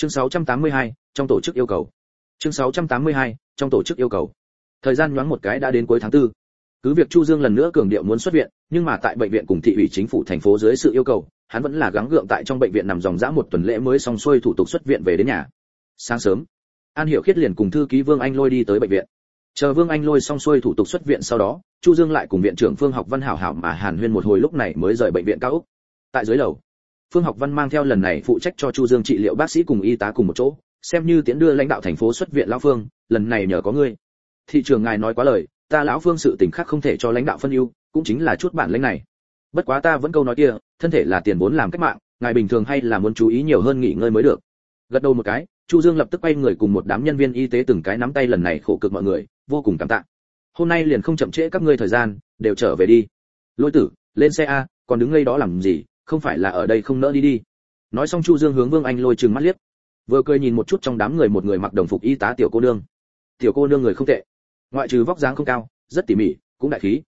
chương 682, trong tổ chức yêu cầu. Chương 682, trong tổ chức yêu cầu. Thời gian nhoáng một cái đã đến cuối tháng tư. Cứ việc chu dương lần nữa cường điệu muốn xuất viện nhưng mà tại bệnh viện cùng thị ủy chính phủ thành phố dưới sự yêu cầu hắn vẫn là gắng gượng tại trong bệnh viện nằm dòng dã một tuần lễ mới xong xuôi thủ tục xuất viện về đến nhà. Sáng sớm an hiểu khiết liền cùng thư ký vương anh lôi đi tới bệnh viện. Chờ vương anh lôi xong xuôi thủ tục xuất viện sau đó chu dương lại cùng viện trưởng phương học văn hảo hảo mà hàn huyên một hồi lúc này mới rời bệnh viện cao úc. Tại dưới lầu phương học văn mang theo lần này phụ trách cho chu dương trị liệu bác sĩ cùng y tá cùng một chỗ, xem như tiến đưa lãnh đạo thành phố xuất viện lão phương, lần này nhờ có ngươi. Thị trường ngài nói quá lời, ta lão phương sự tình khác không thể cho lãnh đạo phân ưu, cũng chính là chút bản lãnh này. Bất quá ta vẫn câu nói kia, thân thể là tiền vốn làm cách mạng, ngài bình thường hay là muốn chú ý nhiều hơn nghỉ ngơi mới được. Gật đầu một cái, chu dương lập tức quay người cùng một đám nhân viên y tế từng cái nắm tay lần này khổ cực mọi người, vô cùng cảm tạ. Hôm nay liền không chậm trễ các ngươi thời gian, đều trở về đi. Lôi tử, lên xe a, còn đứng ngay đó làm gì? Không phải là ở đây không nỡ đi đi. Nói xong chu dương hướng vương anh lôi trừng mắt liếc. Vừa cười nhìn một chút trong đám người một người mặc đồng phục y tá tiểu cô nương. Tiểu cô nương người không tệ. Ngoại trừ vóc dáng không cao rất tỉ mỉ cũng đại khí.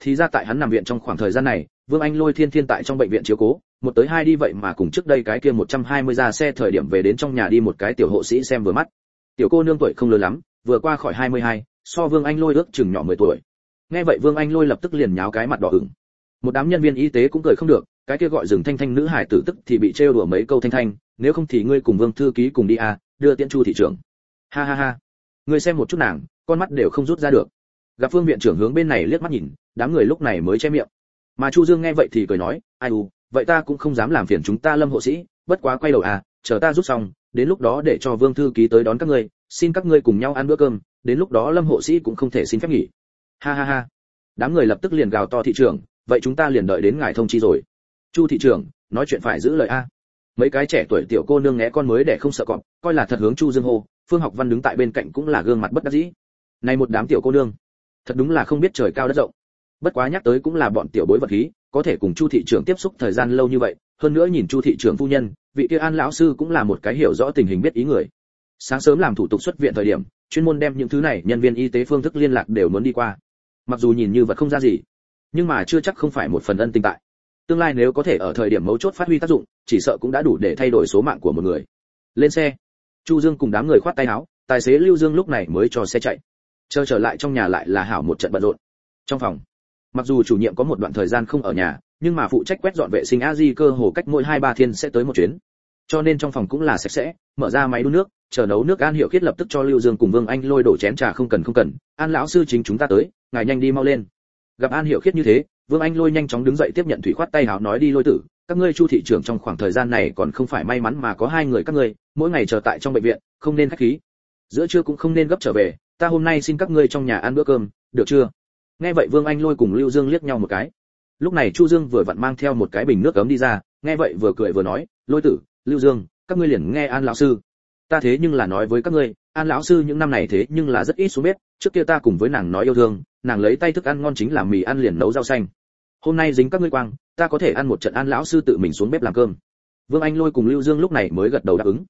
Thì ra tại hắn nằm viện trong khoảng thời gian này vương anh lôi thiên thiên tại trong bệnh viện chiếu cố một tới hai đi vậy mà cùng trước đây cái kia 120 ra xe thời điểm về đến trong nhà đi một cái tiểu hộ sĩ xem vừa mắt. Tiểu cô nương tuổi không lớn lắm vừa qua khỏi 22, so vương anh lôi ước chừng nhỏ 10 tuổi. Nghe vậy vương anh lôi lập tức liền nháo cái mặt đỏ ửng. Một đám nhân viên y tế cũng cười không được cái kia gọi dừng thanh thanh nữ hải tử tức thì bị trêu đùa mấy câu thanh thanh, nếu không thì ngươi cùng vương thư ký cùng đi à đưa tiễn chu thị trưởng. Ha ha ha. Ngươi xem một chút nàng, con mắt đều không rút ra được. Gặp phương viện trưởng hướng bên này liếc mắt nhìn, đám người lúc này mới che miệng. Mà chu dương nghe vậy thì cười nói, ai u, vậy ta cũng không dám làm phiền chúng ta lâm hộ sĩ, bất quá quay đầu à chờ ta rút xong, đến lúc đó để cho vương thư ký tới đón các ngươi, xin các ngươi cùng nhau ăn bữa cơm, đến lúc đó lâm hộ sĩ cũng không thể xin phép nghỉ. Ha ha ha. Đám người lập tức liền gào to, thị trưởng, vậy chúng ta liền đợi đến ngài thông chi rồi chu thị trưởng, nói chuyện phải giữ lời a. Mấy cái trẻ tuổi tiểu cô nương nghe con mới để không sợ cọp, coi là thật hướng chu dương hô, phương học văn đứng tại bên cạnh cũng là gương mặt bất đắc dĩ. Này một đám tiểu cô nương, thật đúng là không biết trời cao đất rộng. Bất quá nhắc tới cũng là bọn tiểu bối vật khí, có thể cùng chu thị trưởng tiếp xúc thời gian lâu như vậy, hơn nữa nhìn chu thị trưởng phu nhân, vị kia an lão sư cũng là một cái hiểu rõ tình hình biết ý người. Sáng sớm làm thủ tục xuất viện thời điểm, chuyên môn đem những thứ này nhân viên y tế phương thức liên lạc đều muốn đi qua. Mặc dù nhìn như vật không ra gì, nhưng mà chưa chắc không phải một phần ân tình tại tương lai nếu có thể ở thời điểm mấu chốt phát huy tác dụng, chỉ sợ cũng đã đủ để thay đổi số mạng của một người. Lên xe. Chu dương cùng đám người khoát tay áo, tài xế lưu dương lúc này mới cho xe chạy. Chờ trở lại trong nhà lại là hảo một trận bận rộn. Trong phòng, mặc dù chủ nhiệm có một đoạn thời gian không ở nhà, nhưng mà phụ trách quét dọn vệ sinh a di cơ hồ cách mỗi hai ba thiên sẽ tới một chuyến. Cho nên trong phòng cũng là sạch sẽ, mở ra máy đun nước, chờ nấu nước an hiệu khiết lập tức cho lưu dương cùng vương anh lôi đổ chén trà không cần không cần. An lão sư chính chúng ta tới, ngài nhanh đi mau lên. Gặp an hiệu khiết như thế vương anh lôi nhanh chóng đứng dậy tiếp nhận thủy khoát tay hào nói đi lôi tử, các ngươi chu thị trưởng trong khoảng thời gian này còn không phải may mắn mà có hai người các ngươi, mỗi ngày chờ tại trong bệnh viện, không nên khách khí. Giữa trưa cũng không nên gấp trở về, ta hôm nay xin các ngươi trong nhà ăn bữa cơm, được chưa? Nghe vậy vương anh lôi cùng lưu dương liếc nhau một cái. Lúc này chu dương vừa vặn mang theo một cái bình nước ấm đi ra, nghe vậy vừa cười vừa nói, lôi tử, lưu dương, các ngươi liền nghe an lão sư. Ta thế nhưng là nói với các ngươi an lão sư những năm này thế nhưng là rất ít xuống bếp, trước kia ta cùng với nàng nói yêu thương, nàng lấy tay thức ăn ngon chính là mì ăn liền nấu rau xanh. Hôm nay dính các ngươi quang, ta có thể ăn một trận an lão sư tự mình xuống bếp làm cơm. Vương anh lôi cùng lưu dương lúc này mới gật đầu đáp ứng.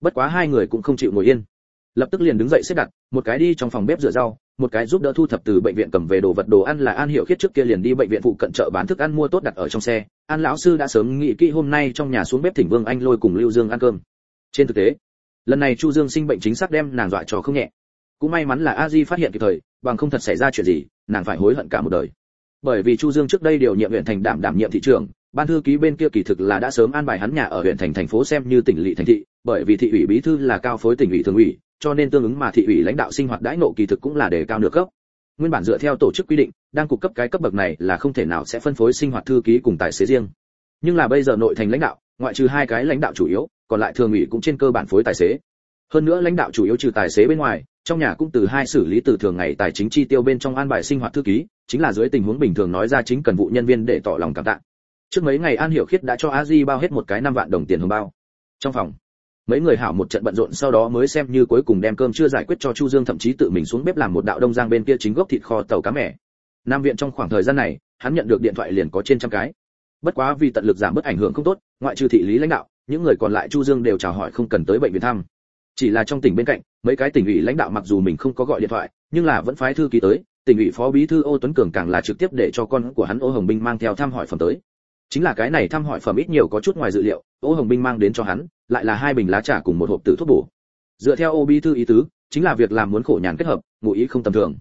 Bất quá hai người cũng không chịu ngồi yên. Lập tức liền đứng dậy xếp đặt, một cái đi trong phòng bếp rửa rau, một cái giúp đỡ thu thập từ bệnh viện cầm về đồ vật đồ ăn là an hiệu khiết trước kia liền đi bệnh viện phụ cận chợ bán thức ăn mua tốt đặt ở trong xe. An lão sư đã sớm nghĩ kỹ hôm nay trong nhà xuống bếp thỉnh vương anh lôi cùng lưu dương ăn cơm. Trên thực tế lần này chu dương sinh bệnh chính xác đem nàng dọa trò không nhẹ. Cũng may mắn là a di phát hiện kịp thời, bằng không thật xảy ra chuyện gì, nàng phải hối hận cả một đời. Bởi vì chu dương trước đây điều nhiệm huyện thành đảm đảm nhiệm thị trưởng, ban thư ký bên kia kỳ thực là đã sớm an bài hắn nhà ở huyện thành thành phố xem như tỉnh lỵ thành thị, bởi vì thị ủy bí thư là cao phối tỉnh ủy thường ủy, cho nên tương ứng mà thị ủy lãnh đạo sinh hoạt đãi nộ kỳ thực cũng là đề cao nửa cấp. Nguyên bản dựa theo tổ chức quy định, đang cục cấp cái cấp bậc này là không thể nào sẽ phân phối sinh hoạt thư ký cùng tài xế riêng. Nhưng là bây giờ nội thành lãnh đạo, ngoại trừ hai cái lãnh đạo chủ yếu còn lại thường ủy cũng trên cơ bản phối tài xế. Hơn nữa lãnh đạo chủ yếu trừ tài xế bên ngoài, trong nhà cũng từ hai xử lý từ thường ngày tài chính chi tiêu bên trong an bài sinh hoạt thư ký, chính là dưới tình huống bình thường nói ra chính cần vụ nhân viên để tỏ lòng cảm tạ. Trước mấy ngày an hiểu khiết đã cho a di bao hết một cái năm vạn đồng tiền hồng bao. Trong phòng, mấy người hảo một trận bận rộn sau đó mới xem như cuối cùng đem cơm chưa giải quyết cho chu dương thậm chí tự mình xuống bếp làm một đạo đông giang bên kia chính gốc thịt kho tàu cá mẻ nam viện trong khoảng thời gian này, hắn nhận được điện thoại liền có trên trăm cái. Bất quá vì tận lực giảm bớt ảnh hưởng không tốt, ngoại trừ thị lý lãnh đạo những người còn lại chu dương đều chào hỏi không cần tới bệnh viện thăm. Chỉ là trong tỉnh bên cạnh, mấy cái tỉnh ủy lãnh đạo mặc dù mình không có gọi điện thoại, nhưng là vẫn phái thư ký tới, tỉnh ủy phó bí thư ô tuấn cường càng là trực tiếp để cho con của hắn ô hồng binh mang theo thăm hỏi phẩm tới. Chính là cái này thăm hỏi phẩm ít nhiều có chút ngoài dự liệu, ô hồng binh mang đến cho hắn, lại là hai bình lá trà cùng một hộp tử thuốc bổ. Dựa theo ô bí thư ý tứ, chính là việc làm muốn khổ nhàn kết hợp, ngụ ý không tầm thường.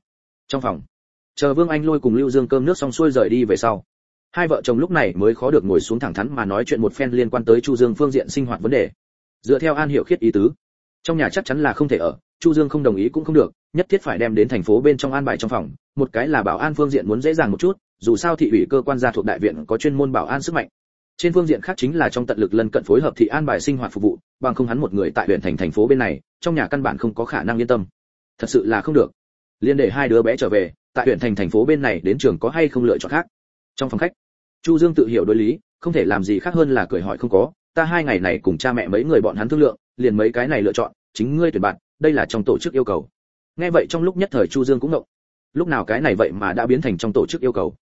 Trong phòng, chờ vương anh lôi cùng lưu dương cơm nước xong xuôi rời đi về sau hai vợ chồng lúc này mới khó được ngồi xuống thẳng thắn mà nói chuyện một phen liên quan tới chu dương phương diện sinh hoạt vấn đề. Dựa theo an hiểu khiết ý tứ, trong nhà chắc chắn là không thể ở, chu dương không đồng ý cũng không được, nhất thiết phải đem đến thành phố bên trong an bài trong phòng, một cái là bảo an phương diện muốn dễ dàng một chút, dù sao thị ủy cơ quan gia thuộc đại viện có chuyên môn bảo an sức mạnh. Trên phương diện khác chính là trong tận lực lân cận phối hợp thị an bài sinh hoạt phục vụ, bằng không hắn một người tại huyện thành thành phố bên này, trong nhà căn bản không có khả năng yên tâm. Thật sự là không được. Liên để hai đứa bé trở về, tại huyện thành thành phố bên này đến trường có hay không lựa chọn khác? Trong phòng khách. Chu dương tự hiểu đối lý không thể làm gì khác hơn là cười hỏi không có ta hai ngày này cùng cha mẹ mấy người bọn hắn thương lượng liền mấy cái này lựa chọn chính ngươi tuyển bạn đây là trong tổ chức yêu cầu. Nghe vậy trong lúc nhất thời chu dương cũng ngộng. Lúc nào cái này vậy mà đã biến thành trong tổ chức yêu cầu?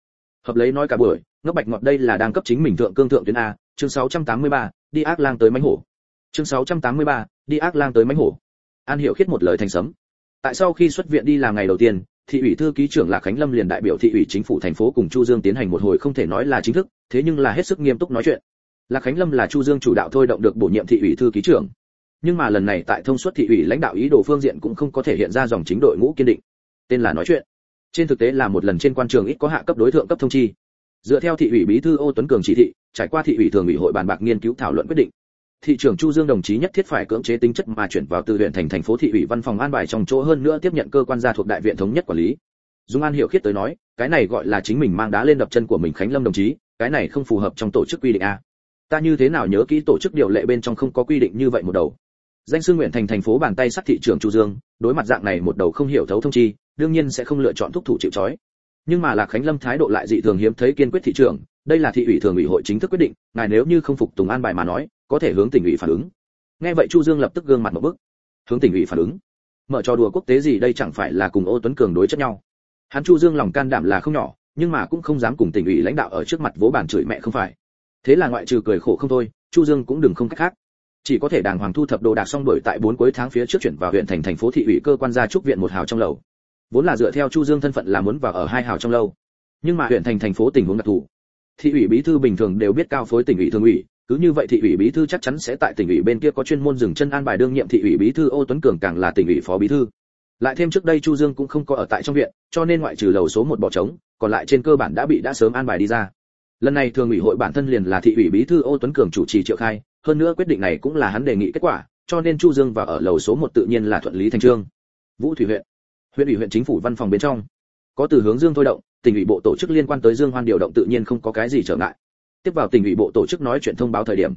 Hợp lấy nói cả buổi ngốc bạch ngọt đây là đang cấp chính mình thượng cương thượng tuyến a chương 683, đi ác lang tới mánh hổ. Chương 683, đi ác lang tới mánh hổ. An hiểu khiết một lời thành sấm. Tại sau khi xuất viện đi làm ngày đầu tiên thị ủy thư ký trưởng lạc khánh lâm liền đại biểu thị ủy chính phủ thành phố cùng chu dương tiến hành một hồi không thể nói là chính thức, thế nhưng là hết sức nghiêm túc nói chuyện. Lạc khánh lâm là chu dương chủ đạo thôi động được bổ nhiệm thị ủy thư ký trưởng. Nhưng mà lần này tại thông suất thị ủy lãnh đạo ý đồ phương diện cũng không có thể hiện ra dòng chính đội ngũ kiên định. Tên là nói chuyện. Trên thực tế là một lần trên quan trường ít có hạ cấp đối tượng cấp thông chi. Dựa theo thị ủy bí thư ô tuấn cường chỉ thị, trải qua thị ủy thường ủy hội bàn bạc nghiên cứu thảo luận quyết định thị trưởng chu dương đồng chí nhất thiết phải cưỡng chế tính chất mà chuyển vào từ huyện thành thành phố thị ủy văn phòng an bài trong chỗ hơn nữa tiếp nhận cơ quan gia thuộc đại viện thống nhất quản lý. Dung an hiểu khiết tới nói, cái này gọi là chính mình mang đá lên đập chân của mình khánh lâm đồng chí, cái này không phù hợp trong tổ chức quy định a. Ta như thế nào nhớ kỹ tổ chức điều lệ bên trong không có quy định như vậy một đầu. Danh sư nguyện thành thành phố bàn tay sát thị trưởng chu dương, đối mặt dạng này một đầu không hiểu thấu thông chi, đương nhiên sẽ không lựa chọn thúc thủ chịu chói. nhưng mà lạc khánh lâm thái độ lại dị thường hiếm thấy kiên quyết thị trưởng, đây là thị ủy thường ủy hội chính thức quyết định, ngài nếu như không phục tùng an bài mà nói có thể hướng tỉnh ủy phản ứng. Nghe vậy chu dương lập tức gương mặt một bức. Hướng tỉnh ủy phản ứng? Mở trò đùa quốc tế gì đây chẳng phải là cùng ô tuấn cường đối chất nhau. Hắn chu dương lòng can đảm là không nhỏ, nhưng mà cũng không dám cùng tỉnh ủy lãnh đạo ở trước mặt vỗ bàn chửi mẹ không phải. Thế là ngoại trừ cười khổ không thôi, chu dương cũng đừng không cách khác. Chỉ có thể đàng hoàng thu thập đồ đạc xong đổi tại bốn cuối tháng phía trước chuyển vào huyện thành thành phố thị ủy cơ quan gia trúc viện một hào trong lầu. Vốn là dựa theo chu dương thân phận là muốn vào ở hai hào trong lâu nhưng mà huyện thành thành phố tình huống đặc thù. Thị ủy bí thư bình thường đều biết cao phối tỉnh ủy thường ủy cứ như vậy thị ủy bí thư chắc chắn sẽ tại tỉnh ủy bên kia có chuyên môn dừng chân an bài đương nhiệm thị ủy bí thư ô tuấn cường càng là tỉnh ủy phó bí thư. Lại thêm trước đây chu dương cũng không có ở tại trong viện, cho nên ngoại trừ lầu số một bỏ trống, còn lại trên cơ bản đã bị đã sớm an bài đi ra. Lần này thường ủy hội bản thân liền là thị ủy bí thư ô tuấn cường chủ trì triệu khai, hơn nữa quyết định này cũng là hắn đề nghị kết quả, cho nên chu dương và ở lầu số một tự nhiên là thuận lý thành trương. Vũ thủy huyện huyện ủy huyện chính phủ văn phòng bên trong. Có từ hướng dương thôi động, tỉnh ủy bộ tổ chức liên quan tới dương hoan điều động tự nhiên không có cái gì trở ngại tiếp vào tỉnh ủy bộ tổ chức nói chuyện thông báo thời điểm.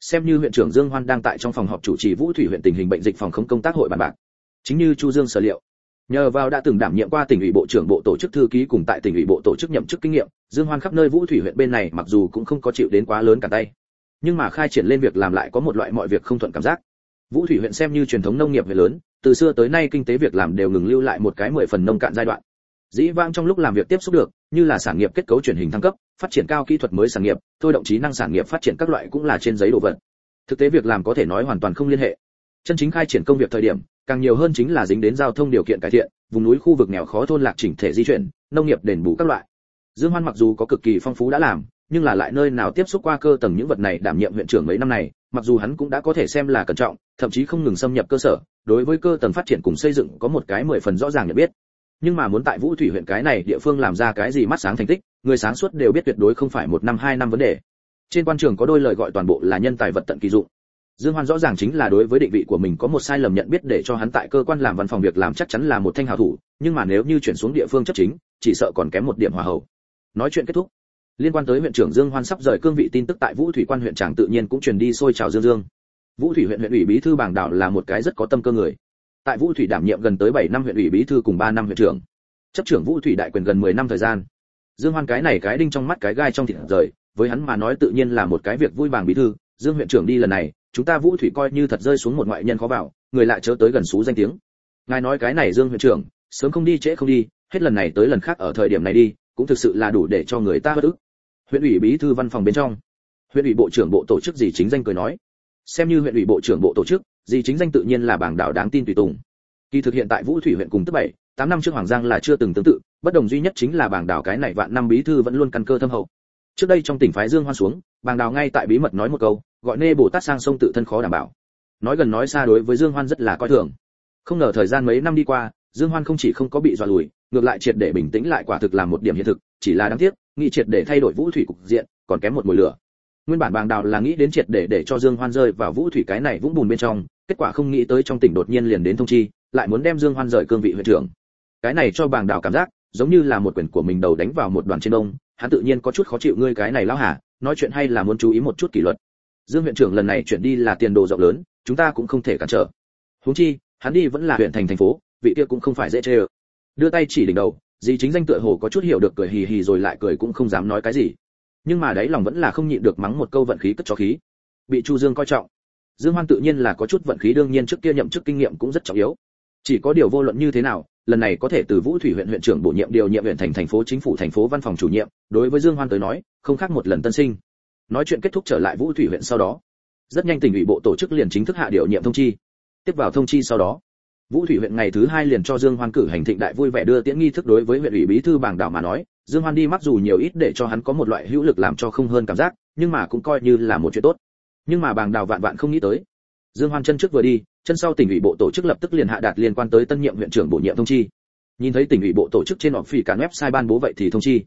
Xem như huyện trưởng dương hoan đang tại trong phòng họp chủ trì vũ thủy huyện tình hình bệnh dịch phòng không công tác hội bàn bạc. Chính như chu dương sở liệu, nhờ vào đã từng đảm nhiệm qua tỉnh ủy bộ trưởng bộ tổ chức thư ký cùng tại tỉnh ủy bộ tổ chức nhậm chức kinh nghiệm, dương hoan khắp nơi vũ thủy huyện bên này mặc dù cũng không có chịu đến quá lớn cả tay. Nhưng mà khai triển lên việc làm lại có một loại mọi việc không thuận cảm giác. Vũ thủy huyện xem như truyền thống nông nghiệp huyện lớn, từ xưa tới nay kinh tế việc làm đều ngừng lưu lại một cái mười phần nông cạn giai đoạn dĩ vãng trong lúc làm việc tiếp xúc được, như là sản nghiệp kết cấu truyền hình thăng cấp, phát triển cao kỹ thuật mới sản nghiệp, thôi động trí năng sản nghiệp phát triển các loại cũng là trên giấy đồ vật. Thực tế việc làm có thể nói hoàn toàn không liên hệ. Chân chính khai triển công việc thời điểm, càng nhiều hơn chính là dính đến giao thông điều kiện cải thiện, vùng núi khu vực nghèo khó thôn lạc chỉnh thể di chuyển, nông nghiệp đền bù các loại. Dương hoan mặc dù có cực kỳ phong phú đã làm, nhưng là lại nơi nào tiếp xúc qua cơ tầng những vật này đảm nhiệm huyện trưởng mấy năm này, mặc dù hắn cũng đã có thể xem là cẩn trọng, thậm chí không ngừng xâm nhập cơ sở, đối với cơ tầng phát triển cùng xây dựng có một cái mười phần rõ ràng nhận biết nhưng mà muốn tại vũ thủy huyện cái này địa phương làm ra cái gì mắt sáng thành tích, người sáng suốt đều biết tuyệt đối không phải một năm, hai năm vấn đề. Trên quan trường có đôi lời gọi toàn bộ là nhân tài vật tận kỳ dụng. Dương hoan rõ ràng chính là đối với định vị của mình có một sai lầm nhận biết để cho hắn tại cơ quan làm văn phòng việc làm chắc chắn là một thanh hào thủ, nhưng mà nếu như chuyển xuống địa phương chấp chính, chỉ sợ còn kém một điểm hòa hậu. Nói chuyện kết thúc, liên quan tới huyện trưởng dương hoan sắp rời cương vị tin tức tại vũ thủy quan huyện tràng tự nhiên cũng truyền đi sôi trào dương dương. Vũ thủy huyện huyện ủy bí thư bảng đảo là một cái rất có tâm cơ người tại vũ thủy đảm nhiệm gần tới 7 năm huyện ủy bí thư cùng 3 năm huyện trưởng. Chấp trưởng vũ thủy đại quyền gần 10 năm thời gian. Dương hoan cái này cái đinh trong mắt cái gai trong thịt rời, với hắn mà nói tự nhiên là một cái việc vui bàng bí thư. Dương huyện trưởng đi lần này, chúng ta vũ thủy coi như thật rơi xuống một ngoại nhân khó vào người lại chớ tới gần xú danh tiếng. Ngài nói cái này dương huyện trưởng, sớm không đi trễ không đi, hết lần này tới lần khác ở thời điểm này đi, cũng thực sự là đủ để cho người ta bất ức. Huyện ủy bí thư văn phòng bên trong. Huyện ủy bộ trưởng bộ tổ chức gì chính danh cười nói. Xem như huyện ủy bộ trưởng bộ tổ chức gì chính danh tự nhiên là bảng đạo đáng tin tùy tùng. Kỳ thực hiện tại vũ thủy huyện cùng tức bảy, tám năm trước hoàng giang là chưa từng tương tự, bất đồng duy nhất chính là bảng đảo cái này vạn năm bí thư vẫn luôn căn cơ thâm hậu. Trước đây trong tỉnh phái dương hoan xuống, bảng đảo ngay tại bí mật nói một câu, gọi nê bồ tát sang sông tự thân khó đảm bảo. Nói gần nói xa đối với dương hoan rất là coi thường. Không ngờ thời gian mấy năm đi qua, dương hoan không chỉ không có bị dọa lùi, ngược lại triệt để bình tĩnh lại quả thực là một điểm hiện thực, chỉ là đáng tiếc nghị triệt để thay đổi vũ thủy cục diện, còn kém một mùi lửa. Nguyên bản bàng đào là nghĩ đến triệt để để cho dương hoan rơi vào vũ thủy cái này vũng bùn bên trong kết quả không nghĩ tới trong tỉnh đột nhiên liền đến thông chi lại muốn đem dương hoan rời cương vị huyện trưởng. Cái này cho bàng đào cảm giác giống như là một quyền của mình đầu đánh vào một đoàn trên đông hắn tự nhiên có chút khó chịu ngươi cái này lão hà, nói chuyện hay là muốn chú ý một chút kỷ luật. Dương huyện trưởng lần này chuyển đi là tiền đồ rộng lớn chúng ta cũng không thể cản trở. Huống chi hắn đi vẫn là huyện thành thành phố vị kia cũng không phải dễ chơi đưa tay chỉ đỉnh đầu dì chính danh tựa hồ có chút hiểu được cười hì hì rồi lại cười cũng không dám nói cái gì. Nhưng mà đấy lòng vẫn là không nhịn được mắng một câu vận khí cất cho khí. Bị chu dương coi trọng dương hoan tự nhiên là có chút vận khí, đương nhiên trước kia nhậm chức kinh nghiệm cũng rất trọng yếu. Chỉ có điều vô luận như thế nào, lần này có thể từ vũ thủy huyện huyện trưởng bổ nhiệm điều nhiệm huyện thành thành phố chính phủ, thành phố văn phòng chủ nhiệm, đối với dương hoan tới nói, không khác một lần tân sinh. Nói chuyện kết thúc trở lại vũ thủy huyện sau đó, rất nhanh tỉnh ủy bộ tổ chức liền chính thức hạ điều nhiệm thông chi. Tiếp vào thông chi sau đó, vũ thủy huyện ngày thứ hai liền cho dương hoan cử hành thịnh đại vui vẻ đưa tiễn nghi thức đối với huyện ủy bí thư bảng đảo mà nói. Dương hoan đi mắc dù nhiều ít để cho hắn có một loại hữu lực làm cho không hơn cảm giác, nhưng mà cũng coi như là một chuyện tốt nhưng mà Bàng đào vạn vạn không nghĩ tới. Dương hoan chân trước vừa đi, chân sau tỉnh ủy bộ tổ chức lập tức liền hạ đạt liên quan tới tân nhiệm huyện trưởng bổ nhiệm thông chi. Nhìn thấy tỉnh ủy bộ tổ chức trên họp phỉ cả website ban bố vậy thì thông chi.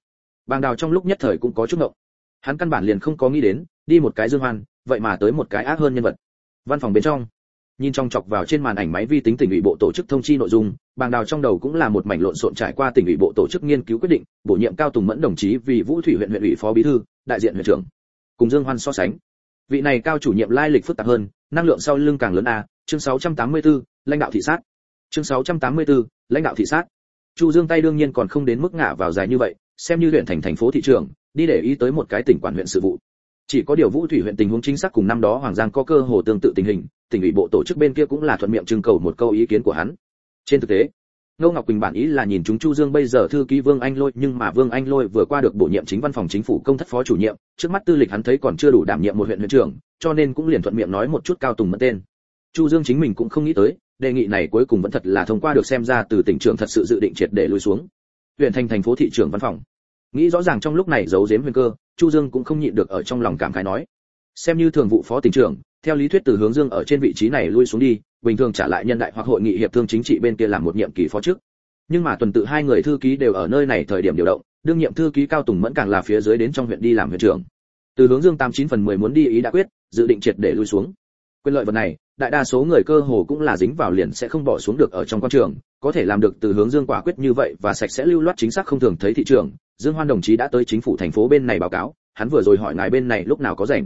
Bàng đào trong lúc nhất thời cũng có chút ngộng. Hắn căn bản liền không có nghĩ đến, đi một cái dương hoan, vậy mà tới một cái ác hơn nhân vật. Văn phòng bên trong, nhìn trong chọc vào trên màn ảnh máy vi tính tỉnh ủy bộ tổ chức thông chi nội dung, bàng đào trong đầu cũng là một mảnh lộn xộn trải qua tỉnh ủy bộ tổ chức nghiên cứu quyết định, bổ nhiệm cao tùng mẫn đồng chí vì vũ thủy huyện huyện ủy phó bí thư, đại diện huyện trưởng. Cùng dương hoan so sánh vị này cao chủ nhiệm lai lịch phức tạp hơn năng lượng sau lưng càng lớn a chương 684, lãnh đạo thị sát. Chương 684, lãnh đạo thị sát. Chu dương tay đương nhiên còn không đến mức ngả vào dài như vậy xem như huyện thành thành phố thị trường đi để ý tới một cái tỉnh quản huyện sự vụ. Chỉ có điều vũ thủy huyện tình huống chính xác cùng năm đó hoàng giang có cơ hồ tương tự tình hình tỉnh ủy bộ tổ chức bên kia cũng là thuận miệng trưng cầu một câu ý kiến của hắn. Trên thực tế ngô ngọc quỳnh bản ý là nhìn chúng chu dương bây giờ thư ký vương anh lôi, nhưng mà vương anh lôi vừa qua được bổ nhiệm chính văn phòng chính phủ công thất phó chủ nhiệm, trước mắt tư lịch hắn thấy còn chưa đủ đảm nhiệm một huyện huyện trưởng, cho nên cũng liền thuận miệng nói một chút cao tùng mất tên. Chu dương chính mình cũng không nghĩ tới, đề nghị này cuối cùng vẫn thật là thông qua được xem ra từ tỉnh trưởng thật sự dự định triệt để lùi xuống. Huyện thành thành phố thị trưởng văn phòng. Nghĩ rõ ràng trong lúc này giấu giếm huyền cơ, chu dương cũng không nhịn được ở trong lòng cảm khái nói xem như thường vụ phó tỉnh trưởng, theo lý thuyết từ hướng dương ở trên vị trí này lui xuống đi, bình thường trả lại nhân đại hoặc hội nghị hiệp thương chính trị bên kia làm một nhiệm kỳ phó trước. Nhưng mà tuần tự hai người thư ký đều ở nơi này thời điểm điều động, đương nhiệm thư ký cao tùng mẫn càng là phía dưới đến trong huyện đi làm huyện trưởng. Từ hướng dương tám chín phần mười muốn đi ý đã quyết, dự định triệt để lui xuống. Quyền lợi vật này, đại đa số người cơ hồ cũng là dính vào liền sẽ không bỏ xuống được ở trong quan trường, có thể làm được từ hướng dương quả quyết như vậy và sạch sẽ lưu loát chính xác không thường thấy thị trường, dương hoan đồng chí đã tới chính phủ thành phố bên này báo cáo, hắn vừa rồi hỏi ngài bên này lúc nào có rảnh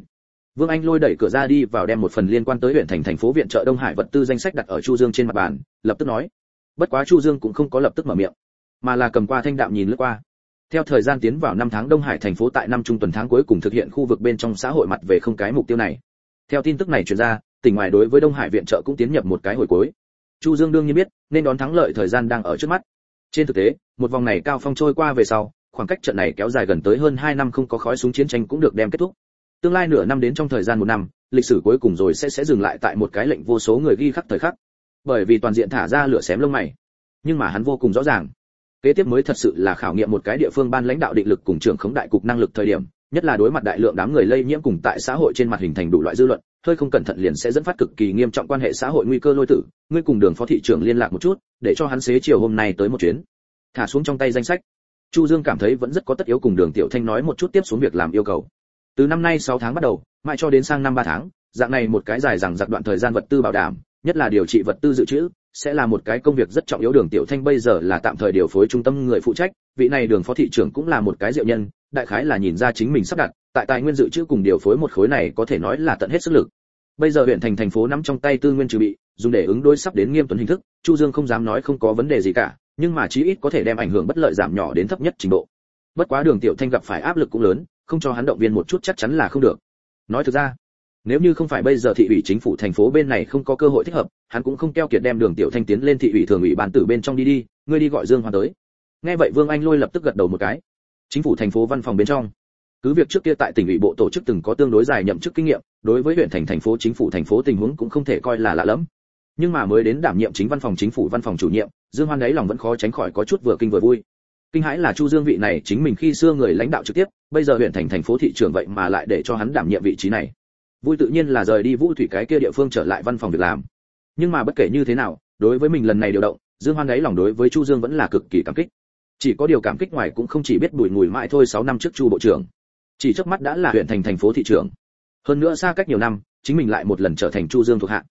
vương anh lôi đẩy cửa ra đi vào đem một phần liên quan tới huyện thành thành phố viện trợ đông hải vật tư danh sách đặt ở chu dương trên mặt bàn, lập tức nói. Bất quá chu dương cũng không có lập tức mở miệng, mà là cầm qua thanh đạm nhìn lướt qua. Theo thời gian tiến vào năm tháng đông hải thành phố tại năm trung tuần tháng cuối cùng thực hiện khu vực bên trong xã hội mặt về không cái mục tiêu này. Theo tin tức này truyền ra, tỉnh ngoài đối với đông hải viện trợ cũng tiến nhập một cái hồi cuối. Chu dương đương nhiên biết, nên đón thắng lợi thời gian đang ở trước mắt. Trên thực tế, một vòng này cao phong trôi qua về sau, khoảng cách trận này kéo dài gần tới hơn 2 năm không có khói súng chiến tranh cũng được đem kết thúc tương lai nửa năm đến trong thời gian một năm, lịch sử cuối cùng rồi sẽ sẽ dừng lại tại một cái lệnh vô số người ghi khắc thời khắc. Bởi vì toàn diện thả ra lửa xém lông mày. Nhưng mà hắn vô cùng rõ ràng. Kế tiếp mới thật sự là khảo nghiệm một cái địa phương ban lãnh đạo định lực cùng trưởng khống đại cục năng lực thời điểm, nhất là đối mặt đại lượng đám người lây nhiễm cùng tại xã hội trên mặt hình thành đủ loại dư luận, hơi không cẩn thận liền sẽ dẫn phát cực kỳ nghiêm trọng quan hệ xã hội nguy cơ lôi tử. Ngươi cùng đường phó thị trưởng liên lạc một chút, để cho hắn xế chiều hôm nay tới một chuyến. Thả xuống trong tay danh sách. Chu dương cảm thấy vẫn rất có tất yếu cùng đường tiểu thanh nói một chút tiếp xuống việc làm yêu cầu từ năm nay 6 tháng bắt đầu, mãi cho đến sang năm 3 tháng, dạng này một cái dài rằng giặc đoạn thời gian vật tư bảo đảm, nhất là điều trị vật tư dự trữ, sẽ là một cái công việc rất trọng yếu đường tiểu thanh bây giờ là tạm thời điều phối trung tâm người phụ trách, vị này đường phó thị trưởng cũng là một cái diệu nhân, đại khái là nhìn ra chính mình sắp đặt, tại tài nguyên dự trữ cùng điều phối một khối này có thể nói là tận hết sức lực. Bây giờ huyện thành thành phố nắm trong tay tư nguyên trừ bị, dùng để ứng đối sắp đến nghiêm tuần hình thức, chu dương không dám nói không có vấn đề gì cả, nhưng mà chí ít có thể đem ảnh hưởng bất lợi giảm nhỏ đến thấp nhất trình độ. Bất quá đường tiểu thanh gặp phải áp lực cũng lớn không cho hắn động viên một chút chắc chắn là không được. Nói thực ra, nếu như không phải bây giờ thị ủy chính phủ thành phố bên này không có cơ hội thích hợp, hắn cũng không keo kiệt đem đường tiểu thanh tiến lên thị ủy thường ủy ban tử bên trong đi đi, ngươi đi gọi dương hoàn tới. Nghe vậy vương anh lôi lập tức gật đầu một cái. Chính phủ thành phố văn phòng bên trong. Cứ việc trước kia tại tỉnh ủy bộ tổ chức từng có tương đối dài nhậm chức kinh nghiệm, đối với huyện thành thành phố chính phủ thành phố tình huống cũng không thể coi là lạ lẫm. Nhưng mà mới đến đảm nhiệm chính văn phòng chính phủ văn phòng chủ nhiệm, dương hoan đấy lòng vẫn khó tránh khỏi có chút vừa kinh vừa vui kinh hãi là chu dương vị này chính mình khi xưa người lãnh đạo trực tiếp, bây giờ huyện thành thành phố thị trưởng vậy mà lại để cho hắn đảm nhiệm vị trí này. Vui tự nhiên là rời đi vũ thủy cái kia địa phương trở lại văn phòng việc làm. Nhưng mà bất kể như thế nào, đối với mình lần này điều động, dương hoan ấy lòng đối với chu dương vẫn là cực kỳ cảm kích. Chỉ có điều cảm kích ngoài cũng không chỉ biết bùi ngùi mãi thôi 6 năm trước chu bộ trưởng. Chỉ trước mắt đã là huyện thành thành phố thị trưởng. Hơn nữa xa cách nhiều năm, chính mình lại một lần trở thành chu dương thuộc hạ.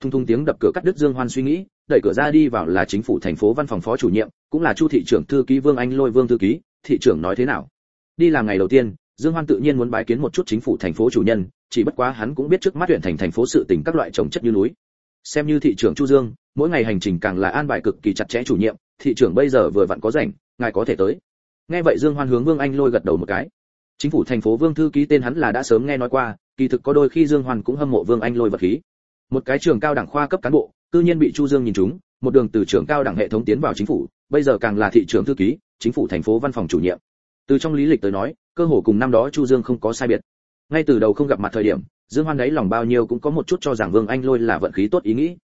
Thung thung tiếng đập cửa cắt đứt dương hoan suy nghĩ đẩy cửa ra đi vào là chính phủ thành phố văn phòng phó chủ nhiệm, cũng là chu thị trưởng thư ký vương anh lôi vương thư ký, thị trưởng nói thế nào? Đi làm ngày đầu tiên, dương hoan tự nhiên muốn bái kiến một chút chính phủ thành phố chủ nhân, chỉ bất quá hắn cũng biết trước mắt huyện thành thành phố sự tình các loại trồng chất như núi. Xem như thị trưởng chu dương, mỗi ngày hành trình càng là an bài cực kỳ chặt chẽ chủ nhiệm, thị trưởng bây giờ vừa vặn có rảnh, ngài có thể tới. Nghe vậy dương hoan hướng vương anh lôi gật đầu một cái. Chính phủ thành phố vương thư ký tên hắn là đã sớm nghe nói qua, kỳ thực có đôi khi dương hoan cũng hâm mộ vương anh lôi vật khí một cái trường cao đẳng khoa cấp cán bộ, cư nhiên bị chu dương nhìn trúng, một đường từ trường cao đẳng hệ thống tiến vào chính phủ, bây giờ càng là thị trưởng thư ký, chính phủ thành phố văn phòng chủ nhiệm. Từ trong lý lịch tới nói, cơ hồ cùng năm đó chu dương không có sai biệt. Ngay từ đầu không gặp mặt thời điểm, dương hoan đấy lòng bao nhiêu cũng có một chút cho rằng vương anh lôi là vận khí tốt ý nghĩ.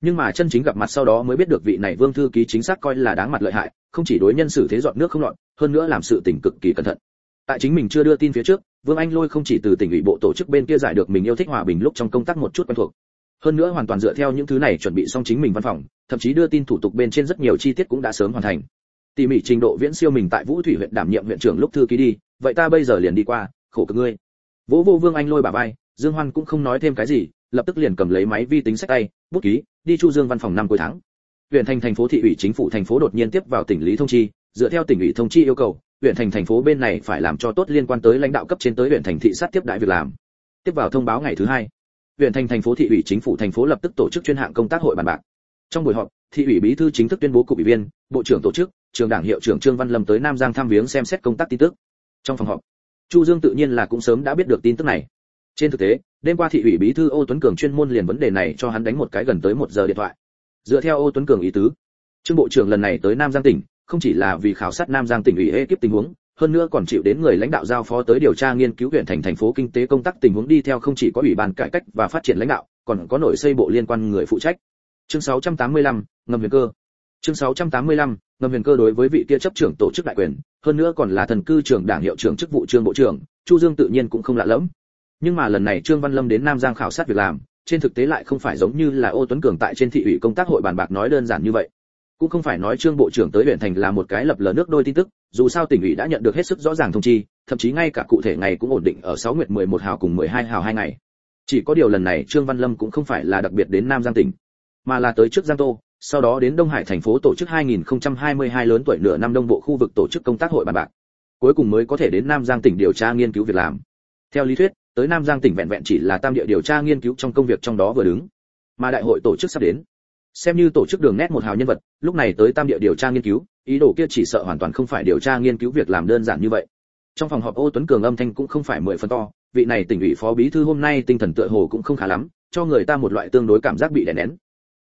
Nhưng mà chân chính gặp mặt sau đó mới biết được vị này vương thư ký chính xác coi là đáng mặt lợi hại, không chỉ đối nhân xử thế dọn nước không lọt, hơn nữa làm sự tình cực kỳ cẩn thận. Tại chính mình chưa đưa tin phía trước, vương anh lôi không chỉ từ tỉnh ủy bộ tổ chức bên kia giải được mình yêu thích hòa bình lúc trong công tác một chút quen thuộc hơn nữa hoàn toàn dựa theo những thứ này chuẩn bị xong chính mình văn phòng, thậm chí đưa tin thủ tục bên trên rất nhiều chi tiết cũng đã sớm hoàn thành. Tỉ mỉ trình độ viễn siêu mình tại vũ thủy huyện đảm nhiệm huyện trưởng lúc thư ký đi, vậy ta bây giờ liền đi qua, khổ cực ngươi. Vũ vô vương anh lôi bà vai, dương hoan cũng không nói thêm cái gì, lập tức liền cầm lấy máy vi tính sách tay, bút ký, đi chu dương văn phòng năm cuối tháng. Huyện thành thành phố thị ủy chính phủ thành phố đột nhiên tiếp vào tỉnh lý thông chi, dựa theo tỉnh ủy thông chi yêu cầu, huyện thành thành phố bên này phải làm cho tốt liên quan tới lãnh đạo cấp trên tới huyện thành thị sát tiếp đại việc làm. Tiếp vào thông báo ngày thứ hai huyện thành thành phố thị ủy chính phủ thành phố lập tức tổ chức chuyên hạng công tác hội bàn bạc. Trong buổi họp, thị ủy bí thư chính thức tuyên bố cục ủy viên, bộ trưởng tổ chức, trường đảng hiệu trưởng trương văn lâm tới nam giang thăm viếng xem xét công tác tin tức. Trong phòng họp, chu dương tự nhiên là cũng sớm đã biết được tin tức này. Trên thực tế, đêm qua thị ủy bí thư ô tuấn cường chuyên môn liền vấn đề này cho hắn đánh một cái gần tới một giờ điện thoại. Dựa theo ô tuấn cường ý tứ, trương bộ trưởng lần này tới nam giang tỉnh, không chỉ là vì khảo sát nam giang tỉnh ủy ekip tình huống hơn nữa còn chịu đến người lãnh đạo giao phó tới điều tra nghiên cứu huyện thành thành phố kinh tế công tác tình huống đi theo không chỉ có ủy ban cải cách và phát triển lãnh đạo còn có nội xây bộ liên quan người phụ trách. Chương 685, ngầm huyền cơ. Chương 685, ngầm huyền cơ đối với vị kia chấp trưởng tổ chức đại quyền hơn nữa còn là thần cư trưởng đảng hiệu trưởng chức vụ trương bộ trưởng chu dương tự nhiên cũng không lạ lẫm. Nhưng mà lần này trương văn lâm đến nam giang khảo sát việc làm trên thực tế lại không phải giống như là ô tuấn cường tại trên thị ủy công tác hội bàn bạc nói đơn giản như vậy cũng không phải nói trương bộ trưởng tới huyện thành là một cái lập lờ nước đôi tin tức, dù sao tỉnh ủy đã nhận được hết sức rõ ràng thông chi, thậm chí ngay cả cụ thể ngày cũng ổn định ở 6 nguyệt 11 hào cùng 12 hào hai ngày. Chỉ có điều lần này trương văn lâm cũng không phải là đặc biệt đến nam giang tỉnh, mà là tới trước giang tô, sau đó đến đông hải thành phố tổ chức 2022 lớn tuổi nửa năm đông bộ khu vực tổ chức công tác hội bàn bạc. Cuối cùng mới có thể đến nam giang tỉnh điều tra nghiên cứu việc làm. Theo lý thuyết, tới nam giang tỉnh vẹn vẹn chỉ là tam địa điều tra nghiên cứu trong công việc trong đó vừa đứng, mà đại hội tổ chức sắp đến xem như tổ chức đường nét một hào nhân vật, lúc này tới tam địa điều tra nghiên cứu, ý đồ kia chỉ sợ hoàn toàn không phải điều tra nghiên cứu việc làm đơn giản như vậy. Trong phòng họp ô tuấn cường âm thanh cũng không phải mười phần to, vị này tỉnh ủy phó bí thư hôm nay tinh thần tựa hồ cũng không khá lắm, cho người ta một loại tương đối cảm giác bị đè nén.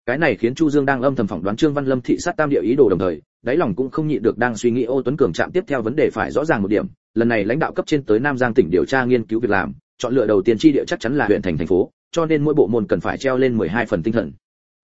Cái này khiến chu dương đang âm thầm phỏng đoán trương văn lâm thị sát tam địa ý đồ đồng thời, đáy lòng cũng không nhịn được đang suy nghĩ ô tuấn cường chạm tiếp theo vấn đề phải rõ ràng một điểm. Lần này lãnh đạo cấp trên tới nam giang tỉnh điều tra nghiên cứu việc làm, chọn lựa đầu tiên chi địa chắc chắn là huyện thành thành phố, cho nên mỗi bộ môn cần phải treo lên 12 phần tinh thần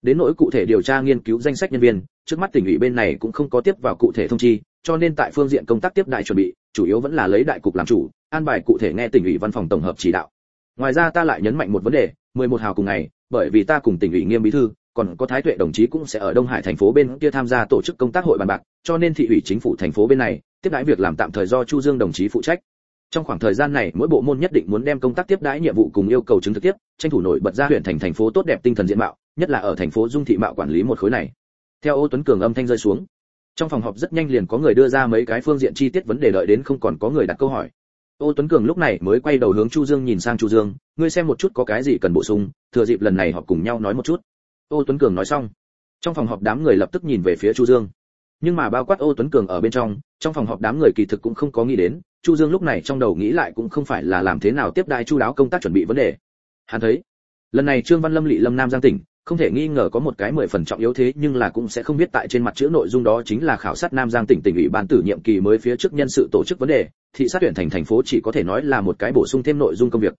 đến nỗi cụ thể điều tra nghiên cứu danh sách nhân viên, trước mắt tỉnh ủy bên này cũng không có tiếp vào cụ thể thông chi, cho nên tại phương diện công tác tiếp đại chuẩn bị, chủ yếu vẫn là lấy đại cục làm chủ, an bài cụ thể nghe tỉnh ủy văn phòng tổng hợp chỉ đạo. Ngoài ra ta lại nhấn mạnh một vấn đề 11 hào cùng ngày, bởi vì ta cùng tỉnh ủy nghiêm bí thư, còn có thái tuệ đồng chí cũng sẽ ở đông hải thành phố bên kia tham gia tổ chức công tác hội bàn bạc, cho nên thị ủy chính phủ thành phố bên này, tiếp đãi việc làm tạm thời do chu dương đồng chí phụ trách. Trong khoảng thời gian này, mỗi bộ môn nhất định muốn đem công tác tiếp đãi nhiệm vụ cùng yêu cầu chứng thực tiếp, tranh thủ nổi bật ra huyện thành thành phố tốt đẹp tinh thần diện mạo nhất là ở thành phố dung thị mạo quản lý một khối này. Theo ô tuấn cường âm thanh rơi xuống, trong phòng họp rất nhanh liền có người đưa ra mấy cái phương diện chi tiết vấn đề đợi đến không còn có người đặt câu hỏi. Ô tuấn cường lúc này mới quay đầu hướng chu dương nhìn sang chu dương, ngươi xem một chút có cái gì cần bổ sung, thừa dịp lần này họp cùng nhau nói một chút. Ô tuấn cường nói xong, trong phòng họp đám người lập tức nhìn về phía chu dương. Nhưng mà bao quát ô tuấn cường ở bên trong trong phòng họp đám người kỳ thực cũng không có nghĩ đến, chu dương lúc này trong đầu nghĩ lại cũng không phải là làm thế nào tiếp đại chu đáo công tác chuẩn bị vấn đề. Hắn thấy, lần này trương văn lâm lị lâm nam giang tỉnh không thể nghi ngờ có một cái mười phần trọng yếu thế, nhưng là cũng sẽ không biết tại trên mặt chữ nội dung đó chính là khảo sát nam giang tỉnh tỉnh ủy ban tử nhiệm kỳ mới phía trước nhân sự tổ chức vấn đề, thị sát huyện thành thành phố chỉ có thể nói là một cái bổ sung thêm nội dung công việc.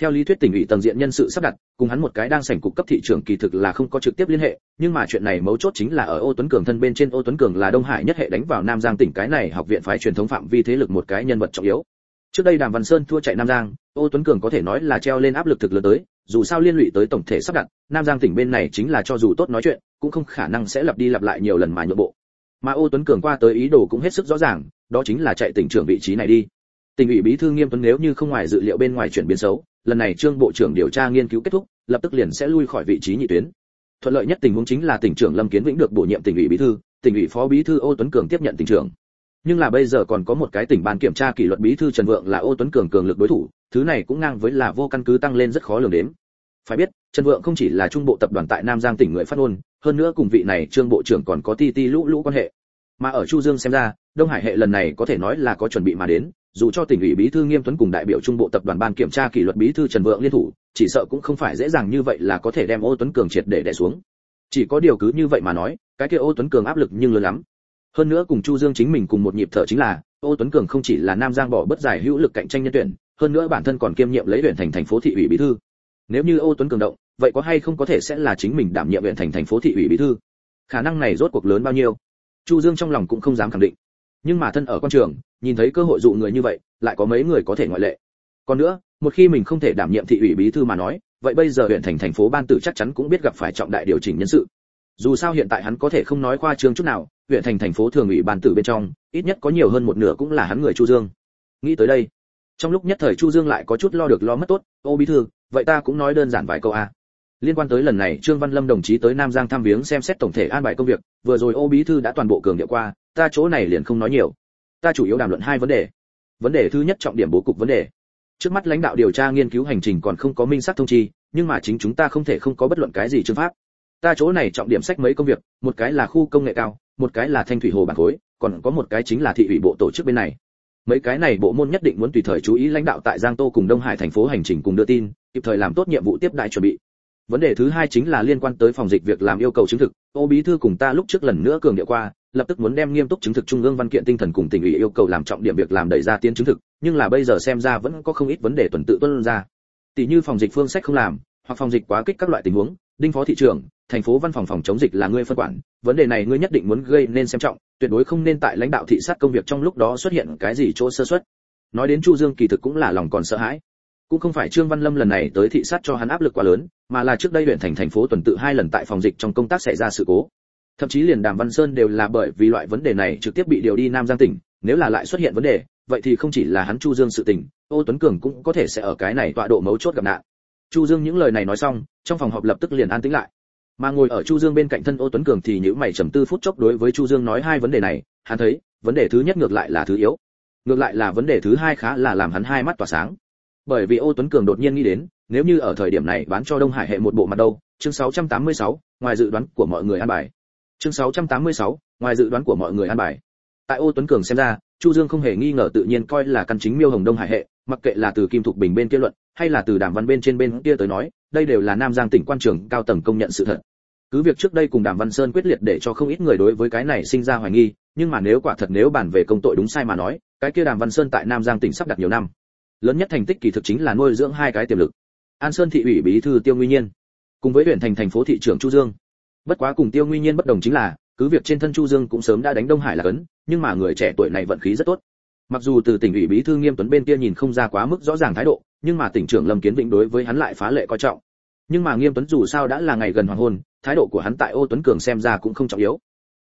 Theo lý thuyết tỉnh ủy tầng diện nhân sự sắp đặt, cùng hắn một cái đang sảnh cục cấp thị trưởng kỳ thực là không có trực tiếp liên hệ, nhưng mà chuyện này mấu chốt chính là ở ô tuấn cường thân bên trên ô tuấn cường là đông hải nhất hệ đánh vào nam giang tỉnh cái này học viện phái truyền thống phạm vi thế lực một cái nhân vật trọng yếu trước đây đàm văn sơn thua chạy nam giang, ô tuấn cường có thể nói là treo lên áp lực thực lớn tới, dù sao liên lụy tới tổng thể sắp đặt, nam giang tỉnh bên này chính là cho dù tốt nói chuyện, cũng không khả năng sẽ lặp đi lặp lại nhiều lần mà nhượng bộ. Mà ô tuấn cường qua tới ý đồ cũng hết sức rõ ràng, đó chính là chạy tỉnh trưởng vị trí này đi. Tỉnh ủy bí thư nghiêm tuấn nếu như không ngoài dự liệu bên ngoài chuyển biến xấu, lần này trương bộ trưởng điều tra nghiên cứu kết thúc, lập tức liền sẽ lui khỏi vị trí nhị tuyến. Thuận lợi nhất tình huống chính là tỉnh trưởng lâm kiến vĩnh được bổ nhiệm tỉnh ủy bí thư, tỉnh ủy phó bí thư ô tuấn cường tiếp nhận tỉnh trưởng nhưng là bây giờ còn có một cái tỉnh ban kiểm tra kỷ luật bí thư trần vượng là ô tuấn cường cường lực đối thủ, thứ này cũng ngang với là vô căn cứ tăng lên rất khó lường đến phải biết, trần vượng không chỉ là trung bộ tập đoàn tại nam giang tỉnh người phát ngôn, hơn nữa cùng vị này trương bộ trưởng còn có ti ti lũ lũ quan hệ. Mà ở chu dương xem ra, đông hải hệ lần này có thể nói là có chuẩn bị mà đến, dù cho tỉnh ủy bí thư nghiêm tuấn cùng đại biểu trung bộ tập đoàn ban kiểm tra kỷ luật bí thư trần vượng liên thủ, chỉ sợ cũng không phải dễ dàng như vậy là có thể đem ô tuấn cường triệt để đè xuống. Chỉ có điều cứ như vậy mà nói, cái kia ô tuấn cường áp lực nhưng lớn lắm hơn nữa cùng chu dương chính mình cùng một nhịp thở chính là, ô tuấn cường không chỉ là nam giang bỏ bất giải hữu lực cạnh tranh nhân tuyển, hơn nữa bản thân còn kiêm nhiệm lấy huyện thành thành phố thị ủy bí thư. Nếu như ô tuấn cường động, vậy có hay không có thể sẽ là chính mình đảm nhiệm huyện thành thành phố thị ủy bí thư? Khả năng này rốt cuộc lớn bao nhiêu? Chu dương trong lòng cũng không dám khẳng định. Nhưng mà thân ở quan trường, nhìn thấy cơ hội dụ người như vậy, lại có mấy người có thể ngoại lệ. Còn nữa, một khi mình không thể đảm nhiệm thị ủy bí thư mà nói, vậy bây giờ huyện thành thành phố ban tử chắc chắn cũng biết gặp phải trọng đại điều chỉnh nhân sự dù sao hiện tại hắn có thể không nói khoa trương chút nào, huyện thành thành phố thường ủy ban tử bên trong, ít nhất có nhiều hơn một nửa cũng là hắn người chu dương. Nghĩ tới đây, trong lúc nhất thời chu dương lại có chút lo được lo mất tốt, ô bí thư, vậy ta cũng nói đơn giản vài câu a. Liên quan tới lần này, trương văn lâm đồng chí tới nam giang thăm viếng xem xét tổng thể an bài công việc, vừa rồi ô bí thư đã toàn bộ cường điệu qua, ta chỗ này liền không nói nhiều. Ta chủ yếu đàm luận hai vấn đề. Vấn đề thứ nhất trọng điểm bố cục vấn đề. Trước mắt lãnh đạo điều tra nghiên cứu hành trình còn không có minh xác thông chi, nhưng mà chính chúng ta không thể không có bất luận cái gì chương pháp ta chỗ này trọng điểm sách mấy công việc, một cái là khu công nghệ cao, một cái là thanh thủy hồ bản khối, còn có một cái chính là thị ủy bộ tổ chức bên này. Mấy cái này bộ môn nhất định muốn tùy thời chú ý lãnh đạo tại giang tô cùng đông hải thành phố hành trình cùng đưa tin, kịp thời làm tốt nhiệm vụ tiếp đại chuẩn bị. Vấn đề thứ hai chính là liên quan tới phòng dịch việc làm yêu cầu chứng thực. Ô bí thư cùng ta lúc trước lần nữa cường điệu qua, lập tức muốn đem nghiêm túc chứng thực trung ương văn kiện tinh thần cùng tỉnh ủy yêu cầu làm trọng điểm việc làm đẩy ra tiến chứng thực, nhưng là bây giờ xem ra vẫn có không ít vấn đề tuần tự tuân ra. Tỷ như phòng dịch phương sách không làm, hoặc phòng dịch quá kích các loại tình huống đinh phó thị trưởng, thành phố văn phòng phòng chống dịch là ngươi phân quản, vấn đề này ngươi nhất định muốn gây nên xem trọng, tuyệt đối không nên tại lãnh đạo thị sát công việc trong lúc đó xuất hiện cái gì chỗ sơ suất. Nói đến chu dương kỳ thực cũng là lòng còn sợ hãi. Cũng không phải trương văn lâm lần này tới thị sát cho hắn áp lực quá lớn, mà là trước đây huyện thành thành phố tuần tự hai lần tại phòng dịch trong công tác xảy ra sự cố. Thậm chí liền đàm văn sơn đều là bởi vì loại vấn đề này trực tiếp bị điều đi nam giang tỉnh, nếu là lại xuất hiện vấn đề, vậy thì không chỉ là hắn chu dương sự tình ô tuấn cường cũng có thể sẽ ở cái này tọa độ mấu chốt gặp nạn chu dương những lời này nói xong trong phòng họp lập tức liền an tĩnh lại. Mà ngồi ở chu dương bên cạnh thân ô tuấn cường thì những mày trầm tư phút chốc đối với chu dương nói hai vấn đề này hắn thấy vấn đề thứ nhất ngược lại là thứ yếu. Ngược lại là vấn đề thứ hai khá là làm hắn hai mắt tỏa sáng. Bởi vì ô tuấn cường đột nhiên nghĩ đến nếu như ở thời điểm này bán cho đông hải hệ một bộ mặt đâu chương 686, ngoài dự đoán của mọi người an bài. Chương 686, ngoài dự đoán của mọi người an bài. Tại ô tuấn cường xem ra chu dương không hề nghi ngờ tự nhiên coi là căn chính miêu hồng đông hải hệ mặc kệ là từ kim thục bình bên kia luận hay là từ đàm văn bên trên bên kia tới nói, đây đều là nam giang tỉnh quan trường cao tầng công nhận sự thật. Cứ việc trước đây cùng đàm văn sơn quyết liệt để cho không ít người đối với cái này sinh ra hoài nghi, nhưng mà nếu quả thật nếu bàn về công tội đúng sai mà nói, cái kia đàm văn sơn tại nam giang tỉnh sắp đặt nhiều năm. Lớn nhất thành tích kỳ thực chính là nuôi dưỡng hai cái tiềm lực. An sơn thị ủy bí thư tiêu nguyên nhiên, cùng với huyện thành thành phố thị trưởng chu dương. Bất quá cùng tiêu nguyên nhiên bất đồng chính là, cứ việc trên thân chu dương cũng sớm đã đánh đông hải là cấn, nhưng mà người trẻ tuổi này vận khí rất tốt mặc dù từ tỉnh ủy bí thư nghiêm tuấn bên kia nhìn không ra quá mức rõ ràng thái độ, nhưng mà tỉnh trưởng lâm kiến vĩnh đối với hắn lại phá lệ coi trọng. Nhưng mà nghiêm tuấn dù sao đã là ngày gần hoàng hôn, thái độ của hắn tại ô tuấn cường xem ra cũng không trọng yếu.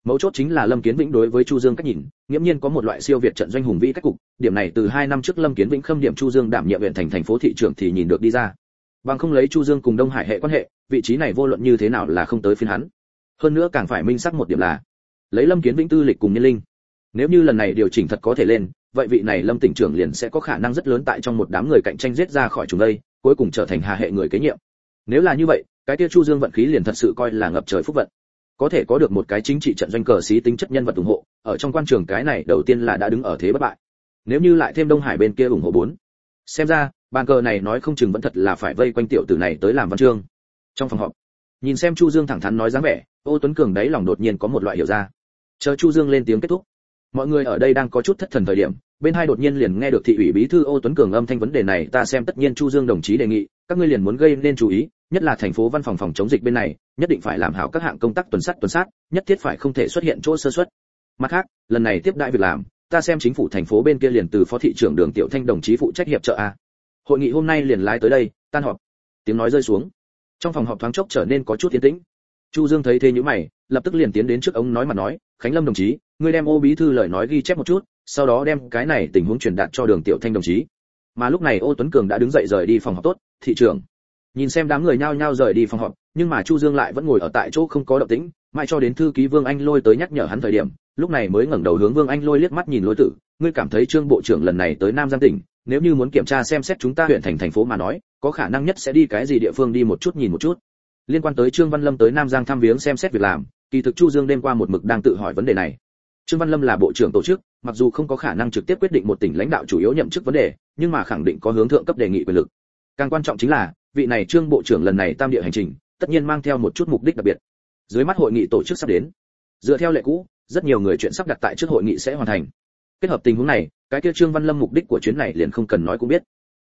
Mấu chốt chính là lâm kiến vĩnh đối với chu dương cách nhìn, nghiễm nhiên có một loại siêu việt trận doanh hùng vĩ cách cục, điểm này từ hai năm trước lâm kiến vĩnh khâm điểm chu dương đảm nhiệm huyện thành thành phố thị trưởng thì nhìn được đi ra. Bằng không lấy chu dương cùng đông hải hệ quan hệ, vị trí này vô luận như thế nào là không tới phiên hắn. Hơn nữa càng phải minh xác một điểm là, lấy lâm kiến vĩnh tư lịch cùng nhân linh. Nếu như lần này điều chỉnh thật có thể lên vậy vị này lâm tỉnh trưởng liền sẽ có khả năng rất lớn tại trong một đám người cạnh tranh giết ra khỏi chúng đây, cuối cùng trở thành hà hệ người kế nhiệm. Nếu là như vậy, cái kia chu dương vận khí liền thật sự coi là ngập trời phúc vận. Có thể có được một cái chính trị trận doanh cờ xí tính chất nhân vật ủng hộ, ở trong quan trường cái này đầu tiên là đã đứng ở thế bất bại. Nếu như lại thêm đông hải bên kia ủng hộ bốn. Xem ra, bàn cờ này nói không chừng vẫn thật là phải vây quanh tiểu tử này tới làm văn chương. Trong phòng họp, nhìn xem chu dương thẳng thắn nói dáng vẻ, ô tuấn cường đấy lòng đột nhiên có một loại hiểu ra. Chờ chu dương lên tiếng kết thúc mọi người ở đây đang có chút thất thần thời điểm, bên hai đột nhiên liền nghe được thị ủy bí thư ô tuấn cường âm thanh vấn đề này, ta xem tất nhiên chu dương đồng chí đề nghị, các ngươi liền muốn gây nên chú ý, nhất là thành phố văn phòng phòng chống dịch bên này, nhất định phải làm hảo các hạng công tác tuần sát tuần sát, nhất thiết phải không thể xuất hiện chỗ sơ suất. Mặt khác, lần này tiếp đại việc làm, ta xem chính phủ thành phố bên kia liền từ phó thị trưởng đường tiểu thanh đồng chí phụ trách hiệp trợ a. Hội nghị hôm nay liền lái tới đây, tan họp. Tiếng nói rơi xuống. Trong phòng họp thoáng chốc trở nên có chút tiến tĩnh chu dương thấy thế nhíu mày, lập tức liền tiến đến trước ông nói mà nói, khánh lâm đồng chí, ngươi đem ô bí thư lời nói ghi chép một chút, sau đó đem cái này tình huống truyền đạt cho đường tiểu thanh đồng chí. Mà lúc này ô tuấn cường đã đứng dậy rời đi phòng họp tốt, thị trưởng. Nhìn xem đám người nhao nhao rời đi phòng họp, nhưng mà chu dương lại vẫn ngồi ở tại chỗ không có động tĩnh, mãi cho đến thư ký vương anh lôi tới nhắc nhở hắn thời điểm, lúc này mới ngẩng đầu hướng vương anh lôi liếc mắt nhìn lôi tử, ngươi cảm thấy trương bộ trưởng lần này tới nam giang tỉnh, nếu như muốn kiểm tra xem xét chúng ta huyện thành thành phố mà nói, có khả năng nhất sẽ đi cái gì địa phương đi một chút nhìn một chút liên quan tới trương văn lâm tới nam giang thăm viếng xem xét việc làm, kỳ thực chu dương đêm qua một mực đang tự hỏi vấn đề này. Trương văn lâm là bộ trưởng tổ chức, mặc dù không có khả năng trực tiếp quyết định một tỉnh lãnh đạo chủ yếu nhậm chức vấn đề, nhưng mà khẳng định có hướng thượng cấp đề nghị quyền lực. Càng quan trọng chính là, vị này trương bộ trưởng lần này tam địa hành trình, tất nhiên mang theo một chút mục đích đặc biệt. Dưới mắt hội nghị tổ chức sắp đến. Dựa theo lệ cũ, rất nhiều người chuyện sắp đặt tại trước hội nghị sẽ hoàn thành. Kết hợp tình huống này, cái kia trương văn lâm mục đích của chuyến này liền không cần nói cũng biết.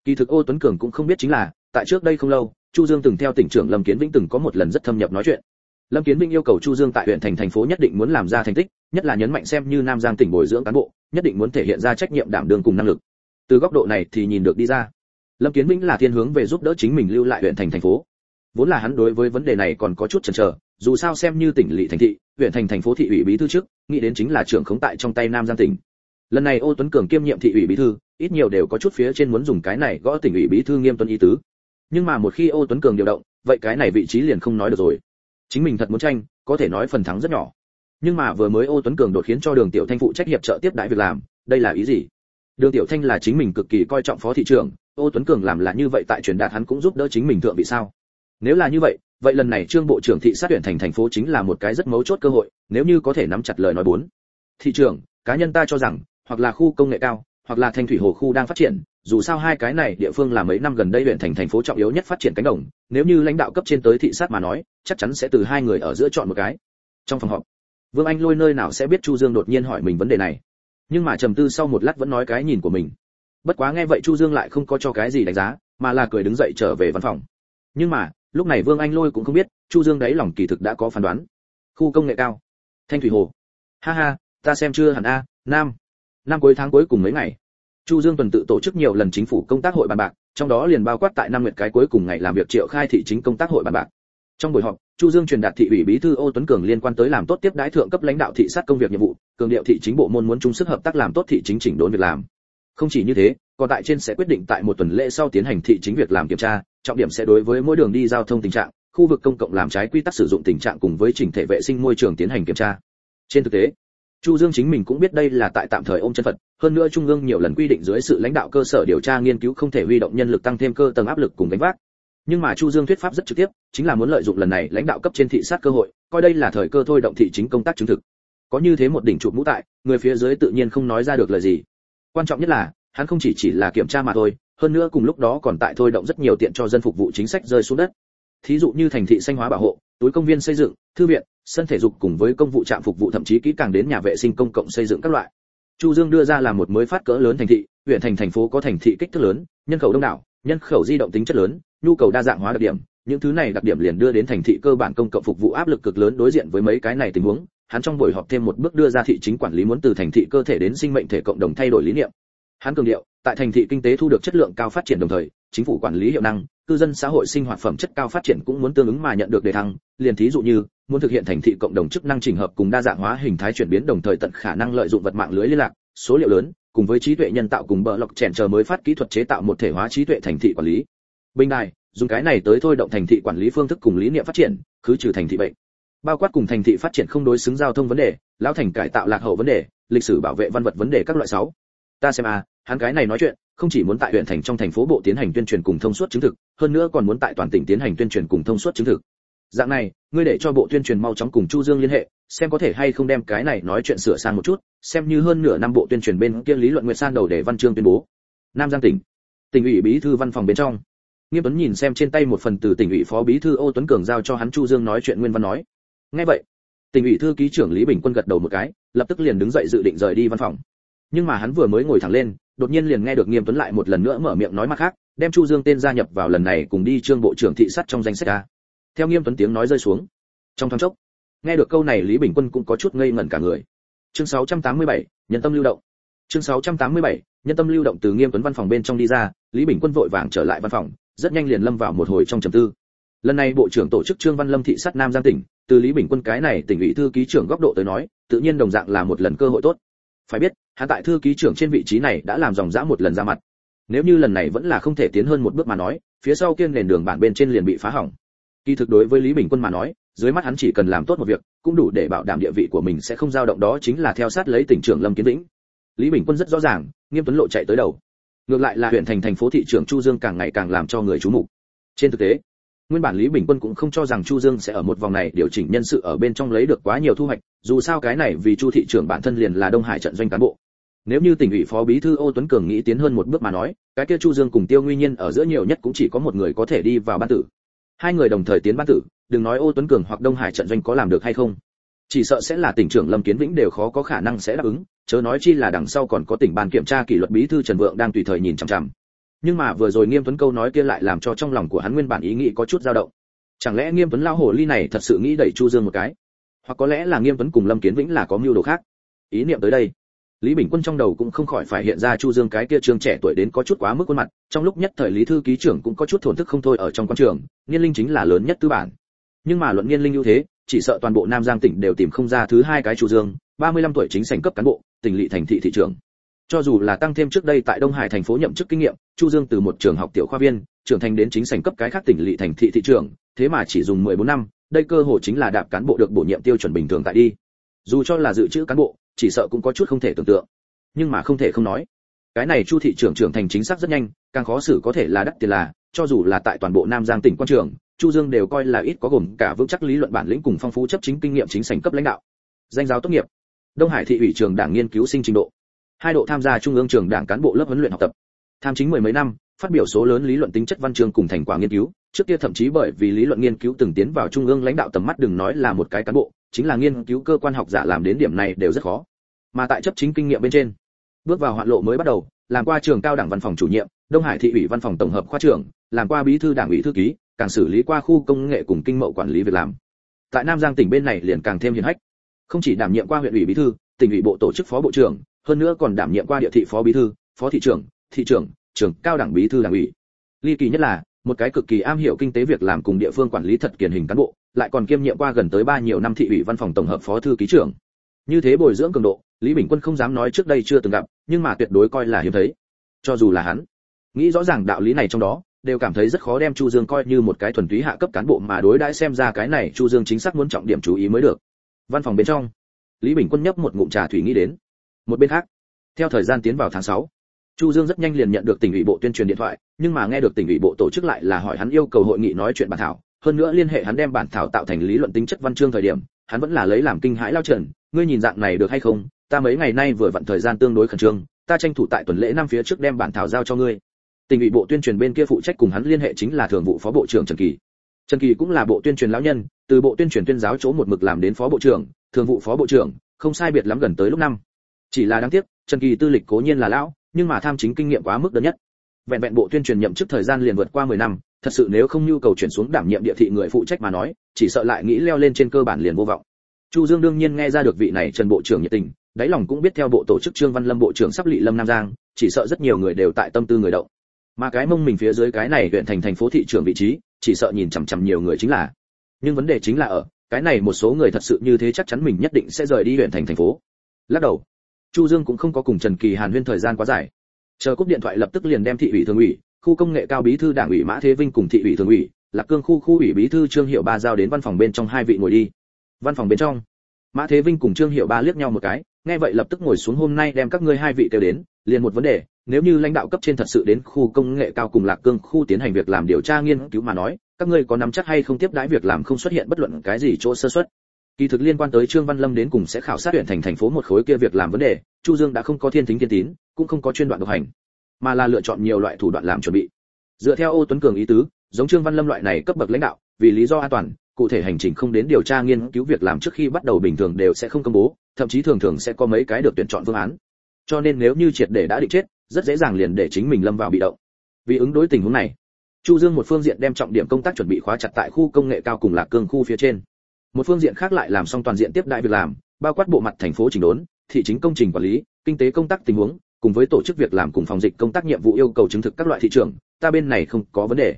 Kỳ thực ô tuấn cường cũng không biết chính là, tại trước đây không lâu chu dương từng theo tỉnh trưởng lâm kiến vĩnh từng có một lần rất thâm nhập nói chuyện. Lâm kiến vĩnh yêu cầu chu dương tại huyện thành thành phố nhất định muốn làm ra thành tích, nhất là nhấn mạnh xem như nam giang tỉnh bồi dưỡng cán bộ, nhất định muốn thể hiện ra trách nhiệm đảm đương cùng năng lực. Từ góc độ này thì nhìn được đi ra. Lâm kiến vĩnh là thiên hướng về giúp đỡ chính mình lưu lại huyện thành thành phố. Vốn là hắn đối với vấn đề này còn có chút chần chờ, dù sao xem như tỉnh lỵ thành thị, huyện thành thành phố thị ủy bí thư trước, nghĩ đến chính là trưởng khống tại trong tay nam giang tỉnh. Lần này ô tuấn cường kiêm nhiệm thị ủy bí thư, ít nhiều đều có chút phía trên muốn dùng cái này gõ tỉnh ủy bí thư nghiêm tuân ý tứ nhưng mà một khi ô tuấn cường điều động, vậy cái này vị trí liền không nói được rồi. Chính mình thật muốn tranh, có thể nói phần thắng rất nhỏ. Nhưng mà vừa mới ô tuấn cường đột khiến cho đường tiểu thanh phụ trách hiệp trợ tiếp đại việc làm, đây là ý gì? Đường tiểu thanh là chính mình cực kỳ coi trọng phó thị trưởng, ô tuấn cường làm là như vậy tại truyền đạt hắn cũng giúp đỡ chính mình thượng vị sao? Nếu là như vậy vậy lần này trương bộ trưởng thị sát tuyển thành thành phố chính là một cái rất mấu chốt cơ hội, nếu như có thể nắm chặt lời nói bốn. Thị trưởng, cá nhân ta cho rằng, hoặc là khu công nghệ cao, hoặc là thanh thủy hồ khu đang phát triển dù sao hai cái này địa phương là mấy năm gần đây huyện thành thành phố trọng yếu nhất phát triển cánh đồng, nếu như lãnh đạo cấp trên tới thị sát mà nói, chắc chắn sẽ từ hai người ở giữa chọn một cái. Trong phòng họp, vương anh lôi nơi nào sẽ biết chu dương đột nhiên hỏi mình vấn đề này. Nhưng mà trầm tư sau một lát vẫn nói cái nhìn của mình. Bất quá nghe vậy chu dương lại không có cho cái gì đánh giá, mà là cười đứng dậy trở về văn phòng. Nhưng mà, lúc này vương anh lôi cũng không biết, chu dương đấy lòng kỳ thực đã có phán đoán. Khu công nghệ cao. Thanh thủy hồ. Ha ha, ta xem chưa hẳn a, nam. Năm cuối tháng cuối cùng mấy ngày chu dương tuần tự tổ chức nhiều lần chính phủ công tác hội bàn bạc, trong đó liền bao quát tại năm nguyệt cái cuối cùng ngày làm việc triệu khai thị chính công tác hội bàn bạc. Trong buổi họp, chu dương truyền đạt thị ủy bí thư ô tuấn cường liên quan tới làm tốt tiếp đái thượng cấp lãnh đạo thị sát công việc nhiệm vụ, cường điệu thị chính bộ môn muốn chung sức hợp tác làm tốt thị chính chỉnh đốn việc làm. Không chỉ như thế, còn tại trên sẽ quyết định tại một tuần lễ sau tiến hành thị chính việc làm kiểm tra, trọng điểm sẽ đối với mỗi đường đi giao thông tình trạng, khu vực công cộng làm trái quy tắc sử dụng tình trạng cùng với chỉnh thể vệ sinh môi trường tiến hành kiểm tra. Trên thực tế chu dương chính mình cũng biết đây là tại tạm thời ôm chân phật, hơn nữa trung ương nhiều lần quy định dưới sự lãnh đạo cơ sở điều tra nghiên cứu không thể huy động nhân lực tăng thêm cơ tầng áp lực cùng đánh vác. Nhưng mà chu dương thuyết pháp rất trực tiếp, chính là muốn lợi dụng lần này lãnh đạo cấp trên thị sát cơ hội, coi đây là thời cơ thôi động thị chính công tác chứng thực. Có như thế một đỉnh trụ mũ tại, người phía dưới tự nhiên không nói ra được lời gì. Quan trọng nhất là, hắn không chỉ chỉ là kiểm tra mà thôi, hơn nữa cùng lúc đó còn tại thôi động rất nhiều tiện cho dân phục vụ chính sách rơi xuống đất. Thí dụ như thành thị xanh hóa bảo hộ túi công viên xây dựng, thư viện, sân thể dục cùng với công vụ trạm phục vụ thậm chí kỹ càng đến nhà vệ sinh công cộng xây dựng các loại. Chu dương đưa ra là một mới phát cỡ lớn thành thị, huyện thành thành phố có thành thị kích thước lớn, nhân khẩu đông đảo, nhân khẩu di động tính chất lớn, nhu cầu đa dạng hóa đặc điểm, những thứ này đặc điểm liền đưa đến thành thị cơ bản công cộng phục vụ áp lực cực lớn đối diện với mấy cái này tình huống. Hắn trong buổi họp thêm một bước đưa ra thị chính quản lý muốn từ thành thị cơ thể đến sinh mệnh thể cộng đồng thay đổi lý niệm hắn cường điệu, tại thành thị kinh tế thu được chất lượng cao phát triển đồng thời, chính phủ quản lý hiệu năng, cư dân xã hội sinh hoạt phẩm chất cao phát triển cũng muốn tương ứng mà nhận được đề thăng. Liền thí dụ như, muốn thực hiện thành thị cộng đồng chức năng trình hợp cùng đa dạng hóa hình thái chuyển biến đồng thời tận khả năng lợi dụng vật mạng lưới liên lạc, số liệu lớn, cùng với trí tuệ nhân tạo cùng bờ lọc chèn chờ mới phát kỹ thuật chế tạo một thể hóa trí tuệ thành thị quản lý. Bình đài, dùng cái này tới thôi động thành thị quản lý phương thức cùng lý niệm phát triển, khứ trừ thành thị bệnh. Bao quát cùng thành thị phát triển không đối xứng giao thông vấn đề, lão thành cải tạo lạc hậu vấn đề, lịch sử bảo vệ văn vật vấn đề các loại sáu ta xem à hắn cái này nói chuyện, không chỉ muốn tại huyện thành trong thành phố bộ tiến hành tuyên truyền cùng thông suốt chứng thực, hơn nữa còn muốn tại toàn tỉnh tiến hành tuyên truyền cùng thông suốt chứng thực. Dạng này, ngươi để cho bộ tuyên truyền mau chóng cùng chu dương liên hệ, xem có thể hay không đem cái này nói chuyện sửa sang một chút, xem như hơn nửa năm bộ tuyên truyền bên kia lý luận nguyệt san đầu để văn chương tuyên bố. Nam giang tỉnh tỉnh ủy bí thư văn phòng bên trong. Nghiêm tuấn nhìn xem trên tay một phần từ tỉnh ủy phó bí thư ô tuấn cường giao cho hắn chu dương nói chuyện nguyên văn nói. Nghe vậy, tỉnh ủy thư ký trưởng lý bình quân gật đầu một cái, lập tức liền đứng dậy dự định rời đi văn phòng nhưng mà hắn vừa mới ngồi thẳng lên đột nhiên liền nghe được nghiêm tuấn lại một lần nữa mở miệng nói mặt khác đem chu dương tên gia nhập vào lần này cùng đi trương bộ trưởng thị sát trong danh sách a. Theo nghiêm tuấn tiếng nói rơi xuống trong thoáng chốc nghe được câu này lý bình quân cũng có chút ngây ngẩn cả người. Chương 687, nhân tâm lưu động. Chương 687, nhân tâm lưu động từ nghiêm tuấn văn phòng bên trong đi ra lý bình quân vội vàng trở lại văn phòng rất nhanh liền lâm vào một hồi trong trầm tư. Lần này bộ trưởng tổ chức trương văn lâm thị sát nam giang tỉnh từ lý bình quân cái này tỉnh ủy thư ký trưởng góc độ tới nói tự nhiên đồng dạng là một lần cơ hội tốt phải biết, hắn tại thư ký trưởng trên vị trí này đã làm dòng dã một lần ra mặt. Nếu như lần này vẫn là không thể tiến hơn một bước mà nói, phía sau kiên nền đường bản bên trên liền bị phá hỏng. Kỳ thực đối với lý bình quân mà nói, dưới mắt hắn chỉ cần làm tốt một việc, cũng đủ để bảo đảm địa vị của mình sẽ không dao động đó chính là theo sát lấy tỉnh trưởng lâm kiến vĩnh. Lý bình quân rất rõ ràng, nghiêm tuấn lộ chạy tới đầu. Ngược lại là huyện thành thành phố thị trưởng chu dương càng ngày càng làm cho người chú mục. Trên thực tế nguyên bản lý bình quân cũng không cho rằng chu dương sẽ ở một vòng này điều chỉnh nhân sự ở bên trong lấy được quá nhiều thu hoạch, dù sao cái này vì chu thị trưởng bản thân liền là đông hải trận doanh cán bộ. Nếu như tỉnh ủy phó bí thư ô tuấn cường nghĩ tiến hơn một bước mà nói, cái kia chu dương cùng tiêu Nguyên nhiên ở giữa nhiều nhất cũng chỉ có một người có thể đi vào ban tử. Hai người đồng thời tiến ban tử, đừng nói ô tuấn cường hoặc đông hải trận doanh có làm được hay không. Chỉ sợ sẽ là tỉnh trưởng lâm kiến vĩnh đều khó có khả năng sẽ đáp ứng, chớ nói chi là đằng sau còn có tỉnh ban kiểm tra kỷ luật bí thư trần vượng đang tùy thời nhìn chằm chằm nhưng mà vừa rồi nghiêm tuấn câu nói kia lại làm cho trong lòng của hắn nguyên bản ý nghĩ có chút dao động. Chẳng lẽ nghiêm tuấn lao hồ ly này thật sự nghĩ đẩy chu dương một cái? Hoặc có lẽ là nghiêm tuấn cùng lâm kiến vĩnh là có mưu đồ khác? Ý niệm tới đây, lý bình quân trong đầu cũng không khỏi phải hiện ra chu dương cái kia trường trẻ tuổi đến có chút quá mức khuôn mặt, trong lúc nhất thời lý thư ký trưởng cũng có chút thổn thức không thôi ở trong quan trường, niên linh chính là lớn nhất tư bản. Nhưng mà luận niên linh ưu thế, chỉ sợ toàn bộ nam giang tỉnh đều tìm không ra thứ hai cái chu dương 35 tuổi chính sành cấp cán bộ, tỉnh lỵ thành thị thị trưởng cho dù là tăng thêm trước đây tại đông hải thành phố nhậm chức kinh nghiệm, chu dương từ một trường học tiểu khoa viên, trưởng thành đến chính sành cấp cái khác tỉnh lỵ thành thị thị trưởng thế mà chỉ dùng 14 năm, đây cơ hội chính là đạp cán bộ được bổ nhiệm tiêu chuẩn bình thường tại đi. Dù cho là dự trữ cán bộ, chỉ sợ cũng có chút không thể tưởng tượng. Nhưng mà không thể không nói, cái này chu thị trưởng trưởng thành chính xác rất nhanh, càng khó xử có thể là đắt tiền là, cho dù là tại toàn bộ nam giang tỉnh quan trường, chu dương đều coi là ít có gồm cả vững chắc lý luận bản lĩnh cùng phong phú chấp chính kinh nghiệm chính sành cấp lãnh đạo. Danh giáo tốt nghiệp, đông hải thị ủy trường đảng nghiên cứu sinh trình độ hai độ tham gia trung ương trường đảng cán bộ lớp huấn luyện học tập. Tham chính mười mấy năm, phát biểu số lớn lý luận tính chất văn chương cùng thành quả nghiên cứu. Trước kia thậm chí bởi vì lý luận nghiên cứu từng tiến vào trung ương lãnh đạo tầm mắt đừng nói là một cái cán bộ, chính là nghiên cứu cơ quan học giả làm đến điểm này đều rất khó. Mà tại chấp chính kinh nghiệm bên trên, bước vào hoạn lộ mới bắt đầu, làm qua trường cao đẳng văn phòng chủ nhiệm, đông hải thị ủy văn phòng tổng hợp khoa trưởng, làm qua bí thư đảng ủy thư ký, càng xử lý qua khu công nghệ cùng kinh mậu quản lý việc làm. Tại nam giang tỉnh bên này liền càng thêm hiền hách. Không chỉ đảm nhiệm qua huyện ủy bí thư, tỉnh ủy bộ tổ chức phó bộ trưởng hơn nữa còn đảm nhiệm qua địa thị phó bí thư, phó thị trưởng thị trưởng trưởng cao đảng bí thư đảng ủy. Ly kỳ nhất là, một cái cực kỳ am hiểu kinh tế việc làm cùng địa phương quản lý thật kiền hình cán bộ, lại còn kiêm nhiệm qua gần tới ba nhiều năm thị ủy văn phòng tổng hợp phó thư ký trưởng. Như thế bồi dưỡng cường độ, lý bình quân không dám nói trước đây chưa từng gặp, nhưng mà tuyệt đối coi là hiếm thấy. Cho dù là hắn, nghĩ rõ ràng đạo lý này trong đó, đều cảm thấy rất khó đem chu dương coi như một cái thuần túy hạ cấp cán bộ mà đối đãi xem ra cái này chu dương chính xác muốn trọng điểm chú ý mới được. Văn phòng bên trong, lý bình quân nhấp một ngụm trà thủy nghĩ đến một bên khác. Theo thời gian tiến vào tháng 6, chu dương rất nhanh liền nhận được tỉnh ủy bộ tuyên truyền điện thoại nhưng mà nghe được tỉnh ủy bộ tổ chức lại là hỏi hắn yêu cầu hội nghị nói chuyện bản thảo hơn nữa liên hệ hắn đem bản thảo tạo thành lý luận tính chất văn chương thời điểm hắn vẫn là lấy làm kinh hãi lao trần ngươi nhìn dạng này được hay không? Ta mấy ngày nay vừa vặn thời gian tương đối khẩn trương ta tranh thủ tại tuần lễ năm phía trước đem bản thảo giao cho ngươi. Tỉnh ủy bộ tuyên truyền bên kia phụ trách cùng hắn liên hệ chính là thường vụ phó bộ trưởng trần kỳ. Trần kỳ cũng là bộ tuyên truyền lão nhân từ bộ tuyên truyền tuyên giáo chỗ một mực làm đến phó bộ trưởng thường vụ phó bộ trưởng không sai biệt lắm gần tới lúc năm chỉ là đáng tiếc, trần kỳ tư lịch cố nhiên là lão, nhưng mà tham chính kinh nghiệm quá mức đơn nhất. Vẹn vẹn bộ tuyên truyền nhậm chức thời gian liền vượt qua 10 năm, thật sự nếu không nhu cầu chuyển xuống đảm nhiệm địa thị người phụ trách mà nói, chỉ sợ lại nghĩ leo lên trên cơ bản liền vô vọng. Chu dương đương nhiên nghe ra được vị này trần bộ trưởng nhiệt tình, đáy lòng cũng biết theo bộ tổ chức trương văn lâm bộ trưởng sắp lị lâm nam giang, chỉ sợ rất nhiều người đều tại tâm tư người động. Mà cái mông mình phía dưới cái này huyện thành thành phố thị trường vị trí, chỉ sợ nhìn chằm chằm nhiều người chính là. Nhưng vấn đề chính là ở, cái này một số người thật sự như thế chắc chắn mình nhất định sẽ rời đi huyện thành thành phố. Lắc đầu chu dương cũng không có cùng trần kỳ hàn huyên thời gian quá dài. Chờ cúp điện thoại lập tức liền đem thị ủy thường ủy, khu công nghệ cao bí thư đảng ủy mã thế vinh cùng thị ủy thường ủy, lạc cương khu khu ủy bí thư trương hiệu ba giao đến văn phòng bên trong hai vị ngồi đi. Văn phòng bên trong, mã thế vinh cùng trương hiệu ba liếc nhau một cái, nghe vậy lập tức ngồi xuống hôm nay đem các ngươi hai vị kêu đến, liền một vấn đề, nếu như lãnh đạo cấp trên thật sự đến khu công nghệ cao cùng lạc cương khu tiến hành việc làm điều tra nghiên cứu mà nói, các ngươi có nắm chắc hay không tiếp đãi việc làm không xuất hiện bất luận cái gì chỗ sơ suất? Kỳ thực liên quan tới trương văn lâm đến cùng sẽ khảo sát huyện thành thành phố một khối kia việc làm vấn đề, chu dương đã không có thiên thính thiên tín, cũng không có chuyên đoạn độc hành, mà là lựa chọn nhiều loại thủ đoạn làm chuẩn bị. Dựa theo ô tuấn cường ý tứ, giống trương văn lâm loại này cấp bậc lãnh đạo, vì lý do an toàn, cụ thể hành trình không đến điều tra nghiên cứu việc làm trước khi bắt đầu bình thường đều sẽ không công bố, thậm chí thường thường sẽ có mấy cái được tuyển chọn phương án. Cho nên nếu như triệt để đã định chết, rất dễ dàng liền để chính mình lâm vào bị động. Vì ứng đối tình huống này, chu dương một phương diện đem trọng điểm công tác chuẩn bị khóa chặt tại khu công nghệ cao cùng lạc cương khu phía trên một phương diện khác lại làm xong toàn diện tiếp đại việc làm, bao quát bộ mặt thành phố chỉnh đốn, thị chính công trình quản lý, kinh tế công tác tình huống, cùng với tổ chức việc làm cùng phòng dịch công tác nhiệm vụ yêu cầu chứng thực các loại thị trường, ta bên này không có vấn đề.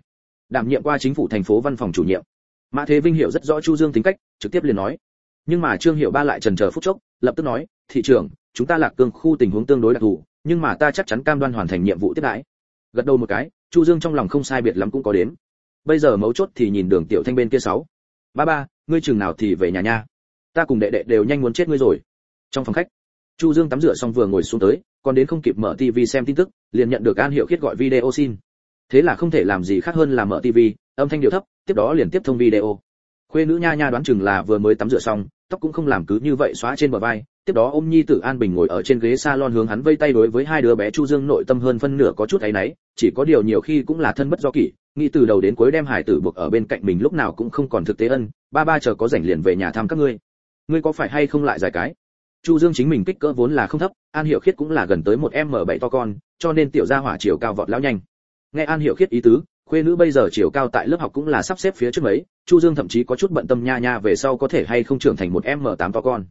Đảm nhiệm qua chính phủ thành phố văn phòng chủ nhiệm. Mã thế vinh hiểu rất rõ chu dương tính cách, trực tiếp liền nói. Nhưng mà trương hiệu ba lại trần chờ phút chốc, lập tức nói, thị trường chúng ta lạc cương khu tình huống tương đối đặc thù, nhưng mà ta chắc chắn cam đoan hoàn thành nhiệm vụ tiếp đãi. Gật đầu một cái, chu dương trong lòng không sai biệt lắm cũng có đến bây giờ mấu chốt thì nhìn đường tiểu thanh bên kia sáu ba ba, ngươi chừng nào thì về nhà nha. Ta cùng đệ đệ đều nhanh muốn chết ngươi rồi. Trong phòng khách, chu dương tắm rửa xong vừa ngồi xuống tới, còn đến không kịp mở tivi xem tin tức, liền nhận được an hiệu khiết gọi video xin. Thế là không thể làm gì khác hơn là mở tivi âm thanh điều thấp, tiếp đó liền tiếp thông video. Khuê nữ nha nha đoán chừng là vừa mới tắm rửa xong, tóc cũng không làm cứ như vậy xóa trên bờ vai tiếp đó ôm nhi tử an bình ngồi ở trên ghế salon hướng hắn vây tay đối với hai đứa bé chu dương nội tâm hơn phân nửa có chút ấy nấy chỉ có điều nhiều khi cũng là thân bất do kỷ, nghĩ từ đầu đến cuối đem hải tử buộc ở bên cạnh mình lúc nào cũng không còn thực tế ân, ba ba chờ có rảnh liền về nhà thăm các ngươi. Ngươi có phải hay không lại giải cái? Chu dương chính mình kích cỡ vốn là không thấp, an hiệu khiết cũng là gần tới một m bảy to con, cho nên tiểu gia hỏa chiều cao vọt lão nhanh. Nghe an hiệu khiết ý tứ, khuê nữ bây giờ chiều cao tại lớp học cũng là sắp xếp phía trước mấy, chu dương thậm chí có chút bận tâm nha nha về sau có thể hay không trưởng thành một m tám to con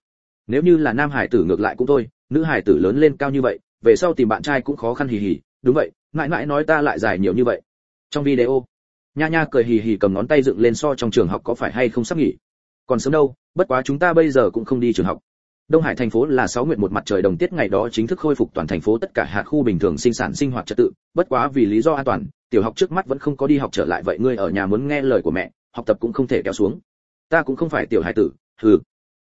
nếu như là nam hải tử ngược lại cũng thôi nữ hải tử lớn lên cao như vậy về sau tìm bạn trai cũng khó khăn hì hì đúng vậy mãi mãi nói ta lại dài nhiều như vậy trong video nha nha cười hì hì cầm ngón tay dựng lên so trong trường học có phải hay không sắp nghỉ còn sớm đâu bất quá chúng ta bây giờ cũng không đi trường học Đông Hải thành phố là sáu nguyện một mặt trời đồng tiết ngày đó chính thức khôi phục toàn thành phố tất cả hạt khu bình thường sinh sản sinh hoạt trật tự, bất quá vì lý do an toàn, tiểu học trước mắt vẫn không có đi học trở lại vậy ngươi ở nhà muốn nghe lời của mẹ, học tập cũng không thể kéo xuống. Ta cũng không phải tiểu hải tử, hừ.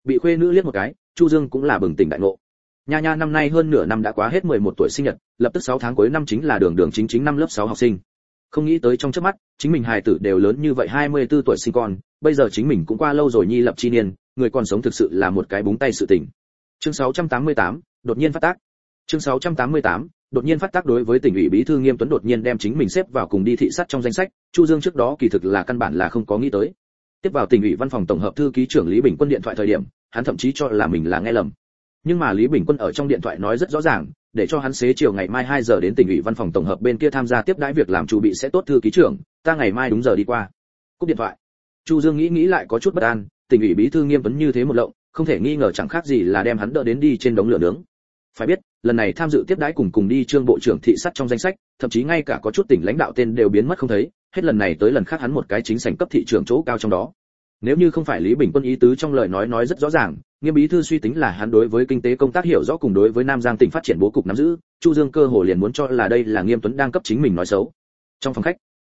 Bị khuê nữ liếc một cái, Chu Dương cũng là bừng tỉnh đại ngộ. Nha nha năm nay hơn nửa năm đã quá hết 11 tuổi sinh nhật, lập tức 6 tháng cuối năm chính là đường đường chính chính năm lớp 6 học sinh. Không nghĩ tới trong chớp mắt, chính mình hài tử đều lớn như vậy 24 tuổi sinh con, bây giờ chính mình cũng qua lâu rồi nhi lập chi niên, người còn sống thực sự là một cái búng tay sự tình. Chương 688, đột nhiên phát tác. Chương 688, đột nhiên phát tác đối với tỉnh ủy bí thư Nghiêm Tuấn đột nhiên đem chính mình xếp vào cùng đi thị sát trong danh sách, Chu Dương trước đó kỳ thực là căn bản là không có nghĩ tới. Tiếp vào tỉnh ủy văn phòng tổng hợp thư ký trưởng Lý Bình Quân điện thoại thời điểm, hắn thậm chí cho là mình là nghe lầm. Nhưng mà Lý Bình Quân ở trong điện thoại nói rất rõ ràng, để cho hắn xế chiều ngày mai 2 giờ đến tỉnh ủy văn phòng tổng hợp bên kia tham gia tiếp đãi việc làm chủ bị sẽ tốt thư ký trưởng, ta ngày mai đúng giờ đi qua. Cúp điện thoại. Chu Dương nghĩ nghĩ lại có chút bất an, tỉnh ủy bí thư Nghiêm vấn như thế một lộng, không thể nghi ngờ chẳng khác gì là đem hắn đỡ đến đi trên đống lửa nướng phải biết lần này tham dự tiếp đãi cùng cùng đi trương bộ trưởng thị sát trong danh sách thậm chí ngay cả có chút tỉnh lãnh đạo tên đều biến mất không thấy hết lần này tới lần khác hắn một cái chính sảnh cấp thị trưởng chỗ cao trong đó nếu như không phải lý bình quân ý tứ trong lời nói nói rất rõ ràng, nghiêm bí thư suy tính là hắn đối với kinh tế công tác hiểu rõ cùng đối với nam giang tỉnh phát triển bố cục nắm giữ, chu dương cơ hồ liền muốn cho là đây là nghiêm tuấn đang cấp chính mình nói xấu. Trong phòng khách,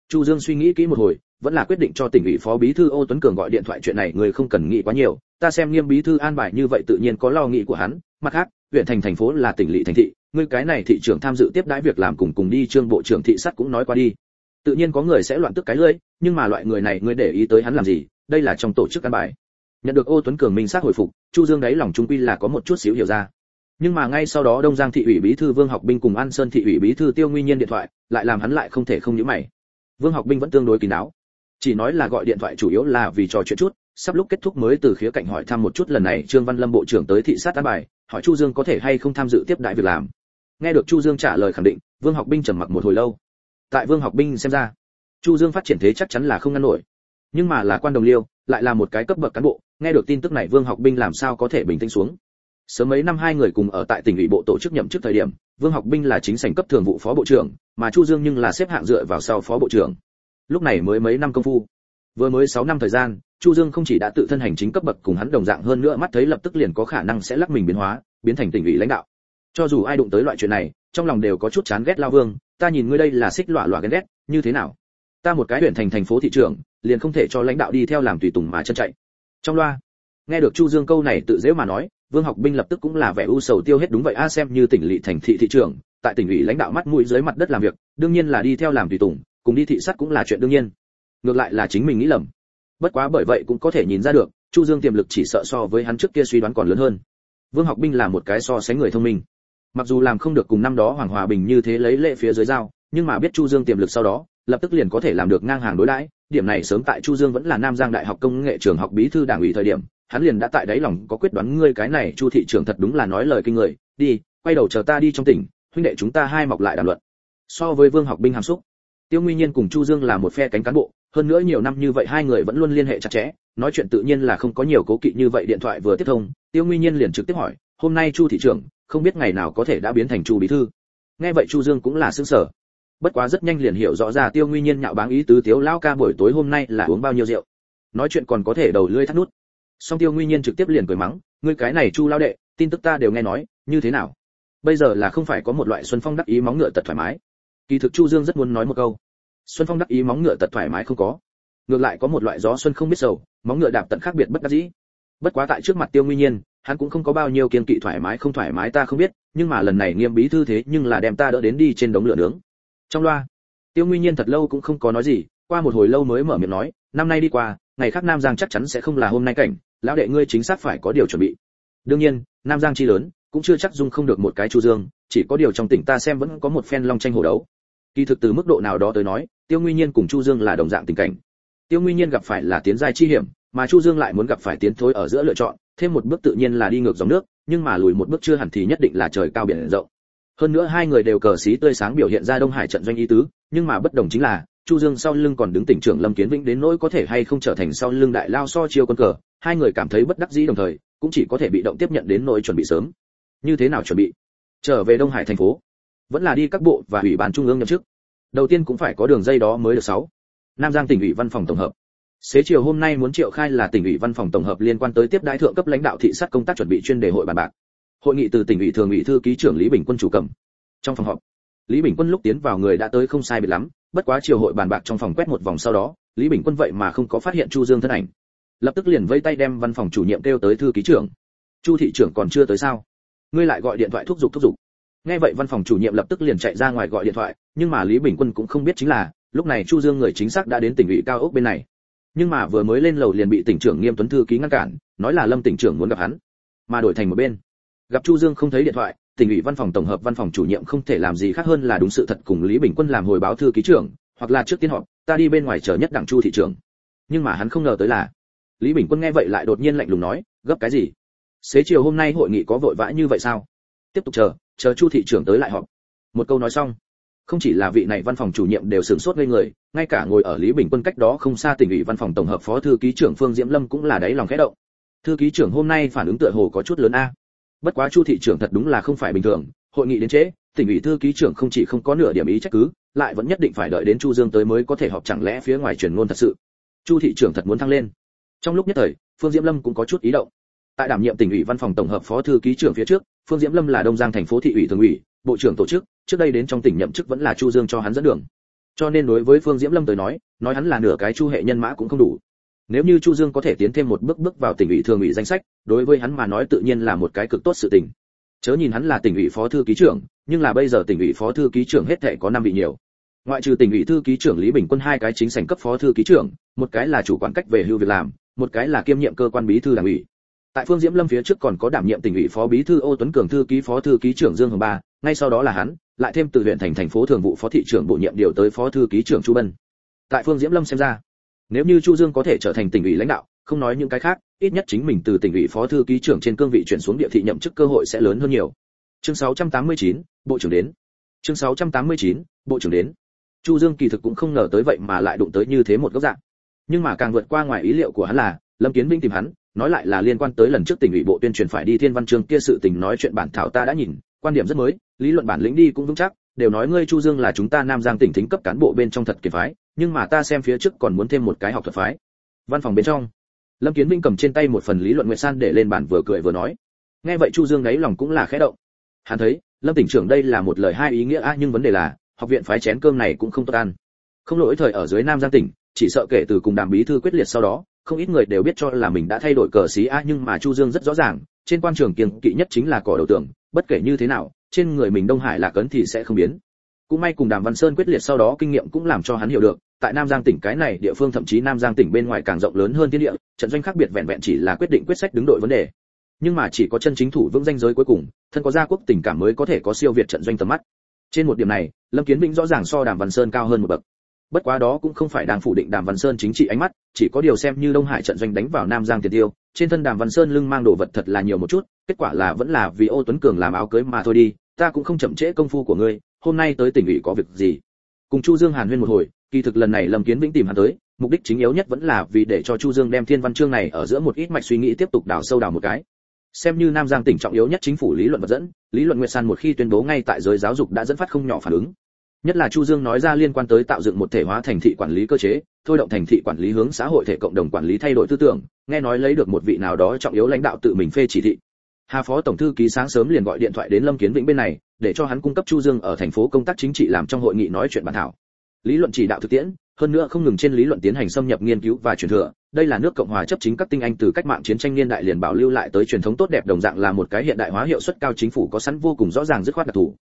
chu dương suy nghĩ kỹ một hồi, vẫn là quyết định cho tỉnh ủy phó bí thư ô tuấn cường gọi điện thoại chuyện này, người không cần nghĩ quá nhiều, ta xem nghiêm bí thư an bài như vậy tự nhiên có lo nghĩ của hắn, mặt khác, huyện thành thành phố là tỉnh lỵ thành thị, ngươi cái này thị trưởng tham dự tiếp đãi việc làm cùng cùng đi, trương bộ trưởng thị sát cũng nói qua đi tự nhiên có người sẽ loạn tức cái lưỡi, nhưng mà loại người này ngươi để ý tới hắn làm gì, đây là trong tổ chức căn bài. Nhận được ô tuấn cường minh xác hồi phục, chu dương đấy lòng trung quy là có một chút xíu hiểu ra. Nhưng mà ngay sau đó đông giang thị ủy bí thư vương học binh cùng an sơn thị ủy bí thư tiêu nguyên nhiên điện thoại, lại làm hắn lại không thể không nhíu mày. Vương học binh vẫn tương đối kín đáo. Chỉ nói là gọi điện thoại chủ yếu là vì trò chuyện chút, sắp lúc kết thúc mới từ khía cạnh hỏi thăm một chút lần này trương văn lâm bộ trưởng tới thị sát an bài, hỏi chu dương có thể hay không tham dự tiếp đại việc làm. Nghe được chu dương trả lời khẳng định, vương học binh trầm mặc một hồi lâu tại vương học binh xem ra. Chu dương phát triển thế chắc chắn là không ngăn nổi. Nhưng mà là quan đồng liêu, lại là một cái cấp bậc cán bộ, nghe được tin tức này vương học binh làm sao có thể bình tĩnh xuống. Sớm mấy năm hai người cùng ở tại tỉnh ủy bộ tổ chức nhậm chức thời điểm, vương học binh là chính sảnh cấp thường vụ phó bộ trưởng, mà chu dương nhưng là xếp hạng dựa vào sau phó bộ trưởng. Lúc này mới mấy năm công phu. Vừa mới 6 năm thời gian, chu dương không chỉ đã tự thân hành chính cấp bậc cùng hắn đồng dạng hơn nữa mắt thấy lập tức liền có khả năng sẽ lắc mình biến hóa, biến thành tỉnh ủy lãnh đạo. Cho dù ai đụng tới loại chuyện này, trong lòng đều có chút chán ghét lao vương ta nhìn ngươi đây là xích lọa lọa ghen ghét, như thế nào? Ta một cái huyện thành thành phố thị trưởng liền không thể cho lãnh đạo đi theo làm tùy tùng mà chân chạy. Trong loa, nghe được chu dương câu này tự dễ mà nói, vương học binh lập tức cũng là vẻ u sầu tiêu hết đúng vậy a, xem như tỉnh lỵ thành thị thị trưởng tại tỉnh ủy lãnh đạo mắt mũi dưới mặt đất làm việc, đương nhiên là đi theo làm tùy tùng, cùng đi thị sát cũng là chuyện đương nhiên. Ngược lại là chính mình nghĩ lầm. Bất quá bởi vậy cũng có thể nhìn ra được, chu dương tiềm lực chỉ sợ so với hắn trước kia suy đoán còn lớn hơn. Vương học binh là một cái so sánh người thông minh mặc dù làm không được cùng năm đó hoàng hòa bình như thế lấy lệ phía dưới dao nhưng mà biết chu dương tiềm lực sau đó, lập tức liền có thể làm được ngang hàng đối đãi. Điểm này sớm tại chu dương vẫn là nam giang đại học công nghệ trường học bí thư đảng ủy thời điểm, hắn liền đã tại đáy lòng có quyết đoán ngươi cái này chu thị trưởng thật đúng là nói lời kinh người. Đi, quay đầu chờ ta đi trong tỉnh, huynh đệ chúng ta hai mọc lại đàm luận. So với vương học binh hàm xúc, tiêu nguyên nhiên cùng chu dương là một phe cánh cán bộ, hơn nữa nhiều năm như vậy hai người vẫn luôn liên hệ chặt chẽ, nói chuyện tự nhiên là không có nhiều cố kỵ như vậy điện thoại vừa tiếp thông. Tiêu nguyên nhiên liền trực tiếp hỏi, hôm nay chu thị trưởng không biết ngày nào có thể đã biến thành chu bí thư. Nghe vậy chu dương cũng là sững sờ. Bất quá rất nhanh liền hiểu rõ ra tiêu nguyên nhiên nhạo báng ý tứ tiếu lão ca buổi tối hôm nay là uống bao nhiêu rượu. Nói chuyện còn có thể đầu lưỡi thắt nút. Song tiêu nguyên nhiên trực tiếp liền cười mắng, ngươi cái này chu lao đệ, tin tức ta đều nghe nói, như thế nào? Bây giờ là không phải có một loại xuân phong đắc ý móng ngựa tật thoải mái. Kỳ thực chu dương rất muốn nói một câu. Xuân phong đắc ý móng ngựa tật thoải mái không có. Ngược lại có một loại gió xuân không biết sầu, móng ngựa đạp tận khác biệt bất đắc dĩ. Bất quá tại trước mặt tiêu nguyên nhiên hắn cũng không có bao nhiêu kiên kỵ thoải mái, không thoải mái ta không biết, nhưng mà lần này nghiêm bí thư thế nhưng là đem ta đỡ đến đi trên đống lửa nướng. Trong loa, tiêu nguyên nhiên thật lâu cũng không có nói gì, qua một hồi lâu mới mở miệng nói, năm nay đi qua, ngày khác nam giang chắc chắn sẽ không là hôm nay cảnh, lão đệ ngươi chính xác phải có điều chuẩn bị. Đương nhiên, nam giang chi lớn, cũng chưa chắc dung không được một cái chu dương, chỉ có điều trong tỉnh ta xem vẫn có một phen long tranh hồ đấu. Kỳ thực từ mức độ nào đó tới nói, tiêu nguyên nhiên cùng chu dương là đồng dạng tình cảnh. Tiêu nguyên nhiên gặp phải là tiến giai chi hiểm mà chu dương lại muốn gặp phải tiến thối ở giữa lựa chọn, thêm một bước tự nhiên là đi ngược dòng nước, nhưng mà lùi một bước chưa hẳn thì nhất định là trời cao biển rộng. Hơn nữa hai người đều cờ xí tươi sáng biểu hiện ra đông hải trận doanh ý tứ, nhưng mà bất đồng chính là, chu dương sau lưng còn đứng tỉnh trưởng lâm kiến vĩnh đến nỗi có thể hay không trở thành sau lưng đại lao so chiêu quân cờ, hai người cảm thấy bất đắc dĩ đồng thời, cũng chỉ có thể bị động tiếp nhận đến nỗi chuẩn bị sớm. Như thế nào chuẩn bị? Trở về đông hải thành phố. Vẫn là đi các bộ và ủy ban trung ương nhậm chức. Đầu tiên cũng phải có đường dây đó mới được sáu. Nam giang tỉnh ủy văn phòng tổng hợp xế chiều hôm nay muốn triệu khai là tỉnh ủy văn phòng tổng hợp liên quan tới tiếp đãi thượng cấp lãnh đạo thị sát công tác chuẩn bị chuyên đề hội bàn bạc. Hội nghị từ tỉnh ủy thường ủy thư ký trưởng lý bình quân chủ cầm. Trong phòng họp, lý bình quân lúc tiến vào người đã tới không sai biệt lắm, bất quá chiều hội bàn bạc trong phòng quét một vòng sau đó, lý bình quân vậy mà không có phát hiện chu dương thân ảnh. Lập tức liền vây tay đem văn phòng chủ nhiệm kêu tới thư ký trưởng. Chu thị trưởng còn chưa tới sao? Ngươi lại gọi điện thoại thúc giục thúc giục. Nghe vậy văn phòng chủ nhiệm lập tức liền chạy ra ngoài gọi điện thoại, nhưng mà lý bình quân cũng không biết chính là, lúc này chu dương người chính xác đã đến tỉnh ủy cao ốc bên này nhưng mà vừa mới lên lầu liền bị tỉnh trưởng nghiêm tuấn thư ký ngăn cản, nói là lâm tỉnh trưởng muốn gặp hắn, mà đổi thành một bên. Gặp chu dương không thấy điện thoại, tỉnh ủy văn phòng tổng hợp văn phòng chủ nhiệm không thể làm gì khác hơn là đúng sự thật cùng lý bình quân làm hồi báo thư ký trưởng, hoặc là trước tiên họp, ta đi bên ngoài chờ nhất đảng chu thị trưởng. Nhưng mà hắn không ngờ tới là, lý bình quân nghe vậy lại đột nhiên lạnh lùng nói, gấp cái gì? Xế chiều hôm nay hội nghị có vội vã như vậy sao? Tiếp tục chờ chờ chu thị trưởng tới lại họp. Một câu nói xong không chỉ là vị này văn phòng chủ nhiệm đều sửng sốt ngây người, ngay cả ngồi ở lý bình quân cách đó không xa tỉnh ủy văn phòng tổng hợp phó thư ký trưởng phương diễm lâm cũng là đáy lòng khẽ động. Thư ký trưởng hôm nay phản ứng tựa hồ có chút lớn a. Bất quá chu thị trưởng thật đúng là không phải bình thường, hội nghị đến trễ, tỉnh ủy thư ký trưởng không chỉ không có nửa điểm ý trách cứ, lại vẫn nhất định phải đợi đến chu dương tới mới có thể họp chẳng lẽ phía ngoài truyền ngôn thật sự. Chu thị trưởng thật muốn thăng lên. Trong lúc nhất thời, phương diễm lâm cũng có chút ý động. Tại đảm nhiệm tỉnh ủy văn phòng tổng hợp phó thư ký trưởng phía trước, phương diễm lâm là đông giang thành phố thị ủy thường ủy bộ trưởng tổ chức, trước đây đến trong tỉnh nhậm chức vẫn là chu dương cho hắn dẫn đường. Cho nên đối với phương diễm lâm tới nói nói hắn là nửa cái chu hệ nhân mã cũng không đủ. Nếu như chu dương có thể tiến thêm một bước bước vào tỉnh ủy thường ủy danh sách, đối với hắn mà nói tự nhiên là một cái cực tốt sự tình. Chớ nhìn hắn là tỉnh ủy phó thư ký trưởng, nhưng là bây giờ tỉnh ủy phó thư ký trưởng hết thể có năm vị nhiều. Ngoại trừ tỉnh ủy thư ký trưởng lý bình quân hai cái chính sành cấp phó thư ký trưởng, một cái là chủ quản cách về hưu việc làm, một cái là kiêm nhiệm cơ quan bí thư đảng ủy. Tại phương diễm lâm phía trước còn có đảm nhiệm tỉnh ủy phó bí thư ô tuấn cường thư ký phó thư ký trưởng dương hồng ba ngay sau đó là hắn lại thêm từ huyện thành thành phố thường vụ phó thị trưởng bổ nhiệm điều tới phó thư ký trưởng chu bân. Tại phương diễm lâm xem ra nếu như chu dương có thể trở thành tỉnh ủy lãnh đạo không nói những cái khác ít nhất chính mình từ tỉnh ủy phó thư ký trưởng trên cương vị chuyển xuống địa thị nhậm chức cơ hội sẽ lớn hơn nhiều. Chương 689, bộ trưởng đến. Chương 689, bộ trưởng đến. Chu dương kỳ thực cũng không ngờ tới vậy mà lại đụng tới như thế một góc dạng. Nhưng mà càng vượt qua ngoài ý liệu của hắn là lâm kiến vinh tìm hắn nói lại là liên quan tới lần trước tỉnh ủy bộ tuyên truyền phải đi thiên văn chương kia sự tình nói chuyện bản thảo ta đã nhìn quan điểm rất mới, lý luận bản lĩnh đi cũng vững chắc, đều nói ngươi chu dương là chúng ta nam giang tỉnh thính cấp cán bộ bên trong thật kiệt phái, nhưng mà ta xem phía trước còn muốn thêm một cái học thuật phái. Văn phòng bên trong, lâm kiến minh cầm trên tay một phần lý luận nguyện san để lên bàn vừa cười vừa nói. Nghe vậy chu dương đấy lòng cũng là khẽ động. Hắn thấy, lâm tỉnh trưởng đây là một lời hai ý nghĩa a nhưng vấn đề là, học viện phái chén cơm này cũng không tốt ăn. Không lỗi thời ở dưới nam giang tỉnh, chỉ sợ kể từ cùng đàm bí thư quyết liệt sau đó, không ít người đều biết cho là mình đã thay đổi cờ xí a nhưng mà chu dương rất rõ ràng trên quan trường kiêng kỵ nhất chính là cỏ đầu tường, bất kể như thế nào, trên người mình đông hải là cấn thì sẽ không biến. Cũng may cùng đàm văn sơn quyết liệt sau đó kinh nghiệm cũng làm cho hắn hiểu được, tại nam giang tỉnh cái này địa phương thậm chí nam giang tỉnh bên ngoài càng rộng lớn hơn thiên địa, trận doanh khác biệt vẹn vẹn chỉ là quyết định quyết sách đứng đội vấn đề. Nhưng mà chỉ có chân chính thủ vững danh giới cuối cùng, thân có gia quốc tình cảm mới có thể có siêu việt trận doanh tầm mắt. Trên một điểm này, lâm kiến vĩnh rõ ràng so đàm văn sơn cao hơn một bậc bất quá đó cũng không phải đang phủ định đàm văn sơn chính trị ánh mắt, chỉ có điều xem như đông hải trận doanh đánh vào nam giang tiền tiêu, trên thân đàm văn sơn lưng mang đồ vật thật là nhiều một chút, kết quả là vẫn là vì ô tuấn cường làm áo cưới mà thôi đi, ta cũng không chậm trễ công phu của ngươi, hôm nay tới tỉnh ủy có việc gì? Cùng chu dương hàn huyên một hồi, kỳ thực lần này lâm kiến vĩnh tìm hắn tới, mục đích chính yếu nhất vẫn là vì để cho chu dương đem thiên văn chương này ở giữa một ít mạch suy nghĩ tiếp tục đào sâu đào một cái. Xem như nam giang tỉnh trọng yếu nhất chính phủ lý luận vật dẫn, lý luận nguyệt san một khi tuyên bố ngay tại giới giáo dục đã dẫn phát không nhỏ phản ứng nhất là chu dương nói ra liên quan tới tạo dựng một thể hóa thành thị quản lý cơ chế, thôi động thành thị quản lý hướng xã hội thể cộng đồng quản lý thay đổi tư tưởng, nghe nói lấy được một vị nào đó trọng yếu lãnh đạo tự mình phê chỉ thị. Hà phó tổng thư ký sáng sớm liền gọi điện thoại đến lâm kiến vĩnh bên này, để cho hắn cung cấp chu dương ở thành phố công tác chính trị làm trong hội nghị nói chuyện bản thảo. Lý luận chỉ đạo thực tiễn, hơn nữa không ngừng trên lý luận tiến hành xâm nhập nghiên cứu và truyền thừa, đây là nước cộng hòa chấp chính các tinh anh từ cách mạng chiến tranh niên đại liền bảo lưu lại tới truyền thống tốt đẹp đồng dạng là một cái hiện đại hóa hiệu suất cao chính phủ có sẵn vô cùng rõ ràng dứt khoát đặc thù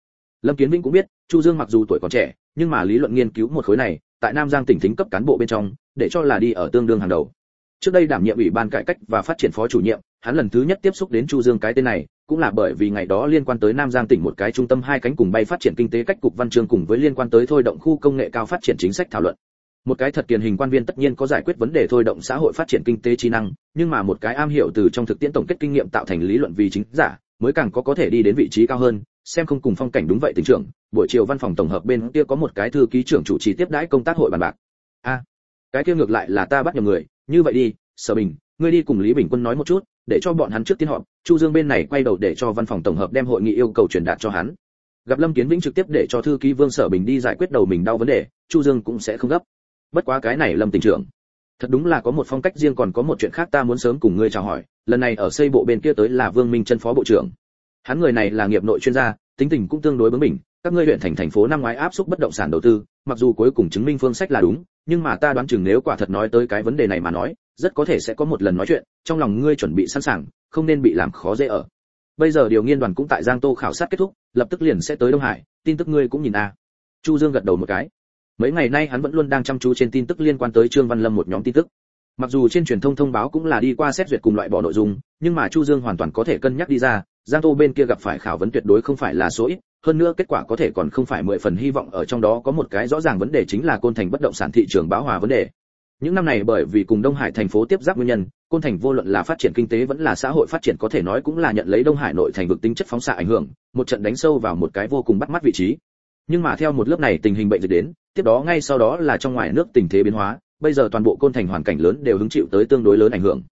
lâm kiến vĩnh cũng biết, chu dương mặc dù tuổi còn trẻ, nhưng mà lý luận nghiên cứu một khối này, tại nam giang tỉnh thính cấp cán bộ bên trong, để cho là đi ở tương đương hàng đầu. Trước đây đảm nhiệm ủy ban cải cách và phát triển phó chủ nhiệm, hắn lần thứ nhất tiếp xúc đến chu dương cái tên này, cũng là bởi vì ngày đó liên quan tới nam giang tỉnh một cái trung tâm hai cánh cùng bay phát triển kinh tế cách cục văn chương cùng với liên quan tới thôi động khu công nghệ cao phát triển chính sách thảo luận. Một cái thật tiền hình quan viên tất nhiên có giải quyết vấn đề thôi động xã hội phát triển kinh tế trí năng, nhưng mà một cái am hiểu từ trong thực tiễn tổng kết kinh nghiệm tạo thành lý luận vì chính giả mới càng có có thể đi đến vị trí cao hơn, xem không cùng phong cảnh đúng vậy tỉnh trưởng, buổi chiều văn phòng tổng hợp bên kia có một cái thư ký trưởng chủ trì tiếp đãi công tác hội bàn bạc. A, cái kia ngược lại là ta bắt nhầm người, như vậy đi, sở bình, ngươi đi cùng lý bình quân nói một chút, để cho bọn hắn trước tiên họp, chu dương bên này quay đầu để cho văn phòng tổng hợp đem hội nghị yêu cầu truyền đạt cho hắn. Gặp lâm kiến vĩnh trực tiếp để cho thư ký vương sở bình đi giải quyết đầu mình đau vấn đề, chu dương cũng sẽ không gấp. Bất quá cái này lâm tỉnh trưởng thật đúng là có một phong cách riêng còn có một chuyện khác ta muốn sớm cùng ngươi chào hỏi, lần này ở xây bộ bên kia tới là vương minh chân phó bộ trưởng. Hắn người này là nghiệp nội chuyên gia, tính tình cũng tương đối bướng bỉnh, các ngươi huyện thành thành phố năm ngoái áp suất bất động sản đầu tư, mặc dù cuối cùng chứng minh phương sách là đúng, nhưng mà ta đoán chừng nếu quả thật nói tới cái vấn đề này mà nói, rất có thể sẽ có một lần nói chuyện, trong lòng ngươi chuẩn bị sẵn sàng, không nên bị làm khó dễ ở. Bây giờ điều nghiên đoàn cũng tại giang tô khảo sát kết thúc, lập tức liền sẽ tới đông hải, tin tức ngươi cũng nhìn a chu dương gật đầu một cái mấy ngày nay hắn vẫn luôn đang chăm chú trên tin tức liên quan tới trương văn lâm một nhóm tin tức. Mặc dù trên truyền thông thông báo cũng là đi qua xét duyệt cùng loại bỏ nội dung, nhưng mà chu dương hoàn toàn có thể cân nhắc đi ra, giang tô bên kia gặp phải khảo vấn tuyệt đối không phải là số ít, hơn nữa kết quả có thể còn không phải mười phần hy vọng ở trong đó có một cái rõ ràng vấn đề chính là côn thành bất động sản thị trường báo hòa vấn đề. Những năm này bởi vì cùng đông hải thành phố tiếp giáp nguyên nhân, côn thành vô luận là phát triển kinh tế vẫn là xã hội phát triển có thể nói cũng là nhận lấy đông hải nội thành vực tính chất phóng xạ ảnh hưởng, một trận đánh sâu vào một cái vô cùng bắt mắt vị trí. Nhưng mà theo một lớp này tình hình bệnh dịch đến tiếp đó ngay sau đó là trong ngoài nước tình thế biến hóa, bây giờ toàn bộ côn thành hoàn cảnh lớn đều hứng chịu tới tương đối lớn ảnh hưởng.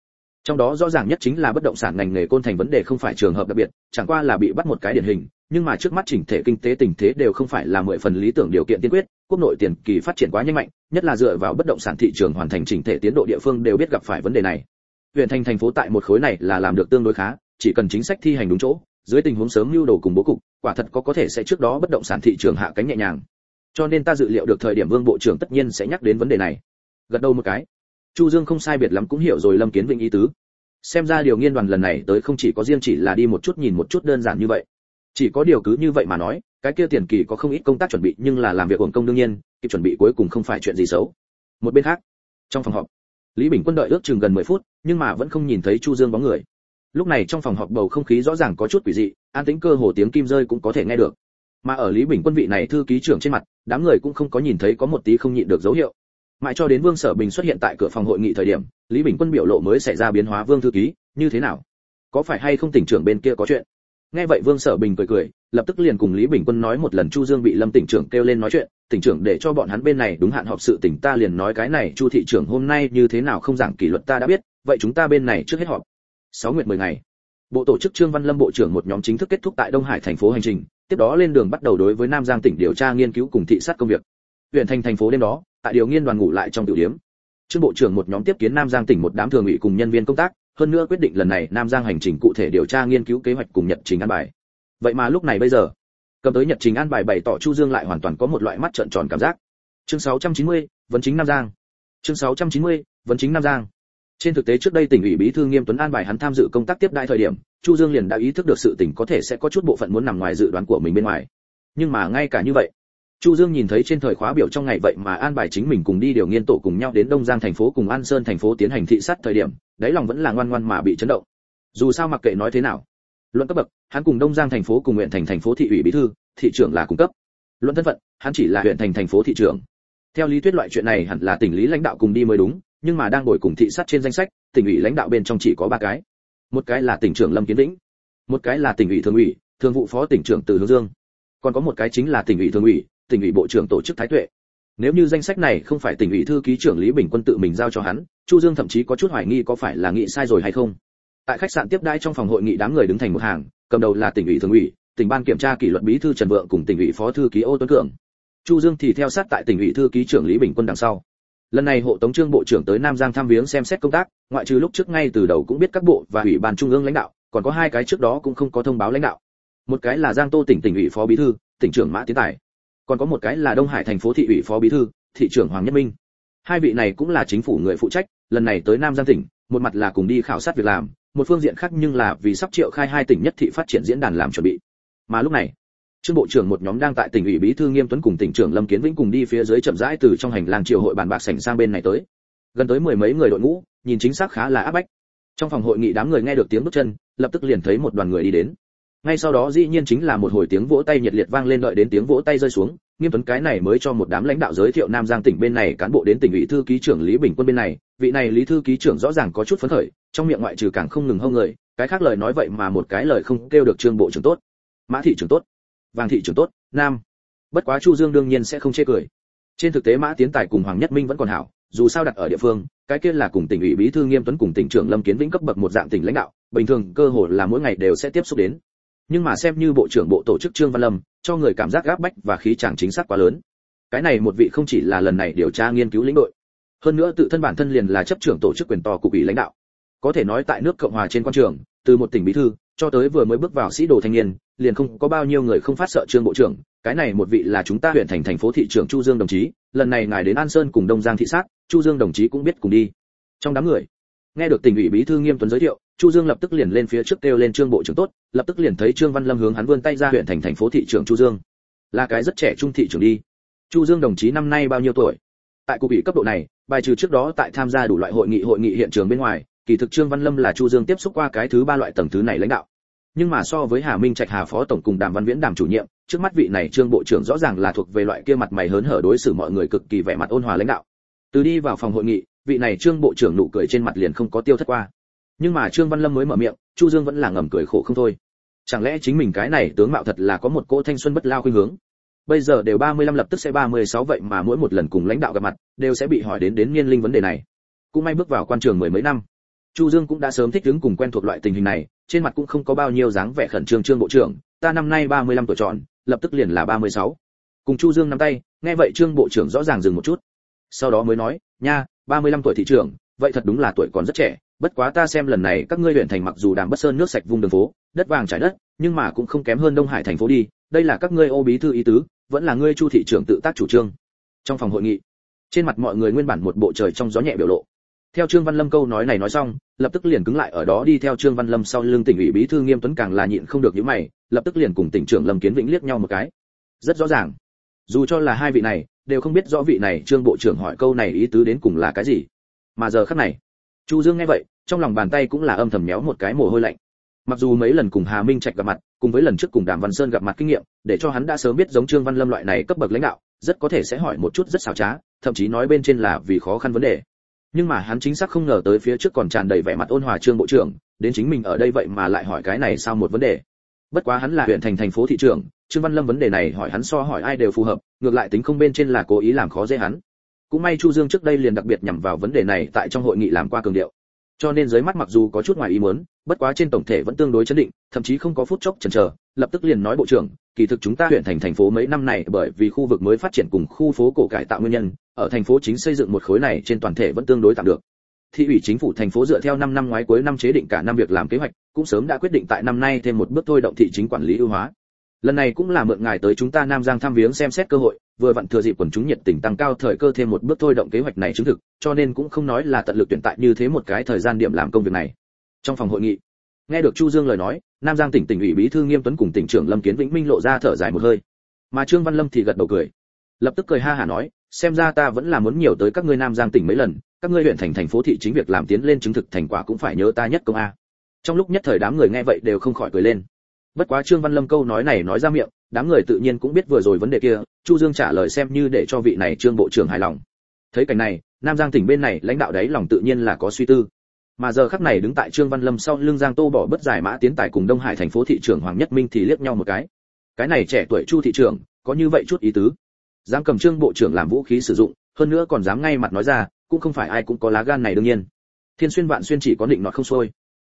Trong đó rõ ràng nhất chính là bất động sản ngành nghề côn thành vấn đề không phải trường hợp đặc biệt, chẳng qua là bị bắt một cái điển hình, nhưng mà trước mắt chỉnh thể kinh tế tình thế đều không phải là mười phần lý tưởng điều kiện tiên quyết, quốc nội tiền kỳ phát triển quá nhanh mạnh, nhất là dựa vào bất động sản thị trường hoàn thành chỉnh thể tiến độ địa phương đều biết gặp phải vấn đề này. Huyện thành thành phố tại một khối này là làm được tương đối khá, chỉ cần chính sách thi hành đúng chỗ, dưới tình huống sớm lưu đồ cùng bố cục, quả thật có có thể sẽ trước đó bất động sản thị trường hạ cánh nhẹ nhàng cho nên ta dự liệu được thời điểm vương bộ trưởng tất nhiên sẽ nhắc đến vấn đề này. Gật đầu một cái. Chu dương không sai biệt lắm cũng hiểu rồi lâm kiến vinh ý tứ. Xem ra điều nghiên đoàn lần này tới không chỉ có riêng chỉ là đi một chút nhìn một chút đơn giản như vậy. Chỉ có điều cứ như vậy mà nói, cái kia tiền kỳ có không ít công tác chuẩn bị nhưng là làm việc uổng công đương nhiên, kịp chuẩn bị cuối cùng không phải chuyện gì xấu. Một bên khác, trong phòng họp, lý bình quân đợi ước chừng gần 10 phút, nhưng mà vẫn không nhìn thấy chu dương bóng người. Lúc này trong phòng họp bầu không khí rõ ràng có chút quỷ dị, an tĩnh cơ hồ tiếng kim rơi cũng có thể nghe được mà ở lý bình quân vị này thư ký trưởng trên mặt, đám người cũng không có nhìn thấy có một tí không nhịn được dấu hiệu. Mãi cho đến vương sở bình xuất hiện tại cửa phòng hội nghị thời điểm, lý bình quân biểu lộ mới xảy ra biến hóa vương thư ký, như thế nào? Có phải hay không tỉnh trưởng bên kia có chuyện? Nghe vậy vương sở bình cười cười, lập tức liền cùng lý bình quân nói một lần chu dương bị lâm tỉnh trưởng kêu lên nói chuyện, tỉnh trưởng để cho bọn hắn bên này đúng hạn họp sự tỉnh ta liền nói cái này, chu thị trưởng hôm nay như thế nào không giảng kỷ luật ta đã biết, vậy chúng ta bên này trước hết họp. Sáu nguyệt mười ngày, bộ tổ chức trương văn lâm bộ trưởng một nhóm chính thức kết thúc tại đông hải thành phố hành trình tiếp đó lên đường bắt đầu đối với nam giang tỉnh điều tra nghiên cứu cùng thị sát công việc. Huyện thành thành phố đêm đó tại điều nghiên đoàn ngủ lại trong tiểu điểm. Trương bộ trưởng một nhóm tiếp kiến nam giang tỉnh một đám thường ủy cùng nhân viên công tác hơn nữa quyết định lần này nam giang hành trình cụ thể điều tra nghiên cứu kế hoạch cùng nhật trình an bài. Vậy mà lúc này bây giờ cầm tới nhật trình an bài bày tỏ chu dương lại hoàn toàn có một loại mắt trợn tròn cảm giác. Chương 690, vấn chính nam giang. Chương 690, vấn chính nam giang. Trên thực tế trước đây tỉnh ủy bí thư nghiêm tuấn an bài hắn tham dự công tác tiếp đại thời điểm chu dương liền đã ý thức được sự tình có thể sẽ có chút bộ phận muốn nằm ngoài dự đoán của mình bên ngoài. Nhưng mà ngay cả như vậy, chu dương nhìn thấy trên thời khóa biểu trong ngày vậy mà an bài chính mình cùng đi điều nghiên tổ cùng nhau đến đông giang thành phố cùng an sơn thành phố tiến hành thị sát thời điểm, đáy lòng vẫn là ngoan ngoan mà bị chấn động. Dù sao mặc kệ nói thế nào, luận cấp bậc, hắn cùng đông giang thành phố cùng huyện thành thành phố thị ủy bí thư, thị trưởng là cung cấp. Luận thân phận, hắn chỉ là huyện thành thành phố thị trưởng. Theo lý thuyết loại chuyện này hẳn là tỉnh lý lãnh đạo cùng đi mới đúng, nhưng mà đang ngồi cùng thị sát trên danh sách, tỉnh ủy lãnh đạo bên trong chỉ có ba cái một cái là tỉnh trưởng lâm kiến vĩnh, một cái là tỉnh ủy thường ủy, thường vụ phó tỉnh trưởng từ hướng dương. Còn có một cái chính là tỉnh ủy thường ủy, tỉnh ủy bộ trưởng tổ chức thái tuệ. Nếu như danh sách này không phải tỉnh ủy thư ký trưởng lý bình quân tự mình giao cho hắn, chu dương thậm chí có chút hoài nghi có phải là nghị sai rồi hay không. Tại khách sạn tiếp đãi trong phòng hội nghị đám người đứng thành một hàng, cầm đầu là tỉnh ủy thường ủy, tỉnh ban kiểm tra kỷ luật bí thư trần vượng cùng tỉnh ủy phó thư ký ô tuấn cường. Chu dương thì theo sát tại tỉnh ủy thư ký trưởng lý bình quân đằng sau lần này hộ tống trương bộ trưởng tới nam giang tham viếng xem xét công tác, ngoại trừ lúc trước ngay từ đầu cũng biết các bộ và ủy ban trung ương lãnh đạo, còn có hai cái trước đó cũng không có thông báo lãnh đạo. Một cái là giang tô tỉnh tỉnh ủy phó bí thư, tỉnh trưởng mã tiến tài. Còn có một cái là đông hải thành phố thị ủy phó bí thư, thị trưởng hoàng nhất minh. Hai vị này cũng là chính phủ người phụ trách, lần này tới nam giang tỉnh, một mặt là cùng đi khảo sát việc làm, một phương diện khác nhưng là vì sắp triệu khai hai tỉnh nhất thị phát triển diễn đàn làm chuẩn bị. Mà lúc này trương bộ trưởng một nhóm đang tại tỉnh ủy bí thư nghiêm tuấn cùng tỉnh trưởng lâm kiến vĩnh cùng đi phía dưới chậm rãi từ trong hành lang triều hội bàn bạc sảnh sang bên này tới. Gần tới mười mấy người đội ngũ, nhìn chính xác khá là áp bách. Trong phòng hội nghị đám người nghe được tiếng bước chân, lập tức liền thấy một đoàn người đi đến. Ngay sau đó dĩ nhiên chính là một hồi tiếng vỗ tay nhiệt liệt vang lên đợi đến tiếng vỗ tay rơi xuống, nghiêm tuấn cái này mới cho một đám lãnh đạo giới thiệu nam giang tỉnh bên này, cán bộ đến tỉnh ủy thư ký trưởng lý bình quân bên này. Vị này lý thư ký trưởng rõ ràng có chút phấn khởi, trong miệng ngoại trừ càng không ngừng hông người, cái khác lời nói vậy mà một cái lời không kêu được trương bộ trưởng tốt. Mã thị trưởng tốt vàng thị trưởng tốt, nam. Bất quá chu dương đương nhiên sẽ không chê cười. Trên thực tế mã tiến tài cùng hoàng nhất minh vẫn còn hảo, dù sao đặt ở địa phương, cái kia là cùng tỉnh ủy bí thư nghiêm tuấn cùng tỉnh trưởng lâm kiến vĩnh cấp bậc một dạng tỉnh lãnh đạo, bình thường cơ hội là mỗi ngày đều sẽ tiếp xúc đến. Nhưng mà xem như bộ trưởng bộ tổ chức trương văn lâm, cho người cảm giác gáp bách và khí chàng chính xác quá lớn. Cái này một vị không chỉ là lần này điều tra nghiên cứu lĩnh đội, hơn nữa tự thân bản thân liền là chấp trưởng tổ chức quyền to cục ủy lãnh đạo. Có thể nói tại nước cộng hòa trên quan trường, từ một tỉnh bí thư cho tới vừa mới bước vào sĩ đồ thanh niên liền không có bao nhiêu người không phát sợ trương bộ trưởng, cái này một vị là chúng ta huyện thành thành phố thị trưởng chu dương đồng chí, lần này ngài đến an sơn cùng đông giang thị sát chu dương đồng chí cũng biết cùng đi. Trong đám người, nghe được tỉnh ủy bí thư nghiêm tuấn giới thiệu, chu dương lập tức liền lên phía trước kêu lên trương bộ trưởng tốt, lập tức liền thấy trương văn lâm hướng hắn vươn tay ra huyện thành thành phố thị trưởng chu dương. Là cái rất trẻ trung thị trưởng đi. Chu dương đồng chí năm nay bao nhiêu tuổi? Tại cục ủy cấp độ này, bài trừ trước đó tại tham gia đủ loại hội nghị hội nghị hiện trường bên ngoài, kỳ thực trương văn lâm là chu dương tiếp xúc qua cái thứ ba loại tầng thứ này lãnh đạo nhưng mà so với hà minh trạch, hà phó tổng cùng đàm văn viễn đàm chủ nhiệm, trước mắt vị này trương bộ trưởng rõ ràng là thuộc về loại kia mặt mày hớn hở đối xử mọi người cực kỳ vẻ mặt ôn hòa lãnh đạo. Từ đi vào phòng hội nghị, vị này trương bộ trưởng nụ cười trên mặt liền không có tiêu thất qua. Nhưng mà trương văn lâm mới mở miệng, chu dương vẫn là ngầm cười khổ không thôi. Chẳng lẽ chính mình cái này tướng mạo thật là có một cỗ thanh xuân bất lao khuynh hướng? Bây giờ đều 35 lập tức sẽ 36 vậy mà mỗi một lần cùng lãnh đạo gặp mặt, đều sẽ bị hỏi đến đến niên linh vấn đề này. Cũng may bước vào quan trường mười mấy năm. Chu dương cũng đã sớm thích ứng cùng quen thuộc loại tình hình này trên mặt cũng không có bao nhiêu dáng vẻ khẩn trương trương bộ trưởng, ta năm nay 35 tuổi tròn, lập tức liền là 36. cùng chu dương nắm tay, nghe vậy trương bộ trưởng rõ ràng dừng một chút. Sau đó mới nói, nha 35 tuổi thị trưởng, vậy thật đúng là tuổi còn rất trẻ, bất quá ta xem lần này các ngươi luyện thành mặc dù đàm bất sơn nước sạch vùng đường phố, đất vàng trải đất, nhưng mà cũng không kém hơn đông hải thành phố đi, đây là các ngươi ô bí thư ý tứ, vẫn là ngươi chu thị trưởng tự tác chủ trương. Trong phòng hội nghị, trên mặt mọi người nguyên bản một bộ trời trong gió nhẹ biểu lộ theo trương văn lâm câu nói này nói xong, lập tức liền cứng lại ở đó đi theo trương văn lâm sau lưng tỉnh ủy bí thư nghiêm tuấn càng là nhịn không được những mày, lập tức liền cùng tỉnh trưởng lâm kiến vĩnh liếc nhau một cái. Rất rõ ràng. Dù cho là hai vị này, đều không biết rõ vị này trương bộ trưởng hỏi câu này ý tứ đến cùng là cái gì. Mà giờ khắc này, chu dương nghe vậy, trong lòng bàn tay cũng là âm thầm méo một cái mồ hôi lạnh. Mặc dù mấy lần cùng hà minh trạch gặp mặt, cùng với lần trước cùng đàm văn sơn gặp mặt kinh nghiệm, để cho hắn đã sớm biết giống trương văn lâm loại này cấp bậc lãnh đạo, rất có thể sẽ hỏi một chút rất xảo trá, thậm chí nói bên trên là vì khó khăn vấn đề nhưng mà hắn chính xác không ngờ tới phía trước còn tràn đầy vẻ mặt ôn hòa trương bộ trưởng, đến chính mình ở đây vậy mà lại hỏi cái này sao một vấn đề. Bất quá hắn là huyện thành thành phố thị trưởng, trương văn lâm vấn đề này hỏi hắn so hỏi ai đều phù hợp, ngược lại tính không bên trên là cố ý làm khó dễ hắn. Cũng may chu dương trước đây liền đặc biệt nhằm vào vấn đề này tại trong hội nghị làm qua cường điệu. Cho nên dưới mắt mặc dù có chút ngoài ý muốn bất quá trên tổng thể vẫn tương đối chấn định, thậm chí không có phút chốc chần chờ, lập tức liền nói bộ trưởng, kỳ thực chúng ta huyện thành thành phố mấy năm này bởi vì khu vực mới phát triển cùng khu phố cổ cải tạo nguyên nhân, ở thành phố chính xây dựng một khối này trên toàn thể vẫn tương đối tạm được. Thị ủy chính phủ thành phố dựa theo 5 năm ngoái cuối năm chế định cả năm việc làm kế hoạch, cũng sớm đã quyết định tại năm nay thêm một bước thôi động thị chính quản lý ưu hóa. Lần này cũng là mượn ngài tới chúng ta nam giang thăm viếng xem xét cơ hội, vừa vặn thừa dịp quần chúng nhiệt tình tăng cao thời cơ thêm một bước thôi động kế hoạch này chứng thực, cho nên cũng không nói là tận lực tuyển tại như thế một cái thời gian điểm làm công việc này trong phòng hội nghị. Nghe được chu dương lời nói, nam giang tỉnh tỉnh ủy bí thư nghiêm tuấn cùng tỉnh trưởng lâm kiến vĩnh minh lộ ra thở dài một hơi. Mà trương văn lâm thì gật đầu cười. Lập tức cười ha hả nói, xem ra ta vẫn là muốn nhiều tới các ngươi nam giang tỉnh mấy lần, các ngươi huyện thành thành phố thị chính việc làm tiến lên chứng thực thành quả cũng phải nhớ ta nhất công a. Trong lúc nhất thời đám người nghe vậy đều không khỏi cười lên. Bất quá trương văn lâm câu nói này nói ra miệng, đám người tự nhiên cũng biết vừa rồi vấn đề kia, chu dương trả lời xem như để cho vị này trương bộ trưởng hài lòng. Thấy cảnh này, nam giang tỉnh bên này lãnh đạo đấy lòng tự nhiên là có suy tư mà giờ khắc này đứng tại trương văn lâm sau lưng giang tô bỏ bất giải mã tiến tài cùng đông hải thành phố thị trưởng hoàng nhất minh thì liếc nhau một cái. Cái này trẻ tuổi chu thị trưởng, có như vậy chút ý tứ? Dám cầm trương bộ trưởng làm vũ khí sử dụng, hơn nữa còn dám ngay mặt nói ra, cũng không phải ai cũng có lá gan này đương nhiên. Thiên xuyên vạn xuyên chỉ có định nọt không xuôi.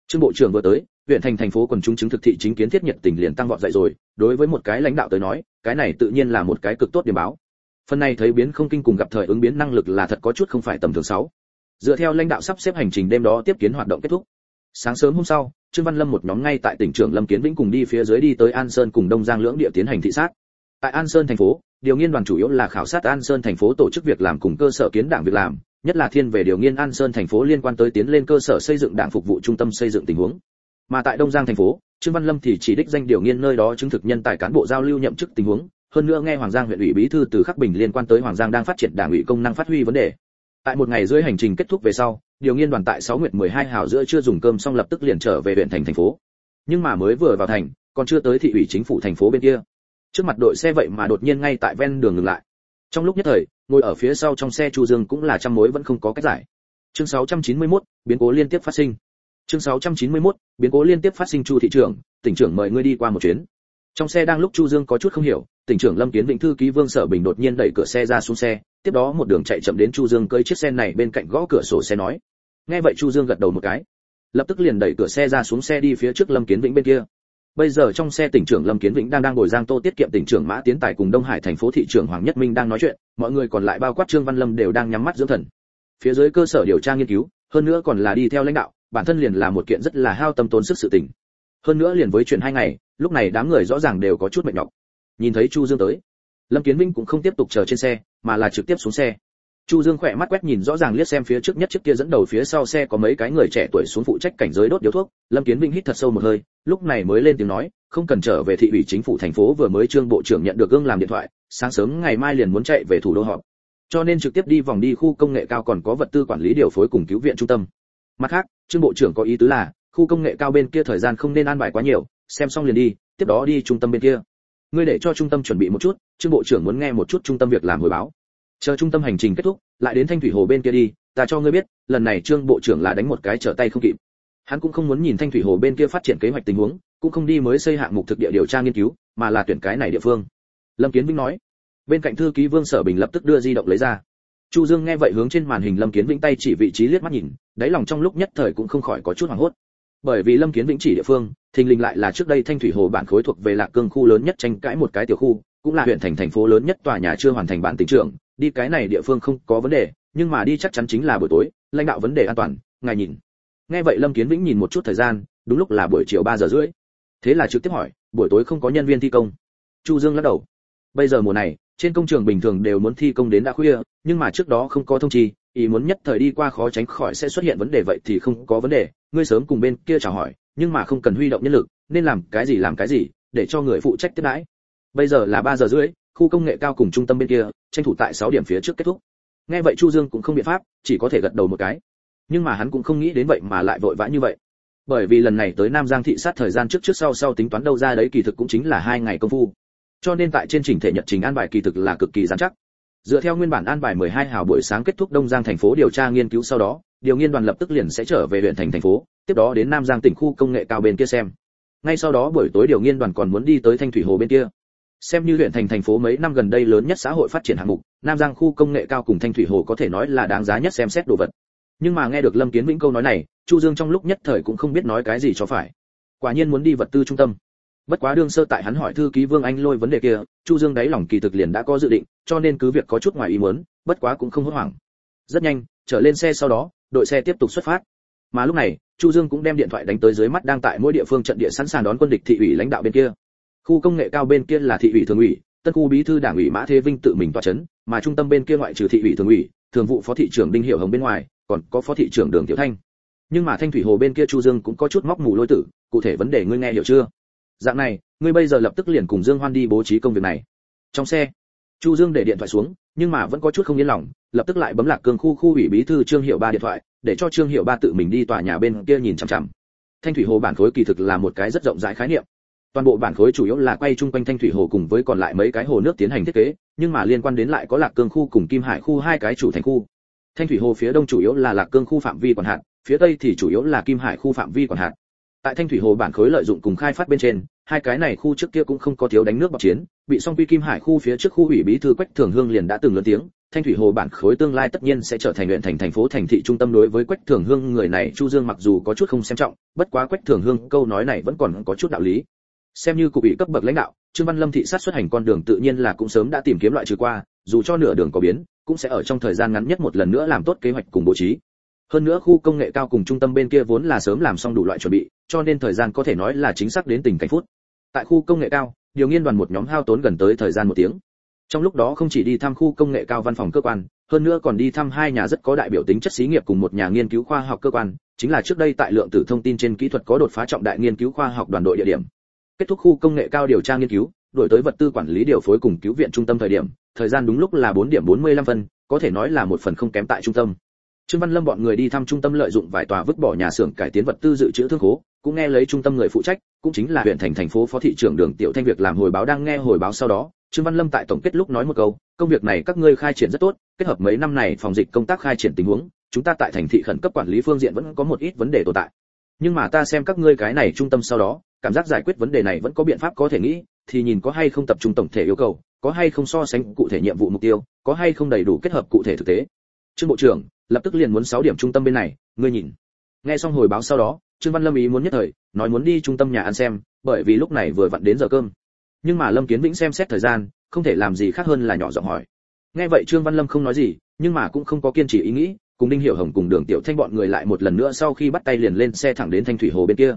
Trương bộ trưởng vừa tới, huyện thành thành phố quần chúng chứng thực thị chính kiến thiết nhiệt tình liền tăng vọt dậy rồi, đối với một cái lãnh đạo tới nói, cái này tự nhiên là một cái cực tốt điểm báo. Phần này thấy biến không kinh cùng gặp thời ứng biến năng lực là thật có chút không phải tầm thường sáu dựa theo lãnh đạo sắp xếp hành trình đêm đó tiếp kiến hoạt động kết thúc. Sáng sớm hôm sau, trương văn lâm một nhóm ngay tại tỉnh trưởng lâm kiến vĩnh cùng đi phía dưới đi tới an sơn cùng đông giang lưỡng địa tiến hành thị sát. Tại an sơn thành phố, điều nghiên đoàn chủ yếu là khảo sát an sơn thành phố tổ chức việc làm cùng cơ sở kiến đảng việc làm, nhất là thiên về điều nghiên an sơn thành phố liên quan tới tiến lên cơ sở xây dựng đảng phục vụ trung tâm xây dựng tình huống. Mà tại đông giang thành phố, trương văn lâm thì chỉ đích danh điều nghiên nơi đó chứng thực nhân tài cán bộ giao lưu nhậm chức tình huống, hơn nữa nghe hoàng giang huyện ủy bí thư từ khắc bình liên quan tới hoàng giang đang phát triển đảng ủy công năng phát huy vấn đề tại một ngày dưới hành trình kết thúc về sau điều nghiên đoàn tại 6 nguyệt 12 hào giữa chưa dùng cơm xong lập tức liền trở về huyện thành thành phố. Nhưng mà mới vừa vào thành còn chưa tới thị ủy chính phủ thành phố bên kia. Trước mặt đội xe vậy mà đột nhiên ngay tại ven đường ngừng lại. Trong lúc nhất thời ngồi ở phía sau trong xe chu dương cũng là trăm mối vẫn không có cách giải. Chương 691, biến cố liên tiếp phát sinh. Chương 691, biến cố liên tiếp phát sinh chu thị trưởng tỉnh trưởng mời ngươi đi qua một chuyến. Trong xe đang lúc chu dương có chút không hiểu tỉnh trưởng lâm kiến vĩnh thư ký vương sở bình đột nhiên đẩy cửa xe ra xuống xe tiếp đó một đường chạy chậm đến chu dương cơi chiếc xe này bên cạnh gõ cửa sổ xe nói. Nghe vậy chu dương gật đầu một cái. Lập tức liền đẩy cửa xe ra xuống xe đi phía trước lâm kiến vĩnh bên kia. Bây giờ trong xe tỉnh trưởng lâm kiến vĩnh đang đang ngồi giang tô tiết kiệm tỉnh trưởng mã tiến tài cùng đông hải thành phố thị trưởng hoàng nhất minh đang nói chuyện, mọi người còn lại bao quát trương văn lâm đều đang nhắm mắt dưỡng thần. Phía dưới cơ sở điều tra nghiên cứu, hơn nữa còn là đi theo lãnh đạo, bản thân liền là một kiện rất là hao tâm tốn sức sự tình. Hơn nữa liền với chuyện hai ngày, lúc này đám người rõ ràng đều có chút mệt nhọc. Nhìn thấy chu dương tới lâm kiến vinh cũng không tiếp tục chờ trên xe, mà là trực tiếp xuống xe. Chu dương khỏe mắt quét nhìn rõ ràng liếc xem phía trước nhất chiếc kia dẫn đầu phía sau xe có mấy cái người trẻ tuổi xuống phụ trách cảnh giới đốt điếu thuốc. Lâm kiến vinh hít thật sâu một hơi, lúc này mới lên tiếng nói, không cần trở về thị ủy chính phủ thành phố vừa mới trương bộ trưởng nhận được gương làm điện thoại, sáng sớm ngày mai liền muốn chạy về thủ đô họp. Cho nên trực tiếp đi vòng đi khu công nghệ cao còn có vật tư quản lý điều phối cùng cứu viện trung tâm. Mặt khác, trương bộ trưởng có ý tứ là, khu công nghệ cao bên kia thời gian không nên an bài quá nhiều, xem xong liền đi, tiếp đó đi trung tâm bên kia ngươi để cho trung tâm chuẩn bị một chút, trương bộ trưởng muốn nghe một chút trung tâm việc làm hồi báo. Chờ trung tâm hành trình kết thúc, lại đến thanh thủy hồ bên kia đi, ta cho ngươi biết, lần này trương bộ trưởng là đánh một cái trở tay không kịp. Hắn cũng không muốn nhìn thanh thủy hồ bên kia phát triển kế hoạch tình huống, cũng không đi mới xây hạng mục thực địa điều tra nghiên cứu, mà là tuyển cái này địa phương. Lâm kiến vinh nói. Bên cạnh thư ký vương sở bình lập tức đưa di động lấy ra. Chu dương nghe vậy hướng trên màn hình lâm kiến vĩnh tay chỉ vị trí liếc mắt nhìn, đáy lòng trong lúc nhất thời cũng không khỏi có chút hoảng hốt bởi vì lâm kiến vĩnh chỉ địa phương, thình lình lại là trước đây thanh thủy hồ bản khối thuộc về lạc cương khu lớn nhất tranh cãi một cái tiểu khu, cũng là huyện thành thành phố lớn nhất tòa nhà chưa hoàn thành bản tỉnh trưởng, đi cái này địa phương không có vấn đề, nhưng mà đi chắc chắn chính là buổi tối, lãnh đạo vấn đề an toàn, ngài nhìn. Nghe vậy lâm kiến vĩnh nhìn một chút thời gian, đúng lúc là buổi chiều ba giờ rưỡi. Thế là trực tiếp hỏi, buổi tối không có nhân viên thi công. Chu dương lắc đầu. Bây giờ mùa này, trên công trường bình thường đều muốn thi công đến đã khuya, nhưng mà trước đó không có thông chi ý muốn nhất thời đi qua khó tránh khỏi sẽ xuất hiện vấn đề vậy thì không có vấn đề, ngươi sớm cùng bên kia chào hỏi, nhưng mà không cần huy động nhân lực, nên làm cái gì làm cái gì, để cho người phụ trách tiếp đãi. Bây giờ là ba giờ rưỡi, khu công nghệ cao cùng trung tâm bên kia, tranh thủ tại sáu điểm phía trước kết thúc. Nghe vậy chu dương cũng không biện pháp, chỉ có thể gật đầu một cái. Nhưng mà hắn cũng không nghĩ đến vậy mà lại vội vã như vậy. Bởi vì lần này tới nam giang thị sát thời gian trước trước sau sau tính toán đâu ra đấy kỳ thực cũng chính là hai ngày công phu. Cho nên tại trên trình thể nhật trình an bài kỳ thực là cực kỳ giám chắc dựa theo nguyên bản an bài 12 hào buổi sáng kết thúc đông giang thành phố điều tra nghiên cứu sau đó, điều nghiên đoàn lập tức liền sẽ trở về huyện thành thành phố, tiếp đó đến nam giang tỉnh khu công nghệ cao bên kia xem. Ngay sau đó buổi tối điều nghiên đoàn còn muốn đi tới thanh thủy hồ bên kia. Xem như huyện thành thành phố mấy năm gần đây lớn nhất xã hội phát triển hạng mục, nam giang khu công nghệ cao cùng thanh thủy hồ có thể nói là đáng giá nhất xem xét đồ vật. Nhưng mà nghe được lâm kiến vĩnh câu nói này, chu dương trong lúc nhất thời cũng không biết nói cái gì cho phải. Quả nhiên muốn đi vật tư trung tâm bất quá đương sơ tại hắn hỏi thư ký vương anh lôi vấn đề kia, chu dương đáy lòng kỳ thực liền đã có dự định, cho nên cứ việc có chút ngoài ý muốn, bất quá cũng không hốt hoảng. Rất nhanh, trở lên xe sau đó, đội xe tiếp tục xuất phát. Mà lúc này, chu dương cũng đem điện thoại đánh tới dưới mắt đang tại mỗi địa phương trận địa sẵn sàng đón quân địch thị ủy lãnh đạo bên kia. Khu công nghệ cao bên kia là thị ủy thường ủy, tân khu bí thư đảng ủy mã thế vinh tự mình tọa chấn, mà trung tâm bên kia ngoại trừ thị ủy thường ủy, thường vụ phó thị trưởng đinh hiệu hồng bên ngoài, còn có phó thị trưởng đường tiểu thanh. Nhưng mà thanh thủy hồ bên kia chu dương cũng có chút móc mù lôi tử, cụ thể vấn đề ngươi nghe hiểu chưa? Dạng này ngươi bây giờ lập tức liền cùng dương hoan đi bố trí công việc này. Trong xe chu dương để điện thoại xuống nhưng mà vẫn có chút không yên lòng lập tức lại bấm lạc cường khu khu ủy bí thư trương hiệu ba điện thoại để cho trương hiệu ba tự mình đi tòa nhà bên kia nhìn chằm chằm. Thanh thủy hồ bản khối kỳ thực là một cái rất rộng rãi khái niệm. Toàn bộ bản khối chủ yếu là quay chung quanh thanh thủy hồ cùng với còn lại mấy cái hồ nước tiến hành thiết kế nhưng mà liên quan đến lại có lạc cương khu cùng kim hải khu hai cái chủ thành khu. Thanh thủy hồ phía đông chủ yếu là lạc cương khu phạm vi còn hạn, phía tây thì chủ yếu là kim hải khu phạm vi còn hạn tại thanh thủy hồ bản khối lợi dụng cùng khai phát bên trên, hai cái này khu trước kia cũng không có thiếu đánh nước bọc chiến, bị song quy kim hải khu phía trước khu ủy bí thư quách thường hương liền đã từng lớn tiếng, thanh thủy hồ bản khối tương lai tất nhiên sẽ trở thành huyện thành thành phố thành thị trung tâm đối với quách thường hương, người này chu dương mặc dù có chút không xem trọng, bất quá quách thường hương câu nói này vẫn còn có chút đạo lý. Xem như cục ủy cấp bậc lãnh đạo, trương văn lâm thị sát xuất hành con đường tự nhiên là cũng sớm đã tìm kiếm loại trừ qua, dù cho nửa đường có biến, cũng sẽ ở trong thời gian ngắn nhất một lần nữa làm tốt kế hoạch cùng bố trí hơn nữa khu công nghệ cao cùng trung tâm bên kia vốn là sớm làm xong đủ loại chuẩn bị, cho nên thời gian có thể nói là chính xác đến tình cảnh phút. Tại khu công nghệ cao, điều nghiên đoàn một nhóm hao tốn gần tới thời gian một tiếng. Trong lúc đó không chỉ đi thăm khu công nghệ cao văn phòng cơ quan, hơn nữa còn đi thăm hai nhà rất có đại biểu tính chất xí nghiệp cùng một nhà nghiên cứu khoa học cơ quan, chính là trước đây tại lượng tử thông tin trên kỹ thuật có đột phá trọng đại nghiên cứu khoa học đoàn đội địa điểm. Kết thúc khu công nghệ cao điều tra nghiên cứu, đổi tới vật tư quản lý điều phối cùng cứu viện trung tâm thời điểm, thời gian đúng lúc là bốn điểm 45 phân, có thể nói là một phần không kém tại trung tâm trương văn lâm bọn người đi thăm trung tâm lợi dụng vài tòa vứt bỏ nhà xưởng cải tiến vật tư dự trữ thương khố, cũng nghe lấy trung tâm người phụ trách, cũng chính là huyện thành thành phố phó thị trưởng đường tiểu thanh việc làm hồi báo đang nghe hồi báo sau đó, trương văn lâm tại tổng kết lúc nói một câu, công việc này các ngươi khai triển rất tốt, kết hợp mấy năm này phòng dịch công tác khai triển tình huống, chúng ta tại thành thị khẩn cấp quản lý phương diện vẫn có một ít vấn đề tồn tại. Nhưng mà ta xem các ngươi cái này trung tâm sau đó, cảm giác giải quyết vấn đề này vẫn có biện pháp có thể nghĩ, thì nhìn có hay không tập trung tổng thể yêu cầu, có hay không so sánh cụ thể nhiệm vụ mục tiêu, có hay không đầy đủ kết hợp cụ thể thực tế. Trương bộ trưởng lập tức liền muốn 6 điểm trung tâm bên này, ngươi nhìn. Nghe xong hồi báo sau đó, trương văn lâm ý muốn nhất thời, nói muốn đi trung tâm nhà ăn xem, bởi vì lúc này vừa vặn đến giờ cơm. Nhưng mà lâm kiến vĩnh xem xét thời gian, không thể làm gì khác hơn là nhỏ giọng hỏi. Nghe vậy trương văn lâm không nói gì, nhưng mà cũng không có kiên trì ý nghĩ, cùng đinh hiểu hồng cùng đường tiểu thanh bọn người lại một lần nữa sau khi bắt tay liền lên xe thẳng đến thanh thủy hồ bên kia.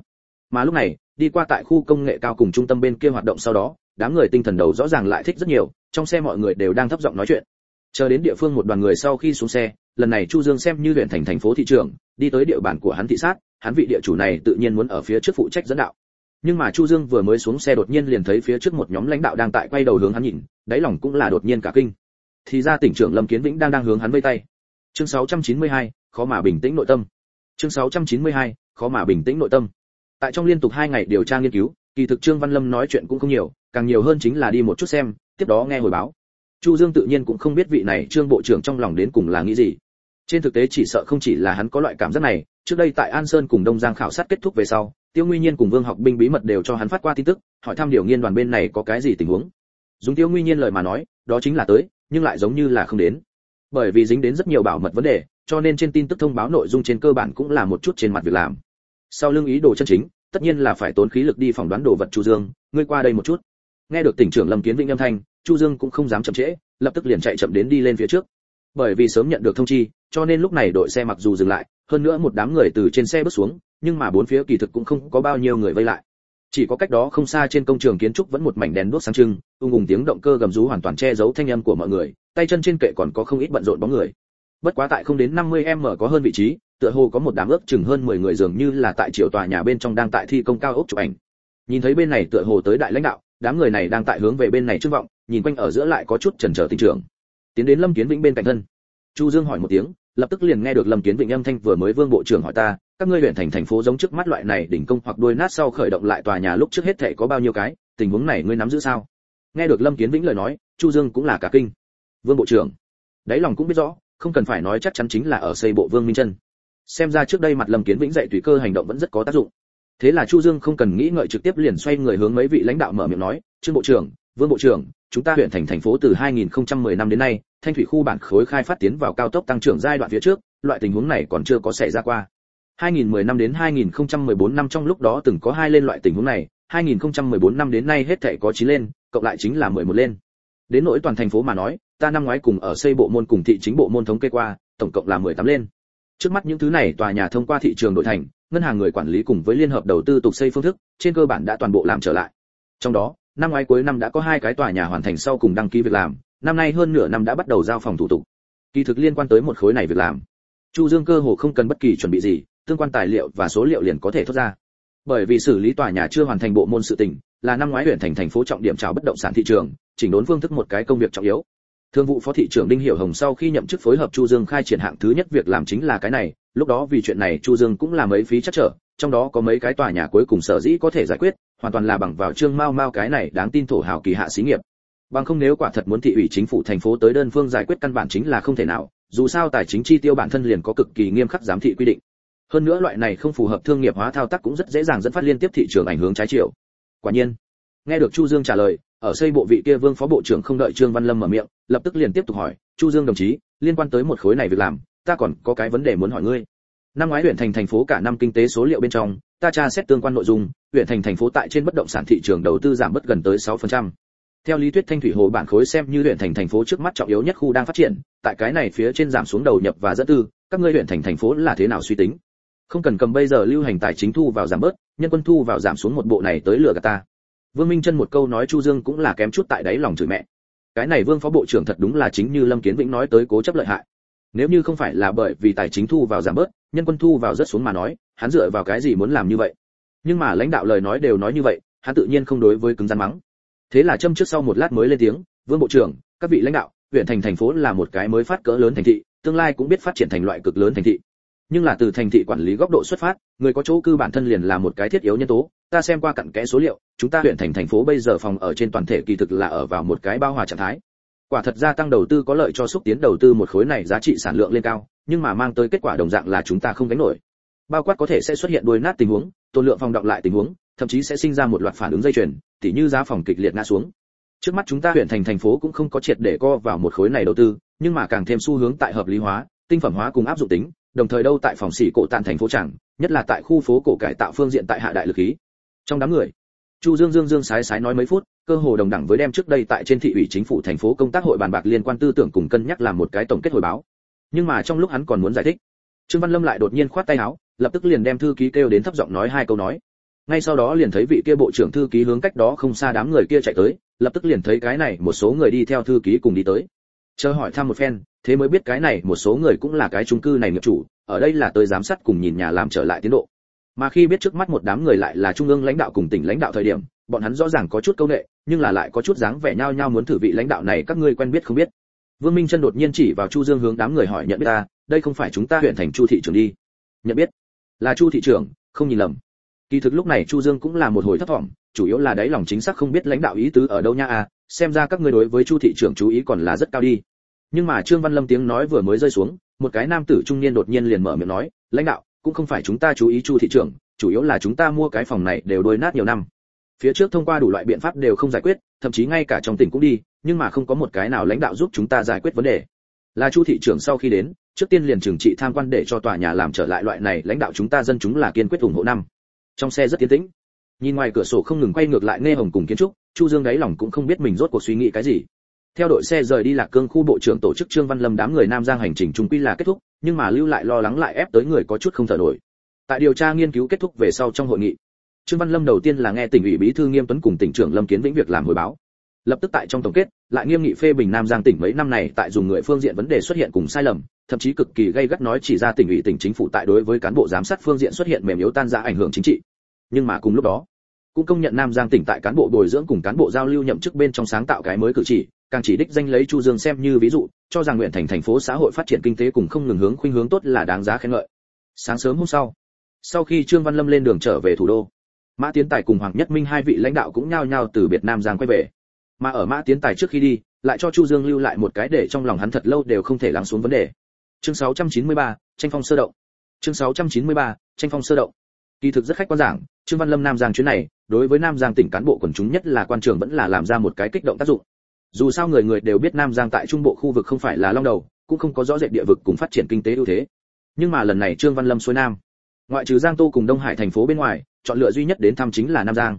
Mà lúc này, đi qua tại khu công nghệ cao cùng trung tâm bên kia hoạt động sau đó, đám người tinh thần đầu rõ ràng lại thích rất nhiều, trong xe mọi người đều đang thấp giọng nói chuyện. Chờ đến địa phương một đoàn người sau khi xuống xe lần này chu dương xem như luyện thành thành phố thị trường đi tới địa bàn của hắn thị sát hắn vị địa chủ này tự nhiên muốn ở phía trước phụ trách dẫn đạo. Nhưng mà chu dương vừa mới xuống xe đột nhiên liền thấy phía trước một nhóm lãnh đạo đang tại quay đầu hướng hắn nhìn đáy lòng cũng là đột nhiên cả kinh. Thì ra tỉnh trưởng lâm kiến vĩnh đang đang hướng hắn vây tay. Chương 692, khó mà bình tĩnh nội tâm. Chương 692, khó mà bình tĩnh nội tâm. Tại trong liên tục hai ngày điều tra nghiên cứu kỳ thực trương văn lâm nói chuyện cũng không nhiều càng nhiều hơn chính là đi một chút xem tiếp đó nghe hồi báo. Chu dương tự nhiên cũng không biết vị này trương bộ trưởng trong lòng đến cùng là nghĩ gì trên thực tế chỉ sợ không chỉ là hắn có loại cảm giác này, trước đây tại an sơn cùng đông giang khảo sát kết thúc về sau, tiêu nguy nhiên cùng vương học binh bí mật đều cho hắn phát qua tin tức, hỏi thăm điều nghiên đoàn bên này có cái gì tình huống. Dùng tiêu nguy nhiên lời mà nói, đó chính là tới, nhưng lại giống như là không đến. Bởi vì dính đến rất nhiều bảo mật vấn đề, cho nên trên tin tức thông báo nội dung trên cơ bản cũng là một chút trên mặt việc làm. Sau lưng ý đồ chân chính, tất nhiên là phải tốn khí lực đi phỏng đoán đồ vật chu dương, ngươi qua đây một chút. Nghe được tỉnh trưởng lâm kiến vĩnh âm thanh, chu dương cũng không dám chậm trễ, lập tức liền chạy chậm đến đi lên phía trước. Bởi vì sớm nhận được thông chi cho nên lúc này đội xe mặc dù dừng lại, hơn nữa một đám người từ trên xe bước xuống, nhưng mà bốn phía kỳ thực cũng không có bao nhiêu người vây lại. Chỉ có cách đó không xa trên công trường kiến trúc vẫn một mảnh đèn đuốc sáng trưng, ung ung tiếng động cơ gầm rú hoàn toàn che giấu thanh âm của mọi người, tay chân trên kệ còn có không ít bận rộn bóng người. Bất quá tại không đến 50 m có hơn vị trí, tựa hồ có một đám ước chừng hơn 10 người dường như là tại triều tòa nhà bên trong đang tại thi công cao ốc chụp ảnh. Nhìn thấy bên này tựa hồ tới đại lãnh đạo, đám người này đang tại hướng về bên này trương vọng, nhìn quanh ở giữa lại có chút chần chờ tình trường. Tiến đến lâm kiến vĩnh bên cạnh thân. Chu dương hỏi một tiếng lập tức liền nghe được lâm kiến vĩnh âm thanh vừa mới vương bộ trưởng hỏi ta, các ngươi huyện thành thành phố giống trước mắt loại này đỉnh công hoặc đuôi nát sau khởi động lại tòa nhà lúc trước hết thể có bao nhiêu cái, tình huống này ngươi nắm giữ sao? Nghe được lâm kiến vĩnh lời nói, chu dương cũng là cả kinh. Vương bộ trưởng, đáy lòng cũng biết rõ, không cần phải nói chắc chắn chính là ở xây bộ vương minh chân xem ra trước đây mặt lâm kiến vĩnh dạy tùy cơ hành động vẫn rất có tác dụng. Thế là chu dương không cần nghĩ ngợi trực tiếp liền xoay người hướng mấy vị lãnh đạo mở miệng nói, trương bộ trưởng, vương bộ trưởng, chúng ta huyện thành thành phố từ 2010 năm đến nay thanh thủy khu bản khối khai phát tiến vào cao tốc tăng trưởng giai đoạn phía trước, loại tình huống này còn chưa có xảy ra qua. 2010 năm đến 2014 năm trong lúc đó từng có hai lên loại tình huống này 2014 năm đến nay hết thảy có 9 lên, cộng lại chính là 11 lên. Đến nỗi toàn thành phố mà nói, ta năm ngoái cùng ở xây bộ môn cùng thị chính bộ môn thống kê qua, tổng cộng là 18 lên. Trước mắt những thứ này tòa nhà thông qua thị trường đổi thành, ngân hàng người quản lý cùng với liên hợp đầu tư tục xây phương thức, trên cơ bản đã toàn bộ làm trở lại. Trong đó, năm ngoái cuối năm đã có hai cái tòa nhà hoàn thành sau cùng đăng ký việc làm năm nay hơn nửa năm đã bắt đầu giao phòng thủ tục. Kỳ thực liên quan tới một khối này việc làm, chu dương cơ hồ không cần bất kỳ chuẩn bị gì, tương quan tài liệu và số liệu liền có thể thoát ra. Bởi vì xử lý tòa nhà chưa hoàn thành bộ môn sự tình, là năm ngoái huyện thành thành phố trọng điểm chào bất động sản thị trường, chỉnh đốn phương thức một cái công việc trọng yếu. Thương vụ phó thị trưởng đinh hiểu hồng sau khi nhậm chức phối hợp chu dương khai triển hạng thứ nhất việc làm chính là cái này, lúc đó vì chuyện này chu dương cũng làm mấy phí chắc trở, trong đó có mấy cái tòa nhà cuối cùng sở dĩ có thể giải quyết, hoàn toàn là bằng vào trương mao mao cái này đáng tin thổ hào kỳ hạ xí nghiệp bằng không nếu quả thật muốn thị ủy chính phủ thành phố tới đơn phương giải quyết căn bản chính là không thể nào, dù sao tài chính chi tiêu bản thân liền có cực kỳ nghiêm khắc giám thị quy định. Hơn nữa loại này không phù hợp thương nghiệp hóa thao tác cũng rất dễ dàng dẫn phát liên tiếp thị trường ảnh hưởng trái chiều. Quả nhiên, nghe được chu dương trả lời, ở xây bộ vị kia vương phó bộ trưởng không đợi trương văn lâm mở miệng, lập tức liền tiếp tục hỏi, chu dương đồng chí, liên quan tới một khối này việc làm, ta còn có cái vấn đề muốn hỏi ngươi. Năm ngoái huyện thành thành phố cả năm kinh tế số liệu bên trong, ta tra xét tương quan nội dung, huyện thành thành phố tại trên bất động sản thị trường đầu tư giảm bất gần tới 6% theo lý thuyết thanh thủy hồ bản khối xem như huyện thành thành phố trước mắt trọng yếu nhất khu đang phát triển, tại cái này phía trên giảm xuống đầu nhập và dẫn tư, các ngươi huyện thành thành phố là thế nào suy tính? Không cần cầm bây giờ lưu hành tài chính thu vào giảm bớt, nhân quân thu vào giảm xuống một bộ này tới lừa gạt ta. Vương minh chân một câu nói chu dương cũng là kém chút tại đáy lòng chửi mẹ. Cái này vương phó bộ trưởng thật đúng là chính như lâm kiến vĩnh nói tới cố chấp lợi hại. Nếu như không phải là bởi vì tài chính thu vào giảm bớt, nhân quân thu vào rất xuống mà nói, hắn dựa vào cái gì muốn làm như vậy? Nhưng mà lãnh đạo lời nói đều nói như vậy, hắn tự nhiên không đối với cứng rắn mắng thế là châm trước sau một lát mới lên tiếng, vương bộ trưởng, các vị lãnh đạo, huyện thành thành phố là một cái mới phát cỡ lớn thành thị, tương lai cũng biết phát triển thành loại cực lớn thành thị. Nhưng là từ thành thị quản lý góc độ xuất phát, người có chỗ cư bản thân liền là một cái thiết yếu nhân tố, ta xem qua cặn kẽ số liệu, chúng ta huyện thành thành phố bây giờ phòng ở trên toàn thể kỳ thực là ở vào một cái bao hòa trạng thái. Quả thật gia tăng đầu tư có lợi cho xúc tiến đầu tư một khối này giá trị sản lượng lên cao, nhưng mà mang tới kết quả đồng dạng là chúng ta không gánh nổi. Bao quát có thể sẽ xuất hiện đuôi nát tình huống, tồn lượng phòng động lại tình huống, thậm chí sẽ sinh ra một loạt phản ứng dây chuyền tỉ như giá phòng kịch liệt ngã xuống. Trước mắt chúng ta huyện thành thành phố cũng không có triệt để co vào một khối này đầu tư, nhưng mà càng thêm xu hướng tại hợp lý hóa, tinh phẩm hóa cùng áp dụng tính, đồng thời đâu tại phòng xỉ cổ tạn thành phố chẳng, nhất là tại khu phố cổ cải tạo phương diện tại hạ đại lực khí. Trong đám người, chu dương dương dương sái sái nói mấy phút, cơ hồ đồng đẳng với đem trước đây tại trên thị ủy chính phủ thành phố công tác hội bàn bạc liên quan tư tưởng cùng cân nhắc làm một cái tổng kết hồi báo. Nhưng mà trong lúc hắn còn muốn giải thích, trương văn lâm lại đột nhiên khoát tay áo, lập tức liền đem thư ký kêu đến thấp giọng nói hai câu nói ngay sau đó liền thấy vị kia bộ trưởng thư ký hướng cách đó không xa đám người kia chạy tới, lập tức liền thấy cái này một số người đi theo thư ký cùng đi tới. Chờ hỏi thăm một phen, thế mới biết cái này một số người cũng là cái chung cư này nghiệp chủ, ở đây là tới giám sát cùng nhìn nhà làm trở lại tiến độ. Mà khi biết trước mắt một đám người lại là trung ương lãnh đạo cùng tỉnh lãnh đạo thời điểm, bọn hắn rõ ràng có chút câu nệ, nhưng là lại có chút dáng vẻ nhau nhau muốn thử vị lãnh đạo này các ngươi quen biết không biết. Vương minh chân đột nhiên chỉ vào chu dương hướng đám người hỏi nhận biết ta, đây không phải chúng ta huyện thành chu thị trưởng đi? Nhận biết. Là chu thị trưởng, không nhìn lầm kỳ thực lúc này chu dương cũng là một hồi thất vọng chủ yếu là đáy lòng chính xác không biết lãnh đạo ý tứ ở đâu nha à xem ra các ngươi đối với chu thị trưởng chú ý còn là rất cao đi. Nhưng mà trương văn lâm tiếng nói vừa mới rơi xuống, một cái nam tử trung niên đột nhiên liền mở miệng nói, lãnh đạo, cũng không phải chúng ta chú ý chu thị trưởng, chủ yếu là chúng ta mua cái phòng này đều đôi nát nhiều năm. Phía trước thông qua đủ loại biện pháp đều không giải quyết, thậm chí ngay cả trong tỉnh cũng đi, nhưng mà không có một cái nào lãnh đạo giúp chúng ta giải quyết vấn đề. Là chu thị trưởng sau khi đến, trước tiên liền trừng trị tham quan để cho tòa nhà làm trở lại loại này, lãnh đạo chúng ta dân chúng là kiên quyết ủng hộ năm trong xe rất tiến tĩnh. Nhìn ngoài cửa sổ không ngừng quay ngược lại nghe hồng cùng kiến trúc, chu dương đáy lòng cũng không biết mình rốt cuộc suy nghĩ cái gì. Theo đội xe rời đi lạc cương khu bộ trưởng tổ chức trương văn lâm đám người nam giang hành trình trung quy là kết thúc, nhưng mà lưu lại lo lắng lại ép tới người có chút không thở nổi. Tại điều tra nghiên cứu kết thúc về sau trong hội nghị, trương văn lâm đầu tiên là nghe tỉnh ủy bí thư nghiêm tuấn cùng tỉnh trưởng lâm kiến vĩnh việc làm hồi báo lập tức tại trong tổng kết, lại nghiêm nghị phê bình nam giang tỉnh mấy năm này tại dùng người phương diện vấn đề xuất hiện cùng sai lầm, thậm chí cực kỳ gây gắt nói chỉ ra tỉnh ủy, tỉnh chính phủ tại đối với cán bộ giám sát phương diện xuất hiện mềm yếu tan ra ảnh hưởng chính trị. Nhưng mà cùng lúc đó, cũng công nhận nam giang tỉnh tại cán bộ bồi dưỡng cùng cán bộ giao lưu nhậm chức bên trong sáng tạo cái mới cử chỉ, càng chỉ đích danh lấy chu dương xem như ví dụ, cho rằng nguyện thành thành phố xã hội phát triển kinh tế cùng không ngừng hướng khuynh hướng tốt là đáng giá khen ngợi. Sáng sớm hôm sau sau khi trương văn lâm lên đường trở về thủ đô, mã tiến tài cùng hoàng nhất minh hai vị lãnh đạo cũng nhao nhao từ việt nam giang quay về mà ở mã tiến tài trước khi đi lại cho chu dương lưu lại một cái để trong lòng hắn thật lâu đều không thể lắng xuống vấn đề. Chương 693, tranh phong sơ động. Chương 693, tranh phong sơ động. Kỳ thực rất khách quan giảng trương văn lâm nam giang chuyến này đối với nam giang tỉnh cán bộ quần chúng nhất là quan trường vẫn là làm ra một cái kích động tác dụng. Dù sao người người đều biết nam giang tại trung bộ khu vực không phải là long đầu cũng không có rõ rệt địa vực cùng phát triển kinh tế ưu thế. Nhưng mà lần này trương văn lâm xuôi nam. Ngoại trừ giang tô cùng đông hải thành phố bên ngoài chọn lựa duy nhất đến thăm chính là nam giang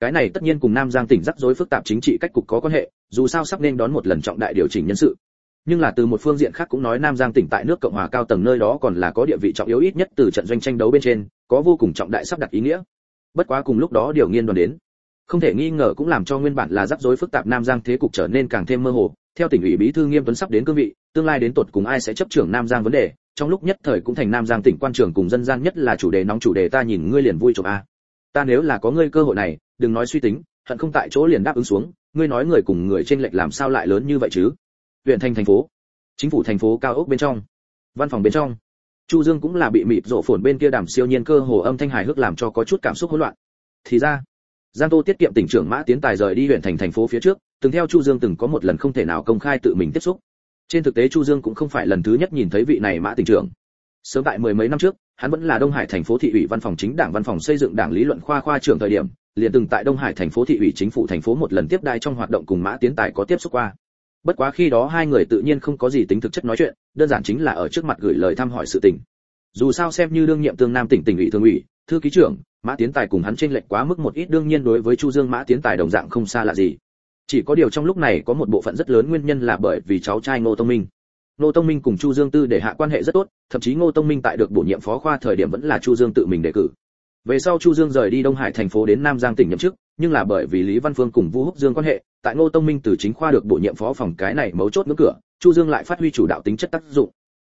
cái này tất nhiên cùng nam giang tỉnh rắc rối phức tạp chính trị cách cục có quan hệ, dù sao sắp nên đón một lần trọng đại điều chỉnh nhân sự. Nhưng là từ một phương diện khác cũng nói nam giang tỉnh tại nước cộng hòa cao tầng nơi đó còn là có địa vị trọng yếu ít nhất từ trận doanh tranh đấu bên trên, có vô cùng trọng đại sắp đặt ý nghĩa. Bất quá cùng lúc đó điều nghiên đoàn đến. Không thể nghi ngờ cũng làm cho nguyên bản là rắc rối phức tạp nam giang thế cục trở nên càng thêm mơ hồ. Theo tỉnh ủy bí thư nghiêm tuấn sắp đến cương vị, tương lai đến tột cùng ai sẽ chấp trưởng nam giang vấn đề, trong lúc nhất thời cũng thành nam giang tỉnh quan trường cùng dân gian nhất là chủ đề nóng chủ đề ta nhìn ngươi liền vui chụp a. Ta nếu là có ngươi cơ hội này đừng nói suy tính, hận không tại chỗ liền đáp ứng xuống, ngươi nói người cùng người trên lệch làm sao lại lớn như vậy chứ? Huyện thành thành phố, chính phủ thành phố cao ốc bên trong, văn phòng bên trong. Chu dương cũng là bị mịt rộ phồn bên kia đàm siêu nhiên cơ hồ âm thanh hài hước làm cho có chút cảm xúc hỗn loạn. Thì ra, giang tô tiết kiệm tỉnh trưởng mã tiến tài rời đi huyện thành thành phố phía trước, từng theo chu dương từng có một lần không thể nào công khai tự mình tiếp xúc. Trên thực tế chu dương cũng không phải lần thứ nhất nhìn thấy vị này mã tỉnh trưởng. Sớm tại mười mấy năm trước, hắn vẫn là đông hải thành phố thị ủy văn phòng chính đảng văn phòng xây dựng đảng lý luận khoa khoa trưởng thời điểm liền từng tại đông hải thành phố thị ủy chính phủ thành phố một lần tiếp đai trong hoạt động cùng mã tiến tài có tiếp xúc qua. Bất quá khi đó hai người tự nhiên không có gì tính thực chất nói chuyện, đơn giản chính là ở trước mặt gửi lời thăm hỏi sự tình. Dù sao xem như đương nhiệm tương nam tỉnh tỉnh ủy thường ủy, thư ký trưởng, mã tiến tài cùng hắn trên lệch quá mức một ít đương nhiên đối với chu dương mã tiến tài đồng dạng không xa lạ gì. Chỉ có điều trong lúc này có một bộ phận rất lớn nguyên nhân là bởi vì cháu trai ngô tông minh. Ngô tông minh cùng chu dương tư để hạ quan hệ rất tốt, thậm chí ngô tông minh tại được bổ nhiệm phó khoa thời điểm vẫn là chu dương tự mình đề cử về sau chu dương rời đi đông hải thành phố đến nam giang tỉnh nhậm chức, nhưng là bởi vì lý văn phương cùng vu húc dương quan hệ, tại ngô tông minh từ chính khoa được bổ nhiệm phó phòng cái này mấu chốt ngưỡng cửa, chu dương lại phát huy chủ đạo tính chất tác dụng.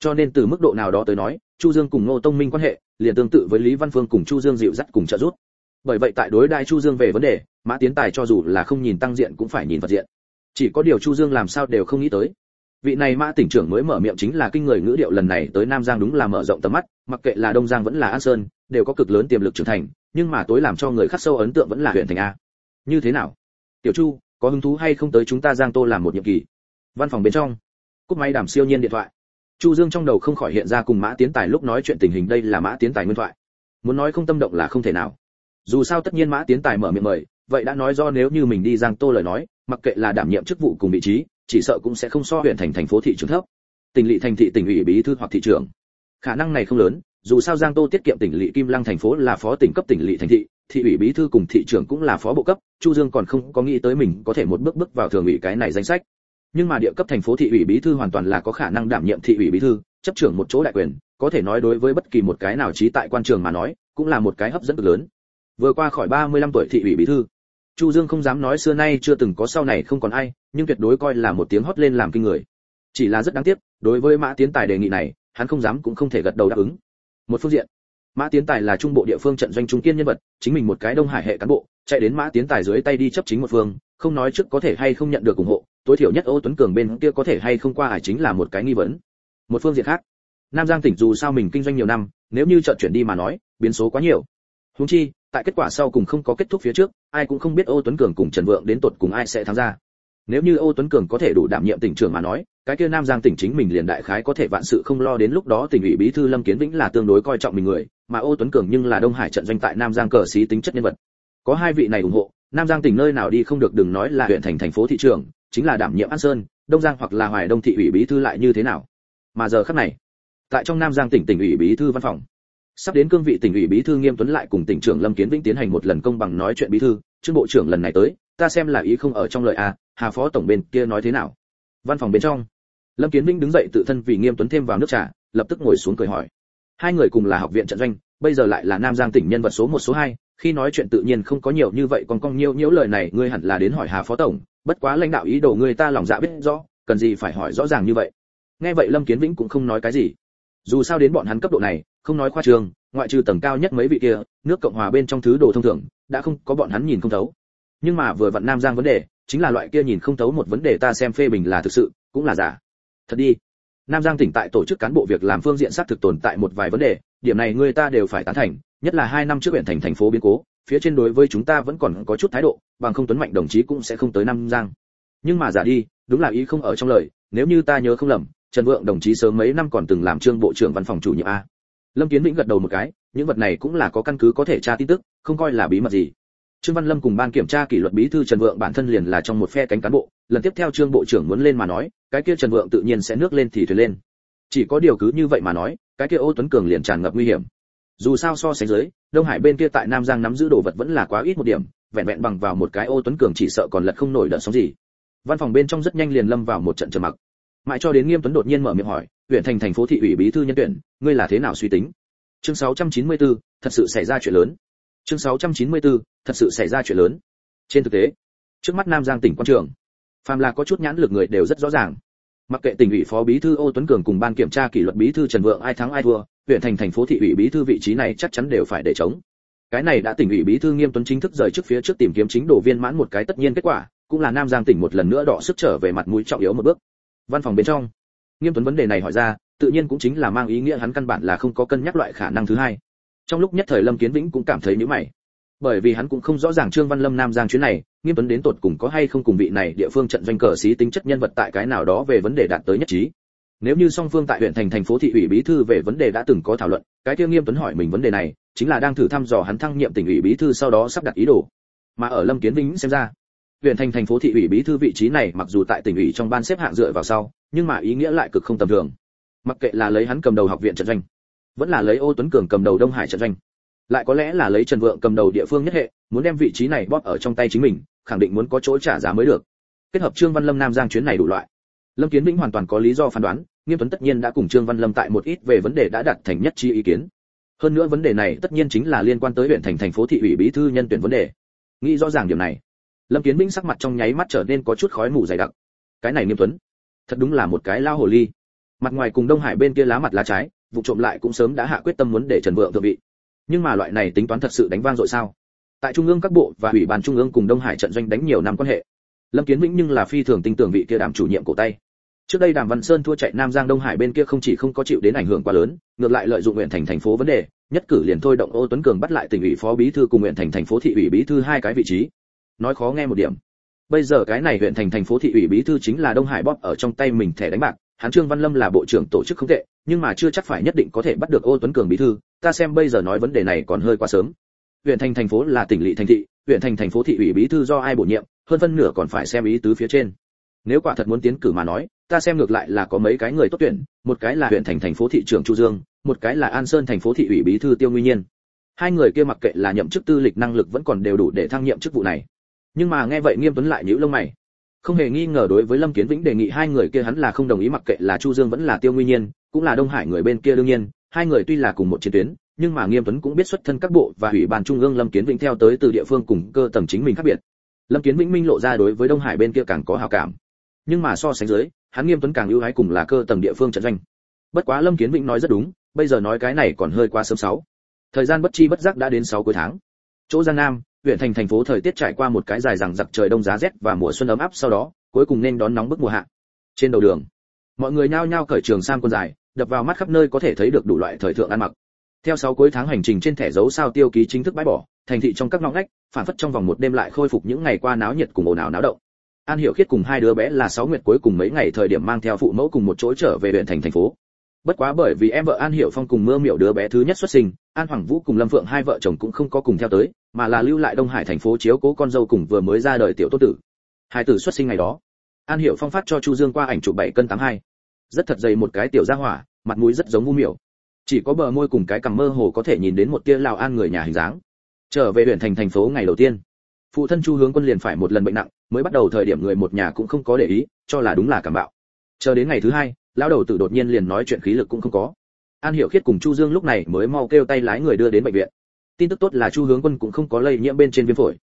Cho nên từ mức độ nào đó tới nói, chu dương cùng ngô tông minh quan hệ liền tương tự với lý văn phương cùng chu dương dịu dắt cùng trợ giúp. Bởi vậy tại đối đại chu dương về vấn đề, mã tiến tài cho dù là không nhìn tăng diện cũng phải nhìn vật diện. Chỉ có điều chu dương làm sao đều không nghĩ tới vị này mã tỉnh trưởng mới mở miệng chính là kinh người ngữ điệu lần này tới nam giang đúng là mở rộng tầm mắt, mặc kệ là đông giang vẫn là an sơn, đều có cực lớn tiềm lực trưởng thành, nhưng mà tối làm cho người khắc sâu ấn tượng vẫn là huyện thành a. Như thế nào? Tiểu chu, có hứng thú hay không tới chúng ta giang tô làm một nhiệm kỳ? Văn phòng bên trong, cúp máy đàm siêu nhiên điện thoại. Chu dương trong đầu không khỏi hiện ra cùng mã tiến tài lúc nói chuyện tình hình đây là mã tiến tài nguyên thoại. Muốn nói không tâm động là không thể nào. Dù sao tất nhiên mã tiến tài mở miệng mời, vậy đã nói do nếu như mình đi giang tô lời nói, mặc kệ là đảm nhiệm chức vụ cùng vị trí chỉ sợ cũng sẽ không so huyện thành thành phố thị trường thấp. Tỉnh lỵ thành thị tỉnh ủy bí thư hoặc thị trưởng. Khả năng này không lớn, dù sao giang tô tiết kiệm tỉnh lỵ kim lăng thành phố là phó tỉnh cấp tỉnh lỵ thành thị thị ủy bí thư cùng thị trưởng cũng là phó bộ cấp, chu dương còn không có nghĩ tới mình có thể một bước bước vào thường ủy cái này danh sách. Nhưng mà địa cấp thành phố thị ủy bí thư hoàn toàn là có khả năng đảm nhiệm thị ủy bí thư, chấp trưởng một chỗ đại quyền, có thể nói đối với bất kỳ một cái nào trí tại quan trường mà nói, cũng là một cái hấp dẫn cực lớn. Vừa qua khỏi 35 tuổi thị ủy bí thư chu dương không dám nói xưa nay chưa từng có sau này không còn ai, nhưng tuyệt đối coi là một tiếng hót lên làm kinh người. Chỉ là rất đáng tiếc, đối với mã tiến tài đề nghị này, hắn không dám cũng không thể gật đầu đáp ứng. Một phương diện, mã tiến tài là trung bộ địa phương trận doanh trung kiên nhân vật, chính mình một cái đông hải hệ cán bộ, chạy đến mã tiến tài dưới tay đi chấp chính một phương, không nói trước có thể hay không nhận được ủng hộ, tối thiểu nhất ô tuấn cường bên kia có thể hay không qua hải chính là một cái nghi vấn. Một phương diện khác, nam giang tỉnh dù sao mình kinh doanh nhiều năm, nếu như chợt chuyển đi mà nói, biến số quá nhiều. Huống chi tại kết quả sau cùng không có kết thúc phía trước, ai cũng không biết ô tuấn cường cùng trần vượng đến tột cùng ai sẽ thắng ra. Nếu như ô tuấn cường có thể đủ đảm nhiệm tỉnh trưởng mà nói, cái kia nam giang tỉnh chính mình liền đại khái có thể vạn sự không lo đến lúc đó tỉnh ủy bí thư lâm kiến vĩnh là tương đối coi trọng mình người, mà ô tuấn cường nhưng là đông hải trận doanh tại nam giang cờ xí tính chất nhân vật. Có hai vị này ủng hộ, nam giang tỉnh nơi nào đi không được đừng nói là huyện thành thành phố thị trường, chính là đảm nhiệm an sơn, đông giang hoặc là hoài đông thị ủy bí thư lại như thế nào. Mà giờ khắc này, tại trong nam giang tỉnh tỉnh ủy bí thư văn phòng sắp đến cương vị tỉnh ủy bí thư nghiêm tuấn lại cùng tỉnh trưởng lâm kiến vĩnh tiến hành một lần công bằng nói chuyện bí thư. Trương bộ trưởng lần này tới, ta xem là ý không ở trong lời a hà phó tổng bên kia nói thế nào? Văn phòng bên trong. Lâm kiến vĩnh đứng dậy tự thân vì nghiêm tuấn thêm vào nước trà, lập tức ngồi xuống cười hỏi. Hai người cùng là học viện trận doanh, bây giờ lại là nam giang tỉnh nhân vật số một số hai, khi nói chuyện tự nhiên không có nhiều như vậy, còn cong nhiều nhiễu lời này, ngươi hẳn là đến hỏi hà phó tổng, bất quá lãnh đạo ý đồ ngươi ta lòng dạ biết rõ, cần gì phải hỏi rõ ràng như vậy. Nghe vậy lâm kiến vĩnh cũng không nói cái gì dù sao đến bọn hắn cấp độ này, không nói khoa trường, ngoại trừ tầng cao nhất mấy vị kia, nước cộng hòa bên trong thứ đồ thông thường, đã không có bọn hắn nhìn không thấu. Nhưng mà vừa vặn nam giang vấn đề, chính là loại kia nhìn không thấu một vấn đề ta xem phê bình là thực sự, cũng là giả. Thật đi. Nam giang tỉnh tại tổ chức cán bộ việc làm phương diện xác thực tồn tại một vài vấn đề, điểm này người ta đều phải tán thành, nhất là hai năm trước huyện thành thành phố biến cố, phía trên đối với chúng ta vẫn còn có chút thái độ, bằng không tuấn mạnh đồng chí cũng sẽ không tới nam giang. Nhưng mà giả đi, đúng là ý không ở trong lời, nếu như ta nhớ không lầm trần vượng đồng chí sớm mấy năm còn từng làm trương bộ trưởng văn phòng chủ nhiệm a. Lâm kiến vĩnh gật đầu một cái, những vật này cũng là có căn cứ có thể tra tin tức, không coi là bí mật gì. Trương văn lâm cùng ban kiểm tra kỷ luật bí thư trần vượng bản thân liền là trong một phe cánh cán bộ, lần tiếp theo trương bộ trưởng muốn lên mà nói, cái kia trần vượng tự nhiên sẽ nước lên thì thuyền lên. Chỉ có điều cứ như vậy mà nói, cái kia ô tuấn cường liền tràn ngập nguy hiểm. Dù sao so sánh dưới, đông hải bên kia tại nam giang nắm giữ đồ vật vẫn là quá ít một điểm, vẹn vẹn bằng vào một cái ô tuấn cường chỉ sợ còn lật không nổi đợt sóng gì. Văn phòng bên trong rất nhanh liền lâm vào một trận trầm mặc mãi cho đến nghiêm tuấn đột nhiên mở miệng hỏi huyện thành thành phố thị ủy bí thư nhân tuyển ngươi là thế nào suy tính? Chương 694, thật sự xảy ra chuyện lớn. Chương 694, thật sự xảy ra chuyện lớn. Trên thực tế trước mắt nam giang tỉnh quan trường phàm là có chút nhãn lực người đều rất rõ ràng. Mặc kệ tỉnh ủy phó bí thư ô tuấn cường cùng ban kiểm tra kỷ luật bí thư trần vượng ai thắng ai thua huyện thành thành phố thị ủy bí thư vị trí này chắc chắn đều phải để chống. Cái này đã tỉnh ủy bí thư nghiêm tuấn chính thức rời trước phía trước tìm kiếm chính đồ viên mãn một cái tất nhiên kết quả cũng là nam giang tỉnh một lần nữa đỏ sức trở về mặt mũi trọng yếu một bước văn phòng bên trong. Nghiêm tuấn vấn đề này hỏi ra, tự nhiên cũng chính là mang ý nghĩa hắn căn bản là không có cân nhắc loại khả năng thứ hai. Trong lúc nhất thời lâm kiến vĩnh cũng cảm thấy nhíu mày. Bởi vì hắn cũng không rõ ràng trương văn lâm nam giang chuyến này, nghiêm tuấn đến tột cùng có hay không cùng vị này địa phương trận doanh cờ xí tính chất nhân vật tại cái nào đó về vấn đề đạt tới nhất trí. Nếu như song phương tại huyện thành thành phố thị ủy bí thư về vấn đề đã từng có thảo luận, cái kia nghiêm tuấn hỏi mình vấn đề này, chính là đang thử thăm dò hắn thăng nhiệm tỉnh ủy bí thư sau đó sắp đặt ý đồ. Mà ở lâm kiến vĩnh xem ra huyện thành thành phố thị ủy bí thư vị trí này mặc dù tại tỉnh ủy trong ban xếp hạng dựa vào sau, nhưng mà ý nghĩa lại cực không tầm thường. Mặc kệ là lấy hắn cầm đầu học viện trận doanh, vẫn là lấy ô tuấn cường cầm đầu đông hải trận doanh, lại có lẽ là lấy trần vượng cầm đầu địa phương nhất hệ, muốn đem vị trí này bóp ở trong tay chính mình, khẳng định muốn có chỗ trả giá mới được. Kết hợp trương văn lâm nam giang chuyến này đủ loại. Lâm kiến vĩnh hoàn toàn có lý do phán đoán, nghiêm tuấn tất nhiên đã cùng trương văn lâm tại một ít về vấn đề đã đặt thành nhất chi ý kiến. Hơn nữa vấn đề này tất nhiên chính là liên quan tới huyện thành thành phố thị ủy bí thư nhân tuyển vấn đề. Nghĩ rõ ràng điểm này lâm kiến vĩnh sắc mặt trong nháy mắt trở nên có chút khói mù dày đặc. Cái này nghiêm tuấn, thật đúng là một cái lao hồ ly. Mặt ngoài cùng đông hải bên kia lá mặt lá trái, vụ trộm lại cũng sớm đã hạ quyết tâm muốn để trần vượng thượng vị. Nhưng mà loại này tính toán thật sự đánh vang dội sao? Tại trung ương các bộ và ủy ban trung ương cùng đông hải trận doanh đánh nhiều năm quan hệ, lâm kiến vĩnh nhưng là phi thường tin tưởng vị kia đảm chủ nhiệm cổ tay. Trước đây đàm văn sơn thua chạy nam giang đông hải bên kia không chỉ không có chịu đến ảnh hưởng quá lớn, ngược lại lợi dụng nguyện thành thành phố vấn đề, nhất cử liền thôi động ô tuấn cường bắt lại tỉnh ủy phó bí thư cùng nguyện thành thành phố thị ủy bí thư hai cái vị trí nói khó nghe một điểm. Bây giờ cái này huyện thành thành phố thị ủy bí thư chính là đông hải bóp ở trong tay mình thẻ đánh bạc, hắn trương văn lâm là bộ trưởng tổ chức không tệ, nhưng mà chưa chắc phải nhất định có thể bắt được ô tuấn cường bí thư, ta xem bây giờ nói vấn đề này còn hơi quá sớm. Huyện thành thành phố là tỉnh lỵ thành thị, huyện thành thành phố thị ủy bí thư do ai bổ nhiệm, hơn phân nửa còn phải xem ý tứ phía trên. Nếu quả thật muốn tiến cử mà nói, ta xem ngược lại là có mấy cái người tốt tuyển, một cái là huyện thành thành phố thị trưởng chu dương, một cái là an sơn thành phố thị ủy bí thư tiêu nguyên nhiên. Hai người kia mặc kệ là nhậm chức tư lịch năng lực vẫn còn đều đủ để thăng nhiệm chức vụ này nhưng mà nghe vậy nghiêm tuấn lại nhíu lông mày. Không hề nghi ngờ đối với lâm kiến vĩnh đề nghị hai người kia hắn là không đồng ý, mặc kệ là chu dương vẫn là tiêu nguyên nhiên, cũng là đông hải người bên kia đương nhiên, hai người tuy là cùng một chiến tuyến, nhưng mà nghiêm tuấn cũng biết xuất thân các bộ và ủy ban trung ương lâm kiến vĩnh theo tới từ địa phương cùng cơ tầng chính mình khác biệt. Lâm kiến vĩnh minh lộ ra đối với đông hải bên kia càng có hào cảm. Nhưng mà so sánh dưới, hắn nghiêm tuấn càng ưu ái cùng là cơ tầng địa phương trận doanh. Bất quá lâm kiến vĩnh nói rất đúng, bây giờ nói cái này còn hơi quá sớm sáu. Thời gian bất chi bất giác đã đến sáu cuối tháng. Chỗ giang nam huyện thành thành phố thời tiết trải qua một cái dài rằng giặc trời đông giá rét và mùa xuân ấm áp sau đó, cuối cùng nên đón nóng bức mùa hạ. Trên đầu đường, mọi người nhao nhao cởi trường sang quần dài, đập vào mắt khắp nơi có thể thấy được đủ loại thời thượng ăn mặc. Theo sáu cuối tháng hành trình trên thẻ dấu sao tiêu ký chính thức bãi bỏ, thành thị trong các ngõ ngách, phản phất trong vòng một đêm lại khôi phục những ngày qua náo nhiệt cùng ồn ào náo động. An hiểu khiết cùng hai đứa bé là sáu nguyệt cuối cùng mấy ngày thời điểm mang theo phụ mẫu cùng một chỗ trở về huyện thành thành phố bất quá bởi vì em vợ an hiểu phong cùng mưa miểu đứa bé thứ nhất xuất sinh, an hoàng vũ cùng lâm phượng hai vợ chồng cũng không có cùng theo tới, mà là lưu lại đông hải thành phố chiếu cố con dâu cùng vừa mới ra đời tiểu tốt tử. Hai tử xuất sinh ngày đó, an hiểu phong phát cho chu dương qua ảnh chụp bảy cân tám hai. Rất thật dày một cái tiểu gia hỏa, mặt mũi rất giống u miểu. Chỉ có bờ môi cùng cái cằm mơ hồ có thể nhìn đến một tia lào an người nhà hình dáng. Trở về huyện thành thành phố ngày đầu tiên, phụ thân chu hướng quân liền phải một lần bệnh nặng, mới bắt đầu thời điểm người một nhà cũng không có để ý, cho là đúng là cảm bạo. Chờ đến ngày thứ hai lão đầu tử đột nhiên liền nói chuyện khí lực cũng không có. An hiểu khiết cùng chu dương lúc này mới mau kêu tay lái người đưa đến bệnh viện. Tin tức tốt là chu hướng quân cũng không có lây nhiễm bên trên viêm phổi.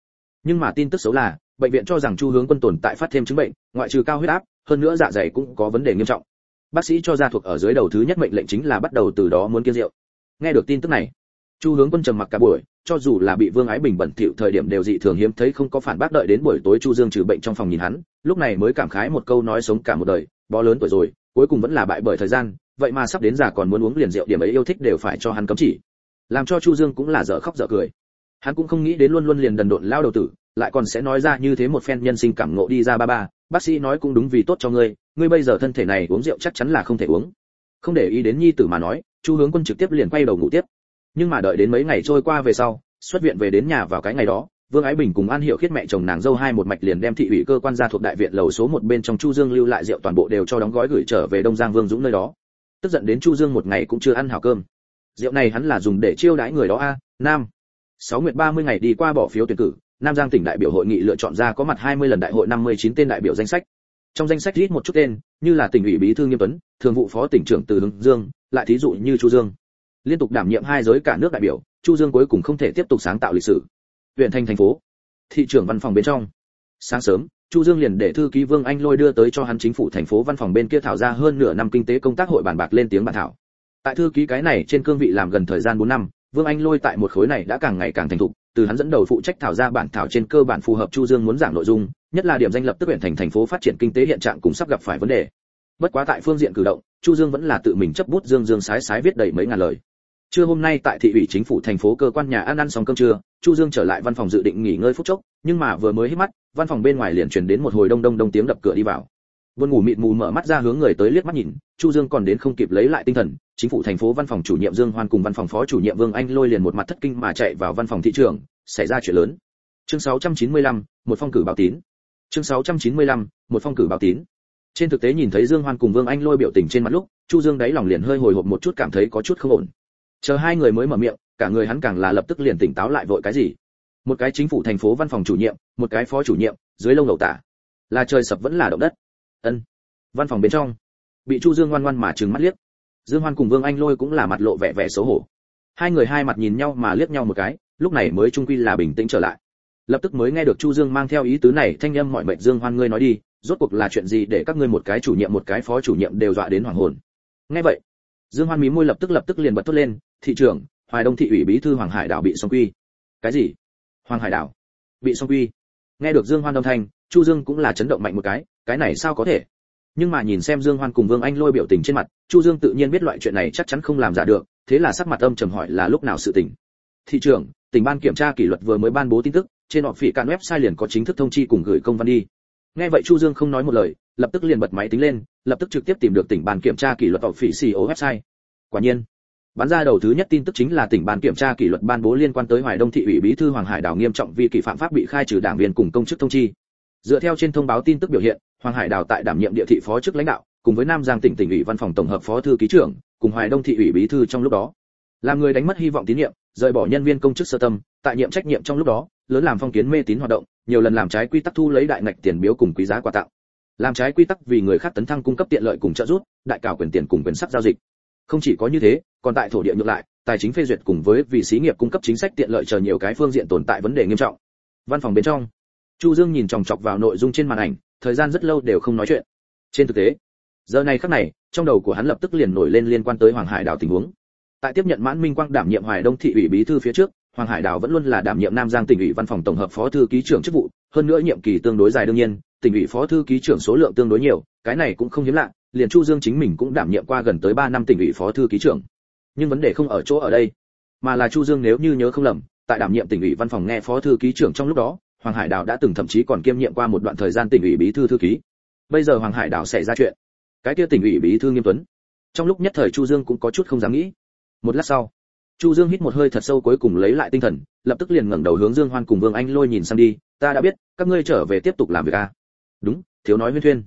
Nhưng mà tin tức xấu là, bệnh viện cho rằng chu hướng quân tồn tại phát thêm chứng bệnh, ngoại trừ cao huyết áp, hơn nữa dạ dày cũng có vấn đề nghiêm trọng. Bác sĩ cho ra thuộc ở dưới đầu thứ nhất mệnh lệnh chính là bắt đầu từ đó muốn kiêng rượu. Nghe được tin tức này, chu hướng quân trầm mặc cả buổi, cho dù là bị vương ái bình bẩn thỉu thời điểm đều dị thường hiếm thấy không có phản bác đợi đến buổi tối chu dương trừ bệnh trong phòng nhìn hắn, lúc này mới cảm khái một câu nói sống cả một đời, bó lớn tuổi rồi cuối cùng vẫn là bại bởi thời gian, vậy mà sắp đến già còn muốn uống liền rượu điểm ấy yêu thích đều phải cho hắn cấm chỉ. Làm cho chu dương cũng là dở khóc dở cười. Hắn cũng không nghĩ đến luôn luôn liền đần độn lao đầu tử, lại còn sẽ nói ra như thế một phen nhân sinh cảm ngộ đi ra ba ba, bác sĩ nói cũng đúng vì tốt cho ngươi ngươi bây giờ thân thể này uống rượu chắc chắn là không thể uống. Không để ý đến nhi tử mà nói, chu hướng quân trực tiếp liền quay đầu ngủ tiếp. Nhưng mà đợi đến mấy ngày trôi qua về sau, xuất viện về đến nhà vào cái ngày đó vương ái bình cùng an hiệu khiết mẹ chồng nàng dâu hai một mạch liền đem thị ủy cơ quan gia thuộc đại viện lầu số một bên trong chu dương lưu lại rượu toàn bộ đều cho đóng gói gửi trở về đông giang vương dũng nơi đó. Tức giận đến chu dương một ngày cũng chưa ăn hảo cơm. Rượu này hắn là dùng để chiêu đãi người đó a, nam. Sáu nguyệt ba mươi ngày đi qua bỏ phiếu tuyển cử, nam giang tỉnh đại biểu hội nghị lựa chọn ra có mặt 20 lần đại hội 59 tên đại biểu danh sách. Trong danh sách ít một chút tên, như là tỉnh ủy bí thư nghiêm tuấn, thường vụ phó tỉnh trưởng từ hưng dương, lại thí dụ như chu dương. Liên tục đảm nhiệm hai giới cả nước đại biểu, chu dương cuối cùng không thể tiếp tục sáng tạo lịch sử huyện thành thành phố. Thị trưởng văn phòng bên trong. Sáng sớm, chu dương liền để thư ký vương anh lôi đưa tới cho hắn chính phủ thành phố văn phòng bên kia thảo ra hơn nửa năm kinh tế công tác hội bàn bạc lên tiếng bàn thảo. Tại thư ký cái này trên cương vị làm gần thời gian 4 năm, vương anh lôi tại một khối này đã càng ngày càng thành thục, từ hắn dẫn đầu phụ trách thảo ra bản thảo trên cơ bản phù hợp chu dương muốn giảng nội dung, nhất là điểm danh lập tức huyện thành thành phố phát triển kinh tế hiện trạng cũng sắp gặp phải vấn đề. Bất quá tại phương diện cử động, chu dương vẫn là tự mình chấp bút dương dương sái sái viết đầy mấy ngàn lời trưa hôm nay tại thị ủy chính phủ thành phố cơ quan nhà ăn ăn xong cơm trưa chu dương trở lại văn phòng dự định nghỉ ngơi phút chốc nhưng mà vừa mới hít mắt văn phòng bên ngoài liền truyền đến một hồi đông đông đông tiếng đập cửa đi vào. Vân ngủ mịt mù mở mắt ra hướng người tới liếc mắt nhìn, Chu Dương còn đến không kịp lấy lại tinh thần, chính phủ thành phố văn phòng chủ nhiệm Dương Hoan cùng văn phòng phó chủ nhiệm Vương Anh lôi liền một mặt thất kinh mà chạy vào văn phòng thị trưởng, xảy ra chuyện lớn. chương 695, một phong cử báo tín. Chương 695, một phong cử báo tín. Trên thực tế nhìn thấy dương hoan cùng vương anh lôi biểu tình trên mặt lúc chu dương đáy lòng liền hơi hồi hộp một chút cảm thấy có chút không ổn chờ hai người mới mở miệng, cả người hắn càng là lập tức liền tỉnh táo lại vội cái gì. Một cái chính phủ thành phố văn phòng chủ nhiệm, một cái phó chủ nhiệm, dưới lông đầu tả. Là trời sập vẫn là động đất. Ân. Văn phòng bên trong. Bị chu dương ngoan ngoan mà trừng mắt liếc. Dương hoan cùng vương anh lôi cũng là mặt lộ vẻ vẻ xấu hổ. Hai người hai mặt nhìn nhau mà liếc nhau một cái, lúc này mới trung quy là bình tĩnh trở lại. Lập tức mới nghe được chu dương mang theo ý tứ này, thanh âm mọi mệnh dương hoan ngươi nói đi, rốt cuộc là chuyện gì để các ngươi một cái chủ nhiệm, một cái phó chủ nhiệm đều dọa đến hoàng hồn. Nghe vậy dương hoan mí môi lập tức lập tức liền bật thốt lên, thị trưởng, hoài đông thị ủy bí thư hoàng hải đảo bị song quy. Cái gì? Hoàng hải đảo bị song quy. Nghe được dương hoan âm thanh, chu dương cũng là chấn động mạnh một cái cái này sao có thể? Nhưng mà nhìn xem dương hoan cùng vương anh lôi biểu tình trên mặt, chu dương tự nhiên biết loại chuyện này chắc chắn không làm giả được, thế là sắc mặt âm trầm hỏi là lúc nào sự tình. Thị trưởng, tỉnh ban kiểm tra kỷ luật vừa mới ban bố tin tức, trên họ phỉ cạn website liền có chính thức thông chi cùng gửi công văn đi. Nghe vậy chu dương không nói một lời lập tức liền bật máy tính lên, lập tức trực tiếp tìm được tỉnh ban kiểm tra kỷ luật họ phỉ CEO website. Quả nhiên, bán ra đầu thứ nhất tin tức chính là tỉnh ban kiểm tra kỷ luật ban bố liên quan tới hoài đông thị ủy bí thư hoàng hải Đào nghiêm trọng vi kỷ phạm pháp bị khai trừ đảng viên cùng công chức thông chi. Dựa theo trên thông báo tin tức biểu hiện, hoàng hải Đào tại đảm nhiệm địa thị phó chức lãnh đạo, cùng với nam giang tỉnh tỉnh ủy văn phòng tổng hợp phó thư ký trưởng, cùng hoài đông thị ủy bí thư trong lúc đó. Làm người đánh mất hy vọng tín nhiệm, rời bỏ nhân viên công chức sơ tâm, tại nhiệm trách nhiệm trong lúc đó, lớn làm phong kiến mê tín hoạt động, nhiều lần làm trái quy tắc thu lấy đại ngạch tiền biếu cùng quý giá quà tặng làm trái quy tắc vì người khác tấn thăng cung cấp tiện lợi cùng trợ giúp, đại cảo quyền tiền cùng quyền sắc giao dịch. Không chỉ có như thế, còn tại thổ địa ngược lại, tài chính phê duyệt cùng với vì xí nghiệp cung cấp chính sách tiện lợi chờ nhiều cái phương diện tồn tại vấn đề nghiêm trọng. Văn phòng bên trong, chu dương nhìn chòng chọc vào nội dung trên màn ảnh, thời gian rất lâu đều không nói chuyện. Trên thực tế, giờ này khắc này, trong đầu của hắn lập tức liền nổi lên liên quan tới hoàng hải đảo tình huống. Tại tiếp nhận mãn minh quang đảm nhiệm hoài đông thị ủy bí thư phía trước, hoàng hải đảo vẫn luôn là đảm nhiệm nam giang tỉnh ủy văn phòng tổng hợp phó thư ký trưởng chức vụ, hơn nữa nhiệm kỳ tương đối dài đương nhiên tỉnh ủy phó thư ký trưởng số lượng tương đối nhiều, cái này cũng không hiếm lạ, liền chu dương chính mình cũng đảm nhiệm qua gần tới 3 năm tỉnh ủy phó thư ký trưởng. Nhưng vấn đề không ở chỗ ở đây, mà là chu dương nếu như nhớ không lầm, tại đảm nhiệm tỉnh ủy văn phòng nghe phó thư ký trưởng trong lúc đó, hoàng hải Đào đã từng thậm chí còn kiêm nhiệm qua một đoạn thời gian tỉnh ủy bí thư thư ký. Bây giờ hoàng hải Đào xảy ra chuyện, cái kia tỉnh ủy bí thư nghiêm tuấn. Trong lúc nhất thời chu dương cũng có chút không dám nghĩ. Một lát sau, chu dương hít một hơi thật sâu cuối cùng lấy lại tinh thần, lập tức liền ngẩng đầu hướng dương hoan cùng vương anh lôi nhìn sang đi, ta đã biết, các ngươi trở về tiếp tục làm việc à đúng, thiếu nói huyên thuyên.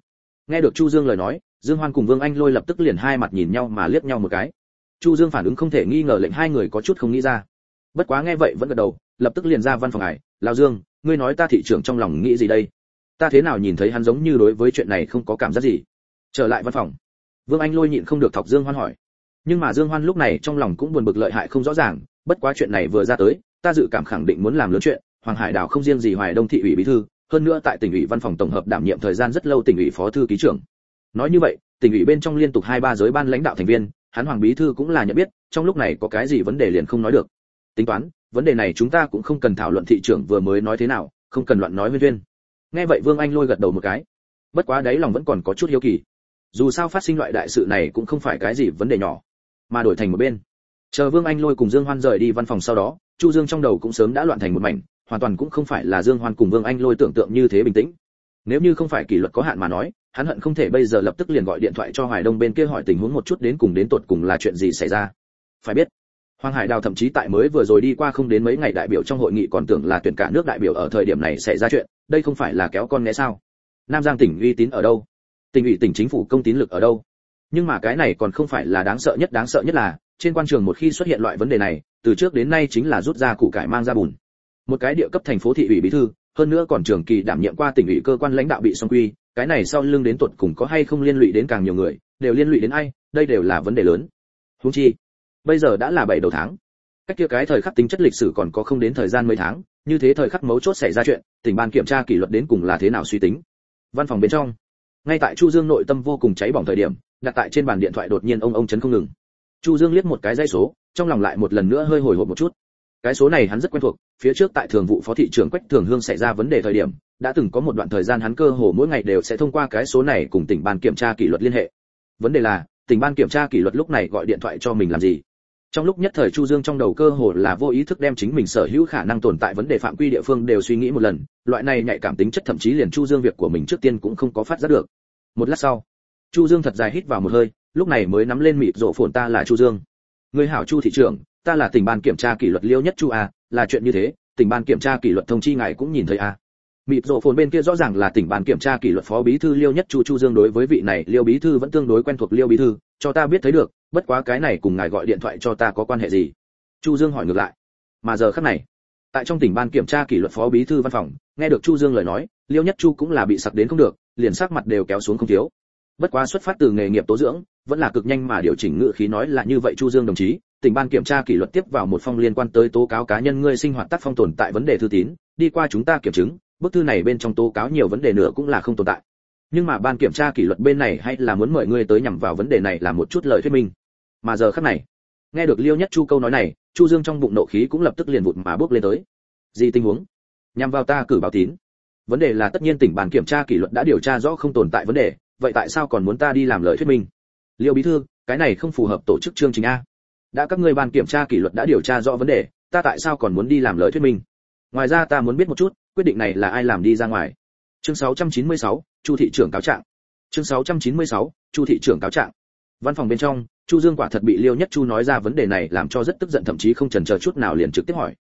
Nghe được chu dương lời nói, dương hoan cùng vương anh lôi lập tức liền hai mặt nhìn nhau mà liếc nhau một cái. Chu dương phản ứng không thể nghi ngờ lệnh hai người có chút không nghĩ ra. Bất quá nghe vậy vẫn gật đầu, lập tức liền ra văn phòng ải. Lao dương, ngươi nói ta thị trưởng trong lòng nghĩ gì đây? Ta thế nào nhìn thấy hắn giống như đối với chuyện này không có cảm giác gì? Trở lại văn phòng. Vương anh lôi nhịn không được thọc dương hoan hỏi. Nhưng mà dương hoan lúc này trong lòng cũng buồn bực lợi hại không rõ ràng, bất quá chuyện này vừa ra tới, ta dự cảm khẳng định muốn làm lớn chuyện, hoàng hải đảo không riêng gì hoài đông thị ủy bí thư hơn nữa tại tỉnh ủy văn phòng tổng hợp đảm nhiệm thời gian rất lâu tỉnh ủy phó thư ký trưởng. Nói như vậy, tỉnh ủy bên trong liên tục hai ba giới ban lãnh đạo thành viên, hắn hoàng bí thư cũng là nhận biết, trong lúc này có cái gì vấn đề liền không nói được. Tính toán, vấn đề này chúng ta cũng không cần thảo luận thị trưởng vừa mới nói thế nào, không cần loạn nói với viên. Nghe vậy vương anh lôi gật đầu một cái. Bất quá đấy lòng vẫn còn có chút hiếu kỳ. Dù sao phát sinh loại đại sự này cũng không phải cái gì vấn đề nhỏ, mà đổi thành một bên. Chờ vương anh lôi cùng dương hoan rời đi văn phòng sau đó, chu dương trong đầu cũng sớm đã loạn thành một mảnh hoàn toàn cũng không phải là dương hoan cùng vương anh lôi tưởng tượng như thế bình tĩnh. Nếu như không phải kỷ luật có hạn mà nói, hắn hận không thể bây giờ lập tức liền gọi điện thoại cho hoài đông bên kia hỏi tình huống một chút đến cùng đến tột cùng là chuyện gì xảy ra. Phải biết, hoàng hải đào thậm chí tại mới vừa rồi đi qua không đến mấy ngày đại biểu trong hội nghị còn tưởng là tuyển cả nước đại biểu ở thời điểm này xảy ra chuyện, đây không phải là kéo con nghe sao? Nam giang tỉnh uy tín ở đâu? Tỉnh ủy tỉnh chính phủ công tín lực ở đâu? Nhưng mà cái này còn không phải là đáng sợ nhất, đáng sợ nhất là, trên quan trường một khi xuất hiện loại vấn đề này, từ trước đến nay chính là rút ra củ cải mang ra bùn một cái địa cấp thành phố thị ủy bí thư, hơn nữa còn trường kỳ đảm nhiệm qua tỉnh ủy cơ quan lãnh đạo bị song quy, cái này sau lưng đến tuột cùng có hay không liên lụy đến càng nhiều người, đều liên lụy đến ai, đây đều là vấn đề lớn. Huống chi, bây giờ đã là bảy đầu tháng. Cách kia cái thời khắc tính chất lịch sử còn có không đến thời gian mấy tháng, như thế thời khắc mấu chốt xảy ra chuyện, tỉnh ban kiểm tra kỷ luật đến cùng là thế nào suy tính. Văn phòng bên trong, ngay tại chu dương nội tâm vô cùng cháy bỏng thời điểm, đặt tại trên bàn điện thoại đột nhiên ông ông chấn không ngừng. Chu dương liếc một cái dây số, trong lòng lại một lần nữa hơi hồi hộp một chút cái số này hắn rất quen thuộc, phía trước tại thường vụ phó thị trưởng quách thường hương xảy ra vấn đề thời điểm, đã từng có một đoạn thời gian hắn cơ hồ mỗi ngày đều sẽ thông qua cái số này cùng tỉnh ban kiểm tra kỷ luật liên hệ. Vấn đề là, tỉnh ban kiểm tra kỷ luật lúc này gọi điện thoại cho mình làm gì? Trong lúc nhất thời chu dương trong đầu cơ hồ là vô ý thức đem chính mình sở hữu khả năng tồn tại vấn đề phạm quy địa phương đều suy nghĩ một lần, loại này nhạy cảm tính chất thậm chí liền chu dương việc của mình trước tiên cũng không có phát giác được. Một lát sau, chu dương thật dài hít vào một hơi, lúc này mới nắm lên mịt rộ phồn ta là chu dương người hảo chu thị trưởng, ta là tỉnh ban kiểm tra kỷ luật liêu nhất chu a là chuyện như thế, tỉnh ban kiểm tra kỷ luật thông chi ngài cũng nhìn thấy à. Mịt rộ phồn bên kia rõ ràng là tỉnh ban kiểm tra kỷ luật phó bí thư liêu nhất chu chu dương đối với vị này liêu bí thư vẫn tương đối quen thuộc liêu bí thư, cho ta biết thấy được, bất quá cái này cùng ngài gọi điện thoại cho ta có quan hệ gì? Chu dương hỏi ngược lại. Mà giờ khắc này, tại trong tỉnh ban kiểm tra kỷ luật phó bí thư văn phòng, nghe được chu dương lời nói, liêu nhất chu cũng là bị sặc đến không được, liền sắc mặt đều kéo xuống không thiếu. Bất quá xuất phát từ nghề nghiệp tố dưỡng vẫn là cực nhanh mà điều chỉnh ngữ khí nói là như vậy chu dương đồng chí, tỉnh ban kiểm tra kỷ luật tiếp vào một phong liên quan tới tố cáo cá nhân ngươi sinh hoạt tác phong tồn tại vấn đề thư tín, đi qua chúng ta kiểm chứng, bức thư này bên trong tố cáo nhiều vấn đề nữa cũng là không tồn tại. Nhưng mà ban kiểm tra kỷ luật bên này hay là muốn mời ngươi tới nhằm vào vấn đề này là một chút lời thuyết minh. Mà giờ khắc này, nghe được liêu nhất chu câu nói này, chu dương trong bụng nộ khí cũng lập tức liền vụt mà bước lên tới. Gì tình huống? Nhằm vào ta cử báo tín. Vấn đề là tất nhiên tỉnh ban kiểm tra kỷ luật đã điều tra rõ không tồn tại vấn đề, vậy tại sao còn muốn ta đi làm lời thuyết minh? Liêu bí thư cái này không phù hợp tổ chức chương trình a. Đã các ngươi ban kiểm tra kỷ luật đã điều tra rõ vấn đề ta tại sao còn muốn đi làm lời thuyết minh? Ngoài ra ta muốn biết một chút quyết định này là ai làm đi ra ngoài? Chương 696, chu thị trưởng cáo trạng. Chương 696, chu thị trưởng cáo trạng. Văn phòng bên trong chu dương quả thật bị liêu nhất chu nói ra vấn đề này làm cho rất tức giận thậm chí không chần chờ chút nào liền trực tiếp hỏi.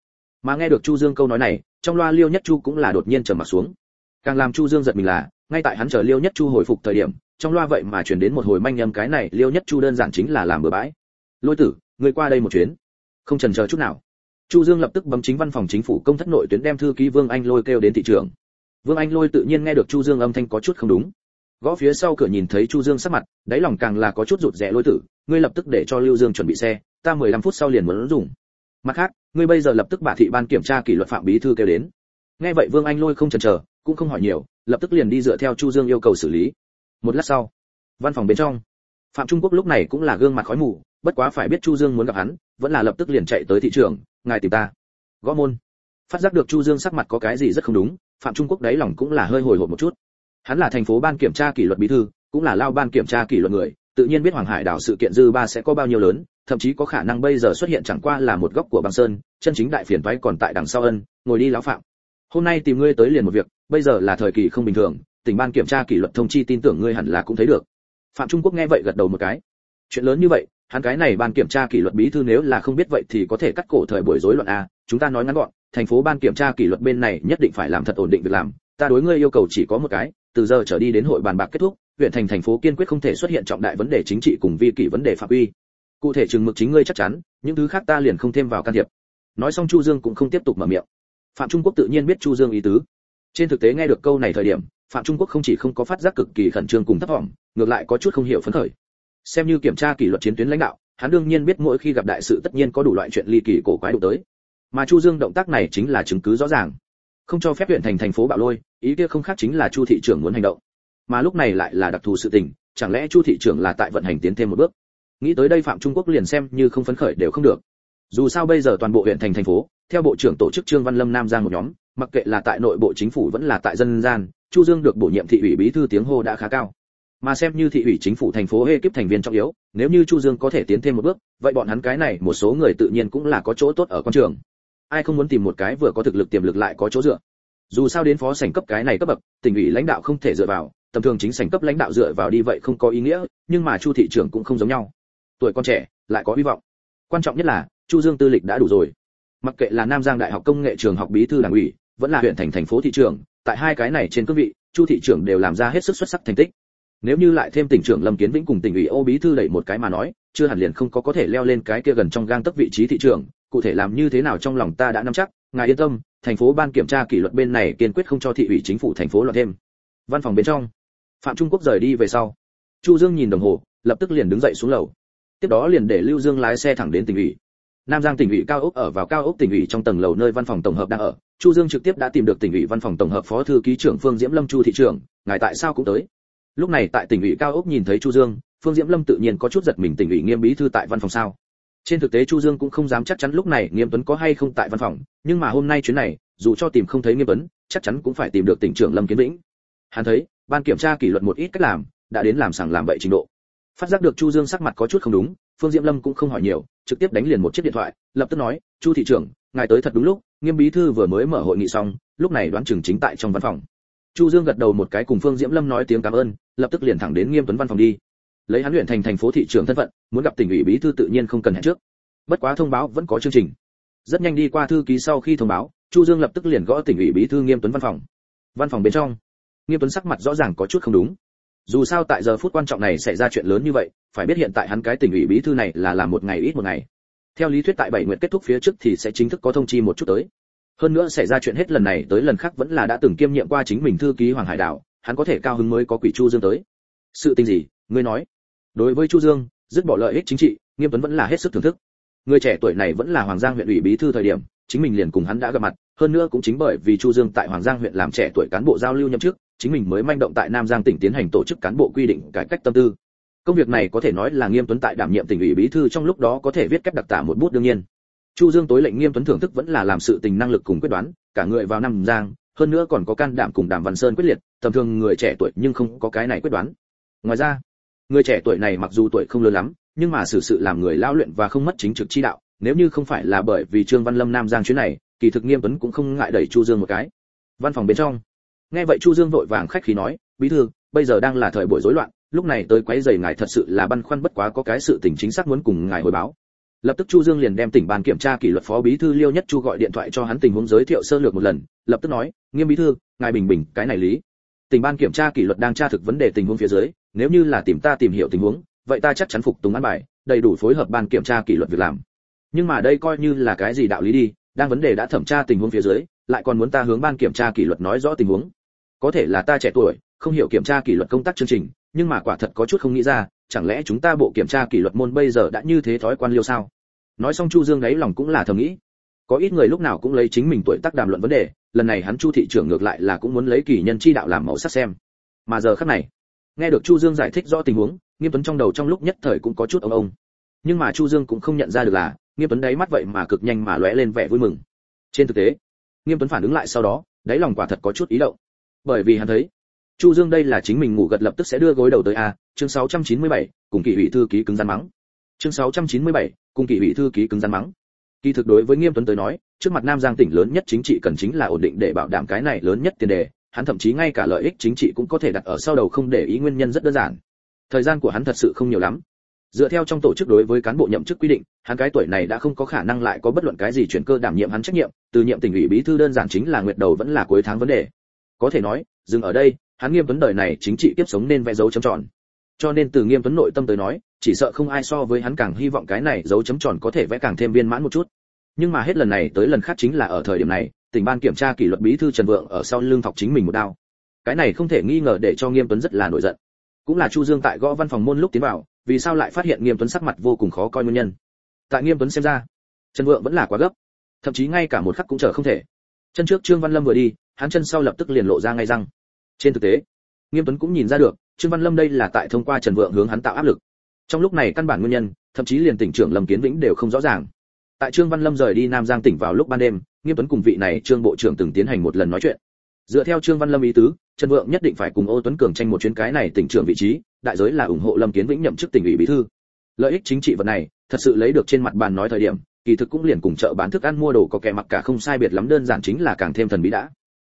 Mà nghe được chu dương câu nói này trong loa liêu nhất chu cũng là đột nhiên trầm mặt xuống. Càng làm chu dương giật mình là ngay tại hắn chờ liêu nhất chu hồi phục thời điểm trong loa vậy mà truyền đến một hồi manh âm cái này, liêu nhất chu đơn giản chính là làm bừa bãi. Lôi tử người qua đây một chuyến. Không chần chờ chút nào. Chu dương lập tức bấm chính văn phòng chính phủ công thất nội tuyến đem thư ký vương anh lôi kêu đến thị trường. Vương anh lôi tự nhiên nghe được chu dương âm thanh có chút không đúng. Gõ phía sau cửa nhìn thấy chu dương sắc mặt, đáy lòng càng là có chút rụt rè, lôi tử, ngươi lập tức để cho lưu dương chuẩn bị xe, ta 15 phút sau liền muốn dùng. Mặt khác, ngươi bây giờ lập tức bả thị ban kiểm tra kỷ luật phạm bí thư kêu đến. Nghe vậy vương anh lôi không chần chờ, cũng không hỏi nhiều, lập tức liền đi dựa theo chu dương yêu cầu xử lý một lát sau, văn phòng bên trong, phạm trung quốc lúc này cũng là gương mặt khói mù, bất quá phải biết chu dương muốn gặp hắn, vẫn là lập tức liền chạy tới thị trường, ngài tìm ta. Gõ môn. Phát giác được chu dương sắc mặt có cái gì rất không đúng, phạm trung quốc đấy lòng cũng là hơi hồi hộp một chút. Hắn là thành phố ban kiểm tra kỷ luật bí thư, cũng là lao ban kiểm tra kỷ luật người, tự nhiên biết hoàng hải đảo sự kiện dư ba sẽ có bao nhiêu lớn, thậm chí có khả năng bây giờ xuất hiện chẳng qua là một góc của băng sơn, chân chính đại phiền toái còn tại đằng sau ân, ngồi đi lão phạm. Hôm nay tìm ngươi tới liền một việc, bây giờ là thời kỳ không bình thường tỉnh ban kiểm tra kỷ luật thông chi tin tưởng ngươi hẳn là cũng thấy được. Phạm trung quốc nghe vậy gật đầu một cái. Chuyện lớn như vậy, hắn cái này ban kiểm tra kỷ luật bí thư nếu là không biết vậy thì có thể cắt cổ thời buổi rối loạn a, chúng ta nói ngắn gọn, thành phố ban kiểm tra kỷ luật bên này nhất định phải làm thật ổn định việc làm. Ta đối ngươi yêu cầu chỉ có một cái, từ giờ trở đi đến hội bàn bạc kết thúc, huyện thành thành phố kiên quyết không thể xuất hiện trọng đại vấn đề chính trị cùng vi kỷ vấn đề phạm uy cụ thể chừng mực chính ngươi chắc chắn, những thứ khác ta liền không thêm vào can thiệp. Nói xong chu dương cũng không tiếp tục mở miệng. Phạm trung quốc tự nhiên biết chu dương ý tứ. Trên thực tế nghe được câu này thời điểm phạm trung quốc không chỉ không có phát giác cực kỳ khẩn trương cùng thấp vọng, ngược lại có chút không hiểu phấn khởi. Xem như kiểm tra kỷ luật chiến tuyến lãnh đạo, hắn đương nhiên biết mỗi khi gặp đại sự tất nhiên có đủ loại chuyện ly kỳ cổ quái đụng tới. Mà chu dương động tác này chính là chứng cứ rõ ràng. Không cho phép huyện thành thành phố bạo lôi, ý kia không khác chính là chu thị trưởng muốn hành động. Mà lúc này lại là đặc thù sự tình, chẳng lẽ chu thị trưởng là tại vận hành tiến thêm một bước? Nghĩ tới đây phạm trung quốc liền xem như không phấn khởi đều không được. Dù sao bây giờ toàn bộ huyện thành thành phố, theo bộ trưởng tổ chức trương văn lâm nam giang một nhóm, mặc kệ là tại nội bộ chính phủ vẫn là tại dân gian chu dương được bổ nhiệm thị ủy bí thư tiếng hô đã khá cao. Mà xem như thị ủy chính phủ thành phố ekip thành viên trọng yếu, nếu như chu dương có thể tiến thêm một bước, vậy bọn hắn cái này một số người tự nhiên cũng là có chỗ tốt ở con trường. Ai không muốn tìm một cái vừa có thực lực tiềm lực lại có chỗ dựa. Dù sao đến phó sảnh cấp cái này cấp bậc, tỉnh ủy lãnh đạo không thể dựa vào, tầm thường chính sảnh cấp lãnh đạo dựa vào đi vậy không có ý nghĩa, nhưng mà chu thị trưởng cũng không giống nhau. Tuổi con trẻ, lại có hy vọng. Quan trọng nhất là, chu dương tư lịch đã đủ rồi. Mặc kệ là nam giang đại học công nghệ trường học bí thư đảng ủy, vẫn là huyện thành thành phố thị trưởng tại hai cái này trên cương vị, chu thị trưởng đều làm ra hết sức xuất sắc thành tích. Nếu như lại thêm tỉnh trưởng lâm kiến vĩnh cùng tỉnh ủy ô bí thư đẩy một cái mà nói, chưa hẳn liền không có có thể leo lên cái kia gần trong gang tấc vị trí thị trưởng, cụ thể làm như thế nào trong lòng ta đã nắm chắc, ngài yên tâm, thành phố ban kiểm tra kỷ luật bên này kiên quyết không cho thị ủy chính phủ thành phố loạn thêm. Văn phòng bên trong, phạm trung quốc rời đi về sau, chu dương nhìn đồng hồ, lập tức liền đứng dậy xuống lầu. Tiếp đó liền để lưu dương lái xe thẳng đến tỉnh ủy nam giang tỉnh ủy cao ốc ở vào cao ốc tỉnh ủy trong tầng lầu nơi văn phòng tổng hợp đang ở. Chu dương trực tiếp đã tìm được tỉnh ủy văn phòng tổng hợp phó thư ký trưởng phương diễm lâm chu thị trưởng, ngài tại sao cũng tới? Lúc này tại tỉnh ủy cao ốc nhìn thấy chu dương, phương diễm lâm tự nhiên có chút giật mình tỉnh ủy nghiêm bí thư tại văn phòng sao. Trên thực tế chu dương cũng không dám chắc chắn lúc này nghiêm tuấn có hay không tại văn phòng, nhưng mà hôm nay chuyến này, dù cho tìm không thấy nghiêm tuấn, chắc chắn cũng phải tìm được tỉnh trưởng lâm kiến vĩnh. Hắn thấy, ban kiểm tra kỷ luật một ít cách làm, đã đến làm sảng làm bậy trình độ. Phát giác được chu dương sắc mặt có chút không đúng phương diễm lâm cũng không hỏi nhiều, trực tiếp đánh liền một chiếc điện thoại, lập tức nói, chu thị trưởng, ngài tới thật đúng lúc, nghiêm bí thư vừa mới mở hội nghị xong, lúc này đoán chừng chính tại trong văn phòng. Chu dương gật đầu một cái cùng phương diễm lâm nói tiếng cảm ơn, lập tức liền thẳng đến nghiêm tuấn văn phòng đi. Lấy hắn luyện thành thành phố thị trưởng thân phận, muốn gặp tỉnh ủy bí thư tự nhiên không cần hẹn trước. Bất quá thông báo vẫn có chương trình. Rất nhanh đi qua thư ký sau khi thông báo, chu dương lập tức liền gõ tỉnh ủy bí thư nghiêm tuấn văn phòng. Văn phòng bên trong, nghiêm tuấn sắc mặt rõ ràng có chút không đúng dù sao tại giờ phút quan trọng này xảy ra chuyện lớn như vậy, phải biết hiện tại hắn cái tỉnh ủy bí thư này là làm một ngày ít một ngày. Theo lý thuyết tại bảy nguyện kết thúc phía trước thì sẽ chính thức có thông chi một chút tới. Hơn nữa xảy ra chuyện hết lần này tới lần khác vẫn là đã từng kiêm nhiệm qua chính mình thư ký hoàng hải đảo, hắn có thể cao hứng mới có quỷ chu dương tới. Sự tình gì? Ngươi nói. Đối với chu dương, dứt bỏ lợi ích chính trị, nghiêm tuấn vẫn là hết sức thưởng thức. Người trẻ tuổi này vẫn là hoàng giang huyện ủy bí thư thời điểm, chính mình liền cùng hắn đã gặp mặt, hơn nữa cũng chính bởi vì chu dương tại hoàng giang huyện làm trẻ tuổi cán bộ giao lưu nhậm chức chính mình mới manh động tại nam giang tỉnh tiến hành tổ chức cán bộ quy định cải cách tâm tư. Công việc này có thể nói là nghiêm tuấn tại đảm nhiệm tỉnh ủy bí thư trong lúc đó có thể viết cách đặc tả một bút đương nhiên. Chu dương tối lệnh nghiêm tuấn thưởng thức vẫn là làm sự tình năng lực cùng quyết đoán, cả người vào nam giang, hơn nữa còn có can đảm cùng đàm văn sơn quyết liệt, tầm thường người trẻ tuổi nhưng không có cái này quyết đoán. Ngoài ra, người trẻ tuổi này mặc dù tuổi không lớn lắm, nhưng mà xử sự làm người lao luyện và không mất chính trực chi đạo, nếu như không phải là bởi vì trương văn lâm nam giang chuyến này, kỳ thực nghiêm tuấn cũng không ngại đẩy chu dương một cái. Văn phòng bên trong nghe vậy chu dương vội vàng khách khí nói, bí thư, bây giờ đang là thời buổi rối loạn, lúc này tới quấy rầy ngài thật sự là băn khoăn bất quá có cái sự tình chính xác muốn cùng ngài hồi báo. Lập tức chu dương liền đem tỉnh ban kiểm tra kỷ luật phó bí thư liêu nhất chu gọi điện thoại cho hắn tình huống giới thiệu sơ lược một lần, lập tức nói, nghiêm bí thư, ngài bình bình, cái này lý. Tỉnh ban kiểm tra kỷ luật đang tra thực vấn đề tình huống phía dưới, nếu như là tìm ta tìm hiểu tình huống, vậy ta chắc chắn phục tùng an bài, đầy đủ phối hợp ban kiểm tra kỷ luật việc làm. Nhưng mà đây coi như là cái gì đạo lý đi, đang vấn đề đã thẩm tra tình huống phía dưới, lại còn muốn ta hướng ban kiểm tra kỷ luật nói rõ tình huống có thể là ta trẻ tuổi, không hiểu kiểm tra kỷ luật công tác chương trình, nhưng mà quả thật có chút không nghĩ ra, chẳng lẽ chúng ta bộ kiểm tra kỷ luật môn bây giờ đã như thế thói quan liêu sao? Nói xong chu dương đấy lòng cũng là thầm nghĩ. Có ít người lúc nào cũng lấy chính mình tuổi tác đàm luận vấn đề, lần này hắn chu thị trưởng ngược lại là cũng muốn lấy kỳ nhân chi đạo làm mẫu sắc xem. Mà giờ khắc này, nghe được chu dương giải thích rõ tình huống, nghiêm tuấn trong đầu trong lúc nhất thời cũng có chút ông ông. Nhưng mà chu dương cũng không nhận ra được là, nghiêm tuấn đáy mắt vậy mà cực nhanh mà lóe lên vẻ vui mừng. Trên thực tế, nghiêm tuấn phản ứng lại sau đó, đáy lòng quả thật có chút ý động bởi vì hắn thấy chu dương đây là chính mình ngủ gật lập tức sẽ đưa gối đầu tới a chương 697, cùng kỳ ủy thư ký cứng rắn mắng. Chương 697, cùng kỳ ủy thư ký cứng rắn mắng. Kỳ thực đối với nghiêm tuấn tới nói trước mặt nam giang tỉnh lớn nhất chính trị cần chính là ổn định để bảo đảm cái này lớn nhất tiền đề hắn thậm chí ngay cả lợi ích chính trị cũng có thể đặt ở sau đầu không để ý nguyên nhân rất đơn giản. Thời gian của hắn thật sự không nhiều lắm. Dựa theo trong tổ chức đối với cán bộ nhậm chức quy định hắn cái tuổi này đã không có khả năng lại có bất luận cái gì chuyển cơ đảm nhiệm hắn trách nhiệm từ nhiệm tỉnh ủy bí thư đơn giản chính là nguyệt đầu vẫn là cuối tháng vấn đề có thể nói, dừng ở đây, hắn nghiêm tuấn đời này chính trị tiếp sống nên vẽ dấu chấm tròn. Cho nên từ nghiêm tuấn nội tâm tới nói, chỉ sợ không ai so với hắn càng hy vọng cái này dấu chấm tròn có thể vẽ càng thêm viên mãn một chút. Nhưng mà hết lần này tới lần khác chính là ở thời điểm này, tỉnh ban kiểm tra kỷ luật bí thư trần vượng ở sau lưng thọc chính mình một đao. Cái này không thể nghi ngờ để cho nghiêm tuấn rất là nổi giận. Cũng là chu dương tại gõ văn phòng môn lúc tiến vào, vì sao lại phát hiện nghiêm tuấn sắc mặt vô cùng khó coi nguyên nhân? Tại nghiêm tuấn xem ra, trần vượng vẫn là quá gấp. Thậm chí ngay cả một khắc cũng chờ không thể. Chân trước trương văn lâm vừa đi hắn chân sau lập tức liền lộ ra ngay răng. Trên thực tế, nghiêm tuấn cũng nhìn ra được, trương văn lâm đây là tại thông qua trần vượng hướng hắn tạo áp lực. Trong lúc này căn bản nguyên nhân, thậm chí liền tỉnh trưởng lâm kiến vĩnh đều không rõ ràng. Tại trương văn lâm rời đi nam giang tỉnh vào lúc ban đêm, nghiêm tuấn cùng vị này trương bộ trưởng từng tiến hành một lần nói chuyện. Dựa theo trương văn lâm ý tứ, trần vượng nhất định phải cùng ô tuấn cường tranh một chuyến cái này tỉnh trưởng vị trí, đại giới là ủng hộ lâm kiến vĩnh nhậm chức tỉnh ủy bí thư. Lợi ích chính trị vật này, thật sự lấy được trên mặt bàn nói thời điểm, kỳ thực cũng liền cùng chợ bán thức ăn mua đồ có kẻ mặc cả không sai biệt lắm, đơn giản chính là càng thêm thần bí đã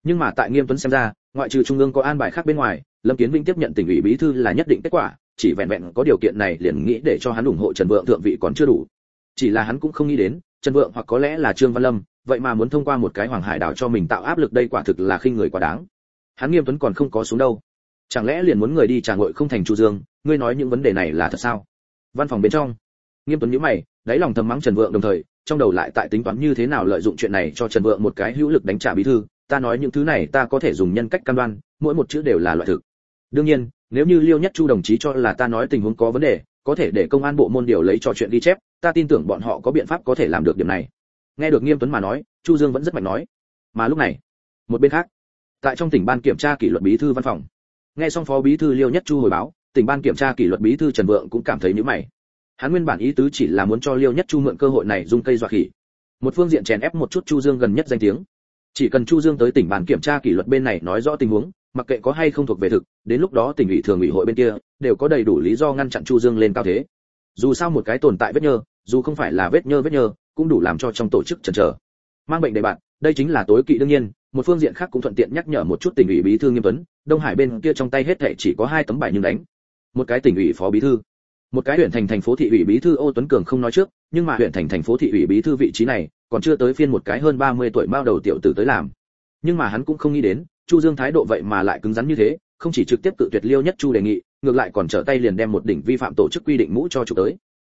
nhưng mà tại nghiêm tuấn xem ra, ngoại trừ trung ương có an bài khác bên ngoài, lâm kiến vĩnh tiếp nhận tỉnh ủy bí thư là nhất định kết quả, chỉ vẹn vẹn có điều kiện này liền nghĩ để cho hắn ủng hộ trần vượng thượng vị còn chưa đủ. Chỉ là hắn cũng không nghĩ đến, trần vượng hoặc có lẽ là trương văn lâm, vậy mà muốn thông qua một cái hoàng hải đảo cho mình tạo áp lực đây quả thực là khinh người quá đáng. Hắn nghiêm tuấn còn không có xuống đâu. Chẳng lẽ liền muốn người đi trà ngội không thành chu dương, ngươi nói những vấn đề này là thật sao? Văn phòng bên trong, nghiêm tuấn nhíu mày, đáy lòng thầm mắng trần vượng đồng thời, trong đầu lại tại tính toán như thế nào lợi dụng chuyện này cho trần vượng một cái hữu lực đánh trả bí thư ta nói những thứ này ta có thể dùng nhân cách cam đoan, mỗi một chữ đều là loại thực. Đương nhiên, nếu như liêu nhất chu đồng chí cho là ta nói tình huống có vấn đề, có thể để công an bộ môn điều lấy trò chuyện ghi chép, ta tin tưởng bọn họ có biện pháp có thể làm được điểm này. Nghe được nghiêm tuấn mà nói, chu dương vẫn rất mạnh nói. Mà lúc này, một bên khác, tại trong tỉnh ban kiểm tra kỷ luật bí thư văn phòng, nghe xong phó bí thư liêu nhất chu hồi báo, tỉnh ban kiểm tra kỷ luật bí thư trần vượng cũng cảm thấy nhíu mày. Hắn nguyên bản ý tứ chỉ là muốn cho liêu nhất chu mượn cơ hội này dùng cây dọa khỉ. Một phương diện chèn ép một chút chu dương gần nhất danh tiếng chỉ cần chu dương tới tỉnh bàn kiểm tra kỷ luật bên này nói rõ tình huống, mặc kệ có hay không thuộc về thực, đến lúc đó tỉnh ủy thường ủy hội bên kia đều có đầy đủ lý do ngăn chặn chu dương lên cao thế. Dù sao một cái tồn tại vết nhơ, dù không phải là vết nhơ vết nhơ, cũng đủ làm cho trong tổ chức chần chờ. Mang bệnh đầy bạn, đây chính là tối kỵ đương nhiên, một phương diện khác cũng thuận tiện nhắc nhở một chút tỉnh ủy bí thư nghiêm tuấn, đông hải bên kia trong tay hết thảy chỉ có hai tấm bài nhưng đánh. Một cái tỉnh ủy phó bí thư. Một cái huyện thành thành phố thị ủy bí thư ô tuấn cường không nói trước, nhưng mà huyện thành thành phố thị ủy bí thư vị trí này còn chưa tới phiên một cái hơn 30 tuổi bao đầu tiểu tử tới làm. Nhưng mà hắn cũng không nghĩ đến, chu dương thái độ vậy mà lại cứng rắn như thế, không chỉ trực tiếp tự tuyệt liêu nhất chu đề nghị, ngược lại còn trở tay liền đem một đỉnh vi phạm tổ chức quy định mũ cho chủ tới.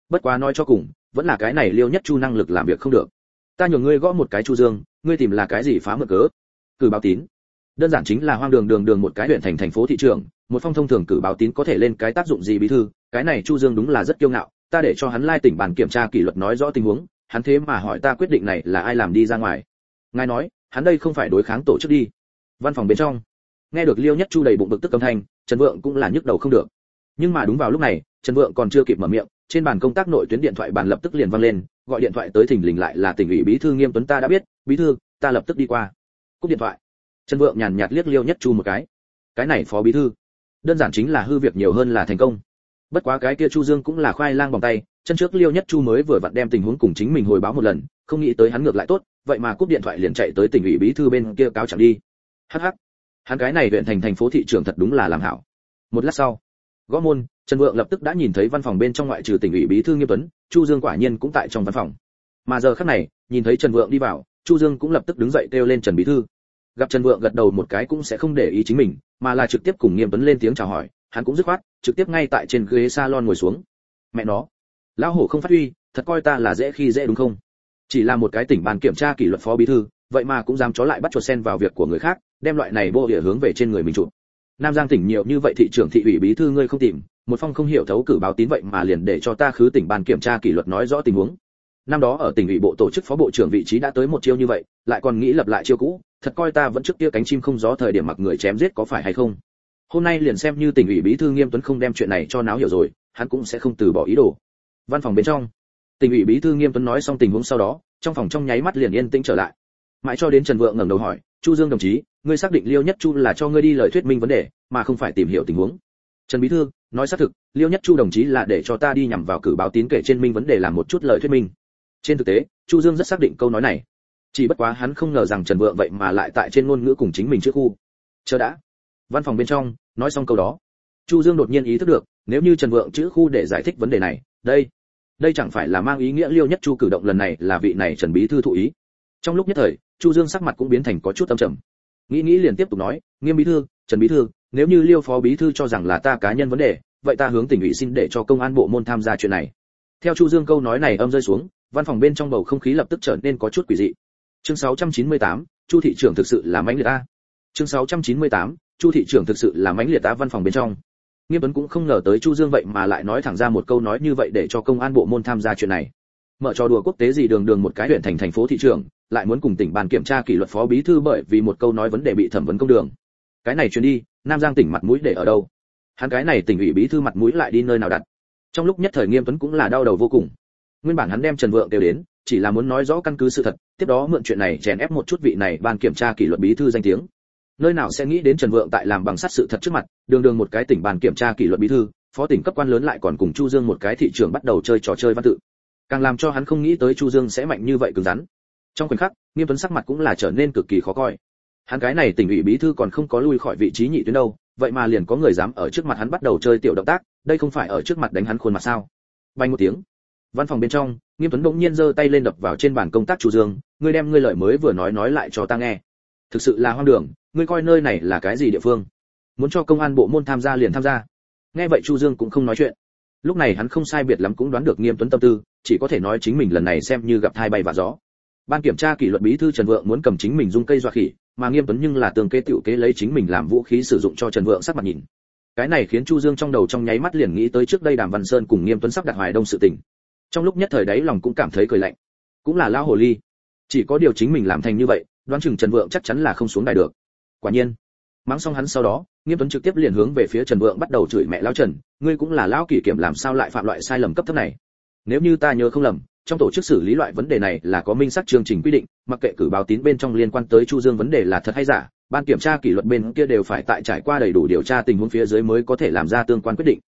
Bất quá nói cho cùng, vẫn là cái này liêu nhất chu năng lực làm việc không được. Ta nhường ngươi gõ một cái chu dương, ngươi tìm là cái gì phá mượn cớ? Cử báo tín. Đơn giản chính là hoang đường đường đường một cái huyện thành thành phố thị trường, một phong thông thường cử báo tín có thể lên cái tác dụng gì bí thư, cái này chu dương đúng là rất kiêu ngạo, ta để cho hắn lai tỉnh bàn kiểm tra kỷ luật nói rõ tình huống hắn thế mà hỏi ta quyết định này là ai làm đi ra ngoài. Ngài nói, hắn đây không phải đối kháng tổ chức đi. Văn phòng bên trong, nghe được liêu nhất chu đầy bụng bực tức âm thanh, trần vượng cũng là nhức đầu không được. Nhưng mà đúng vào lúc này, trần vượng còn chưa kịp mở miệng, trên bàn công tác nội tuyến điện thoại bàn lập tức liền vang lên, gọi điện thoại tới thỉnh lình lại là tỉnh ủy bí thư nghiêm tuấn ta đã biết, bí thư, ta lập tức đi qua. Cúp điện thoại. Trần vượng nhàn nhạt liếc liêu nhất chu một cái. Cái này phó bí thư, đơn giản chính là hư việc nhiều hơn là thành công. Bất quá cái kia chu dương cũng là khoai lang bằng tay chân trước liêu nhất chu mới vừa vặn đem tình huống cùng chính mình hồi báo một lần, không nghĩ tới hắn ngược lại tốt, vậy mà cúp điện thoại liền chạy tới tỉnh ủy bí thư bên kia cáo chẳng đi. Hắc hắc. Hắn cái này huyện thành thành phố thị trường thật đúng là làm hảo. Một lát sau, gõ môn, trần vượng lập tức đã nhìn thấy văn phòng bên trong ngoại trừ tỉnh ủy bí thư nghiêm tuấn, chu dương quả nhiên cũng tại trong văn phòng. Mà giờ khắc này, nhìn thấy trần vượng đi vào, chu dương cũng lập tức đứng dậy kêu lên trần bí thư. Gặp trần vượng gật đầu một cái cũng sẽ không để ý chính mình, mà là trực tiếp cùng nghiêm tuấn lên tiếng chào hỏi, hắn cũng dứt khoát, trực tiếp ngay tại trên ghế salon ngồi xuống. Mẹ nó lão hổ không phát huy, thật coi ta là dễ khi dễ đúng không? Chỉ là một cái tỉnh bàn kiểm tra kỷ luật phó bí thư, vậy mà cũng dám chó lại bắt chuột sen vào việc của người khác, đem loại này vô địa hướng về trên người mình chụp. Nam giang tỉnh nhiều như vậy thị trưởng thị ủy bí thư ngươi không tìm, một phong không hiểu thấu cử báo tín vậy mà liền để cho ta khứ tỉnh ban kiểm tra kỷ luật nói rõ tình huống. Năm đó ở tỉnh ủy bộ tổ chức phó bộ trưởng vị trí đã tới một chiêu như vậy, lại còn nghĩ lập lại chiêu cũ, thật coi ta vẫn trước kia cánh chim không gió thời điểm mặc người chém giết có phải hay không? Hôm nay liền xem như tỉnh ủy bí thư nghiêm tuấn không đem chuyện này cho náo hiểu rồi, hắn cũng sẽ không từ bỏ ý đồ văn phòng bên trong. Tỉnh ủy bí thư nghiêm tuấn nói xong tình huống sau đó, trong phòng trong nháy mắt liền yên tĩnh trở lại. Mãi cho đến trần vượng ngẩng đầu hỏi, chu dương đồng chí, ngươi xác định liêu nhất chu là cho ngươi đi lời thuyết minh vấn đề, mà không phải tìm hiểu tình huống? Trần bí thư, nói xác thực, liêu nhất chu đồng chí là để cho ta đi nhằm vào cử báo tín kể trên minh vấn đề làm một chút lời thuyết minh. Trên thực tế, chu dương rất xác định câu nói này. Chỉ bất quá hắn không ngờ rằng trần vượng vậy mà lại tại trên ngôn ngữ cùng chính mình trước khu. Chờ đã. Văn phòng bên trong, nói xong câu đó. Chu dương đột nhiên ý thức được, nếu như trần vượng chữ khu để giải thích vấn đề này đây đây chẳng phải là mang ý nghĩa liêu nhất chu cử động lần này là vị này trần bí thư thụ ý. Trong lúc nhất thời chu dương sắc mặt cũng biến thành có chút âm trầm. Nghĩ nghĩ liền tiếp tục nói nghiêm bí thư trần bí thư nếu như liêu phó bí thư cho rằng là ta cá nhân vấn đề vậy ta hướng tỉnh ủy xin để cho công an bộ môn tham gia chuyện này. Theo chu dương câu nói này âm rơi xuống văn phòng bên trong bầu không khí lập tức trở nên có chút quỷ dị. Chương 698, chu thị trưởng thực sự là mãnh liệt ta. Chương 698, chu thị trưởng thực sự là mãnh liệt ta văn phòng bên trong nghiêm tuấn cũng không ngờ tới chu dương vậy mà lại nói thẳng ra một câu nói như vậy để cho công an bộ môn tham gia chuyện này. Mở trò đùa quốc tế gì đường đường một cái huyện thành thành phố thị trường, lại muốn cùng tỉnh bàn kiểm tra kỷ luật phó bí thư bởi vì một câu nói vấn đề bị thẩm vấn công đường. Cái này chuyến đi, nam giang tỉnh mặt mũi để ở đâu? Hắn cái này tỉnh ủy bí thư mặt mũi lại đi nơi nào đặt? Trong lúc nhất thời nghiêm tuấn cũng là đau đầu vô cùng. Nguyên bản hắn đem trần vượng đều đến, chỉ là muốn nói rõ căn cứ sự thật, tiếp đó mượn chuyện này chèn ép một chút vị này ban kiểm tra kỷ luật bí thư danh tiếng nơi nào sẽ nghĩ đến trần vượng tại làm bằng sắt sự thật trước mặt, đường đường một cái tỉnh bàn kiểm tra kỷ luật bí thư, phó tỉnh cấp quan lớn lại còn cùng chu dương một cái thị trường bắt đầu chơi trò chơi văn tự. Càng làm cho hắn không nghĩ tới chu dương sẽ mạnh như vậy cứng rắn. Trong khoảnh khắc, nghiêm tuấn sắc mặt cũng là trở nên cực kỳ khó coi. Hắn cái này tỉnh ủy bí thư còn không có lui khỏi vị trí nhị tuyến đâu, vậy mà liền có người dám ở trước mặt hắn bắt đầu chơi tiểu động tác, đây không phải ở trước mặt đánh hắn khuôn mặt sao? Bay một tiếng. Văn phòng bên trong, nghiêm tuấn bỗng nhiên giơ tay lên đập vào trên bàn công tác chu dương, ngươi đem ngươi lời mới vừa nói nói lại cho ta nghe. Thực sự là hoang đường ngươi coi nơi này là cái gì địa phương? Muốn cho công an bộ môn tham gia liền tham gia. Nghe vậy chu dương cũng không nói chuyện. Lúc này hắn không sai biệt lắm cũng đoán được nghiêm tuấn tâm tư, chỉ có thể nói chính mình lần này xem như gặp thai bay và gió. Ban kiểm tra kỷ luật bí thư trần vượng muốn cầm chính mình dung cây dọa khỉ, mà nghiêm tuấn nhưng là tường kế tiểu kế lấy chính mình làm vũ khí sử dụng cho trần vượng sắc mặt nhìn. Cái này khiến chu dương trong đầu trong nháy mắt liền nghĩ tới trước đây đàm văn sơn cùng nghiêm tuấn sắp đặt hoài đông sự tình. Trong lúc nhất thời đấy lòng cũng cảm thấy cười lạnh. Cũng là lao hồ ly. Chỉ có điều chính mình làm thành như vậy, đoán chừng trần vượng chắc chắn là không xuống đài được quả nhiên. Mắng xong hắn sau đó, nghiêm tuấn trực tiếp liền hướng về phía trần vượng bắt đầu chửi mẹ lão trần, ngươi cũng là lão kỷ kiểm, làm sao lại phạm loại sai lầm cấp thấp này? Nếu như ta nhớ không lầm, trong tổ chức xử lý loại vấn đề này là có minh xác chương trình quy định, mặc kệ cử báo tín bên trong liên quan tới chu dương vấn đề là thật hay giả, ban kiểm tra kỷ luật bên kia đều phải tại trải qua đầy đủ điều tra tình huống phía dưới mới có thể làm ra tương quan quyết định.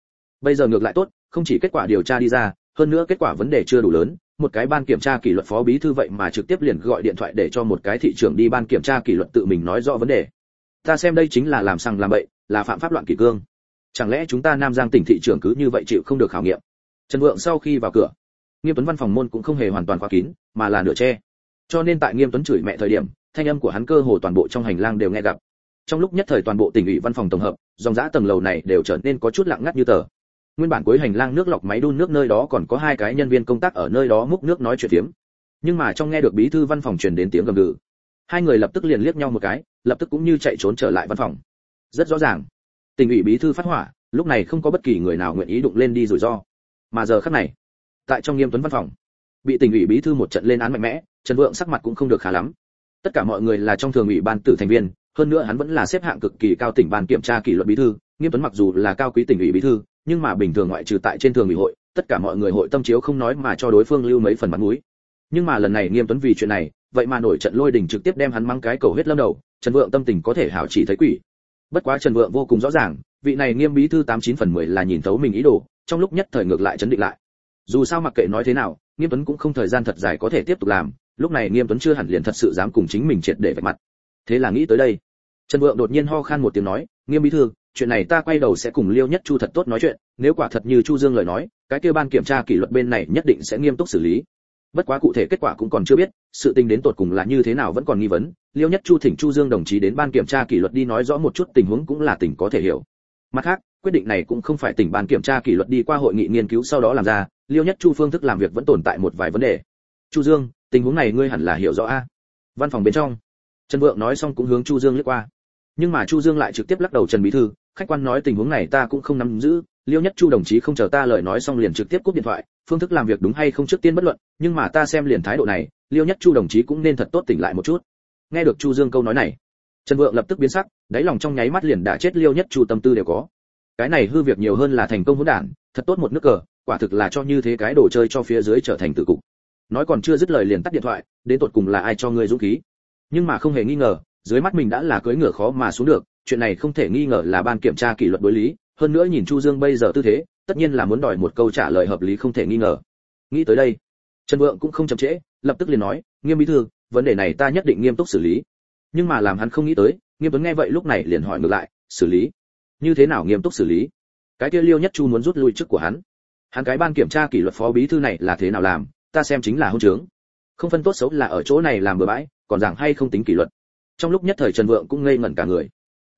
Bây giờ ngược lại tốt, không chỉ kết quả điều tra đi ra, hơn nữa kết quả vấn đề chưa đủ lớn, một cái ban kiểm tra kỷ luật phó bí thư vậy mà trực tiếp liền gọi điện thoại để cho một cái thị trưởng đi ban kiểm tra kỷ luật tự mình nói rõ vấn đề ta xem đây chính là làm sằng làm bậy là phạm pháp loạn kỷ cương. Chẳng lẽ chúng ta nam giang tỉnh thị trưởng cứ như vậy chịu không được khảo nghiệm? Trần vượng sau khi vào cửa nghiêm tuấn văn phòng môn cũng không hề hoàn toàn khóa kín mà là nửa che. Cho nên tại nghiêm tuấn chửi mẹ thời điểm thanh âm của hắn cơ hồ toàn bộ trong hành lang đều nghe gặp. Trong lúc nhất thời toàn bộ tỉnh ủy văn phòng tổng hợp dòng dã tầng lầu này đều trở nên có chút lặng ngắt như tờ. Nguyên bản cuối hành lang nước lọc máy đun nước nơi đó còn có hai cái nhân viên công tác ở nơi đó múc nước nói chuyện phiếm, nhưng mà trong nghe được bí thư văn phòng truyền đến tiếng gầm gừ hai người lập tức liền liếc nhau một cái, lập tức cũng như chạy trốn trở lại văn phòng. Rất rõ ràng tỉnh ủy bí thư phát hỏa, lúc này không có bất kỳ người nào nguyện ý đụng lên đi rủi ro. Mà giờ khắc này, tại trong nghiêm tuấn văn phòng, bị tỉnh ủy bí thư một trận lên án mạnh mẽ, trần vượng sắc mặt cũng không được khá lắm. Tất cả mọi người là trong thường ủy ban tử thành viên, hơn nữa hắn vẫn là xếp hạng cực kỳ cao tỉnh ban kiểm tra kỷ luật bí thư, nghiêm tuấn mặc dù là cao quý tỉnh ủy bí thư, nhưng mà bình thường ngoại trừ tại trên thường ủy hội, tất cả mọi người hội tâm chiếu không nói mà cho đối phương lưu mấy phần mặt mũi nhưng mà lần này nghiêm tuấn vì chuyện này, vậy mà nổi trận lôi đình trực tiếp đem hắn mang cái cầu huyết lâm đầu, trần vượng tâm tình có thể hảo chỉ thấy quỷ. Bất quá trần vượng vô cùng rõ ràng, vị này nghiêm bí thư tám chín phần mười là nhìn thấu mình ý đồ, trong lúc nhất thời ngược lại chấn định lại. Dù sao mặc kệ nói thế nào, nghiêm tuấn cũng không thời gian thật dài có thể tiếp tục làm, lúc này nghiêm tuấn chưa hẳn liền thật sự dám cùng chính mình triệt để vạch mặt. Thế là nghĩ tới đây, trần vượng đột nhiên ho khan một tiếng nói, nghiêm bí thư, chuyện này ta quay đầu sẽ cùng liêu nhất chu thật tốt nói chuyện, nếu quả thật như chu dương lời nói, cái kia ban kiểm tra kỷ luật bên này nhất định sẽ nghiêm túc xử lý bất quá cụ thể kết quả cũng còn chưa biết, sự tình đến tột cùng là như thế nào vẫn còn nghi vấn. Liêu nhất chu thỉnh chu dương đồng chí đến ban kiểm tra kỷ luật đi nói rõ một chút tình huống cũng là tình có thể hiểu. Mặt khác, quyết định này cũng không phải tỉnh ban kiểm tra kỷ luật đi qua hội nghị nghiên cứu sau đó làm ra, liêu nhất chu phương thức làm việc vẫn tồn tại một vài vấn đề. Chu dương, tình huống này ngươi hẳn là hiểu rõ a. Văn phòng bên trong, trần vượng nói xong cũng hướng chu dương liếc qua. Nhưng mà chu dương lại trực tiếp lắc đầu trần bí thư, khách quan nói tình huống này ta cũng không nắm giữ liêu nhất chu đồng chí không chờ ta lời nói xong liền trực tiếp cúp điện thoại, phương thức làm việc đúng hay không trước tiên bất luận, nhưng mà ta xem liền thái độ này, liêu nhất chu đồng chí cũng nên thật tốt tỉnh lại một chút. Nghe được chu dương câu nói này, trần vượng lập tức biến sắc, đáy lòng trong nháy mắt liền đã chết liêu nhất chu tâm tư đều có. Cái này hư việc nhiều hơn là thành công hỗn đản, thật tốt một nước cờ, quả thực là cho như thế cái đồ chơi cho phía dưới trở thành tự cục. Nói còn chưa dứt lời liền tắt điện thoại, đến tột cùng là ai cho ngươi dũng khí. Nhưng mà không hề nghi ngờ, dưới mắt mình đã là cưỡi ngựa khó mà xuống được, chuyện này không thể nghi ngờ là ban kiểm tra kỷ luật đối lý hơn nữa nhìn chu dương bây giờ tư thế, tất nhiên là muốn đòi một câu trả lời hợp lý không thể nghi ngờ. Nghĩ tới đây, trần vượng cũng không chậm trễ, lập tức liền nói, nghiêm bí thư, vấn đề này ta nhất định nghiêm túc xử lý. Nhưng mà làm hắn không nghĩ tới, nghiêm tuấn nghe vậy lúc này liền hỏi ngược lại, xử lý? Như thế nào nghiêm túc xử lý? Cái kia liêu nhất chu muốn rút lui chức của hắn. Hắn cái ban kiểm tra kỷ luật phó bí thư này là thế nào làm? Ta xem chính là hôn trướng. Không phân tốt xấu là ở chỗ này làm bừa bãi, còn rằng hay không tính kỷ luật. Trong lúc nhất thời trần vượng cũng ngây ngẩn cả người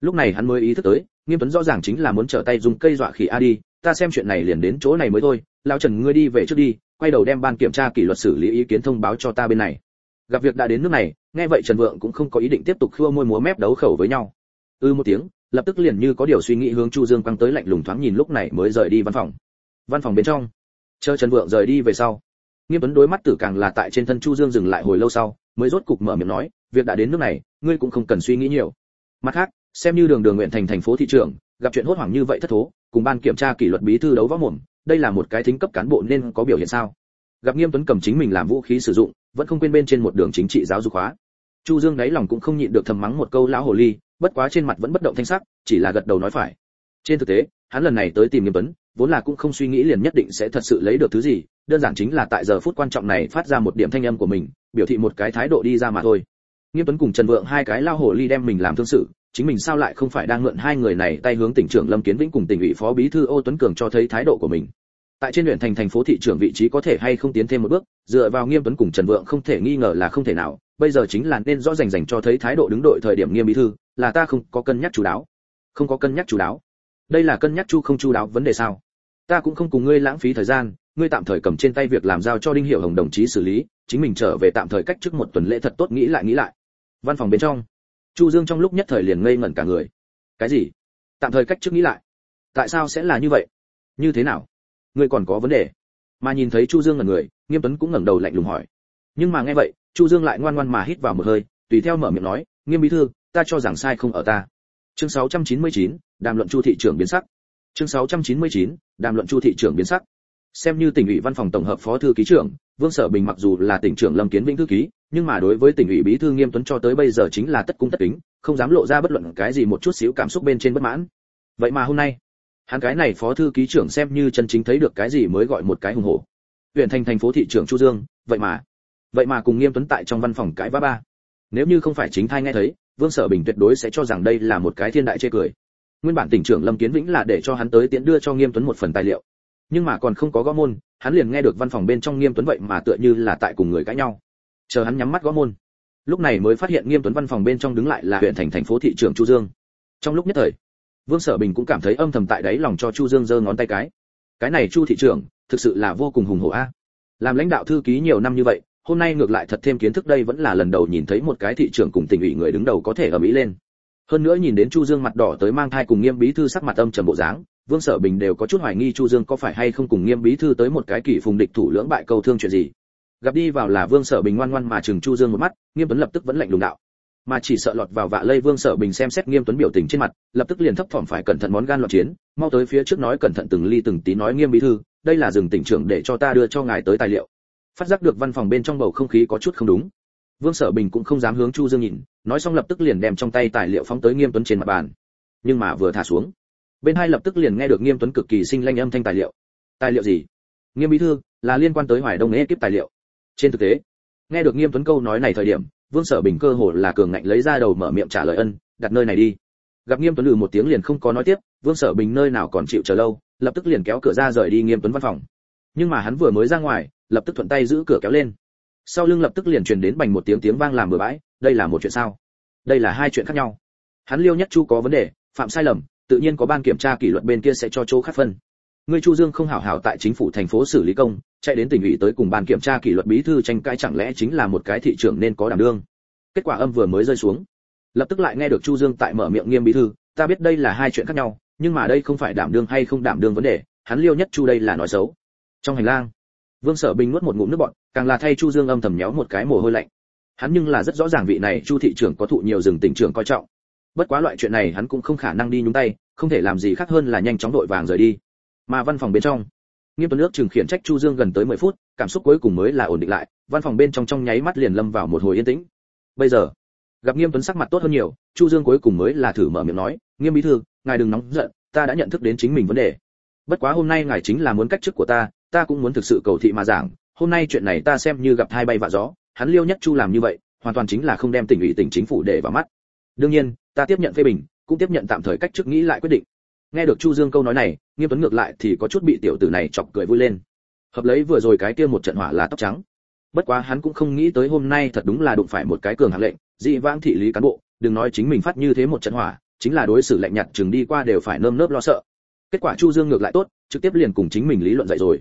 lúc này hắn mới ý thức tới, nghiêm tuấn rõ ràng chính là muốn trở tay dùng cây dọa khỉ a đi, ta xem chuyện này liền đến chỗ này mới thôi, lão trần ngươi đi về trước đi, quay đầu đem ban kiểm tra kỷ luật xử lý ý kiến thông báo cho ta bên này. Gặp việc đã đến nước này, nghe vậy trần vượng cũng không có ý định tiếp tục khua môi múa mép đấu khẩu với nhau. Ư ừ một tiếng, lập tức liền như có điều suy nghĩ hướng chu dương quăng tới lạnh lùng thoáng nhìn lúc này mới rời đi văn phòng. Văn phòng bên trong, chờ trần vượng rời đi về sau, nghiêm tuấn đối mắt tử càng là tại trên thân chu dương dừng lại hồi lâu sau, mới rốt cục mở miệng nói, việc đã đến nước này, ngươi cũng không cần suy nghĩ nhiều. Mặt khác xem như đường đường nguyện thành thành phố thị trưởng gặp chuyện hốt hoảng như vậy thất thố, cùng ban kiểm tra kỷ luật bí thư đấu võ mồm, đây là một cái thính cấp cán bộ nên có biểu hiện sao? Gặp nghiêm tuấn cầm chính mình làm vũ khí sử dụng, vẫn không quên bên trên một đường chính trị giáo dục hóa. Chu dương đáy lòng cũng không nhịn được thầm mắng một câu lão hồ ly, bất quá trên mặt vẫn bất động thanh sắc, chỉ là gật đầu nói phải. Trên thực tế, hắn lần này tới tìm nghiêm tuấn, vốn là cũng không suy nghĩ liền nhất định sẽ thật sự lấy được thứ gì, đơn giản chính là tại giờ phút quan trọng này phát ra một điểm thanh âm của mình, biểu thị một cái thái độ đi ra mà thôi. Nghiêm tuấn cùng trần vượng hai cái lao hồ ly đem mình làm thương sự chính mình sao lại không phải đang mượn hai người này tay hướng tỉnh trưởng lâm kiến vĩnh cùng tỉnh ủy phó bí thư ô tuấn cường cho thấy thái độ của mình. Tại trên huyện thành thành phố thị trưởng vị trí có thể hay không tiến thêm một bước, dựa vào nghiêm tuấn cùng trần vượng không thể nghi ngờ là không thể nào, bây giờ chính là nên rõ rành rành cho thấy thái độ đứng đội thời điểm nghiêm bí thư, là ta không có cân nhắc chú đáo. Không có cân nhắc chú đáo. Đây là cân nhắc chu không chú đáo vấn đề sao? Ta cũng không cùng ngươi lãng phí thời gian, ngươi tạm thời cầm trên tay việc làm giao cho đinh hiệu hồng đồng chí xử lý, chính mình trở về tạm thời cách trước một tuần lễ thật tốt, nghĩ lại nghĩ lại. Văn phòng bên trong chu dương trong lúc nhất thời liền ngây ngẩn cả người. Cái gì? Tạm thời cách trước nghĩ lại. Tại sao sẽ là như vậy? Như thế nào? Ngươi còn có vấn đề. Mà nhìn thấy chu dương ngẩn người nghiêm tuấn cũng ngẩng đầu lạnh lùng hỏi. Nhưng mà nghe vậy chu dương lại ngoan ngoan mà hít vào một hơi tùy theo mở miệng nói nghiêm bí thư ta cho rằng sai không ở ta. Chương 699, đàm luận chu thị trưởng biến sắc. Chương 699, đàm luận chu thị trưởng biến sắc. Xem như tỉnh ủy văn phòng tổng hợp phó thư ký trưởng vương sở bình mặc dù là tỉnh trưởng lâm kiến vĩnh thư ký nhưng mà đối với tỉnh ủy bí thư nghiêm tuấn cho tới bây giờ chính là tất cung tất kính, không dám lộ ra bất luận cái gì một chút xíu cảm xúc bên trên bất mãn. Vậy mà hôm nay, hắn cái này phó thư ký trưởng xem như chân chính thấy được cái gì mới gọi một cái hùng hổ. Huyện thành thành phố thị trưởng chu dương, vậy mà vậy mà cùng nghiêm tuấn tại trong văn phòng cãi vã ba. Nếu như không phải chính thai nghe thấy, vương sở bình tuyệt đối sẽ cho rằng đây là một cái thiên đại chê cười. Nguyên bản tỉnh trưởng lâm kiến vĩnh là để cho hắn tới tiễn đưa cho nghiêm tuấn một phần tài liệu. Nhưng mà còn không có gõ môn, hắn liền nghe được văn phòng bên trong nghiêm tuấn vậy mà tựa như là tại cùng người cãi nhau chờ hắn nhắm mắt gõ môn. Lúc này mới phát hiện nghiêm tuấn văn phòng bên trong đứng lại là huyện thành thành phố thị trưởng chu dương. Trong lúc nhất thời, vương sở bình cũng cảm thấy âm thầm tại đáy lòng cho chu dương giơ ngón tay cái. Cái này chu thị trưởng, thực sự là vô cùng hùng hổ a. Làm lãnh đạo thư ký nhiều năm như vậy, hôm nay ngược lại thật thêm kiến thức đây vẫn là lần đầu nhìn thấy một cái thị trưởng cùng tỉnh ủy người đứng đầu có thể ở mỹ lên. Hơn nữa nhìn đến chu dương mặt đỏ tới mang thai cùng nghiêm bí thư sắc mặt âm trầm bộ dáng, vương sở bình đều có chút hoài nghi chu dương có phải hay không cùng nghiêm bí thư tới một cái kỳ phùng địch thủ lưỡng bại câu thương chuyện gì gặp đi vào là vương sở bình ngoan ngoan mà chừng chu dương một mắt, nghiêm tuấn lập tức vẫn lạnh lùng đạo. Mà chỉ sợ lọt vào vạ lây vương sở bình xem xét nghiêm tuấn biểu tình trên mặt, lập tức liền thấp thỏm phải cẩn thận món gan loạn chiến, mau tới phía trước nói cẩn thận từng ly từng tí nói nghiêm bí thư, đây là rừng tỉnh trưởng để cho ta đưa cho ngài tới tài liệu. Phát giác được văn phòng bên trong bầu không khí có chút không đúng, vương sở bình cũng không dám hướng chu dương nhìn, nói xong lập tức liền đem trong tay tài liệu phóng tới nghiêm tuấn trên mặt bàn. Nhưng mà vừa thả xuống, bên hai lập tức liền nghe được nghiêm tuấn cực kỳ sinh lanh âm thanh tài liệu. Tài liệu gì? Nghiêm bí thư, là liên quan tới hoài đông ekip tài liệu trên thực tế, nghe được nghiêm tuấn câu nói này thời điểm, vương sở bình cơ hồ là cường ngạnh lấy ra đầu mở miệng trả lời ân, đặt nơi này đi. Gặp nghiêm tuấn lừ một tiếng liền không có nói tiếp, vương sở bình nơi nào còn chịu chờ lâu, lập tức liền kéo cửa ra rời đi nghiêm tuấn văn phòng. Nhưng mà hắn vừa mới ra ngoài, lập tức thuận tay giữ cửa kéo lên. Sau lưng lập tức liền truyền đến bành một tiếng tiếng vang làm bừa bãi, đây là một chuyện sao? Đây là hai chuyện khác nhau. Hắn liêu nhất chu có vấn đề, phạm sai lầm, tự nhiên có ban kiểm tra kỷ luật bên kia sẽ cho chỗ khác phân. Ngươi chu dương không hảo hảo tại chính phủ thành phố xử lý công chạy đến tỉnh ủy tới cùng ban kiểm tra kỷ luật bí thư tranh cãi chẳng lẽ chính là một cái thị trưởng nên có đảm đương? Kết quả âm vừa mới rơi xuống. Lập tức lại nghe được chu dương tại mở miệng nghiêm bí thư, ta biết đây là hai chuyện khác nhau, nhưng mà đây không phải đảm đương hay không đảm đương vấn đề, hắn liêu nhất chu đây là nói xấu. Trong hành lang, vương sở bình nuốt một ngụm nước bọt, càng là thay chu dương âm thầm nhéo một cái mồ hôi lạnh. Hắn nhưng là rất rõ ràng vị này chu thị trưởng có thụ nhiều rừng tỉnh trưởng coi trọng. Bất quá loại chuyện này hắn cũng không khả năng đi nhúng tay, không thể làm gì khác hơn là nhanh chóng đội vàng rời đi. Mà văn phòng bên trong nghiêm tuấn nước chừng khiển trách chu dương gần tới 10 phút, cảm xúc cuối cùng mới là ổn định lại, văn phòng bên trong trong nháy mắt liền lâm vào một hồi yên tĩnh. Bây giờ, gặp nghiêm tuấn sắc mặt tốt hơn nhiều, chu dương cuối cùng mới là thử mở miệng nói, nghiêm bí thư, ngài đừng nóng giận, ta đã nhận thức đến chính mình vấn đề. Bất quá hôm nay ngài chính là muốn cách chức của ta ta cũng muốn thực sự cầu thị mà giảng. Hôm nay chuyện này ta xem như gặp hai bay vạ gió, hắn liêu nhất chu làm như vậy, hoàn toàn chính là không đem tỉnh ủy tỉnh chính phủ để vào mắt. Đương nhiên, ta tiếp nhận phê bình, cũng tiếp nhận tạm thời cách chức nghĩ lại quyết định nghe được chu dương câu nói này, nghiêm tuấn ngược lại thì có chút bị tiểu tử này chọc cười vui lên. Hợp lấy vừa rồi cái kia một trận hỏa là tóc trắng. Bất quá hắn cũng không nghĩ tới hôm nay thật đúng là đụng phải một cái cường hạng lệnh, dị vãng thị lý cán bộ, đừng nói chính mình phát như thế một trận hỏa, chính là đối xử lạnh nhạt chừng đi qua đều phải nơm nớp lo sợ. Kết quả chu dương ngược lại tốt, trực tiếp liền cùng chính mình lý luận dạy rồi.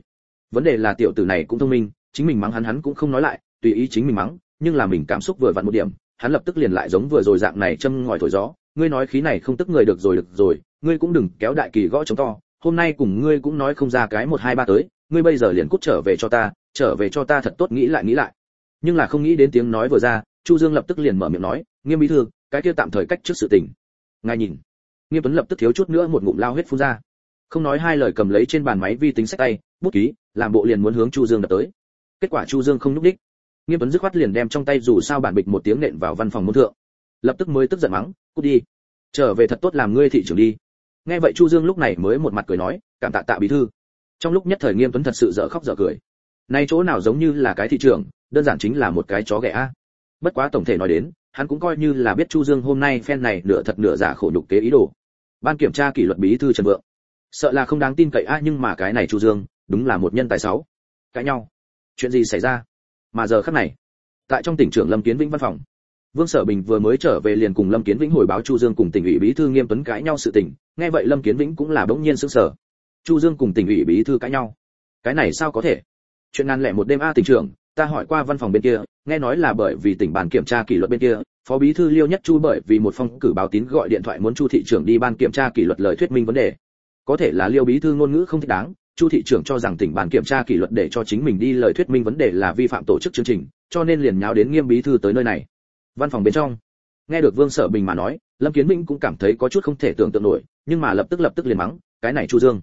Vấn đề là tiểu tử này cũng thông minh, chính mình mắng hắn hắn cũng không nói lại, tùy ý chính mình mắng, nhưng là mình cảm xúc vừa vặn một điểm, hắn lập tức liền lại giống vừa rồi dạng này châm ngòi thổi gió. Ngươi nói khí này không tức người được rồi được rồi ngươi cũng đừng kéo đại kỳ gõ chống to, hôm nay cùng ngươi cũng nói không ra cái một hai ba tới, ngươi bây giờ liền cút trở về cho ta, trở về cho ta thật tốt nghĩ lại nghĩ lại. Nhưng là không nghĩ đến tiếng nói vừa ra, chu dương lập tức liền mở miệng nói, nghiêm bí thư, cái kia tạm thời cách trước sự tình. Ngài nhìn, nghiêm tuấn lập tức thiếu chút nữa một ngụm lao huyết phun ra. Không nói hai lời cầm lấy trên bàn máy vi tính sách tay, bút ký, làm bộ liền muốn hướng chu dương đập tới. Kết quả chu dương không nhúc đích nghiêm tuấn dứt khoát liền đem trong tay dù sao bản bịch một tiếng nện vào văn phòng môn thượng. Lập tức mới tức giận mắng, cút đi, trở về thật tốt làm ngươi thị trưởng đi nghe vậy chu dương lúc này mới một mặt cười nói, cảm tạ tạ bí thư. Trong lúc nhất thời nghiêm tuấn thật sự dở khóc dở cười. Nay chỗ nào giống như là cái thị trường, đơn giản chính là một cái chó ghẻ a. Bất quá tổng thể nói đến, hắn cũng coi như là biết chu dương hôm nay phen này nửa thật nửa giả khổ nhục kế ý đồ. Ban kiểm tra kỷ luật bí thư trần vượng. Sợ là không đáng tin cậy a, nhưng mà cái này chu dương, đúng là một nhân tài sáu. Cãi nhau. Chuyện gì xảy ra? Mà giờ khắc này, tại trong tỉnh trưởng lâm kiến vĩnh văn phòng, vương sở bình vừa mới trở về liền cùng lâm kiến vĩnh hồi báo chu dương cùng tỉnh ủy bí thư nghiêm tuấn cãi nhau sự tình nghe vậy lâm kiến vĩnh cũng là bỗng nhiên sững sờ. Chu dương cùng tỉnh ủy bí thư cãi nhau. Cái này sao có thể? Chuyện ngàn lẻ một đêm a tỉnh trưởng, ta hỏi qua văn phòng bên kia, nghe nói là bởi vì tỉnh bàn kiểm tra kỷ luật bên kia, phó bí thư liêu nhất chu bởi vì một phong cử báo tín gọi điện thoại muốn chu thị trưởng đi ban kiểm tra kỷ luật lời thuyết minh vấn đề. Có thể là liêu bí thư ngôn ngữ không thích đáng, chu thị trưởng cho rằng tỉnh bàn kiểm tra kỷ luật để cho chính mình đi lời thuyết minh vấn đề là vi phạm tổ chức chương trình, cho nên liền nháo đến nghiêm bí thư tới nơi này. Văn phòng bên trong nghe được vương sở bình mà nói, lâm kiến minh cũng cảm thấy có chút không thể tưởng tượng nổi, nhưng mà lập tức lập tức liền mắng, cái này chu dương,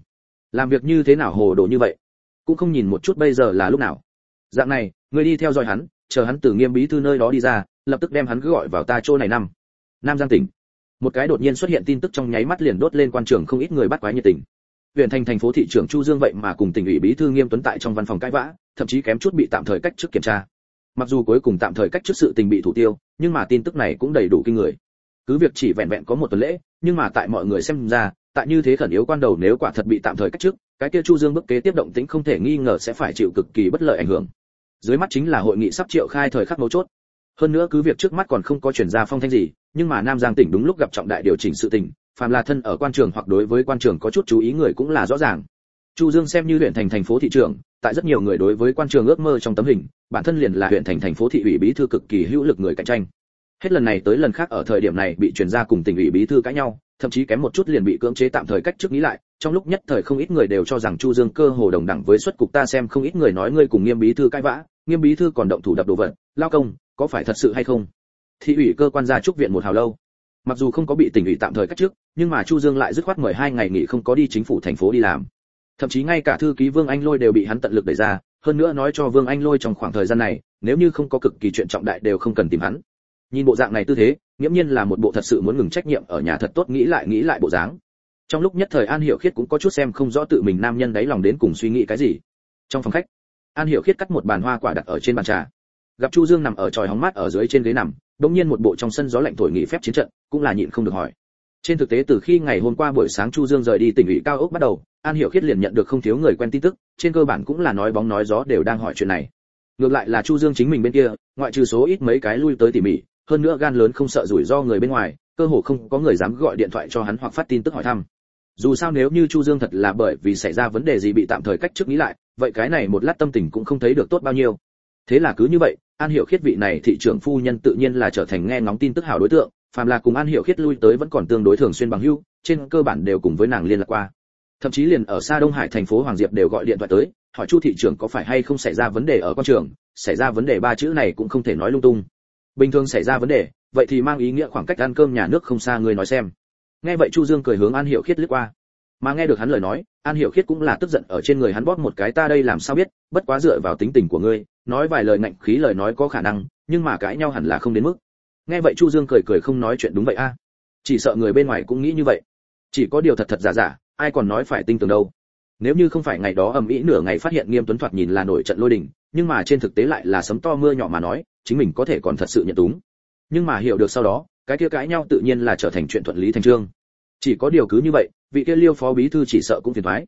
làm việc như thế nào hồ đồ như vậy? Cũng không nhìn một chút bây giờ là lúc nào. Dạng này, người đi theo dõi hắn, chờ hắn từ nghiêm bí thư nơi đó đi ra, lập tức đem hắn cứ gọi vào ta chỗ này năm. Nam giang tỉnh. Một cái đột nhiên xuất hiện tin tức trong nháy mắt liền đốt lên quan trường không ít người bắt quái nhiệt tình. Huyện thành thành phố thị trưởng chu dương vậy mà cùng tỉnh ủy bí thư nghiêm tuấn tại trong văn phòng cãi vã, thậm chí kém chút bị tạm thời cách chức kiểm tra mặc dù cuối cùng tạm thời cách chức sự tình bị thủ tiêu, nhưng mà tin tức này cũng đầy đủ kinh người. Cứ việc chỉ vẹn vẹn có một tuần lễ, nhưng mà tại mọi người xem ra, tại như thế khẩn yếu quan đầu nếu quả thật bị tạm thời cách chức, cái kia chu dương bước kế tiếp động tĩnh không thể nghi ngờ sẽ phải chịu cực kỳ bất lợi ảnh hưởng. Dưới mắt chính là hội nghị sắp triệu khai thời khắc mấu chốt. Hơn nữa cứ việc trước mắt còn không có chuyển ra phong thanh gì, nhưng mà nam giang tỉnh đúng lúc gặp trọng đại điều chỉnh sự tình, phàm là thân ở quan trường hoặc đối với quan trường có chút chú ý người cũng là rõ ràng. Chu dương xem như huyện thành thành phố thị trưởng tại rất nhiều người đối với quan trường ước mơ trong tấm hình, bản thân liền là huyện thành thành phố thị ủy bí thư cực kỳ hữu lực người cạnh tranh. Hết lần này tới lần khác ở thời điểm này bị chuyển ra cùng tỉnh ủy bí thư cãi nhau, thậm chí kém một chút liền bị cưỡng chế tạm thời cách chức nghĩ lại, trong lúc nhất thời không ít người đều cho rằng chu dương cơ hồ đồng đẳng với xuất cục ta xem không ít người nói ngươi cùng nghiêm bí thư cãi vã, nghiêm bí thư còn động thủ đập đồ vật, lao công, có phải thật sự hay không? Thị ủy cơ quan gia trúc viện một hào lâu. Mặc dù không có bị tỉnh ủy tạm thời cách chức, nhưng mà chu dương lại dứt khoát mời hai ngày nghỉ không có đi chính phủ thành phố đi làm thậm chí ngay cả thư ký vương anh lôi đều bị hắn tận lực đẩy ra, hơn nữa nói cho vương anh lôi trong khoảng thời gian này, nếu như không có cực kỳ chuyện trọng đại đều không cần tìm hắn. Nhìn bộ dạng này tư thế, nghiễm nhiên là một bộ thật sự muốn ngừng trách nhiệm ở nhà thật tốt nghĩ lại nghĩ lại bộ dáng. Trong lúc nhất thời an hiểu khiết cũng có chút xem không rõ tự mình nam nhân đáy lòng đến cùng suy nghĩ cái gì. Trong phòng khách, an hiểu khiết cắt một bàn hoa quả đặt ở trên bàn trà. Gặp chu dương nằm ở tròi hóng mát ở dưới trên ghế nằm đống nhiên một bộ trong sân gió lạnh thổi nghỉ phép chiến trận, cũng là nhịn không được hỏi. Trên thực tế từ khi ngày hôm qua buổi sáng chu dương rời đi tỉnh ủy cao ốc bắt đầu an hiểu khiết liền nhận được không thiếu người quen tin tức, trên cơ bản cũng là nói bóng nói gió đều đang hỏi chuyện này. Ngược lại là chu dương chính mình bên kia, ngoại trừ số ít mấy cái lui tới tỉ mỉ, hơn nữa gan lớn không sợ rủi ro người bên ngoài, cơ hồ không có người dám gọi điện thoại cho hắn hoặc phát tin tức hỏi thăm. Dù sao nếu như chu dương thật là bởi vì xảy ra vấn đề gì bị tạm thời cách chức nghĩ lại, vậy cái này một lát tâm tình cũng không thấy được tốt bao nhiêu. Thế là cứ như vậy, an hiểu khiết vị này thị trưởng phu nhân tự nhiên là trở thành nghe ngóng tin tức hảo đối tượng, phàm là cùng an hiểu khiết lui tới vẫn còn tương đối thường xuyên bằng hữu, trên cơ bản đều cùng với nàng liên lạc qua thậm chí liền ở xa đông hải thành phố hoàng diệp đều gọi điện thoại tới, hỏi chu thị trưởng có phải hay không xảy ra vấn đề ở quan trường, xảy ra vấn đề ba chữ này cũng không thể nói lung tung. Bình thường xảy ra vấn đề, vậy thì mang ý nghĩa khoảng cách ăn cơm nhà nước không xa người nói xem. Nghe vậy chu dương cười hướng an hiểu khiết lướt qua. Mà nghe được hắn lời nói, an hiểu khiết cũng là tức giận ở trên người hắn bóp một cái, ta đây làm sao biết, bất quá dựa vào tính tình của ngươi, nói vài lời ngạnh khí lời nói có khả năng, nhưng mà cãi nhau hẳn là không đến mức. Nghe vậy chu dương cười cười không nói chuyện đúng vậy a. Chỉ sợ người bên ngoài cũng nghĩ như vậy. Chỉ có điều thật thật giả giả ai còn nói phải tinh tường đâu. Nếu như không phải ngày đó ầm ĩ nửa ngày phát hiện nghiêm tuấn thoạt nhìn là nổi trận lôi đình nhưng mà trên thực tế lại là sấm to mưa nhỏ mà nói chính mình có thể còn thật sự nhận túng. Nhưng mà hiểu được sau đó cái kia cãi nhau tự nhiên là trở thành chuyện thuận lý thành trương. Chỉ có điều cứ như vậy vị kia liêu phó bí thư chỉ sợ cũng phiền toái.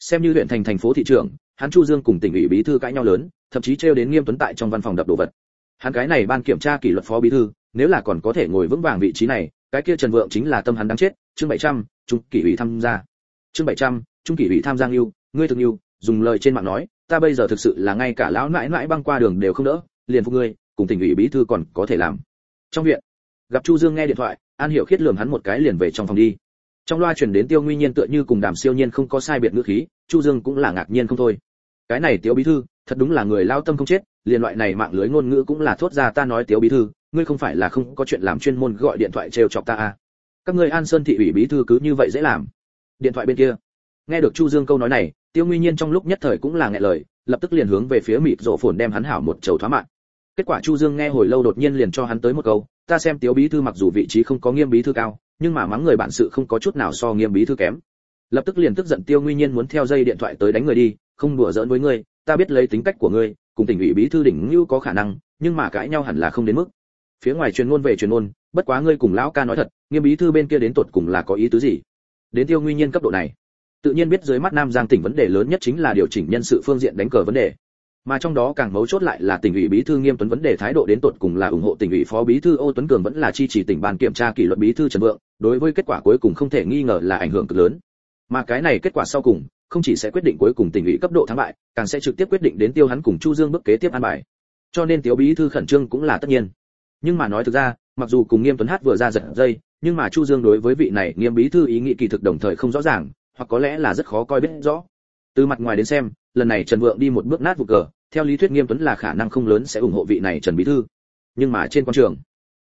Xem như huyện thành thành phố thị trưởng hắn chu dương cùng tỉnh ủy bí thư cãi nhau lớn thậm chí treo đến nghiêm tuấn tại trong văn phòng đập đồ vật. Hắn cái này ban kiểm tra kỷ luật phó bí thư nếu là còn có thể ngồi vững vàng vị trí này cái kia trần vượng chính là tâm hắn đáng chết chương 700, trung kỷ ủy tham gia chương 700, trung kỷ ủy tham giang yêu ngươi thực yêu dùng lời trên mạng nói ta bây giờ thực sự là ngay cả lão nãi nãi băng qua đường đều không đỡ liền phục ngươi cùng tỉnh ủy bí thư còn có thể làm. Trong viện gặp chu dương nghe điện thoại an hiểu khiết lườm hắn một cái liền về trong phòng đi. Trong loa truyền đến tiêu nguy nhiên tựa như cùng đàm siêu nhiên không có sai biệt ngữ khí chu dương cũng là ngạc nhiên không thôi. Cái này tiểu bí thư thật đúng là người lao tâm không chết liền loại này mạng lưới ngôn ngữ cũng là thốt ra ta nói tiểu bí thư ngươi không phải là không có chuyện làm chuyên môn gọi điện thoại trêu chọc ta à. Các ngươi an sơn thị ủy bí thư cứ như vậy dễ làm điện thoại bên kia. Nghe được chu dương câu nói này, tiêu nguy nhiên trong lúc nhất thời cũng là nghẹn lời, lập tức liền hướng về phía mịt rổ phồn đem hắn hảo một chầu thoá mạng. Kết quả chu dương nghe hồi lâu đột nhiên liền cho hắn tới một câu, ta xem tiếu bí thư mặc dù vị trí không có nghiêm bí thư cao, nhưng mà mắng người bản sự không có chút nào so nghiêm bí thư kém. Lập tức liền tức giận tiêu nguy nhiên muốn theo dây điện thoại tới đánh người đi, không đùa giỡn với ngươi, ta biết lấy tính cách của ngươi, cùng tỉnh ủy bí thư đỉnh như có khả năng, nhưng mà cãi nhau hẳn là không đến mức. Phía ngoài truyền ngôn về truyền ngôn, bất quá ngươi cùng lão ca nói thật, nghiêm bí thư bên kia đến tột cùng là có ý tứ gì? Đến tiêu nguy nhiên cấp độ này. Tự nhiên biết dưới mắt nam giang tỉnh vấn đề lớn nhất chính là điều chỉnh nhân sự phương diện đánh cờ vấn đề. Mà trong đó càng mấu chốt lại là tỉnh ủy bí thư nghiêm tuấn vấn đề thái độ đến tột cùng là ủng hộ tỉnh ủy phó bí thư ô tuấn cường vẫn là chi trì tỉnh ban kiểm tra kỷ luật bí thư trần vượng, đối với kết quả cuối cùng không thể nghi ngờ là ảnh hưởng cực lớn. Mà cái này kết quả sau cùng, không chỉ sẽ quyết định cuối cùng tỉnh ủy cấp độ thắng bại, càng sẽ trực tiếp quyết định đến tiêu hắn cùng chu dương bước kế tiếp an bài. Cho nên tiểu bí thư khẩn trương cũng là tất nhiên. Nhưng mà nói thực ra, mặc dù cùng nghiêm tuấn hát vừa ra giật dây nhưng mà chu dương đối với vị này nghiêm bí thư ý nghĩ kỳ thực đồng thời không rõ ràng, hoặc có lẽ là rất khó coi biết rõ. Từ mặt ngoài đến xem, lần này trần vượng đi một bước nát vụ cờ, theo lý thuyết nghiêm tuấn là khả năng không lớn sẽ ủng hộ vị này trần bí thư. Nhưng mà trên quan trường,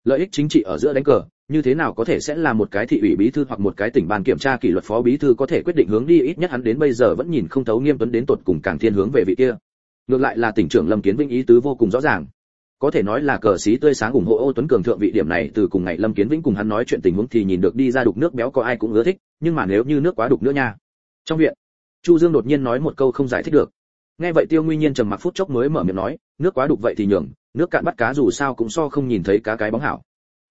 lợi ích chính trị ở giữa đánh cờ, như thế nào có thể sẽ là một cái thị ủy bí thư hoặc một cái tỉnh ban kiểm tra kỷ luật phó bí thư có thể quyết định hướng đi, ít nhất hắn đến bây giờ vẫn nhìn không thấu nghiêm tuấn đến tột cùng càng thiên hướng về vị kia. Ngược lại là tỉnh trưởng lâm kiến vinh ý tứ vô cùng rõ ràng có thể nói là cờ sĩ tươi sáng ủng hộ ô tuấn cường thượng vị điểm này, từ cùng ngày lâm kiến vĩnh cùng hắn nói chuyện tình huống thì nhìn được đi ra đục nước béo có ai cũng ưa thích, nhưng mà nếu như nước quá đục nữa nha. Trong viện, chu dương đột nhiên nói một câu không giải thích được. Nghe vậy tiêu nguy nhiên trầm mặc phút chốc mới mở miệng nói, nước quá đục vậy thì nhường, nước cạn bắt cá dù sao cũng so không nhìn thấy cá cái bóng hảo.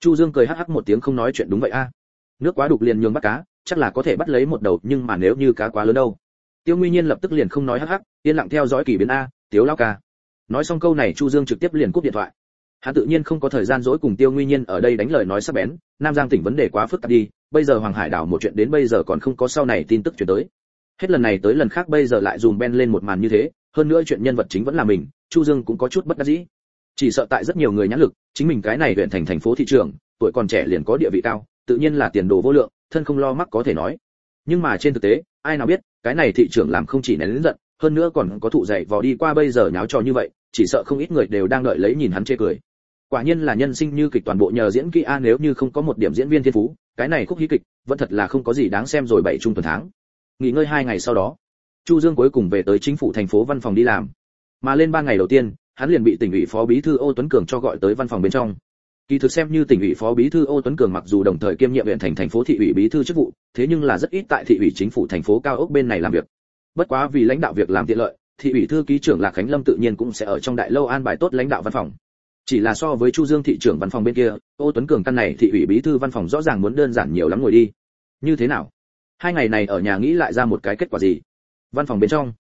Chu dương cười hắc hắc một tiếng không nói chuyện đúng vậy a. À. Nước quá đục liền nhường bắt cá, chắc là có thể bắt lấy một đầu, nhưng mà nếu như cá quá lớn đâu. Tiêu nguy nhiên lập tức liền không nói hắc hắc, yên lặng theo dõi kỳ biến a, tiếu lao ca nói xong câu này chu dương trực tiếp liền cúp điện thoại. Hắn tự nhiên không có thời gian dỗi cùng tiêu nguy nhiên ở đây đánh lời nói sắc bén, nam giang tỉnh vấn đề quá phức tạp đi, bây giờ hoàng hải đảo một chuyện đến bây giờ còn không có sau này tin tức chuyển tới. Hết lần này tới lần khác bây giờ lại dùm ben lên một màn như thế, hơn nữa chuyện nhân vật chính vẫn là mình, chu dương cũng có chút bất đắc dĩ. Chỉ sợ tại rất nhiều người nhãn lực, chính mình cái này huyện thành thành phố thị trường, tuổi còn trẻ liền có địa vị cao, tự nhiên là tiền đồ vô lượng, thân không lo mắc có thể nói. Nhưng mà trên thực tế, ai nào biết, cái này thị trường làm không chỉ nén lớn giận, hơn nữa còn có thụ dạy vò đi qua bây giờ nháo trò như vậy chỉ sợ không ít người đều đang đợi lấy nhìn hắn chê cười. Quả nhiên là nhân sinh như kịch toàn bộ nhờ diễn kỹ a, nếu như không có một điểm diễn viên thiên phú, cái này khúc hí kịch vẫn thật là không có gì đáng xem rồi bảy trung tuần tháng. Nghỉ ngơi hai ngày sau đó, chu dương cuối cùng về tới chính phủ thành phố văn phòng đi làm. Mà lên ba ngày đầu tiên, hắn liền bị tỉnh ủy phó bí thư ô tuấn cường cho gọi tới văn phòng bên trong. Kỳ thực xem như tỉnh ủy phó bí thư ô tuấn cường mặc dù đồng thời kiêm nhiệm huyện thành thành phố thị ủy bí thư chức vụ, thế nhưng là rất ít tại thị ủy chính phủ thành phố cao ốc bên này làm việc. Bất quá vì lãnh đạo việc làm tiện lợi thị ủy thư ký trưởng lạc khánh lâm tự nhiên cũng sẽ ở trong đại lâu an bài tốt lãnh đạo văn phòng. Chỉ là so với chu dương thị trưởng văn phòng bên kia ô tuấn cường căn này thị ủy bí thư văn phòng rõ ràng muốn đơn giản nhiều lắm ngồi đi. Như thế nào? Hai ngày này ở nhà nghĩ lại ra một cái kết quả gì? Văn phòng bên trong,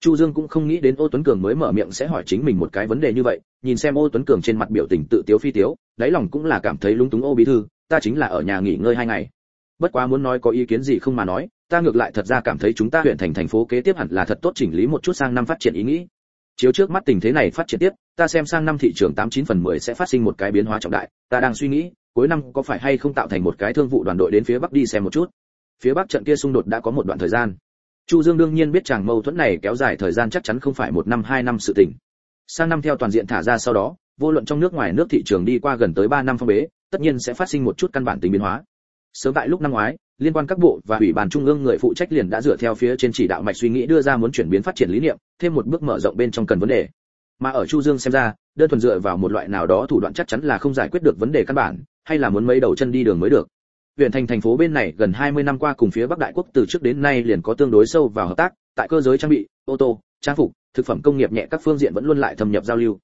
chu dương cũng không nghĩ đến ô tuấn cường mới mở miệng sẽ hỏi chính mình một cái vấn đề như vậy. Nhìn xem ô tuấn cường trên mặt biểu tình tự tiếu phi tiếu, đáy lòng cũng là cảm thấy lúng túng, ô bí thư, ta chính là ở nhà nghỉ ngơi hai ngày. Bất quá muốn nói có ý kiến gì không mà nói ta ngược lại thật ra cảm thấy chúng ta huyện thành thành phố kế tiếp hẳn là thật tốt chỉnh lý một chút sang năm phát triển ý nghĩ. Chiếu trước mắt tình thế này phát triển tiếp, ta xem sang năm thị trường tám chín phần mười sẽ phát sinh một cái biến hóa trọng đại. Ta đang suy nghĩ, cuối năm có phải hay không tạo thành một cái thương vụ đoàn đội đến phía bắc đi xem một chút. Phía bắc trận kia xung đột đã có một đoạn thời gian. Chu dương đương nhiên biết chàng mâu thuẫn này kéo dài thời gian chắc chắn không phải một năm, hai năm sự tình. Sang năm theo toàn diện thả ra sau đó, vô luận trong nước ngoài nước thị trường đi qua gần tới 3 năm phong bế, tất nhiên sẽ phát sinh một chút căn bản tính biến hóa. Sớm tại lúc năm ngoái liên quan các bộ và ủy ban trung ương người phụ trách liền đã dựa theo phía trên chỉ đạo mạch suy nghĩ đưa ra muốn chuyển biến phát triển lý niệm thêm một bước mở rộng bên trong cần vấn đề mà ở chu dương xem ra đơn thuần dựa vào một loại nào đó thủ đoạn chắc chắn là không giải quyết được vấn đề căn bản hay là muốn mấy đầu chân đi đường mới được huyện thành thành phố bên này gần 20 năm qua cùng phía Bắc Đại Quốc từ trước đến nay liền có tương đối sâu vào hợp tác, tại cơ giới trang bị, ô tô, trang phục, thực phẩm công nghiệp nhẹ các phương diện vẫn luôn lại thâm nhập giao lưu.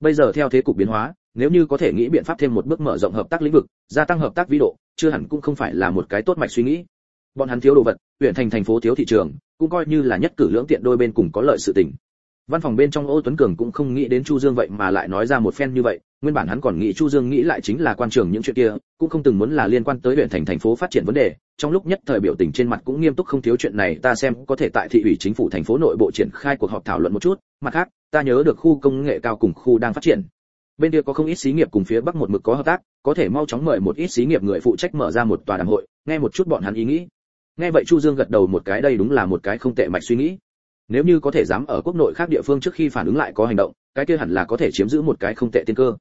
Bây giờ theo thế cục biến hóa, nếu như có thể nghĩ biện pháp thêm một bước mở rộng hợp tác lĩnh vực, gia tăng hợp tác vĩ độ, chưa hẳn cũng không phải là một cái tốt mạch suy nghĩ. Bọn hắn thiếu đồ vật, huyện thành thành phố thiếu thị trường, cũng coi như là nhất cử lưỡng tiện đôi bên cùng có lợi sự tình văn phòng bên trong ô tuấn cường cũng không nghĩ đến chu dương vậy mà lại nói ra một phen như vậy nguyên bản hắn còn nghĩ chu dương nghĩ lại chính là quan trường những chuyện kia cũng không từng muốn là liên quan tới huyện thành thành phố phát triển vấn đề trong lúc nhất thời biểu tình trên mặt cũng nghiêm túc không thiếu chuyện này ta xem có thể tại thị ủy chính phủ thành phố nội bộ triển khai cuộc họp thảo luận một chút mặt khác ta nhớ được khu công nghệ cao cùng khu đang phát triển bên kia có không ít xí nghiệp cùng phía bắc một mực có hợp tác, có thể mau chóng mời một ít xí nghiệp người phụ trách mở ra một tòa đàm hội, nghe một chút bọn hắn ý nghĩ. Nghe vậy chu dương gật đầu một cái, đây đúng là một cái không tệ mạch suy nghĩ. Nếu như có thể dám ở quốc nội khác địa phương trước khi phản ứng lại có hành động, cái kia hẳn là có thể chiếm giữ một cái không tệ tiên cơ.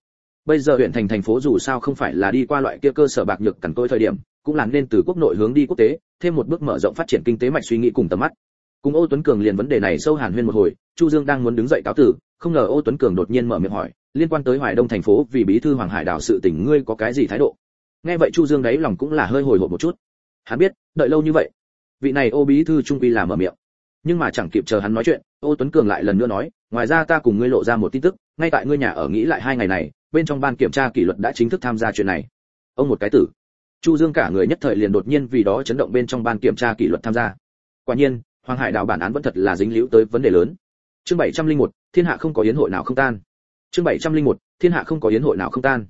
Bây giờ huyện thành thành phố dù sao không phải là đi qua loại kia cơ sở bạc nhược cằn tôi thời điểm, cũng là nên từ quốc nội hướng đi quốc tế, thêm một bước mở rộng phát triển kinh tế mạch suy nghĩ cùng tầm mắt. Cùng ô tuấn cường liền vấn đề này sâu hàn huyên một hồi, chu dương đang muốn đứng dậy cáo tử, không ngờ ô tuấn cường đột nhiên mở miệng hỏi liên quan tới hoài đông thành phố vì bí thư hoàng hải đảo sự tình ngươi có cái gì thái độ? Nghe vậy chu dương đấy lòng cũng là hơi hồi hộp một chút. Hắn biết đợi lâu như vậy vị này ô bí thư trung quy là mở miệng. Nhưng mà chẳng kịp chờ hắn nói chuyện ô tuấn cường lại lần nữa nói ngoài ra ta cùng ngươi lộ ra một tin tức ngay tại ngươi nhà ở nghĩ lại hai ngày này bên trong ban kiểm tra kỷ luật đã chính thức tham gia chuyện này. Ông một cái tử. Chu dương cả người nhất thời liền đột nhiên vì đó chấn động bên trong ban kiểm tra kỷ luật tham gia. Quả nhiên hoàng hải đảo bản án vẫn thật là dính liễu tới vấn đề lớn. Chương 701, thiên hạ không có yến hội nào không tan chương 701, thiên hạ không có yến hội nào không tan.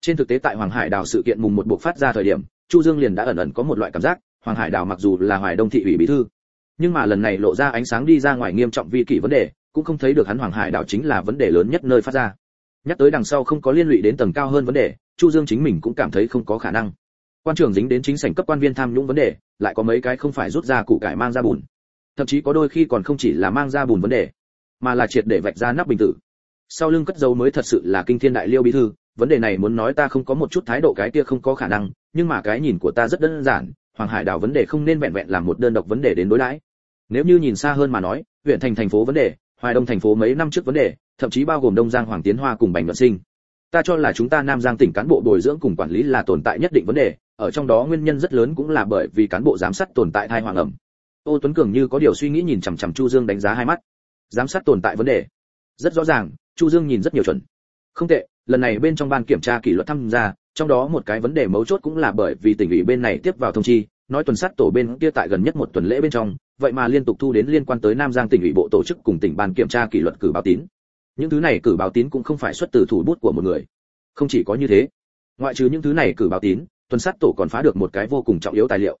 Trên thực tế tại hoàng hải đảo sự kiện mùng một buộc phát ra thời điểm chu dương liền đã ẩn ẩn có một loại cảm giác hoàng hải đảo mặc dù là hoài đông thị ủy bí thư nhưng mà lần này lộ ra ánh sáng đi ra ngoài nghiêm trọng vi kỷ vấn đề cũng không thấy được hắn hoàng hải đảo chính là vấn đề lớn nhất nơi phát ra. Nhắc tới đằng sau không có liên lụy đến tầng cao hơn vấn đề chu dương chính mình cũng cảm thấy không có khả năng. Quan trường dính đến chính sảnh cấp quan viên tham nhũng vấn đề lại có mấy cái không phải rút ra củ cải mang ra bùn. Thậm chí có đôi khi còn không chỉ là mang ra bùn vấn đề mà là triệt để vạch ra nắp bình tử sau lưng cất dấu mới thật sự là kinh thiên đại liêu bí thư, vấn đề này muốn nói ta không có một chút thái độ cái kia không có khả năng, nhưng mà cái nhìn của ta rất đơn giản, hoàng hải đảo vấn đề không nên vẹn vẹn làm một đơn độc vấn đề đến đối đãi. Nếu như nhìn xa hơn mà nói, huyện thành thành phố vấn đề, hoài đông thành phố mấy năm trước vấn đề, thậm chí bao gồm đông giang hoàng tiến hoa cùng bành luận sinh. Ta cho là chúng ta nam giang tỉnh cán bộ bồi dưỡng cùng quản lý là tồn tại nhất định vấn đề, ở trong đó nguyên nhân rất lớn cũng là bởi vì cán bộ giám sát tồn tại thai hoàng ẩm. Ô tuấn cường như có điều suy nghĩ nhìn chằm chằm chu dương đánh giá hai mắt. Giám sát tồn tại vấn đề. Rất rõ ràng chu dương nhìn rất nhiều chuẩn. Không tệ, lần này bên trong ban kiểm tra kỷ luật tham gia, trong đó một cái vấn đề mấu chốt cũng là bởi vì tỉnh ủy bên này tiếp vào thông chi, nói tuần sát tổ bên kia tại gần nhất một tuần lễ bên trong, vậy mà liên tục thu đến liên quan tới nam giang tỉnh ủy bộ tổ chức cùng tỉnh ban kiểm tra kỷ luật cử báo tín. Những thứ này cử báo tín cũng không phải xuất từ thủ bút của một người. Không chỉ có như thế, ngoại trừ những thứ này cử báo tín, tuần sát tổ còn phá được một cái vô cùng trọng yếu tài liệu.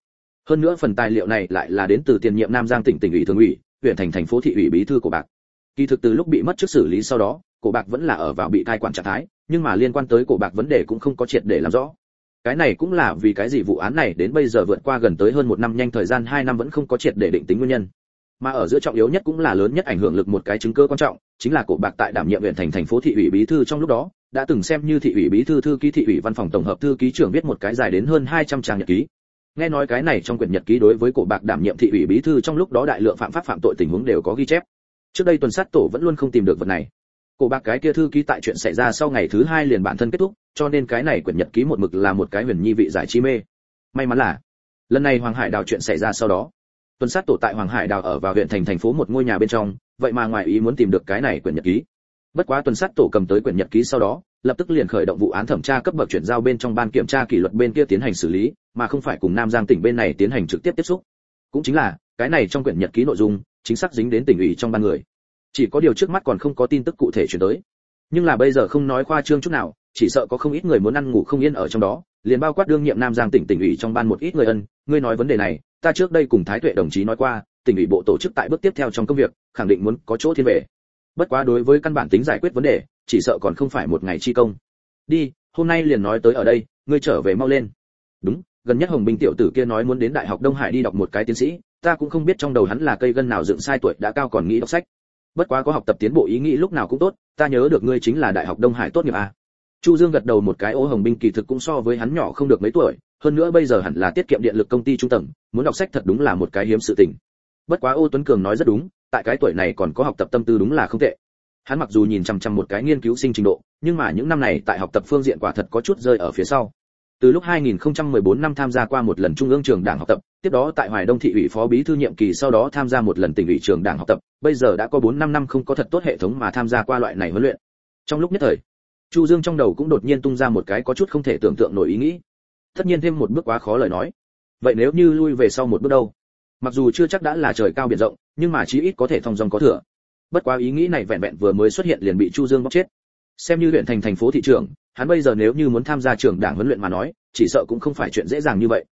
Hơn nữa phần tài liệu này lại là đến từ tiền nhiệm nam giang tỉnh tỉnh ủy thường ủy, huyện thành thành phố thị ủy bí thư của bạc. Kỳ thực từ lúc bị mất trước xử lý sau đó cổ bạc vẫn là ở vào bị cai quản trạng thái, nhưng mà liên quan tới cổ bạc vấn đề cũng không có triệt để làm rõ. Cái này cũng là vì cái gì vụ án này đến bây giờ vượt qua gần tới hơn một năm, nhanh thời gian hai năm vẫn không có triệt để định tính nguyên nhân. Mà ở giữa trọng yếu nhất cũng là lớn nhất ảnh hưởng lực một cái chứng cơ quan trọng, chính là cổ bạc tại đảm nhiệm huyện thành thành phố thị ủy bí thư trong lúc đó, đã từng xem như thị ủy bí thư thư ký thị ủy văn phòng tổng hợp thư ký trưởng viết một cái dài đến hơn 200 trang nhật ký. Nghe nói cái này trong quyển nhật ký đối với cổ bạc đảm nhiệm thị ủy bí thư trong lúc đó đại lượng phạm pháp phạm tội tình huống đều có ghi chép. Trước đây tuần sát tổ vẫn luôn không tìm được vật này cổ bạc cái kia thư ký tại chuyện xảy ra sau ngày thứ hai liền bản thân kết thúc, cho nên cái này quyển nhật ký một mực là một cái huyền nhi vị giải trí mê. May mắn là, lần này hoàng hải đào chuyện xảy ra sau đó, tuần sát tổ tại hoàng hải đào ở vào huyện thành thành phố một ngôi nhà bên trong, vậy mà ngoài ý muốn tìm được cái này quyển nhật ký. Bất quá tuần sát tổ cầm tới quyển nhật ký sau đó, lập tức liền khởi động vụ án thẩm tra cấp bậc chuyển giao bên trong ban kiểm tra kỷ luật bên kia tiến hành xử lý, mà không phải cùng nam giang tỉnh bên này tiến hành trực tiếp tiếp xúc. Cũng chính là, cái này trong quyển nhật ký nội dung, chính xác dính đến tỉnh ủy trong ban người chỉ có điều trước mắt còn không có tin tức cụ thể chuyển tới. Nhưng là bây giờ không nói khoa trương chút nào, chỉ sợ có không ít người muốn ăn ngủ không yên ở trong đó, liền bao quát đương nhiệm nam giang tỉnh tỉnh ủy trong ban một ít người ân, ngươi nói vấn đề này, ta trước đây cùng thái tuệ đồng chí nói qua, tỉnh ủy bộ tổ chức tại bước tiếp theo trong công việc, khẳng định muốn có chỗ thiên về. Bất quá đối với căn bản tính giải quyết vấn đề, chỉ sợ còn không phải một ngày chi công. Đi, hôm nay liền nói tới ở đây, ngươi trở về mau lên. Đúng, gần nhất hồng binh tiểu tử kia nói muốn đến đại học đông hải đi đọc một cái tiến sĩ, ta cũng không biết trong đầu hắn là cây gân nào dựng sai tuổi, đã cao còn nghĩ đọc sách bất quá có học tập tiến bộ ý nghĩ lúc nào cũng tốt, ta nhớ được ngươi chính là đại học đông hải tốt nghiệp à. chu dương gật đầu một cái, ô hồng binh kỳ thực cũng so với hắn nhỏ không được mấy tuổi, hơn nữa bây giờ hẳn là tiết kiệm điện lực công ty trung tầng, muốn đọc sách thật đúng là một cái hiếm sự tình. Bất quá ô tuấn cường nói rất đúng, tại cái tuổi này còn có học tập tâm tư đúng là không tệ. Hắn mặc dù nhìn chằm chằm một cái nghiên cứu sinh trình độ, nhưng mà những năm này tại học tập phương diện quả thật có chút rơi ở phía sau từ lúc 2014 năm tham gia qua một lần trung ương trường đảng học tập, tiếp đó tại hoài đông thị ủy phó bí thư nhiệm kỳ sau đó tham gia một lần tỉnh ủy trường đảng học tập, bây giờ đã có 4 năm năm không có thật tốt hệ thống mà tham gia qua loại này huấn luyện. Trong lúc nhất thời, chu dương trong đầu cũng đột nhiên tung ra một cái có chút không thể tưởng tượng nổi ý nghĩ. Tất nhiên thêm một bước quá khó lời nói. Vậy nếu như lui về sau một bước đâu? Mặc dù chưa chắc đã là trời cao biển rộng, nhưng mà chí ít có thể thông dòng có thừa. Bất quá ý nghĩ này vẹn vẹn vừa mới xuất hiện liền bị chu dương bóc chết xem như huyện thành thành phố thị trường, hắn bây giờ nếu như muốn tham gia trường đảng huấn luyện mà nói, chỉ sợ cũng không phải chuyện dễ dàng như vậy.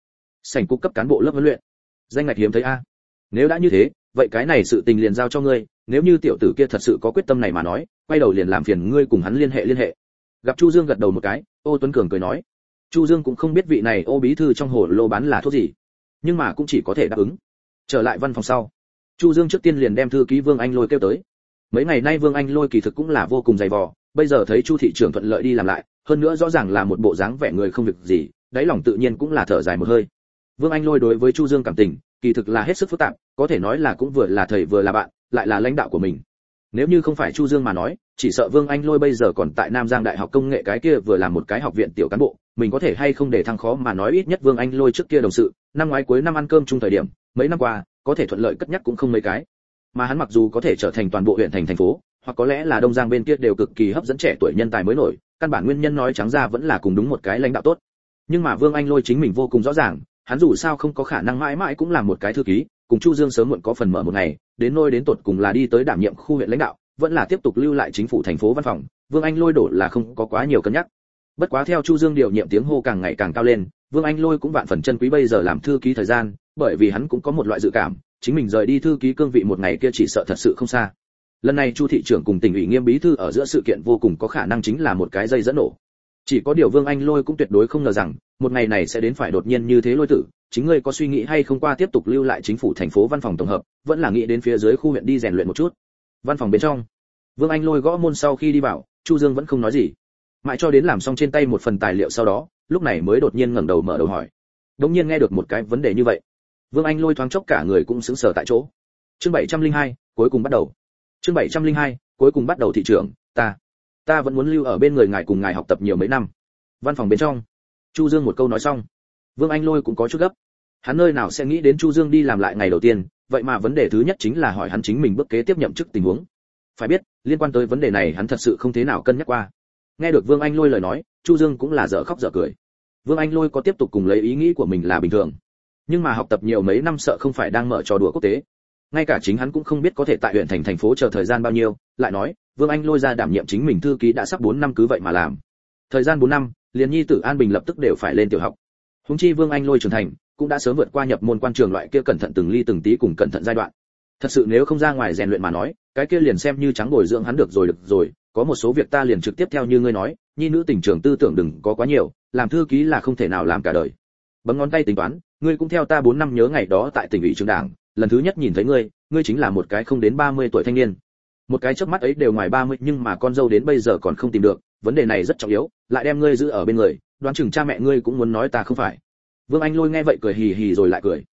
Sảnh cục cấp cán bộ lớp huấn luyện. Danh ngạch hiếm thấy a. Nếu đã như thế, vậy cái này sự tình liền giao cho ngươi, nếu như tiểu tử kia thật sự có quyết tâm này mà nói, quay đầu liền làm phiền ngươi cùng hắn liên hệ liên hệ. Gặp chu dương gật đầu một cái, ô tuấn cường cười nói. Chu dương cũng không biết vị này ô bí thư trong hồ lô bán là thuốc gì, nhưng mà cũng chỉ có thể đáp ứng. Trở lại văn phòng sau, chu dương trước tiên liền đem thư ký vương anh lôi kêu tới mấy ngày nay vương anh lôi kỳ thực cũng là vô cùng dày vò, bây giờ thấy chu thị trưởng thuận lợi đi làm lại, hơn nữa rõ ràng là một bộ dáng vẻ người không việc gì, đáy lòng tự nhiên cũng là thở dài một hơi. Vương anh lôi đối với chu dương cảm tình, kỳ thực là hết sức phức tạp, có thể nói là cũng vừa là thầy vừa là bạn, lại là lãnh đạo của mình. Nếu như không phải chu dương mà nói, chỉ sợ vương anh lôi bây giờ còn tại nam giang đại học công nghệ cái kia vừa là một cái học viện tiểu cán bộ, mình có thể hay không để thăng khó mà nói ít nhất vương anh lôi trước kia đồng sự, năm ngoái cuối năm ăn cơm chung thời điểm, mấy năm qua, có thể thuận lợi cất nhắc cũng không mấy cái mà hắn mặc dù có thể trở thành toàn bộ huyện thành thành phố, hoặc có lẽ là đông giang bên kia đều cực kỳ hấp dẫn trẻ tuổi nhân tài mới nổi, căn bản nguyên nhân nói trắng ra vẫn là cùng đúng một cái lãnh đạo tốt. Nhưng mà vương anh lôi chính mình vô cùng rõ ràng, hắn dù sao không có khả năng mãi mãi cũng là một cái thư ký, cùng chu dương sớm muộn có phần mở một ngày, đến nôi đến tột cùng là đi tới đảm nhiệm khu huyện lãnh đạo, vẫn là tiếp tục lưu lại chính phủ thành phố văn phòng, vương anh lôi đổ là không có quá nhiều cân nhắc. Bất quá theo chu dương điều nhiệm tiếng hô càng ngày càng cao lên, vương anh lôi cũng vạn phần chân quý bây giờ làm thư ký thời gian, bởi vì hắn cũng có một loại dự cảm chính mình rời đi thư ký cương vị một ngày kia chỉ sợ thật sự không xa. Lần này chu thị trưởng cùng tỉnh ủy nghiêm bí thư ở giữa sự kiện vô cùng có khả năng chính là một cái dây dẫn nổ. Chỉ có điều vương anh lôi cũng tuyệt đối không ngờ rằng, một ngày này sẽ đến phải đột nhiên như thế lôi tử. Chính ngươi có suy nghĩ hay không qua tiếp tục lưu lại chính phủ thành phố văn phòng tổng hợp, vẫn là nghĩ đến phía dưới khu huyện đi rèn luyện một chút. Văn phòng bên trong, vương anh lôi gõ môn sau khi đi vào, chu dương vẫn không nói gì. Mãi cho đến làm xong trên tay một phần tài liệu sau đó, lúc này mới đột nhiên ngẩng đầu mở đầu hỏi. Đống nhiên nghe được một cái vấn đề như vậy vương anh lôi thoáng chốc cả người cũng sững sờ tại chỗ. Chương 702, cuối cùng bắt đầu. Chương 702, cuối cùng bắt đầu thị trường ta. Ta vẫn muốn lưu ở bên người ngài cùng ngài học tập nhiều mấy năm. Văn phòng bên trong. Chu dương một câu nói xong. Vương anh lôi cũng có chút gấp. Hắn nơi nào sẽ nghĩ đến chu dương đi làm lại ngày đầu tiên vậy mà vấn đề thứ nhất chính là hỏi hắn chính mình bước kế tiếp nhậm chức tình huống. Phải biết liên quan tới vấn đề này hắn thật sự không thế nào cân nhắc qua. Nghe được vương anh lôi lời nói chu dương cũng là dở khóc dở cười. Vương anh lôi có tiếp tục cùng lấy ý nghĩ của mình là bình thường nhưng mà học tập nhiều mấy năm sợ không phải đang mở trò đùa quốc tế. Ngay cả chính hắn cũng không biết có thể tại huyện thành thành phố chờ thời gian bao nhiêu, lại nói, vương anh lôi ra đảm nhiệm chính mình thư ký đã sắp bốn năm cứ vậy mà làm. Thời gian bốn năm, liền nhi tử an bình lập tức đều phải lên tiểu học. Húng chi vương anh lôi trưởng thành, cũng đã sớm vượt qua nhập môn quan trường loại kia cẩn thận từng ly từng tí cùng cẩn thận giai đoạn. Thật sự nếu không ra ngoài rèn luyện mà nói, cái kia liền xem như trắng bồi dưỡng hắn được rồi được rồi, có một số việc ta liền trực tiếp theo như ngươi nói, nhi nữ tình trường tư tưởng đừng có quá nhiều, làm thư ký là không thể nào làm cả đời bấm ngón tay tính toán, ngươi cũng theo ta bốn năm nhớ ngày đó tại tỉnh ủy trường đảng, lần thứ nhất nhìn thấy ngươi ngươi chính là một cái không đến 30 tuổi thanh niên. Một cái chớp mắt ấy đều ngoài 30 nhưng mà con dâu đến bây giờ còn không tìm được, vấn đề này rất trọng yếu, lại đem ngươi giữ ở bên người, đoán chừng cha mẹ ngươi cũng muốn nói ta không phải. Vương anh lôi nghe vậy cười hì hì rồi lại cười.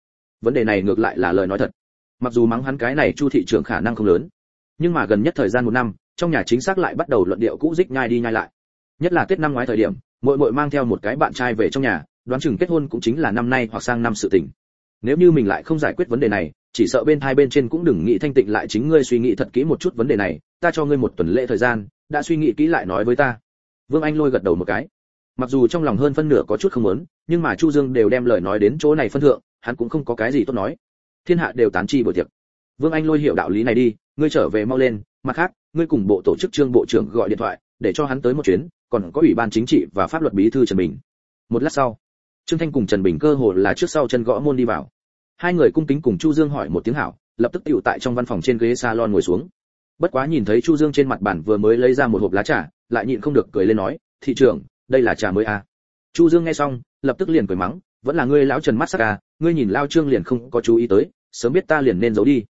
Vấn đề này ngược lại là lời nói thật. Mặc dù mắng hắn cái này chu thị trường khả năng không lớn, nhưng mà gần nhất thời gian một năm, trong nhà chính xác lại bắt đầu luận điệu cũ dích nhai đi nhai lại. Nhất là tết năm ngoái thời điểm mỗi mỗi mang theo một cái bạn trai về trong nhà đoán chừng kết hôn cũng chính là năm nay hoặc sang năm sự tình. Nếu như mình lại không giải quyết vấn đề này, chỉ sợ bên hai bên trên cũng đừng nghĩ thanh tịnh lại chính ngươi suy nghĩ thật kỹ một chút vấn đề này, ta cho ngươi một tuần lễ thời gian, đã suy nghĩ kỹ lại nói với ta. Vương anh lôi gật đầu một cái. Mặc dù trong lòng hơn phân nửa có chút không muốn, nhưng mà chu dương đều đem lời nói đến chỗ này phân thượng, hắn cũng không có cái gì tốt nói. Thiên hạ đều tán chi buổi tiệc. Vương anh lôi hiểu đạo lý này đi, ngươi trở về mau lên, mặt khác, ngươi cùng bộ tổ chức trương bộ trưởng gọi điện thoại, để cho hắn tới một chuyến, còn có ủy ban chính trị và pháp luật bí thư trần bình. Một lát sau trương thanh cùng trần bình cơ hồ là trước sau chân gõ môn đi vào. Hai người cung kính cùng chu dương hỏi một tiếng hảo, lập tức tựu tại trong văn phòng trên ghế salon ngồi xuống. Bất quá nhìn thấy chu dương trên mặt bàn vừa mới lấy ra một hộp lá trà, lại nhịn không được cười lên nói, thị trưởng, đây là trà mới à. chu dương nghe xong, lập tức liền cười mắng, vẫn là ngươi lão trần mắt sắc à ngươi nhìn lao trương liền không có chú ý tới, sớm biết ta liền nên giấu đi.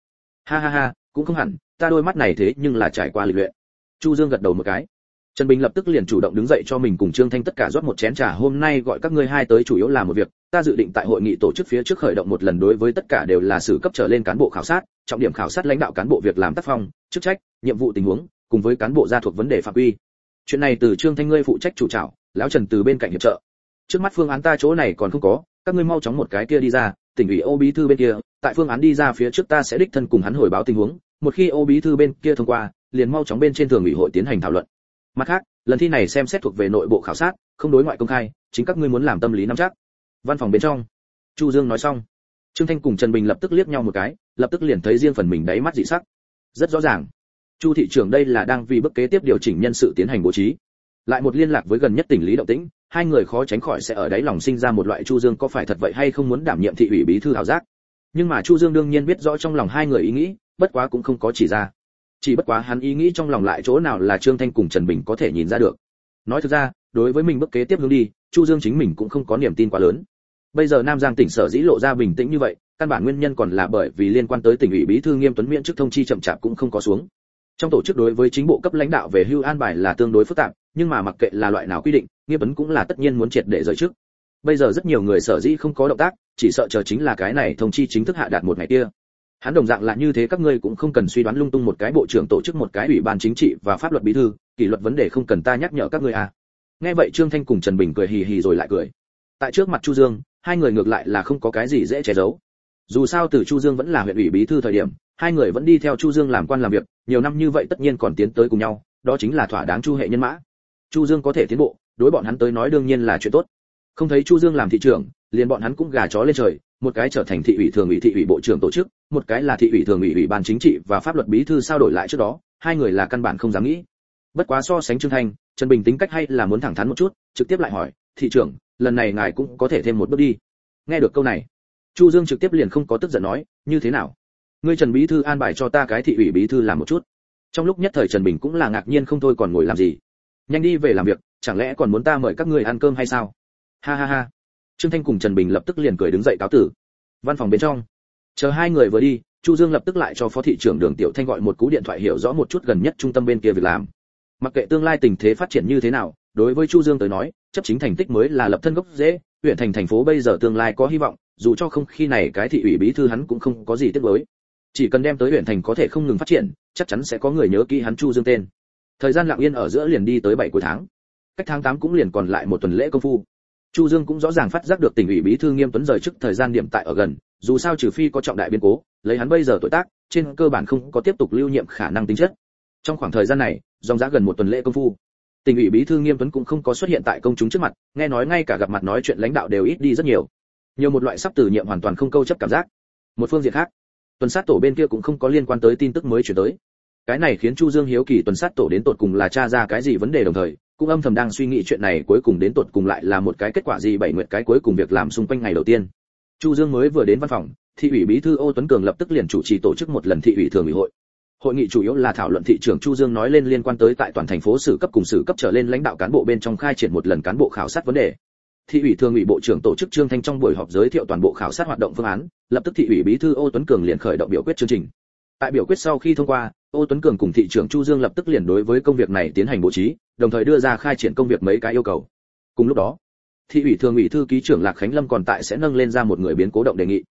Ha ha ha, cũng không hẳn, ta đôi mắt này thế nhưng là trải qua lịch luyện. Chu dương gật đầu một cái trần bình lập tức liền chủ động đứng dậy cho mình cùng trương thanh tất cả rót một chén trà. Hôm nay gọi các ngươi hai tới chủ yếu là một việc, ta dự định tại hội nghị tổ chức phía trước khởi động một lần đối với tất cả đều là sử cấp trở lên cán bộ khảo sát, trọng điểm khảo sát lãnh đạo cán bộ việc làm tác phong, chức trách, nhiệm vụ tình huống, cùng với cán bộ gia thuộc vấn đề phạm quy. Chuyện này từ trương thanh ngươi phụ trách chủ trảo, lão trần từ bên cạnh hiệp trợ. Trước mắt phương án ta chỗ này còn không có, các ngươi mau chóng một cái kia đi ra, tỉnh ủy ô bí thư bên kia, tại phương án đi ra phía trước ta sẽ đích thân cùng hắn hồi báo tình huống, một khi ô bí thư bên kia thông qua, liền mau chóng bên trên thường ủy hội tiến hành thảo luận mặt khác, lần thi này xem xét thuộc về nội bộ khảo sát, không đối ngoại công khai, chính các ngươi muốn làm tâm lý nắm chắc. Văn phòng bên trong, chu dương nói xong. Trương thanh cùng trần bình lập tức liếc nhau một cái, lập tức liền thấy riêng phần mình đáy mắt dị sắc. Rất rõ ràng, chu thị trưởng đây là đang vì bức kế tiếp điều chỉnh nhân sự tiến hành bố trí. Lại một liên lạc với gần nhất tỉnh lý động tĩnh, hai người khó tránh khỏi sẽ ở đáy lòng sinh ra một loại chu dương có phải thật vậy hay không muốn đảm nhiệm thị ủy bí thư hảo giác. Nhưng mà chu dương đương nhiên biết rõ trong lòng hai người ý nghĩ, bất quá cũng không có chỉ ra chỉ bất quá hắn ý nghĩ trong lòng lại chỗ nào là trương thanh cùng trần bình có thể nhìn ra được. Nói thực ra, đối với mình bước kế tiếp hướng đi, chu dương chính mình cũng không có niềm tin quá lớn. Bây giờ nam giang tỉnh sở dĩ lộ ra bình tĩnh như vậy, căn bản nguyên nhân còn là bởi vì liên quan tới tỉnh ủy bí thư nghiêm tuấn miễn chức thông chi chậm chạp cũng không có xuống. Trong tổ chức đối với chính bộ cấp lãnh đạo về hưu an bài là tương đối phức tạp, nhưng mà mặc kệ là loại nào quy định, nghiêm tuấn cũng là tất nhiên muốn triệt để rời chức. Bây giờ rất nhiều người sở dĩ không có động tác, chỉ sợ chờ chính là cái này thông chi chính thức hạ đạt một ngày kia hắn đồng dạng là như thế các ngươi cũng không cần suy đoán lung tung một cái bộ trưởng tổ chức một cái ủy ban chính trị và pháp luật bí thư, kỷ luật vấn đề không cần ta nhắc nhở các ngươi à. Nghe vậy trương thanh cùng trần bình cười hì hì rồi lại cười. Tại trước mặt chu dương, hai người ngược lại là không có cái gì dễ che giấu. Dù sao từ chu dương vẫn là huyện ủy bí thư thời điểm, hai người vẫn đi theo chu dương làm quan làm việc, nhiều năm như vậy tất nhiên còn tiến tới cùng nhau, đó chính là thỏa đáng chu hệ nhân mã. Chu dương có thể tiến bộ, đối bọn hắn tới nói đương nhiên là chuyện tốt. Không thấy chu dương làm thị trưởng, liền bọn hắn cũng gà chó lên trời một cái trở thành thị ủy thường ủy thị ủy bộ trưởng tổ chức, một cái là thị ủy thường ủy ủy ban chính trị và pháp luật bí thư sao đổi lại trước đó, hai người là căn bản không dám nghĩ. Bất quá so sánh trương thanh, trần bình tính cách hay là muốn thẳng thắn một chút, trực tiếp lại hỏi, thị trưởng, lần này ngài cũng có thể thêm một bước đi. Nghe được câu này, chu dương trực tiếp liền không có tức giận nói, như thế nào? Ngươi trần bí thư an bài cho ta cái thị ủy bí thư làm một chút. Trong lúc nhất thời trần bình cũng là ngạc nhiên không thôi còn ngồi làm gì. Nhanh đi về làm việc, chẳng lẽ còn muốn ta mời các ngươi ăn cơm hay sao? Ha ha ha trương thanh cùng trần bình lập tức liền cười đứng dậy cáo tử. Văn phòng bên trong. Chờ hai người vừa đi, chu dương lập tức lại cho phó thị trưởng đường tiểu thanh gọi một cú điện thoại hiểu rõ một chút gần nhất trung tâm bên kia việc làm. Mặc kệ tương lai tình thế phát triển như thế nào, đối với chu dương tới nói, chấp chính thành tích mới là lập thân gốc dễ huyện thành thành phố bây giờ tương lai có hy vọng, dù cho không khi này cái thị ủy bí thư hắn cũng không có gì tiếc với chỉ cần đem tới huyện thành có thể không ngừng phát triển, chắc chắn sẽ có người nhớ kỹ hắn chu dương tên. Thời gian lặng yên ở giữa liền đi tới bảy cuối tháng. Cách tháng 8 cũng liền còn lại một tuần lễ công phu chu dương cũng rõ ràng phát giác được tỉnh ủy bí thư nghiêm tuấn rời chức thời gian điểm tại ở gần, dù sao trừ phi có trọng đại biến cố, lấy hắn bây giờ tuổi tác, trên cơ bản không có tiếp tục lưu nhiệm khả năng tính chất. Trong khoảng thời gian này, dòng giá gần một tuần lễ công phu. Tỉnh ủy bí thư nghiêm tuấn cũng không có xuất hiện tại công chúng trước mặt, nghe nói ngay cả gặp mặt nói chuyện lãnh đạo đều ít đi rất nhiều. Nhiều một loại sắp từ nhiệm hoàn toàn không câu chấp cảm giác. Một phương diện khác, tuần sát tổ bên kia cũng không có liên quan tới tin tức mới chuyển tới. Cái này khiến chu dương hiếu kỳ tuần sát tổ đến tột cùng là tra ra cái gì vấn đề đồng thời cũng âm thầm đang suy nghĩ chuyện này cuối cùng đến tột cùng lại là một cái kết quả gì, bảy nguyện cái cuối cùng việc làm xung quanh ngày đầu tiên. Chu dương mới vừa đến văn phòng, thị ủy bí thư ô tuấn cường lập tức liền chủ trì tổ chức một lần thị ủy thường ủy hội. Hội nghị chủ yếu là thảo luận thị trưởng chu dương nói lên liên quan tới tại toàn thành phố sử cấp cùng sử cấp trở lên lãnh đạo cán bộ bên trong khai triển một lần cán bộ khảo sát vấn đề. Thị ủy thường ủy bộ trưởng tổ chức trương thanh trong buổi họp giới thiệu toàn bộ khảo sát hoạt động phương án, lập tức thị ủy bí thư ô tuấn cường liền khởi động biểu quyết chương trình. Tại biểu quyết sau khi thông qua, ô tuấn cường cùng thị trưởng chu dương lập tức liền đối với công việc này tiến hành bố trí đồng thời đưa ra khai triển công việc mấy cái yêu cầu. Cùng lúc đó, thị ủy thường ủy thư ký trưởng lạc khánh lâm còn tại sẽ nâng lên ra một người biến cố động đề nghị.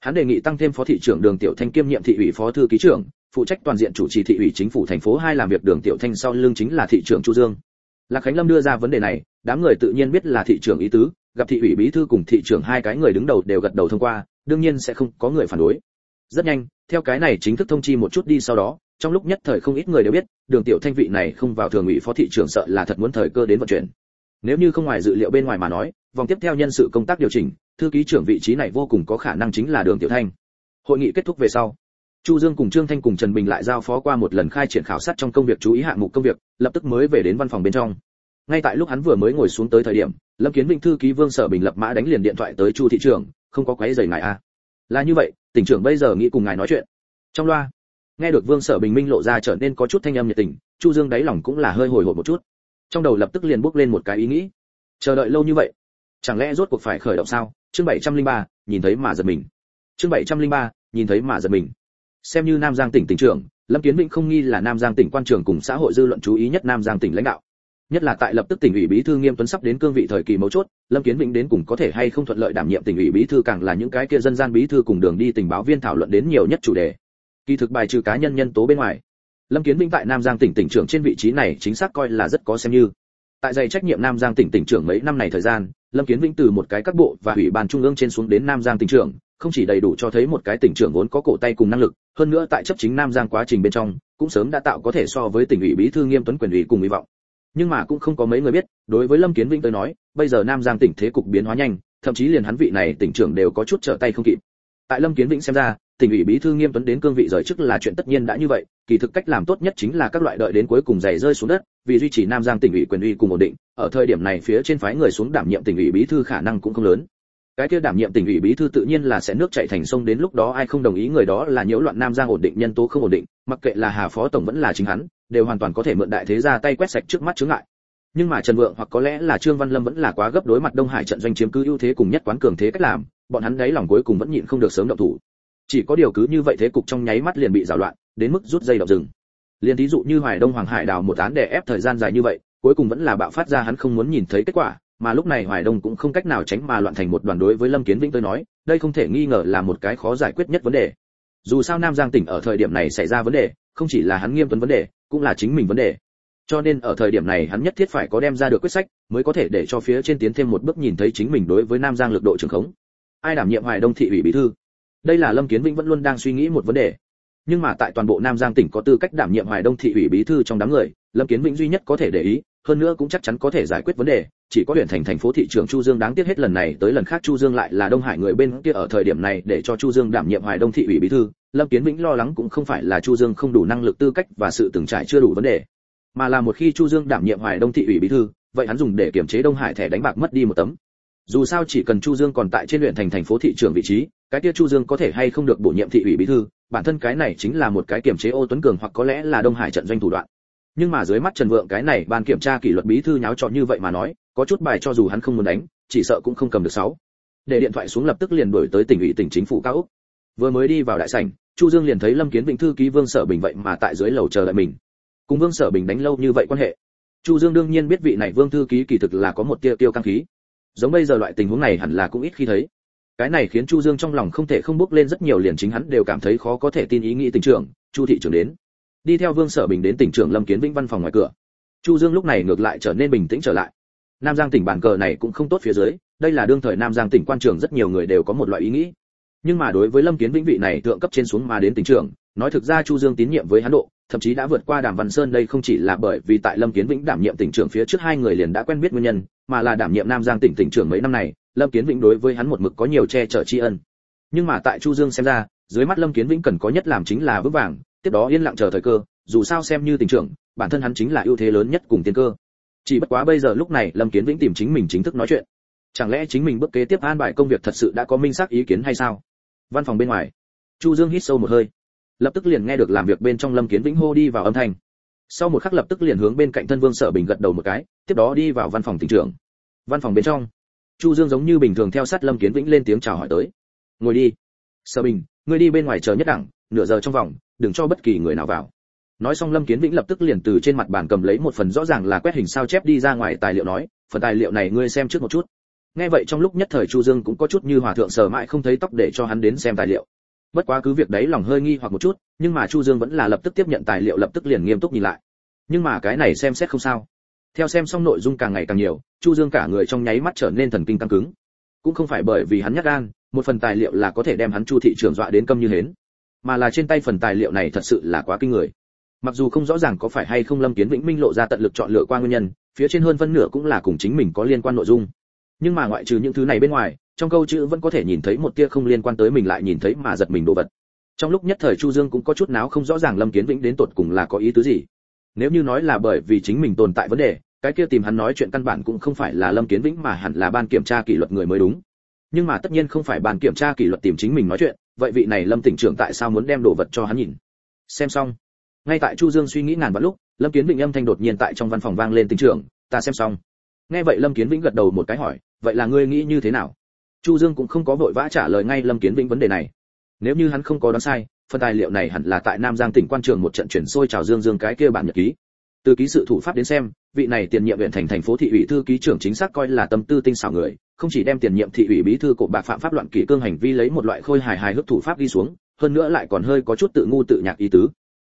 Hắn đề nghị tăng thêm phó thị trưởng đường tiểu thanh kiêm nhiệm thị ủy phó thư ký trưởng, phụ trách toàn diện chủ trì thị ủy chính phủ thành phố hai làm việc đường tiểu thanh sau lưng chính là thị trưởng chu dương. Lạc khánh lâm đưa ra vấn đề này, đám người tự nhiên biết là thị trưởng ý tứ, gặp thị ủy bí thư cùng thị trưởng hai cái người đứng đầu đều gật đầu thông qua, đương nhiên sẽ không có người phản đối. Rất nhanh, theo cái này chính thức thông chi một chút đi sau đó trong lúc nhất thời không ít người đều biết, đường tiểu thanh vị này không vào thường ủy phó thị trưởng sợ là thật muốn thời cơ đến vận chuyển. Nếu như không ngoài dự liệu bên ngoài mà nói, vòng tiếp theo nhân sự công tác điều chỉnh, thư ký trưởng vị trí này vô cùng có khả năng chính là đường tiểu thanh. Hội nghị kết thúc về sau, chu dương cùng trương thanh cùng trần bình lại giao phó qua một lần khai triển khảo sát trong công việc chú ý hạng mục công việc, lập tức mới về đến văn phòng bên trong. Ngay tại lúc hắn vừa mới ngồi xuống tới thời điểm, lâm kiến vĩnh thư ký vương sở bình lập mã đánh liền điện thoại tới chu thị trưởng, không có quấy rầy ngài a à. là như vậy, tỉnh trưởng bây giờ nghĩ cùng ngài nói chuyện. Trong loa nghe được vương sở bình minh lộ ra trở nên có chút thanh âm nhiệt tình chu dương đáy lòng cũng là hơi hồi hộp một chút. Trong đầu lập tức liền bước lên một cái ý nghĩ. Chờ đợi lâu như vậy chẳng lẽ rốt cuộc phải khởi động sao? Chương 703, nhìn thấy mà giật mình. Chương 703, nhìn thấy mà giật mình. Xem như nam giang tỉnh tỉnh trưởng lâm kiến vĩnh không nghi là nam giang tỉnh quan trường cùng xã hội dư luận chú ý nhất nam giang tỉnh lãnh đạo. Nhất là tại lập tức tỉnh ủy bí thư nghiêm tuấn sắp đến cương vị thời kỳ mấu chốt lâm kiến vĩnh đến cùng có thể hay không thuận lợi đảm nhiệm tỉnh ủy bí thư càng là những cái kia dân gian bí thư cùng đường đi tình báo viên thảo luận đến nhiều nhất chủ đề kỳ thực bài trừ cá nhân nhân tố bên ngoài, lâm kiến vĩnh tại nam giang tỉnh tỉnh trưởng trên vị trí này chính xác coi là rất có xem như. Tại dày trách nhiệm nam giang tỉnh tỉnh trưởng mấy năm này thời gian, lâm kiến vĩnh từ một cái các bộ và ủy ban trung ương trên xuống đến nam giang tỉnh trưởng, không chỉ đầy đủ cho thấy một cái tỉnh trưởng vốn có cổ tay cùng năng lực, hơn nữa tại chấp chính nam giang quá trình bên trong, cũng sớm đã tạo có thể so với tỉnh ủy bí thư nghiêm tuấn quyền ủy cùng hy vọng. Nhưng mà cũng không có mấy người biết, đối với lâm kiến vĩnh tới nói, bây giờ nam giang tỉnh thế cục biến hóa nhanh, thậm chí liền hắn vị này tỉnh trưởng đều có chút trở tay không kịp. Tại lâm kiến vĩnh xem ra tỉnh ủy bí thư nghiêm tuấn đến cương vị rời chức là chuyện tất nhiên đã như vậy, kỳ thực cách làm tốt nhất chính là các loại đợi đến cuối cùng giày rơi xuống đất, vì duy trì nam giang tỉnh ủy quyền uy cùng ổn định, ở thời điểm này phía trên phái người xuống đảm nhiệm tỉnh ủy bí thư khả năng cũng không lớn. Cái kia đảm nhiệm tỉnh ủy bí thư tự nhiên là sẽ nước chảy thành sông đến lúc đó ai không đồng ý người đó là nhiễu loạn nam giang ổn định, nhân tố không ổn định, mặc kệ là hà phó tổng vẫn là chính hắn, đều hoàn toàn có thể mượn đại thế ra tay quét sạch trước mắt chướng ngại. Nhưng mà trần vượng hoặc có lẽ là trương văn lâm vẫn là quá gấp đối mặt đông hải trận doanh chiếm cứ ưu thế cùng nhất quán cường thế cách làm, bọn hắn đấy lòng cuối cùng vẫn nhịn không được sớm động thủ chỉ có điều cứ như vậy thế cục trong nháy mắt liền bị giảo loạn, đến mức rút dây động rừng. Liền thí dụ như hoài đông hoàng hải đào một án đè ép thời gian dài như vậy, cuối cùng vẫn là bạo phát ra hắn không muốn nhìn thấy kết quả, mà lúc này hoài đông cũng không cách nào tránh mà loạn thành một đoàn đối với lâm kiến vĩnh tôi nói, đây không thể nghi ngờ là một cái khó giải quyết nhất vấn đề. Dù sao nam giang tỉnh ở thời điểm này xảy ra vấn đề, không chỉ là hắn nghiêm tuấn vấn đề, cũng là chính mình vấn đề. Cho nên ở thời điểm này hắn nhất thiết phải có đem ra được quyết sách, mới có thể để cho phía trên tiến thêm một bước nhìn thấy chính mình đối với nam giang lực độ trường khống. Ai đảm nhiệm hoài đông thị ủy bí thư? Đây là lâm kiến vĩnh vẫn luôn đang suy nghĩ một vấn đề. Nhưng mà tại toàn bộ nam giang tỉnh có tư cách đảm nhiệm hoài đông thị ủy bí thư trong đám người, lâm kiến vĩnh duy nhất có thể để ý, hơn nữa cũng chắc chắn có thể giải quyết vấn đề, chỉ có huyện thành thành phố thị trường chu dương đáng tiếc hết lần này tới lần khác chu dương lại là đông hải người bên kia ở thời điểm này để cho chu dương đảm nhiệm hoài đông thị ủy bí thư. Lâm kiến vĩnh lo lắng cũng không phải là chu dương không đủ năng lực tư cách và sự từng trải chưa đủ vấn đề, mà là một khi chu dương đảm nhiệm hoài đông thị ủy bí thư, vậy hắn dùng để kiểm chế đông hải thẻ đánh bạc mất đi một tấm. Dù sao chỉ cần chu dương còn tại trên huyện thành thành phố thị trường vị trí cái kia chu dương có thể hay không được bổ nhiệm thị ủy bí thư, bản thân cái này chính là một cái kiểm chế ô tuấn cường hoặc có lẽ là đông hải trận doanh thủ đoạn. Nhưng mà dưới mắt trần vượng cái này ban kiểm tra kỷ luật bí thư nháo trọn như vậy mà nói, có chút bài cho dù hắn không muốn đánh, chỉ sợ cũng không cầm được sáu. Để điện thoại xuống lập tức liền đuổi tới tỉnh ủy tỉnh chính phủ cao úc. Vừa mới đi vào đại sảnh, chu dương liền thấy lâm kiến vĩnh thư ký vương sở bình vậy mà tại dưới lầu chờ đợi mình. Cùng vương sở bình đánh lâu như vậy quan hệ. Chu dương đương nhiên biết vị này vương thư ký kỳ thực là có một tia tiêu căng khí. Giống bây giờ loại tình huống này hẳn là cũng ít khi thấy cái này khiến chu dương trong lòng không thể không bước lên rất nhiều liền chính hắn đều cảm thấy khó có thể tin ý nghĩ tỉnh trưởng, chu thị trưởng đến. Đi theo vương sở bình đến tỉnh trưởng lâm kiến vĩnh văn phòng ngoài cửa. Chu dương lúc này ngược lại trở nên bình tĩnh trở lại. Nam giang tỉnh bản cờ này cũng không tốt phía dưới, đây là đương thời nam giang tỉnh quan trường rất nhiều người đều có một loại ý nghĩ. Nhưng mà đối với lâm kiến vĩnh vị này thượng cấp trên xuống mà đến tỉnh trưởng, nói thực ra chu dương tín nhiệm với hắn độ, thậm chí đã vượt qua đàm văn sơn đây không chỉ là bởi vì tại lâm kiến vĩnh đảm nhiệm tỉnh trưởng phía trước hai người liền đã quen biết nguyên nhân, mà là đảm nhiệm nam giang tỉnh tỉnh trưởng mấy năm này lâm kiến vĩnh đối với hắn một mực có nhiều che chở tri ân. Nhưng mà tại chu dương xem ra, dưới mắt lâm kiến vĩnh cần có nhất làm chính là vững vàng, tiếp đó yên lặng chờ thời cơ, dù sao xem như tình trưởng, bản thân hắn chính là ưu thế lớn nhất cùng tiên cơ. Chỉ bất quá bây giờ lúc này lâm kiến vĩnh tìm chính mình chính thức nói chuyện. Chẳng lẽ chính mình bước kế tiếp an bài công việc thật sự đã có minh xác ý kiến hay sao? Văn phòng bên ngoài, chu dương hít sâu một hơi. Lập tức liền nghe được làm việc bên trong lâm kiến vĩnh hô đi vào âm thanh. Sau một khắc lập tức liền hướng bên cạnh thân vương sở bình gật đầu một cái, tiếp đó đi vào văn phòng tỉnh trưởng. Văn phòng bên trong chu dương giống như bình thường theo sát lâm kiến vĩnh lên tiếng chào hỏi tới. Ngồi đi. Sở bình, ngươi đi bên ngoài chờ nhất đẳng, nửa giờ trong vòng, đừng cho bất kỳ người nào vào. Nói xong lâm kiến vĩnh lập tức liền từ trên mặt bàn cầm lấy một phần rõ ràng là quét hình sao chép đi ra ngoài tài liệu nói, phần tài liệu này ngươi xem trước một chút. Nghe vậy trong lúc nhất thời chu dương cũng có chút như hòa thượng sờ mãi không thấy tóc để cho hắn đến xem tài liệu. Bất quá cứ việc đấy lòng hơi nghi hoặc một chút, nhưng mà chu dương vẫn là lập tức tiếp nhận tài liệu lập tức liền nghiêm túc nhìn lại. Nhưng mà cái này xem xét không sao theo xem xong nội dung càng ngày càng nhiều, chu dương cả người trong nháy mắt trở nên thần kinh căng cứng. Cũng không phải bởi vì hắn nhát gan, một phần tài liệu là có thể đem hắn chu thị trường dọa đến câm như hến. Mà là trên tay phần tài liệu này thật sự là quá kinh người. Mặc dù không rõ ràng có phải hay không lâm kiến vĩnh minh lộ ra tận lực chọn lựa qua nguyên nhân, phía trên hơn phân nửa cũng là cùng chính mình có liên quan nội dung. Nhưng mà ngoại trừ những thứ này bên ngoài, trong câu chữ vẫn có thể nhìn thấy một tia không liên quan tới mình lại nhìn thấy mà giật mình đồ vật. Trong lúc nhất thời chu dương cũng có chút náo không rõ ràng lâm kiến vĩnh đến tột cùng là có ý tứ gì nếu như nói là bởi vì chính mình tồn tại vấn đề, cái kia tìm hắn nói chuyện căn bản cũng không phải là lâm kiến vĩnh mà hẳn là ban kiểm tra kỷ luật người mới đúng. Nhưng mà tất nhiên không phải ban kiểm tra kỷ luật tìm chính mình nói chuyện, vậy vị này lâm tỉnh trưởng tại sao muốn đem đồ vật cho hắn nhìn? Xem xong. Ngay tại chu dương suy nghĩ ngàn vạn lúc, lâm kiến vĩnh âm thanh đột nhiên tại trong văn phòng vang lên, tỉnh trưởng, ta xem xong. Nghe vậy lâm kiến vĩnh gật đầu một cái hỏi, vậy là ngươi nghĩ như thế nào? Chu dương cũng không có vội vã trả lời ngay lâm kiến vĩnh vấn đề này. Nếu như hắn không có đoán sai phần tài liệu này hẳn là tại nam giang tỉnh quan trường một trận chuyển sôi trào dương dương cái kia bản nhật ký. Từ ký sự thủ pháp đến xem, vị này tiền nhiệm huyện thành thành phố thị ủy thư ký trưởng chính xác coi là tâm tư tinh xảo người, không chỉ đem tiền nhiệm thị ủy bí thư cổ bạc phạm pháp loạn kỷ cương hành vi lấy một loại khôi hài hài hước thủ pháp đi xuống, hơn nữa lại còn hơi có chút tự ngu tự nhạc ý tứ.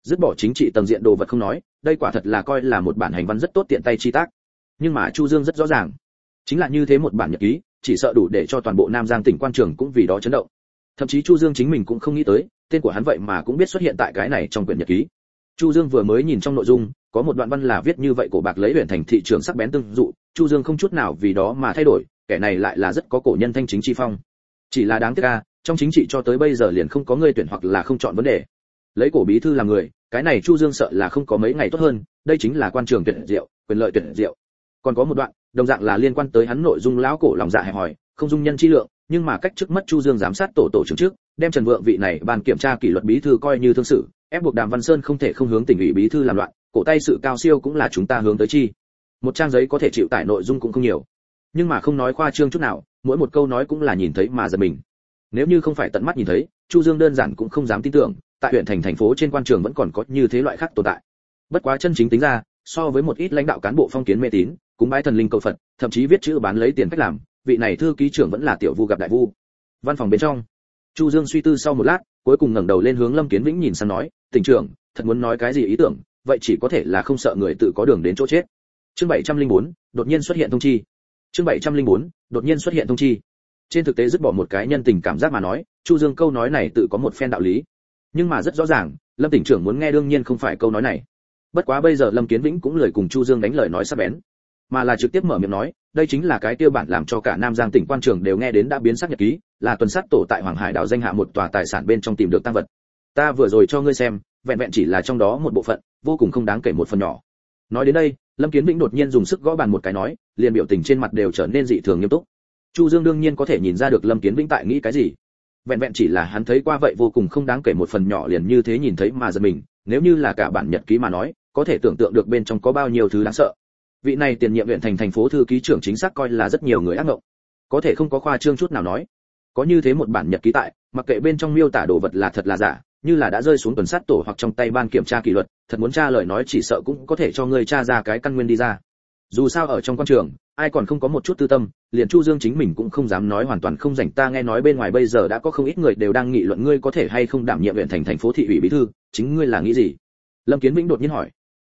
Dứt bỏ chính trị tầng diện đồ vật không nói, đây quả thật là coi là một bản hành văn rất tốt tiện tay chi tác. Nhưng mà chu dương rất rõ ràng. Chính là như thế một bản nhật ký, chỉ sợ đủ để cho toàn bộ nam giang tỉnh quan trường cũng vì đó chấn động. Thậm chí chu dương chính mình cũng không nghĩ tới tên của hắn vậy mà cũng biết xuất hiện tại cái này trong quyển nhật ký. Chu dương vừa mới nhìn trong nội dung, có một đoạn văn là viết như vậy, cổ bạc lấy huyện thành thị trường sắc bén tương dụ, chu dương không chút nào vì đó mà thay đổi, kẻ này lại là rất có cổ nhân thanh chính chi phong. Chỉ là đáng tiếc a, trong chính trị cho tới bây giờ liền không có người tuyển hoặc là không chọn vấn đề. Lấy cổ bí thư làm người, cái này chu dương sợ là không có mấy ngày tốt hơn, đây chính là quan trường tuyển diệu, quyền lợi tuyển diệu. Còn có một đoạn, đồng dạng là liên quan tới hắn nội dung lão cổ lòng dạ hẹp hỏi không dung nhân chi lượng, nhưng mà cách trước mất chu dương giám sát tổ tổ trưởng trước đem trần vượng vị này ban kiểm tra kỷ luật bí thư coi như thương sự, ép buộc đàm văn sơn không thể không hướng tỉnh ủy bí thư làm loạn, cổ tay sự cao siêu cũng là chúng ta hướng tới chi. Một trang giấy có thể chịu tải nội dung cũng không nhiều. Nhưng mà không nói khoa trương chút nào, mỗi một câu nói cũng là nhìn thấy mà giật mình. Nếu như không phải tận mắt nhìn thấy, chu dương đơn giản cũng không dám tin tưởng, tại huyện thành thành phố trên quan trường vẫn còn có như thế loại khác tồn tại. Bất quá chân chính tính ra, so với một ít lãnh đạo cán bộ phong kiến mê tín, cúng bái thần linh cầu phật, thậm chí viết chữ bán lấy tiền cách làm, vị này thư ký trưởng vẫn là tiểu vu gặp đại vu. Văn phòng bên trong chu dương suy tư sau một lát cuối cùng ngẩng đầu lên hướng lâm kiến vĩnh nhìn sang nói tỉnh trưởng thật muốn nói cái gì ý tưởng vậy chỉ có thể là không sợ người tự có đường đến chỗ chết. Chương 704, đột nhiên xuất hiện thông chi. Chương 704, đột nhiên xuất hiện thông chi. Trên thực tế dứt bỏ một cái nhân tình cảm giác mà nói chu dương câu nói này tự có một phen đạo lý. Nhưng mà rất rõ ràng lâm tỉnh trưởng muốn nghe đương nhiên không phải câu nói này. Bất quá bây giờ lâm kiến vĩnh cũng lời cùng chu dương đánh lời nói sắc bén mà là trực tiếp mở miệng nói, đây chính là cái tiêu bản làm cho cả nam giang tỉnh quan trường đều nghe đến đã biến sắc nhật ký, là tuần sát tổ tại hoàng hải đảo danh hạ một tòa tài sản bên trong tìm được tăng vật. Ta vừa rồi cho ngươi xem, vẹn vẹn chỉ là trong đó một bộ phận, vô cùng không đáng kể một phần nhỏ. Nói đến đây, lâm kiến vĩnh đột nhiên dùng sức gõ bàn một cái nói, liền biểu tình trên mặt đều trở nên dị thường nghiêm túc. Chu dương đương nhiên có thể nhìn ra được lâm kiến vĩnh tại nghĩ cái gì. Vẹn vẹn chỉ là hắn thấy qua vậy vô cùng không đáng kể một phần nhỏ liền như thế nhìn thấy mà giật mình, nếu như là cả bản nhật ký mà nói, có thể tưởng tượng được bên trong có bao nhiêu thứ đáng sợ vị này tiền nhiệm huyện thành thành phố thư ký trưởng chính xác coi là rất nhiều người ác ngộng. Có thể không có khoa trương chút nào nói. Có như thế một bản nhật ký tại, mặc kệ bên trong miêu tả đồ vật là thật là giả, như là đã rơi xuống tuần sát tổ hoặc trong tay ban kiểm tra kỷ luật, thật muốn tra lời nói chỉ sợ cũng có thể cho ngươi tra ra cái căn nguyên đi ra. Dù sao ở trong quan trường, ai còn không có một chút tư tâm, liền chu dương chính mình cũng không dám nói hoàn toàn không rảnh ta nghe nói bên ngoài bây giờ đã có không ít người đều đang nghị luận ngươi có thể hay không đảm nhiệm huyện thành thành phố thị ủy bí thư, chính ngươi là nghĩ gì? Lâm kiến vĩnh đột nhiên hỏi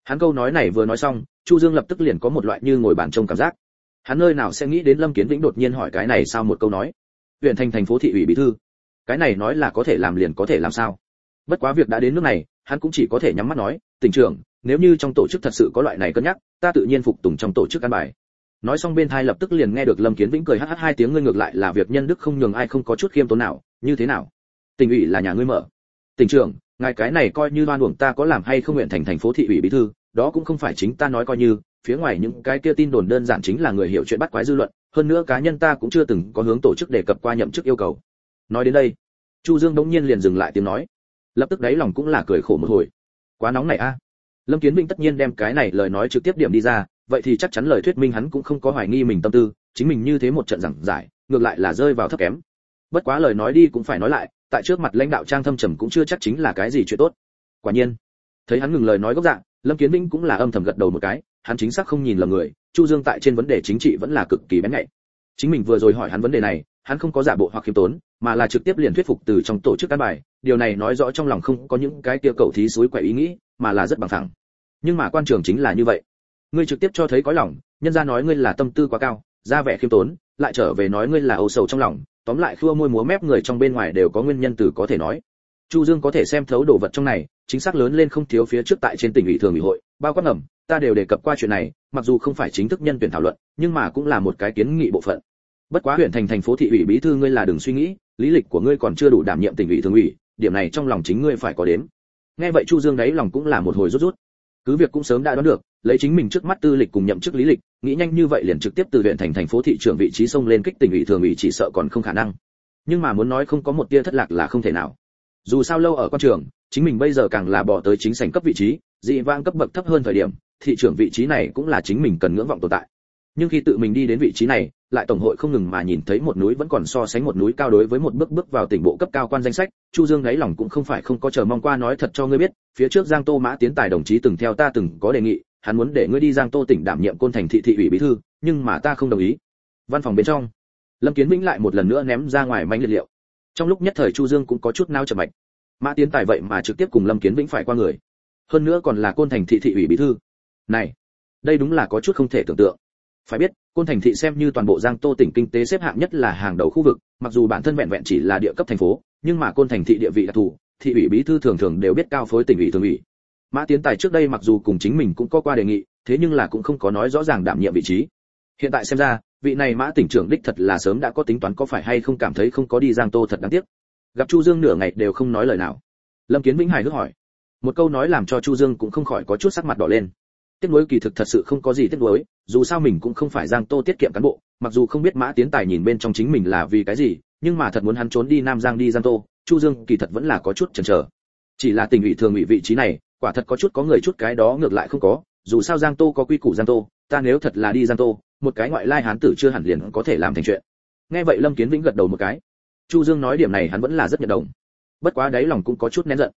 hắn câu nói này vừa nói xong, chu dương lập tức liền có một loại như ngồi bàn trông cảm giác. Hắn nơi nào sẽ nghĩ đến lâm kiến vĩnh đột nhiên hỏi cái này sao một câu nói? Huyện thành thành phố thị ủy bí thư. Cái này nói là có thể làm liền có thể làm sao? Bất quá việc đã đến nước này, hắn cũng chỉ có thể nhắm mắt nói, tỉnh trưởng, nếu như trong tổ chức thật sự có loại này cân nhắc, ta tự nhiên phục tùng trong tổ chức căn bài. Nói xong bên thai lập tức liền nghe được lâm kiến vĩnh cười hh hai tiếng, ngươi ngược lại là việc nhân đức không nhường ai không có chút khiêm tốn nào, như thế nào? Tỉnh ủy là nhà ngươi mở. Tỉnh trưởng ngài cái này coi như đoan uổng ta có làm hay không nguyện thành thành phố thị ủy bí thư, đó cũng không phải chính ta nói coi như, phía ngoài những cái kia tin đồn đơn giản chính là người hiểu chuyện bắt quái dư luận, hơn nữa cá nhân ta cũng chưa từng có hướng tổ chức đề cập qua nhậm chức yêu cầu. Nói đến đây, chu dương đống nhiên liền dừng lại tiếng nói. Lập tức đấy lòng cũng là cười khổ một hồi. Quá nóng này a. Lâm kiến minh tất nhiên đem cái này lời nói trực tiếp điểm đi ra, vậy thì chắc chắn lời thuyết minh hắn cũng không có hoài nghi mình tâm tư, chính mình như thế một trận giảng giải, ngược lại là rơi vào thấp kém bất quá lời nói đi cũng phải nói lại, tại trước mặt lãnh đạo trang thâm trầm cũng chưa chắc chính là cái gì chuyện tốt. Quả nhiên, thấy hắn ngừng lời nói gốc dạng, lâm kiến minh cũng là âm thầm gật đầu một cái, hắn chính xác không nhìn lầm người, chu dương tại trên vấn đề chính trị vẫn là cực kỳ bén nhạy. Chính mình vừa rồi hỏi hắn vấn đề này, hắn không có giả bộ hoặc khiêm tốn, mà là trực tiếp liền thuyết phục từ trong tổ chức cán bài, điều này nói rõ trong lòng không có những cái kia cầu thí suối quậy ý nghĩ, mà là rất bằng phẳng. Nhưng mà quan trường chính là như vậy. Ngươi trực tiếp cho thấy có lòng, nhân ra nói ngươi là tâm tư quá cao, ra vẻ khiêm tốn lại trở về nói ngươi là âu sầu trong lòng, tóm lại khua môi múa mép người trong bên ngoài đều có nguyên nhân từ có thể nói. Chu dương có thể xem thấu đồ vật trong này, chính xác lớn lên không thiếu phía trước tại trên tỉnh ủy thường ủy hội, bao quát ngầm, ta đều đề cập qua chuyện này, mặc dù không phải chính thức nhân tuyển thảo luận, nhưng mà cũng là một cái kiến nghị bộ phận. Bất quá huyện thành thành phố thị ủy bí thư ngươi là đừng suy nghĩ, lý lịch của ngươi còn chưa đủ đảm nhiệm tỉnh ủy thường ủy, điểm này trong lòng chính ngươi phải có đến nghe vậy chu dương đấy lòng cũng là một hồi rút rút. Cứ việc cũng sớm đã đoán được, lấy chính mình trước mắt tư lịch cùng nhậm chức lý lịch nghĩ nhanh như vậy liền trực tiếp từ huyện thành thành phố thị trưởng vị trí xông lên kích tỉnh ủy thường ủy chỉ sợ còn không khả năng. Nhưng mà muốn nói không có một tia thất lạc là không thể nào. Dù sao lâu ở quan trường, chính mình bây giờ càng là bỏ tới chính sảnh cấp vị trí, dị vang cấp bậc thấp hơn thời điểm, thị trưởng vị trí này cũng là chính mình cần ngưỡng vọng tồn tại. Nhưng khi tự mình đi đến vị trí này, lại tổng hội không ngừng mà nhìn thấy một núi vẫn còn so sánh một núi cao đối với một bước bước vào tỉnh bộ cấp cao quan danh sách, chu dương gáy lòng cũng không phải không có chờ mong qua nói thật cho ngươi biết, phía trước giang tô mã tiến tài đồng chí từng theo ta từng có đề nghị hắn muốn để ngươi đi giang tô tỉnh đảm nhiệm côn thành thị thị ủy bí thư, nhưng mà ta không đồng ý. Văn phòng bên trong, lâm kiến vĩnh lại một lần nữa ném ra ngoài manh liệt liệu. Trong lúc nhất thời chu dương cũng có chút nao chậm mạch. Mã tiến tài vậy mà trực tiếp cùng lâm kiến vĩnh phải qua người. Hơn nữa còn là côn thành thị thị ủy bí thư. Này, đây đúng là có chút không thể tưởng tượng. Phải biết, côn thành thị xem như toàn bộ giang tô tỉnh kinh tế xếp hạng nhất là hàng đầu khu vực, mặc dù bản thân vẹn vẹn chỉ là địa cấp thành phố, nhưng mà côn thành thị địa vị đặc thù, thị ủy bí thư thường thường đều biết cao phối tỉnh ủy thường ủy mã tiến tài trước đây mặc dù cùng chính mình cũng có qua đề nghị, thế nhưng là cũng không có nói rõ ràng đảm nhiệm vị trí. Hiện tại xem ra, vị này mã tỉnh trưởng đích thật là sớm đã có tính toán có phải hay không cảm thấy không có đi giang tô thật đáng tiếc. Gặp chu dương nửa ngày đều không nói lời nào. Lâm kiến vĩnh hài hước hỏi. Một câu nói làm cho chu dương cũng không khỏi có chút sắc mặt đỏ lên. Tiếc nuối kỳ thực thật sự không có gì tiếc nuối, dù sao mình cũng không phải giang tô tiết kiệm cán bộ, mặc dù không biết mã tiến tài nhìn bên trong chính mình là vì cái gì, nhưng mà thật muốn hắn trốn đi nam giang đi giang tô, chu dương kỳ thật vẫn là có chút chần chờ. Chỉ là tình ủy thường ủy vị trí này quả thật có chút có người chút cái đó ngược lại không có, dù sao giang tô có quy củ giang tô, ta nếu thật là đi giang tô, một cái ngoại lai hán tử chưa hẳn liền có thể làm thành chuyện. Nghe vậy lâm kiến vĩnh gật đầu một cái. Chu dương nói điểm này hắn vẫn là rất nhận đồng. Bất quá đấy lòng cũng có chút nén giận.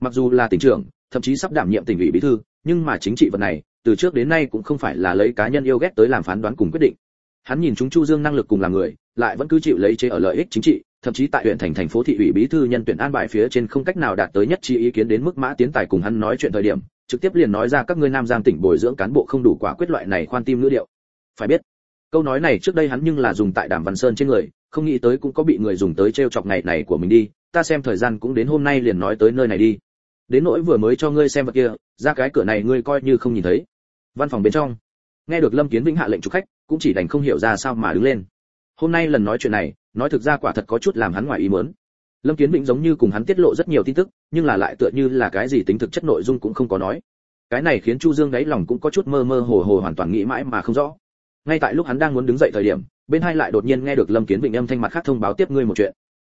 Mặc dù là tỉnh trưởng, thậm chí sắp đảm nhiệm tỉnh ủy bí thư, nhưng mà chính trị vật này, từ trước đến nay cũng không phải là lấy cá nhân yêu ghét tới làm phán đoán cùng quyết định. Hắn nhìn chúng chu dương năng lực cùng làm người lại vẫn cứ chịu lấy chế ở lợi ích chính trị, thậm chí tại huyện thành thành phố thị ủy bí thư nhân tuyển an bài phía trên không cách nào đạt tới nhất trí ý kiến đến mức mã tiến tài cùng hắn nói chuyện thời điểm, trực tiếp liền nói ra các ngươi nam giang tỉnh bồi dưỡng cán bộ không đủ quả quyết loại này khoan tim ngữ điệu. Phải biết, câu nói này trước đây hắn nhưng là dùng tại đàm văn sơn trên người, không nghĩ tới cũng có bị người dùng tới trêu chọc ngày này của mình đi, ta xem thời gian cũng đến hôm nay liền nói tới nơi này đi. Đến nỗi vừa mới cho ngươi xem vật kia, ra cái cửa này ngươi coi như không nhìn thấy. Văn phòng bên trong, nghe được lâm kiến vĩnh hạ lệnh chủ khách, cũng chỉ đành không hiểu ra sao mà đứng lên hôm nay lần nói chuyện này, nói thực ra quả thật có chút làm hắn ngoài ý muốn. Lâm kiến vĩnh giống như cùng hắn tiết lộ rất nhiều tin tức, nhưng là lại tựa như là cái gì tính thực chất nội dung cũng không có nói. Cái này khiến chu dương đáy lòng cũng có chút mơ mơ hồ hồ hoàn toàn nghĩ mãi mà không rõ. Ngay tại lúc hắn đang muốn đứng dậy thời điểm, bên hai lại đột nhiên nghe được lâm kiến vĩnh âm thanh mặt khác thông báo tiếp ngươi một chuyện.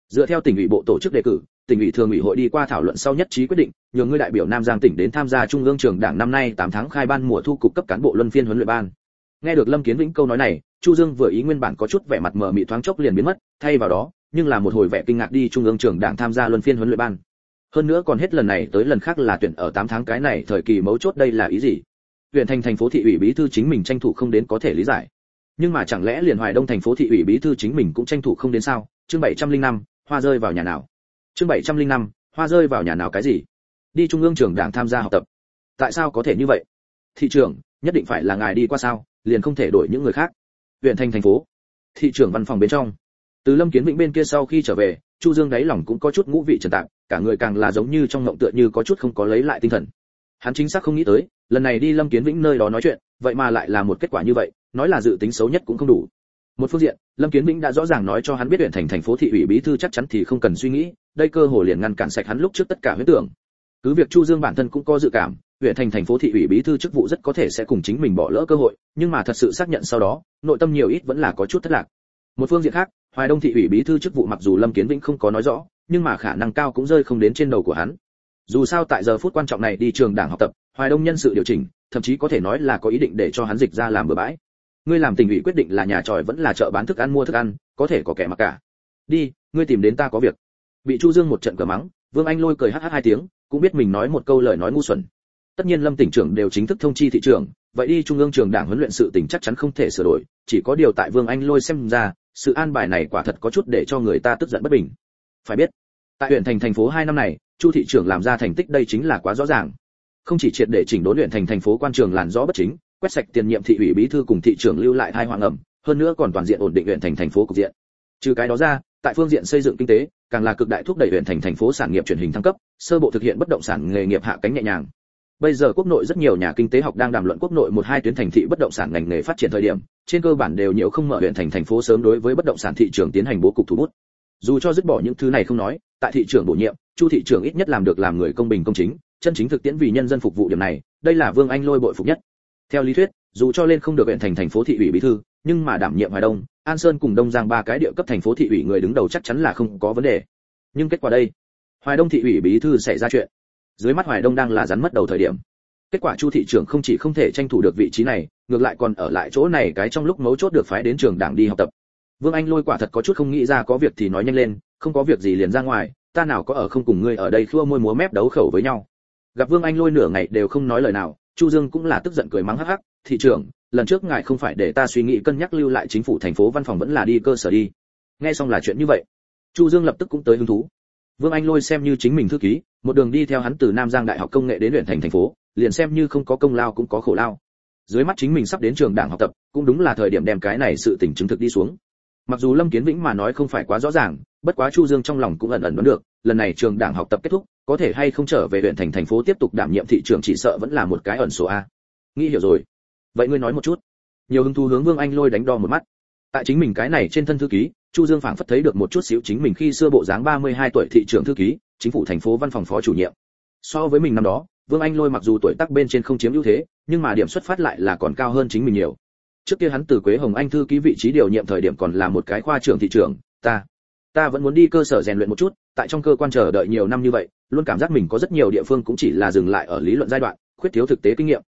Dựa theo tỉnh ủy bộ tổ chức đề cử, tỉnh ủy thường ủy hội đi qua thảo luận sau nhất trí quyết định nhường ngươi đại biểu nam giang tỉnh đến tham gia trung ương trường đảng năm nay 8 tháng khai ban mùa thu cục cấp cán bộ luân phiên huấn luyện ban. Nghe được lâm kiến vĩnh câu nói này chu dương vừa ý nguyên bản có chút vẻ mặt mờ mị thoáng chốc liền biến mất thay vào đó nhưng là một hồi vẻ kinh ngạc đi trung ương trưởng đảng tham gia luân phiên huấn luyện ban. Hơn nữa còn hết lần này tới lần khác là tuyển ở 8 tháng cái này thời kỳ mấu chốt đây là ý gì? Huyện thành thành phố thị ủy bí thư chính mình tranh thủ không đến có thể lý giải. Nhưng mà chẳng lẽ liền hoài đông thành phố thị ủy bí thư chính mình cũng tranh thủ không đến sao? Chương 705, hoa rơi vào nhà nào? Chương 705, hoa rơi vào nhà nào cái gì? Đi trung ương trưởng đảng tham gia học tập. Tại sao có thể như vậy? Thị trưởng nhất định phải là ngài đi qua sao? Liền không thể đổi những người khác huyện thành thành phố. Thị trưởng văn phòng bên trong. Từ lâm kiến vĩnh bên kia sau khi trở về, chu dương đáy lòng cũng có chút ngũ vị trần tạp, cả người càng là giống như trong ngộng tựa như có chút không có lấy lại tinh thần. Hắn chính xác không nghĩ tới, lần này đi lâm kiến vĩnh nơi đó nói chuyện, vậy mà lại là một kết quả như vậy, nói là dự tính xấu nhất cũng không đủ. Một phương diện, lâm kiến vĩnh đã rõ ràng nói cho hắn biết huyện thành thành phố thị ủy bí thư chắc chắn thì không cần suy nghĩ, đây cơ hồ liền ngăn cản sạch hắn lúc trước tất cả huyễn tưởng. Cứ việc chu dương bản thân cũng có dự cảm huyện thành thành phố thị ủy bí thư chức vụ rất có thể sẽ cùng chính mình bỏ lỡ cơ hội, nhưng mà thật sự xác nhận sau đó, nội tâm nhiều ít vẫn là có chút thất lạc. Một phương diện khác, hoài đông thị ủy bí thư chức vụ mặc dù lâm kiến vĩnh không có nói rõ, nhưng mà khả năng cao cũng rơi không đến trên đầu của hắn. Dù sao tại giờ phút quan trọng này đi trường đảng học tập, hoài đông nhân sự điều chỉnh, thậm chí có thể nói là có ý định để cho hắn dịch ra làm bừa bãi. Ngươi làm tỉnh ủy quyết định là nhà tròi vẫn là chợ bán thức ăn mua thức ăn, có thể có kẻ mặc cả. Đi, ngươi tìm đến ta có việc. Bị chu dương một trận cờ mắng, vương anh lôi cười hắt hắt hai tiếng, cũng biết mình nói một câu lời nói ngu xuẩn tất nhiên lâm tỉnh trưởng đều chính thức thông chi thị trường, vậy đi trung ương trường đảng huấn luyện sự tỉnh chắc chắn không thể sửa đổi, chỉ có điều tại vương anh lôi xem ra, sự an bài này quả thật có chút để cho người ta tức giận bất bình. Phải biết, tại huyện thành thành phố hai năm này, chu thị trưởng làm ra thành tích đây chính là quá rõ ràng. Không chỉ triệt để chỉnh đốn huyện thành thành phố quan trường làn rõ bất chính, quét sạch tiền nhiệm thị ủy bí thư cùng thị trưởng lưu lại hai hoàng ẩm, hơn nữa còn toàn diện ổn định huyện thành thành phố cục diện. Trừ cái đó ra, tại phương diện xây dựng kinh tế, càng là cực đại thúc đẩy huyện thành thành phố sản nghiệp truyền hình thăng cấp, sơ bộ thực hiện bất động sản nghề nghiệp hạ cánh nhẹ nhàng bây giờ quốc nội rất nhiều nhà kinh tế học đang đàm luận quốc nội một hai tuyến thành thị bất động sản ngành nghề phát triển thời điểm, trên cơ bản đều nhiều không mở huyện thành thành phố sớm đối với bất động sản thị trường tiến hành bố cục thủ bút. Dù cho dứt bỏ những thứ này không nói, tại thị trường bổ nhiệm, chu thị trường ít nhất làm được làm người công bình công chính, chân chính thực tiễn vì nhân dân phục vụ điểm này, đây là vương anh lôi bội phục nhất. Theo lý thuyết, dù cho lên không được huyện thành thành phố thị ủy bí thư, nhưng mà đảm nhiệm hoài đông, an sơn cùng đông giang ba cái địa cấp thành phố thị ủy người đứng đầu chắc chắn là không có vấn đề. Nhưng kết quả đây? Hoài đông thị ủy bí thư xảy ra chuyện dưới mắt hoài đông đang là rắn mất đầu thời điểm. Kết quả chu thị trưởng không chỉ không thể tranh thủ được vị trí này, ngược lại còn ở lại chỗ này cái trong lúc mấu chốt được phái đến trường đảng đi học tập. Vương anh lôi quả thật có chút không nghĩ ra có việc thì nói nhanh lên, không có việc gì liền ra ngoài, ta nào có ở không cùng ngươi ở đây khua môi múa mép đấu khẩu với nhau. Gặp vương anh lôi nửa ngày đều không nói lời nào, chu dương cũng là tức giận cười mắng hắc hắc, thị trưởng, lần trước ngài không phải để ta suy nghĩ cân nhắc lưu lại chính phủ thành phố văn phòng vẫn là đi cơ sở đi. Nghe xong là chuyện như vậy. Chu dương lập tức cũng tới hứng thú vương anh lôi xem như chính mình thư ký, một đường đi theo hắn từ nam giang đại học công nghệ đến huyện thành thành phố, liền xem như không có công lao cũng có khổ lao. Dưới mắt chính mình sắp đến trường đảng học tập, cũng đúng là thời điểm đem cái này sự tình chứng thực đi xuống. Mặc dù lâm kiến vĩnh mà nói không phải quá rõ ràng, bất quá chu dương trong lòng cũng ẩn ẩn đoán được, lần này trường đảng học tập kết thúc, có thể hay không trở về huyện thành thành phố tiếp tục đảm nhiệm thị trường chỉ sợ vẫn là một cái ẩn số a. Nghĩ hiểu rồi. Vậy ngươi nói một chút. Nhiều hứng thú hướng vương anh lôi đánh đo một mắt. Tại chính mình cái này trên thân thư ký chu dương phảng phất thấy được một chút xíu chính mình khi xưa bộ dáng 32 tuổi thị trưởng thư ký, chính phủ thành phố văn phòng phó chủ nhiệm. So với mình năm đó, vương anh lôi mặc dù tuổi tác bên trên không chiếm ưu thế, nhưng mà điểm xuất phát lại là còn cao hơn chính mình nhiều. Trước kia hắn từ quế hồng anh thư ký vị trí điều nhiệm thời điểm còn là một cái khoa trưởng thị trưởng, ta ta vẫn muốn đi cơ sở rèn luyện một chút, tại trong cơ quan chờ đợi nhiều năm như vậy, luôn cảm giác mình có rất nhiều địa phương cũng chỉ là dừng lại ở lý luận giai đoạn, khuyết thiếu thực tế kinh nghiệm.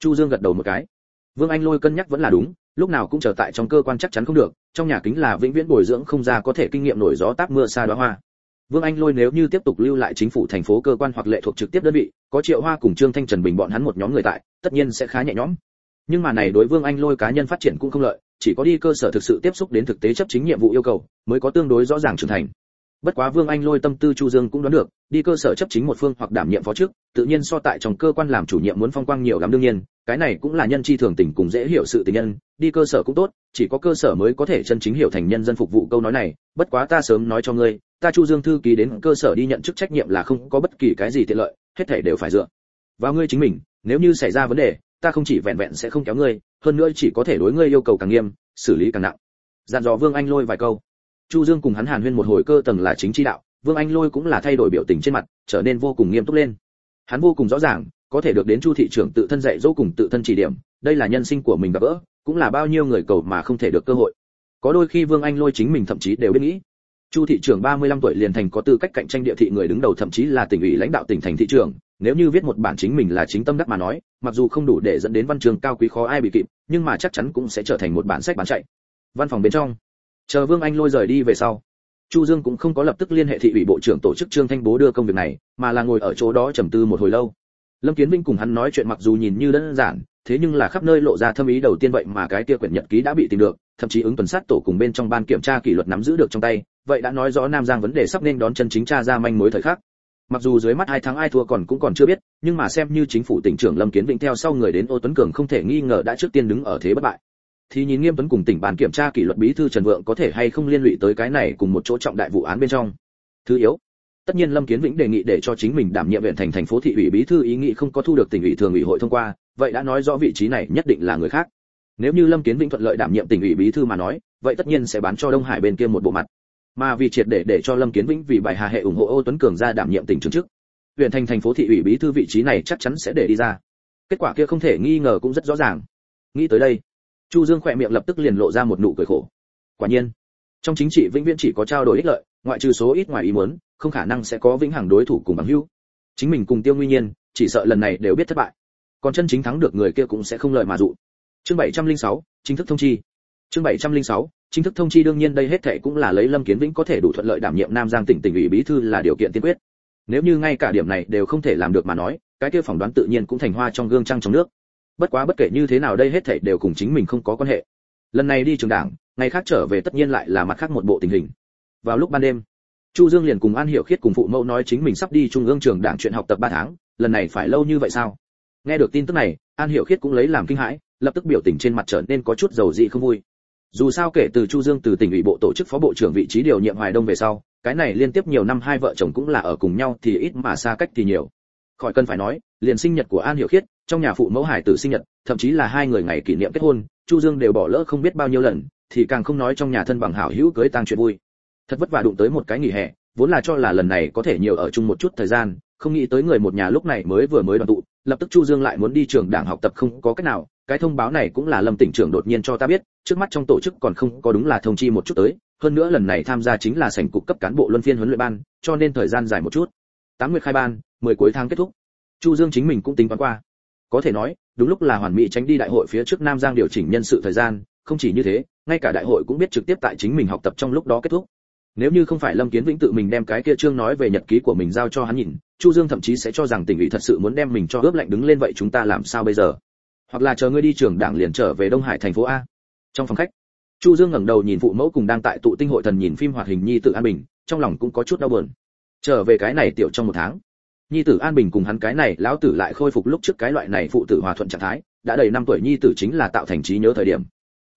Chu dương gật đầu một cái vương anh lôi cân nhắc vẫn là đúng, lúc nào cũng chờ tại trong cơ quan chắc chắn không được, trong nhà kính là vĩnh viễn bồi dưỡng không ra có thể kinh nghiệm nổi gió táp mưa xa đóa hoa. Vương anh lôi nếu như tiếp tục lưu lại chính phủ thành phố cơ quan hoặc lệ thuộc trực tiếp đơn vị, có triệu hoa cùng trương thanh trần bình bọn hắn một nhóm người tại, tất nhiên sẽ khá nhẹ nhõm. Nhưng mà này đối vương anh lôi cá nhân phát triển cũng không lợi, chỉ có đi cơ sở thực sự tiếp xúc đến thực tế chấp chính nhiệm vụ yêu cầu, mới có tương đối rõ ràng trưởng thành. Bất quá vương anh lôi tâm tư chu dương cũng đoán được, đi cơ sở chấp chính một phương hoặc đảm nhiệm phó chức tự nhiên so tại trong cơ quan làm chủ nhiệm muốn phong quang nhiều lắm đương nhiên cái này cũng là nhân chi thường tình cùng dễ hiểu sự tình nhân, đi cơ sở cũng tốt, chỉ có cơ sở mới có thể chân chính hiểu thành nhân dân phục vụ câu nói này, bất quá ta sớm nói cho ngươi, ta chu dương thư ký đến cơ sở đi nhận chức trách nhiệm là không có bất kỳ cái gì tiện lợi, hết thảy đều phải dựa vào ngươi chính mình, nếu như xảy ra vấn đề, ta không chỉ vẹn vẹn sẽ không kéo ngươi, hơn nữa chỉ có thể đối ngươi yêu cầu càng nghiêm, xử lý càng nặng. Dặn dò vương anh lôi vài câu. Chu dương cùng hắn hàn huyên một hồi cơ tầng là chính chi đạo, vương anh lôi cũng là thay đổi biểu tình trên mặt, trở nên vô cùng nghiêm túc lên. Hắn vô cùng rõ ràng có thể được đến chu thị trưởng tự thân dạy dỗ cùng tự thân chỉ điểm, đây là nhân sinh của mình gặp gỡ cũng là bao nhiêu người cầu mà không thể được cơ hội. Có đôi khi vương anh lôi chính mình thậm chí đều biết nghĩ. Chu thị trưởng 35 tuổi liền thành có tư cách cạnh tranh địa thị người đứng đầu, thậm chí là tỉnh ủy lãnh đạo tỉnh thành thị trưởng. Nếu như viết một bản chính mình là chính tâm đắc mà nói, mặc dù không đủ để dẫn đến văn trường cao quý khó ai bị kịp, nhưng mà chắc chắn cũng sẽ trở thành một bản sách bán chạy. Văn phòng bên trong. Chờ vương anh lôi rời đi về sau, chu dương cũng không có lập tức liên hệ thị ủy bộ trưởng tổ chức trương thanh bố đưa công việc này, mà là ngồi ở chỗ đó trầm tư một hồi lâu lâm kiến vinh cùng hắn nói chuyện mặc dù nhìn như đơn giản, thế nhưng là khắp nơi lộ ra thâm ý đầu tiên vậy mà cái kia quyển nhật ký đã bị tìm được, thậm chí ứng tuần sát tổ cùng bên trong ban kiểm tra kỷ luật nắm giữ được trong tay, vậy đã nói rõ nam giang vấn đề sắp nên đón chân chính tra ra manh mối thời khắc. Mặc dù dưới mắt hai tháng ai thua còn cũng còn chưa biết, nhưng mà xem như chính phủ tỉnh trưởng lâm kiến vĩnh theo sau người đến ô tuấn cường không thể nghi ngờ đã trước tiên đứng ở thế bất bại. Thì nhìn nghiêm tuấn cùng tỉnh ban kiểm tra kỷ luật bí thư trần vượng có thể hay không liên lụy tới cái này cùng một chỗ trọng đại vụ án bên trong. Thứ yếu tất nhiên lâm kiến vĩnh đề nghị để cho chính mình đảm nhiệm huyện thành thành phố thị ủy bí thư ý nghị không có thu được tỉnh ủy thường ủy hội thông qua, vậy đã nói rõ vị trí này nhất định là người khác. Nếu như lâm kiến vĩnh thuận lợi đảm nhiệm tỉnh ủy bí thư mà nói, vậy tất nhiên sẽ bán cho đông hải bên kia một bộ mặt. Mà vì triệt để để cho lâm kiến vĩnh vì bài hà hệ ủng hộ ô tuấn cường ra đảm nhiệm tỉnh trưởng chức, huyện thành thành phố thị ủy bí thư vị trí này chắc chắn sẽ để đi ra. Kết quả kia không thể nghi ngờ cũng rất rõ ràng. Nghĩ tới đây, chu dương khỏe miệng lập tức liền lộ ra một nụ cười khổ. Quả nhiên, trong chính trị vĩnh viễn chỉ có trao đổi ích lợi, ngoại trừ số ít ngoài ý muốn không khả năng sẽ có vĩnh hằng đối thủ cùng bằng hữu. Chính mình cùng tiêu nguyên nhiên chỉ sợ lần này đều biết thất bại. Còn chân chính thắng được người kia cũng sẽ không lợi mà dụ. Chương 706, chính thức thông chi. Chương 706, chính thức thông chi đương nhiên đây hết thảy cũng là lấy lâm kiến vĩnh có thể đủ thuận lợi đảm nhiệm nam giang tỉnh tỉnh ủy bí thư là điều kiện tiên quyết. Nếu như ngay cả điểm này đều không thể làm được mà nói cái kia phỏng đoán tự nhiên cũng thành hoa trong gương trăng trong nước. Bất quá bất kể như thế nào đây hết thảy đều cùng chính mình không có quan hệ. Lần này đi trường đảng ngày khác trở về tất nhiên lại là mặt khác một bộ tình hình. Vào lúc ban đêm chu dương liền cùng an hiểu khiết cùng phụ mẫu nói chính mình sắp đi trung ương trường đảng chuyện học tập 3 tháng, lần này phải lâu như vậy sao? Nghe được tin tức này, an hiểu khiết cũng lấy làm kinh hãi, lập tức biểu tình trên mặt trở nên có chút dầu dị không vui. Dù sao kể từ chu dương từ tỉnh ủy bộ tổ chức phó bộ trưởng vị trí điều nhiệm hoài đông về sau, cái này liên tiếp nhiều năm hai vợ chồng cũng là ở cùng nhau thì ít mà xa cách thì nhiều. Khỏi cần phải nói, liền sinh nhật của an hiểu khiết, trong nhà phụ mẫu hải tử sinh nhật, thậm chí là hai người ngày kỷ niệm kết hôn, chu dương đều bỏ lỡ không biết bao nhiêu lần, thì càng không nói trong nhà thân bằng hảo hữu cưới tang chuyện vui thật vất vả đụng tới một cái nghỉ hè, vốn là cho là lần này có thể nhiều ở chung một chút thời gian, không nghĩ tới người một nhà lúc này mới vừa mới đoàn tụ, lập tức chu dương lại muốn đi trường đảng học tập không có cách nào, cái thông báo này cũng là lâm tỉnh trưởng đột nhiên cho ta biết, trước mắt trong tổ chức còn không có đúng là thông chi một chút tới, hơn nữa lần này tham gia chính là sảnh cục cấp cán bộ luân phiên huấn luyện ban, cho nên thời gian dài một chút. Tám nguyệt khai ban, mười cuối tháng kết thúc. Chu dương chính mình cũng tính toán qua. Có thể nói, đúng lúc là hoàn mỹ tránh đi đại hội phía trước nam giang điều chỉnh nhân sự thời gian, không chỉ như thế, ngay cả đại hội cũng biết trực tiếp tại chính mình học tập trong lúc đó kết thúc nếu như không phải lâm kiến vĩnh tự mình đem cái kia chương nói về nhật ký của mình giao cho hắn nhìn, chu dương thậm chí sẽ cho rằng tỉnh ủy thật sự muốn đem mình cho ướp lạnh đứng lên vậy chúng ta làm sao bây giờ? Hoặc là chờ ngươi đi trường đảng liền trở về đông hải thành phố a. Trong phòng khách, chu dương ngẩng đầu nhìn phụ mẫu cùng đang tại tụ tinh hội thần nhìn phim hoạt hình nhi tử an bình, trong lòng cũng có chút đau buồn. Trở về cái này tiểu trong một tháng, nhi tử an bình cùng hắn cái này lão tử lại khôi phục lúc trước cái loại này phụ tử hòa thuận trạng thái, đã đầy năm tuổi nhi tử chính là tạo thành trí nhớ thời điểm.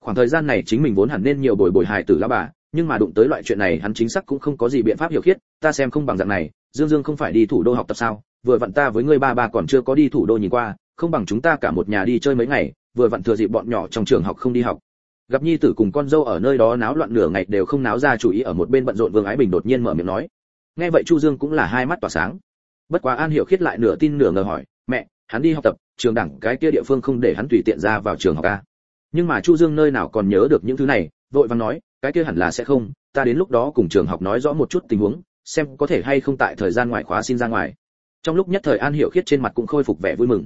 Khoảng thời gian này chính mình vốn hẳn nên nhiều bồi bồi hài tử lão bà nhưng mà đụng tới loại chuyện này hắn chính xác cũng không có gì biện pháp hiểu khiết, ta xem không bằng dạng này, dương dương không phải đi thủ đô học tập sao, vừa vặn ta với ngươi ba ba còn chưa có đi thủ đô nhìn qua, không bằng chúng ta cả một nhà đi chơi mấy ngày, vừa vặn thừa dịp bọn nhỏ trong trường học không đi học. Gặp nhi tử cùng con dâu ở nơi đó náo loạn nửa ngày đều không náo ra chủ ý ở một bên bận rộn vương ái bình đột nhiên mở miệng nói. Nghe vậy chu dương cũng là hai mắt tỏa sáng. Bất quá an hiểu khiết lại nửa tin nửa ngờ hỏi, mẹ, hắn đi học tập, trường đẳng cái kia địa phương không để hắn tùy tiện ra vào trường học a nhưng mà chu dương nơi nào còn nhớ được những thứ này, vội vàng nói cái kia hẳn là sẽ không, ta đến lúc đó cùng trường học nói rõ một chút tình huống, xem có thể hay không tại thời gian ngoại khóa xin ra ngoài. Trong lúc nhất thời an hiểu khiết trên mặt cũng khôi phục vẻ vui mừng.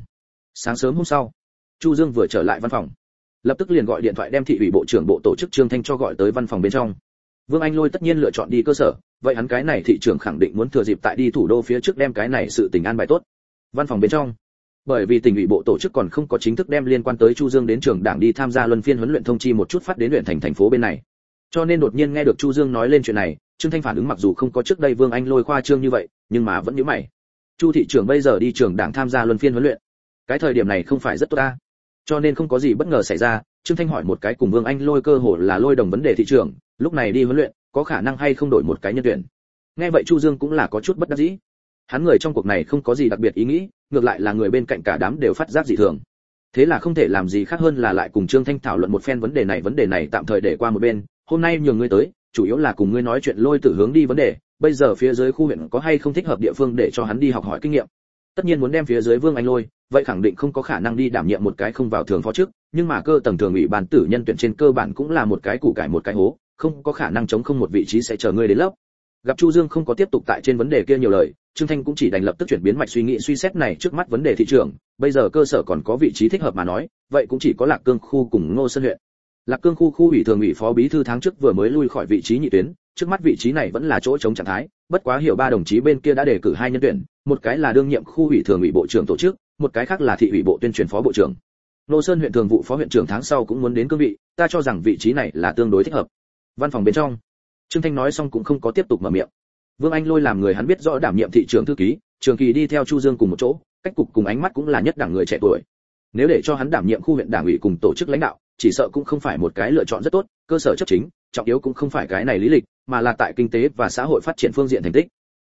Sáng sớm hôm sau, chu dương vừa trở lại văn phòng. Lập tức liền gọi điện thoại đem thị ủy bộ trưởng bộ tổ chức trương thanh cho gọi tới văn phòng bên trong. Vương anh lôi tất nhiên lựa chọn đi cơ sở, vậy hắn cái này thị trưởng khẳng định muốn thừa dịp tại đi thủ đô phía trước đem cái này sự tình an bài tốt. Văn phòng bên trong, bởi vì tỉnh ủy bộ tổ chức còn không có chính thức đem liên quan tới chu dương đến trường đảng đi tham gia luân phiên huấn luyện thông chi một chút phát đến huyện thành thành phố bên này cho nên đột nhiên nghe được chu dương nói lên chuyện này, trương thanh phản ứng mặc dù không có trước đây vương anh lôi khoa trương như vậy, nhưng mà vẫn nhíu mày. Chu thị trưởng bây giờ đi trường đảng tham gia luân phiên huấn luyện. Cái thời điểm này không phải rất tốt ta. Cho nên không có gì bất ngờ xảy ra, trương thanh hỏi một cái cùng vương anh lôi cơ hội là lôi đồng vấn đề thị trường lúc này đi huấn luyện, có khả năng hay không đổi một cái nhân tuyển. Nghe vậy chu dương cũng là có chút bất đắc dĩ. Hắn người trong cuộc này không có gì đặc biệt ý nghĩ, ngược lại là người bên cạnh cả đám đều phát giác dị thường. Thế là không thể làm gì khác hơn là lại cùng trương thanh thảo luận một phen vấn đề này, vấn đề này tạm thời để qua một bên hôm nay nhường ngươi tới, chủ yếu là cùng ngươi nói chuyện lôi tử hướng đi vấn đề, bây giờ phía dưới khu huyện có hay không thích hợp địa phương để cho hắn đi học hỏi kinh nghiệm. Tất nhiên muốn đem phía dưới vương anh lôi, vậy khẳng định không có khả năng đi đảm nhiệm một cái không vào thường phó chức nhưng mà cơ tầng thường ủy ban tử nhân tuyển trên cơ bản cũng là một cái củ cải một cái hố, không có khả năng chống không một vị trí sẽ chờ ngươi đến lớp. Gặp chu dương không có tiếp tục tại trên vấn đề kia nhiều lời, trương thanh cũng chỉ đành lập tức chuyển biến mạch suy nghĩ suy xét này trước mắt vấn đề thị trường, bây giờ cơ sở còn có vị trí thích hợp mà nói, vậy cũng chỉ có lạc cương khu cùng ngô sơn huyện lạc cương khu khu ủy thường ủy phó bí thư tháng trước vừa mới lui khỏi vị trí nhị tuyến, trước mắt vị trí này vẫn là chỗ chống trạng thái, bất quá hiểu ba đồng chí bên kia đã đề cử hai nhân tuyển, một cái là đương nhiệm khu ủy thường ủy bộ trưởng tổ chức, một cái khác là thị ủy bộ tuyên truyền phó bộ trưởng. Nô sơn huyện thường vụ phó huyện trưởng tháng sau cũng muốn đến cương vị, ta cho rằng vị trí này là tương đối thích hợp. Văn phòng bên trong, trương thanh nói xong cũng không có tiếp tục mở miệng. Vương anh lôi làm người hắn biết rõ đảm nhiệm thị trường thư ký, trường kỳ đi theo chu dương cùng một chỗ, cách cục cùng ánh mắt cũng là nhất đẳng người trẻ tuổi. Nếu để cho hắn đảm nhiệm khu huyện đảng ủy cùng tổ chức lãnh đạo chỉ sợ cũng không phải một cái lựa chọn rất tốt, cơ sở chấp chính, trọng yếu cũng không phải cái này lý lịch, mà là tại kinh tế và xã hội phát triển phương diện thành tích.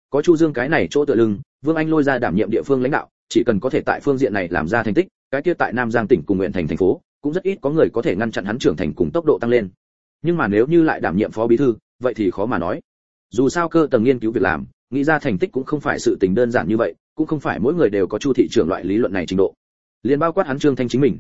Có chu dương cái này chỗ tựa lưng, vương anh lôi ra đảm nhiệm địa phương lãnh đạo, chỉ cần có thể tại phương diện này làm ra thành tích, cái kia tại nam giang tỉnh cùng nguyện thành thành phố, cũng rất ít có người có thể ngăn chặn hắn trưởng thành cùng tốc độ tăng lên. Nhưng mà nếu như lại đảm nhiệm phó bí thư, vậy thì khó mà nói. Dù sao cơ tầng nghiên cứu việc làm, nghĩ ra thành tích cũng không phải sự tình đơn giản như vậy, cũng không phải mỗi người đều có chu thị trưởng loại lý luận này trình độ. Liên bao quát hắn trương thanh chính mình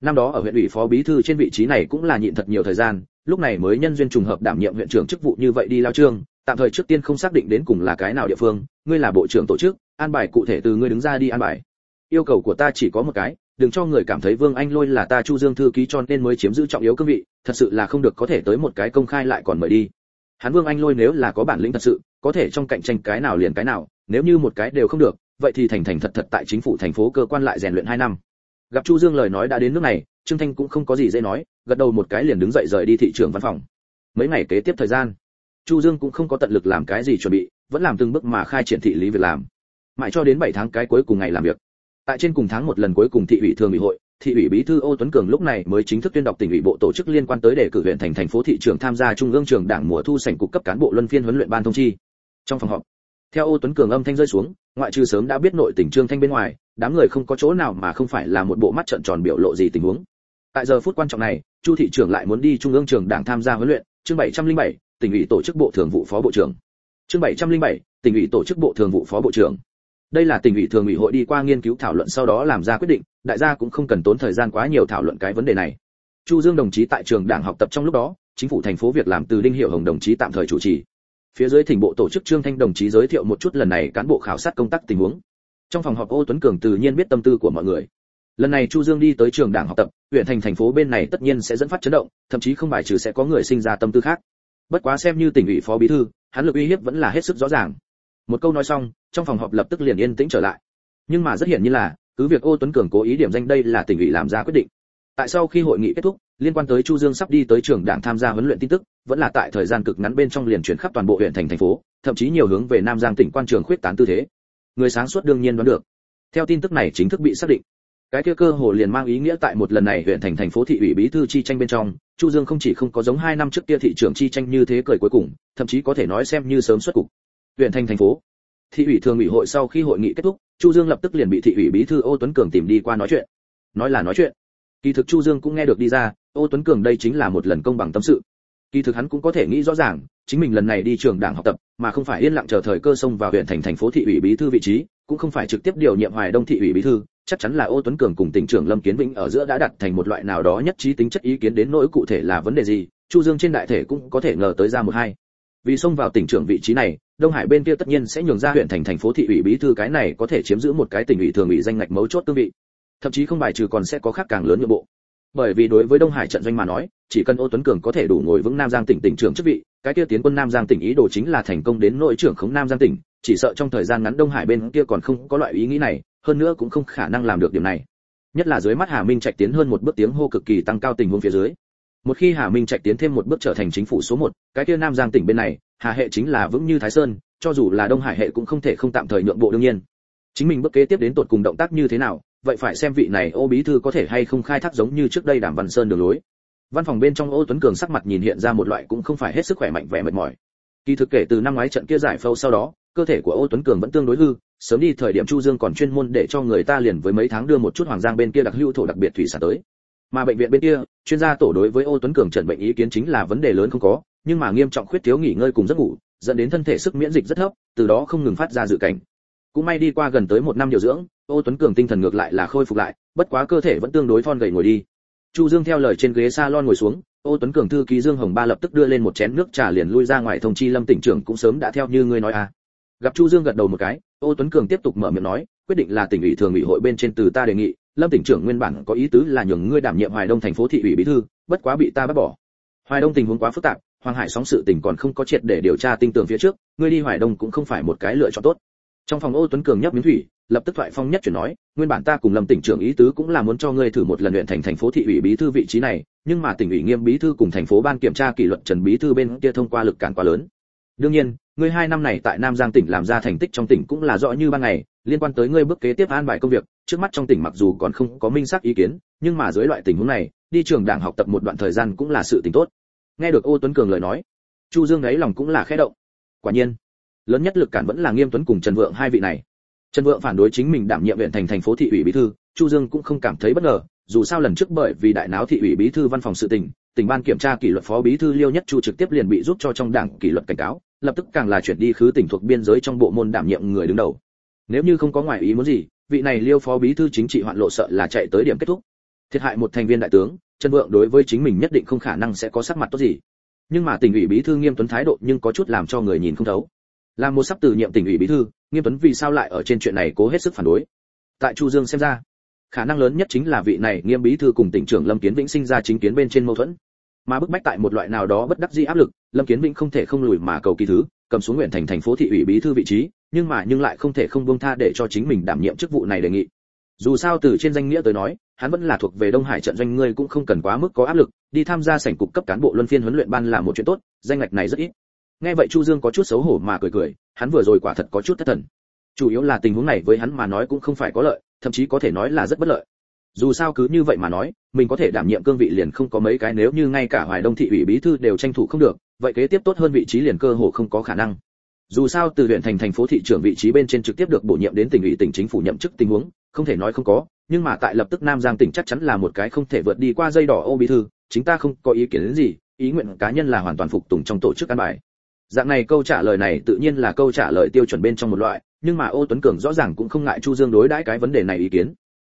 năm đó ở huyện ủy phó bí thư trên vị trí này cũng là nhịn thật nhiều thời gian, lúc này mới nhân duyên trùng hợp đảm nhiệm huyện trưởng chức vụ như vậy đi lao trương, tạm thời trước tiên không xác định đến cùng là cái nào địa phương, ngươi là bộ trưởng tổ chức, an bài cụ thể từ ngươi đứng ra đi an bài. Yêu cầu của ta chỉ có một cái, đừng cho người cảm thấy vương anh lôi là ta chu dương thư ký cho nên mới chiếm giữ trọng yếu cương vị, thật sự là không được có thể tới một cái công khai lại còn mời đi. Hắn vương anh lôi nếu là có bản lĩnh thật sự, có thể trong cạnh tranh cái nào liền cái nào, nếu như một cái đều không được, vậy thì thành thành thật thật tại chính phủ thành phố cơ quan lại rèn luyện hai năm gặp chu dương lời nói đã đến nước này, trương thanh cũng không có gì dễ nói, gật đầu một cái liền đứng dậy rời đi thị trường văn phòng. Mấy ngày kế tiếp thời gian, chu dương cũng không có tận lực làm cái gì chuẩn bị, vẫn làm từng bước mà khai triển thị lý việc làm. Mãi cho đến 7 tháng cái cuối cùng ngày làm việc. Tại trên cùng tháng một lần cuối cùng thị ủy thường ủy hội, thị ủy bí thư ô tuấn cường lúc này mới chính thức tuyên đọc tỉnh ủy bộ tổ chức liên quan tới đề cử huyện thành thành phố thị trưởng tham gia trung ương trường đảng mùa thu sảnh cục cấp cán bộ luân phiên huấn luyện ban thông chi. Trong phòng họp, theo ô tuấn cường âm thanh rơi xuống ngoại trừ sớm đã biết nội tình trương thanh bên ngoài đám người không có chỗ nào mà không phải là một bộ mắt trợn tròn biểu lộ gì tình huống. Tại giờ phút quan trọng này chu thị trưởng lại muốn đi trung ương trường đảng tham gia huấn luyện chương 707, tỉnh ủy tổ chức bộ thường vụ phó bộ trưởng. Chương 707, tỉnh ủy tổ chức bộ thường vụ phó bộ trưởng. Đây là tỉnh ủy thường ủy hội đi qua nghiên cứu thảo luận sau đó làm ra quyết định đại gia cũng không cần tốn thời gian quá nhiều thảo luận cái vấn đề này. Chu dương đồng chí tại trường đảng học tập trong lúc đó chính phủ thành phố việc làm từ đinh hiệu hồng đồng chí tạm thời chủ trì phía dưới thỉnh bộ tổ chức trương thanh đồng chí giới thiệu một chút lần này cán bộ khảo sát công tác tình huống. Trong phòng họp ô tuấn cường tự nhiên biết tâm tư của mọi người. Lần này chu dương đi tới trường đảng học tập, huyện thành thành phố bên này tất nhiên sẽ dẫn phát chấn động, thậm chí không bài trừ sẽ có người sinh ra tâm tư khác. Bất quá xem như tỉnh ủy phó bí thư, hắn lực uy hiếp vẫn là hết sức rõ ràng. Một câu nói xong, trong phòng họp lập tức liền yên tĩnh trở lại. Nhưng mà rất hiển nhiên là, cứ việc ô tuấn cường cố ý điểm danh đây là tỉnh ủy làm ra quyết định. Tại sau khi hội nghị kết thúc liên quan tới chu dương sắp đi tới trường đảng tham gia huấn luyện tin tức, vẫn là tại thời gian cực ngắn bên trong liền chuyển khắp toàn bộ huyện thành thành phố, thậm chí nhiều hướng về nam giang tỉnh quan trường khuyết tán tư thế. Người sáng suốt đương nhiên đoán được. Theo tin tức này chính thức bị xác định. Cái kia cơ hồ liền mang ý nghĩa tại một lần này huyện thành thành phố thị ủy bí thư chi tranh bên trong, chu dương không chỉ không có giống hai năm trước kia thị trưởng chi tranh như thế cười cuối cùng, thậm chí có thể nói xem như sớm xuất cục. Huyện thành thành phố. Thị ủy thường ủy hội sau khi hội nghị kết thúc, chu dương lập tức liền bị thị ủy bí thư ô tuấn cường tìm đi qua nói chuyện. Nói là nói chuyện. Kỳ thực chu dương cũng nghe được đi ra ô tuấn cường đây chính là một lần công bằng tâm sự. Kỳ thực hắn cũng có thể nghĩ rõ ràng, chính mình lần này đi trường đảng học tập, mà không phải yên lặng chờ thời cơ xông vào huyện thành thành phố thị ủy bí thư vị trí, cũng không phải trực tiếp điều nhiệm hoài đông thị ủy bí thư, chắc chắn là ô tuấn cường cùng tỉnh trưởng lâm kiến vĩnh ở giữa đã đặt thành một loại nào đó nhất trí tính chất ý kiến đến nỗi cụ thể là vấn đề gì, chu dương trên đại thể cũng có thể ngờ tới ra một hai. Vì xông vào tỉnh trưởng vị trí này, đông hải bên kia tất nhiên sẽ nhường ra huyện thành thành phố thị ủy bí thư cái này có thể chiếm giữ một cái tỉnh ủy thường ủy danh ngạch mấu chốt tương vị. Thậm chí không bài trừ còn sẽ có khác càng lớn nội bộ bởi vì đối với đông hải trận doanh mà nói, chỉ cần ô tuấn cường có thể đủ ngồi vững nam giang tỉnh tỉnh trưởng chức vị, cái kia tiến quân nam giang tỉnh ý đồ chính là thành công đến nội trưởng khống nam giang tỉnh, chỉ sợ trong thời gian ngắn đông hải bên kia còn không có loại ý nghĩ này, hơn nữa cũng không khả năng làm được điểm này. Nhất là dưới mắt hà minh trạch tiến hơn một bước tiếng hô cực kỳ tăng cao tình huống phía dưới. Một khi hà minh trạch tiến thêm một bước trở thành chính phủ số một, cái kia nam giang tỉnh bên này, hà hệ chính là vững như thái sơn, cho dù là đông hải hệ cũng không thể không tạm thời nhượng bộ đương nhiên. Chính mình bước kế tiếp đến tột cùng động tác như thế nào vậy phải xem vị này ô bí thư có thể hay không khai thác giống như trước đây đàm văn sơn đường lối. Văn phòng bên trong ô tuấn cường sắc mặt nhìn hiện ra một loại cũng không phải hết sức khỏe mạnh vẻ mệt mỏi. Kỳ thực kể từ năm ngoái trận kia giải phâu sau đó, cơ thể của ô tuấn cường vẫn tương đối hư, sớm đi thời điểm chu dương còn chuyên môn để cho người ta liền với mấy tháng đưa một chút hoàng giang bên kia đặc lưu thổ đặc biệt thủy sản tới. Mà bệnh viện bên kia, chuyên gia tổ đối với ô tuấn cường trần bệnh ý kiến chính là vấn đề lớn không có, nhưng mà nghiêm trọng khuyết thiếu nghỉ ngơi cùng giấc ngủ, dẫn đến thân thể sức miễn dịch rất thấp, từ đó không ngừng phát ra dự cảnh. Cũng may đi qua gần tới một năm điều dưỡng ô tuấn cường tinh thần ngược lại là khôi phục lại, bất quá cơ thể vẫn tương đối thon gầy ngồi đi. Chu dương theo lời trên ghế salon ngồi xuống, ô tuấn cường thư ký dương hồng ba lập tức đưa lên một chén nước trà liền lui ra ngoài thông chi lâm tỉnh trưởng cũng sớm đã theo như ngươi nói à. Gặp chu dương gật đầu một cái, ô tuấn cường tiếp tục mở miệng nói, quyết định là tỉnh ủy thường ủy hội bên trên từ ta đề nghị, lâm tỉnh trưởng nguyên bản có ý tứ là nhường ngươi đảm nhiệm hoài đông thành phố thị ủy bí thư, bất quá bị ta bắt bỏ. Hoài đông tình huống quá phức tạp, hoàng hải sóng sự tình còn không có triệt để điều tra tinh tường phía trước, ngươi đi hoài đông cũng không phải một cái lựa chọn tốt. Trong phòng ô tuấn cường nhấp miếng thủy lập tức thoại phong nhất chuyển nói, nguyên bản ta cùng lâm tỉnh trưởng ý tứ cũng là muốn cho ngươi thử một lần luyện thành thành phố thị ủy bí thư vị trí này, nhưng mà tỉnh ủy nghiêm bí thư cùng thành phố ban kiểm tra kỷ luật trần bí thư bên kia thông qua lực cản quá lớn. Đương nhiên, ngươi hai năm này tại nam giang tỉnh làm ra thành tích trong tỉnh cũng là rõ như ban ngày, liên quan tới ngươi bước kế tiếp an bài công việc, trước mắt trong tỉnh mặc dù còn không có minh xác ý kiến, nhưng mà dưới loại tình huống này, đi trường đảng học tập một đoạn thời gian cũng là sự tình tốt. Nghe được ô tuấn cường lời nói, chu dương ấy lòng cũng là khẽ động. Quả nhiên, lớn nhất lực cản vẫn là nghiêm tuấn cùng trần vượng hai vị này trần vượng phản đối chính mình đảm nhiệm huyện thành thành phố thị ủy bí thư, chu dương cũng không cảm thấy bất ngờ, dù sao lần trước bởi vì đại náo thị ủy bí thư văn phòng sự tình, tỉnh ban kiểm tra kỷ luật phó bí thư liêu nhất chu trực tiếp liền bị rút cho trong đảng kỷ luật cảnh cáo, lập tức càng là chuyển đi khứ tỉnh thuộc biên giới trong bộ môn đảm nhiệm người đứng đầu. Nếu như không có ngoại ý muốn gì, vị này liêu phó bí thư chính trị hoạn lộ sợ là chạy tới điểm kết thúc. Thiệt hại một thành viên đại tướng, trần vượng đối với chính mình nhất định không khả năng sẽ có sắc mặt tốt gì. Nhưng mà tỉnh ủy bí thư nghiêm tuấn thái độ nhưng có chút làm cho người nhìn không thấu là một sắp từ nhiệm tỉnh ủy bí thư, nghiêm tuấn vì sao lại ở trên chuyện này cố hết sức phản đối. Tại chu dương xem ra, khả năng lớn nhất chính là vị này nghiêm bí thư cùng tỉnh trưởng lâm kiến vĩnh sinh ra chính kiến bên trên mâu thuẫn. Mà bức bách tại một loại nào đó bất đắc dĩ áp lực, lâm kiến vĩnh không thể không lùi mà cầu kỳ thứ, cầm xuống nguyện thành thành phố thị ủy bí thư vị trí, nhưng mà nhưng lại không thể không buông tha để cho chính mình đảm nhiệm chức vụ này đề nghị. Dù sao từ trên danh nghĩa tới nói, hắn vẫn là thuộc về đông hải trận doanh, ngươi cũng không cần quá mức có áp lực, đi tham gia sảnh cục cấp cán bộ luân phiên huấn luyện ban là một chuyện tốt, danh ngạch này rất ít nghe vậy chu dương có chút xấu hổ mà cười cười, hắn vừa rồi quả thật có chút thất thần. Chủ yếu là tình huống này với hắn mà nói cũng không phải có lợi, thậm chí có thể nói là rất bất lợi. Dù sao cứ như vậy mà nói, mình có thể đảm nhiệm cương vị liền không có mấy cái nếu như ngay cả hoài đông thị ủy bí thư đều tranh thủ không được, vậy kế tiếp tốt hơn vị trí liền cơ hồ không có khả năng. Dù sao từ huyện thành thành phố thị trưởng vị trí bên trên trực tiếp được bổ nhiệm đến tỉnh ủy, tỉnh chính phủ nhậm chức tình huống, không thể nói không có, nhưng mà tại lập tức nam giang tỉnh chắc chắn là một cái không thể vượt đi qua dây đỏ ô bí thư, chính ta không có ý kiến đến gì, ý nguyện cá nhân là hoàn toàn phục tùng trong tổ chức an bài dạng này câu trả lời này tự nhiên là câu trả lời tiêu chuẩn bên trong một loại, nhưng mà ô tuấn cường rõ ràng cũng không ngại chu dương đối đãi cái vấn đề này ý kiến.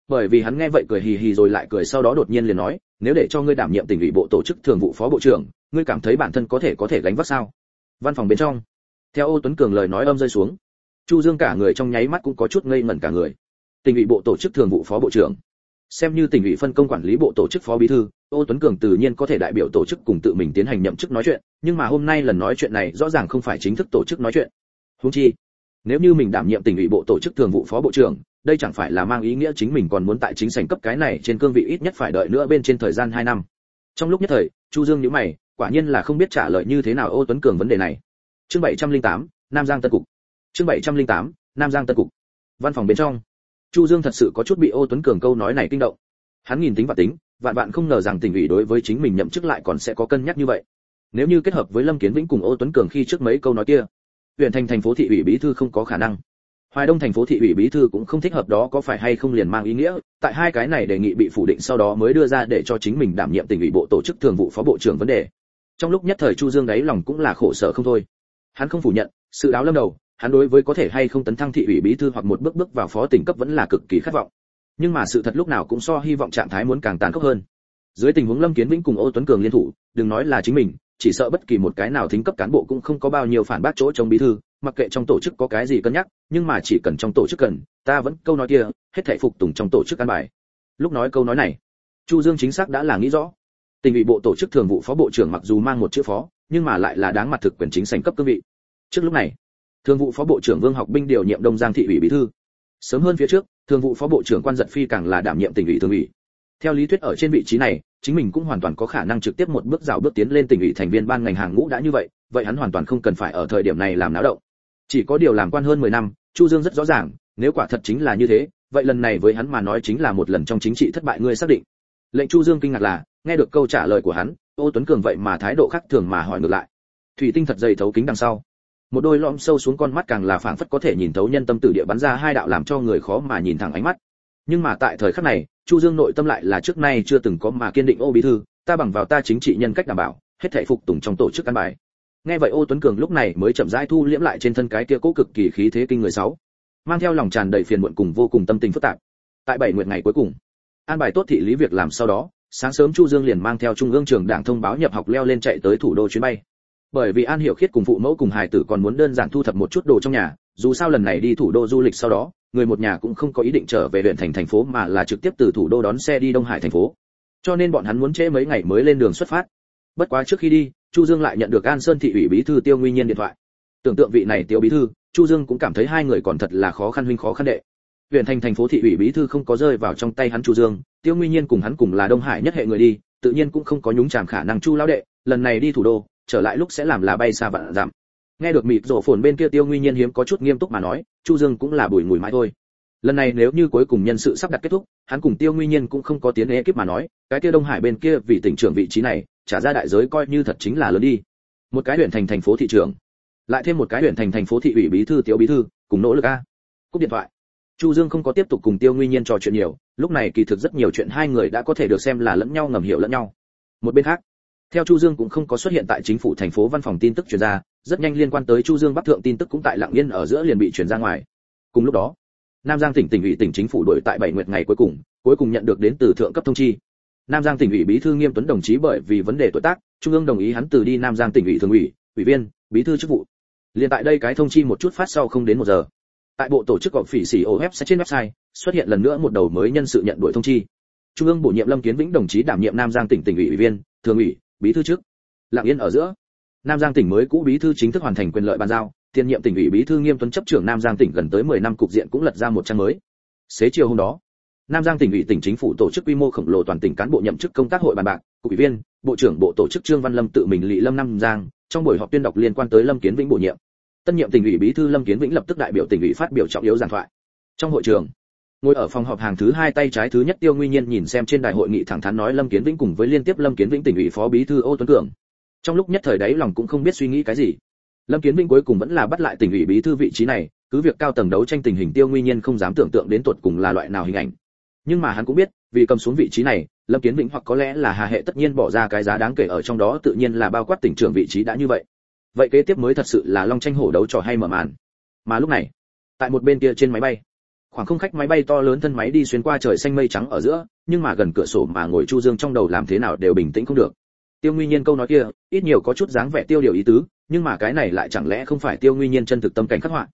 Bởi vì hắn nghe vậy cười hì hì rồi lại cười sau đó đột nhiên liền nói, nếu để cho ngươi đảm nhiệm tỉnh ủy bộ tổ chức thường vụ phó bộ trưởng, ngươi cảm thấy bản thân có thể có thể gánh vác sao? Văn phòng bên trong, theo ô tuấn cường lời nói âm rơi xuống, chu dương cả người trong nháy mắt cũng có chút ngây ngẩn cả người. Tỉnh ủy bộ tổ chức thường vụ phó bộ trưởng xem như tỉnh ủy phân công quản lý bộ tổ chức phó bí thư ô tuấn cường tự nhiên có thể đại biểu tổ chức cùng tự mình tiến hành nhậm chức nói chuyện nhưng mà hôm nay lần nói chuyện này rõ ràng không phải chính thức tổ chức nói chuyện. Huống chi nếu như mình đảm nhiệm tỉnh ủy bộ tổ chức thường vụ phó bộ trưởng đây chẳng phải là mang ý nghĩa chính mình còn muốn tại chính sảnh cấp cái này trên cương vị ít nhất phải đợi nữa bên trên thời gian 2 năm. Trong lúc nhất thời chu dương nhíu mày quả nhiên là không biết trả lời như thế nào ô tuấn cường vấn đề này. Chương 708, nam giang tân cục. Chương 708, nam giang tân cục. Văn phòng bên trong chu dương thật sự có chút bị ô tuấn cường câu nói này kinh động. Hắn nhìn tính và tính, vạn vạn không ngờ rằng tỉnh ủy đối với chính mình nhậm chức lại còn sẽ có cân nhắc như vậy. Nếu như kết hợp với lâm kiến vĩnh cùng ô tuấn cường khi trước mấy câu nói kia, huyện thành thành phố thị ủy bí thư không có khả năng. Hoài đông thành phố thị ủy bí thư cũng không thích hợp đó có phải hay không liền mang ý nghĩa, tại hai cái này đề nghị bị phủ định sau đó mới đưa ra để cho chính mình đảm nhiệm tỉnh ủy bộ tổ chức thường vụ phó bộ trưởng vấn đề. Trong lúc nhất thời chu dương đáy lòng cũng là khổ sở không thôi. Hắn không phủ nhận, sự đáo lâm đầu hắn đối với có thể hay không tấn thăng thị ủy bí thư hoặc một bước bước vào phó tỉnh cấp vẫn là cực kỳ khát vọng. Nhưng mà sự thật lúc nào cũng so hy vọng trạng thái muốn càng tàn khốc hơn. Dưới tình huống lâm kiến vĩnh cùng ô tuấn cường liên thủ, đừng nói là chính mình, chỉ sợ bất kỳ một cái nào thính cấp cán bộ cũng không có bao nhiêu phản bác chỗ trong bí thư, mặc kệ trong tổ chức có cái gì cân nhắc, nhưng mà chỉ cần trong tổ chức cần, ta vẫn câu nói kia, hết thảy phục tùng trong tổ chức an bài. Lúc nói câu nói này, chu dương chính xác đã là nghĩ rõ. Tình ủy bộ tổ chức thường vụ phó bộ trưởng mặc dù mang một chữ phó, nhưng mà lại là đáng mặt thực quyền chính sành cấp cương vị. Trước lúc này thường vụ phó bộ trưởng vương học binh điều nhiệm đông giang thị ủy bí thư. Sớm hơn phía trước, thường vụ phó bộ trưởng quan giật phi càng là đảm nhiệm tỉnh ủy thường ủy. Theo lý thuyết ở trên vị trí này, chính mình cũng hoàn toàn có khả năng trực tiếp một bước rào bước tiến lên tỉnh ủy thành viên ban ngành hàng ngũ đã như vậy vậy hắn hoàn toàn không cần phải ở thời điểm này làm náo động. Chỉ có điều làm quan hơn 10 năm, chu dương rất rõ ràng, nếu quả thật chính là như thế, vậy lần này với hắn mà nói chính là một lần trong chính trị thất bại ngươi xác định. Lệnh chu dương kinh ngạc là, nghe được câu trả lời của hắn, ô tuấn cường vậy mà thái độ khác thường mà hỏi ngược lại. Thủy tinh thật dày thấu kính đằng sau một đôi lõm sâu xuống con mắt càng là phảng phất có thể nhìn thấu nhân tâm tử địa bắn ra hai đạo làm cho người khó mà nhìn thẳng ánh mắt. Nhưng mà tại thời khắc này, chu dương nội tâm lại là trước nay chưa từng có mà kiên định ô bí thư, ta bằng vào ta chính trị nhân cách đảm bảo, hết thảy phục tùng trong tổ chức căn bài. Nghe vậy ô tuấn cường lúc này mới chậm rãi thu liễm lại trên thân cái kia cố cực kỳ khí thế kinh người sáu, mang theo lòng tràn đầy phiền muộn cùng vô cùng tâm tình phức tạp. Tại bảy nguyện ngày cuối cùng, an bài tốt thị lý việc làm sau đó, sáng sớm chu dương liền mang theo trung ương trường đảng thông báo nhập học leo lên chạy tới thủ đô chuyến bay bởi vì an hiểu khiết cùng phụ mẫu cùng hài tử còn muốn đơn giản thu thập một chút đồ trong nhà, dù sao lần này đi thủ đô du lịch sau đó, người một nhà cũng không có ý định trở về huyện thành thành phố mà là trực tiếp từ thủ đô đón xe đi đông hải thành phố. Cho nên bọn hắn muốn trễ mấy ngày mới lên đường xuất phát. Bất quá trước khi đi, chu dương lại nhận được an sơn thị ủy bí thư tiêu nguyên nhiên điện thoại. Tưởng tượng vị này tiêu bí thư, chu dương cũng cảm thấy hai người còn thật là khó khăn huynh khó khăn đệ. Huyện thành thành phố thị ủy bí thư không có rơi vào trong tay hắn chu dương, tiêu nguyên nhiên cùng hắn cùng là đông hải nhất hệ người đi, tự nhiên cũng không có nhúng chàm khả năng chu lão đệ, lần này đi thủ đô trở lại lúc sẽ làm là bay xa vạn giảm nghe được mịt rổ phồn bên kia tiêu nguyên nhiên hiếm có chút nghiêm túc mà nói, chu dương cũng là bùi ngùi mãi thôi. Lần này nếu như cuối cùng nhân sự sắp đặt kết thúc, hắn cùng tiêu nguyên nhiên cũng không có tiến ekip mà nói, cái kia đông hải bên kia vì tỉnh trưởng vị trí này, trả ra đại giới coi như thật chính là lớn đi. Một cái huyện thành thành phố thị trưởng, lại thêm một cái huyện thành thành phố thị ủy bí thư tiểu bí thư, cùng nỗ lực a. Cúp điện thoại. Chu dương không có tiếp tục cùng tiêu nguyên nhiên trò chuyện nhiều, lúc này kỳ thực rất nhiều chuyện hai người đã có thể được xem là lẫn nhau ngầm hiểu lẫn nhau. Một bên khác theo chu dương cũng không có xuất hiện tại chính phủ thành phố văn phòng tin tức truyền ra, rất nhanh liên quan tới chu dương bắc thượng tin tức cũng tại lặng yên ở giữa liền bị truyền ra ngoài. Cùng lúc đó, nam giang tỉnh tỉnh ủy tỉnh chính phủ đổi tại bảy nguyệt ngày cuối cùng cuối cùng nhận được đến từ thượng cấp thông chi. Nam giang tỉnh ủy bí thư nghiêm tuấn đồng chí bởi vì vấn đề tuổi tác, trung ương đồng ý hắn từ đi nam giang tỉnh ủy thường ủy ủy viên, bí thư chức vụ. Liền tại đây cái thông chi một chút phát sau không đến một giờ. Tại bộ tổ chức gọp phỉ xỉ ổ web trên website, xuất hiện lần nữa một đầu mới nhân sự nhận đổi thông chi. Trung ương bổ nhiệm lâm kiến vĩnh đồng chí đảm nhiệm nam giang tỉnh tỉnh ủy ủy viên, thường ủy bí thư trước. Lặng yên ở giữa, nam giang tỉnh mới cũ bí thư chính thức hoàn thành quyền lợi bàn giao, tiền nhiệm tỉnh ủy bí thư nghiêm tuấn chấp trưởng nam giang tỉnh gần tới 10 năm cục diện cũng lật ra một trang mới. Xế chiều hôm đó, nam giang tỉnh ủy tỉnh chính phủ tổ chức quy mô khổng lồ toàn tỉnh cán bộ nhậm chức công tác hội bàn bạc, cục ủy viên, bộ trưởng bộ tổ chức trương văn lâm tự mình lị lâm nam giang, trong buổi họp tuyên đọc liên quan tới lâm kiến vĩnh bổ nhiệm. Tân nhiệm tỉnh ủy bí thư lâm kiến vĩnh lập tức đại biểu tỉnh ủy phát biểu trọng yếu giảng thoại. Trong hội trường ngồi ở phòng họp hàng thứ hai tay trái thứ nhất tiêu nguyên nhiên nhìn xem trên đại hội nghị thẳng thắn nói lâm kiến vĩnh cùng với liên tiếp lâm kiến vĩnh tỉnh ủy phó bí thư ô tuấn cường. Trong lúc nhất thời đấy lòng cũng không biết suy nghĩ cái gì. Lâm kiến vĩnh cuối cùng vẫn là bắt lại tỉnh ủy bí thư vị trí này, cứ việc cao tầng đấu tranh tình hình tiêu nguyên nhiên không dám tưởng tượng đến tuột cùng là loại nào hình ảnh. Nhưng mà hắn cũng biết, vì cầm xuống vị trí này, lâm kiến vĩnh hoặc có lẽ là hà hệ tất nhiên bỏ ra cái giá đáng kể ở trong đó tự nhiên là bao quát tỉnh trưởng vị trí đã như vậy. Vậy kế tiếp mới thật sự là long tranh hổ đấu trò hay mở màn. Mà lúc này, tại một bên kia trên máy bay khoảng không khách máy bay to lớn thân máy đi xuyên qua trời xanh mây trắng ở giữa, nhưng mà gần cửa sổ mà ngồi chu dương trong đầu làm thế nào đều bình tĩnh không được. Tiêu nguyên nhiên câu nói kia, ít nhiều có chút dáng vẻ tiêu điều ý tứ, nhưng mà cái này lại chẳng lẽ không phải tiêu nguyên nhiên chân thực tâm cảnh khắc họa?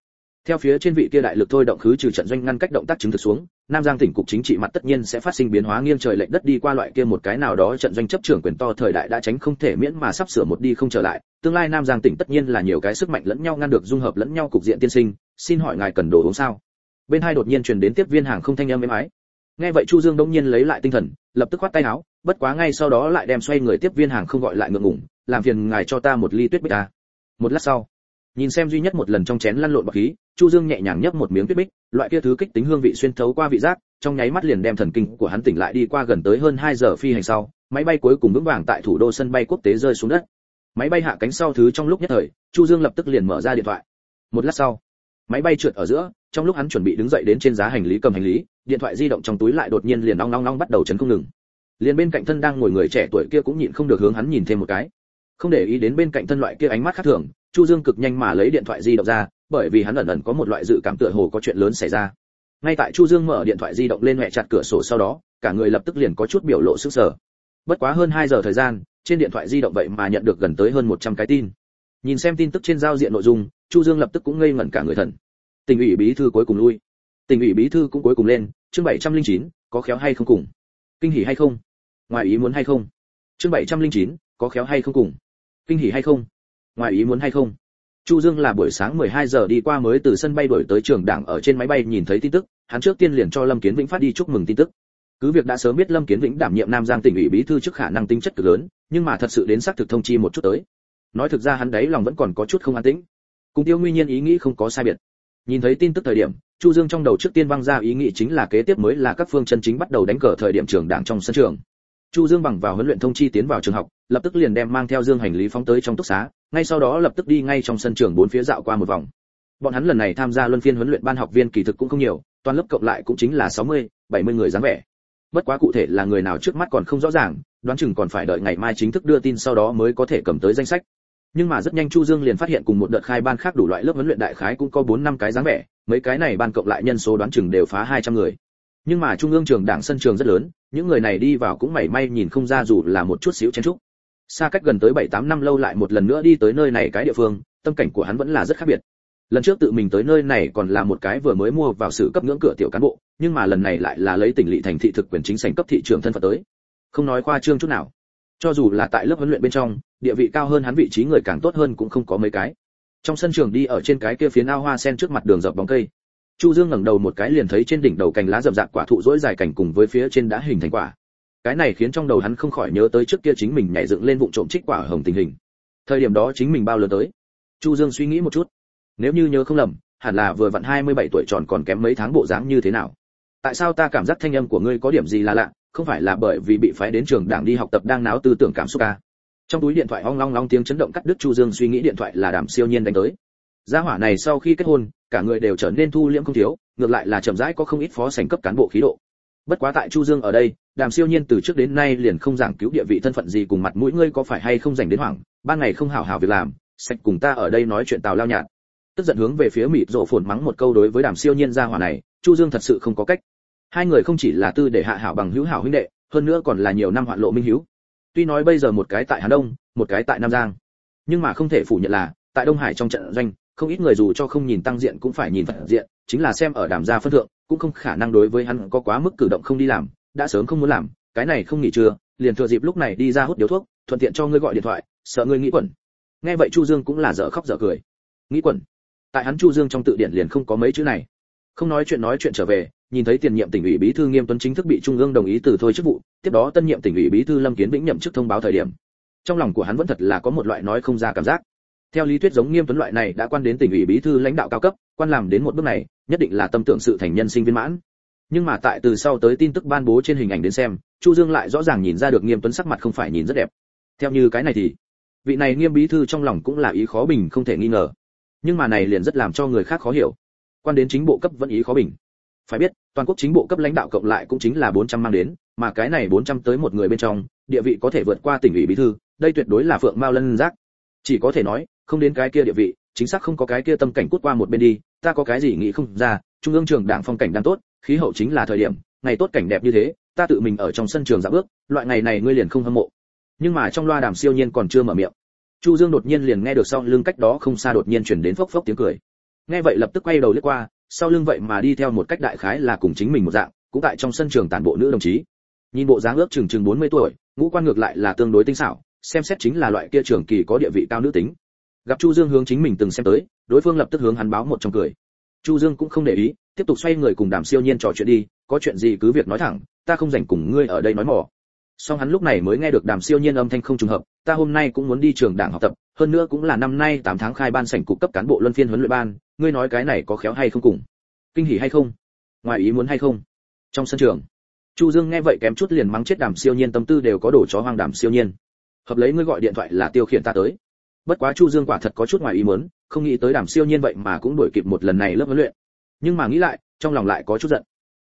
Theo phía trên vị kia đại lực thôi động khứ trừ trận doanh ngăn cách động tác chứng thực xuống, nam giang tỉnh cục chính trị mặt tất nhiên sẽ phát sinh biến hóa nghiêng trời lệch đất đi qua loại kia một cái nào đó trận doanh chấp trưởng quyền to thời đại đã tránh không thể miễn mà sắp sửa một đi không trở lại. Tương lai nam giang tỉnh tất nhiên là nhiều cái sức mạnh lẫn nhau ngăn được dung hợp lẫn nhau cục diện tiên sinh, xin hỏi ngài cần đồ uống sao? Bên hai đột nhiên truyền đến tiếp viên hàng không thanh âm êm ái. Nghe vậy chu dương đống nhiên lấy lại tinh thần, lập tức khoát tay áo, bất quá ngay sau đó lại đem xoay người tiếp viên hàng không gọi lại ngượng ngùng, làm phiền ngài cho ta một ly tuyết bích ta. Một lát sau, nhìn xem duy nhất một lần trong chén lăn lộn bọc khí, chu dương nhẹ nhàng nhấp một miếng tuyết bích, loại kia thứ kích tính hương vị xuyên thấu qua vị giác, trong nháy mắt liền đem thần kinh của hắn tỉnh lại đi qua gần tới hơn 2 giờ phi hành sau, máy bay cuối cùng vững vàng tại thủ đô sân bay quốc tế rơi xuống đất. Máy bay hạ cánh sau thứ trong lúc nhất thời, chu dương lập tức liền mở ra điện thoại. Một lát sau, máy bay trượt ở giữa trong lúc hắn chuẩn bị đứng dậy đến trên giá hành lý cầm hành lý, điện thoại di động trong túi lại đột nhiên liền long long long bắt đầu chấn không ngừng. Liền bên cạnh thân đang ngồi người trẻ tuổi kia cũng nhịn không được hướng hắn nhìn thêm một cái. Không để ý đến bên cạnh thân loại kia ánh mắt khác thường, chu dương cực nhanh mà lấy điện thoại di động ra, bởi vì hắn ẩn ẩn có một loại dự cảm tựa hồ có chuyện lớn xảy ra. Ngay tại chu dương mở điện thoại di động lên mẹ chặt cửa sổ sau đó, cả người lập tức liền có chút biểu lộ sức sở bất quá hơn 2 giờ thời gian, trên điện thoại di động vậy mà nhận được gần tới hơn 100 cái tin. Nhìn xem tin tức trên giao diện nội dung, chu dương lập tức cũng ngây ngẩn cả người thần tỉnh ủy bí thư cuối cùng lui. Tỉnh ủy bí thư cũng cuối cùng lên chương 709, có khéo hay không cùng? Kinh hỉ hay không? Ngoài ý muốn hay không? Chương 709, có khéo hay không cùng? Kinh hỉ hay không? Ngoài ý muốn hay không? Chu dương là buổi sáng 12 giờ đi qua mới từ sân bay đổi tới trường đảng ở trên máy bay nhìn thấy tin tức hắn trước tiên liền cho lâm kiến vĩnh phát đi chúc mừng tin tức. Cứ việc đã sớm biết lâm kiến vĩnh đảm nhiệm nam giang tỉnh ủy bí thư trước khả năng tính chất cực lớn nhưng mà thật sự đến xác thực thông chi một chút tới. Nói thực ra hắn đấy lòng vẫn còn có chút không an tĩnh. Cùng tiêu nguyên nhiên ý nghĩ không có sai biệt nhìn thấy tin tức thời điểm chu dương trong đầu trước tiên văng ra ý nghĩ chính là kế tiếp mới là các phương chân chính bắt đầu đánh cờ thời điểm trường đảng trong sân trường. Chu dương bằng vào huấn luyện thông chi tiến vào trường học lập tức liền đem mang theo dương hành lý phóng tới trong túc xá ngay sau đó lập tức đi ngay trong sân trường bốn phía dạo qua một vòng. Bọn hắn lần này tham gia luân phiên huấn luyện ban học viên kỳ thực cũng không nhiều toàn lớp cộng lại cũng chính là 60, 70 người dáng vẻ. Bất quá cụ thể là người nào trước mắt còn không rõ ràng đoán chừng còn phải đợi ngày mai chính thức đưa tin sau đó mới có thể cầm tới danh sách nhưng mà rất nhanh chu dương liền phát hiện cùng một đợt khai ban khác đủ loại lớp huấn luyện đại khái cũng có bốn năm cái dáng vẻ, mấy cái này ban cộng lại nhân số đoán chừng đều phá 200 người. Nhưng mà trung ương trường đảng sân trường rất lớn, những người này đi vào cũng mảy may nhìn không ra dù là một chút xíu chen trúc xa cách gần tới bảy tám năm lâu lại một lần nữa đi tới nơi này cái địa phương, tâm cảnh của hắn vẫn là rất khác biệt. Lần trước tự mình tới nơi này còn là một cái vừa mới mua vào sự cấp ngưỡng cửa tiểu cán bộ, nhưng mà lần này lại là lấy tỉnh lỵ thành thị thực quyền chính sành cấp thị trường thân phận tới. Không nói khoa trương chút nào cho dù là tại lớp huấn luyện bên trong, địa vị cao hơn hắn vị trí người càng tốt hơn cũng không có mấy cái. Trong sân trường đi ở trên cái kia phía ao hoa sen trước mặt đường dọc bóng cây. Chu dương ngẩng đầu một cái liền thấy trên đỉnh đầu cành lá rậm rạp quả thụ rỗi dài cảnh cùng với phía trên đã hình thành quả. Cái này khiến trong đầu hắn không khỏi nhớ tới trước kia chính mình nhảy dựng lên vụ trộm trích quả hồng tình hình. Thời điểm đó chính mình bao lớn tới. Chu dương suy nghĩ một chút. Nếu như nhớ không lầm, hẳn là vừa vặn 27 tuổi tròn còn kém mấy tháng bộ dáng như thế nào tại sao ta cảm giác thanh âm của ngươi có điểm gì là lạ, không phải là bởi vì bị phái đến trường đảng đi học tập đang náo tư tưởng cảm xúc à? trong túi điện thoại ong long long tiếng chấn động cắt đứt chu dương suy nghĩ điện thoại là đàm siêu nhiên đánh tới. Gia hỏa này sau khi kết hôn, cả người đều trở nên thu liễm không thiếu, ngược lại là chậm rãi có không ít phó sành cấp cán bộ khí độ. Bất quá tại chu dương ở đây, đàm siêu nhiên từ trước đến nay liền không giảng cứu địa vị thân phận gì cùng mặt mũi ngươi có phải hay không dành đến hoảng, ban ngày không hảo hảo việc làm, sạch cùng ta ở đây nói chuyện tào lao nhạt. Tức giận hướng về phía mịt rộ phồn mắng một câu đối với đàm siêu nhiên gia hỏa này, chu dương thật sự không có cách hai người không chỉ là tư để hạ hảo bằng hữu hảo huynh đệ, hơn nữa còn là nhiều năm hoạn lộ minh hữu tuy nói bây giờ một cái tại hà đông, một cái tại nam giang, nhưng mà không thể phủ nhận là, tại đông hải trong trận doanh, không ít người dù cho không nhìn tăng diện cũng phải nhìn phật diện, chính là xem ở đàm gia phân thượng, cũng không khả năng đối với hắn có quá mức cử động không đi làm, đã sớm không muốn làm, cái này không nghỉ trưa, liền thừa dịp lúc này đi ra hút điếu thuốc, thuận tiện cho ngươi gọi điện thoại, sợ ngươi nghĩ quẩn. Nghe vậy chu dương cũng là dở khóc dở cười. Nghĩ quẩn. Tại hắn chu dương trong tự điển liền không có mấy chữ này. Không nói chuyện nói chuyện trở về nhìn thấy tiền nhiệm tỉnh ủy bí thư nghiêm tuấn chính thức bị trung ương đồng ý từ thôi chức vụ, tiếp đó tân nhiệm tỉnh ủy bí thư lâm kiến vĩnh nhậm chức thông báo thời điểm. Trong lòng của hắn vẫn thật là có một loại nói không ra cảm giác. Theo lý thuyết giống nghiêm tuấn loại này đã quan đến tỉnh ủy bí thư lãnh đạo cao cấp, quan làm đến một bước này, nhất định là tâm tưởng sự thành nhân sinh viên mãn. Nhưng mà tại từ sau tới tin tức ban bố trên hình ảnh đến xem, chu dương lại rõ ràng nhìn ra được nghiêm tuấn sắc mặt không phải nhìn rất đẹp. Theo như cái này thì, vị này nghiêm bí thư trong lòng cũng là ý khó bình không thể nghi ngờ. Nhưng mà này liền rất làm cho người khác khó hiểu. Quan đến chính bộ cấp vẫn ý khó bình. Phải biết toàn quốc chính bộ cấp lãnh đạo cộng lại cũng chính là 400 mang đến, mà cái này 400 tới một người bên trong, địa vị có thể vượt qua tỉnh ủy bí thư, đây tuyệt đối là phượng mao lân giác. Chỉ có thể nói, không đến cái kia địa vị, chính xác không có cái kia tâm cảnh cút qua một bên đi, ta có cái gì nghĩ không ra, trung ương trường đảng phong cảnh đang tốt, khí hậu chính là thời điểm, ngày tốt cảnh đẹp như thế, ta tự mình ở trong sân trường dạo bước, loại ngày này ngươi liền không hâm mộ. Nhưng mà trong loa đàm siêu nhiên còn chưa mở miệng. Chu dương đột nhiên liền nghe được sau lưng cách đó không xa đột nhiên truyền đến phốc phốc tiếng cười. Nghe vậy lập tức quay đầu liếc qua sau lưng vậy mà đi theo một cách đại khái là cùng chính mình một dạng, cũng tại trong sân trường tản bộ nữ đồng chí. Nhìn bộ dáng ước chừng chừng 40 tuổi, ngũ quan ngược lại là tương đối tinh xảo, xem xét chính là loại kia trưởng kỳ có địa vị cao nữ tính. Gặp chu dương hướng chính mình từng xem tới, đối phương lập tức hướng hắn báo một trong cười. Chu dương cũng không để ý, tiếp tục xoay người cùng đàm siêu nhiên trò chuyện đi, có chuyện gì cứ việc nói thẳng, ta không rảnh cùng ngươi ở đây nói mỏ song hắn lúc này mới nghe được đàm siêu nhiên âm thanh không trùng hợp, ta hôm nay cũng muốn đi trường đảng học tập hơn nữa cũng là năm nay 8 tháng khai ban sảnh cục cấp cán bộ luân phiên huấn luyện ban, ngươi nói cái này có khéo hay không cùng? Kinh hỉ hay không? Ngoài ý muốn hay không? Trong sân trường, chu dương nghe vậy kém chút liền mắng chết đàm siêu nhiên tâm tư đều có đổ chó hoang đàm siêu nhiên. Hợp lấy ngươi gọi điện thoại là tiêu khiển ta tới. Bất quá chu dương quả thật có chút ngoài ý muốn, không nghĩ tới đàm siêu nhiên vậy mà cũng đuổi kịp một lần này lớp huấn luyện. Nhưng mà nghĩ lại, trong lòng lại có chút giận.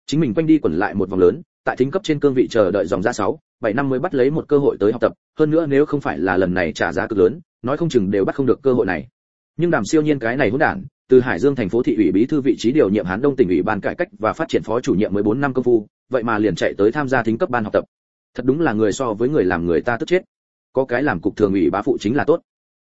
Chính mình quanh đi quẩn lại một vòng lớn, tại thính cấp trên cương vị chờ đợi dòng ra sáu, bảy năm mới bắt lấy một cơ hội tới học tập. Hơn nữa nếu không phải là lần này trả giá cực lớn nói không chừng đều bắt không được cơ hội này. Nhưng đàm siêu nhiên cái này hỗn đản, từ hải dương thành phố thị ủy bí thư vị trí điều nhiệm hán đông tỉnh ủy ban cải cách và phát triển phó chủ nhiệm 14 năm công phu, vậy mà liền chạy tới tham gia thính cấp ban học tập. Thật đúng là người so với người làm người ta tức chết. Có cái làm cục thường ủy bá phụ chính là tốt.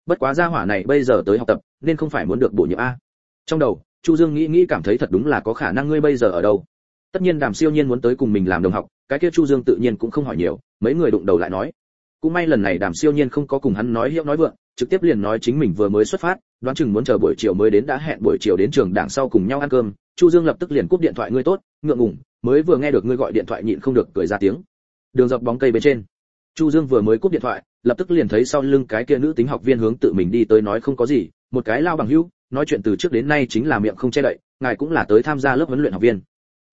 Bất quá gia hỏa này bây giờ tới học tập, nên không phải muốn được bổ nhiệm a. Trong đầu, chu dương nghĩ nghĩ cảm thấy thật đúng là có khả năng ngươi bây giờ ở đâu. Tất nhiên đàm siêu nhiên muốn tới cùng mình làm đồng học, cái kia chu dương tự nhiên cũng không hỏi nhiều, mấy người đụng đầu lại nói. Cũng may lần này đàm siêu nhiên không có cùng hắn nói hiệu nói vượng trực tiếp liền nói chính mình vừa mới xuất phát, đoán chừng muốn chờ buổi chiều mới đến đã hẹn buổi chiều đến trường đảng sau cùng nhau ăn cơm. Chu dương lập tức liền cúp điện thoại, ngươi tốt, ngượng ngùng, mới vừa nghe được ngươi gọi điện thoại nhịn không được cười ra tiếng. Đường dọc bóng cây bên trên, chu dương vừa mới cúp điện thoại, lập tức liền thấy sau lưng cái kia nữ tính học viên hướng tự mình đi tới nói không có gì, một cái lao bằng hữu, nói chuyện từ trước đến nay chính là miệng không che đậy, ngài cũng là tới tham gia lớp huấn luyện học viên.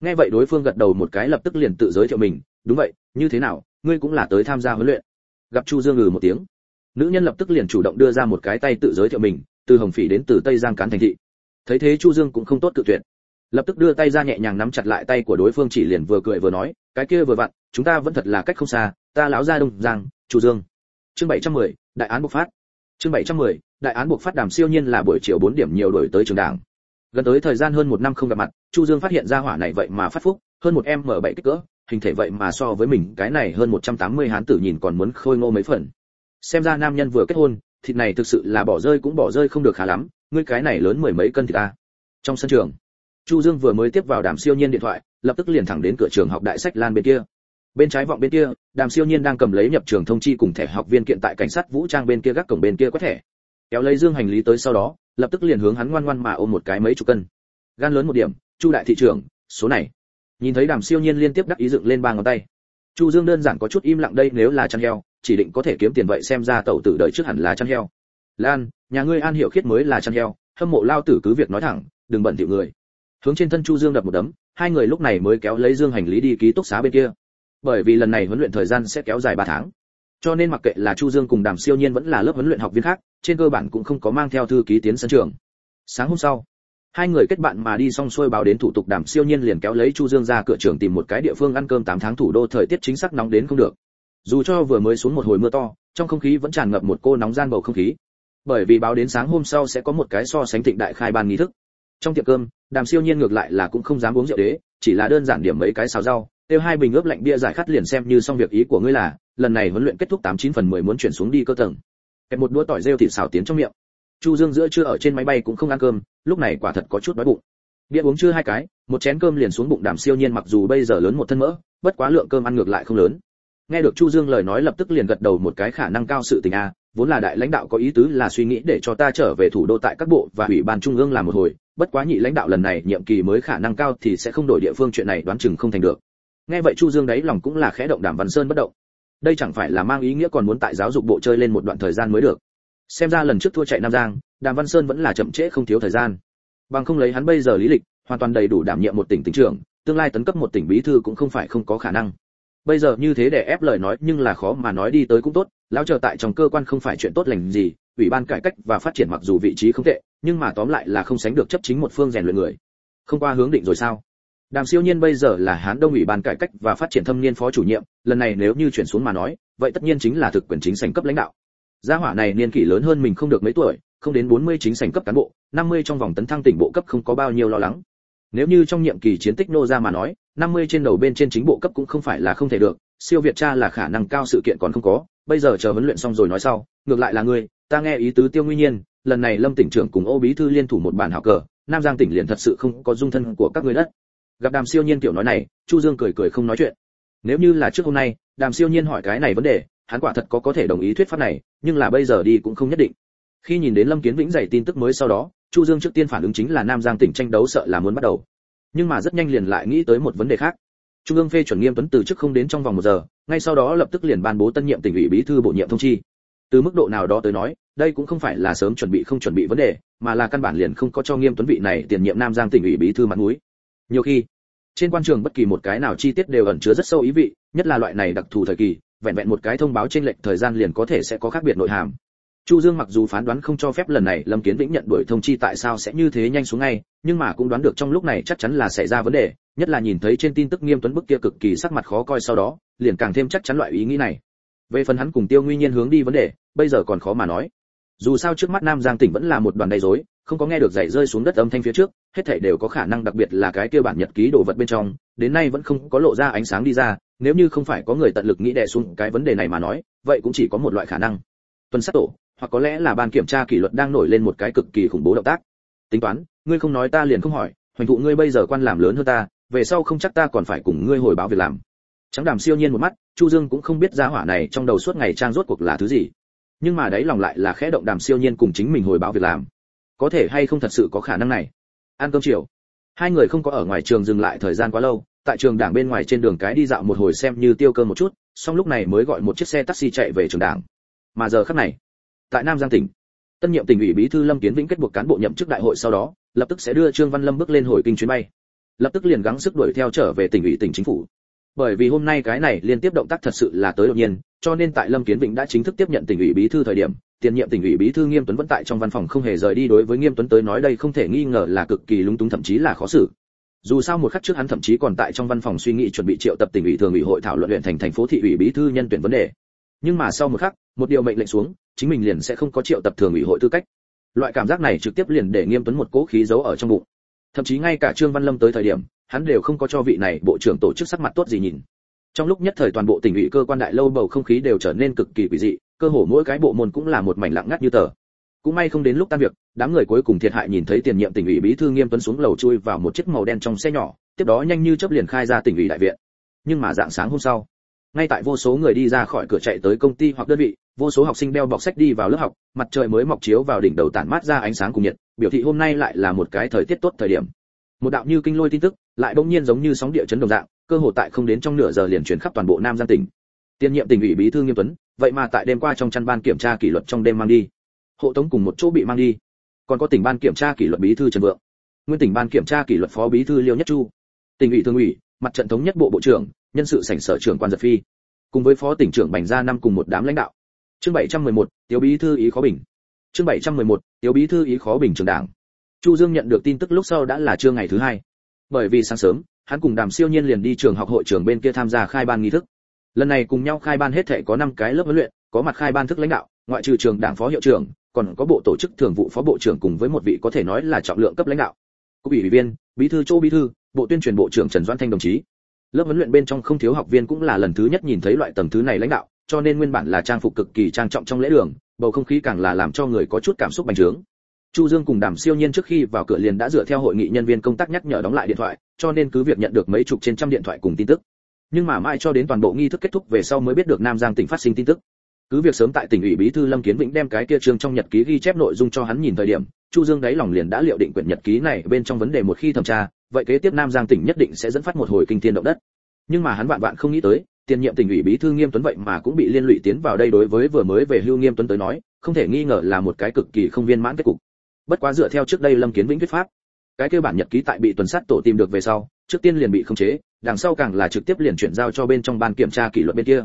Nghe vậy đối phương gật đầu một cái lập tức liền tự giới thiệu mình, đúng vậy, như thế nào, ngươi cũng là tới tham gia huấn luyện. Gặp chu dương ngừ một tiếng nữ nhân lập tức liền chủ động đưa ra một cái tay tự giới thiệu mình từ hồng phỉ đến từ tây giang cán thành thị. Thấy thế chu dương cũng không tốt cự tuyệt. Lập tức đưa tay ra nhẹ nhàng nắm chặt lại tay của đối phương chỉ liền vừa cười vừa nói cái kia vừa vặn chúng ta vẫn thật là cách không xa ta lão gia đông giang chu dương. Chương 710, đại án bộc phát. Chương 710, đại án buộc phát đàm siêu nhiên là buổi chiều 4 điểm nhiều đổi tới trường đảng. Gần tới thời gian hơn một năm không gặp mặt chu dương phát hiện ra hỏa này vậy mà phát phúc hơn một em mở bảy kích cỡ hình thể vậy mà so với mình cái này hơn 180 hán tử nhìn còn muốn khôi ngô mấy phần xem ra nam nhân vừa kết hôn, thịt này thực sự là bỏ rơi cũng bỏ rơi không được khá lắm, ngươi cái này lớn mười mấy cân thịt ta trong sân trường, chu dương vừa mới tiếp vào đàm siêu nhiên điện thoại, lập tức liền thẳng đến cửa trường học đại sách lan bên kia. Bên trái vọng bên kia, đàm siêu nhiên đang cầm lấy nhập trường thông chi cùng thẻ học viên kiện tại cảnh sát vũ trang bên kia gác cổng bên kia quét thẻ. Kéo lấy dương hành lý tới sau đó, lập tức liền hướng hắn ngoan ngoan mà ôm một cái mấy chục cân. Gan lớn một điểm, chu đại thị trưởng, số này. Nhìn thấy đàm siêu nhiên liên tiếp đắc ý dựng lên ba ngón tay. Chu dương đơn giản có chút im lặng đây, nếu là chăn heo chỉ định có thể kiếm tiền vậy xem ra tẩu tử đợi trước hẳn là chăn heo. Lan, nhà ngươi an hiểu khiết mới là chăn heo, hâm mộ lao tử cứ việc nói thẳng, đừng bận tiểu người. Hướng trên thân chu dương đập một đấm, hai người lúc này mới kéo lấy dương hành lý đi ký túc xá bên kia. Bởi vì lần này huấn luyện thời gian sẽ kéo dài 3 tháng. Cho nên mặc kệ là chu dương cùng đàm siêu nhiên vẫn là lớp huấn luyện học viên khác, trên cơ bản cũng không có mang theo thư ký tiến sân trường. Sáng hôm sau, hai người kết bạn mà đi xong xuôi báo đến thủ tục đàm siêu nhiên liền kéo lấy chu dương ra cửa trường tìm một cái địa phương ăn cơm 8 tháng thủ đô, thời tiết chính xác nóng đến không được dù cho vừa mới xuống một hồi mưa to, trong không khí vẫn tràn ngập một cô nóng gian bầu không khí. Bởi vì báo đến sáng hôm sau sẽ có một cái so sánh thịnh đại khai ban nghi thức. Trong tiệm cơm, đàm siêu nhiên ngược lại là cũng không dám uống rượu đế, chỉ là đơn giản điểm mấy cái xào rau tiêu hai bình ướp lạnh bia giải khát liền xem như xong việc ý của ngươi là, lần này huấn luyện kết thúc tám chín phần mười muốn chuyển xuống đi cơ tầng. Kẹp một đũa tỏi rêu thịt xào tiến trong miệng. Chu dương giữa trưa ở trên máy bay cũng không ăn cơm, lúc này quả thật có chút đói bụng. Bia uống chưa hai cái, một chén cơm liền xuống bụng đàm siêu nhiên mặc dù bây giờ lớn một thân mỡ, bất quá lượng cơm ăn ngược lại không lớn nghe được chu dương lời nói lập tức liền gật đầu một cái khả năng cao sự tình a, vốn là đại lãnh đạo có ý tứ là suy nghĩ để cho ta trở về thủ đô tại các bộ và ủy ban trung ương làm một hồi, bất quá nhị lãnh đạo lần này nhiệm kỳ mới khả năng cao thì sẽ không đổi địa phương chuyện này đoán chừng không thành được. Nghe vậy chu dương đấy lòng cũng là khẽ động đàm văn sơn bất động. Đây chẳng phải là mang ý nghĩa còn muốn tại giáo dục bộ chơi lên một đoạn thời gian mới được. Xem ra lần trước thua chạy nam giang, đàm văn sơn vẫn là chậm trễ không thiếu thời gian. Bằng không lấy hắn bây giờ lý lịch, hoàn toàn đầy đủ đảm nhiệm một tỉnh tỉnh trưởng, tương lai tấn cấp một tỉnh bí thư cũng không phải không có khả năng bây giờ như thế để ép lời nói nhưng là khó mà nói đi tới cũng tốt, lão chờ tại trong cơ quan không phải chuyện tốt lành gì, ủy ban cải cách và phát triển mặc dù vị trí không tệ, nhưng mà tóm lại là không sánh được chấp chính một phương rèn luyện người. Không qua hướng định rồi sao? Đàm siêu nhiên bây giờ là hán đông ủy ban cải cách và phát triển thâm niên phó chủ nhiệm, lần này nếu như chuyển xuống mà nói, vậy tất nhiên chính là thực quyền chính sành cấp lãnh đạo. Gia hỏa này niên kỷ lớn hơn mình không được mấy tuổi, không đến 40 chính sành cấp cán bộ 50 trong vòng tấn thăng tỉnh bộ cấp không có bao nhiêu lo lắng. Nếu như trong nhiệm kỳ chiến tích nô ra mà nói 50 trên đầu bên trên chính bộ cấp cũng không phải là không thể được, siêu việt cha là khả năng cao sự kiện còn không có, bây giờ chờ huấn luyện xong rồi nói sau, ngược lại là ngươi, ta nghe ý tứ tiêu nguyên nhiên, lần này lâm tỉnh trưởng cùng ô bí thư liên thủ một bản hảo cờ, nam giang tỉnh liền thật sự không có dung thân của các ngươi đất. Gặp đàm siêu nhiên tiểu nói này, chu dương cười cười không nói chuyện. Nếu như là trước hôm nay, đàm siêu nhiên hỏi cái này vấn đề, hắn quả thật có có thể đồng ý thuyết pháp này, nhưng là bây giờ đi cũng không nhất định. Khi nhìn đến lâm kiến vĩnh dày tin tức mới sau đó, chu dương trước tiên phản ứng chính là nam giang tỉnh tranh đấu sợ là muốn bắt đầu nhưng mà rất nhanh liền lại nghĩ tới một vấn đề khác. Trung ương phê chuẩn nghiêm tuấn từ chức không đến trong vòng một giờ, ngay sau đó lập tức liền ban bố tân nhiệm tỉnh ủy bí thư bổ nhiệm thông chi. Từ mức độ nào đó tới nói, đây cũng không phải là sớm chuẩn bị không chuẩn bị vấn đề, mà là căn bản liền không có cho nghiêm tuấn vị này tiền nhiệm nam giang tỉnh ủy bí thư mặt mũi. Nhiều khi, trên quan trường bất kỳ một cái nào chi tiết đều ẩn chứa rất sâu ý vị, nhất là loại này đặc thù thời kỳ, vẹn vẹn một cái thông báo trên lệnh thời gian liền có thể sẽ có khác biệt nội hàm. Chu Dương mặc dù phán đoán không cho phép lần này Lâm Kiến Vĩnh nhận đuổi thông chi tại sao sẽ như thế nhanh xuống ngay, nhưng mà cũng đoán được trong lúc này chắc chắn là xảy ra vấn đề, nhất là nhìn thấy trên tin tức Nghiêm Tuấn bức kia cực kỳ sắc mặt khó coi sau đó, liền càng thêm chắc chắn loại ý nghĩ này. Về phần hắn cùng Tiêu Nguy Nhiên hướng đi vấn đề, bây giờ còn khó mà nói. Dù sao trước mắt Nam Giang tỉnh vẫn là một đoàn đầy rối, không có nghe được giày rơi xuống đất âm thanh phía trước, hết thảy đều có khả năng đặc biệt là cái kia bản nhật ký đồ vật bên trong, đến nay vẫn không có lộ ra ánh sáng đi ra, nếu như không phải có người tận lực nghĩ đè xuống cái vấn đề này mà nói, vậy cũng chỉ có một loại khả năng. Tuần sát tổ, hoặc có lẽ là ban kiểm tra kỷ luật đang nổi lên một cái cực kỳ khủng bố động tác. Tính toán, ngươi không nói ta liền không hỏi, hoành thụ ngươi bây giờ quan làm lớn hơn ta, về sau không chắc ta còn phải cùng ngươi hồi báo việc làm. Trắng đàm siêu nhiên một mắt, chu dương cũng không biết giá hỏa này trong đầu suốt ngày trang rốt cuộc là thứ gì. Nhưng mà đấy lòng lại là khẽ động đàm siêu nhiên cùng chính mình hồi báo việc làm. Có thể hay không thật sự có khả năng này? Ăn cơm chiều. Hai người không có ở ngoài trường dừng lại thời gian quá lâu, tại trường đảng bên ngoài trên đường cái đi dạo một hồi xem như tiêu cơm một chút, xong lúc này mới gọi một chiếc xe taxi chạy về trường đảng. Mà giờ khắc này tại nam giang tỉnh. Tân nhiệm tỉnh ủy bí thư lâm kiến vĩnh kết buộc cán bộ nhậm chức đại hội sau đó, lập tức sẽ đưa trương văn lâm bước lên hồi kinh chuyến bay. Lập tức liền gắng sức đuổi theo trở về tỉnh ủy tỉnh chính phủ. Bởi vì hôm nay cái này liên tiếp động tác thật sự là tới đột nhiên, cho nên tại lâm kiến vĩnh đã chính thức tiếp nhận tỉnh ủy bí thư thời điểm, tiền nhiệm tỉnh ủy bí thư nghiêm tuấn vẫn tại trong văn phòng không hề rời đi đối với nghiêm tuấn tới nói đây không thể nghi ngờ là cực kỳ lúng túng thậm chí là khó xử. Dù sao một khắc trước hắn thậm chí còn tại trong văn phòng suy nghĩ chuẩn bị triệu tập tỉnh ủy thường ủy hội thảo luận huyện thành thành phố thị ủy bí thư nhân tuyển vấn đề nhưng mà sau một khắc, một điều mệnh lệnh xuống, chính mình liền sẽ không có triệu tập thường ủy hội tư cách. Loại cảm giác này trực tiếp liền để nghiêm tuấn một cố khí giấu ở trong bụng. Thậm chí ngay cả trương văn lâm tới thời điểm, hắn đều không có cho vị này bộ trưởng tổ chức sắc mặt tốt gì nhìn. Trong lúc nhất thời toàn bộ tỉnh ủy cơ quan đại lâu bầu không khí đều trở nên cực kỳ quỷ dị, cơ hồ mỗi cái bộ môn cũng là một mảnh lặng ngắt như tờ. Cũng may không đến lúc tan việc, đám người cuối cùng thiệt hại nhìn thấy tiền nhiệm tỉnh ủy bí thư nghiêm tuấn xuống lầu chui vào một chiếc màu đen trong xe nhỏ, tiếp đó nhanh như chớp liền khai ra tỉnh ủy đại viện. Nhưng mà dạng sáng hôm sau ngay tại vô số người đi ra khỏi cửa chạy tới công ty hoặc đơn vị, vô số học sinh đeo bọc sách đi vào lớp học, mặt trời mới mọc chiếu vào đỉnh đầu tản mát ra ánh sáng cùng nhiệt, biểu thị hôm nay lại là một cái thời tiết tốt thời điểm. Một đạo như kinh lôi tin tức, lại bỗng nhiên giống như sóng địa chấn đồng dạng, cơ hội tại không đến trong nửa giờ liền chuyển khắp toàn bộ nam giang tỉnh. Tiên nhiệm tỉnh ủy bí thư nghiêm tuấn, vậy mà tại đêm qua trong chăn ban kiểm tra kỷ luật trong đêm mang đi. Hộ tống cùng một chỗ bị mang đi. Còn có tỉnh ban kiểm tra kỷ luật bí thư trần vượng. Nguyên tỉnh ban kiểm tra kỷ luật phó bí thư liêu nhất chu. Tỉnh ủy thường ủy, mặt trận thống nhất bộ bộ trưởng nhân sự sảnh sở trưởng quan giật phi cùng với phó tỉnh trưởng bành gia năm cùng một đám lãnh đạo. Chương 711, tiểu bí thư ý khó bình. Chương 711, tiểu bí thư ý khó bình trường đảng. Chu dương nhận được tin tức lúc sau đã là trưa ngày thứ hai. Bởi vì sáng sớm hắn cùng đàm siêu nhiên liền đi trường học hội trường bên kia tham gia khai ban nghi thức. Lần này cùng nhau khai ban hết thể có 5 cái lớp huấn luyện có mặt khai ban thức lãnh đạo ngoại trừ trường đảng phó hiệu trưởng còn có bộ tổ chức thường vụ phó bộ trưởng cùng với một vị có thể nói là trọng lượng cấp lãnh đạo. Cục ủy viên bí thư châu bí thư bộ tuyên truyền bộ trưởng trần doãn thanh đồng chí lớp huấn luyện bên trong không thiếu học viên cũng là lần thứ nhất nhìn thấy loại tầng thứ này lãnh đạo, cho nên nguyên bản là trang phục cực kỳ trang trọng trong lễ đường, bầu không khí càng là làm cho người có chút cảm xúc bành trướng. Chu dương cùng đàm siêu nhiên trước khi vào cửa liền đã dựa theo hội nghị nhân viên công tác nhắc nhở đóng lại điện thoại, cho nên cứ việc nhận được mấy chục trên trăm điện thoại cùng tin tức. Nhưng mà mãi cho đến toàn bộ nghi thức kết thúc về sau mới biết được nam giang tỉnh phát sinh tin tức. Cứ việc sớm tại tỉnh ủy bí thư lâm kiến vĩnh đem cái kia trương trong nhật ký ghi chép nội dung cho hắn nhìn thời điểm chu dương đáy lòng liền đã liệu định quyển nhật ký này bên trong vấn đề một khi thẩm tra, vậy kế tiếp nam giang tỉnh nhất định sẽ dẫn phát một hồi kinh thiên động đất. Nhưng mà hắn vạn vạn không nghĩ tới, tiền nhiệm tỉnh ủy bí thư nghiêm tuấn vậy mà cũng bị liên lụy tiến vào đây đối với vừa mới về hưu nghiêm tuấn tới nói, không thể nghi ngờ là một cái cực kỳ không viên mãn kết cục. Bất quá dựa theo trước đây lâm kiến vĩnh thuyết pháp, cái kêu bản nhật ký tại bị tuần sát tổ tìm được về sau, trước tiên liền bị khống chế, đằng sau càng là trực tiếp liền chuyển giao cho bên trong ban kiểm tra kỷ luật bên kia.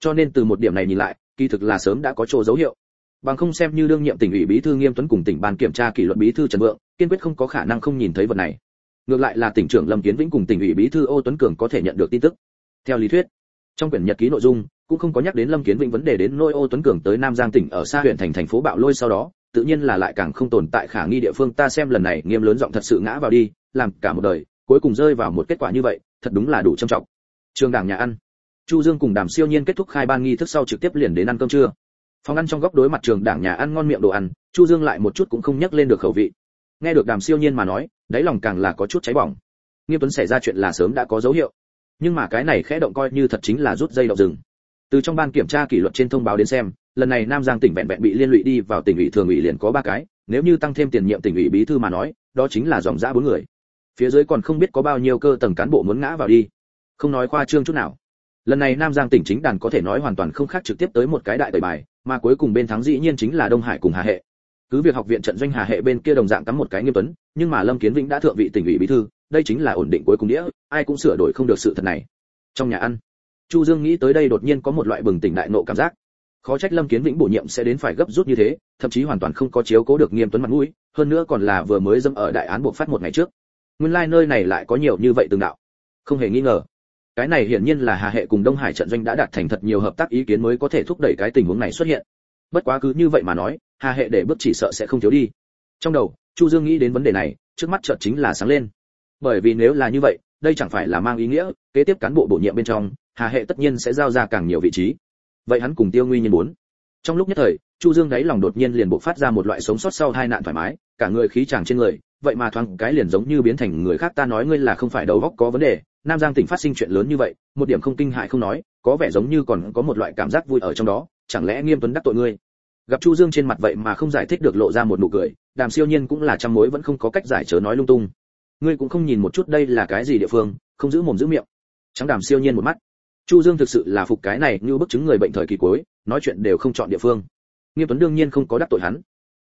Cho nên từ một điểm này nhìn lại, kỳ thực là sớm đã có chỗ dấu hiệu bằng không xem như đương nhiệm tỉnh ủy bí thư nghiêm tuấn cùng tỉnh ban kiểm tra kỷ luật bí thư trần vượng, kiên quyết không có khả năng không nhìn thấy vật này. Ngược lại là tỉnh trưởng lâm kiến vĩnh cùng tỉnh ủy bí thư ô tuấn cường có thể nhận được tin tức. Theo lý thuyết, trong quyển nhật ký nội dung, cũng không có nhắc đến lâm kiến vĩnh vấn đề đến nỗi ô tuấn cường tới nam giang tỉnh ở xa huyện thành thành phố bạo lôi sau đó, tự nhiên là lại càng không tồn tại khả nghi địa phương, ta xem lần này nghiêm lớn giọng thật sự ngã vào đi, làm cả một đời, cuối cùng rơi vào một kết quả như vậy, thật đúng là đủ trầm trọng. Trường đảng nhà ăn. Chu dương cùng đàm siêu nhiên kết thúc khai ban nghi thức sau trực tiếp liền đến ăn cơm trưa phòng ăn trong góc đối mặt trường đảng nhà ăn ngon miệng đồ ăn, chu dương lại một chút cũng không nhắc lên được khẩu vị. Nghe được đàm siêu nhiên mà nói, đáy lòng càng là có chút cháy bỏng. Nghiêm tuấn xảy ra chuyện là sớm đã có dấu hiệu. Nhưng mà cái này khẽ động coi như thật chính là rút dây động rừng. Từ trong ban kiểm tra kỷ luật trên thông báo đến xem, lần này nam giang tỉnh vẹn vẹn bị liên lụy đi vào tỉnh ủy thường ủy liền có ba cái, nếu như tăng thêm tiền nhiệm tỉnh ủy bí thư mà nói, đó chính là dòng dã bốn người. Phía dưới còn không biết có bao nhiêu cơ tầng cán bộ muốn ngã vào đi. Không nói khoa trương chút nào lần này nam giang tỉnh chính đàn có thể nói hoàn toàn không khác trực tiếp tới một cái đại tẩy bài, mà cuối cùng bên thắng dĩ nhiên chính là đông hải cùng hà hệ. Cứ việc học viện trận doanh hà hệ bên kia đồng dạng cắm một cái nghiêm tuấn, nhưng mà lâm kiến vĩnh đã thượng vị tỉnh ủy bí thư, đây chính là ổn định cuối cùng đĩa, ai cũng sửa đổi không được sự thật này. Trong nhà ăn, chu dương nghĩ tới đây đột nhiên có một loại bừng tỉnh đại nộ cảm giác. Khó trách lâm kiến vĩnh bổ nhiệm sẽ đến phải gấp rút như thế, thậm chí hoàn toàn không có chiếu cố được nghiêm tuấn mặt mũi, hơn nữa còn là vừa mới dâm ở đại án buộc phát một ngày trước. Nguyên lai like nơi này lại có nhiều như vậy từng đạo. Không hề nghi ngờ cái này hiển nhiên là hà hệ cùng đông hải trận doanh đã đạt thành thật nhiều hợp tác ý kiến mới có thể thúc đẩy cái tình huống này xuất hiện. Bất quá cứ như vậy mà nói, hà hệ để bước chỉ sợ sẽ không thiếu đi. Trong đầu, chu dương nghĩ đến vấn đề này, trước mắt chợt chính là sáng lên. Bởi vì nếu là như vậy, đây chẳng phải là mang ý nghĩa, kế tiếp cán bộ bổ nhiệm bên trong, hà hệ tất nhiên sẽ giao ra càng nhiều vị trí. Vậy hắn cùng tiêu nguy nhiên muốn. Trong lúc nhất thời, chu dương đáy lòng đột nhiên liền bộc phát ra một loại sống sót sau hai nạn thoải mái, cả người khí chàng trên người, vậy mà thoáng cái liền giống như biến thành người khác ta nói ngươi là không phải đầu óc có vấn đề nam giang tỉnh phát sinh chuyện lớn như vậy, một điểm không kinh hại không nói, có vẻ giống như còn có một loại cảm giác vui ở trong đó, chẳng lẽ nghiêm tuấn đắc tội ngươi? Gặp chu dương trên mặt vậy mà không giải thích được lộ ra một nụ cười, đàm siêu nhiên cũng là trăm mối vẫn không có cách giải chớ nói lung tung. Ngươi cũng không nhìn một chút đây là cái gì địa phương, không giữ mồm giữ miệng. Trắng đàm siêu nhiên một mắt. Chu dương thực sự là phục cái này như bức chứng người bệnh thời kỳ cuối, nói chuyện đều không chọn địa phương. Nghiêm tuấn đương nhiên không có đắc tội hắn.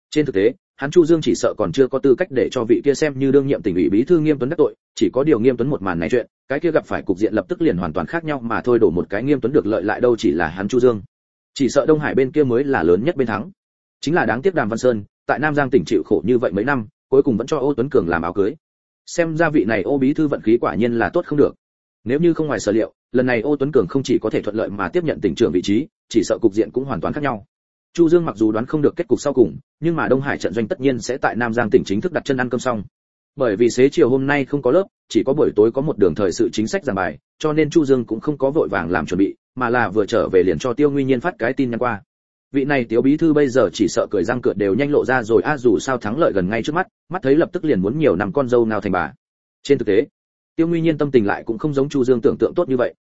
Trên thực tế hắn chu dương chỉ sợ còn chưa có tư cách để cho vị kia xem như đương nhiệm tỉnh ủy bí thư nghiêm tuấn đắc tội, chỉ có điều nghiêm tuấn một màn này chuyện, cái kia gặp phải cục diện lập tức liền hoàn toàn khác nhau mà thôi, đổ một cái nghiêm tuấn được lợi lại đâu chỉ là hắn chu dương. Chỉ sợ đông hải bên kia mới là lớn nhất bên thắng. Chính là đáng tiếc đàm văn sơn, tại nam giang tỉnh chịu khổ như vậy mấy năm, cuối cùng vẫn cho ô tuấn cường làm áo cưới. Xem ra vị này ô bí thư vận khí quả nhiên là tốt không được. Nếu như không ngoài sở liệu, lần này ô tuấn cường không chỉ có thể thuận lợi mà tiếp nhận tỉnh trưởng vị trí, chỉ sợ cục diện cũng hoàn toàn khác nhau chu dương mặc dù đoán không được kết cục sau cùng, nhưng mà đông hải trận doanh tất nhiên sẽ tại nam giang tỉnh chính thức đặt chân ăn cơm xong. Bởi vì xế chiều hôm nay không có lớp, chỉ có buổi tối có một đường thời sự chính sách giảng bài, cho nên chu dương cũng không có vội vàng làm chuẩn bị, mà là vừa trở về liền cho tiêu Nguyên nhiên phát cái tin nhắn qua. Vị này tiểu bí thư bây giờ chỉ sợ cười răng cượt đều nhanh lộ ra rồi, a, dù sao thắng lợi gần ngay trước mắt mắt thấy lập tức liền muốn nhiều năm con dâu nào thành bà. Trên thực tế, tiêu Nguyên nhiên tâm tình lại cũng không giống chu dương tưởng tượng tốt như vậy.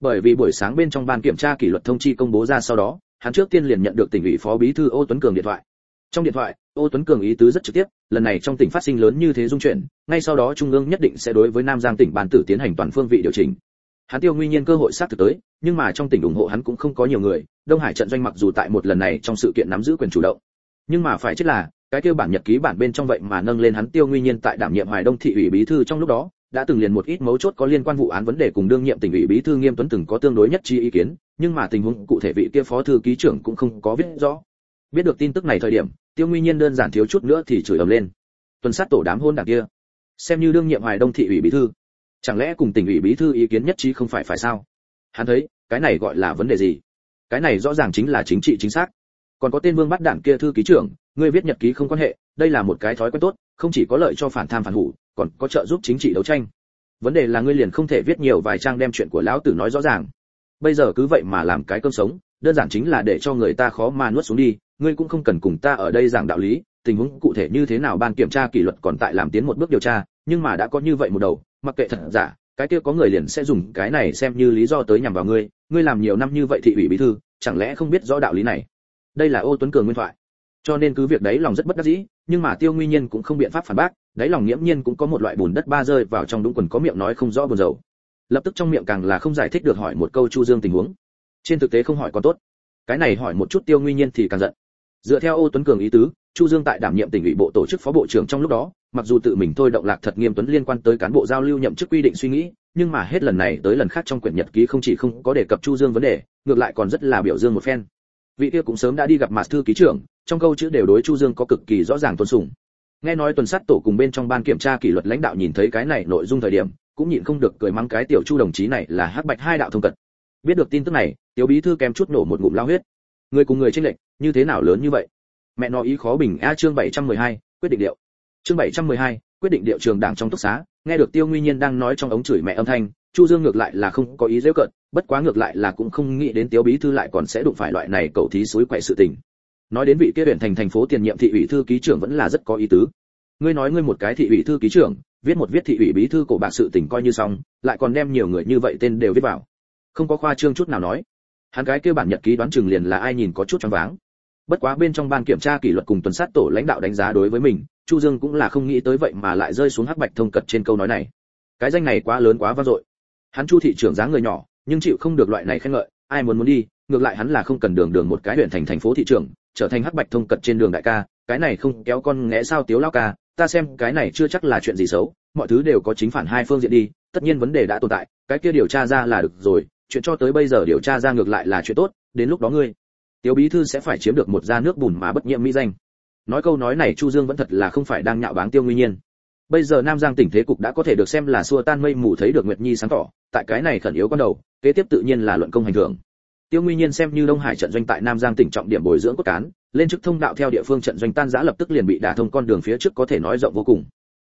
Bởi vì buổi sáng bên trong ban kiểm tra kỷ luật thông chi công bố ra sau đó hắn trước tiên liền nhận được tỉnh ủy phó bí thư ô tuấn cường điện thoại. Trong điện thoại, ô tuấn cường ý tứ rất trực tiếp, lần này trong tỉnh phát sinh lớn như thế dung chuyển, ngay sau đó trung ương nhất định sẽ đối với nam giang tỉnh bàn tử tiến hành toàn phương vị điều chỉnh. Hắn tiêu nguy nhiên cơ hội sát thực tới, nhưng mà trong tỉnh ủng hộ hắn cũng không có nhiều người, đông hải trận doanh mặc dù tại một lần này trong sự kiện nắm giữ quyền chủ động, nhưng mà phải chết là, cái tiêu bản nhật ký bản bên trong vậy mà nâng lên hắn tiêu nguy nhiên tại đảm nhiệm hoài đông thị ủy bí thư trong lúc đó đã từng liền một ít mấu chốt có liên quan vụ án vấn đề cùng đương nhiệm tỉnh ủy bí thư nghiêm tuấn từng có tương đối nhất trí ý kiến, nhưng mà tình huống cụ thể vị kia phó thư ký trưởng cũng không có viết rõ. Biết được tin tức này thời điểm, tiêu nguyên nhiên đơn giản thiếu chút nữa thì chửi ầm lên. Tuần sát tổ đám hôn đảng kia, xem như đương nhiệm hoài đông thị ủy bí thư, chẳng lẽ cùng tỉnh ủy bí thư ý kiến nhất trí không phải phải sao? Hắn thấy, cái này gọi là vấn đề gì? Cái này rõ ràng chính là chính trị chính xác. Còn có tên vương bắt đảng kia thư ký trưởng, ngươi viết nhật ký không quan hệ, đây là một cái thói quen tốt không chỉ có lợi cho phản tham phản hủ, còn có trợ giúp chính trị đấu tranh. Vấn đề là ngươi liền không thể viết nhiều vài trang đem chuyện của lão tử nói rõ ràng. Bây giờ cứ vậy mà làm cái cơm sống, đơn giản chính là để cho người ta khó mà nuốt xuống đi, ngươi cũng không cần cùng ta ở đây giảng đạo lý, tình huống cụ thể như thế nào ban kiểm tra kỷ luật còn tại làm tiến một bước điều tra, nhưng mà đã có như vậy một đầu, mặc kệ thật giả, cái kia có người liền sẽ dùng cái này xem như lý do tới nhằm vào ngươi ngươi làm nhiều năm như vậy thị ủy bí thư, chẳng lẽ không biết rõ đạo lý này? Đây là ô tuấn cường nguyên thoại cho nên cứ việc đấy lòng rất bất đắc dĩ, nhưng mà tiêu nguyên nhiên cũng không biện pháp phản bác đấy lòng nghiễm nhiên cũng có một loại bùn đất ba rơi vào trong đúng quần có miệng nói không rõ buồn rầu. Lập tức trong miệng càng là không giải thích được hỏi một câu chu dương tình huống. Trên thực tế không hỏi còn tốt. Cái này hỏi một chút tiêu nguyên nhiên thì càng giận. Dựa theo ô tuấn cường ý tứ, chu dương tại đảm nhiệm tỉnh ủy bộ tổ chức phó bộ trưởng trong lúc đó, mặc dù tự mình thôi động lạc thật nghiêm tuấn liên quan tới cán bộ giao lưu nhậm chức quy định suy nghĩ, nhưng mà hết lần này tới lần khác trong quyển nhật ký không chỉ không có đề cập chu dương vấn đề, ngược lại còn rất là biểu dương một phen vị kia cũng sớm đã đi gặp mặt thư ký trưởng trong câu chữ đều đối chu dương có cực kỳ rõ ràng tuân sủng nghe nói tuần sát tổ cùng bên trong ban kiểm tra kỷ luật lãnh đạo nhìn thấy cái này nội dung thời điểm cũng nhịn không được cười mắng cái tiểu chu đồng chí này là hắc bạch hai đạo thông cận biết được tin tức này tiểu bí thư kém chút nổ một ngụm lao huyết. Người cùng người trên lệnh như thế nào lớn như vậy? Mẹ nó ý khó bình a chương 712, quyết định điệu. Chương 712, quyết định điệu trường đảng trong túc xá nghe được tiêu nguyên nhiên đang nói trong ống chửi mẹ âm thanh chu dương ngược lại là không có ý dễ cận bất quá ngược lại là cũng không nghĩ đến Tiếu bí thư lại còn sẽ đụng phải loại này cầu thí suối quậy sự tình. Nói đến vị kia huyện thành thành phố tiền nhiệm thị ủy thư ký trưởng vẫn là rất có ý tứ. Ngươi nói ngươi một cái thị ủy thư ký trưởng, viết một viết thị ủy bí thư cổ bạc sự tình coi như xong, lại còn đem nhiều người như vậy tên đều viết vào. Không có khoa trương chút nào nói. Hắn cái kia bản nhật ký đoán chừng liền là ai nhìn có chút choáng váng. Bất quá bên trong ban kiểm tra kỷ luật cùng tuần sát tổ lãnh đạo đánh giá đối với mình, chu dương cũng là không nghĩ tới vậy mà lại rơi xuống hắc bạch thông cật trên câu nói này. Cái danh này quá lớn quá vang dội hắn chu thị trưởng dáng người nhỏ, nhưng chịu không được loại này khen ngợi, ai muốn muốn đi, ngược lại hắn là không cần đường đường một cái huyện thành thành phố thị trưởng, trở thành hắc bạch thông cật trên đường đại ca, cái này không kéo con ngẽ sao tiếu lao ca, ta xem cái này chưa chắc là chuyện gì xấu, mọi thứ đều có chính phản hai phương diện đi, tất nhiên vấn đề đã tồn tại, cái kia điều tra ra là được rồi, chuyện cho tới bây giờ điều tra ra ngược lại là chuyện tốt, đến lúc đó ngươi, tiếu bí thư sẽ phải chiếm được một gia nước bùn mà bất nhiệm mỹ danh. Nói câu nói này chu dương vẫn thật là không phải đang nhạo báng tiêu nguyên nhiên bây giờ nam giang tỉnh thế cục đã có thể được xem là xua tan mây mù thấy được nguyệt nhi sáng tỏ, tại cái này khẩn yếu con đầu, kế tiếp tự nhiên là luận công hành thưởng. Tiêu nguyên nhiên xem như đông hải trận doanh tại nam giang tỉnh trọng điểm bồi dưỡng cốt cán, lên chức thông đạo theo địa phương trận doanh tan giã lập tức liền bị đả thông con đường phía trước có thể nói rộng vô cùng.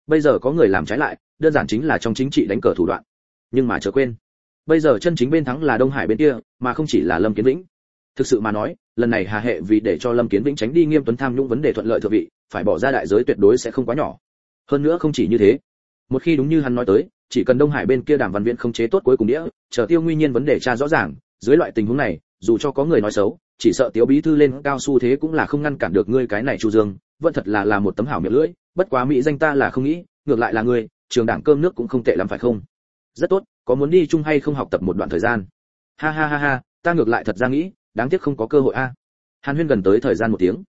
Bây giờ có người làm trái lại, đơn giản chính là trong chính trị đánh cờ thủ đoạn. Nhưng mà chớ quên, bây giờ chân chính bên thắng là đông hải bên kia, mà không chỉ là lâm kiến vĩnh. Thực sự mà nói, lần này hà hệ vì để cho lâm kiến vĩnh tránh đi nghiêm tuấn tham nhũng vấn đề thuận lợi thượng vị, phải bỏ ra đại giới tuyệt đối sẽ không quá nhỏ hơn nữa không chỉ như thế. Một khi đúng như hắn nói tới, chỉ cần đông hải bên kia đàm văn viện không chế tốt cuối cùng đĩa, chờ tiêu nguyên nhiên vấn đề tra rõ ràng, dưới loại tình huống này, dù cho có người nói xấu, chỉ sợ tiêu bí thư lên cao su thế cũng là không ngăn cản được ngươi cái này chu dương, vẫn thật là là một tấm hảo miệng lưỡi, bất quá mỹ danh ta là không nghĩ, ngược lại là ngươi, trường đảng cơm nước cũng không tệ lắm phải không? Rất tốt, có muốn đi chung hay không học tập một đoạn thời gian? Ha ha ha ha, ta ngược lại thật ra nghĩ, đáng tiếc không có cơ hội a. Hàn huyên gần tới thời gian một tiếng.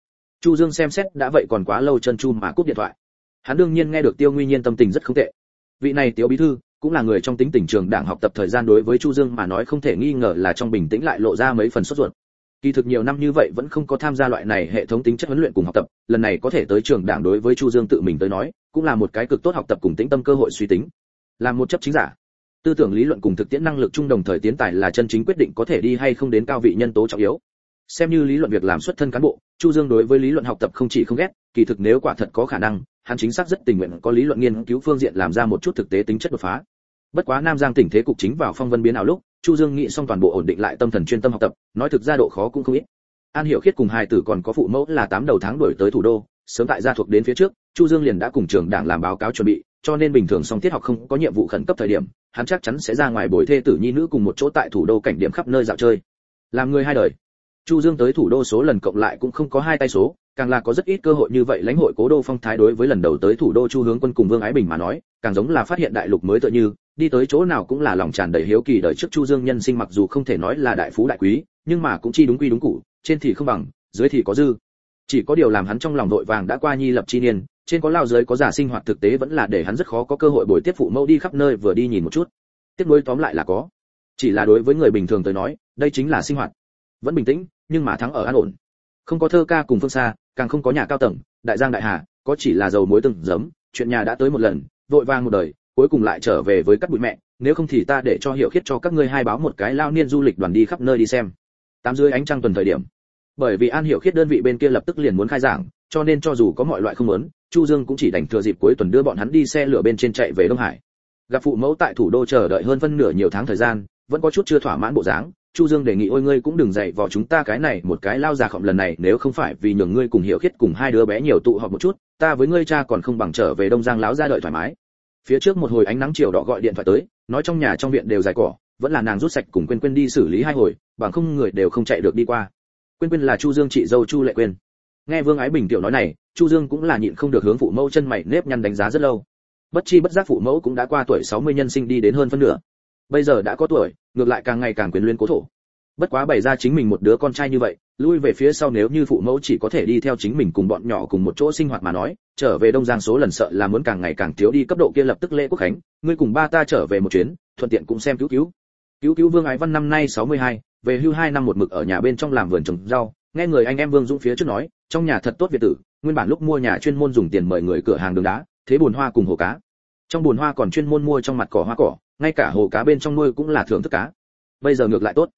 Chu dương xem xét đã vậy còn quá lâu chân chu mà cúp điện thoại hắn đương nhiên nghe được tiêu nguy nhiên tâm tình rất không tệ. Vị này tiêu bí thư cũng là người trong tính tình trường đảng học tập thời gian đối với chu dương mà nói không thể nghi ngờ là trong bình tĩnh lại lộ ra mấy phần sốt ruột. Kỳ thực nhiều năm như vậy vẫn không có tham gia loại này hệ thống tính chất huấn luyện cùng học tập, lần này có thể tới trường đảng đối với chu dương tự mình tới nói, cũng là một cái cực tốt học tập cùng tĩnh tâm cơ hội suy tính. Làm một chấp chính giả. Tư tưởng lý luận cùng thực tiễn năng lực chung đồng thời tiến tài là chân chính quyết định có thể đi hay không đến cao vị nhân tố trọng yếu. Xem như lý luận việc làm xuất thân cán bộ, chu dương đối với lý luận học tập không chỉ không ghét, kỳ thực nếu quả thật có khả năng hắn chính xác rất tình nguyện có lý luận nghiên cứu phương diện làm ra một chút thực tế tính chất đột phá. Bất quá nam giang tỉnh thế cục chính vào phong vân biến ảo lúc, chu dương nghĩ xong toàn bộ ổn định lại tâm thần chuyên tâm học tập, nói thực ra độ khó cũng không ít. An hiểu khiết cùng hai tử còn có phụ mẫu là tám đầu tháng đuổi tới thủ đô, sớm tại gia thuộc đến phía trước, chu dương liền đã cùng trưởng đảng làm báo cáo chuẩn bị, cho nên bình thường song tiết học không có nhiệm vụ khẩn cấp thời điểm, hắn chắc chắn sẽ ra ngoài bồi thê tử nhi nữ cùng một chỗ tại thủ đô cảnh điểm khắp nơi dạo chơi. Làm người hai đời. Chu dương tới thủ đô số lần cộng lại cũng không có hai tay số càng là có rất ít cơ hội như vậy lãnh hội cố đô phong thái đối với lần đầu tới thủ đô chu hướng quân cùng vương ái bình mà nói, càng giống là phát hiện đại lục mới tựa như, đi tới chỗ nào cũng là lòng tràn đầy hiếu kỳ đời trước chu dương nhân sinh mặc dù không thể nói là đại phú đại quý, nhưng mà cũng chi đúng quy đúng cụ trên thì không bằng, dưới thì có dư. Chỉ có điều làm hắn trong lòng đội vàng đã qua nhi lập chi niên, trên có lao dưới có giả sinh hoạt thực tế vẫn là để hắn rất khó có cơ hội bồi tiếp phụ mẫu đi khắp nơi vừa đi nhìn một chút. Tiếp nối tóm lại là có. Chỉ là đối với người bình thường tới nói, đây chính là sinh hoạt. Vẫn bình tĩnh, nhưng mà thắng ở an ổn không có thơ ca cùng phương xa, càng không có nhà cao tầng, đại giang đại hà, có chỉ là dầu muối từng giấm, chuyện nhà đã tới một lần, vội vàng một đời, cuối cùng lại trở về với các bụi mẹ, nếu không thì ta để cho hiểu khiết cho các ngươi hai báo một cái lao niên du lịch đoàn đi khắp nơi đi xem. Tám dưới ánh trăng tuần thời điểm. Bởi vì an hiểu khiết đơn vị bên kia lập tức liền muốn khai giảng, cho nên cho dù có mọi loại không muốn, chu dương cũng chỉ đành thừa dịp cuối tuần đưa bọn hắn đi xe lửa bên trên chạy về đông hải. Gặp phụ mẫu tại thủ đô chờ đợi hơn phân nửa nhiều tháng thời gian vẫn có chút chưa thỏa mãn bộ dáng. Chu dương đề nghị, ôi ngươi cũng đừng dạy vào chúng ta cái này một cái lao già khổng lần này, nếu không phải vì nhường ngươi cùng hiểu khiết cùng hai đứa bé nhiều tụ họp một chút, ta với ngươi cha còn không bằng trở về đông giang láo ra đợi thoải mái. Phía trước một hồi ánh nắng chiều đỏ gọi điện thoại tới, nói trong nhà trong viện đều dài cỏ, vẫn là nàng rút sạch cùng quên quên đi xử lý hai hồi, bằng không người đều không chạy được đi qua. Quên quên là chu dương chị dâu chu lệ quên nghe vương ái bình tiểu nói này, chu dương cũng là nhịn không được hướng phụ mẫu chân mày nếp nhăn đánh giá rất lâu. Bất chi bất giác phụ mẫu cũng đã qua tuổi 60 nhân sinh đi đến hơn phân nửa bây giờ đã có tuổi ngược lại càng ngày càng quyền luyến cố thổ. Bất quá bày ra chính mình một đứa con trai như vậy lui về phía sau nếu như phụ mẫu chỉ có thể đi theo chính mình cùng bọn nhỏ cùng một chỗ sinh hoạt mà nói trở về đông giang số lần sợ là muốn càng ngày càng thiếu đi cấp độ kia lập tức lễ quốc khánh ngươi cùng ba ta trở về một chuyến thuận tiện cũng xem cứu cứu. Cứu cứu vương ái văn năm nay 62, về hưu hai năm một mực ở nhà bên trong làm vườn trồng rau nghe người anh em vương dũng phía trước nói trong nhà thật tốt việt tử nguyên bản lúc mua nhà chuyên môn dùng tiền mời người cửa hàng đường đá thế bùn hoa cùng hồ cá. Trong bùn hoa còn chuyên môn mua trong mặt cỏ hoa cỏ ngay cả hồ cá bên trong nuôi cũng là thưởng thức cá. Bây giờ ngược lại tốt.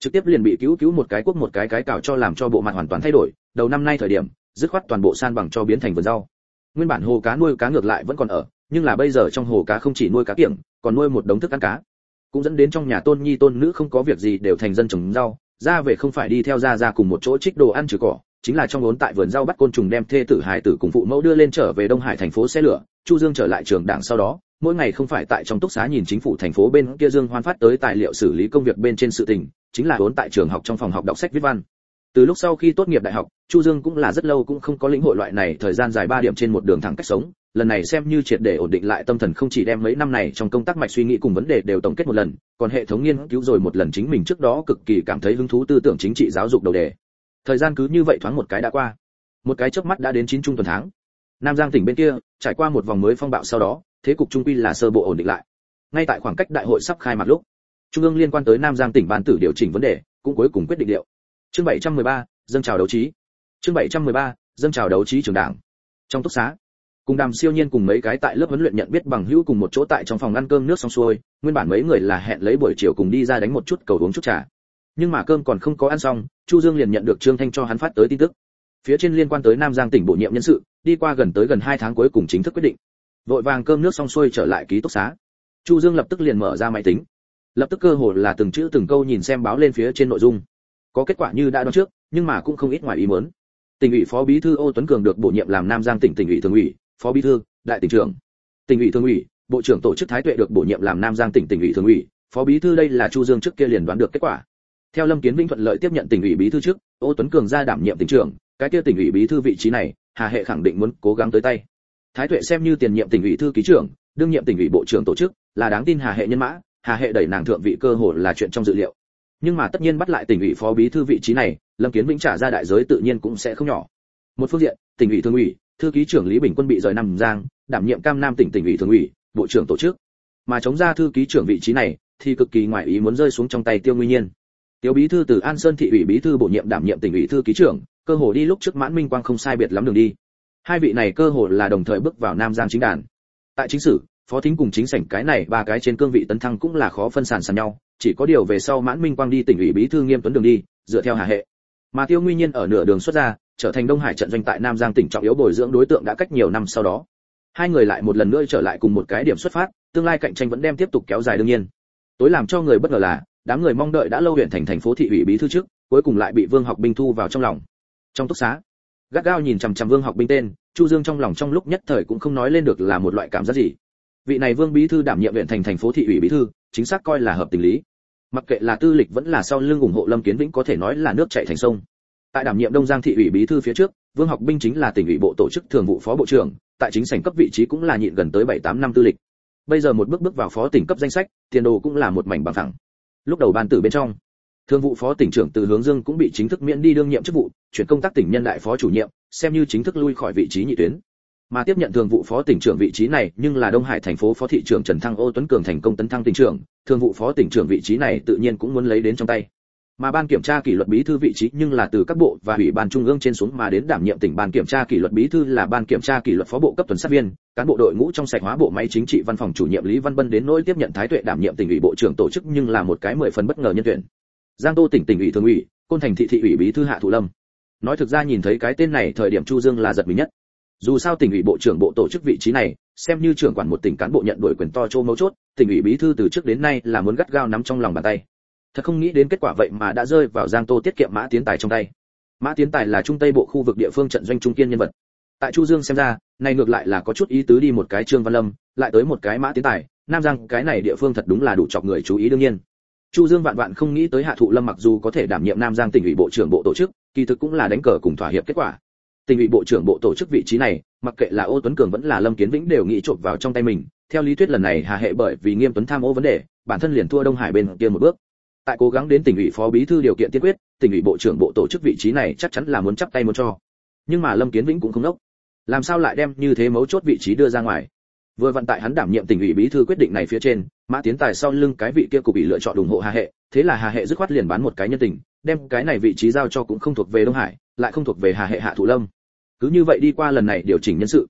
Trực tiếp liền bị cứu cứu một cái quốc một cái cái cào cho làm cho bộ mặt hoàn toàn thay đổi. Đầu năm nay thời điểm, dứt khoát toàn bộ san bằng cho biến thành vườn rau. Nguyên bản hồ cá nuôi cá ngược lại vẫn còn ở, nhưng là bây giờ trong hồ cá không chỉ nuôi cá kiểng, còn nuôi một đống thức ăn cá. Cũng dẫn đến trong nhà tôn nhi tôn nữ không có việc gì đều thành dân trồng rau, ra về không phải đi theo ra ra cùng một chỗ trích đồ ăn trừ cỏ, chính là trong vốn tại vườn rau bắt côn trùng đem thê tử hải tử cùng phụ mẫu đưa lên trở về đông hải thành phố xe lửa, chu dương trở lại trường đảng sau đó mỗi ngày không phải tại trong túc xá nhìn chính phủ thành phố bên kia dương hoan phát tới tài liệu xử lý công việc bên trên sự tình, chính là vốn tại trường học trong phòng học đọc sách viết văn. Từ lúc sau khi tốt nghiệp đại học, chu dương cũng là rất lâu cũng không có lĩnh hội loại này thời gian dài ba điểm trên một đường thẳng cách sống. Lần này xem như triệt để ổn định lại tâm thần không chỉ đem mấy năm này trong công tác mạch suy nghĩ cùng vấn đề đều tổng kết một lần, còn hệ thống nghiên cứu rồi một lần chính mình trước đó cực kỳ cảm thấy hứng thú tư tưởng chính trị giáo dục đầu đề. Thời gian cứ như vậy thoáng một cái đã qua. Một cái chớp mắt đã đến chín trung tuần tháng. Nam giang tỉnh bên kia, trải qua một vòng mới phong bạo sau đó thế cục trung quy là sơ bộ ổn định lại. Ngay tại khoảng cách đại hội sắp khai mạc lúc trung ương liên quan tới nam giang tỉnh ban tử điều chỉnh vấn đề cũng cuối cùng quyết định liệu. Chương 713, dâng chào đấu trí. Chương 713, dâng chào đấu trí trường đảng. Trong túc xá cùng đàm siêu nhiên cùng mấy cái tại lớp huấn luyện nhận biết bằng hữu cùng một chỗ tại trong phòng ăn cơm nước xong xuôi nguyên bản mấy người là hẹn lấy buổi chiều cùng đi ra đánh một chút cầu uống chút trà. Nhưng mà cơm còn không có ăn xong chu dương liền nhận được trương thanh cho hắn phát tới tin tức. Phía trên liên quan tới nam giang tỉnh bổ nhiệm nhân sự đi qua gần tới gần hai tháng cuối cùng chính thức quyết định vội vàng cơm nước xong xuôi trở lại ký túc xá. Chu dương lập tức liền mở ra máy tính. Lập tức cơ hồ là từng chữ từng câu nhìn xem báo lên phía trên nội dung. Có kết quả như đã đoán trước, nhưng mà cũng không ít ngoài ý muốn. Tỉnh ủy phó bí thư ô tuấn cường được bổ nhiệm làm nam giang tỉnh tỉnh ủy thường ủy, phó bí thư, đại tỉnh trưởng. Tỉnh ủy thường ủy, bộ trưởng tổ chức thái tuệ được bổ nhiệm làm nam giang tỉnh tỉnh ủy thường ủy, phó bí thư đây là chu dương trước kia liền đoán được kết quả. Theo lâm kiến vinh thuận lợi tiếp nhận tỉnh ủy bí thư trước, ô tuấn cường ra đảm nhiệm tỉnh trưởng, cái kia tỉnh ủy bí thư vị trí này, hà hệ khẳng định muốn cố gắng tới tay thái tuệ xem như tiền nhiệm tỉnh ủy thư ký trưởng, đương nhiệm tỉnh ủy bộ trưởng tổ chức, là đáng tin hà hệ nhân mã, hà hệ đẩy nàng thượng vị cơ hội là chuyện trong dự liệu. Nhưng mà tất nhiên bắt lại tỉnh ủy phó bí thư vị trí này, lâm kiến vĩnh trả ra đại giới tự nhiên cũng sẽ không nhỏ. Một phương diện, tỉnh ủy thường ủy, thư ký trưởng lý bình quân bị rời nằm giang, đảm nhiệm cam nam tỉnh tỉnh ủy thường ủy, bộ trưởng tổ chức. Mà chống ra thư ký trưởng vị trí này, thì cực kỳ ngoại ý muốn rơi xuống trong tay tiêu nguyên nhiên. Tiêu bí thư từ an sơn thị ủy bí thư bổ nhiệm đảm nhiệm tỉnh ủy thư ký trưởng, cơ hồ đi lúc trước mãn minh quang không sai biệt lắm đường đi hai vị này cơ hội là đồng thời bước vào nam giang chính đàn. Tại chính sử, phó thính cùng chính sảnh cái này ba cái trên cương vị tấn thăng cũng là khó phân sản sàn nhau, chỉ có điều về sau mãn minh quang đi tỉnh ủy bí thư nghiêm tuấn đường đi, dựa theo hà hệ. Mà tiêu nguyên nhiên ở nửa đường xuất ra, trở thành đông hải trận doanh tại nam giang tỉnh trọng yếu bồi dưỡng đối tượng đã cách nhiều năm sau đó. Hai người lại một lần nữa trở lại cùng một cái điểm xuất phát, tương lai cạnh tranh vẫn đem tiếp tục kéo dài đương nhiên. Tối làm cho người bất ngờ là, đám người mong đợi đã lâu huyện thành thành phố thị ủy bí thư trước, cuối cùng lại bị vương học binh thu vào trong lòng. Trong túc xá gắt gao nhìn chằm chằm vương học binh tên, chu dương trong lòng trong lúc nhất thời cũng không nói lên được là một loại cảm giác gì. Vị này vương bí thư đảm nhiệm huyện thành thành phố thị ủy bí thư, chính xác coi là hợp tình lý. Mặc kệ là tư lịch vẫn là sau lưng ủng hộ lâm kiến vĩnh có thể nói là nước chảy thành sông. Tại đảm nhiệm đông giang thị ủy bí thư phía trước, vương học binh chính là tỉnh ủy bộ tổ chức thường vụ phó bộ trưởng, tại chính sảnh cấp vị trí cũng là nhịn gần tới bảy tám năm tư lịch. Bây giờ một bước bước vào phó tỉnh cấp danh sách, tiền đồ cũng là một mảnh bằng thẳng lúc đầu ban tử bên trong thường vụ phó tỉnh trưởng từ hướng dương cũng bị chính thức miễn đi đương nhiệm chức vụ, chuyển công tác tỉnh nhân đại phó chủ nhiệm, xem như chính thức lui khỏi vị trí nhị tuyến. Mà tiếp nhận thường vụ phó tỉnh trưởng vị trí này, nhưng là đông hải thành phố phó thị trưởng trần thăng ô tuấn cường thành công tấn thăng tỉnh trưởng, thường vụ phó tỉnh trưởng vị trí này tự nhiên cũng muốn lấy đến trong tay. Mà ban kiểm tra kỷ luật bí thư vị trí nhưng là từ các bộ và ủy ban trung ương trên xuống mà đến đảm nhiệm tỉnh ban kiểm tra kỷ luật bí thư là ban kiểm tra kỷ luật phó bộ cấp tuần sát viên, cán bộ đội ngũ trong sạch hóa bộ máy chính trị văn phòng chủ nhiệm lý văn bân đến nỗi tiếp nhận thái tuệ đảm nhiệm tỉnh ủy bộ trưởng tổ chức nhưng là một cái mười phần bất ngờ nhân tuyển giang tô tỉnh tỉnh ủy thường ủy, côn thành thị thị ủy bí thư hạ thủ lâm. Nói thực ra nhìn thấy cái tên này thời điểm chu dương là giật mình nhất. Dù sao tỉnh ủy bộ trưởng bộ tổ chức vị trí này, xem như trưởng quản một tỉnh cán bộ nhận đổi quyền to châu mấu chốt, tỉnh ủy bí thư từ trước đến nay là muốn gắt gao nắm trong lòng bàn tay. Thật không nghĩ đến kết quả vậy mà đã rơi vào giang tô tiết kiệm mã tiến tài trong tay. Mã tiến tài là trung tây bộ khu vực địa phương trận doanh trung kiên nhân vật. Tại chu dương xem ra, này ngược lại là có chút ý tứ đi một cái trương văn lâm, lại tới một cái mã tiến tài. Nam giang, cái này địa phương thật đúng là đủ chọc người chú ý đương nhiên chu dương vạn vạn không nghĩ tới hạ thụ lâm mặc dù có thể đảm nhiệm nam giang tỉnh ủy bộ trưởng bộ tổ chức, kỳ thực cũng là đánh cờ cùng thỏa hiệp kết quả. Tỉnh ủy bộ trưởng bộ tổ chức vị trí này, mặc kệ là ô tuấn cường vẫn là lâm kiến vĩnh đều nghĩ trộm vào trong tay mình. Theo lý thuyết lần này hà hệ bởi vì nghiêm tuấn tham ô vấn đề, bản thân liền thua đông hải bên kia một bước. Tại cố gắng đến tỉnh ủy phó bí thư điều kiện tiên quyết, tỉnh ủy bộ trưởng bộ tổ chức vị trí này chắc chắn là muốn chắp tay muốn cho. Nhưng mà lâm kiến vĩnh cũng không đốc. Làm sao lại đem như thế mấu chốt vị trí đưa ra ngoài? Vừa vận tại hắn đảm nhiệm tỉnh ủy bí thư quyết định này phía trên mã tiến tài sau lưng cái vị kia cục bị lựa chọn ủng hộ hà hệ, thế là hà hệ dứt khoát liền bán một cái nhân tình, đem cái này vị trí giao cho cũng không thuộc về đông hải, lại không thuộc về hà hệ hạ Thủ lâm. Cứ như vậy đi qua lần này điều chỉnh nhân sự,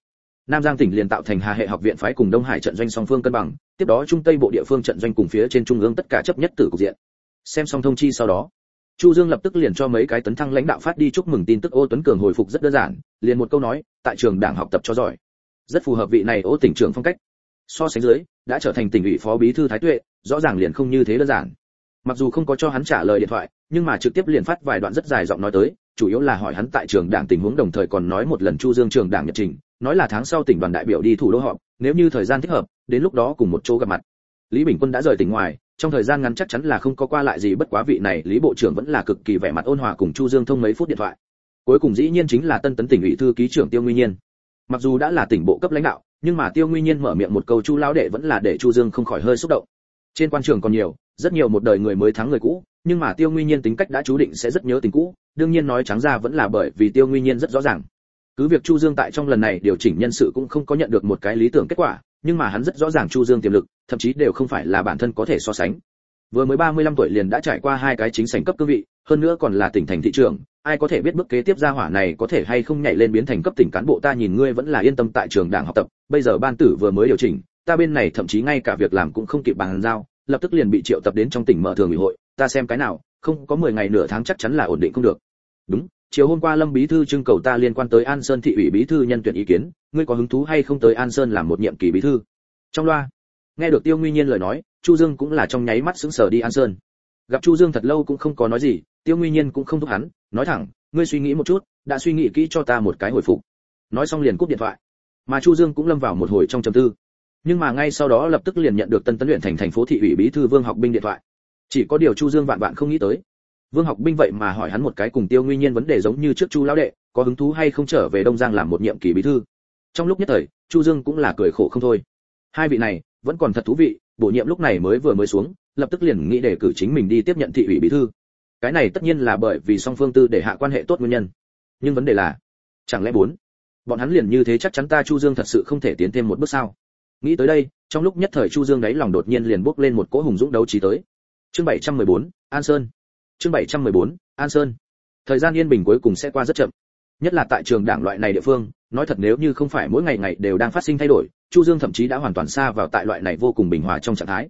nam giang tỉnh liền tạo thành hà hệ học viện phái cùng đông hải trận doanh song phương cân bằng, tiếp đó trung tây bộ địa phương trận doanh cùng phía trên trung ương tất cả chấp nhất tử cục diện. Xem xong thông chi sau đó, chu dương lập tức liền cho mấy cái tấn thăng lãnh đạo phát đi chúc mừng tin tức ô tuấn cường hồi phục rất đơn giản, liền một câu nói, tại trường đảng học tập cho giỏi. Rất phù hợp vị này ô tỉnh trưởng phong cách so sánh dưới, đã trở thành tỉnh ủy phó bí thư thái tuệ, rõ ràng liền không như thế đơn giản. Mặc dù không có cho hắn trả lời điện thoại, nhưng mà trực tiếp liền phát vài đoạn rất dài giọng nói tới, chủ yếu là hỏi hắn tại trường đảng tình huống đồng thời còn nói một lần chu dương trường đảng nhật trình, nói là tháng sau tỉnh đoàn đại biểu đi thủ đô họp, nếu như thời gian thích hợp, đến lúc đó cùng một chỗ gặp mặt. Lý bình quân đã rời tỉnh ngoài, trong thời gian ngắn chắc chắn là không có qua lại gì bất quá vị này, lý bộ trưởng vẫn là cực kỳ vẻ mặt ôn hòa cùng chu dương thông mấy phút điện thoại. Cuối cùng dĩ nhiên chính là tân tấn tỉnh ủy thư ký trưởng tiêu nguyên nhiên. Mặc dù đã là tỉnh bộ cấp lãnh đạo nhưng mà tiêu nguyên nhiên mở miệng một câu, chu lão đệ vẫn là để chu dương không khỏi hơi xúc động. Trên quan trường còn nhiều, rất nhiều một đời người mới thắng người cũ, nhưng mà tiêu nguyên nhiên tính cách đã chú định sẽ rất nhớ tình cũ, đương nhiên nói trắng ra vẫn là bởi vì tiêu nguyên nhiên rất rõ ràng. Cứ việc chu dương tại trong lần này điều chỉnh nhân sự cũng không có nhận được một cái lý tưởng kết quả, nhưng mà hắn rất rõ ràng chu dương tiềm lực, thậm chí đều không phải là bản thân có thể so sánh vừa mới 35 tuổi liền đã trải qua hai cái chính sảnh cấp cương vị, hơn nữa còn là tỉnh thành thị trường, ai có thể biết bước kế tiếp gia hỏa này có thể hay không nhảy lên biến thành cấp tỉnh cán bộ ta nhìn ngươi vẫn là yên tâm tại trường đảng học tập. Bây giờ ban tử vừa mới điều chỉnh, ta bên này thậm chí ngay cả việc làm cũng không kịp bàn giao, lập tức liền bị triệu tập đến trong tỉnh mở thường ủy hội, ta xem cái nào, không có 10 ngày nửa tháng chắc chắn là ổn định không được. Đúng, chiều hôm qua lâm bí thư trưng cầu ta liên quan tới an sơn thị ủy bí thư nhân tuyển ý kiến, ngươi có hứng thú hay không tới an sơn làm một nhiệm kỳ bí thư? Trong loa, nghe được tiêu nguyên nhiên lời nói chu dương cũng là trong nháy mắt sững sờ đi an sơn. Gặp chu dương thật lâu cũng không có nói gì, tiêu nguyên nhiên cũng không thúc hắn, nói thẳng, ngươi suy nghĩ một chút, đã suy nghĩ kỹ cho ta một cái hồi phục. Nói xong liền cúp điện thoại. Mà chu dương cũng lâm vào một hồi trong trầm tư. Nhưng mà ngay sau đó lập tức liền nhận được tân tấn luyện thành thành phố thị ủy bí thư vương học binh điện thoại. Chỉ có điều chu dương vạn vạn không nghĩ tới. Vương học binh vậy mà hỏi hắn một cái cùng tiêu nguyên nhiên vấn đề giống như trước chu lão đệ, có hứng thú hay không trở về đông giang làm một nhiệm kỳ bí thư. Trong lúc nhất thời, chu dương cũng là cười khổ không thôi. Hai vị này, vẫn còn thật thú vị bổ nhiệm lúc này mới vừa mới xuống lập tức liền nghĩ để cử chính mình đi tiếp nhận thị ủy bí thư. Cái này tất nhiên là bởi vì song phương tư để hạ quan hệ tốt nguyên nhân. Nhưng vấn đề là chẳng lẽ bốn? Bọn hắn liền như thế chắc chắn ta chu dương thật sự không thể tiến thêm một bước sao? Nghĩ tới đây trong lúc nhất thời chu dương đáy lòng đột nhiên liền bốc lên một cỗ hùng dũng đấu trí tới. Chương 714, an sơn. Chương 714, an sơn. Thời gian yên bình cuối cùng sẽ qua rất chậm. Nhất là tại trường đảng loại này địa phương nói thật nếu như không phải mỗi ngày ngày đều đang phát sinh thay đổi chu dương thậm chí đã hoàn toàn xa vào tại loại này vô cùng bình hòa trong trạng thái.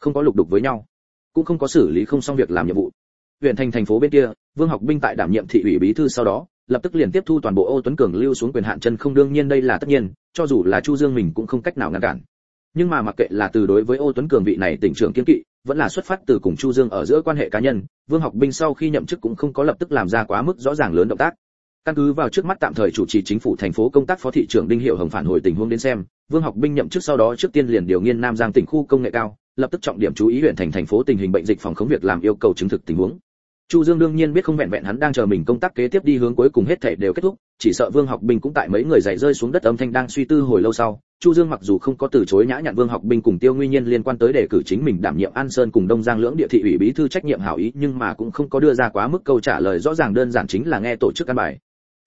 Không có lục đục với nhau, cũng không có xử lý không xong việc làm nhiệm vụ. Huyện thành thành phố bên kia, vương học binh tại đảm nhiệm thị ủy bí thư sau đó, lập tức liền tiếp thu toàn bộ ô tuấn cường lưu xuống quyền hạn chân không, đương nhiên đây là tất nhiên, cho dù là chu dương mình cũng không cách nào ngăn cản. Nhưng mà mặc kệ là từ đối với ô tuấn cường vị này tỉnh trưởng kiên kỵ, vẫn là xuất phát từ cùng chu dương ở giữa quan hệ cá nhân, vương học binh sau khi nhậm chức cũng không có lập tức làm ra quá mức rõ ràng lớn động tác. Căn cứ vào trước mắt tạm thời chủ trì chính phủ thành phố công tác phó thị trưởng đinh hiệu hồng phản hồi tình huống đến xem vương học binh nhậm chức sau đó trước tiên liền điều nghiên nam giang tỉnh khu công nghệ cao, lập tức trọng điểm chú ý huyện thành thành phố tình hình bệnh dịch phòng chống việc làm yêu cầu chứng thực tình huống. Chu dương đương nhiên biết không vẹn vẹn hắn đang chờ mình công tác kế tiếp đi hướng cuối cùng hết thể đều kết thúc, chỉ sợ vương học binh cũng tại mấy người dậy rơi xuống đất âm thanh đang suy tư hồi lâu sau, chu dương mặc dù không có từ chối nhã nhặn vương học binh cùng tiêu nguyên nhiên liên quan tới đề cử chính mình đảm nhiệm an sơn cùng đông giang lưỡng địa thị ủy bí thư trách nhiệm hảo ý, nhưng mà cũng không có đưa ra quá mức câu trả lời rõ ràng đơn giản chính là nghe tổ chức căn bài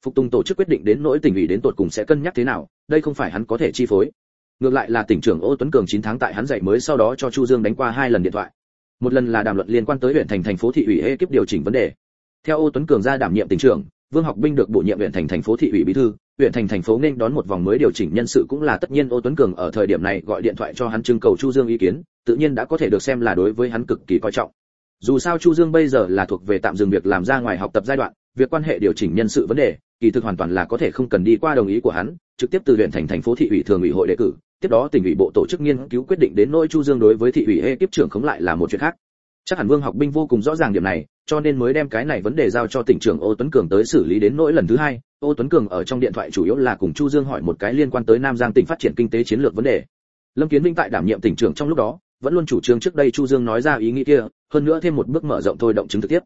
phục tùng tổ chức quyết định đến nỗi tỉnh ủy đến tột cùng sẽ cân nhắc thế nào, đây không phải hắn có thể chi phối. Ngược lại là tỉnh trưởng ô tuấn cường 9 tháng tại hắn dạy mới sau đó cho chu dương đánh qua hai lần điện thoại. Một lần là đàm luận liên quan tới huyện thành thành phố thị ủy ekip điều chỉnh vấn đề. Theo ô tuấn cường ra đảm nhiệm tỉnh trưởng, vương học binh được bổ nhiệm huyện thành thành phố thị ủy bí thư, huyện thành thành phố nên đón một vòng mới điều chỉnh nhân sự cũng là tất nhiên ô tuấn cường ở thời điểm này gọi điện thoại cho hắn trưng cầu chu dương ý kiến, tự nhiên đã có thể được xem là đối với hắn cực kỳ coi trọng. Dù sao chu dương bây giờ là thuộc về tạm dừng việc làm ra ngoài học tập giai đoạn, việc quan hệ điều chỉnh nhân sự vấn đề kỳ thực hoàn toàn là có thể không cần đi qua đồng ý của hắn, trực tiếp từ huyện thành thành phố thị ủy thường ủy hội đề cử, tiếp đó tỉnh ủy bộ tổ chức nghiên cứu quyết định đến nỗi chu dương đối với thị ủy hệ tiếp trưởng không lại là một chuyện khác. Chắc hẳn vương học binh vô cùng rõ ràng điểm này, cho nên mới đem cái này vấn đề giao cho tỉnh trưởng ô tuấn cường tới xử lý đến nỗi lần thứ hai. Ô tuấn cường ở trong điện thoại chủ yếu là cùng chu dương hỏi một cái liên quan tới nam giang tỉnh phát triển kinh tế chiến lược vấn đề. Lâm kiến vinh tại đảm nhiệm tỉnh trưởng trong lúc đó, vẫn luôn chủ trương trước đây chu dương nói ra ý nghĩ kia, hơn nữa thêm một bước mở rộng thôi động chứng thực tiếp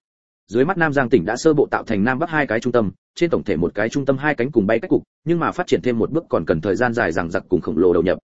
dưới mắt nam giang tỉnh đã sơ bộ tạo thành nam bắc hai cái trung tâm, trên tổng thể một cái trung tâm hai cánh cùng bay cách cục, nhưng mà phát triển thêm một bước còn cần thời gian dài rằng giặc cùng khổng lồ đầu nhập.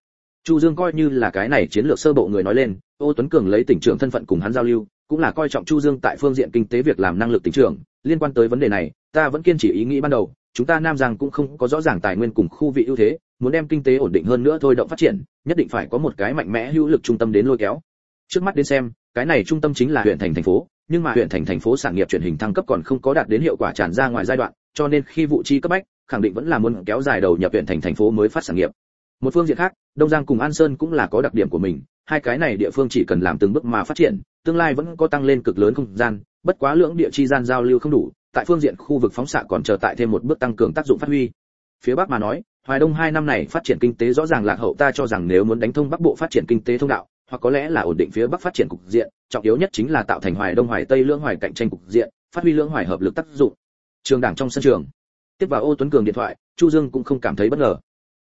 Chu dương coi như là cái này chiến lược sơ bộ người nói lên, ô tuấn cường lấy tỉnh trưởng thân phận cùng hắn giao lưu, cũng là coi trọng chu dương tại phương diện kinh tế việc làm năng lực tỉnh trưởng. Liên quan tới vấn đề này, ta vẫn kiên trì ý nghĩ ban đầu, chúng ta nam giang cũng không có rõ ràng tài nguyên cùng khu vị ưu thế, muốn đem kinh tế ổn định hơn nữa thôi động phát triển, nhất định phải có một cái mạnh mẽ hữu lực trung tâm đến lôi kéo. Trước mắt đến xem, cái này trung tâm chính là huyện thành thành phố nhưng mà huyện thành thành phố sản nghiệp truyền hình thăng cấp còn không có đạt đến hiệu quả tràn ra ngoài giai đoạn, cho nên khi vụ chi cấp bách, khẳng định vẫn là muốn kéo dài đầu nhập huyện thành thành phố mới phát sản nghiệp. Một phương diện khác, đông giang cùng an sơn cũng là có đặc điểm của mình, hai cái này địa phương chỉ cần làm từng bước mà phát triển, tương lai vẫn có tăng lên cực lớn không gian, bất quá lưỡng địa chi gian giao lưu không đủ, tại phương diện khu vực phóng xạ còn chờ tại thêm một bước tăng cường tác dụng phát huy. Phía bắc mà nói, hoài đông hai năm này phát triển kinh tế rõ ràng lạc hậu, ta cho rằng nếu muốn đánh thông bắc bộ phát triển kinh tế thông đạo hoặc có lẽ là ổn định phía bắc phát triển cục diện trọng yếu nhất chính là tạo thành hoài đông hoài tây lưỡng hoài cạnh tranh cục diện phát huy lưỡng hoài hợp lực tác dụng. Trường đảng trong sân trường. Tiếp vào ô tuấn cường điện thoại chu dương cũng không cảm thấy bất ngờ.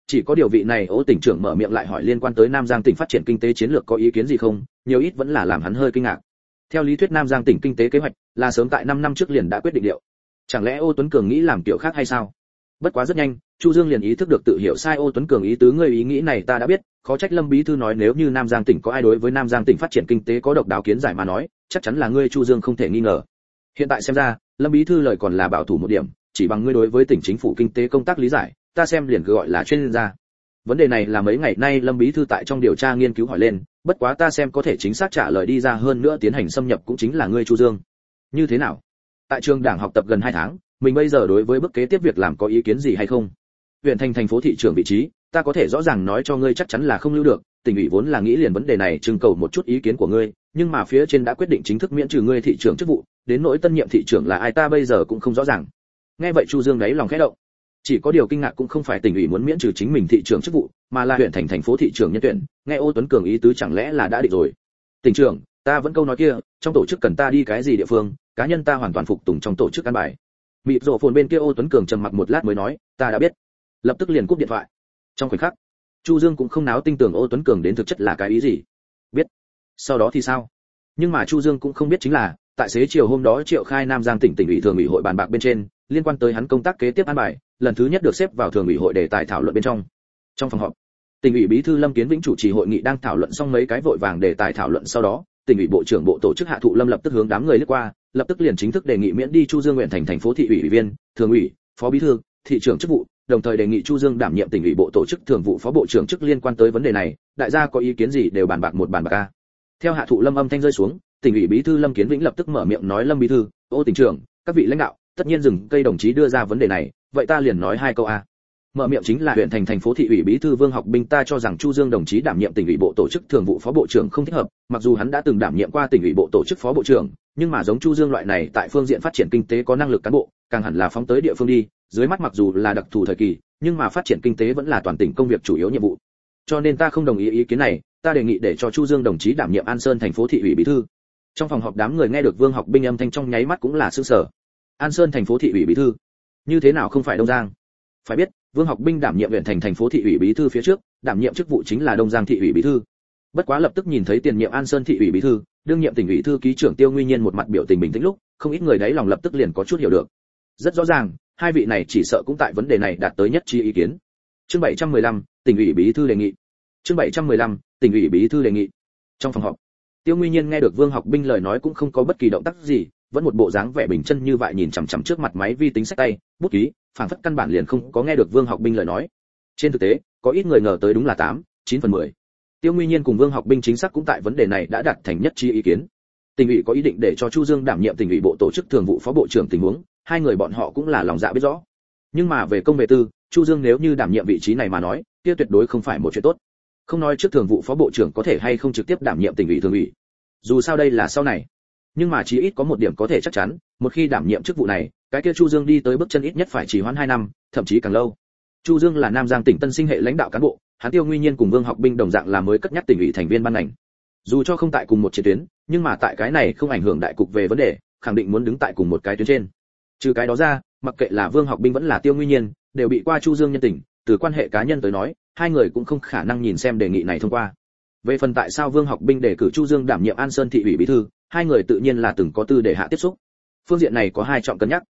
Chỉ có điều vị này ô tỉnh trưởng mở miệng lại hỏi liên quan tới nam giang tỉnh phát triển kinh tế chiến lược có ý kiến gì không nhiều ít vẫn là làm hắn hơi kinh ngạc. Theo lý thuyết nam giang tỉnh kinh tế kế hoạch là sớm tại 5 năm trước liền đã quyết định liệu, chẳng lẽ ô tuấn cường nghĩ làm kiểu khác hay sao? Bất quá rất nhanh chu dương liền ý thức được tự hiểu sai ô tuấn cường ý tứ ngươi ý nghĩ này ta đã biết, khó trách lâm bí thư nói nếu như nam giang tỉnh có ai đối với nam giang tỉnh phát triển kinh tế có độc đáo kiến giải mà nói, chắc chắn là ngươi chu dương không thể nghi ngờ. Hiện tại xem ra, lâm bí thư lời còn là bảo thủ một điểm, chỉ bằng ngươi đối với tỉnh chính phủ kinh tế công tác lý giải, ta xem liền cứ gọi là chuyên gia. Vấn đề này là mấy ngày nay lâm bí thư tại trong điều tra nghiên cứu hỏi lên, bất quá ta xem có thể chính xác trả lời đi ra hơn nữa tiến hành xâm nhập cũng chính là ngươi chu dương. Như thế nào? Tại trường đảng học tập gần 2 tháng, mình bây giờ đối với bước kế tiếp việc làm có ý kiến gì hay không? Huyện thành thành phố thị trưởng vị trí, ta có thể rõ ràng nói cho ngươi chắc chắn là không lưu được, tỉnh ủy vốn là nghĩ liền vấn đề này trưng cầu một chút ý kiến của ngươi, nhưng mà phía trên đã quyết định chính thức miễn trừ ngươi thị trưởng chức vụ, đến nỗi tân nhiệm thị trưởng là ai ta bây giờ cũng không rõ ràng. Nghe vậy chu dương đấy lòng khẽ động. Chỉ có điều kinh ngạc cũng không phải tỉnh ủy muốn miễn trừ chính mình thị trưởng chức vụ, mà là huyện thành thành phố thị trưởng nhân tuyển, nghe ô tuấn cường ý tứ chẳng lẽ là đã định rồi. Tỉnh trưởng, ta vẫn câu nói kia, trong tổ chức cần ta đi cái gì địa phương, cá nhân ta hoàn toàn phục tùng trong tổ chức căn bài. Mịt rộ phồn bên kia ô tuấn cường trầm mặc một lát mới nói, ta đã biết lập tức liền cúp điện thoại. Trong khoảnh khắc, chu dương cũng không náo tinh tưởng ô tuấn cường đến thực chất là cái ý gì. Biết. Sau đó thì sao? Nhưng mà chu dương cũng không biết chính là, tại xế chiều hôm đó triệu khai nam giang tỉnh tỉnh ủy thường ủy hội bàn bạc bên trên, liên quan tới hắn công tác kế tiếp an bài, lần thứ nhất được xếp vào thường ủy hội đề tài thảo luận bên trong. Trong phòng họp, tỉnh ủy bí thư lâm kiến vĩnh chủ trì hội nghị đang thảo luận xong mấy cái vội vàng đề tài thảo luận sau đó, tỉnh ủy bộ trưởng bộ tổ chức hạ thụ lâm lập tức hướng đám người lướt qua, lập tức liền chính thức đề nghị miễn đi chu dương nguyện thành thành phố thị ủy ủy viên, thường ủy, phó bí thư, thị trưởng chức vụ đồng thời đề nghị chu dương đảm nhiệm tỉnh ủy bộ tổ chức thường vụ phó bộ trưởng chức liên quan tới vấn đề này, đại gia có ý kiến gì đều bàn bạc một bàn bạc a. Theo hạ thụ lâm âm thanh rơi xuống, tỉnh ủy bí thư lâm kiến vĩnh lập tức mở miệng nói, lâm bí thư, ô tỉnh trưởng, các vị lãnh đạo, tất nhiên dừng cây đồng chí đưa ra vấn đề này, vậy ta liền nói hai câu a. Mở miệng chính là huyện thành thành phố thị ủy bí thư vương học binh ta cho rằng chu dương đồng chí đảm nhiệm tỉnh ủy bộ tổ chức thường vụ phó bộ trưởng không thích hợp, mặc dù hắn đã từng đảm nhiệm qua tỉnh ủy bộ tổ chức phó bộ trưởng nhưng mà giống chu dương loại này, tại phương diện phát triển kinh tế có năng lực cán bộ, càng hẳn là phóng tới địa phương đi, dưới mắt mặc dù là đặc thù thời kỳ, nhưng mà phát triển kinh tế vẫn là toàn tỉnh công việc chủ yếu nhiệm vụ. Cho nên ta không đồng ý ý kiến này, ta đề nghị để cho chu dương đồng chí đảm nhiệm an sơn thành phố thị ủy bí thư. Trong phòng họp đám người nghe được vương học binh âm thanh trong nháy mắt cũng là sương sở an sơn thành phố thị ủy bí thư? Như thế nào không phải đông giang? Phải biết, vương học binh đảm nhiệm huyện thành thành phố thị ủy bí thư phía trước, đảm nhiệm chức vụ chính là đông giang thị ủy bí thư. Bất quá lập tức nhìn thấy tiền nhiệm an sơn thị ủy bí thư đương nhiệm tỉnh ủy thư ký trưởng tiêu nguyên nhiên một mặt biểu tình bình tĩnh lúc không ít người đấy lòng lập tức liền có chút hiểu được. Rất rõ ràng hai vị này chỉ sợ cũng tại vấn đề này đạt tới nhất trí ý kiến. Chương 715, tỉnh ủy bí thư đề nghị. Chương 715, tỉnh ủy bí thư đề nghị. Trong phòng họp tiêu nguyên nhiên nghe được vương học binh lời nói cũng không có bất kỳ động tác gì vẫn một bộ dáng vẻ bình chân như vậy nhìn chằm chằm trước mặt máy vi tính sách tay bút ký phản phất căn bản liền không có nghe được vương học binh lời nói. Trên thực tế có ít người ngờ tới đúng là tám chín phần mười tiêu nguyên nhiên cùng vương học binh chính xác cũng tại vấn đề này đã đạt thành nhất trí ý kiến. Tỉnh ủy có ý định để cho chu dương đảm nhiệm tỉnh ủy bộ tổ chức thường vụ phó bộ trưởng tình huống, hai người bọn họ cũng là lòng dạ biết rõ. Nhưng mà về công về tư, chu dương nếu như đảm nhiệm vị trí này mà nói, kia tuyệt đối không phải một chuyện tốt. Không nói trước thường vụ phó bộ trưởng có thể hay không trực tiếp đảm nhiệm tỉnh ủy thường ủy. Dù sao đây là sau này. Nhưng mà chí ít có một điểm có thể chắc chắn, một khi đảm nhiệm chức vụ này, cái kia chu dương đi tới bước chân ít nhất phải chỉ hoãn 2 năm, thậm chí càng lâu. Chu dương là nam giang tỉnh tân sinh hệ lãnh đạo cán bộ hắn tiêu Nguy nhiên cùng vương học binh đồng dạng là mới cất nhắc tỉnh ủy thành viên ban ngành. Dù cho không tại cùng một chiến tuyến, nhưng mà tại cái này không ảnh hưởng đại cục về vấn đề, khẳng định muốn đứng tại cùng một cái tuyến trên. Trừ cái đó ra, mặc kệ là vương học binh vẫn là tiêu Nguy nhiên, đều bị qua chu dương nhân tình, từ quan hệ cá nhân tới nói, hai người cũng không khả năng nhìn xem đề nghị này thông qua. Về phần tại sao vương học binh đề cử chu dương đảm nhiệm an sơn thị ủy bí thư, hai người tự nhiên là từng có tư để hạ tiếp xúc. Phương diện này có hai trọng cân nhắc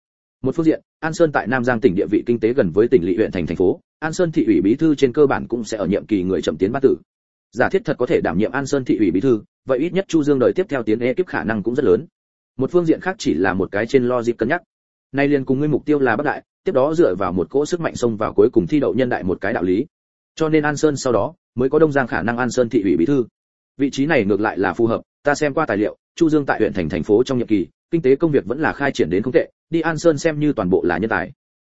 một phương diện, an sơn tại nam giang tỉnh địa vị kinh tế gần với tỉnh lỵ huyện thành thành phố. An sơn thị ủy bí thư trên cơ bản cũng sẽ ở nhiệm kỳ người chậm tiến bát tử. Giả thiết thật có thể đảm nhiệm an sơn thị ủy bí thư, vậy ít nhất chu dương đời tiếp theo tiến e kiếp khả năng cũng rất lớn. Một phương diện khác chỉ là một cái trên lo dịp cân nhắc. Nay liền cùng ngươi mục tiêu là bắc đại, tiếp đó dựa vào một cỗ sức mạnh xông vào cuối cùng thi đậu nhân đại một cái đạo lý. Cho nên an sơn sau đó mới có đông giang khả năng an sơn thị ủy bí thư. Vị trí này ngược lại là phù hợp, ta xem qua tài liệu, chu dương tại huyện thành thành phố trong nhiệm kỳ kinh tế công việc vẫn là khai triển đến không tệ, đi an sơn xem như toàn bộ là nhân tài.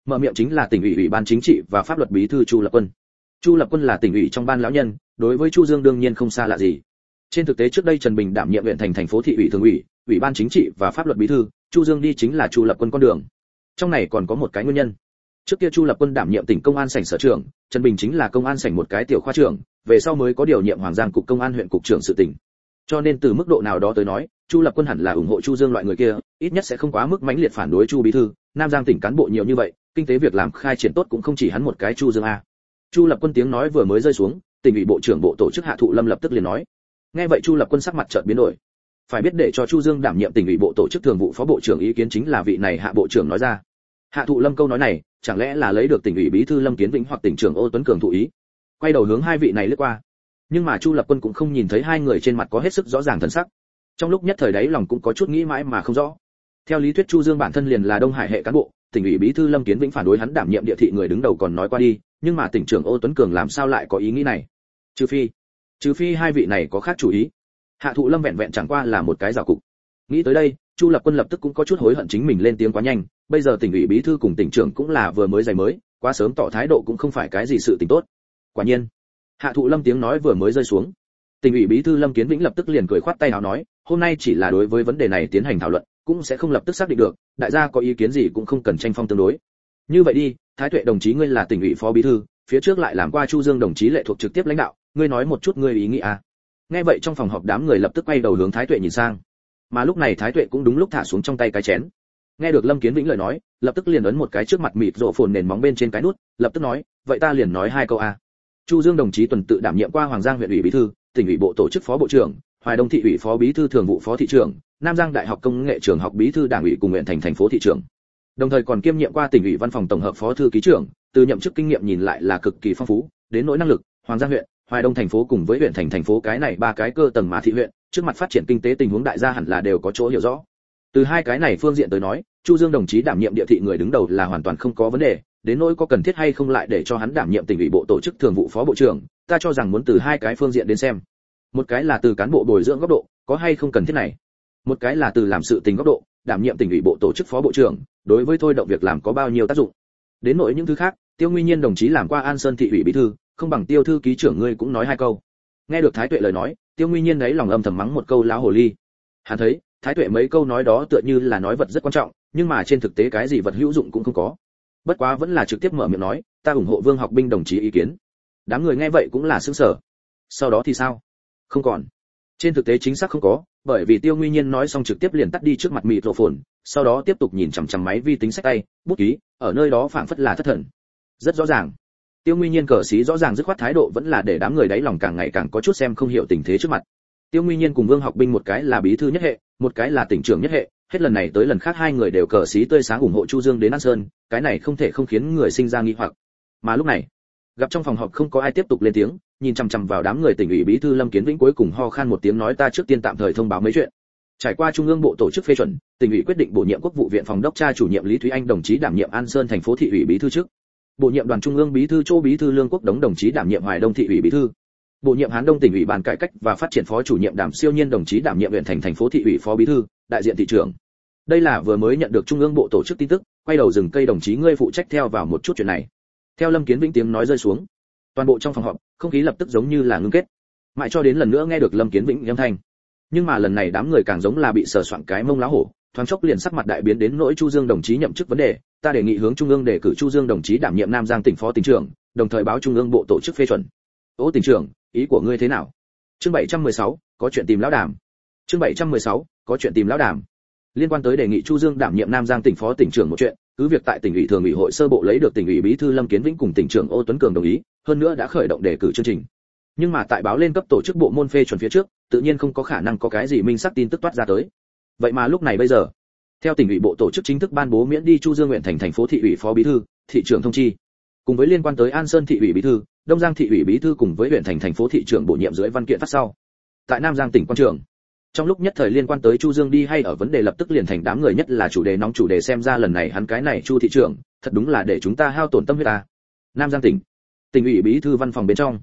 Mở miệng chính là tỉnh ủy ủy ban chính trị và pháp luật bí thư chu lập quân. Chu lập quân là tỉnh ủy trong ban lão nhân, đối với chu dương đương nhiên không xa lạ gì. Trên thực tế trước đây trần bình đảm nhiệm huyện thành thành phố thị ủy thường ủy ủy ban chính trị và pháp luật bí thư, chu dương đi chính là chu lập quân con đường. Trong này còn có một cái nguyên nhân. Trước kia chu lập quân đảm nhiệm tỉnh công an sảnh sở trưởng, trần bình chính là công an sảnh một cái tiểu khoa trưởng, về sau mới có điều nhiệm hoàng giang cục công an huyện cục trưởng sự tỉnh cho nên từ mức độ nào đó tới nói, chu lập quân hẳn là ủng hộ chu dương loại người kia, ít nhất sẽ không quá mức mãnh liệt phản đối chu bí thư. Nam giang tỉnh cán bộ nhiều như vậy, kinh tế việc làm khai triển tốt cũng không chỉ hắn một cái chu dương a. Chu lập quân tiếng nói vừa mới rơi xuống, tỉnh ủy bộ trưởng bộ tổ chức hạ thụ lâm lập tức liền nói. Nghe vậy chu lập quân sắc mặt chợt biến đổi. Phải biết để cho chu dương đảm nhiệm tỉnh ủy bộ tổ chức thường vụ phó bộ trưởng ý kiến chính là vị này hạ bộ trưởng nói ra. Hạ thụ lâm câu nói này, chẳng lẽ là lấy được tỉnh ủy bí thư lâm kiến vĩnh hoặc tỉnh trưởng ô tuấn cường thụ ý? Quay đầu hướng hai vị này lướt qua nhưng mà chu lập quân cũng không nhìn thấy hai người trên mặt có hết sức rõ ràng thần sắc. Trong lúc nhất thời đấy lòng cũng có chút nghĩ mãi mà không rõ. Theo lý thuyết chu dương bản thân liền là đông hải hệ cán bộ, tỉnh ủy bí thư lâm kiến vĩnh phản đối hắn đảm nhiệm địa thị người đứng đầu còn nói qua đi, nhưng mà tỉnh trưởng ô tuấn cường làm sao lại có ý nghĩ này? Trừ phi trừ phi hai vị này có khác chủ ý. Hạ thụ lâm vẹn vẹn chẳng qua là một cái rào cục. Nghĩ tới đây, chu lập quân lập tức cũng có chút hối hận chính mình lên tiếng quá nhanh, bây giờ tỉnh ủy bí thư cùng tỉnh trưởng cũng là vừa mới giày mới, quá sớm tỏ thái độ cũng không phải cái gì sự tình tốt. Quả nhiên hạ thụ lâm tiếng nói vừa mới rơi xuống. Tỉnh ủy bí thư lâm kiến vĩnh lập tức liền cười khoát tay nào nói, hôm nay chỉ là đối với vấn đề này tiến hành thảo luận, cũng sẽ không lập tức xác định được, đại gia có ý kiến gì cũng không cần tranh phong tương đối. Như vậy đi, thái tuệ đồng chí ngươi là tỉnh ủy phó bí thư, phía trước lại làm qua chu dương đồng chí lệ thuộc trực tiếp lãnh đạo, ngươi nói một chút ngươi ý nghĩ à. Nghe vậy trong phòng họp đám người lập tức quay đầu hướng thái tuệ nhìn sang. Mà lúc này thái tuệ cũng đúng lúc thả xuống trong tay cái chén. Nghe được lâm kiến vĩnh lời nói, lập tức liền ấn một cái trước mặt mịt rộ phồn nền móng bên trên cái nút, lập tức nói, vậy ta liền nói hai câu a chu dương đồng chí tuần tự đảm nhiệm qua hoàng giang huyện ủy bí thư, tỉnh ủy bộ tổ chức phó bộ trưởng, hoài đông thị ủy phó bí thư thường vụ phó thị trưởng, nam giang đại học công nghệ trường học bí thư đảng ủy cùng huyện thành thành phố thị trưởng. Đồng thời còn kiêm nhiệm qua tỉnh ủy văn phòng tổng hợp phó thư ký trưởng, từ nhậm chức kinh nghiệm nhìn lại là cực kỳ phong phú, đến nỗi năng lực, hoàng giang huyện, hoài đông thành phố cùng với huyện thành thành phố cái này ba cái cơ tầng mà thị huyện, trước mặt phát triển kinh tế tình huống đại gia hẳn là đều có chỗ hiểu rõ. Từ hai cái này phương diện tới nói, chu dương đồng chí đảm nhiệm địa thị người đứng đầu là hoàn toàn không có vấn đề đến nỗi có cần thiết hay không lại để cho hắn đảm nhiệm tỉnh ủy bộ tổ chức thường vụ phó bộ trưởng, ta cho rằng muốn từ hai cái phương diện đến xem. Một cái là từ cán bộ bồi dưỡng góc độ, có hay không cần thiết này? Một cái là từ làm sự tình góc độ, đảm nhiệm tỉnh ủy bộ tổ chức phó bộ trưởng, đối với thôi động việc làm có bao nhiêu tác dụng? Đến nỗi những thứ khác, tiêu nguyên nhiên đồng chí làm qua an sơn thị ủy bí thư, không bằng tiêu thư ký trưởng ngươi cũng nói hai câu. Nghe được thái tuệ lời nói, tiêu nguyên nhiên đấy lòng âm thầm mắng một câu láo hồ ly. Hắn thấy, thái tuệ mấy câu nói đó tựa như là nói vật rất quan trọng, nhưng mà trên thực tế cái gì vật hữu dụng cũng không có bất quá vẫn là trực tiếp mở miệng nói, ta ủng hộ vương học binh đồng chí ý kiến. Đám người nghe vậy cũng là sững sờ. Sau đó thì sao? Không còn. Trên thực tế chính xác không có, bởi vì tiêu nguy nhiên nói xong trực tiếp liền tắt đi trước mặt mịt rộ phồn sau đó tiếp tục nhìn chằm chằm máy vi tính sách tay, bút ký, ở nơi đó phảng phất là thất thần. Rất rõ ràng. Tiêu nguy nhiên cờ xí rõ ràng dứt khoát thái độ vẫn là để đám người đáy lòng càng ngày càng có chút xem không hiểu tình thế trước mặt. Tiêu nguy nhiên cùng vương học binh một cái là bí thư nhất hệ, một cái là tỉnh trưởng nhất hệ hết lần này tới lần khác hai người đều cờ xí tươi sáng ủng hộ chu dương đến an sơn, cái này không thể không khiến người sinh ra nghi hoặc. Mà lúc này, gặp trong phòng họp không có ai tiếp tục lên tiếng, nhìn chằm chằm vào đám người tỉnh ủy bí thư lâm kiến vĩnh cuối cùng ho khan một tiếng nói ta trước tiên tạm thời thông báo mấy chuyện. Trải qua trung ương bộ tổ chức phê chuẩn, tỉnh ủy quyết định bổ nhiệm quốc vụ viện phòng đốc tra chủ nhiệm lý thúy anh đồng chí đảm nhiệm an sơn thành phố thị ủy bí thư trước. Bổ nhiệm đoàn trung ương bí thư châu bí thư lương quốc đống đồng chí đảm nhiệm hoài đông thị ủy bí thư. Bổ nhiệm hán đông tỉnh ủy ban cải cách và phát triển phó chủ nhiệm đảm siêu nhiên đồng chí đảm nhiệm huyện thành thành phố thị ủy phó bí thư đại diện thị trưởng đây là vừa mới nhận được trung ương bộ tổ chức tin tức quay đầu rừng cây đồng chí ngươi phụ trách theo vào một chút chuyện này. Theo lâm kiến vĩnh tiếng nói rơi xuống toàn bộ trong phòng họp không khí lập tức giống như là ngưng kết. Mãi cho đến lần nữa nghe được lâm kiến vĩnh âm thanh. Nhưng mà lần này đám người càng giống là bị sờ soạn cái mông lá hổ thoáng chốc liền sắc mặt đại biến đến nỗi chu dương đồng chí nhậm chức vấn đề. Ta đề nghị hướng trung ương đề cử chu dương đồng chí đảm nhiệm nam giang tỉnh phó tỉnh trưởng đồng thời báo trung ương bộ tổ chức phê chuẩn. Ô tỉnh trưởng ý của ngươi thế nào? Chương 716, có chuyện tìm lão đàm. Chương 716, có chuyện tìm lão đàm. Liên quan tới đề nghị chu dương đảm nhiệm nam giang tỉnh phó tỉnh trưởng một chuyện, cứ việc tại tỉnh ủy thường ủy hội sơ bộ lấy được tỉnh ủy bí thư lâm kiến vĩnh cùng tỉnh trưởng ô tuấn cường đồng ý, hơn nữa đã khởi động đề cử chương trình. Nhưng mà tại báo lên cấp tổ chức bộ môn phê chuẩn phía trước, tự nhiên không có khả năng có cái gì minh xác tin tức toát ra tới. Vậy mà lúc này bây giờ, theo tỉnh ủy bộ tổ chức chính thức ban bố miễn đi chu dương nguyện thành thành phố thị ủy phó bí thư, thị trưởng thông chi. Cùng với liên quan tới an sơn thị ủy bí thư, đông giang thị ủy bí thư cùng với huyện thành thành phố thị trưởng bổ nhiệm dưới văn kiện phát sau. Tại nam giang tỉnh quan trường trong lúc nhất thời liên quan tới chu dương đi hay ở vấn đề lập tức liền thành đám người nhất là chủ đề nóng chủ đề xem ra lần này hắn cái này chu thị trưởng, thật đúng là để chúng ta hao tổn tâm huyết ta. Nam giang tỉnh. Tỉnh ủy bí thư văn phòng bên trong.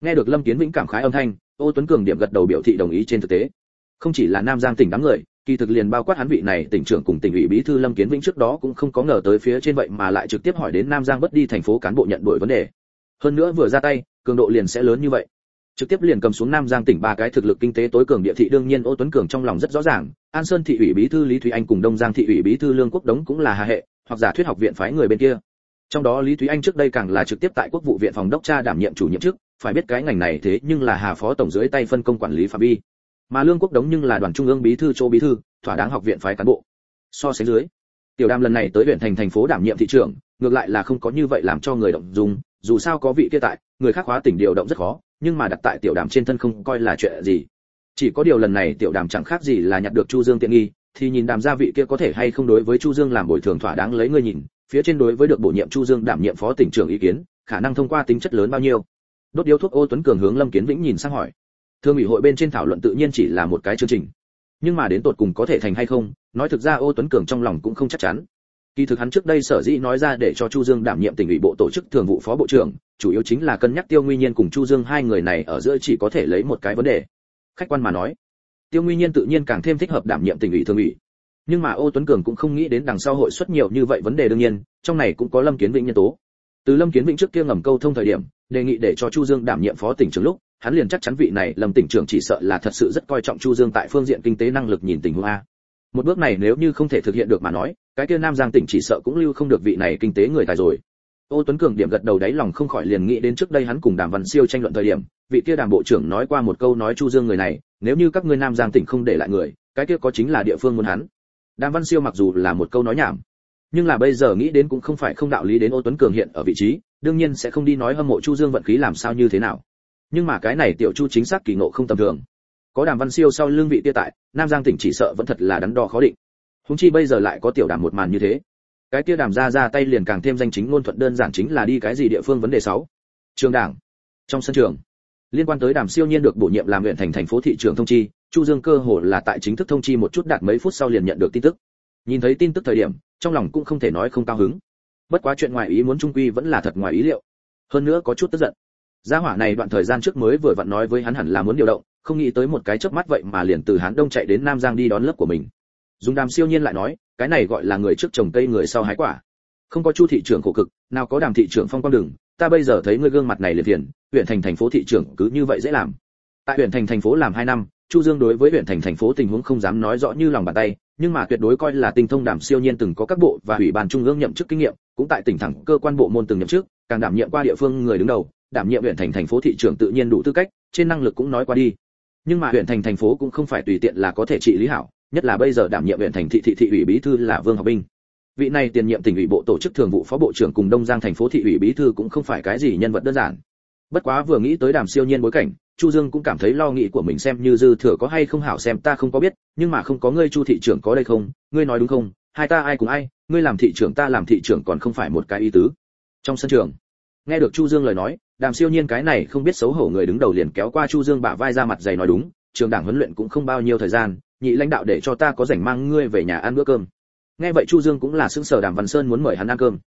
Nghe được lâm kiến vĩnh cảm khái âm thanh, ô tuấn cường điểm gật đầu biểu thị đồng ý trên thực tế. Không chỉ là nam giang tỉnh đám người, kỳ thực liền bao quát hắn vị này tỉnh trưởng cùng tỉnh ủy bí thư lâm kiến vĩnh trước đó cũng không có ngờ tới phía trên vậy mà lại trực tiếp hỏi đến nam giang bất đi thành phố cán bộ nhận đổi vấn đề. Hơn nữa vừa ra tay, cường độ liền sẽ lớn như vậy trực tiếp liền cầm xuống nam giang tỉnh ba cái thực lực kinh tế tối cường địa thị, đương nhiên ô tuấn cường trong lòng rất rõ ràng, an sơn thị ủy bí thư lý thúy anh cùng đông giang thị ủy bí thư lương quốc đống cũng là hà hệ, hoặc giả thuyết học viện phái người bên kia. Trong đó lý thúy anh trước đây càng là trực tiếp tại quốc vụ viện phòng đốc tra đảm nhiệm chủ nhiệm chức, phải biết cái ngành này thế nhưng là hà phó tổng dưới tay phân công quản lý phạm vi. Mà lương quốc đống nhưng là đoàn trung ương bí thư, chỗ bí thư, thỏa đáng học viện phái cán bộ. So sánh dưới, tiểu đam lần này tới huyện thành thành phố đảm nhiệm thị trưởng, ngược lại là không có như vậy làm cho người động dung dù sao có vị kia tại, người khác hóa tỉnh điều động rất khó, nhưng mà đặt tại tiểu đàm trên thân không coi là chuyện gì. Chỉ có điều lần này tiểu đàm chẳng khác gì là nhặt được chu dương tiện nghi, thì nhìn đàm gia vị kia có thể hay không đối với chu dương làm bồi thường thỏa đáng lấy ngươi nhìn, phía trên đối với được bổ nhiệm chu dương đảm nhiệm phó tỉnh trưởng ý kiến, khả năng thông qua tính chất lớn bao nhiêu. Đốt điếu thuốc ô tuấn cường hướng lâm kiến vĩnh nhìn sang hỏi. Thương ủy hội bên trên thảo luận tự nhiên chỉ là một cái chương trình. Nhưng mà đến tột cùng có thể thành hay không, nói thực ra ô tuấn cường trong lòng cũng không chắc chắn kỳ thực hắn trước đây sở dĩ nói ra để cho chu dương đảm nhiệm tỉnh ủy bộ tổ chức thường vụ phó bộ trưởng, chủ yếu chính là cân nhắc tiêu nguy nhiên cùng chu dương hai người này ở giữa chỉ có thể lấy một cái vấn đề. Khách quan mà nói, tiêu nguy nhiên tự nhiên càng thêm thích hợp đảm nhiệm tỉnh ủy thường ủy. Nhưng mà ô tuấn cường cũng không nghĩ đến đằng sau hội xuất nhiều như vậy vấn đề đương nhiên, trong này cũng có lâm kiến vĩnh nhân tố. Từ lâm kiến vĩnh trước kia ngầm câu thông thời điểm, đề nghị để cho chu dương đảm nhiệm phó tỉnh trưởng lúc, hắn liền chắc chắn vị này lâm tỉnh trưởng chỉ sợ là thật sự rất coi trọng chu dương tại phương diện kinh tế năng lực nhìn tình huống a một bước này nếu như không thể thực hiện được mà nói, cái kia nam giang tỉnh chỉ sợ cũng lưu không được vị này kinh tế người tài rồi. Ô tuấn cường điểm gật đầu đáy lòng không khỏi liền nghĩ đến trước đây hắn cùng đàm văn siêu tranh luận thời điểm, vị kia đàm bộ trưởng nói qua một câu nói chu dương người này, nếu như các ngươi nam giang tỉnh không để lại người, cái kia có chính là địa phương muốn hắn. Đàm văn siêu mặc dù là một câu nói nhảm, nhưng là bây giờ nghĩ đến cũng không phải không đạo lý đến ô tuấn cường hiện ở vị trí, đương nhiên sẽ không đi nói hâm mộ chu dương vận khí làm sao như thế nào. Nhưng mà cái này tiểu chu chính xác kỳ ngộ không tầm thường có đàm văn siêu sau lương vị tia tại, nam giang tỉnh chỉ sợ vẫn thật là đắn đo khó định. Húng chi bây giờ lại có tiểu đàm một màn như thế. Cái tia đàm ra ra tay liền càng thêm danh chính ngôn thuận đơn giản chính là đi cái gì địa phương vấn đề sáu. Trường đảng. Trong sân trường, liên quan tới đàm siêu nhiên được bổ nhiệm làm huyện thành thành phố thị trường thông chi, chu dương cơ hồ là tại chính thức thông chi một chút đạt mấy phút sau liền nhận được tin tức. Nhìn thấy tin tức thời điểm, trong lòng cũng không thể nói không cao hứng. Bất quá chuyện ngoài ý muốn trung quy vẫn là thật ngoài ý liệu. Hơn nữa có chút tức giận. Gia hỏa này đoạn thời gian trước mới vừa vặn nói với hắn hẳn là muốn điều động không nghĩ tới một cái chớp mắt vậy mà liền từ hán đông chạy đến nam giang đi đón lớp của mình. Dùng đàm siêu nhiên lại nói, cái này gọi là người trước trồng cây người sau hái quả. Không có chu thị trưởng khổ cực, nào có đàm thị trưởng phong quang đường, ta bây giờ thấy ngươi gương mặt này liền tiền huyện thành thành phố thị trưởng cứ như vậy dễ làm. Tại huyện thành thành phố làm hai năm, chu dương đối với huyện thành thành phố tình huống không dám nói rõ như lòng bàn tay, nhưng mà tuyệt đối coi là tinh thông đàm siêu nhiên từng có các bộ và ủy ban trung ương nhậm chức kinh nghiệm, cũng tại tỉnh thẳng cơ quan bộ môn từng nhậm chức, càng đảm nhiệm qua địa phương người đứng đầu, đảm nhiệm huyện thành thành phố thị trưởng tự nhiên đủ tư cách, trên năng lực cũng nói qua đi nhưng mà huyện thành thành phố cũng không phải tùy tiện là có thể trị lý hảo, nhất là bây giờ đảm nhiệm huyện thành thị thị thị ủy bí thư là vương học binh. Vị này tiền nhiệm tỉnh ủy bộ tổ chức thường vụ phó bộ trưởng cùng đông giang thành phố thị ủy bí thư cũng không phải cái gì nhân vật đơn giản. Bất quá vừa nghĩ tới đàm siêu nhiên bối cảnh, chu dương cũng cảm thấy lo nghĩ của mình xem như dư thừa có hay không hảo xem ta không có biết, nhưng mà không có ngươi chu thị trưởng có đây không, ngươi nói đúng không, hai ta ai cùng ai, ngươi làm thị trưởng ta làm thị trưởng còn không phải một cái ý tứ. Trong sân trường, nghe được chu dương lời nói đàm siêu nhiên cái này không biết xấu hổ người đứng đầu liền kéo qua chu dương bả vai ra mặt dày nói đúng, trường đảng huấn luyện cũng không bao nhiêu thời gian, nhị lãnh đạo để cho ta có rảnh mang ngươi về nhà ăn bữa cơm. Nghe vậy chu dương cũng là xứng sở đàm văn sơn muốn mời hắn ăn cơm.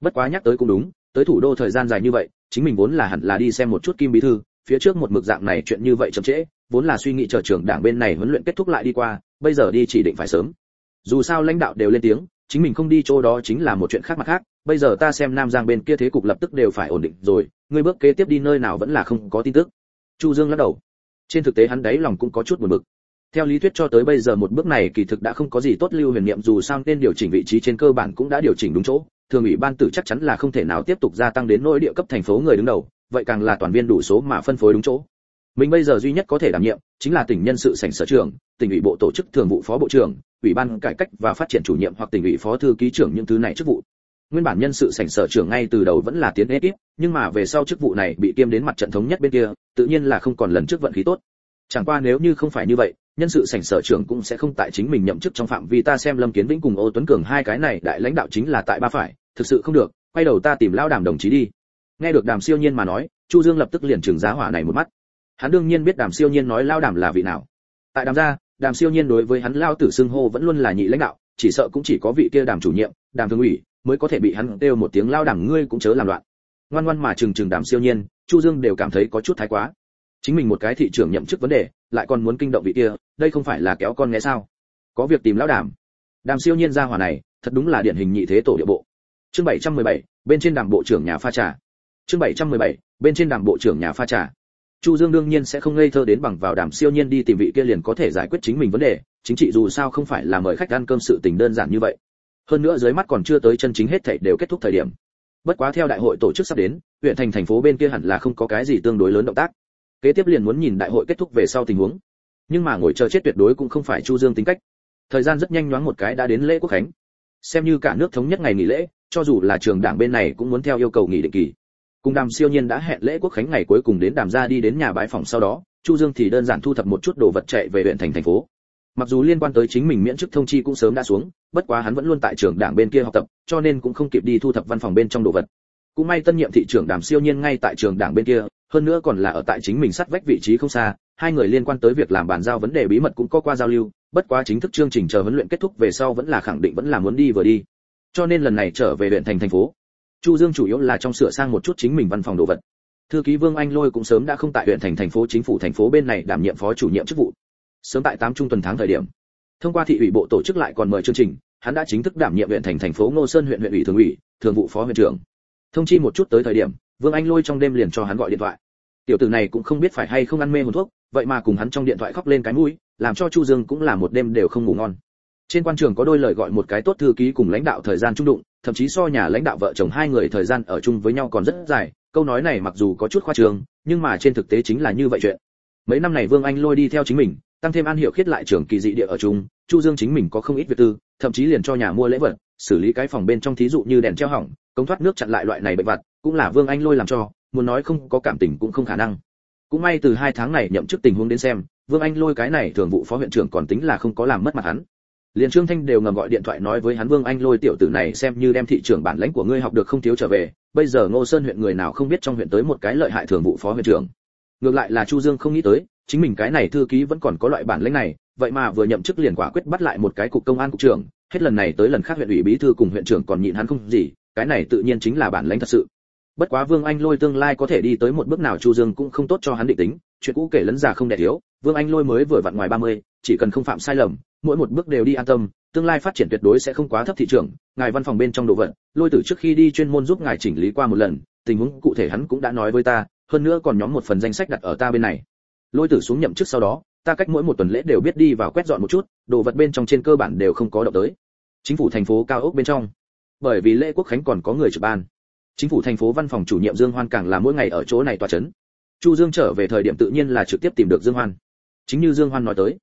Bất quá nhắc tới cũng đúng, tới thủ đô thời gian dài như vậy, chính mình vốn là hẳn là đi xem một chút kim bí thư, phía trước một mực dạng này chuyện như vậy chậm trễ, vốn là suy nghĩ chờ trường đảng bên này huấn luyện kết thúc lại đi qua, bây giờ đi chỉ định phải sớm. Dù sao lãnh đạo đều lên tiếng, chính mình không đi chỗ đó chính là một chuyện khác mặt khác bây giờ ta xem nam giang bên kia thế cục lập tức đều phải ổn định rồi, ngươi bước kế tiếp đi nơi nào vẫn là không có tin tức. Chu dương lắc đầu. Trên thực tế hắn đấy lòng cũng có chút buồn bực. Theo lý thuyết cho tới bây giờ một bước này kỳ thực đã không có gì tốt lưu huyền niệm dù sao nên điều chỉnh vị trí trên cơ bản cũng đã điều chỉnh đúng chỗ, thường ủy ban tử chắc chắn là không thể nào tiếp tục gia tăng đến nỗi địa cấp thành phố người đứng đầu, vậy càng là toàn viên đủ số mà phân phối đúng chỗ. Mình bây giờ duy nhất có thể đảm nhiệm chính là tỉnh nhân sự sảnh sở trưởng, tỉnh ủy bộ tổ chức thường vụ phó bộ trưởng, ủy ban cải cách và phát triển chủ nhiệm hoặc tỉnh ủy phó thư ký trưởng những thứ này chức vụ nguyên bản nhân sự sảnh sở trưởng ngay từ đầu vẫn là tiến ekip nhưng mà về sau chức vụ này bị kiêm đến mặt trận thống nhất bên kia, tự nhiên là không còn lần trước vận khí tốt. Chẳng qua nếu như không phải như vậy, nhân sự sảnh sở trưởng cũng sẽ không tại chính mình nhậm chức trong phạm vi ta xem lâm kiến vĩnh cùng ô tuấn cường hai cái này đại lãnh đạo chính là tại ba phải, thực sự không được, quay đầu ta tìm lao đàm đồng chí đi. Nghe được đàm siêu nhiên mà nói, chu dương lập tức liền trừng giá hỏa này một mắt. Hắn đương nhiên biết đàm siêu nhiên nói lao đàm là vị nào. Tại đàm gia, đàm siêu nhiên đối với hắn lao tử xưng hô vẫn luôn là nhị lãnh đạo, chỉ sợ cũng chỉ có vị kia đàm chủ nhiệm, đàm thường ủy mới có thể bị hắn kêu một tiếng lao đẳng ngươi cũng chớ làm loạn. Ngoan ngoan mà trừng trừng đàm siêu nhiên chu dương đều cảm thấy có chút thái quá. Chính mình một cái thị trưởng nhậm chức vấn đề lại còn muốn kinh động vị kia đây không phải là kéo con nghe sao? Có việc tìm lão đàm. Đàm siêu nhiên ra hỏa này thật đúng là điển hình nhị thế tổ địa bộ. Chương 717, bên trên đàm bộ trưởng nhà pha trà. Chương 717, bên trên đàm bộ trưởng nhà pha trà. Chu dương đương nhiên sẽ không ngây thơ đến bằng vào đàm siêu nhiên đi tìm vị kia liền có thể giải quyết chính mình vấn đề chính trị dù sao không phải là mời khách ăn cơm sự tình đơn giản như vậy hơn nữa dưới mắt còn chưa tới chân chính hết thảy đều kết thúc thời điểm. Bất quá theo đại hội tổ chức sắp đến, huyện thành thành phố bên kia hẳn là không có cái gì tương đối lớn động tác. Kế tiếp liền muốn nhìn đại hội kết thúc về sau tình huống. Nhưng mà ngồi chờ chết tuyệt đối cũng không phải chu dương tính cách. Thời gian rất nhanh nhoáng một cái đã đến lễ quốc khánh. Xem như cả nước thống nhất ngày nghỉ lễ, cho dù là trường đảng bên này cũng muốn theo yêu cầu nghỉ định kỳ. Cùng đàm siêu nhiên đã hẹn lễ quốc khánh ngày cuối cùng đến đàm ra đi đến nhà bãi phòng sau đó, chu dương thì đơn giản thu thập một chút đồ vật chạy về huyện thành thành phố mặc dù liên quan tới chính mình miễn chức thông chi cũng sớm đã xuống, bất quá hắn vẫn luôn tại trường đảng bên kia học tập, cho nên cũng không kịp đi thu thập văn phòng bên trong đồ vật. Cũng may tân nhiệm thị trưởng đàm siêu nhiên ngay tại trường đảng bên kia, hơn nữa còn là ở tại chính mình sát vách vị trí không xa, hai người liên quan tới việc làm bàn giao vấn đề bí mật cũng có qua giao lưu, bất quá chính thức chương trình chờ huấn luyện kết thúc về sau vẫn là khẳng định vẫn là muốn đi vừa đi. Cho nên lần này trở về huyện thành thành phố. Chu dương chủ yếu là trong sửa sang một chút chính mình văn phòng đồ vật. Thư ký vương anh lôi cũng sớm đã không tại huyện thành thành phố, chính phủ thành phố bên này đảm nhiệm phó chủ nhiệm chức vụ sớm tại tám trung tuần tháng thời điểm. Thông qua thị ủy bộ tổ chức lại còn mời chương trình, hắn đã chính thức đảm nhiệm huyện thành thành phố ngô sơn huyện huyện ủy thường ủy, thường vụ phó huyện trưởng. Thông chi một chút tới thời điểm, vương anh lôi trong đêm liền cho hắn gọi điện thoại. Tiểu tử này cũng không biết phải hay không ăn mê hồn thuốc, vậy mà cùng hắn trong điện thoại khóc lên cái mũi, làm cho chu dương cũng là một đêm đều không ngủ ngon. Trên quan trường có đôi lời gọi một cái tốt thư ký cùng lãnh đạo thời gian trung đụng, thậm chí so nhà lãnh đạo vợ chồng hai người thời gian ở chung với nhau còn rất dài, câu nói này mặc dù có chút khoa trương, nhưng mà trên thực tế chính là như vậy chuyện. Mấy năm này vương anh lôi đi theo chính mình tăng thêm an hiệu khiết lại trưởng kỳ dị địa ở chung, chu dương chính mình có không ít việc tư, thậm chí liền cho nhà mua lễ vật, xử lý cái phòng bên trong thí dụ như đèn treo hỏng, cống thoát nước chặn lại loại này bệnh vặt cũng là vương anh lôi làm cho, muốn nói không có cảm tình cũng không khả năng. Cũng may từ hai tháng này nhậm chức tình huống đến xem, vương anh lôi cái này thường vụ phó huyện trưởng còn tính là không có làm mất mặt hắn. Liền trương thanh đều ngầm gọi điện thoại nói với hắn vương anh lôi tiểu tử này xem như đem thị trưởng bản lãnh của ngươi học được không thiếu trở về, bây giờ ngô sơn huyện người nào không biết trong huyện tới một cái lợi hại thường vụ phó huyện trưởng ngược lại là chu dương không nghĩ tới chính mình cái này thư ký vẫn còn có loại bản lĩnh này vậy mà vừa nhậm chức liền quả quyết bắt lại một cái cục công an cục trưởng hết lần này tới lần khác huyện ủy bí thư cùng huyện trưởng còn nhịn hắn không gì cái này tự nhiên chính là bản lĩnh thật sự. Bất quá vương anh lôi tương lai có thể đi tới một bước nào chu dương cũng không tốt cho hắn định tính chuyện cũ kể lấn già không đẻ thiếu vương anh lôi mới vừa vặn ngoài 30, chỉ cần không phạm sai lầm mỗi một bước đều đi an tâm tương lai phát triển tuyệt đối sẽ không quá thấp thị trường ngài văn phòng bên trong đồ vật lôi tử trước khi đi chuyên môn giúp ngài chỉnh lý qua một lần tình huống cụ thể hắn cũng đã nói với ta hơn nữa còn nhóm một phần danh sách đặt ở ta bên này. Lôi tử xuống nhậm chức sau đó, ta cách mỗi một tuần lễ đều biết đi vào quét dọn một chút, đồ vật bên trong trên cơ bản đều không có động tới. Chính phủ thành phố cao ốc bên trong. Bởi vì lễ quốc khánh còn có người trực ban. Chính phủ thành phố văn phòng chủ nhiệm dương hoan càng là mỗi ngày ở chỗ này tòa chấn. Chu dương trở về thời điểm tự nhiên là trực tiếp tìm được dương hoan. Chính như dương hoan nói tới,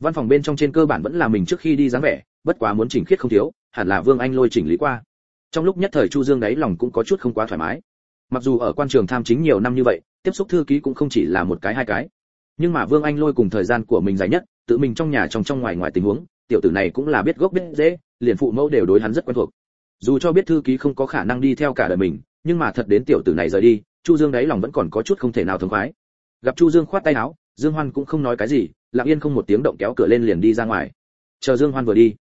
văn phòng bên trong trên cơ bản vẫn là mình trước khi đi dáng vẻ, bất quá muốn chỉnh khiết không thiếu, hẳn là vương anh lôi chỉnh lý qua. Trong lúc nhất thời chu dương đáy lòng cũng có chút không quá thoải mái mặc dù ở quan trường tham chính nhiều năm như vậy, tiếp xúc thư ký cũng không chỉ là một cái hai cái. Nhưng mà vương anh lôi cùng thời gian của mình dài nhất, tự mình trong nhà trong trong ngoài ngoài tình huống, tiểu tử này cũng là biết gốc biết dễ liền phụ mẫu đều đối hắn rất quen thuộc. Dù cho biết thư ký không có khả năng đi theo cả đời mình, nhưng mà thật đến tiểu tử này rời đi, chu dương đáy lòng vẫn còn có chút không thể nào thống khoái. Gặp chu dương khoát tay áo, dương hoan cũng không nói cái gì, lặng yên không một tiếng động kéo cửa lên liền đi ra ngoài. Chờ dương hoan vừa đi,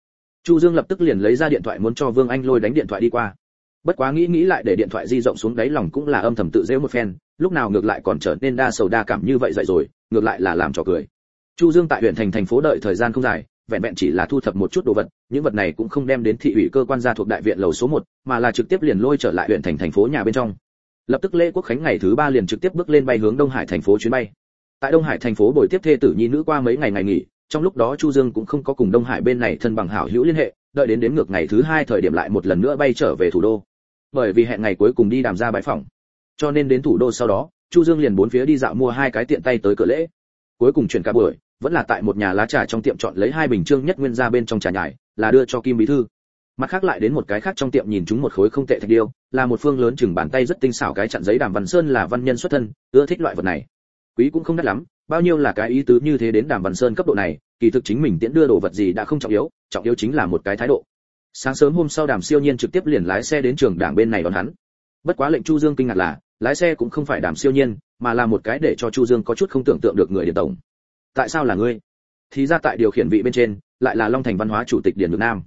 chu dương lập tức liền lấy ra điện thoại muốn cho vương anh lôi đánh điện thoại đi qua bất quá nghĩ nghĩ lại để điện thoại di rộng xuống đáy lòng cũng là âm thầm tự dễ một phen lúc nào ngược lại còn trở nên đa sầu đa cảm như vậy dậy rồi ngược lại là làm trò cười. Chu dương tại huyện thành thành phố đợi thời gian không dài vẹn vẹn chỉ là thu thập một chút đồ vật những vật này cũng không đem đến thị ủy cơ quan gia thuộc đại viện lầu số 1, mà là trực tiếp liền lôi trở lại huyện thành thành phố nhà bên trong. Lập tức lễ quốc khánh ngày thứ ba liền trực tiếp bước lên bay hướng đông hải thành phố chuyến bay. Tại đông hải thành phố buổi tiếp thê tử nhi nữ qua mấy ngày ngày nghỉ trong lúc đó chu dương cũng không có cùng đông hải bên này thân bằng hảo hữu liên hệ đợi đến đến ngược ngày thứ hai thời điểm lại một lần nữa bay trở về thủ đô bởi vì hẹn ngày cuối cùng đi đàm ra bãi phòng. Cho nên đến thủ đô sau đó, chu dương liền bốn phía đi dạo mua hai cái tiện tay tới cửa lễ. Cuối cùng chuyển cả buổi, vẫn là tại một nhà lá trà trong tiệm chọn lấy hai bình trương nhất nguyên ra bên trong trà nhải là đưa cho kim bí thư. Mặt khác lại đến một cái khác trong tiệm nhìn chúng một khối không tệ thạch điêu, là một phương lớn chừng bàn tay rất tinh xảo cái chặn giấy đàm văn sơn là văn nhân xuất thân, ưa thích loại vật này. Quý cũng không đắt lắm, bao nhiêu là cái ý tứ như thế đến đàm văn sơn cấp độ này, kỳ thực chính mình tiễn đưa đồ vật gì đã không trọng yếu trọng yếu chính là một cái thái độ sáng sớm hôm sau đàm siêu nhiên trực tiếp liền lái xe đến trường đảng bên này đón hắn. Bất quá lệnh chu dương kinh ngạc là, lái xe cũng không phải đàm siêu nhiên, mà là một cái để cho chu dương có chút không tưởng tượng được người điện tổng. Tại sao là ngươi? Thì ra tại điều khiển vị bên trên, lại là long thành văn hóa chủ tịch điền nhược nam.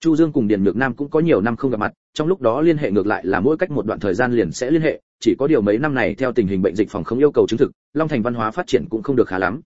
Chu dương cùng điền nhược nam cũng có nhiều năm không gặp mặt, trong lúc đó liên hệ ngược lại là mỗi cách một đoạn thời gian liền sẽ liên hệ, chỉ có điều mấy năm này theo tình hình bệnh dịch phòng không yêu cầu chứng thực, long thành văn hóa phát triển cũng không được khá lắm.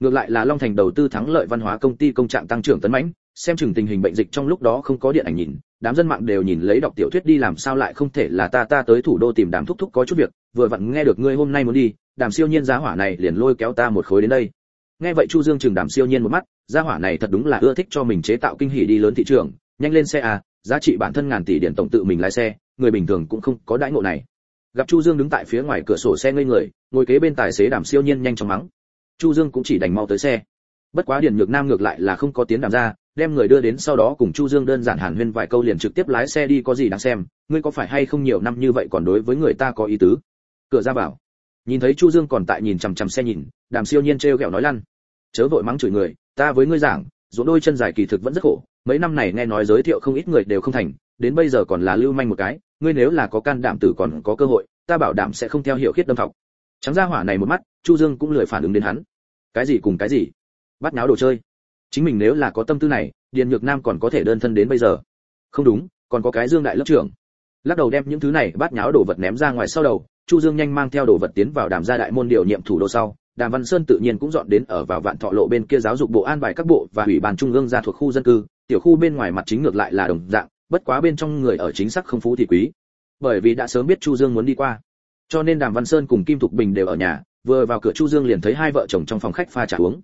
Ngược lại là long thành đầu tư thắng lợi văn hóa công ty công trạng tăng trưởng tấn mãnh xem chừng tình hình bệnh dịch trong lúc đó không có điện ảnh nhìn, đám dân mạng đều nhìn lấy đọc tiểu thuyết đi làm sao lại không thể là ta ta tới thủ đô tìm đàm thúc thúc có chút việc, vừa vặn nghe được ngươi hôm nay muốn đi, đàm siêu nhiên giá hỏa này liền lôi kéo ta một khối đến đây. Nghe vậy chu dương chừng đàm siêu nhiên một mắt giá hỏa này thật đúng là ưa thích cho mình chế tạo kinh hỉ đi lớn thị trường, nhanh lên xe à giá trị bản thân ngàn tỷ điện tổng tự mình lái xe, người bình thường cũng không có đãi ngộ này. Gặp chu dương đứng tại phía ngoài cửa sổ xe ngây người, ngồi kế bên tài xế đàm siêu nhiên nhanh chóng mắng. Chu dương cũng chỉ đành mau tới xe. Bất quá điền nhược nam ngược lại là không có tiếng đàm ra đem người đưa đến sau đó cùng chu dương đơn giản hàn huyên vài câu liền trực tiếp lái xe đi có gì đáng xem, ngươi có phải hay không nhiều năm như vậy còn đối với người ta có ý tứ? Cửa ra vào. Nhìn thấy chu dương còn tại nhìn chằm chằm xe nhìn, đàm siêu nhiên trêu ghẹo nói lăn. Chớ vội mắng chửi người, ta với ngươi giảng, ruộng đôi chân dài kỳ thực vẫn rất khổ, mấy năm này nghe nói giới thiệu không ít người đều không thành, đến bây giờ còn là lưu manh một cái, ngươi nếu là có can đảm tử còn có cơ hội, ta bảo đảm sẽ không theo hiểu khiết đâm thọc. Trắng ra hỏa này một mắt, chu dương cũng lười phản ứng đến hắn. Cái gì cùng cái gì? Bắt nháo đồ chơi chính mình nếu là có tâm tư này, điền nhược nam còn có thể đơn thân đến bây giờ. Không đúng, còn có cái dương đại lớp trưởng. Lắc đầu đem những thứ này bát nháo đồ vật ném ra ngoài sau đầu, chu dương nhanh mang theo đồ vật tiến vào đàm gia đại môn điều nhiệm thủ đô sau. Đàm văn sơn tự nhiên cũng dọn đến ở vào vạn thọ lộ bên kia giáo dục bộ an bài các bộ và ủy ban trung ương ra thuộc khu dân cư. Tiểu khu bên ngoài mặt chính ngược lại là đồng dạng, bất quá bên trong người ở chính xác không phú thì quý. Bởi vì đã sớm biết chu dương muốn đi qua. Cho nên đàm văn sơn cùng kim thục bình đều ở nhà, vừa vào cửa chu dương liền thấy hai vợ chồng trong phòng khách pha trà uống.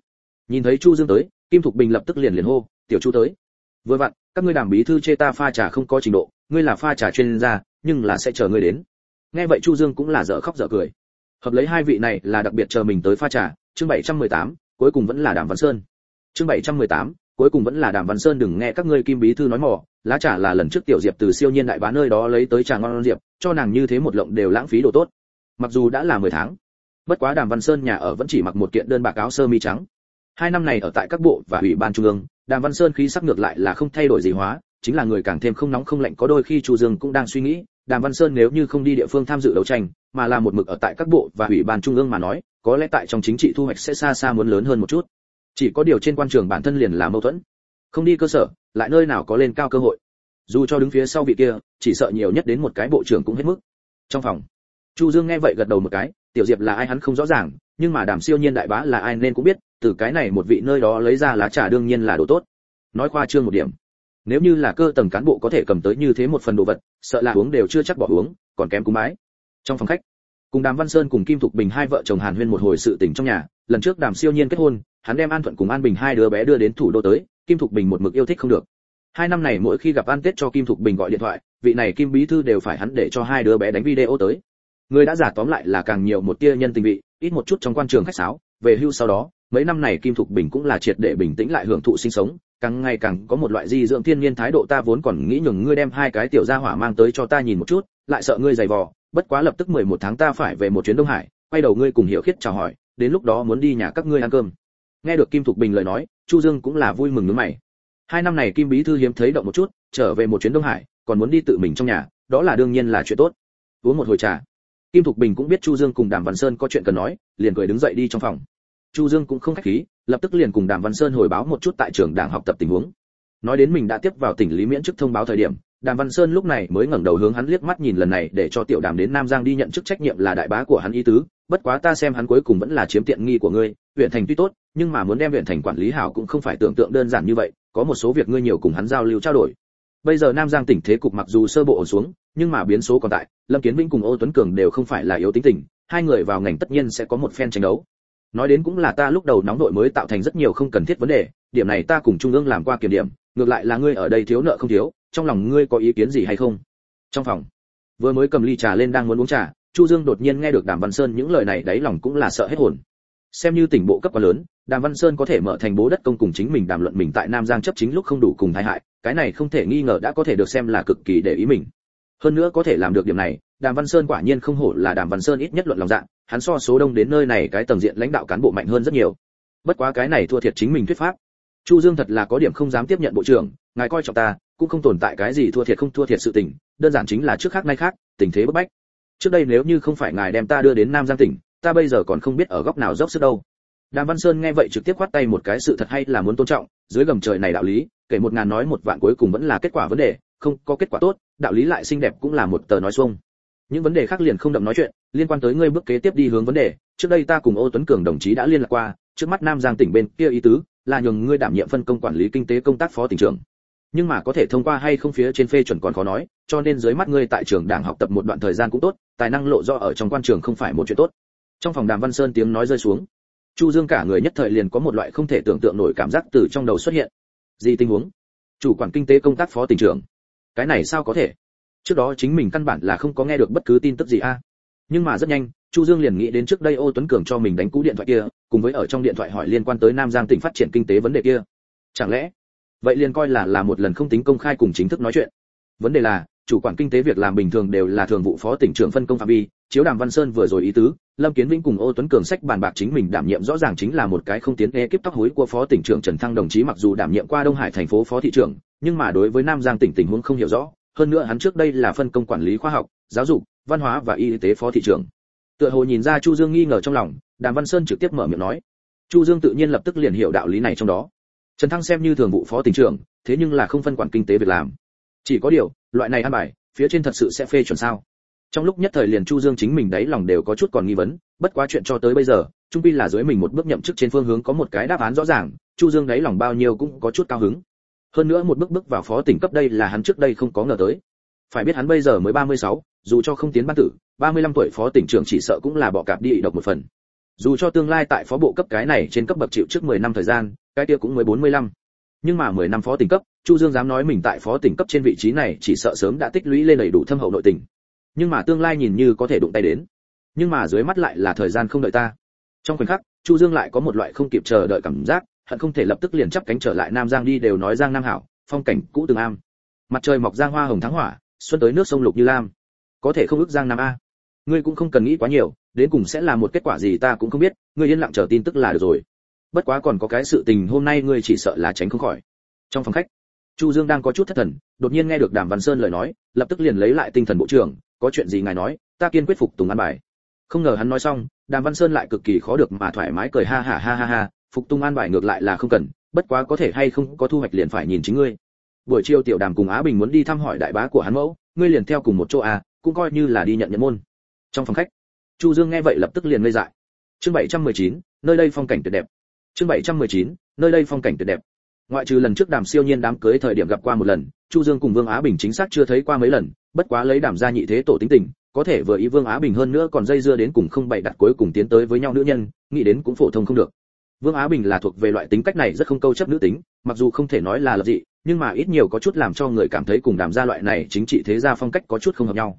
Nhìn thấy chu dương tới kim thục bình lập tức liền liền hô tiểu chu tới. Vừa vặn các ngươi đảm bí thư chê ta pha trà không có trình độ ngươi là pha trà chuyên gia nhưng là sẽ chờ ngươi đến. Nghe vậy chu dương cũng là dở khóc dở cười. Hợp lấy hai vị này là đặc biệt chờ mình tới pha trà chương 718, cuối cùng vẫn là đàm văn sơn. Chương 718, cuối cùng vẫn là đàm văn sơn đừng nghe các ngươi kim bí thư nói mỏ lá trà là lần trước tiểu diệp từ siêu nhiên đại bá nơi đó lấy tới trà ngon diệp cho nàng như thế một lộng đều lãng phí đồ tốt. Mặc dù đã là 10 tháng bất quá đàm văn sơn nhà ở vẫn chỉ mặc một kiện đơn bạc áo sơ mi trắng hai năm này ở tại các bộ và ủy ban trung ương, đàm văn sơn khí sắc ngược lại là không thay đổi gì hóa, chính là người càng thêm không nóng không lạnh có đôi khi chu dương cũng đang suy nghĩ, đàm văn sơn nếu như không đi địa phương tham dự đấu tranh, mà là một mực ở tại các bộ và ủy ban trung ương mà nói, có lẽ tại trong chính trị thu hoạch sẽ xa xa muốn lớn hơn một chút. Chỉ có điều trên quan trường bản thân liền là mâu thuẫn. Không đi cơ sở, lại nơi nào có lên cao cơ hội. Dù cho đứng phía sau vị kia, chỉ sợ nhiều nhất đến một cái bộ trưởng cũng hết mức. Trong phòng, chu dương nghe vậy gật đầu một cái, tiểu diệp là ai hắn không rõ ràng nhưng mà đàm siêu nhiên đại bá là ai nên cũng biết, từ cái này một vị nơi đó lấy ra lá trà đương nhiên là đồ tốt. Nói khoa trương một điểm. Nếu như là cơ tầng cán bộ có thể cầm tới như thế một phần đồ vật, sợ là uống đều chưa chắc bỏ uống, còn kém cúng bái. Trong phòng khách, cùng đàm văn sơn cùng kim thục bình hai vợ chồng hàn huyên một hồi sự tình trong nhà, lần trước đàm siêu nhiên kết hôn, hắn đem an thuận cùng an bình hai đứa bé đưa đến thủ đô tới, kim thục bình một mực yêu thích không được. Hai năm này mỗi khi gặp an tết cho kim thục bình gọi điện thoại, vị này kim bí thư đều phải hắn để cho hai đứa bé đánh video tới. Người đã giả tóm lại là càng nhiều một tia nhân tình vị ít một chút trong quan trường khách sáo, về hưu sau đó, mấy năm này kim thục bình cũng là triệt để bình tĩnh lại hưởng thụ sinh sống, càng ngày càng có một loại di dưỡng thiên nhiên thái độ ta vốn còn nghĩ nhường ngươi đem hai cái tiểu gia hỏa mang tới cho ta nhìn một chút, lại sợ ngươi giày vò, bất quá lập tức 11 tháng ta phải về một chuyến đông hải, quay đầu ngươi cùng hiểu khiết chào hỏi, đến lúc đó muốn đi nhà các ngươi ăn cơm. Nghe được kim thục bình lời nói, chu dương cũng là vui mừng nước mày. Hai năm này kim bí thư hiếm thấy động một chút, trở về một chuyến đông hải, còn muốn đi tự mình trong nhà, đó là đương nhiên là chuyện tốt. Uống một hồi trà kim thục bình cũng biết chu dương cùng đàm văn sơn có chuyện cần nói, liền cười đứng dậy đi trong phòng. Chu dương cũng không khách khí, lập tức liền cùng đàm văn sơn hồi báo một chút tại trường đảng học tập tình huống. Nói đến mình đã tiếp vào tỉnh lý miễn chức thông báo thời điểm, đàm văn sơn lúc này mới ngẩng đầu hướng hắn liếc mắt nhìn lần này để cho tiểu đàm đến nam giang đi nhận chức trách nhiệm là đại bá của hắn ý tứ, bất quá ta xem hắn cuối cùng vẫn là chiếm tiện nghi của ngươi, huyện thành tuy tốt, nhưng mà muốn đem huyện thành quản lý hảo cũng không phải tưởng tượng đơn giản như vậy, có một số việc ngươi nhiều cùng hắn giao lưu trao đổi bây giờ nam giang tỉnh thế cục mặc dù sơ bộ ổn xuống, nhưng mà biến số còn tại, lâm kiến vĩnh cùng ô tuấn cường đều không phải là yếu tính tình, hai người vào ngành tất nhiên sẽ có một phen tranh đấu. Nói đến cũng là ta lúc đầu nóng đội mới tạo thành rất nhiều không cần thiết vấn đề, điểm này ta cùng trung ương làm qua kiểm điểm, ngược lại là ngươi ở đây thiếu nợ không thiếu, trong lòng ngươi có ý kiến gì hay không? Trong phòng, vừa mới cầm ly trà lên đang muốn uống trà, chu dương đột nhiên nghe được đàm văn sơn những lời này, đáy lòng cũng là sợ hết hồn xem như tỉnh bộ cấp quá lớn đàm văn sơn có thể mở thành bố đất công cùng chính mình đàm luận mình tại nam giang chấp chính lúc không đủ cùng thái hại cái này không thể nghi ngờ đã có thể được xem là cực kỳ để ý mình. Hơn nữa có thể làm được điểm này đàm văn sơn quả nhiên không hổ là đàm văn sơn ít nhất luận lòng dạng, hắn so số đông đến nơi này cái tầng diện lãnh đạo cán bộ mạnh hơn rất nhiều. Bất quá cái này thua thiệt chính mình thuyết pháp. Chu dương thật là có điểm không dám tiếp nhận bộ trưởng ngài coi trọng ta cũng không tồn tại cái gì thua thiệt không thua thiệt sự tình đơn giản chính là trước khác nay khác tình thế bức bách. Trước đây nếu như không phải ngài đem ta đưa đến nam giang tỉnh ta bây giờ còn không biết ở góc nào dốc sức đâu. Đàm văn sơn nghe vậy trực tiếp quát tay một cái sự thật hay là muốn tôn trọng, dưới gầm trời này đạo lý, kể một ngàn nói một vạn cuối cùng vẫn là kết quả vấn đề, không có kết quả tốt, đạo lý lại xinh đẹp cũng là một tờ nói xuông. Những vấn đề khác liền không đậm nói chuyện, liên quan tới ngươi bước kế tiếp đi hướng vấn đề, trước đây ta cùng ô tuấn cường đồng chí đã liên lạc qua, trước mắt nam giang tỉnh bên kia ý tứ là nhường ngươi đảm nhiệm phân công quản lý kinh tế công tác phó tỉnh trưởng. Nhưng mà có thể thông qua hay không phía trên phê chuẩn còn khó nói, cho nên dưới mắt ngươi tại trường đảng học tập một đoạn thời gian cũng tốt, tài năng lộ do ở trong quan trường không phải một chuyện tốt trong phòng đàm văn sơn tiếng nói rơi xuống. Chu dương cả người nhất thời liền có một loại không thể tưởng tượng nổi cảm giác từ trong đầu xuất hiện. Gì tình huống? Chủ quản kinh tế công tác phó tỉnh trưởng. Cái này sao có thể? Trước đó chính mình căn bản là không có nghe được bất cứ tin tức gì a. Nhưng mà rất nhanh, chu dương liền nghĩ đến trước đây ô tuấn cường cho mình đánh cú điện thoại kia, cùng với ở trong điện thoại hỏi liên quan tới nam giang tỉnh phát triển kinh tế vấn đề kia. Chẳng lẽ? Vậy liền coi là là một lần không tính công khai cùng chính thức nói chuyện. Vấn đề là chủ quản kinh tế việc làm bình thường đều là thường vụ phó tỉnh trưởng phân công phạm vi. Chiếu đàm văn sơn vừa rồi ý tứ, lâm kiến vĩnh cùng ô tuấn cường sách bàn bạc chính mình đảm nhiệm rõ ràng chính là một cái không tiến e kiếp tóc hối của phó tỉnh trưởng trần thăng đồng chí mặc dù đảm nhiệm qua đông hải thành phố phó thị trưởng, nhưng mà đối với nam giang tỉnh tình huống không hiểu rõ. Hơn nữa hắn trước đây là phân công quản lý khoa học, giáo dục, văn hóa và y tế phó thị trưởng. Tựa hồ nhìn ra chu dương nghi ngờ trong lòng, đàm văn sơn trực tiếp mở miệng nói. Chu dương tự nhiên lập tức liền hiểu đạo lý này trong đó. Trần thăng xem như thường vụ phó tỉnh trưởng, thế nhưng là không phân quản kinh tế việc làm chỉ có điều loại này ăn bài phía trên thật sự sẽ phê chuẩn sao? Trong lúc nhất thời liền chu dương chính mình đấy lòng đều có chút còn nghi vấn bất quá chuyện cho tới bây giờ trung quy là dưới mình một bước nhậm chức trên phương hướng có một cái đáp án rõ ràng chu dương đấy lòng bao nhiêu cũng có chút cao hứng. Hơn nữa một bước bước vào phó tỉnh cấp đây là hắn trước đây không có ngờ tới. Phải biết hắn bây giờ mới 36, dù cho không tiến ban tử 35 tuổi phó tỉnh trưởng chỉ sợ cũng là bỏ cạp đi độc một phần. Dù cho tương lai tại phó bộ cấp cái này trên cấp bậc chịu trước 10 năm thời gian cái kia cũng mới 45. nhưng mà 10 năm phó tỉnh cấp chu dương dám nói mình tại phó tỉnh cấp trên vị trí này, chỉ sợ sớm đã tích lũy lên đầy đủ thâm hậu nội tình. Nhưng mà tương lai nhìn như có thể đụng tay đến. Nhưng mà dưới mắt lại là thời gian không đợi ta. Trong khoảnh khắc, chu dương lại có một loại không kịp chờ đợi cảm giác, hận không thể lập tức liền chắp cánh trở lại nam giang đi đều nói giang nam hảo, phong cảnh cũ từng am. Mặt trời mọc giang hoa hồng thắng hỏa, xuân tới nước sông lục như lam. Có thể không ước giang nam a. Ngươi cũng không cần nghĩ quá nhiều, đến cùng sẽ là một kết quả gì ta cũng không biết, ngươi yên lặng chờ tin tức là được rồi. Bất quá còn có cái sự tình hôm nay ngươi chỉ sợ là tránh không khỏi. Trong phòng khách chu dương đang có chút thất thần đột nhiên nghe được đàm văn sơn lời nói lập tức liền lấy lại tinh thần bộ trưởng có chuyện gì ngài nói ta kiên quyết phục tùng an bài. Không ngờ hắn nói xong đàm văn sơn lại cực kỳ khó được mà thoải mái cười ha ha ha ha ha phục tùng an bài ngược lại là không cần bất quá có thể hay không có thu hoạch liền phải nhìn chính ngươi. Buổi chiều tiểu đàm cùng á bình muốn đi thăm hỏi đại bá của hắn mẫu ngươi liền theo cùng một chỗ à cũng coi như là đi nhận nhận môn. Trong phòng khách chu dương nghe vậy lập tức liền ngây dại. Chương 719, nơi đây phong cảnh tuyệt đẹp. Chương 719, nơi đây phong cảnh tuyệt đẹp ngoại trừ lần trước đàm siêu nhiên đám cưới thời điểm gặp qua một lần, chu dương cùng vương á bình chính xác chưa thấy qua mấy lần, bất quá lấy đàm gia nhị thế tổ tính tình, có thể vừa ý vương á bình hơn nữa còn dây dưa đến cùng không bày đặt cuối cùng tiến tới với nhau nữ nhân, nghĩ đến cũng phổ thông không được. Vương á bình là thuộc về loại tính cách này rất không câu chấp nữ tính, mặc dù không thể nói là lập dị, nhưng mà ít nhiều có chút làm cho người cảm thấy cùng đàm gia loại này chính trị thế gia phong cách có chút không hợp nhau.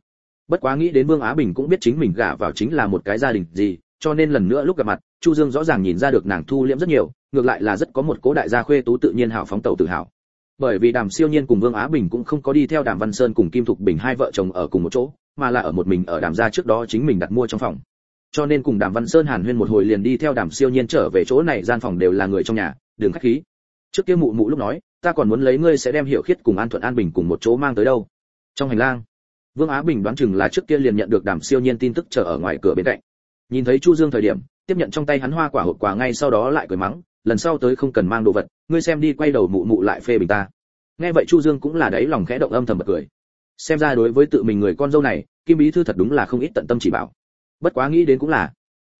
Bất quá nghĩ đến vương á bình cũng biết chính mình gả vào chính là một cái gia đình gì, cho nên lần nữa lúc gặp mặt, chu dương rõ ràng nhìn ra được nàng thu liễm rất nhiều ngược lại là rất có một cố đại gia khuê tú tự nhiên hào phóng tẩu tự hào. Bởi vì đàm siêu nhiên cùng vương á bình cũng không có đi theo đàm văn sơn cùng kim thục bình hai vợ chồng ở cùng một chỗ, mà là ở một mình ở đàm gia trước đó chính mình đặt mua trong phòng. Cho nên cùng đàm văn sơn hàn huyên một hồi liền đi theo đàm siêu nhiên trở về chỗ này, gian phòng đều là người trong nhà đường khách khí. Trước kia mụ mụ lúc nói, ta còn muốn lấy ngươi sẽ đem hiểu khiết cùng an thuận an bình cùng một chỗ mang tới đâu. Trong hành lang, vương á bình đoán chừng là trước kia liền nhận được đàm siêu nhiên tin tức chờ ở ngoài cửa bên cạnh. Nhìn thấy chu dương thời điểm, tiếp nhận trong tay hắn hoa quả hộp quà ngay sau đó lại cười mắng lần sau tới không cần mang đồ vật, ngươi xem đi quay đầu mụ mụ lại phê bình ta. Nghe vậy chu dương cũng là đấy lòng khẽ động âm thầm bật cười. Xem ra đối với tự mình người con dâu này, kim bí thư thật đúng là không ít tận tâm chỉ bảo. Bất quá nghĩ đến cũng là,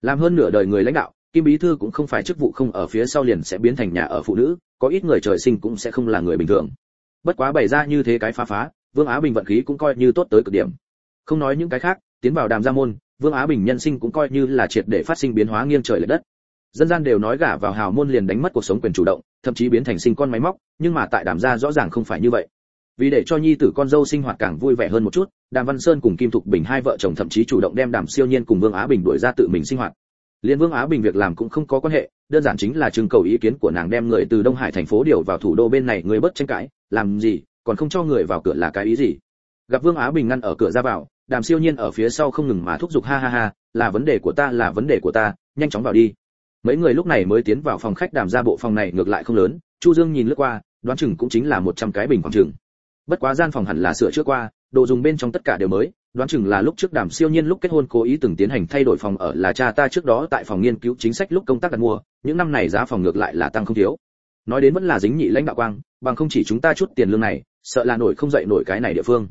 làm hơn nửa đời người lãnh đạo, kim bí thư cũng không phải chức vụ không ở phía sau liền sẽ biến thành nhà ở phụ nữ, có ít người trời sinh cũng sẽ không là người bình thường. Bất quá bày ra như thế cái phá phá, vương á bình vận khí cũng coi như tốt tới cực điểm. Không nói những cái khác, tiến vào đàm gia môn, vương á bình nhân sinh cũng coi như là triệt để phát sinh biến hóa nghiêng trời lệch đất dân gian đều nói gả vào hào môn liền đánh mất cuộc sống quyền chủ động, thậm chí biến thành sinh con máy móc, nhưng mà tại đàm gia rõ ràng không phải như vậy. Vì để cho nhi tử con dâu sinh hoạt càng vui vẻ hơn một chút, đàm văn sơn cùng kim thục bình hai vợ chồng thậm chí chủ động đem đàm siêu nhiên cùng vương á bình đuổi ra tự mình sinh hoạt. Liên vương á bình việc làm cũng không có quan hệ, đơn giản chính là trưng cầu ý kiến của nàng đem người từ đông hải thành phố điều vào thủ đô bên này người bớt tranh cãi, làm gì, còn không cho người vào cửa là cái ý gì? Gặp vương á bình ngăn ở cửa ra vào, đàm siêu nhiên ở phía sau không ngừng mà thúc giục, ha ha ha, là vấn đề của ta, là vấn đề của ta, nhanh chóng vào đi mấy người lúc này mới tiến vào phòng khách đàm ra bộ phòng này ngược lại không lớn, chu dương nhìn lướt qua, đoán chừng cũng chính là một trăm cái bình khoảng chừng. Bất quá gian phòng hẳn là sửa chữa qua, đồ dùng bên trong tất cả đều mới, đoán chừng là lúc trước đàm siêu nhiên lúc kết hôn cố ý từng tiến hành thay đổi phòng ở là cha ta trước đó tại phòng nghiên cứu chính sách lúc công tác đặt mua, những năm này giá phòng ngược lại là tăng không thiếu. Nói đến vẫn là dính nhị lãnh đạo quang, bằng không chỉ chúng ta chút tiền lương này, sợ là nổi không dậy nổi cái này địa phương.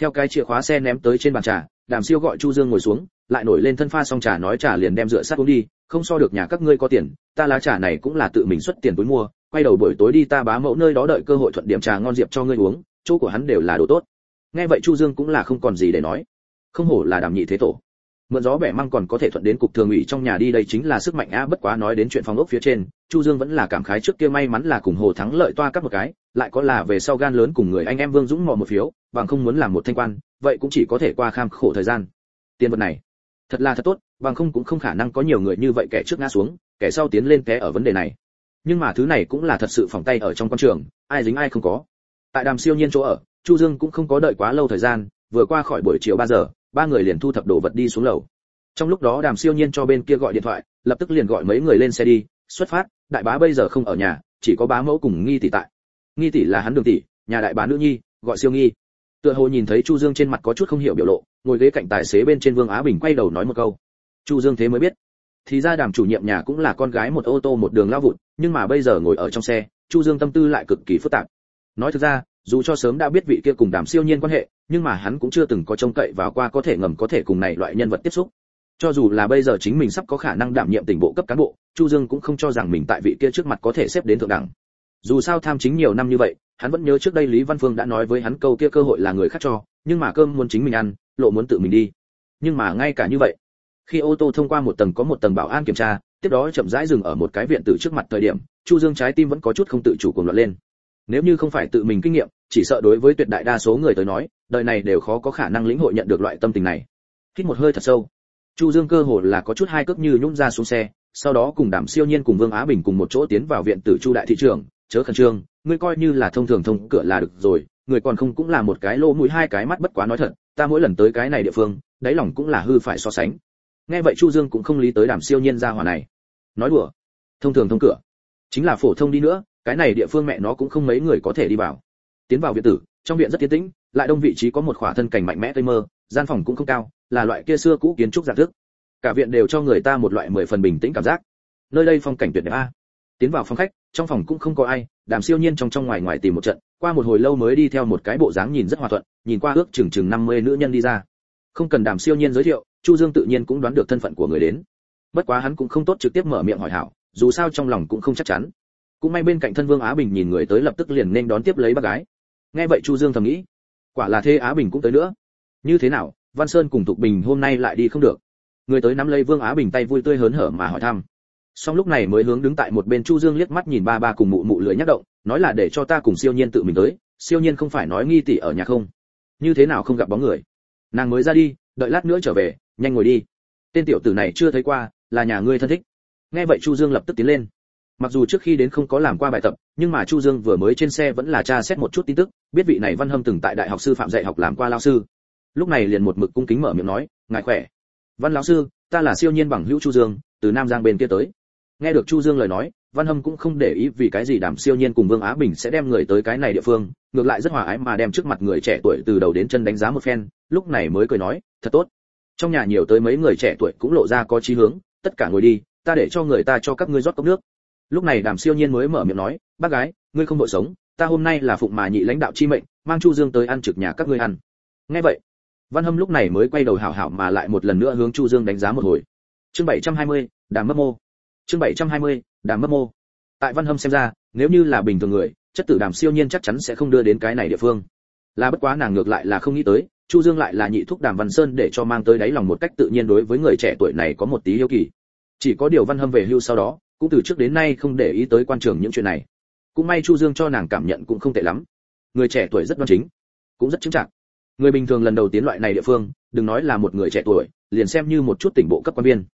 Theo cái chìa khóa xe ném tới trên bàn trà, đàm siêu gọi chu dương ngồi xuống lại nổi lên thân pha xong trà nói trà liền đem rửa sát uống đi, không so được nhà các ngươi có tiền, ta lá trà này cũng là tự mình xuất tiền túi mua, quay đầu buổi tối đi ta bá mẫu nơi đó đợi cơ hội thuận điểm trà ngon diệp cho ngươi uống, chỗ của hắn đều là đồ tốt. Nghe vậy chu dương cũng là không còn gì để nói. Không hổ là đàm nhị thế tổ. Mượn gió bẻ măng còn có thể thuận đến cục thường ủy trong nhà đi đây chính là sức mạnh a bất quá nói đến chuyện phòng ốc phía trên, chu dương vẫn là cảm khái trước kia may mắn là cùng hồ thắng lợi toa các một cái, lại có là về sau gan lớn cùng người anh em vương dũng mò một phiếu, bằng không muốn làm một thanh quan, vậy cũng chỉ có thể qua kham khổ thời gian. Tiền vật này thật là thật tốt, bằng không cũng không khả năng có nhiều người như vậy kẻ trước ngã xuống, kẻ sau tiến lên té ở vấn đề này. Nhưng mà thứ này cũng là thật sự phòng tay ở trong quan trường, ai dính ai không có. Tại đàm siêu nhiên chỗ ở, chu dương cũng không có đợi quá lâu thời gian, vừa qua khỏi buổi chiều 3 giờ, ba người liền thu thập đồ vật đi xuống lầu. Trong lúc đó đàm siêu nhiên cho bên kia gọi điện thoại, lập tức liền gọi mấy người lên xe đi, xuất phát, đại bá bây giờ không ở nhà, chỉ có bá mẫu cùng nghi tỷ tại. Nghi tỷ là hắn đường tỷ, nhà đại bá nữ nhi, gọi siêu nghi. Tựa hồ nhìn thấy chu dương trên mặt có chút không hiểu biểu lộ ngồi ghế cạnh tài xế bên trên vương á bình quay đầu nói một câu. Chu dương thế mới biết. Thì ra đàm chủ nhiệm nhà cũng là con gái một ô tô một đường lao vụt, nhưng mà bây giờ ngồi ở trong xe, chu dương tâm tư lại cực kỳ phức tạp. Nói thực ra, dù cho sớm đã biết vị kia cùng đàm siêu nhiên quan hệ, nhưng mà hắn cũng chưa từng có trông cậy vào qua có thể ngầm có thể cùng này loại nhân vật tiếp xúc. Cho dù là bây giờ chính mình sắp có khả năng đảm nhiệm tỉnh bộ cấp cán bộ, chu dương cũng không cho rằng mình tại vị kia trước mặt có thể xếp đến thượng đẳng. Dù sao tham chính nhiều năm như vậy, hắn vẫn nhớ trước đây lý văn phương đã nói với hắn câu kia cơ hội là người khác cho, nhưng mà cơm muốn chính mình ăn lộ muốn tự mình đi. Nhưng mà ngay cả như vậy, khi ô tô thông qua một tầng có một tầng bảo an kiểm tra, tiếp đó chậm rãi dừng ở một cái viện tử trước mặt thời điểm, chu dương trái tim vẫn có chút không tự chủ cuồng loạn lên. Nếu như không phải tự mình kinh nghiệm, chỉ sợ đối với tuyệt đại đa số người tới nói, đời này đều khó có khả năng lĩnh hội nhận được loại tâm tình này. Hít một hơi thật sâu, chu dương cơ hồ là có chút hai cước như nhún ra xuống xe, sau đó cùng đảm siêu nhiên cùng vương á bình cùng một chỗ tiến vào viện tử chu đại thị trường, chớ khẩn trương, ngươi coi như là thông thường thông cửa là được rồi người còn không cũng là một cái lỗ mũi hai cái mắt bất quá nói thật, ta mỗi lần tới cái này địa phương, đáy lòng cũng là hư phải so sánh. Nghe vậy chu dương cũng không lý tới đàm siêu nhiên ra hỏa này. Nói đùa. Thông thường thông cửa. Chính là phổ thông đi nữa, cái này địa phương mẹ nó cũng không mấy người có thể đi vào. Tiến vào viện tử, trong viện rất tiến tĩnh, lại đông vị trí có một khỏa thân cảnh mạnh mẽ tây mơ, gian phòng cũng không cao, là loại kia xưa cũ kiến trúc dạng thức. Cả viện đều cho người ta một loại mười phần bình tĩnh cảm giác. Nơi đây phong cảnh tuyệt đẹp a. Tiến vào phòng khách trong phòng cũng không có ai, đàm siêu nhiên trong trong ngoài ngoài tìm một trận, qua một hồi lâu mới đi theo một cái bộ dáng nhìn rất hòa thuận, nhìn qua ước chừng chừng 50 nữ nhân đi ra. Không cần đàm siêu nhiên giới thiệu, chu dương tự nhiên cũng đoán được thân phận của người đến. Bất quá hắn cũng không tốt trực tiếp mở miệng hỏi hảo, dù sao trong lòng cũng không chắc chắn. Cũng may bên cạnh thân vương á bình nhìn người tới lập tức liền nên đón tiếp lấy bác gái. Nghe vậy chu dương thầm nghĩ, quả là thế á bình cũng tới nữa. Như thế nào, văn sơn cùng thục bình hôm nay lại đi không được. Người tới nắm lấy vương á bình tay vui tươi hớn hở mà hỏi thăm song lúc này mới hướng đứng tại một bên chu dương liếc mắt nhìn ba ba cùng mụ mụ lưỡi nhắc động, nói là để cho ta cùng siêu nhiên tự mình tới, siêu nhiên không phải nói nghi tỷ ở nhà không? Như thế nào không gặp bóng người? Nàng mới ra đi, đợi lát nữa trở về, nhanh ngồi đi. Tên tiểu tử này chưa thấy qua, là nhà ngươi thân thích. Nghe vậy chu dương lập tức tiến lên. Mặc dù trước khi đến không có làm qua bài tập, nhưng mà chu dương vừa mới trên xe vẫn là tra xét một chút tin tức, biết vị này văn hâm từng tại đại học sư phạm dạy học làm qua lao sư. Lúc này liền một mực cung kính mở miệng nói, ngài khỏe? Văn lão sư, ta là siêu nhiên bằng hữu chu dương, từ nam giang bên kia tới nghe được chu dương lời nói văn hâm cũng không để ý vì cái gì đàm siêu nhiên cùng vương á bình sẽ đem người tới cái này địa phương ngược lại rất hòa ái mà đem trước mặt người trẻ tuổi từ đầu đến chân đánh giá một phen lúc này mới cười nói thật tốt. Trong nhà nhiều tới mấy người trẻ tuổi cũng lộ ra có chí hướng tất cả ngồi đi ta để cho người ta cho các ngươi rót cốc nước. Lúc này đàm siêu nhiên mới mở miệng nói bác gái ngươi không đội sống ta hôm nay là phụng mà nhị lãnh đạo chi mệnh mang chu dương tới ăn trực nhà các ngươi ăn. Nghe vậy văn hâm lúc này mới quay đầu hảo hảo mà lại một lần nữa hướng chu dương đánh giá một hồi. Chương 720, đàm mất mô chương 720, đàm mấp mô. Tại văn hâm xem ra nếu như là bình thường người chất tử đàm siêu nhiên chắc chắn sẽ không đưa đến cái này địa phương. Là bất quá nàng ngược lại là không nghĩ tới chu dương lại là nhị thúc đàm văn sơn để cho mang tới đáy lòng một cách tự nhiên đối với người trẻ tuổi này có một tí yêu kỳ. Chỉ có điều văn hâm về hưu sau đó cũng từ trước đến nay không để ý tới quan trường những chuyện này. Cũng may chu dương cho nàng cảm nhận cũng không tệ lắm. Người trẻ tuổi rất đoan chính cũng rất chứng trạng. người bình thường lần đầu tiến loại này địa phương đừng nói là một người trẻ tuổi liền xem như một chút tỉnh bộ cấp quan viên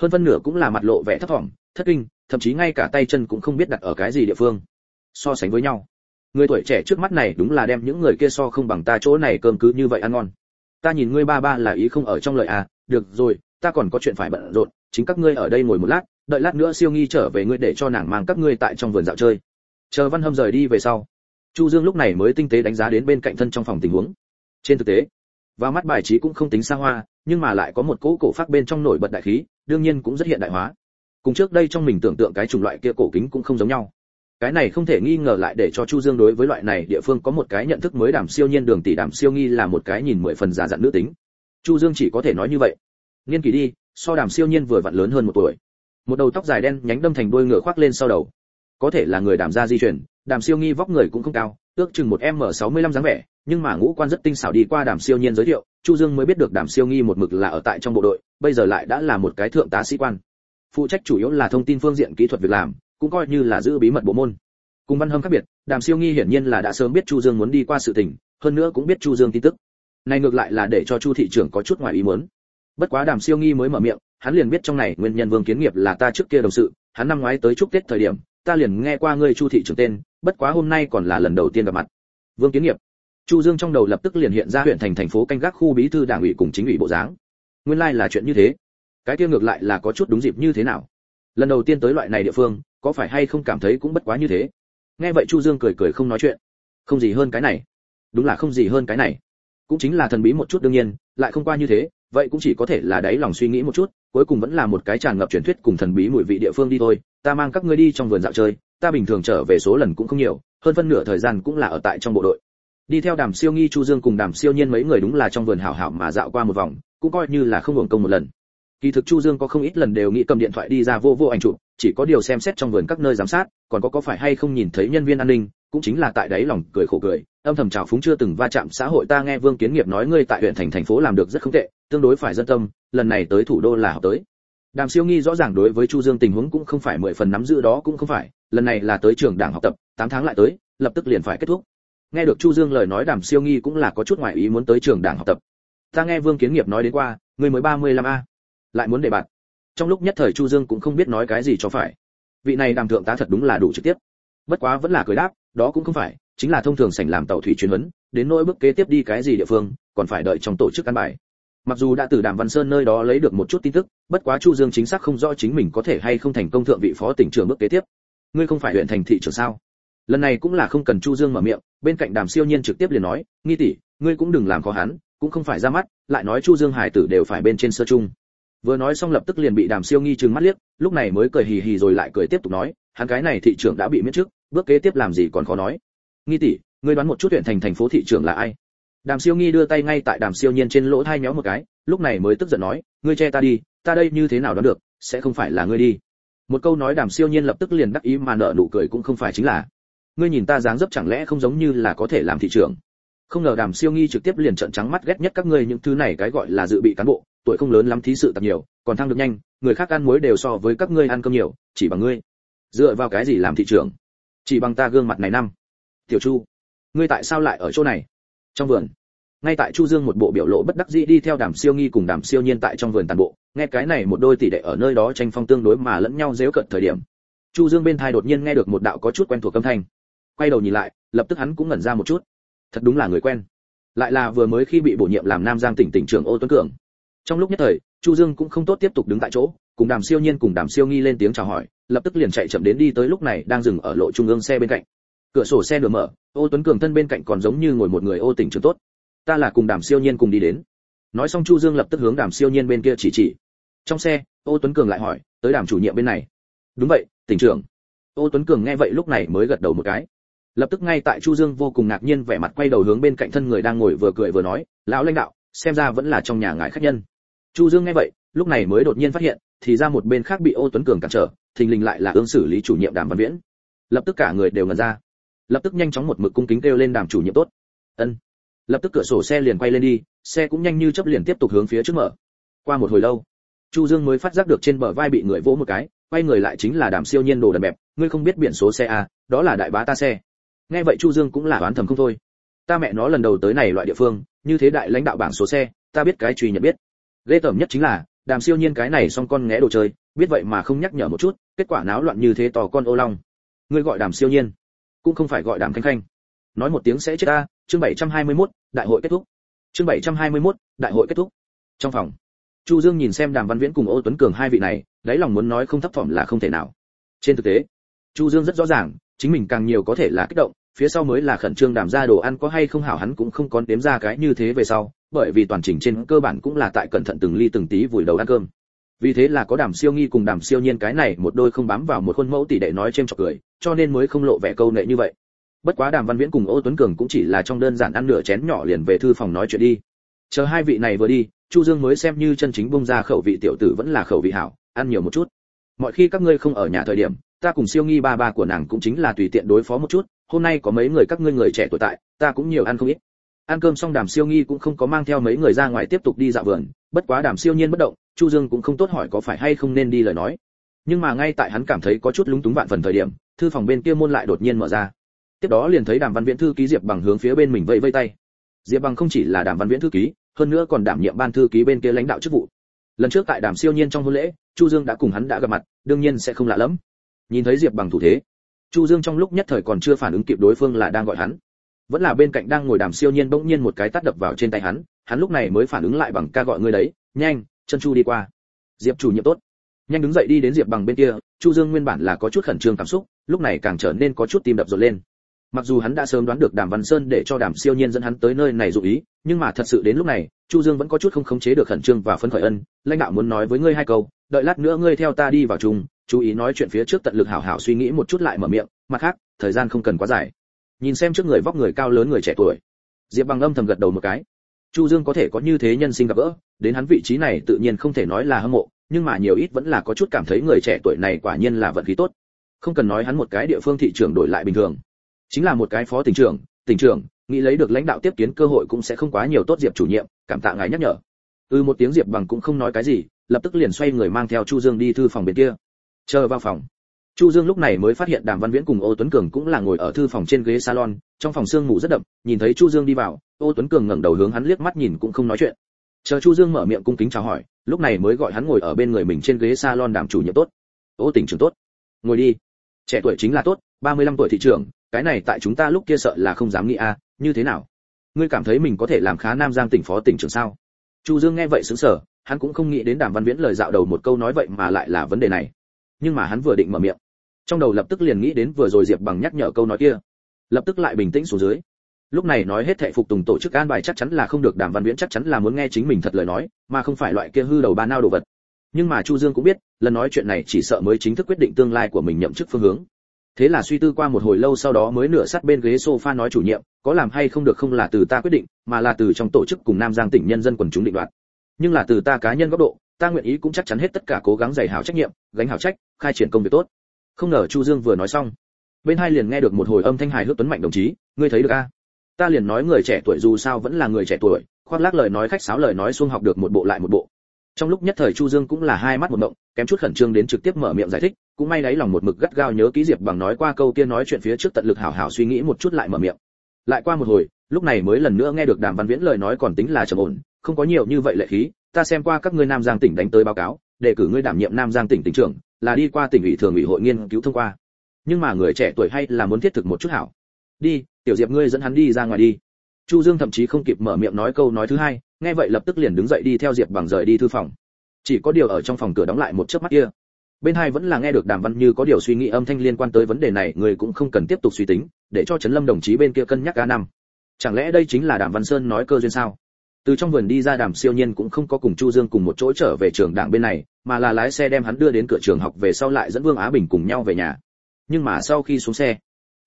hơn phân nửa cũng là mặt lộ vẻ thất vọng thất kinh, thậm chí ngay cả tay chân cũng không biết đặt ở cái gì địa phương. So sánh với nhau, người tuổi trẻ trước mắt này đúng là đem những người kia so không bằng ta chỗ này cơm cứ như vậy ăn ngon. Ta nhìn ngươi ba ba là ý không ở trong lời à được rồi, ta còn có chuyện phải bận rộn, chính các ngươi ở đây ngồi một lát, đợi lát nữa siêu nghi trở về ngươi để cho nàng mang các ngươi tại trong vườn dạo chơi. Chờ văn hâm rời đi về sau, chu dương lúc này mới tinh tế đánh giá đến bên cạnh thân trong phòng tình huống. Trên thực tế và mắt bài trí cũng không tính xa hoa, nhưng mà lại có một cỗ cổ phát bên trong nổi bật đại khí, đương nhiên cũng rất hiện đại hóa. Cùng trước đây trong mình tưởng tượng cái chủng loại kia cổ kính cũng không giống nhau. Cái này không thể nghi ngờ lại để cho chu dương đối với loại này địa phương có một cái nhận thức mới đảm siêu nhiên đường tỷ đảm siêu nghi là một cái nhìn mười phần giả dặn nữ tính. Chu dương chỉ có thể nói như vậy. Nghiên kỳ đi, so đảm siêu nhiên vừa vặn lớn hơn một tuổi. Một đầu tóc dài đen nhánh đâm thành đuôi ngựa khoác lên sau đầu. Có thể là người đảm gia di chuyển đảm siêu nghi vóc người cũng không cao, ước chừng một m sáu mươi lăm dáng vẻ nhưng mà ngũ quan rất tinh xảo đi qua đàm siêu nhiên giới thiệu, chu dương mới biết được đàm siêu nghi một mực là ở tại trong bộ đội, bây giờ lại đã là một cái thượng tá sĩ quan. Phụ trách chủ yếu là thông tin phương diện kỹ thuật việc làm, cũng coi như là giữ bí mật bộ môn. Cùng văn hâm khác biệt, đàm siêu nghi hiển nhiên là đã sớm biết chu dương muốn đi qua sự tình, hơn nữa cũng biết chu dương tin tức. Này ngược lại là để cho chu thị trưởng có chút ngoài ý muốn. Bất quá đàm siêu nghi mới mở miệng, hắn liền biết trong này nguyên nhân vương kiến nghiệp là ta trước kia đồng sự, hắn năm ngoái tới chúc tết thời điểm, ta liền nghe qua ngươi chu thị trưởng tên, bất quá hôm nay còn là lần đầu tiên gặp mặt. Vương kiến nghiệp chu dương trong đầu lập tức liền hiện ra huyện thành thành phố canh gác khu bí thư đảng ủy cùng chính ủy bộ dáng. Nguyên lai like là chuyện như thế. Cái kia ngược lại là có chút đúng dịp như thế nào? Lần đầu tiên tới loại này địa phương, có phải hay không cảm thấy cũng bất quá như thế? Nghe vậy chu dương cười cười không nói chuyện. Không gì hơn cái này. Đúng là không gì hơn cái này. Cũng chính là thần bí một chút đương nhiên, lại không qua như thế, vậy cũng chỉ có thể là đáy lòng suy nghĩ một chút, cuối cùng vẫn là một cái tràn ngập truyền thuyết cùng thần bí mùi vị địa phương đi thôi. Ta mang các ngươi đi trong vườn dạo chơi, ta bình thường trở về số lần cũng không nhiều, hơn phân nửa thời gian cũng là ở tại trong bộ đội đi theo đàm siêu nghi, chu dương cùng đàm siêu nhiên mấy người đúng là trong vườn hảo hảo mà dạo qua một vòng, cũng coi như là không hưởng công một lần. Kỳ thực chu dương có không ít lần đều nghĩ cầm điện thoại đi ra vô vô ảnh chụp, chỉ có điều xem xét trong vườn các nơi giám sát, còn có có phải hay không nhìn thấy nhân viên an ninh, cũng chính là tại đấy lòng cười khổ cười, âm thầm chào phúng chưa từng va chạm xã hội. Ta nghe vương kiến nghiệp nói ngươi tại huyện thành thành phố làm được rất không tệ, tương đối phải dân tâm, lần này tới thủ đô là học tới. Đàm siêu nghi rõ ràng đối với chu dương tình huống cũng không phải mười phần nắm giữ đó cũng không phải, lần này là tới trường đảng học tập 8 tháng lại tới, lập tức liền phải kết thúc nghe được chu dương lời nói đàm siêu nghi cũng là có chút ngoại ý muốn tới trường đảng học tập. Ta nghe vương kiến nghiệp nói đến qua, ngươi mới 35 a. Lại muốn đề bạt. Trong lúc nhất thời chu dương cũng không biết nói cái gì cho phải. Vị này đàm thượng tá thật đúng là đủ trực tiếp. Bất quá vẫn là cười đáp, đó cũng không phải, chính là thông thường sảnh làm tàu thủy chuyên huấn, đến nỗi bước kế tiếp đi cái gì địa phương, còn phải đợi trong tổ chức căn bài. Mặc dù đã từ đàm văn sơn nơi đó lấy được một chút tin tức, bất quá chu dương chính xác không rõ chính mình có thể hay không thành công thượng vị phó tỉnh trưởng bước kế tiếp. Ngươi không phải huyện thành thị trưởng sao? Lần này cũng là không cần chu dương mở miệng, bên cạnh đàm siêu nhiên trực tiếp liền nói, nghi tỷ, ngươi cũng đừng làm khó hắn, cũng không phải ra mắt, lại nói chu dương hải tử đều phải bên trên sơ chung. Vừa nói xong lập tức liền bị đàm siêu nghi trừng mắt liếc, lúc này mới cười hì hì rồi lại cười tiếp tục nói, hắn cái này thị trưởng đã bị miễn trước, bước kế tiếp làm gì còn khó nói. Nghi tỷ, ngươi đoán một chút huyện thành thành phố thị trưởng là ai? Đàm siêu nghi đưa tay ngay tại đàm siêu nhiên trên lỗ thai nhéo một cái, lúc này mới tức giận nói, ngươi che ta đi, ta đây như thế nào đoán được, sẽ không phải là ngươi đi. Một câu nói đàm siêu nhiên lập tức liền đắc ý mà nợ nụ cười cũng không phải chính là ngươi nhìn ta dáng dấp chẳng lẽ không giống như là có thể làm thị trưởng không ngờ đàm siêu nghi trực tiếp liền trợn trắng mắt ghét nhất các ngươi những thứ này, cái gọi là dự bị cán bộ, tuổi không lớn lắm thí sự tập nhiều, còn thăng được nhanh, người khác ăn muối đều so với các ngươi ăn cơm nhiều, chỉ bằng ngươi. Dựa vào cái gì làm thị trưởng chỉ bằng ta gương mặt này năm. Tiểu chu, ngươi tại sao lại ở chỗ này? Trong vườn. Ngay tại chu dương một bộ biểu lộ bất đắc dĩ đi theo đàm siêu nghi cùng đàm siêu nhiên tại trong vườn tàn bộ, nghe cái này một đôi tỷ đệ ở nơi đó tranh phong tương đối mà lẫn nhau dếu cận thời điểm. Chu dương bên thai đột nhiên nghe được một đạo có chút quen thuộc âm thanh quay đầu nhìn lại, lập tức hắn cũng ngẩn ra một chút. Thật đúng là người quen. Lại là vừa mới khi bị bổ nhiệm làm nam giang tỉnh tỉnh trưởng ô tuấn cường. Trong lúc nhất thời, chu dương cũng không tốt tiếp tục đứng tại chỗ, cùng đàm siêu nhiên cùng đàm siêu nghi lên tiếng chào hỏi, lập tức liền chạy chậm đến đi tới lúc này đang dừng ở lộ trung ương xe bên cạnh. Cửa sổ xe nửa mở, ô tuấn cường thân bên cạnh còn giống như ngồi một người ô tỉnh trưởng tốt. Ta là cùng đàm siêu nhiên cùng đi đến. Nói xong chu dương lập tức hướng đàm siêu nhiên bên kia chỉ chỉ. Trong xe, ô tuấn cường lại hỏi, tới đàm chủ nhiệm bên này. Đúng vậy, tỉnh trưởng. Ô tuấn cường nghe vậy lúc này mới gật đầu một cái lập tức ngay tại chu dương vô cùng ngạc nhiên vẻ mặt quay đầu hướng bên cạnh thân người đang ngồi vừa cười vừa nói, lão lãnh đạo, xem ra vẫn là trong nhà ngài khách nhân. Chu dương nghe vậy, lúc này mới đột nhiên phát hiện, thì ra một bên khác bị ô tuấn cường cản trở, thình lình lại là ương xử lý chủ nhiệm đàm văn viễn. Lập tức cả người đều ngẩn ra. Lập tức nhanh chóng một mực cung kính kêu lên đàm chủ nhiệm tốt. Ân. Lập tức cửa sổ xe liền quay lên đi, xe cũng nhanh như chớp liền tiếp tục hướng phía trước mở. Qua một hồi lâu, chu dương mới phát giác được trên bờ vai bị người vỗ một cái, quay người lại chính là đàm siêu nhiên đồ đần bẹp, ngươi không biết biển số xe à đó là đại bá ta xe nghe vậy chu dương cũng là oán thầm không thôi. Ta mẹ nó lần đầu tới này loại địa phương như thế đại lãnh đạo bảng số xe ta biết cái truy nhận biết. Ghê tởm nhất chính là đàm siêu nhiên cái này xong con ngẽ đồ chơi biết vậy mà không nhắc nhở một chút kết quả náo loạn như thế tò con ô long. Ngươi gọi đàm siêu nhiên cũng không phải gọi đàm khanh khanh. Nói một tiếng sẽ chết ta chương 721, đại hội kết thúc. Chương 721, đại hội kết thúc. Trong phòng chu dương nhìn xem đàm văn viễn cùng ô tuấn cường hai vị này đáy lòng muốn nói không thấp thỏm là không thể nào. Trên thực tế chu dương rất rõ ràng chính mình càng nhiều có thể là kích động phía sau mới là khẩn trương đảm ra đồ ăn có hay không hảo hắn cũng không có đếm ra cái như thế về sau, bởi vì toàn trình trên cơ bản cũng là tại cẩn thận từng ly từng tí vùi đầu ăn cơm. Vì thế là có đàm siêu nghi cùng đàm siêu nhiên cái này một đôi không bám vào một khuôn mẫu tỷ đệ nói trên chọc cười, cho nên mới không lộ vẻ câu nệ như vậy. Bất quá đàm văn viễn cùng ô tuấn cường cũng chỉ là trong đơn giản ăn nửa chén nhỏ liền về thư phòng nói chuyện đi. Chờ hai vị này vừa đi, chu dương mới xem như chân chính bung ra khẩu vị tiểu tử vẫn là khẩu vị hảo, ăn nhiều một chút. Mọi khi các ngươi không ở nhà thời điểm, ta cùng siêu nghi ba ba của nàng cũng chính là tùy tiện đối phó một chút hôm nay có mấy người các ngươi người trẻ tuổi tại, ta cũng nhiều ăn không ít. Ăn cơm xong đàm siêu nghi cũng không có mang theo mấy người ra ngoài tiếp tục đi dạo vườn, bất quá đàm siêu nhiên bất động, chu dương cũng không tốt hỏi có phải hay không nên đi lời nói. Nhưng mà ngay tại hắn cảm thấy có chút lúng túng vạn phần thời điểm, thư phòng bên kia môn lại đột nhiên mở ra. Tiếp đó liền thấy đàm văn viễn thư ký diệp bằng hướng phía bên mình vẫy vây tay. Diệp bằng không chỉ là đàm văn viễn thư ký, hơn nữa còn đảm nhiệm ban thư ký bên kia lãnh đạo chức vụ. Lần trước tại đàm siêu nhiên trong hôn lễ, chu dương đã cùng hắn đã gặp mặt, đương nhiên sẽ không lạ lắm nhìn thấy diệp bằng thủ thế chu dương trong lúc nhất thời còn chưa phản ứng kịp đối phương là đang gọi hắn. Vẫn là bên cạnh đang ngồi đàm siêu nhiên bỗng nhiên một cái tát đập vào trên tay hắn hắn lúc này mới phản ứng lại bằng ca gọi người đấy, nhanh, chân chu đi qua. Diệp chủ nhiệm tốt. Nhanh đứng dậy đi đến diệp bằng bên kia, chu dương nguyên bản là có chút khẩn trương cảm xúc, lúc này càng trở nên có chút tim đập rộn lên. Mặc dù hắn đã sớm đoán được đàm văn sơn để cho đàm siêu nhiên dẫn hắn tới nơi này dụ ý, nhưng mà thật sự đến lúc này, chu dương vẫn có chút không khống chế được khẩn trương và phấn khởi ân, lãnh đạo muốn nói với ngươi hai câu, đợi lát nữa ngươi theo ta đi vào chung chú ý nói chuyện phía trước tận lực hảo hảo suy nghĩ một chút lại mở miệng, mặt khác, thời gian không cần quá dài. Nhìn xem trước người vóc người cao lớn người trẻ tuổi, diệp bằng âm thầm gật đầu một cái. Chu dương có thể có như thế nhân sinh gặp gỡ, đến hắn vị trí này tự nhiên không thể nói là hâm mộ, nhưng mà nhiều ít vẫn là có chút cảm thấy người trẻ tuổi này quả nhiên là vận khí tốt. Không cần nói hắn một cái địa phương thị trường đổi lại bình thường. Chính là một cái phó tỉnh trưởng tỉnh trưởng, nghĩ lấy được lãnh đạo tiếp kiến cơ hội cũng sẽ không quá nhiều tốt diệp chủ nhiệm, cảm tạ ngài nhắc nhở. Ừ một tiếng diệp bằng cũng không nói cái gì, lập tức liền xoay người mang theo chu dương đi thư phòng bên kia chờ vào phòng. Chu dương lúc này mới phát hiện đàm văn viễn cùng ô tuấn cường cũng là ngồi ở thư phòng trên ghế salon, trong phòng sương mù rất đậm, nhìn thấy chu dương đi vào, ô tuấn cường ngẩng đầu hướng hắn liếc mắt nhìn cũng không nói chuyện. Chờ chu dương mở miệng cung kính chào hỏi, lúc này mới gọi hắn ngồi ở bên người mình trên ghế salon đàm chủ nhiệm tốt. Ô tỉnh trưởng tốt. Ngồi đi. Trẻ tuổi chính là tốt 35 tuổi thị trưởng, cái này tại chúng ta lúc kia sợ là không dám nghĩ a, như thế nào? Ngươi cảm thấy mình có thể làm khá nam giang tỉnh phó tỉnh trưởng sao? Chu dương nghe vậy sững sờ, hắn cũng không nghĩ đến đàm văn viễn lời dạo đầu một câu nói vậy mà lại là vấn đề này nhưng mà hắn vừa định mở miệng, trong đầu lập tức liền nghĩ đến vừa rồi diệp bằng nhắc nhở câu nói kia, lập tức lại bình tĩnh xuống dưới. Lúc này nói hết thệ phục tùng tổ chức an bài chắc chắn là không được, đàm văn viễn chắc chắn là muốn nghe chính mình thật lời nói, mà không phải loại kia hư đầu ba nao đồ vật. Nhưng mà chu dương cũng biết, lần nói chuyện này chỉ sợ mới chính thức quyết định tương lai của mình nhậm chức phương hướng. Thế là suy tư qua một hồi lâu sau đó mới nửa sát bên ghế sofa nói chủ nhiệm, có làm hay không được không là từ ta quyết định, mà là từ trong tổ chức cùng nam giang tỉnh nhân dân quần chúng định đoạt. Nhưng là từ ta cá nhân góc độ ta nguyện ý cũng chắc chắn hết tất cả cố gắng dày hảo trách nhiệm, gánh hảo trách, khai triển công việc tốt. Không ngờ chu dương vừa nói xong, bên hai liền nghe được một hồi âm thanh hài hước tuấn mạnh đồng chí, ngươi thấy được a? Ta liền nói người trẻ tuổi dù sao vẫn là người trẻ tuổi, khoác lác lời nói khách sáo lời nói xuông học được một bộ lại một bộ. Trong lúc nhất thời chu dương cũng là hai mắt một động, kém chút khẩn trương đến trực tiếp mở miệng giải thích, cũng may đáy lòng một mực gắt gao nhớ ký diệp bằng nói qua câu kia nói chuyện phía trước tận lực hảo hảo suy nghĩ một chút lại mở miệng. Lại qua một hồi, lúc này mới lần nữa nghe được đàm văn viễn lời nói còn tính là trầm ổn, không có nhiều như vậy lệ khí ta xem qua các ngươi nam giang tỉnh đánh tới báo cáo đề cử ngươi đảm nhiệm nam giang tỉnh tỉnh trưởng, là đi qua tỉnh ủy thường ủy hội nghiên cứu thông qua. Nhưng mà người trẻ tuổi hay là muốn thiết thực một chút hảo. Đi, tiểu diệp ngươi dẫn hắn đi ra ngoài đi. Chu dương thậm chí không kịp mở miệng nói câu nói thứ hai, nghe vậy lập tức liền đứng dậy đi theo diệp bằng rời đi thư phòng. Chỉ có điều ở trong phòng cửa đóng lại một chớp mắt kia. Bên hai vẫn là nghe được đàm văn như có điều suy nghĩ âm thanh liên quan tới vấn đề này, người cũng không cần tiếp tục suy tính, để cho trấn lâm đồng chí bên kia cân nhắc a năm. Chẳng lẽ đây chính là đàm văn sơn nói cơ duyên sao? Từ trong vườn đi ra đàm siêu nhiên cũng không có cùng chu dương cùng một chỗ trở về trường đảng bên này, mà là lái xe đem hắn đưa đến cửa trường học về sau lại dẫn vương á bình cùng nhau về nhà. Nhưng mà sau khi xuống xe,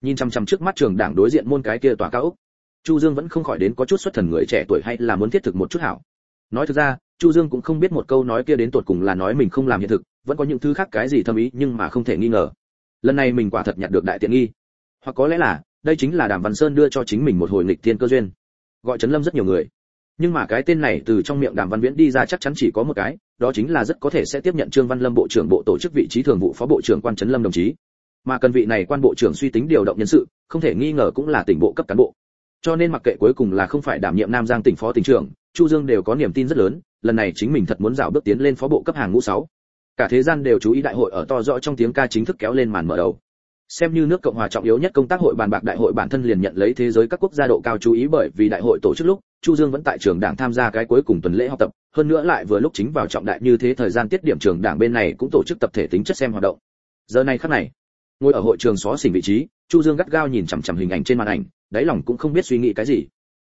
nhìn chăm chăm trước mắt trường đảng đối diện môn cái kia tòa cao ốc, chu dương vẫn không khỏi đến có chút xuất thần người trẻ tuổi hay là muốn thiết thực một chút hảo. Nói thực ra, chu dương cũng không biết một câu nói kia đến tột cùng là nói mình không làm hiện thực, vẫn có những thứ khác cái gì thâm ý nhưng mà không thể nghi ngờ. Lần này mình quả thật nhặt được đại tiện nghi. Hoặc có lẽ là, đây chính là đàm văn sơn đưa cho chính mình một hồi nghịch thiên cơ duyên. Gọi trấn lâm rất nhiều người nhưng mà cái tên này từ trong miệng đàm văn viễn đi ra chắc chắn chỉ có một cái, đó chính là rất có thể sẽ tiếp nhận trương văn lâm bộ trưởng bộ tổ chức vị trí thường vụ phó bộ trưởng quan trấn lâm đồng chí. Mà cần vị này quan bộ trưởng suy tính điều động nhân sự, không thể nghi ngờ cũng là tỉnh bộ cấp cán bộ. Cho nên mặc kệ cuối cùng là không phải đảm nhiệm nam giang tỉnh phó tỉnh trưởng, chu dương đều có niềm tin rất lớn, lần này chính mình thật muốn dạo bước tiến lên phó bộ cấp hàng ngũ 6. cả thế gian đều chú ý đại hội ở to rõ trong tiếng ca chính thức kéo lên màn mở đầu xem như nước cộng hòa trọng yếu nhất công tác hội bàn bạc đại hội bản thân liền nhận lấy thế giới các quốc gia độ cao chú ý bởi vì đại hội tổ chức lúc, chu dương vẫn tại trường đảng tham gia cái cuối cùng tuần lễ học tập, hơn nữa lại vừa lúc chính vào trọng đại như thế thời gian tiết điểm trường đảng bên này cũng tổ chức tập thể tính chất xem hoạt động. Giờ này khắc này, ngồi ở hội trường xó xỉnh vị trí, chu dương gắt gao nhìn chằm chằm hình ảnh trên màn ảnh, đáy lòng cũng không biết suy nghĩ cái gì.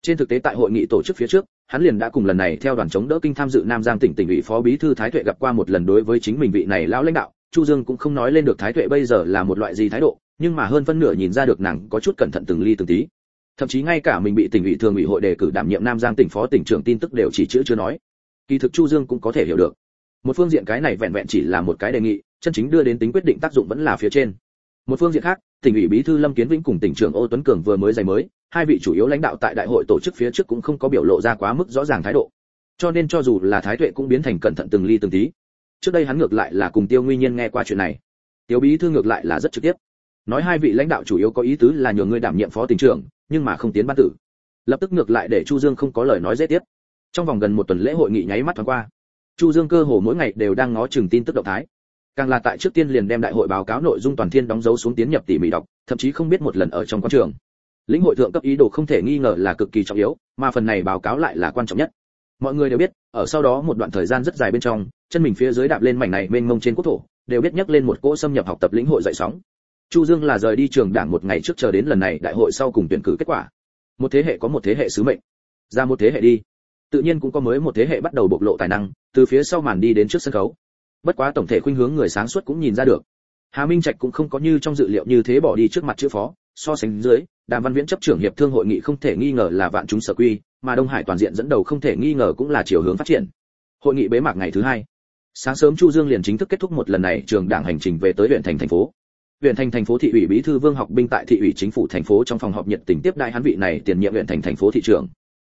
Trên thực tế tại hội nghị tổ chức phía trước, hắn liền đã cùng lần này theo đoàn chống đỡ kinh tham dự nam giang tỉnh tỉnh ủy phó bí thư thái tuệ gặp qua một lần đối với chính mình vị này lão lãnh đạo chu dương cũng không nói lên được thái tuệ bây giờ là một loại gì thái độ, nhưng mà hơn phân nửa nhìn ra được nàng có chút cẩn thận từng ly từng tí. Thậm chí ngay cả mình bị tỉnh ủy thường ủy hội đề cử đảm nhiệm nam giang tỉnh phó tỉnh trưởng tin tức đều chỉ chữ chưa nói. Kỳ thực chu dương cũng có thể hiểu được. Một phương diện cái này vẹn vẹn chỉ là một cái đề nghị, chân chính đưa đến tính quyết định tác dụng vẫn là phía trên. Một phương diện khác, tỉnh ủy bí thư lâm kiến vĩnh cùng tỉnh trưởng ô tuấn cường vừa mới giày mới, hai vị chủ yếu lãnh đạo tại đại hội tổ chức phía trước cũng không có biểu lộ ra quá mức rõ ràng thái độ. Cho nên cho dù là thái tuệ cũng biến thành cẩn thận từng ly từng tí trước đây hắn ngược lại là cùng tiêu nguyên nhiên nghe qua chuyện này. Tiêu bí thư ngược lại là rất trực tiếp. Nói hai vị lãnh đạo chủ yếu có ý tứ là nhường người đảm nhiệm phó tỉnh trưởng, nhưng mà không tiến ban tử. Lập tức ngược lại để chu dương không có lời nói dễ tiếp. Trong vòng gần một tuần lễ hội nghị nháy mắt thoáng qua, chu dương cơ hồ mỗi ngày đều đang ngó chừng tin tức động thái. Càng là tại trước tiên liền đem đại hội báo cáo nội dung toàn thiên đóng dấu xuống tiến nhập tỉ mỉ đọc, thậm chí không biết một lần ở trong quan trường. Lĩnh hội thượng cấp ý đồ không thể nghi ngờ là cực kỳ trọng yếu, mà phần này báo cáo lại là quan trọng nhất. Mọi người đều biết, ở sau đó một đoạn thời gian rất dài bên trong chân mình phía dưới đạp lên mảnh này mênh mông trên quốc thổ, đều biết nhắc lên một cỗ xâm nhập học tập lĩnh hội dậy sóng. Chu dương là rời đi trường đảng một ngày trước chờ đến lần này đại hội sau cùng tuyển cử kết quả. Một thế hệ có một thế hệ sứ mệnh, ra một thế hệ đi. Tự nhiên cũng có mới một thế hệ bắt đầu bộc lộ tài năng, từ phía sau màn đi đến trước sân khấu. Bất quá tổng thể khuynh hướng người sáng suốt cũng nhìn ra được. Hà minh trạch cũng không có như trong dự liệu như thế bỏ đi trước mặt chữ phó, so sánh dưới, đàm văn viễn chấp trưởng hiệp thương hội nghị không thể nghi ngờ là vạn chúng sở quy, mà đông hải toàn diện dẫn đầu không thể nghi ngờ cũng là chiều hướng phát triển. Hội nghị bế mạc ngày thứ hai sáng sớm chu dương liền chính thức kết thúc một lần này trường đảng hành trình về tới huyện thành thành phố. Huyện thành thành phố thị ủy bí thư vương học binh tại thị ủy chính phủ thành phố trong phòng họp nhiệt tình tiếp đại hắn vị này tiền nhiệm huyện thành thành phố thị trưởng.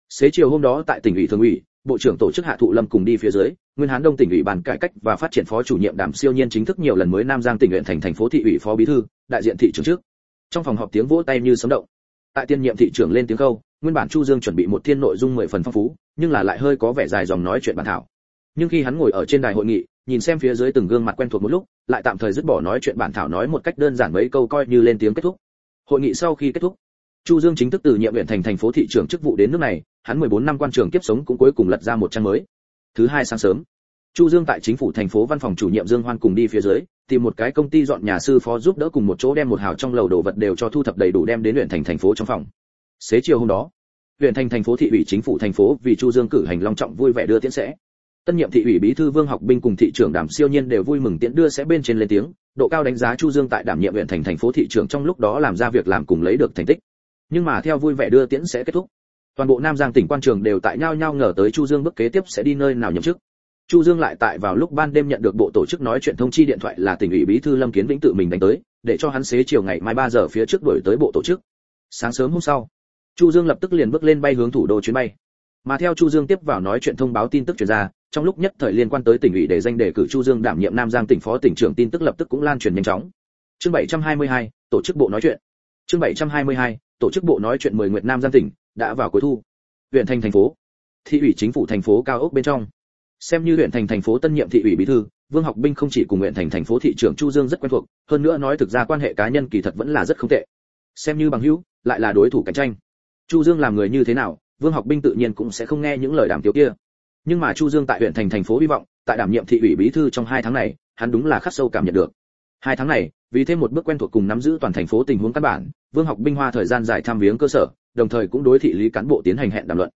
Xế chiều hôm đó tại tỉnh ủy thường ủy, bộ trưởng tổ chức hạ thụ lâm cùng đi phía dưới, nguyên hán đông tỉnh ủy bàn cải cách và phát triển phó chủ nhiệm đảm siêu nhiên chính thức nhiều lần mới nam giang tỉnh huyện thành thành phố thị ủy phó bí thư, đại diện thị trưởng trước. Trong phòng họp tiếng vỗ tay như sấm động. Tại tiên nhiệm thị trưởng lên tiếng câu nguyên bản chu dương chuẩn bị một thiên nội dung mười phần phong phú, nhưng là lại hơi có vẻ dài dòng nói chuyện bản thảo nhưng khi hắn ngồi ở trên đài hội nghị, nhìn xem phía dưới từng gương mặt quen thuộc một lúc, lại tạm thời dứt bỏ nói chuyện bản thảo nói một cách đơn giản mấy câu coi như lên tiếng kết thúc. Hội nghị sau khi kết thúc, chu dương chính thức từ nhiệm huyện thành thành phố thị trưởng chức vụ đến nước này, hắn 14 năm quan trường kiếp sống cũng cuối cùng lật ra một trang mới. Thứ hai sáng sớm, chu dương tại chính phủ thành phố văn phòng chủ nhiệm dương hoan cùng đi phía dưới, tìm một cái công ty dọn nhà sư phó giúp đỡ cùng một chỗ đem một hào trong lầu đồ vật đều cho thu thập đầy đủ đem đến huyện thành thành phố trong phòng. Xế chiều hôm đó, huyện thành thành phố thị ủy chính phủ thành phố vì chu dương cử hành long trọng vui vẻ đưa tiễn sẽ tân nhiệm thị ủy bí thư vương học binh cùng thị trưởng đàm siêu nhiên đều vui mừng tiễn đưa sẽ bên trên lên tiếng, độ cao đánh giá chu dương tại đảm nhiệm huyện thành thành phố thị trưởng trong lúc đó làm ra việc làm cùng lấy được thành tích. Nhưng mà theo vui vẻ đưa tiễn sẽ kết thúc, toàn bộ nam giang tỉnh quan trường đều tại nhau nhau ngờ tới chu dương bước kế tiếp sẽ đi nơi nào nhậm chức. Chu dương lại tại vào lúc ban đêm nhận được bộ tổ chức nói chuyện thông chi điện thoại là tỉnh ủy bí thư lâm kiến vĩnh tự mình đánh tới, để cho hắn xế chiều ngày mai 3 giờ phía trước đuổi tới bộ tổ chức. Sáng sớm hôm sau, chu dương lập tức liền bước lên bay hướng thủ đô chuyến bay. Mà theo chu dương tiếp vào nói chuyện thông báo tin tức truyền ra trong lúc nhất thời liên quan tới tỉnh ủy để danh đề cử chu dương đảm nhiệm nam giang tỉnh phó tỉnh trưởng tin tức lập tức cũng lan truyền nhanh chóng. Chương 722, tổ chức bộ nói chuyện. Chương 722, tổ chức bộ nói chuyện mười nguyệt nam giang tỉnh đã vào cuối thu. Huyện thành thành phố thị ủy chính phủ thành phố cao ốc bên trong. Xem như huyện thành thành phố tân nhiệm thị ủy bí thư vương học binh không chỉ cùng huyện thành thành phố thị trưởng chu dương rất quen thuộc hơn nữa nói thực ra quan hệ cá nhân kỳ thật vẫn là rất không tệ. Xem như bằng hữu lại là đối thủ cạnh tranh. Chu dương làm người như thế nào vương học binh tự nhiên cũng sẽ không nghe những lời đàm tiếu kia nhưng mà chu dương tại huyện thành thành phố hy vọng, tại đảm nhiệm thị ủy bí thư trong hai tháng này, hắn đúng là khắc sâu cảm nhận được. Hai tháng này, vì thêm một bước quen thuộc cùng nắm giữ toàn thành phố tình huống căn bản, vương học binh hoa thời gian dài tham viếng cơ sở, đồng thời cũng đối thị lý cán bộ tiến hành hẹn đàm luận.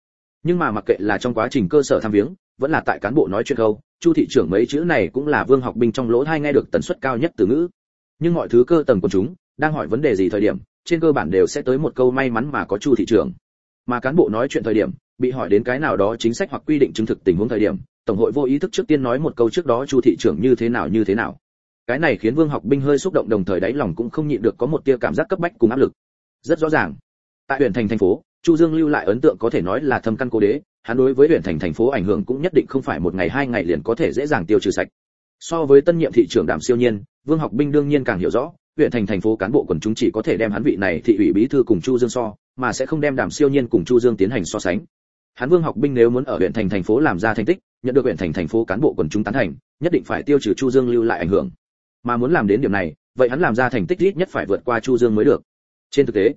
Nhưng mà mặc kệ là trong quá trình cơ sở tham viếng, vẫn là tại cán bộ nói chuyện câu, chu thị trưởng mấy chữ này cũng là vương học binh trong lỗ hai nghe được tần suất cao nhất từ ngữ. Nhưng mọi thứ cơ tầng của chúng, đang hỏi vấn đề gì thời điểm, trên cơ bản đều sẽ tới một câu may mắn mà có chu thị trưởng. Mà cán bộ nói chuyện thời điểm bị hỏi đến cái nào đó chính sách hoặc quy định chứng thực tình huống thời điểm, tổng hội vô ý thức trước tiên nói một câu trước đó chu thị trưởng như thế nào như thế nào. Cái này khiến vương học binh hơi xúc động đồng thời đáy lòng cũng không nhịn được có một tia cảm giác cấp bách cùng áp lực. Rất rõ ràng. Tại huyện thành thành phố, chu dương lưu lại ấn tượng có thể nói là thâm căn cố đế, hắn đối với huyện thành thành phố ảnh hưởng cũng nhất định không phải một ngày hai ngày liền có thể dễ dàng tiêu trừ sạch. So với tân nhiệm thị trưởng đảm siêu nhiên, vương học binh đương nhiên càng hiểu rõ, huyện thành thành phố cán bộ quần chúng chỉ có thể đem hắn vị này thị ủy bí thư cùng chu dương so, mà sẽ không đem đảm siêu nhiên cùng chu dương tiến hành so sánh. Hán vương học binh nếu muốn ở huyện thành thành phố làm ra thành tích nhận được huyện thành thành phố cán bộ quần chúng tán thành nhất định phải tiêu trừ chu dương lưu lại ảnh hưởng mà muốn làm đến điểm này vậy hắn làm ra thành tích ít nhất phải vượt qua chu dương mới được trên thực tế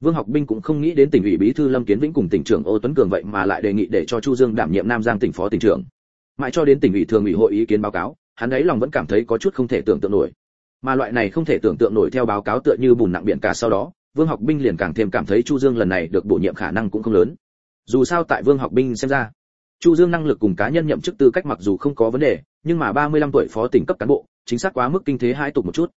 Vương Học Binh cũng không nghĩ đến tỉnh ủy bí thư Lâm Kiến Vĩnh cùng tỉnh trưởng Ô Tuấn Cường vậy mà lại đề nghị để cho Chu Dương đảm nhiệm Nam Giang tỉnh phó tỉnh trưởng. Mãi cho đến tỉnh ủy thường ủy hội ý kiến báo cáo, hắn ấy lòng vẫn cảm thấy có chút không thể tưởng tượng nổi. Mà loại này không thể tưởng tượng nổi theo báo cáo tựa như bùn nặng biển cả sau đó, Vương Học Binh liền càng thêm cảm thấy Chu Dương lần này được bổ nhiệm khả năng cũng không lớn. Dù sao tại Vương Học Binh xem ra, Chu Dương năng lực cùng cá nhân nhậm chức tư cách mặc dù không có vấn đề, nhưng mà 35 tuổi phó tỉnh cấp cán bộ, chính xác quá mức kinh thế hai tục một chút.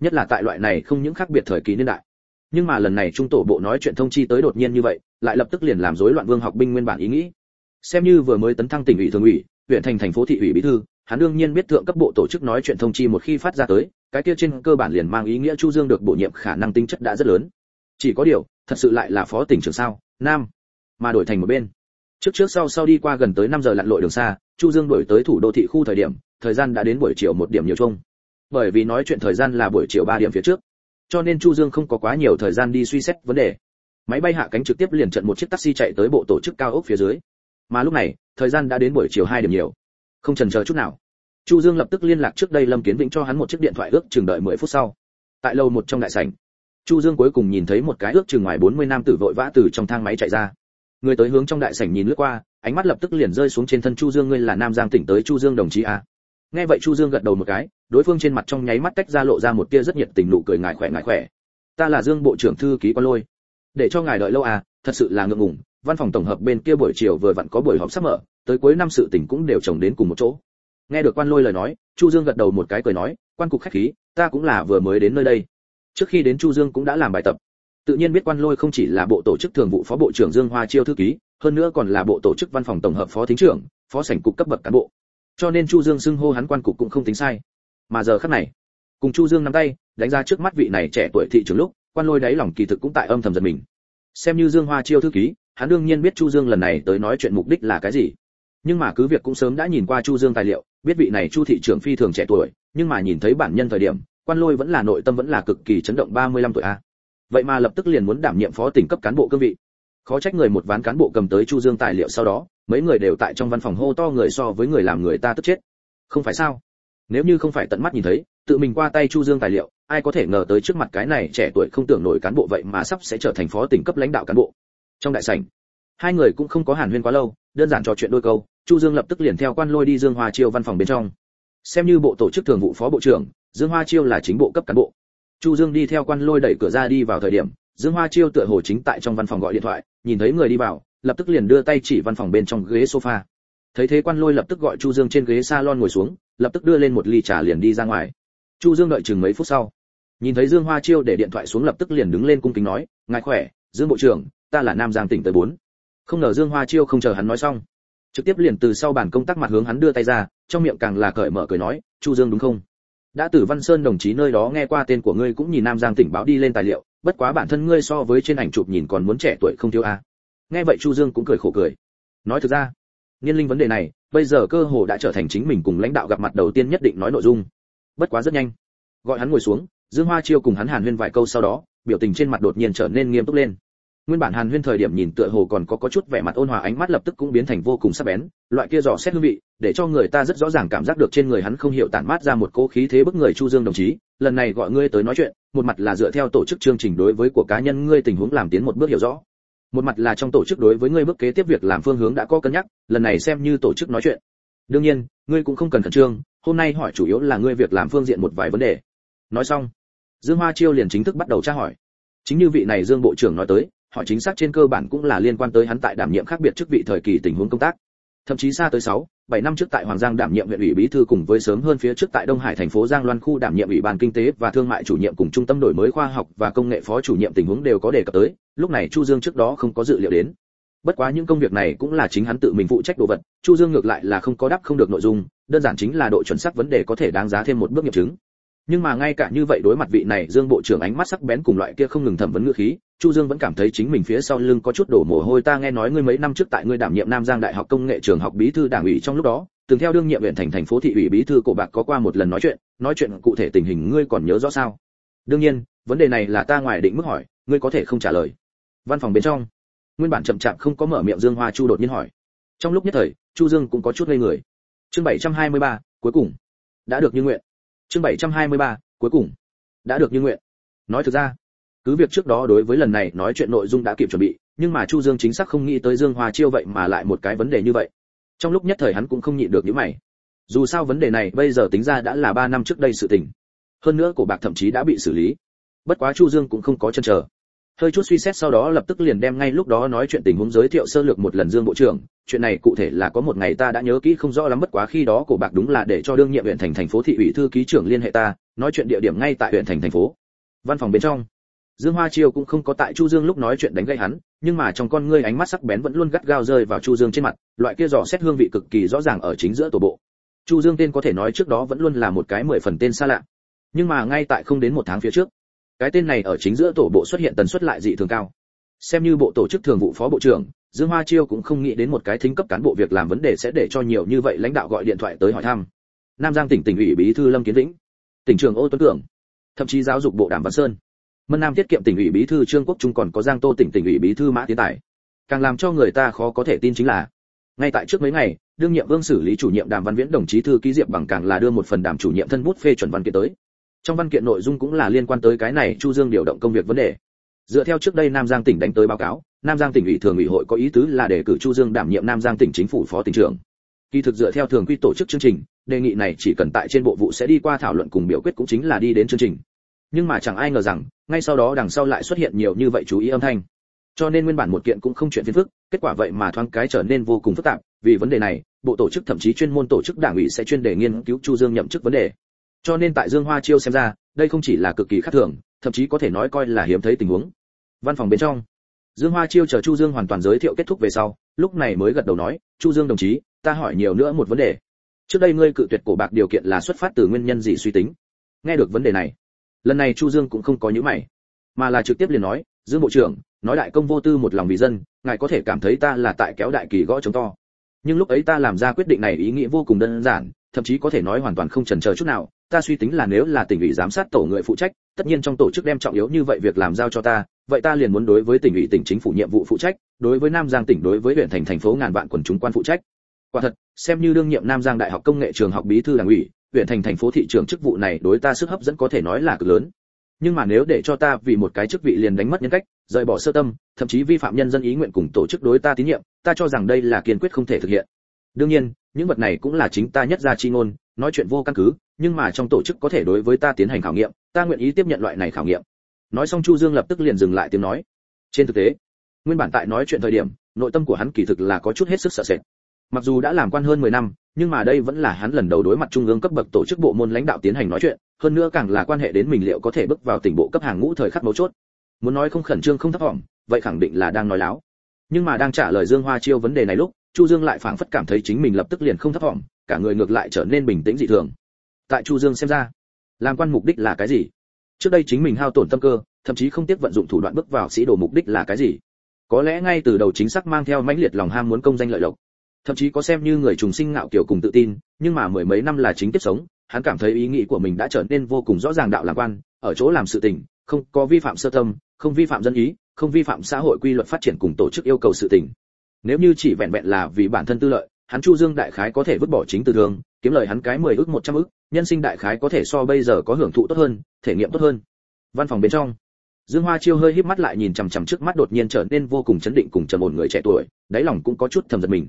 Nhất là tại loại này không những khác biệt thời kỳ niên đại. Nhưng mà lần này trung tổ bộ nói chuyện thông chi tới đột nhiên như vậy lại lập tức liền làm rối loạn vương học binh nguyên bản ý nghĩ. Xem như vừa mới tấn thăng tỉnh ủy thường ủy huyện thành thành phố thị ủy bí thư hắn đương nhiên biết thượng cấp bộ tổ chức nói chuyện thông chi một khi phát ra tới cái kia trên cơ bản liền mang ý nghĩa chu dương được bổ nhiệm khả năng tính chất đã rất lớn. Chỉ có điều thật sự lại là phó tỉnh trưởng sao? Nam mà đổi thành một bên. Trước trước sau sau đi qua gần tới 5 giờ lặn lội đường xa, chu dương đổi tới thủ đô thị khu thời điểm, thời gian đã đến buổi chiều một điểm nhiều chung. Bởi vì nói chuyện thời gian là buổi chiều 3 điểm phía trước, cho nên chu dương không có quá nhiều thời gian đi suy xét vấn đề. Máy bay hạ cánh trực tiếp liền trận một chiếc taxi chạy tới bộ tổ chức cao ốc phía dưới. Mà lúc này, thời gian đã đến buổi chiều hai điểm nhiều. Không chần chờ chút nào. Chu dương lập tức liên lạc trước đây lâm kiến vĩnh cho hắn một chiếc điện thoại ước chừng đợi 10 phút sau. Tại lầu một trong đại sảnh, chu dương cuối cùng nhìn thấy một cái ước chừng ngoài 40 nam tử vội vã từ trong thang máy chạy ra người tới hướng trong đại sảnh nhìn lướt qua, ánh mắt lập tức liền rơi xuống trên thân chu dương, ngươi là nam giang tỉnh tới chu dương đồng chí a nghe vậy chu dương gật đầu một cái, đối phương trên mặt trong nháy mắt tách ra lộ ra một tia rất nhiệt tình nụ cười ngài khỏe ngài khỏe. Ta là dương bộ trưởng thư ký quan lôi. Để cho ngài đợi lâu à thật sự là ngượng ngùng, văn phòng tổng hợp bên kia buổi chiều vừa vặn có buổi họp sắp mở, tới cuối năm sự tình cũng đều chồng đến cùng một chỗ. Nghe được quan lôi lời nói, chu dương gật đầu một cái cười nói, quan cục khách khí, ta cũng là vừa mới đến nơi đây. Trước khi đến chu dương cũng đã làm bài tập tự nhiên biết quan lôi không chỉ là bộ tổ chức thường vụ phó bộ trưởng dương hoa chiêu thư ký, hơn nữa còn là bộ tổ chức văn phòng tổng hợp phó thính trưởng, phó sảnh cục cấp bậc cán bộ. Cho nên chu dương xưng hô hắn quan cục cũng không tính sai. Mà giờ khắc này, cùng chu dương nắm tay, đánh ra trước mắt vị này trẻ tuổi thị trưởng lúc, quan lôi đáy lòng kỳ thực cũng tại âm thầm giật mình. Xem như dương hoa chiêu thư ký, hắn đương nhiên biết chu dương lần này tới nói chuyện mục đích là cái gì. Nhưng mà cứ việc cũng sớm đã nhìn qua chu dương tài liệu, biết vị này chu thị trưởng phi thường trẻ tuổi, nhưng mà nhìn thấy bản nhân thời điểm, quan lôi vẫn là nội tâm vẫn là cực kỳ chấn động 35 tuổi a vậy mà lập tức liền muốn đảm nhiệm phó tỉnh cấp cán bộ cương vị. Khó trách người một ván cán bộ cầm tới chu dương tài liệu sau đó, mấy người đều tại trong văn phòng hô to người so với người làm người ta tức chết. Không phải sao? Nếu như không phải tận mắt nhìn thấy, tự mình qua tay chu dương tài liệu, ai có thể ngờ tới trước mặt cái này trẻ tuổi không tưởng nổi cán bộ vậy mà sắp sẽ trở thành phó tỉnh cấp lãnh đạo cán bộ. Trong đại sảnh, hai người cũng không có hàn huyên quá lâu, đơn giản trò chuyện đôi câu, chu dương lập tức liền theo quan lôi đi dương hoa chiêu văn phòng bên trong. Xem như bộ tổ chức thường vụ phó bộ trưởng, dương hoa chiêu là chính bộ cấp cán bộ chu dương đi theo quan lôi đẩy cửa ra đi vào thời điểm, dương hoa chiêu tựa hồ chính tại trong văn phòng gọi điện thoại, nhìn thấy người đi vào, lập tức liền đưa tay chỉ văn phòng bên trong ghế sofa. Thấy thế quan lôi lập tức gọi chu dương trên ghế salon ngồi xuống, lập tức đưa lên một ly trà liền đi ra ngoài. Chu dương đợi chừng mấy phút sau. Nhìn thấy dương hoa chiêu để điện thoại xuống lập tức liền đứng lên cung kính nói, ngài khỏe, dương bộ trưởng, ta là nam giang tỉnh tới bốn. Không ngờ dương hoa chiêu không chờ hắn nói xong, trực tiếp liền từ sau bàn công tác mặt hướng hắn đưa tay ra, trong miệng càng là cởi mở cười nói, chu dương đúng không? Đã từ văn sơn đồng chí nơi đó nghe qua tên của ngươi cũng nhìn nam giang tỉnh báo đi lên tài liệu, bất quá bản thân ngươi so với trên ảnh chụp nhìn còn muốn trẻ tuổi không thiếu a. Nghe vậy chu dương cũng cười khổ cười. Nói thực ra niên linh vấn đề này, bây giờ cơ hồ đã trở thành chính mình cùng lãnh đạo gặp mặt đầu tiên nhất định nói nội dung. Bất quá rất nhanh, gọi hắn ngồi xuống, dương hoa chiêu cùng hắn hàn huyên vài câu sau đó, biểu tình trên mặt đột nhiên trở nên nghiêm túc lên nguyên bản hàn huyên thời điểm nhìn tựa hồ còn có có chút vẻ mặt ôn hòa, ánh mắt lập tức cũng biến thành vô cùng sắc bén. Loại kia dò xét hương vị, để cho người ta rất rõ ràng cảm giác được trên người hắn không hiểu tản mát ra một cố khí thế bức người chu dương đồng chí. Lần này gọi ngươi tới nói chuyện, một mặt là dựa theo tổ chức chương trình đối với của cá nhân ngươi tình huống làm tiến một bước hiểu rõ. Một mặt là trong tổ chức đối với ngươi bước kế tiếp việc làm phương hướng đã có cân nhắc, lần này xem như tổ chức nói chuyện. Đương nhiên, ngươi cũng không cần khẩn trương, hôm nay hỏi chủ yếu là ngươi việc làm phương diện một vài vấn đề. Nói xong, dương hoa chiêu liền chính thức bắt đầu tra hỏi. Chính như vị này dương bộ trưởng nói tới hỏi chính xác trên cơ bản cũng là liên quan tới hắn tại đảm nhiệm khác biệt chức vị thời kỳ tình huống công tác thậm chí xa tới 6, 7 năm trước tại Hoàng Giang đảm nhiệm huyện ủy bí thư cùng với sớm hơn phía trước tại Đông Hải thành phố Giang Loan khu đảm nhiệm ủy ban kinh tế và thương mại chủ nhiệm cùng trung tâm đổi mới khoa học và công nghệ phó chủ nhiệm tình huống đều có đề cập tới, lúc này Chu Dương trước đó không có dự liệu đến. Bất quá những công việc này cũng là chính hắn tự mình phụ trách đồ vật, Chu Dương ngược lại là không có đáp không được nội dung, đơn giản chính là độ chuẩn xác vấn đề có thể đáng giá thêm một bước nghiệm chứng. Nhưng mà ngay cả như vậy đối mặt vị này Dương bộ trưởng ánh mắt sắc bén cùng loại kia không ngừng thẩm vấn ngữ khí, chu dương vẫn cảm thấy chính mình phía sau lưng có chút đổ mồ hôi. Ta nghe nói ngươi mấy năm trước tại ngươi đảm nhiệm nam giang đại học công nghệ trường học bí thư đảng ủy trong lúc đó từng theo đương nhiệm huyện thành thành phố thị ủy bí thư cổ bạc có qua một lần nói chuyện. Nói chuyện cụ thể tình hình ngươi còn nhớ rõ sao? Đương nhiên vấn đề này là ta ngoài định mức hỏi ngươi có thể không trả lời. Văn phòng bên trong nguyên bản chậm chạp không có mở miệng dương hoa chu đột nhiên hỏi. Trong lúc nhất thời chu dương cũng có chút ngây người. Chương 723, cuối cùng. Đã được như nguyện. Chương 723, cuối cùng. Đã được như nguyện. Nói thực ra cứ việc trước đó đối với lần này nói chuyện nội dung đã kịp chuẩn bị, nhưng mà chu dương chính xác không nghĩ tới dương hoa chiêu vậy mà lại một cái vấn đề như vậy. Trong lúc nhất thời hắn cũng không nhịn được những mày. Dù sao vấn đề này bây giờ tính ra đã là 3 năm trước đây sự tình. Hơn nữa cổ bạc thậm chí đã bị xử lý. Bất quá chu dương cũng không có chân chờ. Hơi chút suy xét sau đó lập tức liền đem ngay lúc đó nói chuyện tình huống giới thiệu sơ lược một lần dương bộ trưởng. Chuyện này cụ thể là có một ngày ta đã nhớ kỹ không rõ lắm bất quá khi đó cổ bạc đúng là để cho đương nhiệm huyện thành thành phố thị ủy thư ký trưởng liên hệ ta, nói chuyện địa điểm ngay tại huyện thành thành phố. Văn phòng bên trong dương hoa chiêu cũng không có tại chu dương lúc nói chuyện đánh gây hắn, nhưng mà trong con ngươi ánh mắt sắc bén vẫn luôn gắt gao rơi vào chu dương trên mặt, loại kia dò xét hương vị cực kỳ rõ ràng ở chính giữa tổ bộ. Chu dương tên có thể nói trước đó vẫn luôn là một cái mười phần tên xa lạ. Nhưng mà ngay tại không đến một tháng phía trước, cái tên này ở chính giữa tổ bộ xuất hiện tần suất lại dị thường cao. Xem như bộ tổ chức thường vụ phó bộ trưởng, dương hoa chiêu cũng không nghĩ đến một cái thính cấp cán bộ việc làm vấn đề sẽ để cho nhiều như vậy lãnh đạo gọi điện thoại tới hỏi thăm. Nam giang tỉnh tỉnh ủy bí thư lâm kiến vĩnh, tỉnh trưởng ô tuấn cường, thậm chí giáo dục bộ đàm văn sơn mân nam tiết kiệm tỉnh ủy bí thư trương quốc trung còn có giang tô tỉnh tỉnh ủy bí thư mã tiến tài. Càng làm cho người ta khó có thể tin chính là, ngay tại trước mấy ngày, đương nhiệm vương xử lý chủ nhiệm đàm văn viễn đồng chí thư ký diệp bằng càng là đưa một phần đàm chủ nhiệm thân bút phê chuẩn văn kiện tới. Trong văn kiện nội dung cũng là liên quan tới cái này chu dương điều động công việc vấn đề. Dựa theo trước đây nam giang tỉnh đánh tới báo cáo, nam giang tỉnh ủy thường ủy hội có ý tứ là để cử chu dương đảm nhiệm nam giang tỉnh chính phủ phó tỉnh trưởng. Kỳ thực dựa theo thường quy tổ chức chương trình, đề nghị này chỉ cần tại trên bộ vụ sẽ đi qua thảo luận cùng biểu quyết cũng chính là đi đến chương trình nhưng mà chẳng ai ngờ rằng, ngay sau đó đằng sau lại xuất hiện nhiều như vậy chú ý âm thanh. Cho nên nguyên bản một kiện cũng không chuyện phiền phức, kết quả vậy mà thoáng cái trở nên vô cùng phức tạp, vì vấn đề này, bộ tổ chức thậm chí chuyên môn tổ chức đảng ủy sẽ chuyên đề nghiên cứu chu dương nhậm chức vấn đề. Cho nên tại dương hoa chiêu xem ra, đây không chỉ là cực kỳ khác thường, thậm chí có thể nói coi là hiếm thấy tình huống. Văn phòng bên trong, dương hoa chiêu chờ chu dương hoàn toàn giới thiệu kết thúc về sau, lúc này mới gật đầu nói, chu dương đồng chí, ta hỏi nhiều nữa một vấn đề. Trước đây ngươi cự tuyệt cổ bạc điều kiện là xuất phát từ nguyên nhân gì suy tính? Nghe được vấn đề này lần này chu dương cũng không có những mày, mà là trực tiếp liền nói, dương bộ trưởng, nói đại công vô tư một lòng vì dân, ngài có thể cảm thấy ta là tại kéo đại kỳ gõ chống to. Nhưng lúc ấy ta làm ra quyết định này ý nghĩa vô cùng đơn giản, thậm chí có thể nói hoàn toàn không chần chờ chút nào. Ta suy tính là nếu là tỉnh ủy giám sát tổ người phụ trách, tất nhiên trong tổ chức đem trọng yếu như vậy việc làm giao cho ta, vậy ta liền muốn đối với tỉnh ủy, tỉnh chính phủ nhiệm vụ phụ trách, đối với nam giang tỉnh, đối với huyện thành thành phố ngàn vạn quần chúng quan phụ trách. Quả thật, xem như đương nhiệm nam giang đại học công nghệ trường học bí thư đảng ủy huyện thành thành phố thị trường chức vụ này đối ta sức hấp dẫn có thể nói là cực lớn. Nhưng mà nếu để cho ta vì một cái chức vị liền đánh mất nhân cách, rời bỏ sơ tâm, thậm chí vi phạm nhân dân ý nguyện cùng tổ chức đối ta tín nhiệm, ta cho rằng đây là kiên quyết không thể thực hiện. Đương nhiên, những vật này cũng là chính ta nhất ra chi ngôn, nói chuyện vô căn cứ, nhưng mà trong tổ chức có thể đối với ta tiến hành khảo nghiệm, ta nguyện ý tiếp nhận loại này khảo nghiệm. Nói xong chu dương lập tức liền dừng lại tiếng nói. Trên thực tế, nguyên bản tại nói chuyện thời điểm, nội tâm của hắn kỳ thực là có chút hết sức sợ sệt mặc dù đã làm quan hơn 10 năm, nhưng mà đây vẫn là hắn lần đầu đối mặt trung ương cấp bậc tổ chức bộ môn lãnh đạo tiến hành nói chuyện, hơn nữa càng là quan hệ đến mình liệu có thể bước vào tỉnh bộ cấp hàng ngũ thời khắc mấu chốt. Muốn nói không khẩn trương không thấp vọng, vậy khẳng định là đang nói láo. Nhưng mà đang trả lời dương hoa chiêu vấn đề này lúc, chu dương lại phảng phất cảm thấy chính mình lập tức liền không thấp vọng, cả người ngược lại trở nên bình tĩnh dị thường. Tại chu dương xem ra, làm quan mục đích là cái gì? Trước đây chính mình hao tổn tâm cơ, thậm chí không tiếc vận dụng thủ đoạn bước vào sĩ đồ mục đích là cái gì? Có lẽ ngay từ đầu chính xác mang theo mãnh liệt lòng ham muốn công danh lợi lộc thậm chí có xem như người trùng sinh ngạo kiểu cùng tự tin, nhưng mà mười mấy năm là chính tiếp sống, hắn cảm thấy ý nghĩ của mình đã trở nên vô cùng rõ ràng đạo làm quan, ở chỗ làm sự tình, không có vi phạm sơ tâm, không vi phạm dân ý, không vi phạm xã hội quy luật phát triển cùng tổ chức yêu cầu sự tình. Nếu như chỉ vẹn vẹn là vì bản thân tư lợi, hắn chu dương đại khái có thể vứt bỏ chính từ thường kiếm lời hắn cái mười ước một trăm ước, nhân sinh đại khái có thể so bây giờ có hưởng thụ tốt hơn, thể nghiệm tốt hơn. Văn phòng bên trong, dương hoa chiêu hơi híp mắt lại nhìn chằm chằm trước mắt đột nhiên trở nên vô cùng chấn định cùng trầm ổn người trẻ tuổi, đáy lòng cũng có chút thầm giật mình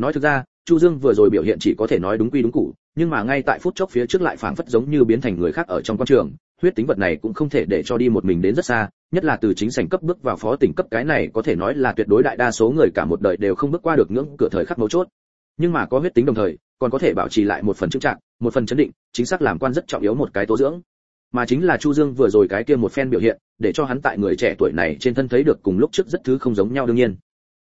nói thực ra, chu dương vừa rồi biểu hiện chỉ có thể nói đúng quy đúng cụ, nhưng mà ngay tại phút chốc phía trước lại phảng phất giống như biến thành người khác ở trong quan trường, huyết tính vật này cũng không thể để cho đi một mình đến rất xa, nhất là từ chính sảnh cấp bước vào phó tỉnh cấp cái này có thể nói là tuyệt đối đại đa số người cả một đời đều không bước qua được ngưỡng cửa thời khắc mấu chốt. Nhưng mà có huyết tính đồng thời, còn có thể bảo trì lại một phần trưng trạng một phần chấn định, chính xác làm quan rất trọng yếu một cái tố dưỡng. Mà chính là chu dương vừa rồi cái kia một phen biểu hiện, để cho hắn tại người trẻ tuổi này trên thân thấy được cùng lúc trước rất thứ không giống nhau đương nhiên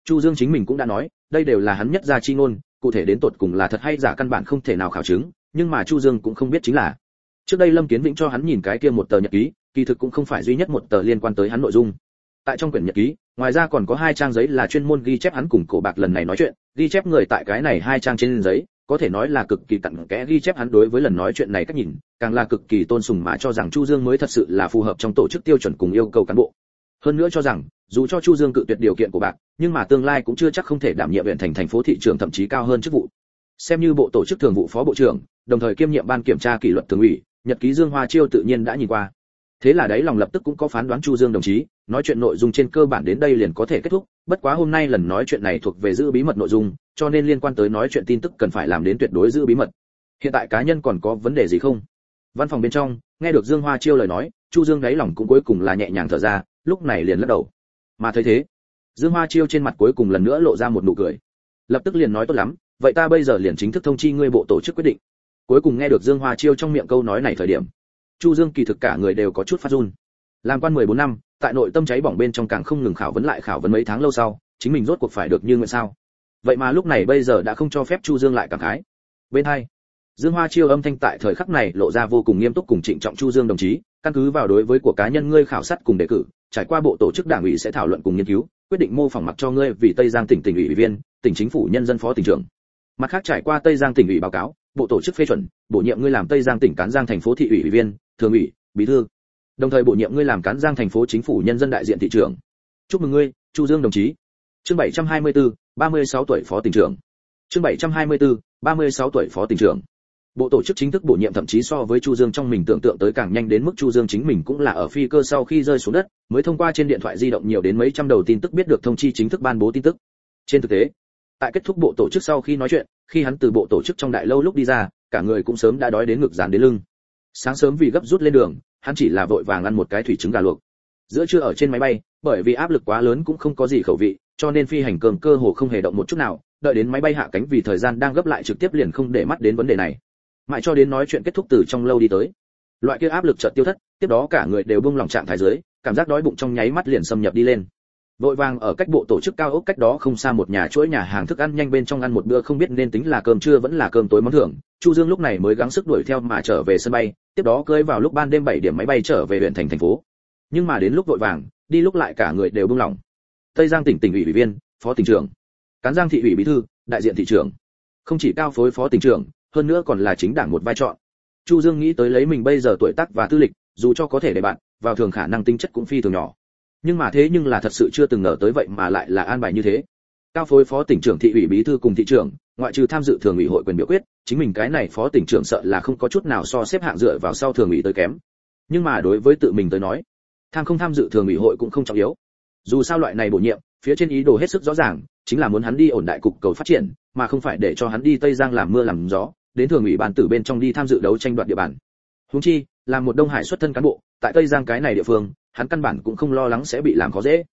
chu dương chính mình cũng đã nói, đây đều là hắn nhất ra chi ngôn, cụ thể đến tột cùng là thật hay giả căn bản không thể nào khảo chứng, nhưng mà chu dương cũng không biết chính là. Trước đây lâm kiến vĩnh cho hắn nhìn cái kia một tờ nhật ký, kỳ thực cũng không phải duy nhất một tờ liên quan tới hắn nội dung. Tại trong quyển nhật ký, ngoài ra còn có hai trang giấy là chuyên môn ghi chép hắn cùng cổ bạc lần này nói chuyện, ghi chép người tại cái này hai trang trên giấy, có thể nói là cực kỳ cặn kẽ ghi chép hắn đối với lần nói chuyện này cách nhìn, càng là cực kỳ tôn sùng mà cho rằng chu dương mới thật sự là phù hợp trong tổ chức tiêu chuẩn cùng yêu cầu cán bộ. Hơn nữa cho rằng dù cho chu dương cự tuyệt điều kiện của bạc, nhưng mà tương lai cũng chưa chắc không thể đảm nhiệm huyện thành thành phố thị trường thậm chí cao hơn chức vụ. Xem như bộ tổ chức thường vụ phó bộ trưởng, đồng thời kiêm nhiệm ban kiểm tra kỷ luật thường ủy, nhật ký dương hoa chiêu tự nhiên đã nhìn qua. Thế là đấy lòng lập tức cũng có phán đoán chu dương đồng chí, nói chuyện nội dung trên cơ bản đến đây liền có thể kết thúc, bất quá hôm nay lần nói chuyện này thuộc về giữ bí mật nội dung, cho nên liên quan tới nói chuyện tin tức cần phải làm đến tuyệt đối giữ bí mật. Hiện tại cá nhân còn có vấn đề gì không? Văn phòng bên trong, nghe được dương hoa chiêu lời nói, chu dương đáy lòng cũng cuối cùng là nhẹ nhàng thở ra, lúc này liền lắc đầu mà thấy thế, dương hoa chiêu trên mặt cuối cùng lần nữa lộ ra một nụ cười. Lập tức liền nói tốt lắm, vậy ta bây giờ liền chính thức thông chi ngươi bộ tổ chức quyết định. Cuối cùng nghe được dương hoa chiêu trong miệng câu nói này thời điểm, chu dương kỳ thực cả người đều có chút phát run. Làm quan 14 năm, tại nội tâm cháy bỏng bên trong càng không ngừng khảo vấn lại khảo vấn mấy tháng lâu sau, chính mình rốt cuộc phải được như nguyện sao. Vậy mà lúc này bây giờ đã không cho phép chu dương lại cảm khái. Bên hai, dương hoa chiêu âm thanh tại thời khắc này lộ ra vô cùng nghiêm túc cùng trịnh trọng chu dương đồng chí, căn cứ vào đối với của cá nhân ngươi khảo sát cùng đề cử trải qua bộ tổ chức đảng ủy sẽ thảo luận cùng nghiên cứu quyết định mô phỏng mặc cho ngươi vì tây giang tỉnh tỉnh ủy viên tỉnh chính phủ nhân dân phó tỉnh trưởng. Mặt khác trải qua tây giang tỉnh ủy báo cáo bộ tổ chức phê chuẩn bổ nhiệm ngươi làm tây giang tỉnh cán giang thành phố thị ủy ủy viên thường ủy bí thư. Đồng thời bổ nhiệm ngươi làm cán giang thành phố chính phủ nhân dân đại diện thị trưởng. Chúc mừng ngươi chu dương đồng chí. Chương 724, 36 tuổi phó tỉnh trưởng. Chương 724, 36 tuổi phó tỉnh trưởng bộ tổ chức chính thức bổ nhiệm thậm chí so với chu dương trong mình tưởng tượng tới càng nhanh đến mức chu dương chính mình cũng là ở phi cơ sau khi rơi xuống đất, mới thông qua trên điện thoại di động nhiều đến mấy trăm đầu tin tức biết được thông chi chính thức ban bố tin tức. Trên thực tế, tại kết thúc bộ tổ chức sau khi nói chuyện, khi hắn từ bộ tổ chức trong đại lâu lúc đi ra, cả người cũng sớm đã đói đến ngực dán đến lưng. Sáng sớm vì gấp rút lên đường, hắn chỉ là vội vàng ăn một cái thủy trứng gà luộc. Giữa trưa ở trên máy bay, bởi vì áp lực quá lớn cũng không có gì khẩu vị, cho nên phi hành cơm cơ hồ không hề động một chút nào, đợi đến máy bay hạ cánh vì thời gian đang gấp lại trực tiếp liền không để mắt đến vấn đề này mãi cho đến nói chuyện kết thúc từ trong lâu đi tới. Loại kia áp lực chợt tiêu thất, tiếp đó cả người đều buông lỏng trạng thái dưới, cảm giác đói bụng trong nháy mắt liền xâm nhập đi lên. Vội vàng ở cách bộ tổ chức cao ốc cách đó không xa một nhà chuỗi nhà hàng thức ăn nhanh bên trong ăn một bữa không biết nên tính là cơm trưa vẫn là cơm tối món thưởng. Chu dương lúc này mới gắng sức đuổi theo mà trở về sân bay, tiếp đó cưỡi vào lúc ban đêm 7 điểm máy bay trở về huyện thành thành phố. Nhưng mà đến lúc vội vàng, đi lúc lại cả người đều buông lỏng tây giang tỉnh tỉnh ủy ủy viên, phó tỉnh trưởng. Cán giang thị ủy bí thư, đại diện thị trưởng. Không chỉ cao phối phó tỉnh trưởng hơn nữa còn là chính đảng một vai trò chu dương nghĩ tới lấy mình bây giờ tuổi tác và tư lịch, dù cho có thể để bạn, vào thường khả năng tính chất cũng phi thường nhỏ. Nhưng mà thế nhưng là thật sự chưa từng ngờ tới vậy mà lại là an bài như thế. Cao phối phó tỉnh trưởng thị ủy bí thư cùng thị trưởng, ngoại trừ tham dự thường ủy hội quyền biểu quyết, chính mình cái này phó tỉnh trưởng sợ là không có chút nào so xếp hạng dựa vào sau thường ủy tới kém. Nhưng mà đối với tự mình tới nói, tham không tham dự thường ủy hội cũng không trọng yếu. Dù sao loại này bổ nhiệm, phía trên ý đồ hết sức rõ ràng, chính là muốn hắn đi ổn đại cục cầu phát triển mà không phải để cho hắn đi tây giang làm mưa làm gió, đến thường ủy ban tử bên trong đi tham dự đấu tranh đoạt địa bàn. Húng chi làm một đông hải xuất thân cán bộ, tại tây giang cái này địa phương, hắn căn bản cũng không lo lắng sẽ bị làm khó dễ.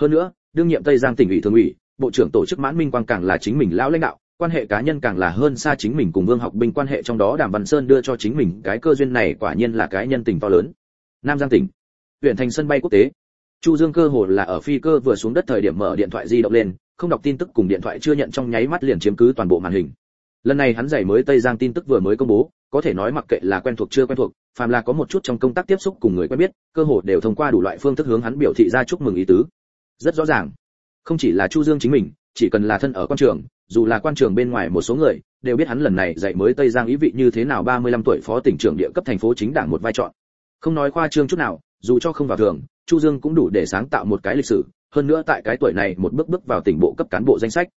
Hơn nữa, đương nhiệm tây giang tỉnh ủy thường ủy, bộ trưởng tổ chức mãn minh quang càng là chính mình lão lãnh đạo, quan hệ cá nhân càng là hơn xa chính mình cùng vương học binh quan hệ trong đó đàm văn sơn đưa cho chính mình cái cơ duyên này quả nhiên là cái nhân tình to lớn. Nam giang tỉnh, huyện thành sân bay quốc tế. Chu dương cơ hồ là ở phi cơ vừa xuống đất thời điểm mở điện thoại di động lên không đọc tin tức cùng điện thoại chưa nhận trong nháy mắt liền chiếm cứ toàn bộ màn hình. Lần này hắn giải mới tây giang tin tức vừa mới công bố, có thể nói mặc kệ là quen thuộc chưa quen thuộc, phàm là có một chút trong công tác tiếp xúc cùng người quen biết, cơ hội đều thông qua đủ loại phương thức hướng hắn biểu thị ra chúc mừng ý tứ. Rất rõ ràng. Không chỉ là chu dương chính mình, chỉ cần là thân ở quan trường, dù là quan trường bên ngoài một số người, đều biết hắn lần này dạy mới tây giang ý vị như thế nào 35 tuổi phó tỉnh trưởng địa cấp thành phố chính đảng một vai trò. Không nói khoa trương chút nào, dù cho không vào thường chu dương cũng đủ để sáng tạo một cái lịch sử hơn nữa tại cái tuổi này một bước bước vào tỉnh bộ cấp cán bộ danh sách.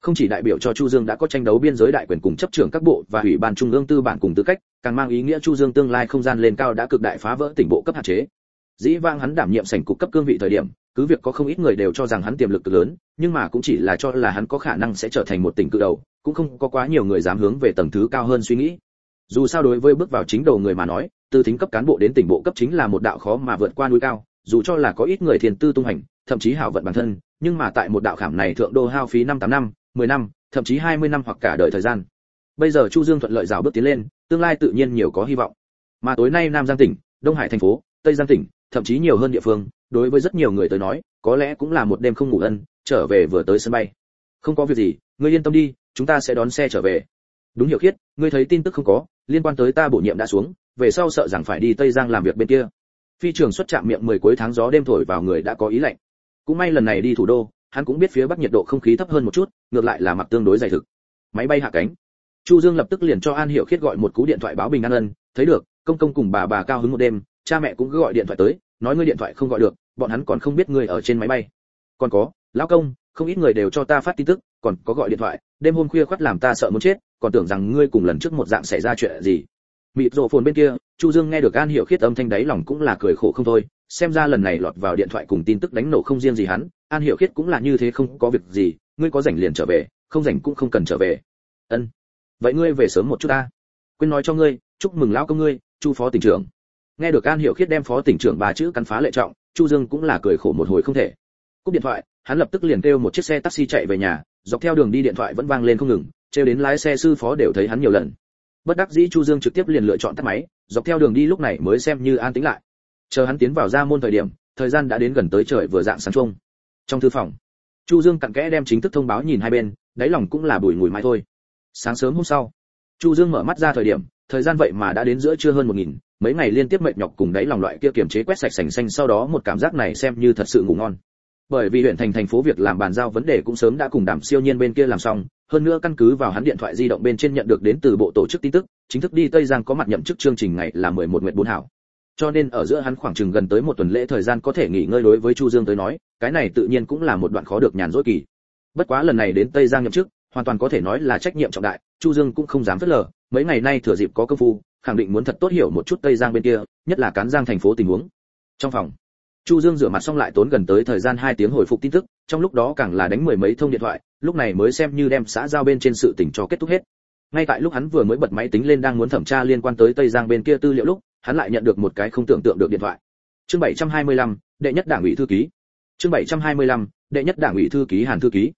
Không chỉ đại biểu cho chu dương đã có tranh đấu biên giới đại quyền cùng chấp trưởng các bộ và ủy ban trung ương tư bản cùng tư cách, càng mang ý nghĩa chu dương tương lai không gian lên cao đã cực đại phá vỡ tỉnh bộ cấp hạn chế. Dĩ vang hắn đảm nhiệm sảnh cục cấp cương vị thời điểm, cứ việc có không ít người đều cho rằng hắn tiềm lực cực lớn, nhưng mà cũng chỉ là cho là hắn có khả năng sẽ trở thành một tỉnh cự đầu, cũng không có quá nhiều người dám hướng về tầng thứ cao hơn suy nghĩ. Dù sao đối với bước vào chính đầu người mà nói từ thính cấp cán bộ đến tỉnh bộ cấp chính là một đạo khó mà vượt qua núi cao dù cho là có ít người thiền tư tung hành thậm chí hảo vận bản thân nhưng mà tại một đạo khảm này thượng đô hao phí năm tám năm 10 năm, thậm chí 20 năm hoặc cả đời thời gian. Bây giờ Chu Dương thuận lợi rào bước tiến lên, tương lai tự nhiên nhiều có hy vọng. Mà tối nay Nam Giang tỉnh, Đông Hải thành phố, Tây Giang tỉnh, thậm chí nhiều hơn địa phương, đối với rất nhiều người tới nói, có lẽ cũng là một đêm không ngủ ân, trở về vừa tới sân bay. Không có việc gì, ngươi yên tâm đi, chúng ta sẽ đón xe trở về. Đúng hiểu khiết, ngươi thấy tin tức không có, liên quan tới ta bổ nhiệm đã xuống, về sau sợ rằng phải đi Tây Giang làm việc bên kia. Phi trường xuất trạm miệng 10 cuối tháng gió đêm thổi vào người đã có ý lạnh. cũng may lần này đi thủ đô, hắn cũng biết phía bắc nhiệt độ không khí thấp hơn một chút, ngược lại là mặc tương đối dày thực. Máy bay hạ cánh. Chu dương lập tức liền cho an hiểu khiết gọi một cú điện thoại báo bình an ân, thấy được, công công cùng bà bà cao hứng một đêm, cha mẹ cũng cứ gọi điện thoại tới, nói ngươi điện thoại không gọi được, bọn hắn còn không biết ngươi ở trên máy bay. Còn có, lão công, không ít người đều cho ta phát tin tức, còn có gọi điện thoại, đêm hôm khuya khoắt làm ta sợ muốn chết, còn tưởng rằng ngươi cùng lần trước một dạng xảy ra chuyện gì mịt rộ phồn bên kia, chu dương nghe được an hiểu khiết âm thanh đáy lòng cũng là cười khổ không thôi, xem ra lần này lọt vào điện thoại cùng tin tức đánh nổ không riêng gì hắn, an hiểu khiết cũng là như thế không có việc gì, ngươi có rảnh liền trở về, không rảnh cũng không cần trở về. Ân. Vậy ngươi về sớm một chút ta. Quên nói cho ngươi, chúc mừng lão công ngươi, chu phó tỉnh trưởng. Nghe được an hiểu khiết đem phó tỉnh trưởng bà chữ cắn phá lệ trọng, chu dương cũng là cười khổ một hồi không thể. Cúp điện thoại, hắn lập tức liền kêu một chiếc xe taxi chạy về nhà, dọc theo đường đi điện thoại vẫn vang lên không ngừng, trêu đến lái xe sư phó đều thấy hắn nhiều lần bất đắc dĩ chu dương trực tiếp liền lựa chọn tắt máy, dọc theo đường đi lúc này mới xem như an tĩnh lại. Chờ hắn tiến vào ra môn thời điểm, thời gian đã đến gần tới trời vừa dạng sáng chung trong thư phòng, chu dương cặn kẽ đem chính thức thông báo nhìn hai bên, đáy lòng cũng là bùi ngùi mãi thôi. Sáng sớm hôm sau, chu dương mở mắt ra thời điểm, thời gian vậy mà đã đến giữa trưa hơn một nghìn, mấy ngày liên tiếp mệt nhọc cùng đáy lòng loại kia kiềm chế quét sạch sành xanh sau đó một cảm giác này xem như thật sự ngủ ngon. Bởi vì huyện thành thành phố việc làm bàn giao vấn đề cũng sớm đã cùng đảm siêu nhiên bên kia làm xong hơn nữa căn cứ vào hắn điện thoại di động bên trên nhận được đến từ bộ tổ chức tin tức, chính thức đi tây giang có mặt nhậm chức chương trình ngày là 11 nguyệt bốn hảo. Cho nên ở giữa hắn khoảng chừng gần tới một tuần lễ thời gian có thể nghỉ ngơi đối với chu dương tới nói, cái này tự nhiên cũng là một đoạn khó được nhàn rỗi kỳ. Bất quá lần này đến tây giang nhậm chức, hoàn toàn có thể nói là trách nhiệm trọng đại, chu dương cũng không dám phớt lờ, mấy ngày nay thừa dịp có công phu, khẳng định muốn thật tốt hiểu một chút tây giang bên kia, nhất là cán giang thành phố tình huống. Trong phòng, chu dương rửa mặt xong lại tốn gần tới thời gian 2 tiếng hồi phục tin tức, trong lúc đó càng là đánh mười mấy thông điện thoại lúc này mới xem như đem xã giao bên trên sự tình cho kết thúc hết. Ngay tại lúc hắn vừa mới bật máy tính lên đang muốn thẩm tra liên quan tới tây giang bên kia tư liệu lúc hắn lại nhận được một cái không tưởng tượng được điện thoại. Chương 725, đệ nhất đảng ủy thư ký. Chương 725, đệ nhất đảng ủy thư ký hàn thư ký.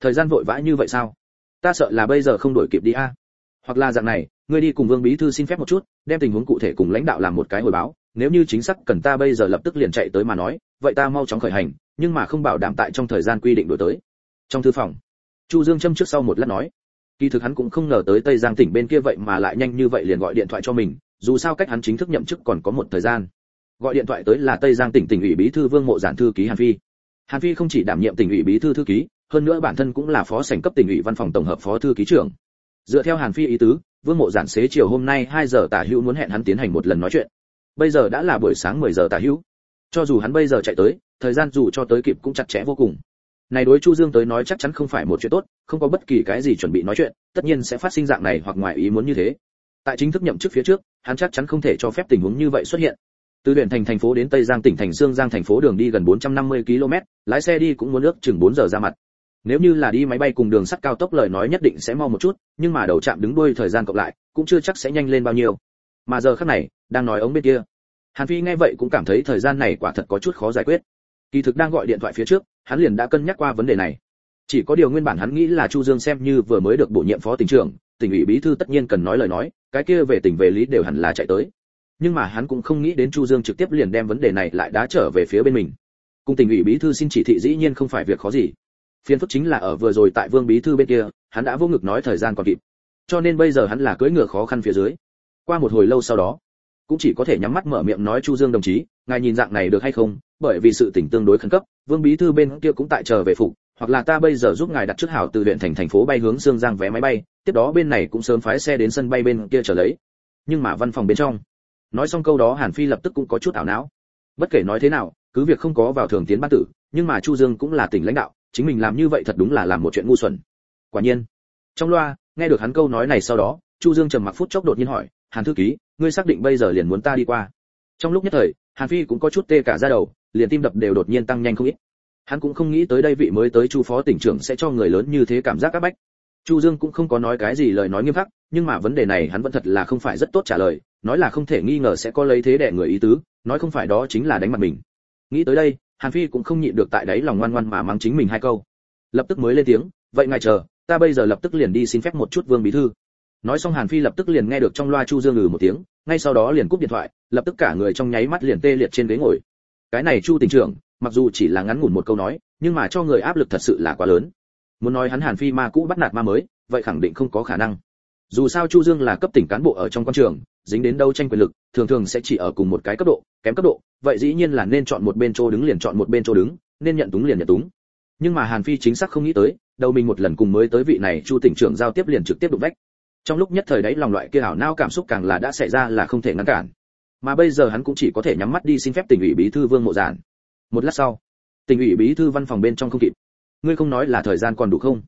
Thời gian vội vã như vậy sao? Ta sợ là bây giờ không đổi kịp đi a. Hoặc là dạng này ngươi đi cùng vương bí thư xin phép một chút đem tình huống cụ thể cùng lãnh đạo làm một cái hồi báo. Nếu như chính xác cần ta bây giờ lập tức liền chạy tới mà nói vậy ta mau chóng khởi hành nhưng mà không bảo đảm tại trong thời gian quy định đổi tới. Trong thư phòng chu dương châm trước sau một lát nói, kỳ thực hắn cũng không ngờ tới tây giang tỉnh bên kia vậy mà lại nhanh như vậy liền gọi điện thoại cho mình, dù sao cách hắn chính thức nhậm chức còn có một thời gian. Gọi điện thoại tới là tây giang tỉnh tỉnh ủy bí thư vương mộ giản thư ký hàn phi. Hàn phi không chỉ đảm nhiệm tỉnh ủy bí thư thư ký, hơn nữa bản thân cũng là phó sảnh cấp tỉnh ủy văn phòng tổng hợp phó thư ký trưởng. Dựa theo hàn phi ý tứ, vương mộ giản xế chiều hôm nay 2 giờ tả hữu muốn hẹn hắn tiến hành một lần nói chuyện. Bây giờ đã là buổi sáng 10 giờ tả hữu. Cho dù hắn bây giờ chạy tới, thời gian dù cho tới kịp cũng chặt chẽ vô cùng này đối chu dương tới nói chắc chắn không phải một chuyện tốt, không có bất kỳ cái gì chuẩn bị nói chuyện, tất nhiên sẽ phát sinh dạng này hoặc ngoài ý muốn như thế. Tại chính thức nhậm chức phía trước, hắn chắc chắn không thể cho phép tình huống như vậy xuất hiện. Từ huyện thành thành phố đến tây giang tỉnh thành sương giang thành phố đường đi gần 450 km, lái xe đi cũng muốn ước chừng 4 giờ ra mặt. Nếu như là đi máy bay cùng đường sắt cao tốc lời nói nhất định sẽ mau một chút, nhưng mà đầu chạm đứng đuôi thời gian cộng lại, cũng chưa chắc sẽ nhanh lên bao nhiêu. Mà giờ khắc này, đang nói ống bên kia. Hàn phi nghe vậy cũng cảm thấy thời gian này quả thật có chút khó giải quyết kỳ thực đang gọi điện thoại phía trước, hắn liền đã cân nhắc qua vấn đề này. Chỉ có điều nguyên bản hắn nghĩ là chu dương xem như vừa mới được bổ nhiệm phó tỉnh trưởng, tỉnh ủy bí thư tất nhiên cần nói lời nói, cái kia về tỉnh về lý đều hẳn là chạy tới. Nhưng mà hắn cũng không nghĩ đến chu dương trực tiếp liền đem vấn đề này lại đá trở về phía bên mình. Cùng tỉnh ủy bí thư xin chỉ thị dĩ nhiên không phải việc khó gì. Phiên phức chính là ở vừa rồi tại vương bí thư bên kia, hắn đã vô ngực nói thời gian còn kịp. Cho nên bây giờ hắn là cưỡi ngựa khó khăn phía dưới. Qua một hồi lâu sau đó cũng chỉ có thể nhắm mắt mở miệng nói chu dương đồng chí, ngài nhìn dạng này được hay không? Bởi vì sự tình tương đối khẩn cấp, vương bí thư bên kia cũng tại chờ về phục, hoặc là ta bây giờ giúp ngài đặt trước hảo từ huyện thành thành phố bay hướng sương giang vé máy bay, tiếp đó bên này cũng sớm phái xe đến sân bay bên kia trở lấy. Nhưng mà văn phòng bên trong, nói xong câu đó hàn phi lập tức cũng có chút ảo não. Bất kể nói thế nào, cứ việc không có vào thường tiến ban tử, nhưng mà chu dương cũng là tỉnh lãnh đạo, chính mình làm như vậy thật đúng là làm một chuyện ngu xuẩn. Quả nhiên, trong loa, nghe được hắn câu nói này sau đó, chu dương trầm mặc phút chốc đột nhiên hỏi, hàn thư ký ngươi xác định bây giờ liền muốn ta đi qua. Trong lúc nhất thời, hàn phi cũng có chút tê cả ra đầu, liền tim đập đều đột nhiên tăng nhanh không ít. Hắn cũng không nghĩ tới đây vị mới tới chu phó tỉnh trưởng sẽ cho người lớn như thế cảm giác áp bách. Chu dương cũng không có nói cái gì lời nói nghiêm khắc, nhưng mà vấn đề này hắn vẫn thật là không phải rất tốt trả lời, nói là không thể nghi ngờ sẽ có lấy thế đẻ người ý tứ, nói không phải đó chính là đánh mặt mình. Nghĩ tới đây, hàn phi cũng không nhịn được tại đấy lòng ngoan ngoan mà mắng chính mình hai câu. Lập tức mới lên tiếng, vậy ngài chờ, ta bây giờ lập tức liền đi xin phép một chút vương bí thư nói xong hàn phi lập tức liền nghe được trong loa chu dương ngừ một tiếng, ngay sau đó liền cúp điện thoại, lập tức cả người trong nháy mắt liền tê liệt trên ghế ngồi. Cái này chu tỉnh trưởng, mặc dù chỉ là ngắn ngủn một câu nói, nhưng mà cho người áp lực thật sự là quá lớn. Muốn nói hắn hàn phi ma cũ bắt nạt ma mới, vậy khẳng định không có khả năng. Dù sao chu dương là cấp tỉnh cán bộ ở trong quan trường, dính đến đâu tranh quyền lực, thường thường sẽ chỉ ở cùng một cái cấp độ, kém cấp độ, vậy dĩ nhiên là nên chọn một bên chỗ đứng liền chọn một bên chỗ đứng, nên nhận túng liền nhận túng. Nhưng mà hàn phi chính xác không nghĩ tới, đầu mình một lần cùng mới tới vị này chu tỉnh trưởng giao tiếp liền trực tiếp đụng vách trong lúc nhất thời đấy lòng loại kia ảo nao cảm xúc càng là đã xảy ra là không thể ngăn cản. Mà bây giờ hắn cũng chỉ có thể nhắm mắt đi xin phép tỉnh ủy bí thư vương mộ giản. Một lát sau tỉnh ủy bí thư văn phòng bên trong không kịp. Ngươi không nói là thời gian còn đủ không?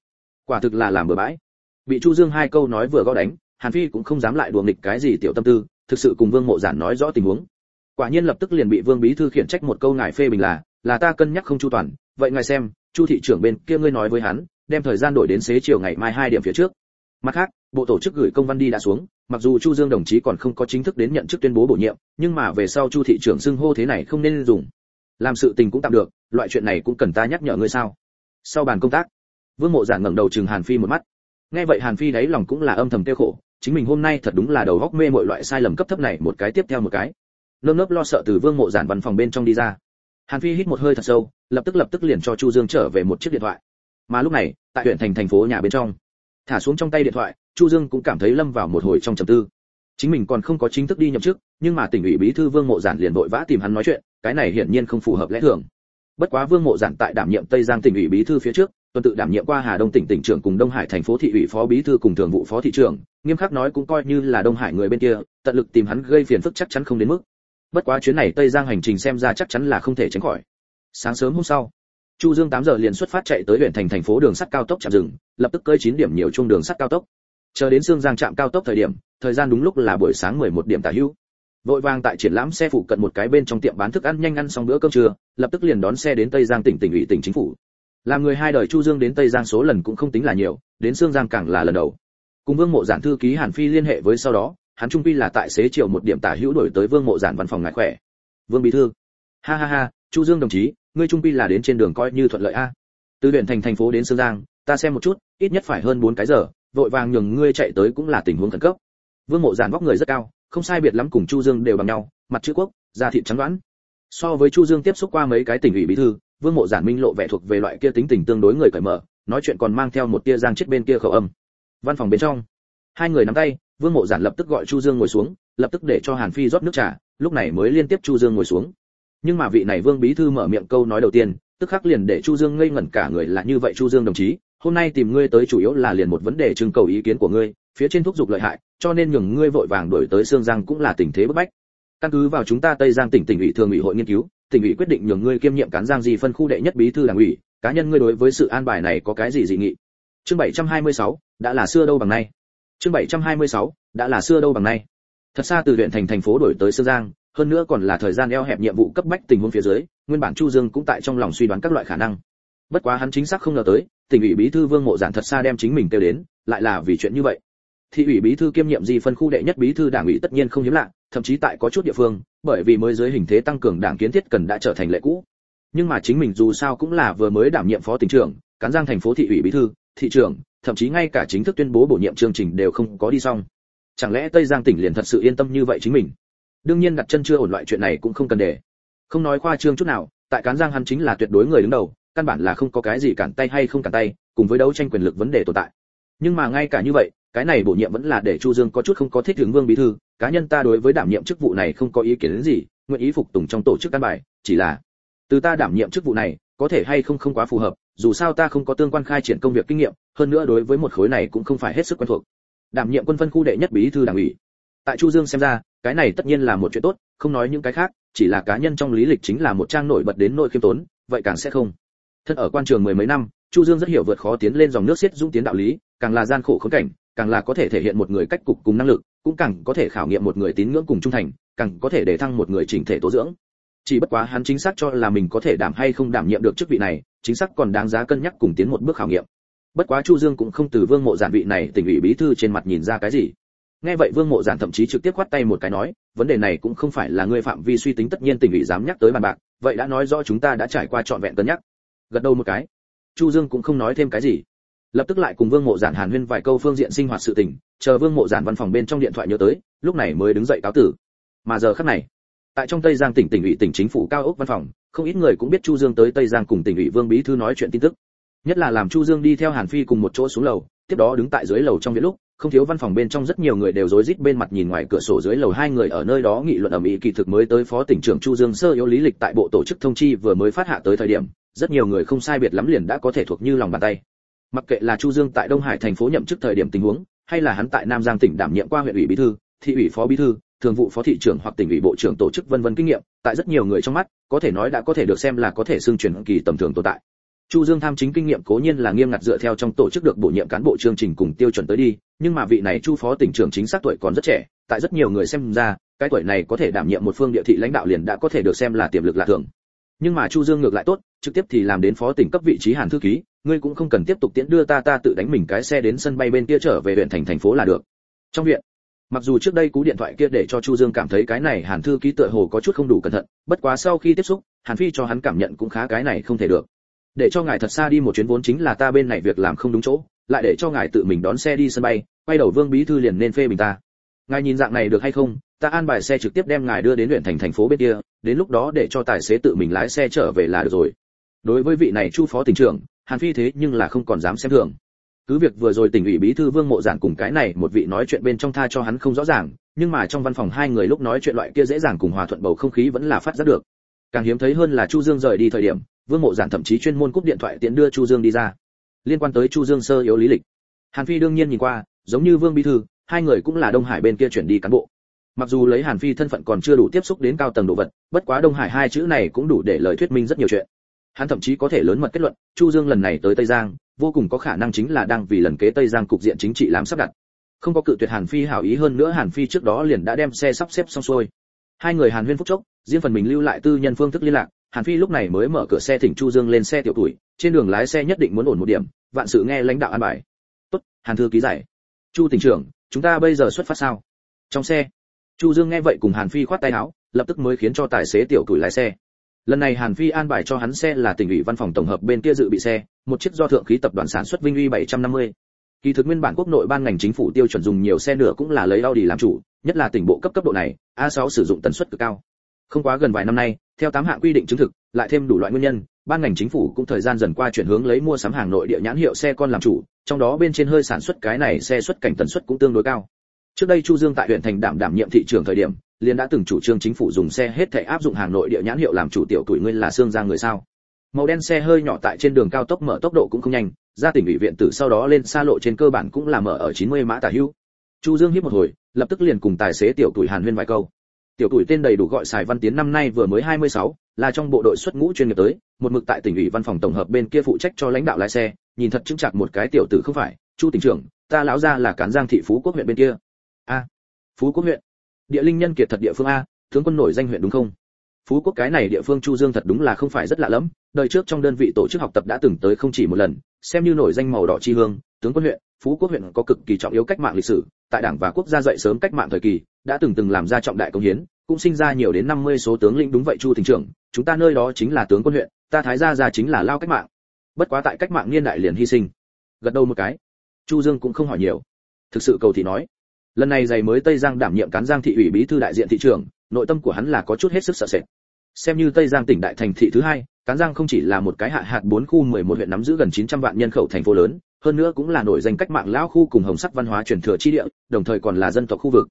Quả thực là làm bừa bãi. Bị chu dương hai câu nói vừa gõ đánh, hàn phi cũng không dám lại đùa nghịch cái gì tiểu tâm tư, thực sự cùng vương mộ giản nói rõ tình huống. Quả nhiên lập tức liền bị vương bí thư khiển trách một câu ngài phê bình là là ta cân nhắc không chu toàn. Vậy ngài xem, chu thị trưởng bên kia ngươi nói với hắn, đem thời gian đổi đến xế chiều ngày mai hai điểm phía trước mặt khác, bộ tổ chức gửi công văn đi đã xuống, mặc dù chu dương đồng chí còn không có chính thức đến nhận chức tuyên bố bổ nhiệm, nhưng mà về sau chu thị trưởng xưng hô thế này không nên dùng. Làm sự tình cũng tạm được, loại chuyện này cũng cần ta nhắc nhở ngươi sao? Sau bàn công tác, vương mộ giản ngẩng đầu chừng hàn phi một mắt. Nghe vậy hàn phi đáy lòng cũng là âm thầm tiêu khổ, chính mình hôm nay thật đúng là đầu góc mê mọi loại sai lầm cấp thấp này một cái tiếp theo một cái. Nơm lớp lo sợ từ vương mộ giản văn phòng bên trong đi ra. Hàn phi hít một hơi thật sâu, lập tức lập tức liền cho chu dương trở về một chiếc điện thoại. Mà lúc này, tại huyện thành thành phố nhà bên trong thả xuống trong tay điện thoại, chu dương cũng cảm thấy lâm vào một hồi trong trầm tư. Chính mình còn không có chính thức đi nhậm chức, nhưng mà tỉnh ủy bí thư vương mộ giản liền vội vã tìm hắn nói chuyện, cái này hiển nhiên không phù hợp lẽ thường. Bất quá vương mộ giản tại đảm nhiệm tây giang tỉnh ủy bí thư phía trước, tuần tự đảm nhiệm qua hà đông tỉnh tỉnh trưởng cùng đông hải thành phố thị ủy phó bí thư cùng thường vụ phó thị trưởng, nghiêm khắc nói cũng coi như là đông hải người bên kia, tận lực tìm hắn gây phiền phức chắc chắn không đến mức. Bất quá chuyến này tây giang hành trình xem ra chắc chắn là không thể tránh khỏi. Sáng sớm hôm sau chu dương 8 giờ liền xuất phát chạy tới huyện thành thành phố đường sắt cao tốc chạm dừng, lập tức cơi 9 điểm nhiều chung đường sắt cao tốc. Chờ đến xương giang trạm cao tốc thời điểm, thời gian đúng lúc là buổi sáng 11 điểm tả hữu. Vội vàng tại triển lãm xe phụ cận một cái bên trong tiệm bán thức ăn nhanh ăn xong bữa cơm trưa, lập tức liền đón xe đến tây giang tỉnh tỉnh ủy tỉnh chính phủ. Làm người hai đời chu dương đến tây giang số lần cũng không tính là nhiều, đến xương giang càng là lần đầu. Cùng vương mộ giản thư ký hàn phi liên hệ với sau đó, hắn trung pi là tại xế chiều một điểm tả hữu đổi tới vương mộ giản văn phòng ngại khỏe. Vương bí thư. Ha ha ha, chu dương đồng chí ngươi trung quy là đến trên đường coi như thuận lợi a. Từ huyện thành thành phố đến sương giang, ta xem một chút, ít nhất phải hơn 4 cái giờ, vội vàng nhường ngươi chạy tới cũng là tình huống khẩn cấp. Vương mộ giản vóc người rất cao, không sai biệt lắm cùng chu dương đều bằng nhau, mặt chữ quốc, da thịt trắng đoán. So với chu dương tiếp xúc qua mấy cái tỉnh ủy bí thư, vương mộ giản minh lộ vẻ thuộc về loại kia tính tình tương đối người cởi mở, nói chuyện còn mang theo một tia giang chết bên kia khẩu âm. Văn phòng bên trong, hai người nắm tay, vương mộ giản lập tức gọi chu dương ngồi xuống, lập tức để cho hàn phi rót nước trà, lúc này mới liên tiếp chu dương ngồi xuống nhưng mà vị này vương bí thư mở miệng câu nói đầu tiên tức khắc liền để chu dương ngây ngẩn cả người là như vậy chu dương đồng chí hôm nay tìm ngươi tới chủ yếu là liền một vấn đề trưng cầu ý kiến của ngươi phía trên thúc giục lợi hại cho nên nhường ngươi vội vàng đổi tới sương giang cũng là tình thế bức bách. Căn cứ vào chúng ta tây giang tỉnh tỉnh ủy thường ủy hội nghiên cứu tỉnh ủy quyết định nhường ngươi kiêm nhiệm cán giang gì phân khu đệ nhất bí thư đảng ủy cá nhân ngươi đối với sự an bài này có cái gì dị nghị? Chương 726, đã là xưa đâu bằng nay. Chương 726, đã là xưa đâu bằng nay. Thật xa từ huyện thành thành phố đổi tới sương giang hơn nữa còn là thời gian eo hẹp nhiệm vụ cấp bách tình huống phía dưới, nguyên bản chu dương cũng tại trong lòng suy đoán các loại khả năng. Bất quá hắn chính xác không ngờ tới, tỉnh ủy bí thư vương mộ giản thật xa đem chính mình kêu đến, lại là vì chuyện như vậy. Thị ủy bí thư kiêm nhiệm gì phân khu đệ nhất bí thư đảng ủy tất nhiên không hiếm lạ, thậm chí tại có chút địa phương, bởi vì mới dưới hình thế tăng cường đảng kiến thiết cần đã trở thành lệ cũ. Nhưng mà chính mình dù sao cũng là vừa mới đảm nhiệm phó tỉnh trưởng, cán giang thành phố thị ủy bí thư, thị trưởng, thậm chí ngay cả chính thức tuyên bố bổ nhiệm chương trình đều không có đi xong. Chẳng lẽ tây giang tỉnh liền thật sự yên tâm như vậy chính mình? Đương nhiên đặt chân chưa ổn loại chuyện này cũng không cần để. Không nói khoa trương chút nào, tại cán giang hắn chính là tuyệt đối người đứng đầu, căn bản là không có cái gì cản tay hay không cản tay, cùng với đấu tranh quyền lực vấn đề tồn tại. Nhưng mà ngay cả như vậy, cái này bổ nhiệm vẫn là để chu dương có chút không có thích hướng vương bí thư, cá nhân ta đối với đảm nhiệm chức vụ này không có ý kiến đến gì, nguyện ý phục tùng trong tổ chức căn bài, chỉ là từ ta đảm nhiệm chức vụ này, có thể hay không không quá phù hợp, dù sao ta không có tương quan khai triển công việc kinh nghiệm, hơn nữa đối với một khối này cũng không phải hết sức quen thuộc. Đảm nhiệm quân phân khu đệ nhất bí thư đảng ủy. Tại chu dương xem ra cái này tất nhiên là một chuyện tốt, không nói những cái khác, chỉ là cá nhân trong lý lịch chính là một trang nổi bật đến nội khiêm tốn, vậy càng sẽ không. Thân ở quan trường mười mấy năm, chu dương rất hiểu vượt khó tiến lên dòng nước xiết dũng tiến đạo lý, càng là gian khổ khốn cảnh, càng là có thể thể hiện một người cách cục cùng năng lực, cũng càng có thể khảo nghiệm một người tín ngưỡng cùng trung thành, càng có thể để thăng một người chỉnh thể tố dưỡng. Chỉ bất quá hắn chính xác cho là mình có thể đảm hay không đảm nhiệm được chức vị này, chính xác còn đáng giá cân nhắc cùng tiến một bước khảo nghiệm. Bất quá chu dương cũng không từ vương mộ giản vị này tỉnh ủy bí thư trên mặt nhìn ra cái gì nghe vậy vương mộ giản thậm chí trực tiếp khoát tay một cái nói, vấn đề này cũng không phải là ngươi phạm vi suy tính tất nhiên tỉnh ủy dám nhắc tới bàn bạc, vậy đã nói rõ chúng ta đã trải qua trọn vẹn cân nhắc. Gật đầu một cái. Chu dương cũng không nói thêm cái gì. Lập tức lại cùng vương mộ giản hàn huyên vài câu phương diện sinh hoạt sự tình, chờ vương mộ giản văn phòng bên trong điện thoại nhớ tới, lúc này mới đứng dậy cáo tử. Mà giờ khắc này, tại trong tây giang tỉnh tỉnh ủy tỉnh chính phủ cao ốc văn phòng, không ít người cũng biết chu dương tới tây giang cùng tỉnh ủy vương bí thư nói chuyện tin tức. Nhất là làm chu dương đi theo hàn phi cùng một chỗ xuống lầu, tiếp đó đứng tại dưới lầu trong viện lúc không thiếu văn phòng bên trong rất nhiều người đều rối rít bên mặt nhìn ngoài cửa sổ dưới lầu hai người ở nơi đó nghị luận ầm ĩ kỳ thực mới tới phó tỉnh trưởng chu dương sơ yếu lý lịch tại bộ tổ chức thông chi vừa mới phát hạ tới thời điểm, rất nhiều người không sai biệt lắm liền đã có thể thuộc như lòng bàn tay. Mặc kệ là chu dương tại đông hải thành phố nhậm chức thời điểm tình huống, hay là hắn tại nam giang tỉnh đảm nhiệm qua huyện ủy bí thư, thị ủy phó bí thư, thường vụ phó thị trưởng hoặc tỉnh ủy bộ trưởng tổ chức vân vân kinh nghiệm, tại rất nhiều người trong mắt, có thể nói đã có thể được xem là có thể xương truyền kỳ tầm thường tồn tại. Chu Dương tham chính kinh nghiệm cố nhiên là nghiêm ngặt dựa theo trong tổ chức được bổ nhiệm cán bộ chương trình cùng tiêu chuẩn tới đi, nhưng mà vị này Chu phó tỉnh trưởng chính xác tuổi còn rất trẻ, tại rất nhiều người xem ra, cái tuổi này có thể đảm nhiệm một phương địa thị lãnh đạo liền đã có thể được xem là tiềm lực lạ thường. Nhưng mà Chu Dương ngược lại tốt, trực tiếp thì làm đến phó tỉnh cấp vị trí Hàn thư ký, ngươi cũng không cần tiếp tục tiễn đưa ta ta tự đánh mình cái xe đến sân bay bên kia trở về huyện thành thành phố là được. Trong viện, mặc dù trước đây cú điện thoại kia để cho Chu Dương cảm thấy cái này Hàn thư ký tựa hồ có chút không đủ cẩn thận, bất quá sau khi tiếp xúc, Hàn Phi cho hắn cảm nhận cũng khá cái này không thể được để cho ngài thật xa đi một chuyến vốn chính là ta bên này việc làm không đúng chỗ, lại để cho ngài tự mình đón xe đi sân bay, quay đầu vương bí thư liền nên phê bình ta. Ngài nhìn dạng này được hay không, ta an bài xe trực tiếp đem ngài đưa đến huyện thành thành phố bên kia, đến lúc đó để cho tài xế tự mình lái xe trở về là được rồi. Đối với vị này chu phó tỉnh trưởng, hàn phi thế nhưng là không còn dám xem thường. Cứ việc vừa rồi tỉnh ủy bí thư vương mộ giản cùng cái này một vị nói chuyện bên trong tha cho hắn không rõ ràng, nhưng mà trong văn phòng hai người lúc nói chuyện loại kia dễ dàng cùng hòa thuận bầu không khí vẫn là phát giác được. Càng hiếm thấy hơn là chu dương rời đi thời điểm vương mộ giản thậm chí chuyên môn cúp điện thoại tiện đưa chu dương đi ra. Liên quan tới chu dương sơ yếu lý lịch. Hàn phi đương nhiên nhìn qua, giống như vương bí thư, hai người cũng là đông hải bên kia chuyển đi cán bộ. Mặc dù lấy hàn phi thân phận còn chưa đủ tiếp xúc đến cao tầng đồ vật, bất quá đông hải hai chữ này cũng đủ để lời thuyết minh rất nhiều chuyện. Hắn thậm chí có thể lớn mật kết luận, chu dương lần này tới tây giang, vô cùng có khả năng chính là đang vì lần kế tây giang cục diện chính trị làm sắp đặt. Không có cự tuyệt hàn phi hảo ý hơn nữa hàn phi trước đó liền đã đem xe sắp xếp xong xuôi. Hai người hàn huyên phúc chốc, riêng phần mình lưu lại tư nhân phương thức liên lạc Hàn Phi lúc này mới mở cửa xe thỉnh Chu Dương lên xe tiểu tuổi, trên đường lái xe nhất định muốn ổn một điểm, vạn sự nghe lãnh đạo an bài. "Tốt, Hàn thư ký giải." "Chu tỉnh trưởng, chúng ta bây giờ xuất phát sao?" Trong xe, Chu Dương nghe vậy cùng Hàn Phi khoát tay áo, lập tức mới khiến cho tài xế tiểu tuổi lái xe. Lần này Hàn Phi an bài cho hắn xe là tỉnh ủy văn phòng tổng hợp bên kia dự bị xe, một chiếc do thượng khí tập đoàn sản xuất Vinh Uy 750. Kỳ thực nguyên bản quốc nội ban ngành chính phủ tiêu chuẩn dùng nhiều xe nữa cũng là lấy Audi làm chủ, nhất là tỉnh bộ cấp cấp độ này, A6 sử dụng tần suất cực cao. Không quá gần vài năm nay, theo tám hạng quy định chứng thực, lại thêm đủ loại nguyên nhân, ban ngành chính phủ cũng thời gian dần qua chuyển hướng lấy mua sắm hàng nội địa nhãn hiệu xe con làm chủ, trong đó bên trên hơi sản xuất cái này xe xuất cảnh tần suất cũng tương đối cao. Trước đây Chu Dương tại huyện thành đảm đảm nhiệm thị trường thời điểm, liền đã từng chủ trương chính phủ dùng xe hết thảy áp dụng hàng nội địa nhãn hiệu làm chủ tiểu tuổi ngươi là xương giang người sao? Màu đen xe hơi nhỏ tại trên đường cao tốc mở tốc độ cũng không nhanh, ra tỉnh ủy viện tử sau đó lên xa lộ trên cơ bản cũng là mở ở 90 mã tả hữu. Chu Dương hít một hồi, lập tức liền cùng tài xế tiểu tuổi Hàn Huyên vài câu tiểu tuổi tên đầy đủ gọi xài văn tiến năm nay vừa mới 26, là trong bộ đội xuất ngũ chuyên nghiệp tới một mực tại tỉnh ủy văn phòng tổng hợp bên kia phụ trách cho lãnh đạo lái xe nhìn thật chứng chặt một cái tiểu tử không phải. Chu tỉnh trưởng ta lão ra là cán giang thị phú quốc huyện bên kia. A phú quốc huyện. Địa linh nhân kiệt thật địa phương a tướng quân nổi danh huyện đúng không? Phú quốc cái này địa phương chu dương thật đúng là không phải rất lạ lắm đời trước trong đơn vị tổ chức học tập đã từng tới không chỉ một lần xem như nổi danh màu đỏ chi hương tướng quân huyện phú quốc huyện có cực kỳ trọng yếu cách mạng lịch sử tại đảng và quốc gia dậy sớm cách mạng thời kỳ đã từng từng làm ra trọng đại công hiến, cũng sinh ra nhiều đến 50 số tướng lĩnh đúng vậy chu Thịnh trưởng, chúng ta nơi đó chính là tướng quân huyện, ta thái gia gia chính là lao cách mạng. Bất quá tại cách mạng niên đại liền hy sinh. Gật đầu một cái. Chu dương cũng không hỏi nhiều. Thực sự cầu thị nói. Lần này giày mới tây giang đảm nhiệm cán giang thị ủy bí thư đại diện thị trưởng, nội tâm của hắn là có chút hết sức sợ sệt. Xem như tây giang tỉnh đại thành thị thứ hai, cán giang không chỉ là một cái hạ hạt bốn khu 11 huyện nắm giữ gần 900 vạn nhân khẩu thành phố lớn, hơn nữa cũng là nổi danh cách mạng lão khu cùng hồng sắc văn hóa truyền thừa chi địa, đồng thời còn là dân tộc khu vực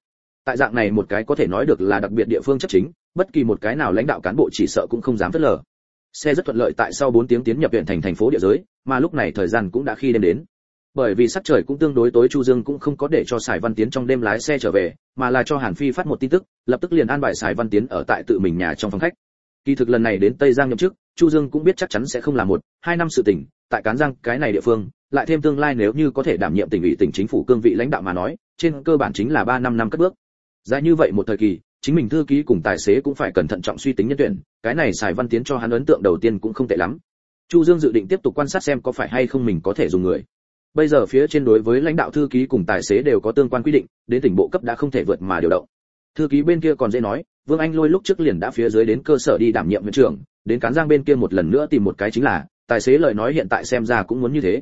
tại dạng này một cái có thể nói được là đặc biệt địa phương chấp chính, bất kỳ một cái nào lãnh đạo cán bộ chỉ sợ cũng không dám phớt lờ. Xe rất thuận lợi tại sau 4 tiếng tiến nhập huyện thành thành phố địa giới, mà lúc này thời gian cũng đã khi đêm đến. Bởi vì sắc trời cũng tương đối tối chu dương cũng không có để cho sài văn tiến trong đêm lái xe trở về, mà là cho hàn phi phát một tin tức, lập tức liền an bài sài văn tiến ở tại tự mình nhà trong phòng khách. Kỳ thực lần này đến tây giang nhậm chức, chu dương cũng biết chắc chắn sẽ không là một, hai năm sự tỉnh, tại cán giang, cái này địa phương, lại thêm tương lai nếu như có thể đảm nhiệm tỉnh ủy, tỉnh chính phủ cương vị lãnh đạo mà nói, trên cơ bản chính là ba năm năm cất bước dài như vậy một thời kỳ, chính mình thư ký cùng tài xế cũng phải cẩn thận trọng suy tính nhân tuyển, cái này xài văn tiến cho hắn ấn tượng đầu tiên cũng không tệ lắm. Chu dương dự định tiếp tục quan sát xem có phải hay không mình có thể dùng người. Bây giờ phía trên đối với lãnh đạo thư ký cùng tài xế đều có tương quan quy định, đến tỉnh bộ cấp đã không thể vượt mà điều động. Thư ký bên kia còn dễ nói, vương anh lôi lúc trước liền đã phía dưới đến cơ sở đi đảm nhiệm viện trưởng, đến cán giang bên kia một lần nữa tìm một cái chính là, tài xế lời nói hiện tại xem ra cũng muốn như thế.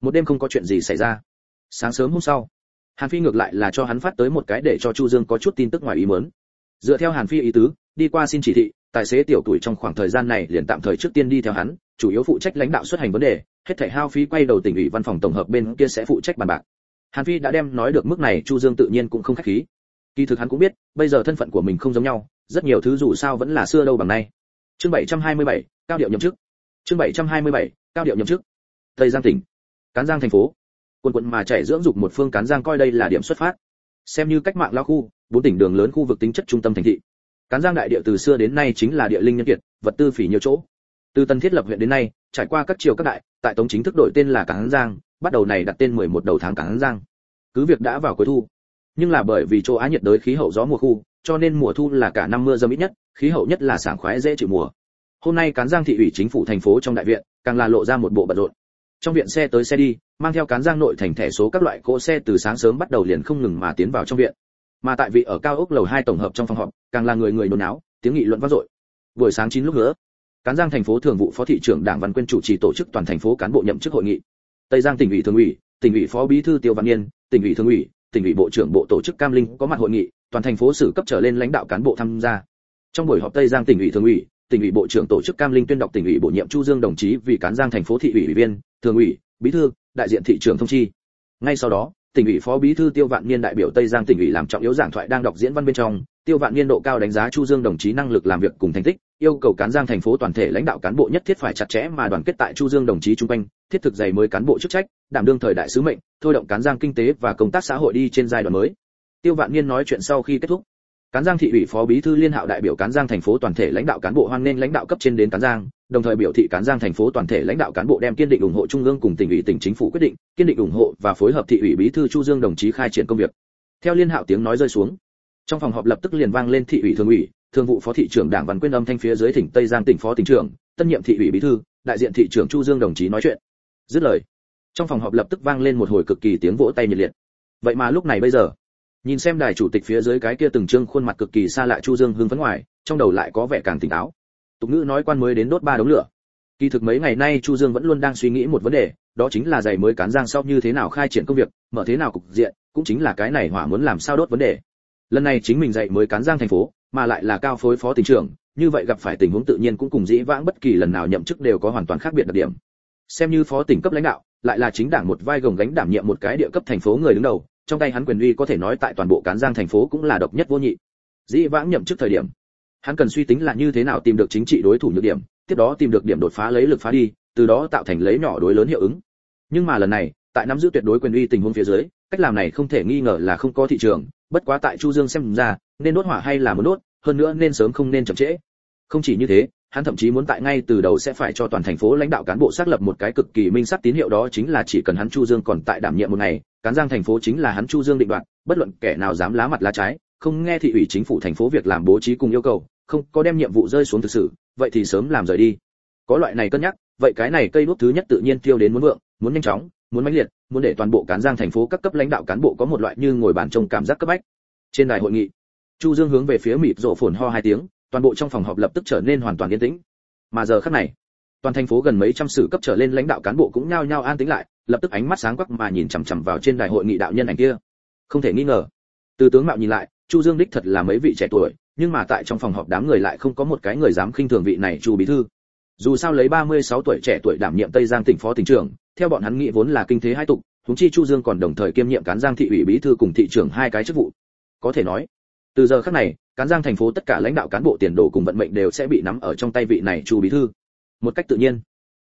Một đêm không có chuyện gì xảy ra. Sáng sớm hôm sau hàn phi ngược lại là cho hắn phát tới một cái để cho chu dương có chút tin tức ngoài ý muốn. Dựa theo hàn phi ý tứ đi qua xin chỉ thị tài xế tiểu tuổi trong khoảng thời gian này liền tạm thời trước tiên đi theo hắn chủ yếu phụ trách lãnh đạo xuất hành vấn đề hết thảy hao phí quay đầu tỉnh ủy văn phòng tổng hợp bên kia sẽ phụ trách bàn bạc. Hàn phi đã đem nói được mức này chu dương tự nhiên cũng không khách khí. Kỳ thực hắn cũng biết bây giờ thân phận của mình không giống nhau rất nhiều thứ dù sao vẫn là xưa đâu bằng nay. Chương 727, cao điệu nhậm chức. Chương 727, cao điệu nhậm chức. Tây giang tỉnh cán giang thành phố quần quận mà chảy dưỡng dục một phương cán giang coi đây là điểm xuất phát. Xem như cách mạng lao khu, bốn tỉnh đường lớn khu vực tính chất trung tâm thành thị. Cán giang đại địa từ xưa đến nay chính là địa linh nhân kiệt, vật tư phỉ nhiều chỗ. Từ tân thiết lập huyện đến nay, trải qua các triều các đại, tại tống chính thức đổi tên là cán giang, bắt đầu này đặt tên 11 đầu tháng cán giang. Cứ việc đã vào cuối thu, nhưng là bởi vì châu á nhiệt đới khí hậu gió mùa khu, cho nên mùa thu là cả năm mưa dâm ít nhất, khí hậu nhất là sảng khoái dễ chịu mùa. Hôm nay cán giang thị ủy chính phủ thành phố trong đại viện, càng là lộ ra một bộ bận rộn trong viện xe tới xe đi, mang theo cán giang nội thành thẻ số các loại cỗ xe từ sáng sớm bắt đầu liền không ngừng mà tiến vào trong viện. Mà tại vị ở cao ốc lầu hai tổng hợp trong phòng họp, càng là người người nôn náo, tiếng nghị luận vang dội. Buổi sáng chín lúc nữa cán giang thành phố thường vụ phó thị trưởng đảng văn quyên chủ trì tổ chức toàn thành phố cán bộ nhậm chức hội nghị. Tây giang tỉnh ủy thường ủy, tỉnh ủy phó bí thư tiêu văn niên tỉnh ủy thường ủy, tỉnh ủy bộ trưởng bộ tổ chức cam linh có mặt hội nghị, toàn thành phố xử cấp trở lên lãnh đạo cán bộ tham gia. Trong buổi họp tây giang tỉnh ủy thường ủy tỉnh ủy bộ trưởng tổ chức cam linh tuyên đọc tỉnh ủy bổ nhiệm chu dương đồng chí vì cán giang thành phố thị ủy ủy viên, thường ủy, bí thư, đại diện thị trưởng thông chi. Ngay sau đó, tỉnh ủy phó bí thư tiêu vạn niên đại biểu tây giang tỉnh ủy làm trọng yếu giảng thoại đang đọc diễn văn bên trong. Tiêu vạn niên độ cao đánh giá chu dương đồng chí năng lực làm việc cùng thành tích, yêu cầu cán giang thành phố toàn thể lãnh đạo cán bộ nhất thiết phải chặt chẽ mà đoàn kết tại chu dương đồng chí trung quanh, thiết thực dày mới cán bộ chức trách, đảm đương thời đại sứ mệnh, thôi động cán giang kinh tế và công tác xã hội đi trên giai đoạn mới. Tiêu vạn niên nói chuyện sau khi kết thúc cán giang thị ủy phó bí thư liên hạo đại biểu cán giang thành phố toàn thể lãnh đạo cán bộ hoan nghênh lãnh đạo cấp trên đến cán giang, đồng thời biểu thị cán giang thành phố toàn thể lãnh đạo cán bộ đem kiên định ủng hộ trung ương cùng tỉnh ủy, tỉnh chính phủ quyết định, kiên định ủng hộ và phối hợp thị ủy bí thư chu dương đồng chí khai triển công việc. Theo liên hạo tiếng nói rơi xuống, trong phòng họp lập tức liền vang lên thị ủy thường ủy, thường vụ phó thị trưởng đảng văn quyên âm thanh phía dưới tỉnh tây giang tỉnh phó tỉnh trưởng, tân nhiệm thị ủy bí thư, đại diện thị trưởng chu dương đồng chí nói chuyện. Dứt lời, trong phòng họp lập tức vang lên một hồi cực kỳ tiếng vỗ tay nhiệt liệt. Vậy mà lúc này bây giờ nhìn xem đài chủ tịch phía dưới cái kia từng trương khuôn mặt cực kỳ xa lạ chu dương hưng phấn ngoài, trong đầu lại có vẻ càng tỉnh táo. Tục ngữ nói quan mới đến đốt ba đống lửa. Kỳ thực mấy ngày nay chu dương vẫn luôn đang suy nghĩ một vấn đề, đó chính là giày mới cán giang sau như thế nào khai triển công việc, mở thế nào cục diện, cũng chính là cái này hỏa muốn làm sao đốt vấn đề. Lần này chính mình dạy mới cán giang thành phố, mà lại là cao phối phó tỉnh trưởng, như vậy gặp phải tình huống tự nhiên cũng cùng dĩ vãng bất kỳ lần nào nhậm chức đều có hoàn toàn khác biệt đặc điểm. Xem như phó tỉnh cấp lãnh đạo, lại là chính đảng một vai gồng gánh đảm nhiệm một cái địa cấp thành phố người đứng đầu trong tay hắn quyền uy có thể nói tại toàn bộ cán giang thành phố cũng là độc nhất vô nhị. Dĩ vãng nhậm chức thời điểm, hắn cần suy tính là như thế nào tìm được chính trị đối thủ nhược điểm, tiếp đó tìm được điểm đột phá lấy lực phá đi, từ đó tạo thành lấy nhỏ đối lớn hiệu ứng. Nhưng mà lần này, tại nắm giữ tuyệt đối quyền uy tình huống phía dưới, cách làm này không thể nghi ngờ là không có thị trường, bất quá tại chu dương xem ra, nên đốt hỏa hay là muốn đốt, hơn nữa nên sớm không nên chậm trễ. Không chỉ như thế hắn thậm chí muốn tại ngay từ đầu sẽ phải cho toàn thành phố lãnh đạo cán bộ xác lập một cái cực kỳ minh sắc tín hiệu đó chính là chỉ cần hắn chu dương còn tại đảm nhiệm một ngày, cán giang thành phố chính là hắn chu dương định đoạt, bất luận kẻ nào dám lá mặt lá trái, không nghe thị ủy chính phủ thành phố việc làm bố trí cùng yêu cầu, không có đem nhiệm vụ rơi xuống thực sự, vậy thì sớm làm rời đi. Có loại này cân nhắc, vậy cái này cây đuốc thứ nhất tự nhiên tiêu đến muốn vượng, muốn nhanh chóng, muốn mãnh liệt, muốn để toàn bộ cán giang thành phố các cấp lãnh đạo cán bộ có một loại như ngồi bàn trông cảm giác cấp bách. Trên đài hội nghị, chu dương hướng về phía mịt rộ phồn ho hai tiếng toàn bộ trong phòng họp lập tức trở nên hoàn toàn yên tĩnh. Mà giờ khắc này, toàn thành phố gần mấy trăm sử cấp trở lên lãnh đạo cán bộ cũng nhao nhao an tĩnh lại, lập tức ánh mắt sáng quắc mà nhìn chằm chằm vào trên đài hội nghị đạo nhân ảnh kia. Không thể nghi ngờ, từ tướng mạo nhìn lại, chu dương đích thật là mấy vị trẻ tuổi, nhưng mà tại trong phòng họp đám người lại không có một cái người dám khinh thường vị này chu bí thư. Dù sao lấy 36 tuổi trẻ tuổi đảm nhiệm tây giang tỉnh phó tỉnh trưởng, theo bọn hắn nghĩ vốn là kinh thế hai tục chúng chi chu dương còn đồng thời kiêm nhiệm cán giang thị ủy bí thư cùng thị trưởng hai cái chức vụ. Có thể nói từ giờ khắc này, cán giang thành phố tất cả lãnh đạo cán bộ tiền đồ cùng vận mệnh đều sẽ bị nắm ở trong tay vị này chu bí thư. Một cách tự nhiên,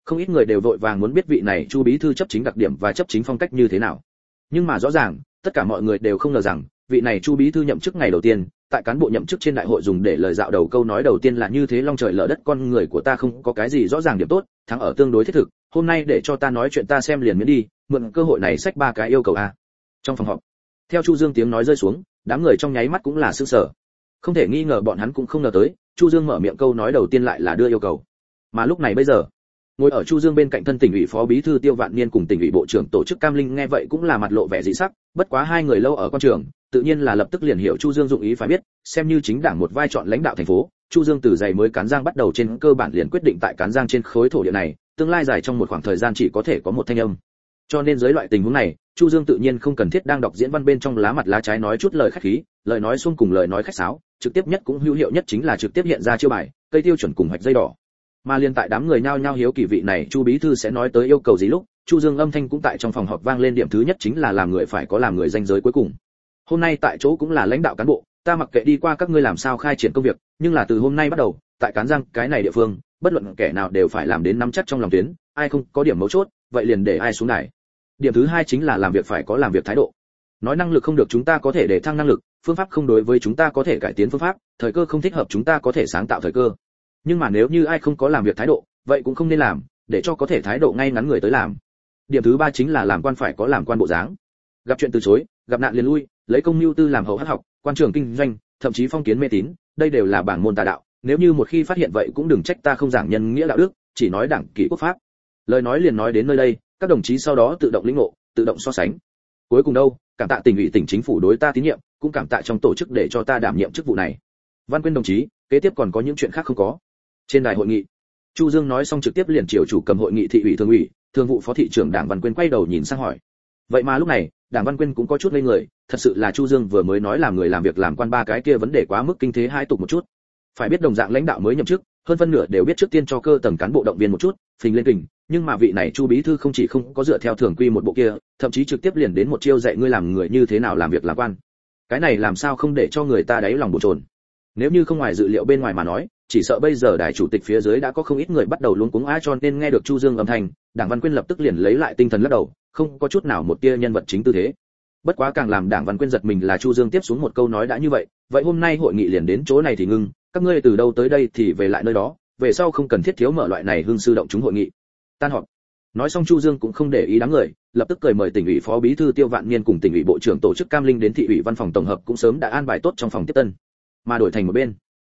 không ít người đều vội vàng muốn biết vị này chu bí thư chấp chính đặc điểm và chấp chính phong cách như thế nào. Nhưng mà rõ ràng, tất cả mọi người đều không ngờ rằng, vị này chu bí thư nhậm chức ngày đầu tiên, tại cán bộ nhậm chức trên đại hội dùng để lời dạo đầu câu nói đầu tiên là như thế long trời lở đất, con người của ta không có cái gì rõ ràng điểm tốt, thắng ở tương đối thiết thực, hôm nay để cho ta nói chuyện ta xem liền miễn đi, mượn cơ hội này sách ba cái yêu cầu a. Trong phòng họp, theo chu dương tiếng nói rơi xuống đám người trong nháy mắt cũng là sững sờ. Không thể nghi ngờ bọn hắn cũng không ngờ tới, chu dương mở miệng câu nói đầu tiên lại là đưa yêu cầu. Mà lúc này bây giờ, ngồi ở chu dương bên cạnh thân tỉnh ủy phó bí thư tiêu vạn niên cùng tỉnh ủy bộ trưởng tổ chức cam linh nghe vậy cũng là mặt lộ vẻ dị sắc, bất quá hai người lâu ở quan trường, tự nhiên là lập tức liền hiểu chu dương dụng ý phải biết, xem như chính đảng một vai chọn lãnh đạo thành phố, chu dương từ giày mới cán giang bắt đầu trên cơ bản liền quyết định tại cán giang trên khối thổ địa này, tương lai dài trong một khoảng thời gian chỉ có thể có một thanh âm. Cho nên dưới loại tình huống này chu dương tự nhiên không cần thiết đang đọc diễn văn bên trong lá mặt lá trái nói chút lời khách khí, lời nói xuông cùng lời nói khách sáo, trực tiếp nhất cũng hữu hiệu nhất chính là trực tiếp hiện ra chiêu bài, cây tiêu chuẩn cùng hoạch dây đỏ mà liên tại đám người nhao nhao hiếu kỳ vị này, chu bí thư sẽ nói tới yêu cầu gì lúc, chu dương âm thanh cũng tại trong phòng họp vang lên điểm thứ nhất chính là làm người phải có làm người danh giới cuối cùng hôm nay tại chỗ cũng là lãnh đạo cán bộ, ta mặc kệ đi qua các ngươi làm sao khai triển công việc, nhưng là từ hôm nay bắt đầu, tại cán giang cái này địa phương, bất luận kẻ nào đều phải làm đến nắm chắc trong lòng tuyến, ai không có điểm mấu chốt, vậy liền để ai xuống này điểm thứ hai chính là làm việc phải có làm việc thái độ. Nói năng lực không được chúng ta có thể để thăng năng lực, phương pháp không đối với chúng ta có thể cải tiến phương pháp, thời cơ không thích hợp chúng ta có thể sáng tạo thời cơ. Nhưng mà nếu như ai không có làm việc thái độ, vậy cũng không nên làm, để cho có thể thái độ ngay ngắn người tới làm. Điểm thứ ba chính là làm quan phải có làm quan bộ dáng. Gặp chuyện từ chối, gặp nạn liền lui, lấy công mưu tư làm hậu hát học, quan trường kinh doanh, thậm chí phong kiến mê tín, đây đều là bảng môn tà đạo, nếu như một khi phát hiện vậy cũng đừng trách ta không giảng nhân nghĩa đạo đức, chỉ nói đảng kỷ quốc pháp. Lời nói liền nói đến nơi đây các đồng chí sau đó tự động lĩnh ngộ, tự động so sánh. Cuối cùng đâu, cảm tạ tỉnh ủy, tỉnh chính phủ đối ta tín nhiệm, cũng cảm tạ trong tổ chức để cho ta đảm nhiệm chức vụ này. Văn quyên đồng chí, kế tiếp còn có những chuyện khác không có. Trên đài hội nghị, chu dương nói xong trực tiếp liền chiều chủ cầm hội nghị thị ủy thường ủy, thường vụ phó thị trưởng đảng văn quyên quay đầu nhìn sang hỏi. Vậy mà lúc này, đảng văn quyên cũng có chút ngây người, thật sự là chu dương vừa mới nói làm người làm việc làm quan ba cái kia vấn đề quá mức kinh thế hai tục một chút. Phải biết đồng dạng lãnh đạo mới nhậm chức hơn phân nửa đều biết trước tiên cho cơ tầng cán bộ động viên một chút, phình lên kình, nhưng mà vị này chu bí thư không chỉ không có dựa theo thường quy một bộ kia, thậm chí trực tiếp liền đến một chiêu dạy ngươi làm người như thế nào làm việc làm quan. Cái này làm sao không để cho người ta đáy lòng bồn chồn. Nếu như không ngoài dự liệu bên ngoài mà nói, chỉ sợ bây giờ đại chủ tịch phía dưới đã có không ít người bắt đầu luống cuống ai cho nên nghe được chu dương âm thanh, đảng văn quyên lập tức liền lấy lại tinh thần lắc đầu, không có chút nào một tia nhân vật chính tư thế. Bất quá càng làm đảng văn quyên giật mình là chu dương tiếp xuống một câu nói đã như vậy vậy hôm nay hội nghị liền đến chỗ này thì ngưng các ngươi từ đâu tới đây thì về lại nơi đó, về sau không cần thiết thiếu mở loại này hương sư động chúng hội nghị. Tan họp. Nói xong chu dương cũng không để ý đám người, lập tức cười mời tỉnh ủy phó bí thư tiêu vạn niên cùng tỉnh ủy bộ trưởng tổ chức cam linh đến thị ủy văn phòng tổng hợp cũng sớm đã an bài tốt trong phòng tiếp tân, mà đổi thành một bên.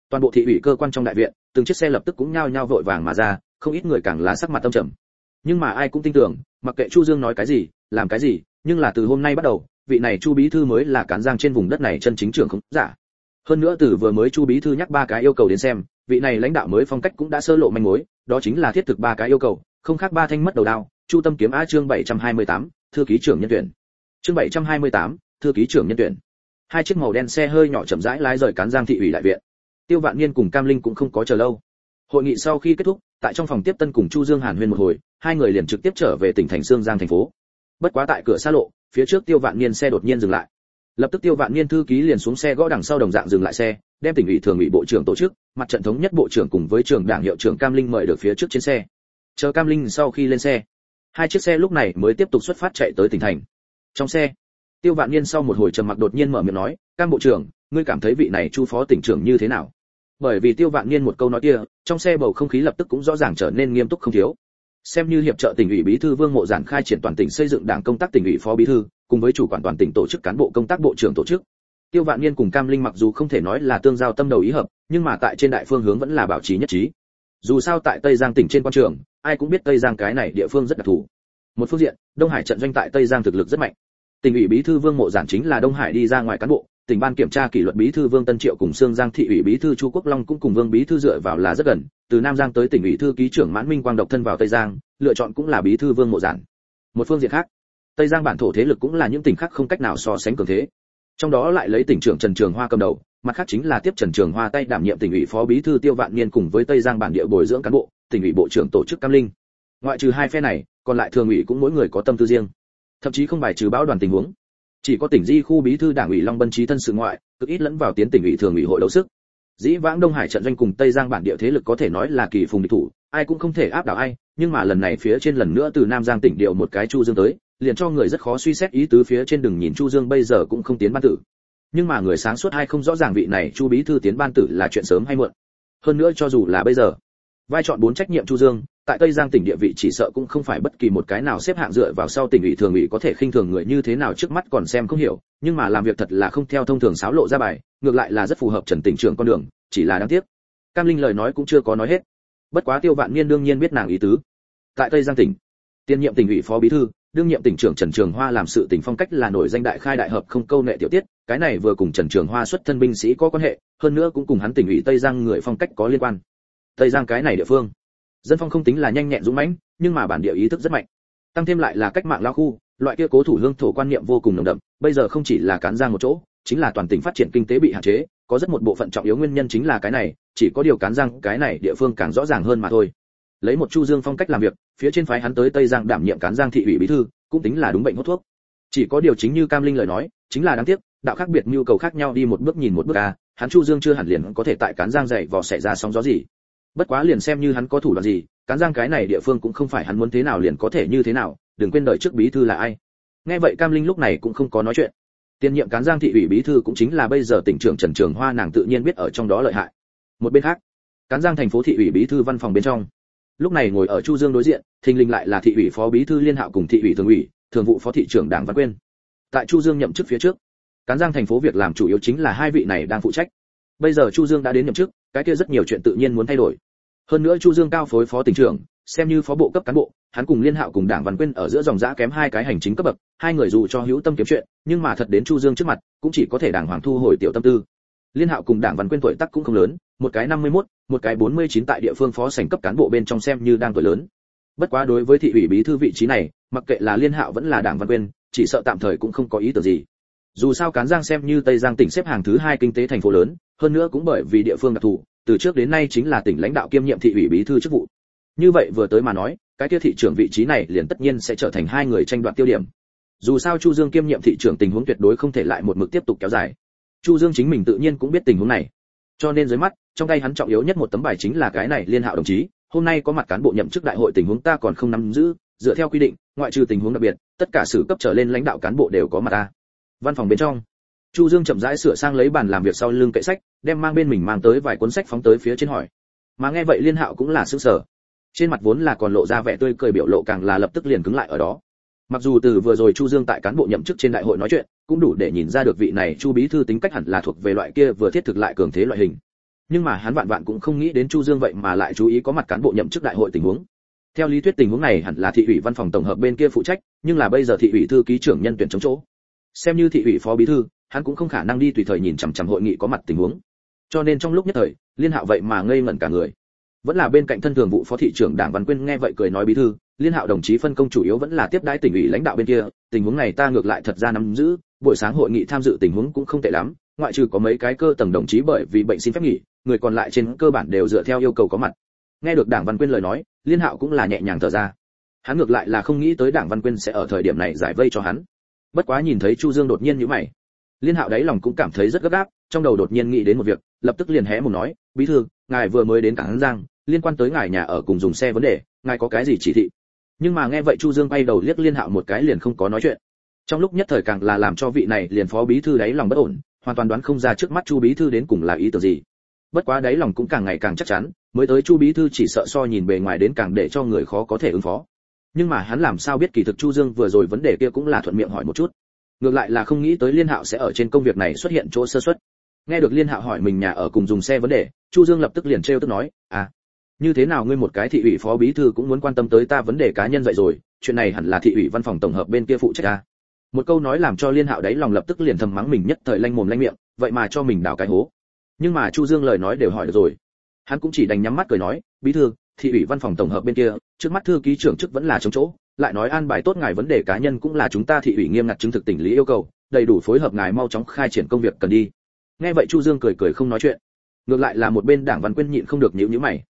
Toàn bộ thị ủy cơ quan trong đại viện, từng chiếc xe lập tức cũng nhao nhao vội vàng mà ra, không ít người càng lá sắc mặt tâm trầm. Nhưng mà ai cũng tin tưởng, mặc kệ chu dương nói cái gì, làm cái gì, nhưng là từ hôm nay bắt đầu, vị này chu bí thư mới là cán giang trên vùng đất này chân chính trưởng không giả hơn nữa từ vừa mới chu bí thư nhắc ba cái yêu cầu đến xem vị này lãnh đạo mới phong cách cũng đã sơ lộ manh mối đó chính là thiết thực ba cái yêu cầu không khác ba thanh mất đầu đao chu tâm kiếm a chương 728, thư ký trưởng nhân tuyển. Chương 728, thư ký trưởng nhân tuyển. Hai chiếc màu đen xe hơi nhỏ chậm rãi lái rời cán giang thị ủy đại viện. Tiêu vạn niên cùng cam linh cũng không có chờ lâu. Hội nghị sau khi kết thúc tại trong phòng tiếp tân cùng chu dương hàn huyên một hồi hai người liền trực tiếp trở về tỉnh thành sương giang thành phố. Bất quá tại cửa xa lộ phía trước tiêu vạn niên xe đột nhiên dừng lại lập tức tiêu vạn niên thư ký liền xuống xe gõ đằng sau đồng dạng dừng lại xe, đem tỉnh ủy thường ủy bộ trưởng tổ chức, mặt trận thống nhất bộ trưởng cùng với trường đảng hiệu trưởng cam linh mời được phía trước trên xe. Chờ cam linh sau khi lên xe, hai chiếc xe lúc này mới tiếp tục xuất phát chạy tới tỉnh thành. Trong xe, tiêu vạn niên sau một hồi trầm mặc đột nhiên mở miệng nói, cam bộ trưởng, ngươi cảm thấy vị này chu phó tỉnh trưởng như thế nào? Bởi vì tiêu vạn niên một câu nói kia, trong xe bầu không khí lập tức cũng rõ ràng trở nên nghiêm túc không thiếu. Xem như hiệp trợ tỉnh ủy bí thư vương mộ giản khai triển toàn tỉnh xây dựng đảng công tác tỉnh ủy phó bí thư cùng với chủ quản toàn tỉnh tổ chức cán bộ công tác bộ trưởng tổ chức. Tiêu vạn niên cùng cam linh mặc dù không thể nói là tương giao tâm đầu ý hợp, nhưng mà tại trên đại phương hướng vẫn là bảo trì nhất trí. Dù sao tại tây giang tỉnh trên quan trường, ai cũng biết tây giang cái này địa phương rất đặc thù. Một phương diện, đông hải trận doanh tại tây giang thực lực rất mạnh. Tỉnh ủy bí thư vương mộ giản chính là đông hải đi ra ngoài cán bộ, tỉnh ban kiểm tra kỷ luật bí thư vương tân triệu cùng sương giang thị ủy bí thư chu quốc long cũng cùng vương bí thư dựa vào là rất gần, từ nam giang tới tỉnh ủy thư ký trưởng mãn minh quang độc thân vào tây giang, lựa chọn cũng là bí thư vương mộ giản. Một phương diện khác tây giang bản thổ thế lực cũng là những tỉnh khác không cách nào so sánh cường thế. Trong đó lại lấy tỉnh trưởng trần trường hoa cầm đầu, mặt khác chính là tiếp trần trường hoa tay đảm nhiệm tỉnh ủy phó bí thư tiêu vạn niên cùng với tây giang bản địa bồi dưỡng cán bộ, tỉnh ủy bộ trưởng tổ chức cam linh. Ngoại trừ hai phe này, còn lại thường ủy cũng mỗi người có tâm tư riêng. Thậm chí không bài trừ báo đoàn tình huống. Chỉ có tỉnh di khu bí thư đảng ủy long bân trí thân sự ngoại cực ít lẫn vào tiến tỉnh ủy thường ủy hội đấu sức. Dĩ vãng đông hải trận doanh cùng tây giang bản địa thế lực có thể nói là kỳ phùng địch thủ, ai cũng không thể áp đảo ai, nhưng mà lần này phía trên lần nữa từ nam giang tỉnh điệu một cái chu dương tới liền cho người rất khó suy xét ý tứ phía trên đừng nhìn chu dương bây giờ cũng không tiến ban tử. Nhưng mà người sáng suốt ai không rõ ràng vị này chu bí thư tiến ban tử là chuyện sớm hay muộn. Hơn nữa cho dù là bây giờ, vai chọn bốn trách nhiệm chu dương, tại tây giang tỉnh địa vị chỉ sợ cũng không phải bất kỳ một cái nào xếp hạng dựa vào sau tỉnh ủy thường ủy có thể khinh thường người như thế nào trước mắt còn xem không hiểu, nhưng mà làm việc thật là không theo thông thường sáo lộ ra bài, ngược lại là rất phù hợp trần tỉnh trưởng con đường, chỉ là đáng tiếc. Cam linh lời nói cũng chưa có nói hết. Bất quá tiêu vạn niên đương nhiên biết nàng ý tứ. Tại tây giang tỉnh tiên nhiệm tỉnh ủy phó bí thư đương nhiệm tỉnh trưởng Trần Trường Hoa làm sự tỉnh phong cách là nổi danh đại khai đại hợp không câu nệ tiểu tiết, cái này vừa cùng Trần Trường Hoa xuất thân binh sĩ có quan hệ, hơn nữa cũng cùng hắn tỉnh ủy Tây Giang người phong cách có liên quan. Tây Giang cái này địa phương, dân phong không tính là nhanh nhẹn dũng mãnh, nhưng mà bản địa ý thức rất mạnh. Tăng thêm lại là cách mạng lao khu, loại kia cố thủ hương thổ quan niệm vô cùng nồng đậm, bây giờ không chỉ là cán giang một chỗ, chính là toàn tỉnh phát triển kinh tế bị hạn chế, có rất một bộ phận trọng yếu nguyên nhân chính là cái này, chỉ có điều cán giang cái này địa phương càng rõ ràng hơn mà thôi lấy một chu dương phong cách làm việc, phía trên phái hắn tới tây giang đảm nhiệm cán giang thị ủy bí thư, cũng tính là đúng bệnh hút thuốc. Chỉ có điều chính như cam linh lời nói, chính là đáng tiếc, đạo khác biệt nhu cầu khác nhau đi một bước nhìn một bước a hắn chu dương chưa hẳn liền có thể tại cán giang dậy vò xảy ra sóng gió gì. Bất quá liền xem như hắn có thủ đoạn gì, cán giang cái này địa phương cũng không phải hắn muốn thế nào liền có thể như thế nào, đừng quên đợi trước bí thư là ai. Nghe vậy cam linh lúc này cũng không có nói chuyện. Tiên nhiệm cán giang thị ủy bí thư cũng chính là bây giờ tỉnh trưởng trần trường hoa nàng tự nhiên biết ở trong đó lợi hại. Một bên khác, cán giang thành phố thị ủy bí thư văn phòng bên trong lúc này ngồi ở chu dương đối diện, thình lình lại là thị ủy phó bí thư liên hạo cùng thị ủy thường ủy, thường vụ phó thị trưởng đảng văn quyên. Tại chu dương nhậm chức phía trước, cán giang thành phố việc làm chủ yếu chính là hai vị này đang phụ trách. Bây giờ chu dương đã đến nhậm chức, cái kia rất nhiều chuyện tự nhiên muốn thay đổi. Hơn nữa chu dương cao phối phó tỉnh trưởng, xem như phó bộ cấp cán bộ, hắn cùng liên hạo cùng đảng văn quyên ở giữa dòng giã kém hai cái hành chính cấp bậc, hai người dù cho hữu tâm kiếm chuyện, nhưng mà thật đến chu dương trước mặt, cũng chỉ có thể đảng hoàng thu hồi tiểu tâm tư. Liên hạo cùng đảng văn quyên tuổi tác cũng không lớn một cái 51, một cái 49 tại địa phương phó sảnh cấp cán bộ bên trong xem như đang tuổi lớn. Bất quá đối với thị ủy bí thư vị trí này mặc kệ là liên hạo vẫn là đảng văn quyên chỉ sợ tạm thời cũng không có ý tưởng gì. Dù sao cán giang xem như tây giang tỉnh xếp hàng thứ hai kinh tế thành phố lớn hơn nữa cũng bởi vì địa phương đặc thù từ trước đến nay chính là tỉnh lãnh đạo kiêm nhiệm thị ủy bí thư chức vụ. Như vậy vừa tới mà nói cái kia thị trưởng vị trí này liền tất nhiên sẽ trở thành hai người tranh đoạt tiêu điểm. Dù sao chu dương kiêm nhiệm thị trưởng tình huống tuyệt đối không thể lại một mực tiếp tục kéo dài. Chu dương chính mình tự nhiên cũng biết tình huống này. Cho nên dưới mắt trong tay hắn trọng yếu nhất một tấm bài chính là cái này liên hạo đồng chí, hôm nay có mặt cán bộ nhậm chức đại hội tình huống ta còn không nắm giữ, dựa theo quy định, ngoại trừ tình huống đặc biệt, tất cả sự cấp trở lên lãnh đạo cán bộ đều có mặt ta. Văn phòng bên trong, chu dương chậm rãi sửa sang lấy bàn làm việc sau lưng kệ sách, đem mang bên mình mang tới vài cuốn sách phóng tới phía trên hỏi. Mà nghe vậy liên hạo cũng là sức sở trên mặt vốn là còn lộ ra vẻ tươi cười biểu lộ càng là lập tức liền cứng lại ở đó. Mặc dù từ vừa rồi chu dương tại cán bộ nhậm chức trên đại hội nói chuyện, cũng đủ để nhìn ra được vị này chu bí thư tính cách hẳn là thuộc về loại kia vừa thiết thực lại cường thế loại hình nhưng mà hắn vạn vạn cũng không nghĩ đến chu dương vậy mà lại chú ý có mặt cán bộ nhậm chức đại hội tình huống. Theo lý thuyết tình huống này hẳn là thị ủy văn phòng tổng hợp bên kia phụ trách, nhưng là bây giờ thị ủy thư ký trưởng nhân tuyển chống chỗ. Xem như thị ủy phó bí thư, hắn cũng không khả năng đi tùy thời nhìn chằm chằm hội nghị có mặt tình huống. Cho nên trong lúc nhất thời, liên hạo vậy mà ngây ngẩn cả người. Vẫn là bên cạnh thân thường vụ phó thị trưởng đảng văn quyên nghe vậy cười nói bí thư, liên hạo đồng chí phân công chủ yếu vẫn là tiếp đãi tỉnh ủy lãnh đạo bên kia, tình huống này ta ngược lại thật ra nắm giữ, buổi sáng hội nghị tham dự tình huống cũng không tệ lắm, ngoại trừ có mấy cái cơ tầng đồng chí bởi vì bệnh xin phép nghỉ người còn lại trên cơ bản đều dựa theo yêu cầu có mặt. Nghe được đảng văn quyên lời nói, liên hạo cũng là nhẹ nhàng thở ra. Hắn ngược lại là không nghĩ tới đảng văn quyên sẽ ở thời điểm này giải vây cho hắn. Bất quá nhìn thấy chu dương đột nhiên như mày, liên hạo đáy lòng cũng cảm thấy rất gấp gáp, trong đầu đột nhiên nghĩ đến một việc, lập tức liền hé một nói, bí thư, ngài vừa mới đến cảng giang, liên quan tới ngài nhà ở cùng dùng xe vấn đề, ngài có cái gì chỉ thị? Nhưng mà nghe vậy chu dương bay đầu liếc liên hạo một cái liền không có nói chuyện. Trong lúc nhất thời càng là làm cho vị này liền phó bí thư đáy lòng bất ổn, hoàn toàn đoán không ra trước mắt chu bí thư đến cùng là ý tưởng gì bất quá đáy lòng cũng càng ngày càng chắc chắn, mới tới chu bí thư chỉ sợ so nhìn bề ngoài đến càng để cho người khó có thể ứng phó. Nhưng mà hắn làm sao biết kỳ thực chu dương vừa rồi vấn đề kia cũng là thuận miệng hỏi một chút. Ngược lại là không nghĩ tới liên hạo sẽ ở trên công việc này xuất hiện chỗ sơ suất. Nghe được liên hạo hỏi mình nhà ở cùng dùng xe vấn đề, chu dương lập tức liền trêu tức nói à như thế nào ngươi một cái thị ủy phó bí thư cũng muốn quan tâm tới ta vấn đề cá nhân vậy rồi, chuyện này hẳn là thị ủy văn phòng tổng hợp bên kia phụ trách ta. Một câu nói làm cho liên hạo đấy lòng lập tức liền thầm mắng mình nhất thời lanh mồm lanh miệng, vậy mà cho mình đào cái hố nhưng mà chu dương lời nói đều hỏi được rồi. Hắn cũng chỉ đành nhắm mắt cười nói, bí thư, thị ủy văn phòng tổng hợp bên kia, trước mắt thư ký trưởng chức vẫn là chống chỗ, lại nói an bài tốt ngài vấn đề cá nhân cũng là chúng ta thị ủy nghiêm ngặt chứng thực tỉnh lý yêu cầu, đầy đủ phối hợp ngài mau chóng khai triển công việc cần đi. Nghe vậy chu dương cười cười không nói chuyện. Ngược lại là một bên đảng văn quyên nhịn không được nhíu nhíu mày.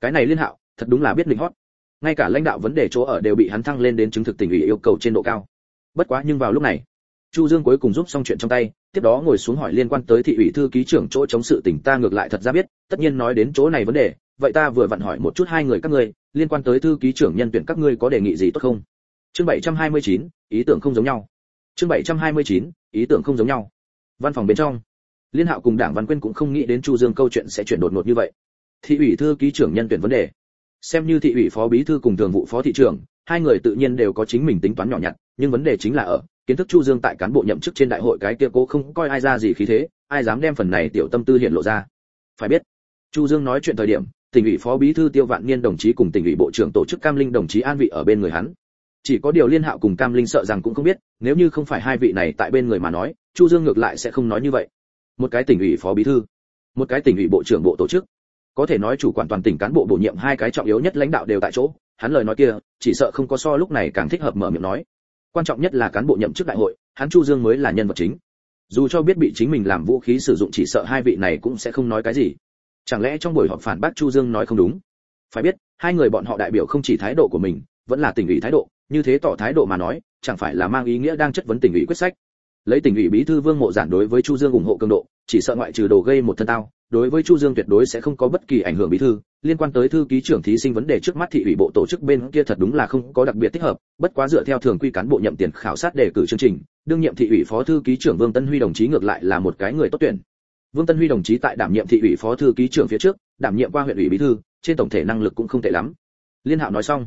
Cái này liên hạo, thật đúng là biết mình hót. Ngay cả lãnh đạo vấn đề chỗ ở đều bị hắn thăng lên đến chứng thực tỉnh ủy yêu cầu trên độ cao. Bất quá nhưng vào lúc này chu dương cuối cùng giúp xong chuyện trong tay tiếp đó ngồi xuống hỏi liên quan tới thị ủy thư ký trưởng chỗ chống sự tình ta ngược lại thật ra biết tất nhiên nói đến chỗ này vấn đề vậy ta vừa vặn hỏi một chút hai người các ngươi liên quan tới thư ký trưởng nhân tuyển các ngươi có đề nghị gì tốt không? Chương 729, ý tưởng không giống nhau. Chương 729, ý tưởng không giống nhau. Văn phòng bên trong liên hạo cùng đảng văn quyên cũng không nghĩ đến chu dương câu chuyện sẽ chuyển đột ngột như vậy. Thị ủy thư ký trưởng nhân tuyển vấn đề. Xem như thị ủy phó bí thư cùng thường vụ phó thị trưởng hai người tự nhiên đều có chính mình tính toán nhỏ nhặt nhưng vấn đề chính là ở kiến thức chu dương tại cán bộ nhậm chức trên đại hội cái kia cố không coi ai ra gì khí thế, ai dám đem phần này tiểu tâm tư hiện lộ ra. Phải biết, chu dương nói chuyện thời điểm, tỉnh ủy phó bí thư tiêu vạn niên đồng chí cùng tỉnh ủy bộ trưởng tổ chức cam linh đồng chí an vị ở bên người hắn. Chỉ có điều liên hạo cùng cam linh sợ rằng cũng không biết, nếu như không phải hai vị này tại bên người mà nói, chu dương ngược lại sẽ không nói như vậy. Một cái tỉnh ủy phó bí thư, một cái tỉnh ủy bộ trưởng bộ tổ chức, có thể nói chủ quản toàn tỉnh cán bộ bổ nhiệm hai cái trọng yếu nhất lãnh đạo đều tại chỗ. Hắn lời nói kia, chỉ sợ không có so lúc này càng thích hợp mở miệng nói quan trọng nhất là cán bộ nhậm chức đại hội, hắn chu dương mới là nhân vật chính. Dù cho biết bị chính mình làm vũ khí sử dụng chỉ sợ hai vị này cũng sẽ không nói cái gì. Chẳng lẽ trong buổi họp phản bác chu dương nói không đúng? Phải biết, hai người bọn họ đại biểu không chỉ thái độ của mình, vẫn là tỉnh ủy thái độ, như thế tỏ thái độ mà nói, chẳng phải là mang ý nghĩa đang chất vấn tỉnh ủy quyết sách. Lấy tỉnh ủy bí thư vương mộ giản đối với chu dương ủng hộ cường độ, chỉ sợ ngoại trừ đồ gây một thân tao đối với chu dương tuyệt đối sẽ không có bất kỳ ảnh hưởng bí thư. Liên quan tới thư ký trưởng thí sinh vấn đề trước mắt thị ủy bộ tổ chức bên kia thật đúng là không có đặc biệt thích hợp, bất quá dựa theo thường quy cán bộ nhậm tiền khảo sát đề cử chương trình, đương nhiệm thị ủy phó thư ký trưởng vương tân huy đồng chí ngược lại là một cái người tốt tuyển. Vương tân huy đồng chí tại đảm nhiệm thị ủy phó thư ký trưởng phía trước, đảm nhiệm qua huyện ủy bí thư, trên tổng thể năng lực cũng không tệ lắm. Liên hạo nói xong,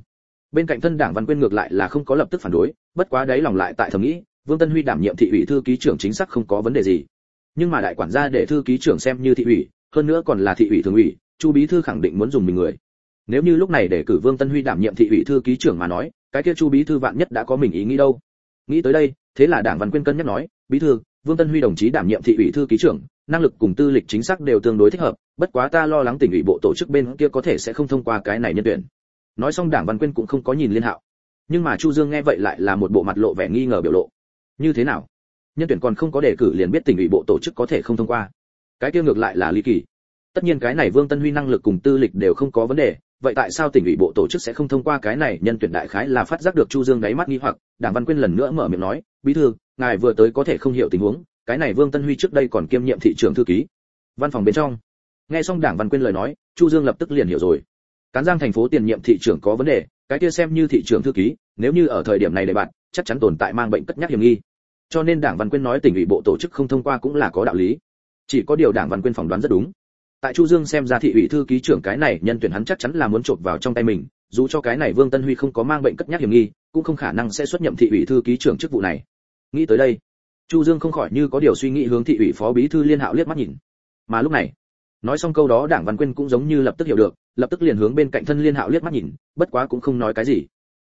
bên cạnh thân đảng văn quyên ngược lại là không có lập tức phản đối, bất quá đấy lòng lại tại thầm nghĩ, vương tân huy đảm nhiệm thị ủy thư ký trưởng chính xác không có vấn đề gì. Nhưng mà đại quản gia để thư ký trưởng xem như thị ủy hơn nữa còn là thị ủy thường ủy, chu bí thư khẳng định muốn dùng mình người. Nếu như lúc này để cử vương tân huy đảm nhiệm thị ủy thư ký trưởng mà nói, cái kia chu bí thư vạn nhất đã có mình ý nghĩ đâu? Nghĩ tới đây, thế là đảng văn quyên cân nhắc nói, bí thư, vương tân huy đồng chí đảm nhiệm thị ủy thư ký trưởng, năng lực cùng tư lịch chính xác đều tương đối thích hợp, bất quá ta lo lắng tỉnh ủy bộ tổ chức bên kia có thể sẽ không thông qua cái này nhân tuyển. Nói xong đảng văn quyên cũng không có nhìn liên hạo. Nhưng mà chu dương nghe vậy lại là một bộ mặt lộ vẻ nghi ngờ biểu lộ. Như thế nào? Nhân tuyển còn không có đề cử liền biết tỉnh ủy bộ tổ chức có thể không thông qua cái kia ngược lại là ly kỳ. Tất nhiên cái này vương tân huy năng lực cùng tư lịch đều không có vấn đề, vậy tại sao tỉnh ủy bộ tổ chức sẽ không thông qua cái này nhân tuyển đại khái là phát giác được chu dương đáy mắt nghi hoặc, đảng văn quyên lần nữa mở miệng nói, bí thư, ngài vừa tới có thể không hiểu tình huống, cái này vương tân huy trước đây còn kiêm nhiệm thị trưởng thư ký. Văn phòng bên trong. Nghe xong đảng văn quyên lời nói, chu dương lập tức liền hiểu rồi. Cán giang thành phố tiền nhiệm thị trưởng có vấn đề, cái kia xem như thị trưởng thư ký, nếu như ở thời điểm này để bạn, chắc chắn tồn tại mang bệnh cất nhắc hiểm nghi. Cho nên đảng văn quyên nói tỉnh ủy bộ tổ chức không thông qua cũng là có đạo lý chỉ có điều đảng văn quyên phỏng đoán rất đúng. Tại chu dương xem ra thị ủy thư ký trưởng cái này nhân tuyển hắn chắc chắn là muốn trộm vào trong tay mình, dù cho cái này vương tân huy không có mang bệnh cất nhắc hiểm nghi, cũng không khả năng sẽ xuất nhậm thị ủy thư ký trưởng chức vụ này. Nghĩ tới đây, chu dương không khỏi như có điều suy nghĩ hướng thị ủy phó bí thư liên hạo liếc mắt nhìn. Mà lúc này, nói xong câu đó đảng văn quyên cũng giống như lập tức hiểu được, lập tức liền hướng bên cạnh thân liên hạo liếc mắt nhìn, bất quá cũng không nói cái gì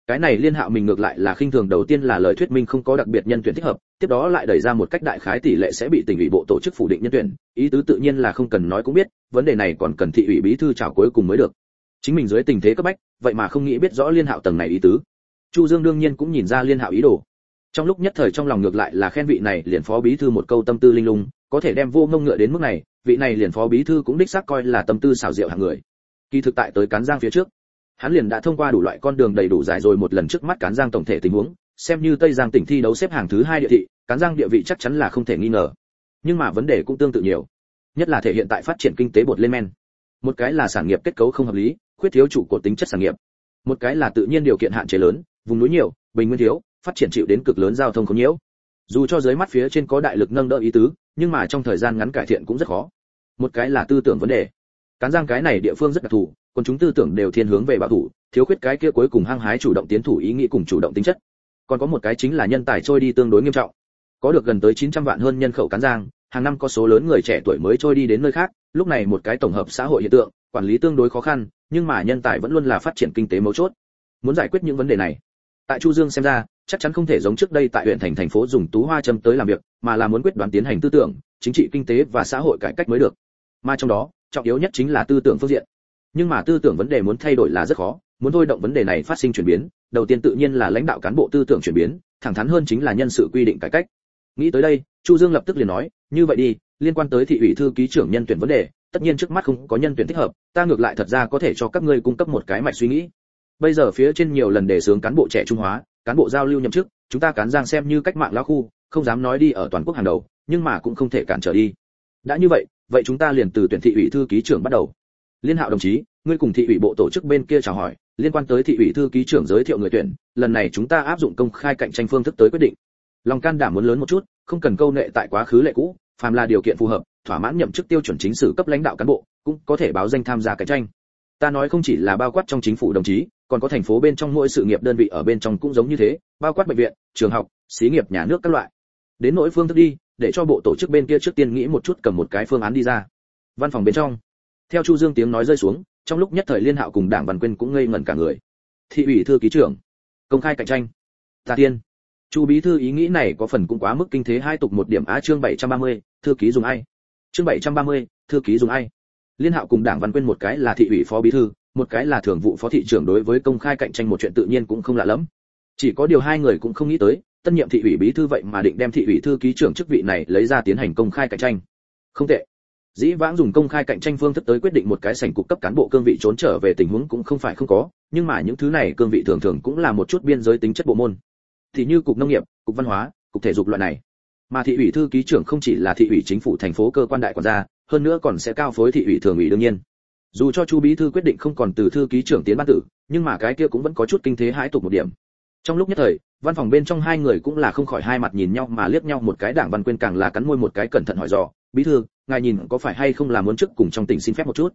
cái này liên hạo mình ngược lại là khinh thường, đầu tiên là lời thuyết minh không có đặc biệt nhân tuyển thích hợp, tiếp đó lại đẩy ra một cách đại khái tỷ lệ sẽ bị tỉnh ủy bộ tổ chức phủ định nhân tuyển, ý tứ tự nhiên là không cần nói cũng biết, vấn đề này còn cần thị ủy bí thư chào cuối cùng mới được. Chính mình dưới tình thế cấp bách, vậy mà không nghĩ biết rõ liên hạo tầng này ý tứ. Chu dương đương nhiên cũng nhìn ra liên hạo ý đồ. Trong lúc nhất thời trong lòng ngược lại là khen vị này liền phó bí thư một câu tâm tư linh lung, có thể đem vô ngông ngựa đến mức này, vị này liền phó bí thư cũng đích xác coi là tâm tư xảo diệu hạng người. Kỳ thực tại tới cán giang phía trước hắn liền đã thông qua đủ loại con đường đầy đủ dài rồi một lần trước mắt cán giang tổng thể tình huống, xem như tây giang tỉnh thi đấu xếp hàng thứ hai địa thị, cán giang địa vị chắc chắn là không thể nghi ngờ. Nhưng mà vấn đề cũng tương tự nhiều, nhất là thể hiện tại phát triển kinh tế bột lên men. Một cái là sản nghiệp kết cấu không hợp lý, khuyết thiếu chủ cột tính chất sản nghiệp. Một cái là tự nhiên điều kiện hạn chế lớn, vùng núi nhiều, bình nguyên thiếu, phát triển chịu đến cực lớn giao thông không nhiễu. Dù cho dưới mắt phía trên có đại lực nâng đỡ ý tứ, nhưng mà trong thời gian ngắn cải thiện cũng rất khó. Một cái là tư tưởng vấn đề. Cán giang cái này địa phương rất đặc thù còn chúng tư tưởng đều thiên hướng về bảo thủ, thiếu khuyết cái kia cuối cùng hăng hái chủ động tiến thủ ý nghĩ cùng chủ động tính chất. Còn có một cái chính là nhân tài trôi đi tương đối nghiêm trọng. Có được gần tới 900 vạn hơn nhân khẩu cán giang, hàng năm có số lớn người trẻ tuổi mới trôi đi đến nơi khác, lúc này một cái tổng hợp xã hội hiện tượng, quản lý tương đối khó khăn, nhưng mà nhân tài vẫn luôn là phát triển kinh tế mấu chốt. Muốn giải quyết những vấn đề này, tại chu dương xem ra, chắc chắn không thể giống trước đây tại huyện thành thành phố dùng tú hoa châm tới làm việc, mà là muốn quyết đoán tiến hành tư tưởng, chính trị, kinh tế và xã hội cải cách mới được. Mà trong đó, trọng yếu nhất chính là tư tưởng phương diện nhưng mà tư tưởng vấn đề muốn thay đổi là rất khó, muốn thôi động vấn đề này phát sinh chuyển biến, đầu tiên tự nhiên là lãnh đạo cán bộ tư tưởng chuyển biến, thẳng thắn hơn chính là nhân sự quy định cải cách. Nghĩ tới đây, chu dương lập tức liền nói, như vậy đi, liên quan tới thị ủy thư ký trưởng nhân tuyển vấn đề, tất nhiên trước mắt không có nhân tuyển thích hợp, ta ngược lại thật ra có thể cho các ngươi cung cấp một cái mạch suy nghĩ. Bây giờ phía trên nhiều lần đề xướng cán bộ trẻ trung hóa, cán bộ giao lưu nhậm chức, chúng ta cán giang xem như cách mạng lão khu, không dám nói đi ở toàn quốc hàng đầu, nhưng mà cũng không thể cản trở đi. Đã như vậy vậy chúng ta liền từ tuyển thị ủy thư ký trưởng bắt đầu liên hạo đồng chí, ngươi cùng thị ủy bộ tổ chức bên kia chào hỏi, liên quan tới thị ủy thư ký trưởng giới thiệu người tuyển, lần này chúng ta áp dụng công khai cạnh tranh phương thức tới quyết định. Lòng can đảm muốn lớn một chút, không cần câu nệ tại quá khứ lệ cũ, phàm là điều kiện phù hợp, thỏa mãn nhậm chức tiêu chuẩn chính sử cấp lãnh đạo cán bộ, cũng có thể báo danh tham gia cạnh tranh. Ta nói không chỉ là bao quát trong chính phủ đồng chí, còn có thành phố bên trong mỗi sự nghiệp đơn vị ở bên trong cũng giống như thế, bao quát bệnh viện, trường học, xí nghiệp, nhà nước các loại. Đến nỗi phương thức đi, để cho bộ tổ chức bên kia trước tiên nghĩ một chút cầm một cái phương án đi ra. Văn phòng bên trong theo chu dương tiếng nói rơi xuống trong lúc nhất thời liên hạo cùng đảng văn quyên cũng ngây ngẩn cả người. Thị ủy thư ký trưởng công khai cạnh tranh. Ta tiên chu bí thư ý nghĩ này có phần cũng quá mức kinh thế hai tục một điểm á chương 730, thư ký dùng ai? Chương 730, thư ký dùng ai? Liên hạo cùng đảng văn quyên một cái là thị ủy phó bí thư một cái là thường vụ phó thị trưởng đối với công khai cạnh tranh một chuyện tự nhiên cũng không lạ lắm chỉ có điều hai người cũng không nghĩ tới tân nhiệm thị ủy bí thư vậy mà định đem thị ủy thư ký trưởng chức vị này lấy ra tiến hành công khai cạnh tranh. Không tệ dĩ vãng dùng công khai cạnh tranh phương thức tới quyết định một cái sảnh cục cấp cán bộ cương vị trốn trở về tình huống cũng không phải không có, nhưng mà những thứ này cương vị thường thường cũng là một chút biên giới tính chất bộ môn. Thì như cục nông nghiệp, cục văn hóa, cục thể dục loại này. Mà thị ủy thư ký trưởng không chỉ là thị ủy chính phủ thành phố cơ quan đại quản gia, hơn nữa còn sẽ cao phối thị ủy thường ủy đương nhiên. Dù cho chu bí thư quyết định không còn từ thư ký trưởng tiến ban tử, nhưng mà cái kia cũng vẫn có chút kinh thế hãi tục một điểm trong lúc nhất thời, văn phòng bên trong hai người cũng là không khỏi hai mặt nhìn nhau mà liếc nhau một cái đảng văn quyên càng là cắn môi một cái cẩn thận hỏi dò, bí thư, ngài nhìn có phải hay không là muốn trước cùng trong tỉnh xin phép một chút?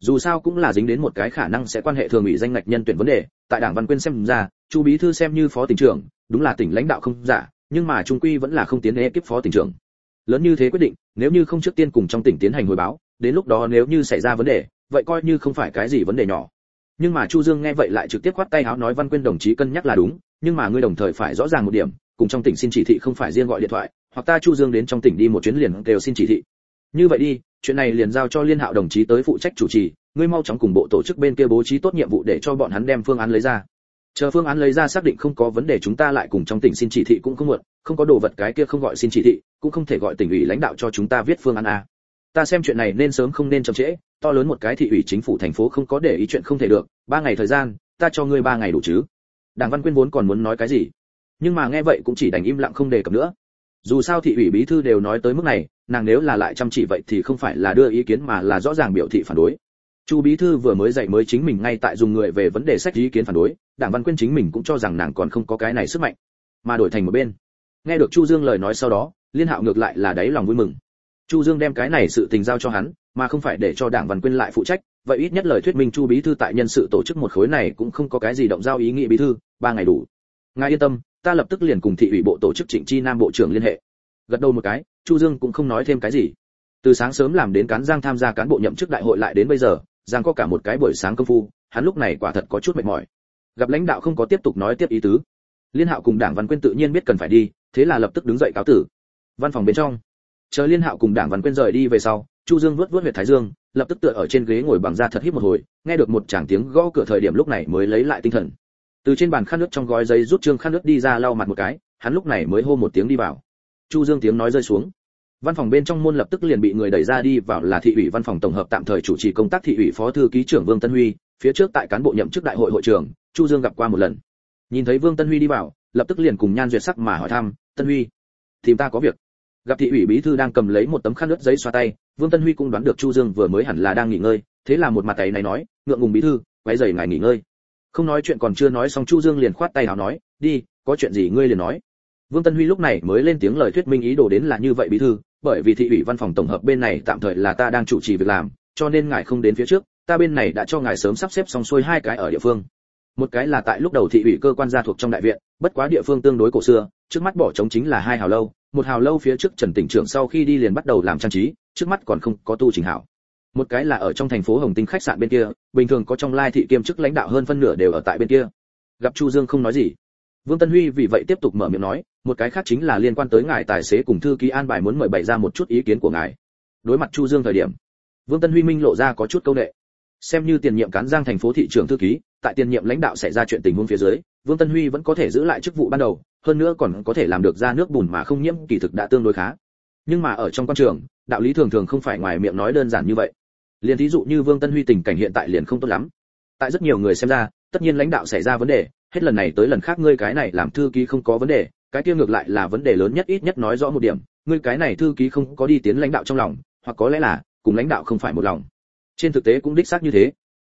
Dù sao cũng là dính đến một cái khả năng sẽ quan hệ thường ủy danh ngạch nhân tuyển vấn đề, tại đảng văn quyên xem ra, chu bí thư xem như phó tỉnh trưởng, đúng là tỉnh lãnh đạo không giả, nhưng mà trung quy vẫn là không tiến ekip phó tỉnh trưởng. Lớn như thế quyết định, nếu như không trước tiên cùng trong tỉnh tiến hành hồi báo, đến lúc đó nếu như xảy ra vấn đề, vậy coi như không phải cái gì vấn đề nhỏ. Nhưng mà chu dương nghe vậy lại trực tiếp khoát tay áo nói văn quyên đồng chí cân nhắc là đúng nhưng mà ngươi đồng thời phải rõ ràng một điểm, cùng trong tỉnh xin chỉ thị không phải riêng gọi điện thoại, hoặc ta chu dương đến trong tỉnh đi một chuyến liền đều xin chỉ thị. Như vậy đi, chuyện này liền giao cho liên hạo đồng chí tới phụ trách chủ trì, ngươi mau chóng cùng bộ tổ chức bên kia bố trí tốt nhiệm vụ để cho bọn hắn đem phương án lấy ra. Chờ phương án lấy ra xác định không có vấn đề chúng ta lại cùng trong tỉnh xin chỉ thị cũng không muộn, không có đồ vật cái kia không gọi xin chỉ thị, cũng không thể gọi tỉnh ủy lãnh đạo cho chúng ta viết phương án a. Ta xem chuyện này nên sớm không nên chậm trễ, to lớn một cái thị ủy chính phủ thành phố không có để ý chuyện không thể được, ba ngày thời gian, ta cho ngươi ba ngày đủ chứ đảng văn quyên vốn còn muốn nói cái gì? Nhưng mà nghe vậy cũng chỉ đành im lặng không đề cập nữa. Dù sao thị ủy bí thư đều nói tới mức này, nàng nếu là lại chăm chỉ vậy thì không phải là đưa ý kiến mà là rõ ràng biểu thị phản đối. Chu bí thư vừa mới dạy mới chính mình ngay tại dùng người về vấn đề sách ý kiến phản đối, đảng văn quyên chính mình cũng cho rằng nàng còn không có cái này sức mạnh, mà đổi thành một bên. Nghe được chu dương lời nói sau đó, liên hạo ngược lại là đáy lòng vui mừng. Chu dương đem cái này sự tình giao cho hắn, mà không phải để cho đảng văn quyên lại phụ trách vậy ít nhất lời thuyết minh chu bí thư tại nhân sự tổ chức một khối này cũng không có cái gì động giao ý nghĩa bí thư, ba ngày đủ. Ngài yên tâm, ta lập tức liền cùng thị ủy bộ tổ chức trịnh chi nam bộ trưởng liên hệ. Gật đầu một cái, chu dương cũng không nói thêm cái gì. Từ sáng sớm làm đến cán giang tham gia cán bộ nhậm chức đại hội lại đến bây giờ, giang có cả một cái buổi sáng công phu, hắn lúc này quả thật có chút mệt mỏi. Gặp lãnh đạo không có tiếp tục nói tiếp ý tứ. Liên hạo cùng đảng văn quyên tự nhiên biết cần phải đi, thế là lập tức đứng dậy cáo tử. Văn phòng bên trong. Chờ liên hạo cùng đảng văn quyên rời đi về sau, chu dương vuốt vuốt huyệt thái dương lập tức tựa ở trên ghế ngồi bằng da thật hít một hồi, nghe được một tràng tiếng gõ cửa thời điểm lúc này mới lấy lại tinh thần. Từ trên bàn khăn nước trong gói giấy rút trương khăn nước đi ra lau mặt một cái, hắn lúc này mới hô một tiếng đi vào. Chu dương tiếng nói rơi xuống. Văn phòng bên trong môn lập tức liền bị người đẩy ra đi vào là thị ủy văn phòng tổng hợp tạm thời chủ trì công tác thị ủy phó thư ký trưởng vương tân huy, phía trước tại cán bộ nhậm chức đại hội hội trưởng, chu dương gặp qua một lần. Nhìn thấy vương tân huy đi vào, lập tức liền cùng nhan duyệt sắc mà hỏi thăm, tân huy, tìm ta có việc gặp thị ủy bí thư đang cầm lấy một tấm khăn nước giấy xoa tay, vương tân huy cũng đoán được chu dương vừa mới hẳn là đang nghỉ ngơi, thế là một mặt tay này nói, ngượng ngùng bí thư, quấy giày ngài nghỉ ngơi. Không nói chuyện còn chưa nói xong chu dương liền khoát tay nào nói, đi, có chuyện gì ngươi liền nói. Vương tân huy lúc này mới lên tiếng lời thuyết minh ý đồ đến là như vậy bí thư, bởi vì thị ủy văn phòng tổng hợp bên này tạm thời là ta đang chủ trì việc làm, cho nên ngài không đến phía trước, ta bên này đã cho ngài sớm sắp xếp xong xuôi hai cái ở địa phương. Một cái là tại lúc đầu thị ủy cơ quan gia thuộc trong đại viện, bất quá địa phương tương đối cổ xưa, trước mắt bỏ trống chính là hai hào lâu một hào lâu phía trước trần tỉnh trưởng sau khi đi liền bắt đầu làm trang trí, trước mắt còn không có tu trình hảo. Một cái là ở trong thành phố hồng tinh khách sạn bên kia, bình thường có trong lai thị kiêm chức lãnh đạo hơn phân nửa đều ở tại bên kia. Gặp chu dương không nói gì. Vương tân huy vì vậy tiếp tục mở miệng nói, một cái khác chính là liên quan tới ngài tài xế cùng thư ký an bài muốn mời bày ra một chút ý kiến của ngài. Đối mặt chu dương thời điểm, vương tân huy minh lộ ra có chút câu nệ. Xem như tiền nhiệm cán giang thành phố thị trưởng thư ký tại tiền nhiệm lãnh đạo xảy ra chuyện tình huống phía dưới, vương tân huy vẫn có thể giữ lại chức vụ ban đầu, hơn nữa còn có thể làm được ra nước bùn mà không nhiễm, kỳ thực đã tương đối khá. Nhưng mà ở trong quan trường, đạo lý thường thường không phải ngoài miệng nói đơn giản như vậy. Liền thí dụ như vương tân huy tình cảnh hiện tại liền không tốt lắm. Tại rất nhiều người xem ra, tất nhiên lãnh đạo xảy ra vấn đề, hết lần này tới lần khác ngươi cái này làm thư ký không có vấn đề, cái kia ngược lại là vấn đề lớn nhất ít nhất nói rõ một điểm, ngươi cái này thư ký không có đi tiến lãnh đạo trong lòng, hoặc có lẽ là, cùng lãnh đạo không phải một lòng. Trên thực tế cũng đích xác như thế.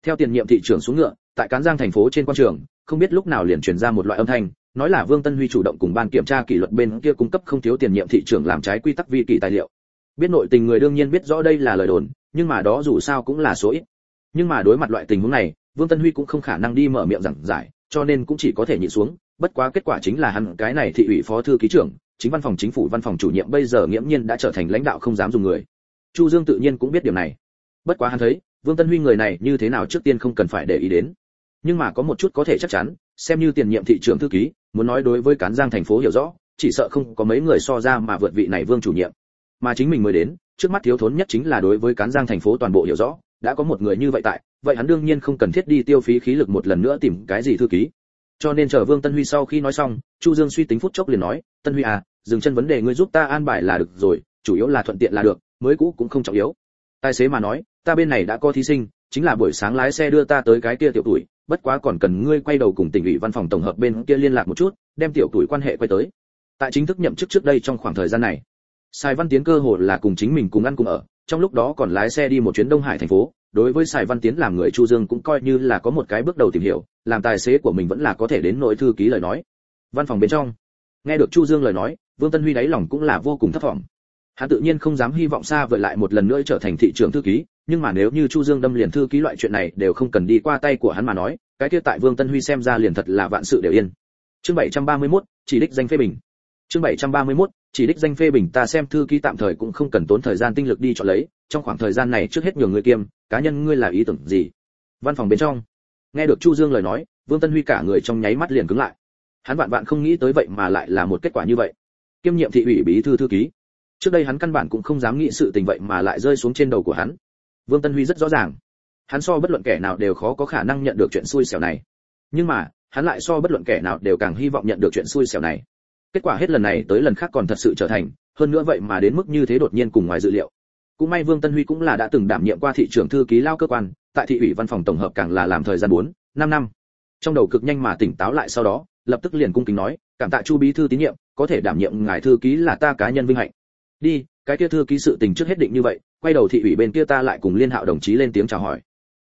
Theo tiền nhiệm thị trưởng xuống ngựa tại cán giang thành phố trên quan trường, không biết lúc nào liền truyền ra một loại âm thanh, nói là vương tân huy chủ động cùng ban kiểm tra kỷ luật bên kia cung cấp không thiếu tiền nhiệm thị trưởng làm trái quy tắc vi kỷ tài liệu. Biết nội tình người đương nhiên biết rõ đây là lời đồn, nhưng mà đó dù sao cũng là số ít. Nhưng mà đối mặt loại tình huống này, vương tân huy cũng không khả năng đi mở miệng giảng giải, cho nên cũng chỉ có thể nhịn xuống, bất quá kết quả chính là hắn, cái này thị ủy phó thư ký trưởng, chính văn phòng chính phủ văn phòng chủ nhiệm bây giờ nghiễm nhiên đã trở thành lãnh đạo không dám dùng người. Chu dương tự nhiên cũng biết điều này. Bất quá hắn thấy, vương tân huy người này như thế nào trước tiên không cần phải để ý đến nhưng mà có một chút có thể chắc chắn, xem như tiền nhiệm thị trưởng thư ký, muốn nói đối với cán giang thành phố hiểu rõ, chỉ sợ không có mấy người so ra mà vượt vị này vương chủ nhiệm. Mà chính mình mới đến, trước mắt thiếu thốn nhất chính là đối với cán giang thành phố toàn bộ hiểu rõ, đã có một người như vậy tại, vậy hắn đương nhiên không cần thiết đi tiêu phí khí lực một lần nữa tìm cái gì thư ký. Cho nên chờ vương tân huy sau khi nói xong, chu dương suy tính phút chốc liền nói, tân huy à dừng chân vấn đề ngươi giúp ta an bài là được rồi, chủ yếu là thuận tiện là được, mới cũ cũng không trọng yếu. Tài xế mà nói, ta bên này đã có thí sinh chính là buổi sáng lái xe đưa ta tới cái kia tiểu tuổi, bất quá còn cần ngươi quay đầu cùng tỉnh ủy văn phòng tổng hợp bên kia liên lạc một chút, đem tiểu tuổi quan hệ quay tới. Tại chính thức nhậm chức trước đây trong khoảng thời gian này sai văn tiến cơ hội là cùng chính mình cùng ăn cùng ở, trong lúc đó còn lái xe đi một chuyến đông hải thành phố, đối với sài văn tiến làm người chu dương cũng coi như là có một cái bước đầu tìm hiểu, làm tài xế của mình vẫn là có thể đến nội thư ký lời nói. Văn phòng bên trong, nghe được chu dương lời nói, vương tân huy đáy lòng cũng là vô cùng thất vọng. Hắn tự nhiên không dám hy vọng xa vời lại một lần nữa trở thành thị trưởng thư ký nhưng mà nếu như chu dương đâm liền thư ký loại chuyện này đều không cần đi qua tay của hắn mà nói cái kia tại vương tân huy xem ra liền thật là vạn sự đều yên. Chương 731, chỉ đích danh phê bình. Chương 731, chỉ đích danh phê bình ta xem thư ký tạm thời cũng không cần tốn thời gian tinh lực đi chọn lấy trong khoảng thời gian này trước hết nhường người kiêm cá nhân ngươi là ý tưởng gì? Văn phòng bên trong. Nghe được chu dương lời nói vương tân huy cả người trong nháy mắt liền cứng lại. Hắn vạn vạn không nghĩ tới vậy mà lại là một kết quả như vậy. Kiêm nhiệm thị ủy bí thư thư ký. Trước đây hắn căn bản cũng không dám nghĩ sự tình vậy mà lại rơi xuống trên đầu của hắn vương tân huy rất rõ ràng. Hắn so bất luận kẻ nào đều khó có khả năng nhận được chuyện xui xẻo này. Nhưng mà hắn lại so bất luận kẻ nào đều càng hy vọng nhận được chuyện xui xẻo này. Kết quả hết lần này tới lần khác còn thật sự trở thành hơn nữa vậy mà đến mức như thế đột nhiên cùng ngoài dự liệu. Cũng may vương tân huy cũng là đã từng đảm nhiệm qua thị trưởng thư ký lao cơ quan tại thị ủy văn phòng tổng hợp càng là làm thời gian 4, 5 năm. Trong đầu cực nhanh mà tỉnh táo lại sau đó lập tức liền cung kính nói cảm tạ chu bí thư tín nhiệm có thể đảm nhiệm ngài thư ký là ta cá nhân vinh hạnh. Đi cái kia thư ký sự tình trước hết định như vậy quay đầu thị ủy bên kia ta lại cùng liên hạo đồng chí lên tiếng chào hỏi.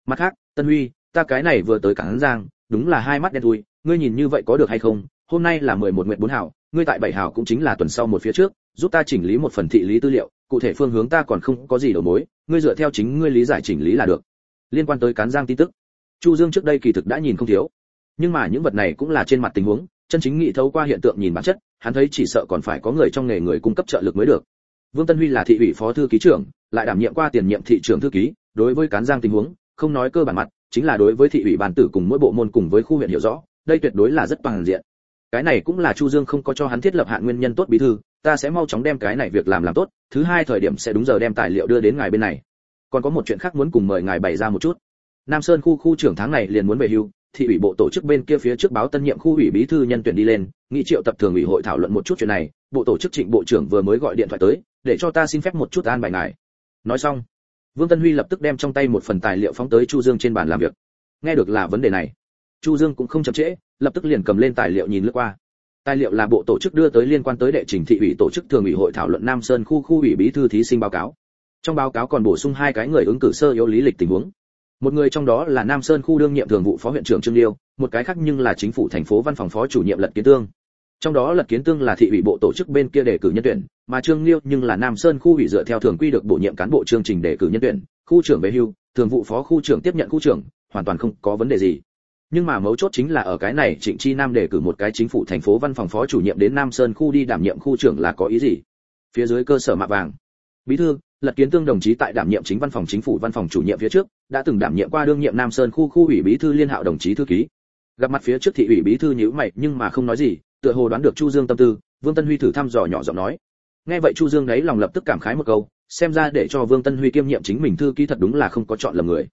Mặt khác, tân huy, ta cái này vừa tới cảng giang, đúng là hai mắt đen thui, ngươi nhìn như vậy có được hay không? Hôm nay là mười một nguyện bốn hảo, ngươi tại bảy hảo cũng chính là tuần sau một phía trước, giúp ta chỉnh lý một phần thị lý tư liệu, cụ thể phương hướng ta còn không có gì đầu mối, ngươi dựa theo chính ngươi lý giải chỉnh lý là được. Liên quan tới cán giang tin tức, chu dương trước đây kỳ thực đã nhìn không thiếu. Nhưng mà những vật này cũng là trên mặt tình huống, chân chính nghị thấu qua hiện tượng nhìn bản chất, hắn thấy chỉ sợ còn phải có người trong nghề người cung cấp trợ lực mới được vương tân huy là thị ủy phó thư ký trưởng, lại đảm nhiệm qua tiền nhiệm thị trưởng thư ký, đối với cán giang tình huống, không nói cơ bản mặt, chính là đối với thị ủy bàn tử cùng mỗi bộ môn cùng với khu huyện hiểu rõ, đây tuyệt đối là rất toàn diện. Cái này cũng là chu dương không có cho hắn thiết lập hạn nguyên nhân tốt bí thư, ta sẽ mau chóng đem cái này việc làm làm tốt, thứ hai thời điểm sẽ đúng giờ đem tài liệu đưa đến ngài bên này. Còn có một chuyện khác muốn cùng mời ngài bày ra một chút. Nam sơn khu khu trưởng tháng này liền muốn về hưu thị ủy bộ tổ chức bên kia phía trước báo tân nhiệm khu ủy bí thư nhân tuyển đi lên, nghị triệu tập thường ủy hội thảo luận một chút chuyện này, bộ tổ chức trịnh bộ trưởng vừa mới gọi điện thoại tới, để cho ta xin phép một chút an bài ngài. Nói xong, vương tân huy lập tức đem trong tay một phần tài liệu phóng tới chu dương trên bàn làm việc. Nghe được là vấn đề này, chu dương cũng không chậm trễ, lập tức liền cầm lên tài liệu nhìn lướt qua. Tài liệu là bộ tổ chức đưa tới liên quan tới đệ trình thị ủy tổ chức thường ủy hội thảo luận nam sơn khu khu ủy bí thư thí sinh báo cáo. Trong báo cáo còn bổ sung hai cái người ứng cử sơ yếu lý lịch tình huống một người trong đó là nam sơn khu đương nhiệm thường vụ phó huyện trưởng trương liêu, một cái khác nhưng là chính phủ thành phố văn phòng phó chủ nhiệm lật kiến tương. Trong đó lật kiến tương là thị ủy bộ tổ chức bên kia đề cử nhân tuyển, mà trương liêu nhưng là nam sơn khu ủy dựa theo thường quy được bổ nhiệm cán bộ chương trình đề cử nhân tuyển, khu trưởng về hưu, thường vụ phó khu trưởng tiếp nhận khu trưởng, hoàn toàn không có vấn đề gì. Nhưng mà mấu chốt chính là ở cái này trịnh chi nam đề cử một cái chính phủ thành phố văn phòng phó chủ nhiệm đến nam sơn khu đi đảm nhiệm khu trưởng là có ý gì? Phía dưới cơ sở mạ vàng. Bí thư lật kiến tương đồng chí tại đảm nhiệm chính văn phòng chính phủ văn phòng chủ nhiệm phía trước, đã từng đảm nhiệm qua đương nhiệm nam sơn khu khu ủy bí thư liên hạo đồng chí thư ký. Gặp mặt phía trước thị ủy bí thư nhíu mày, nhưng mà không nói gì, tựa hồ đoán được chu dương tâm tư, vương tân huy thử thăm dò nhỏ giọng nói. Nghe vậy chu dương đấy lòng lập tức cảm khái một câu, xem ra để cho vương tân huy kiêm nhiệm chính mình thư ký thật đúng là không có chọn lầm người.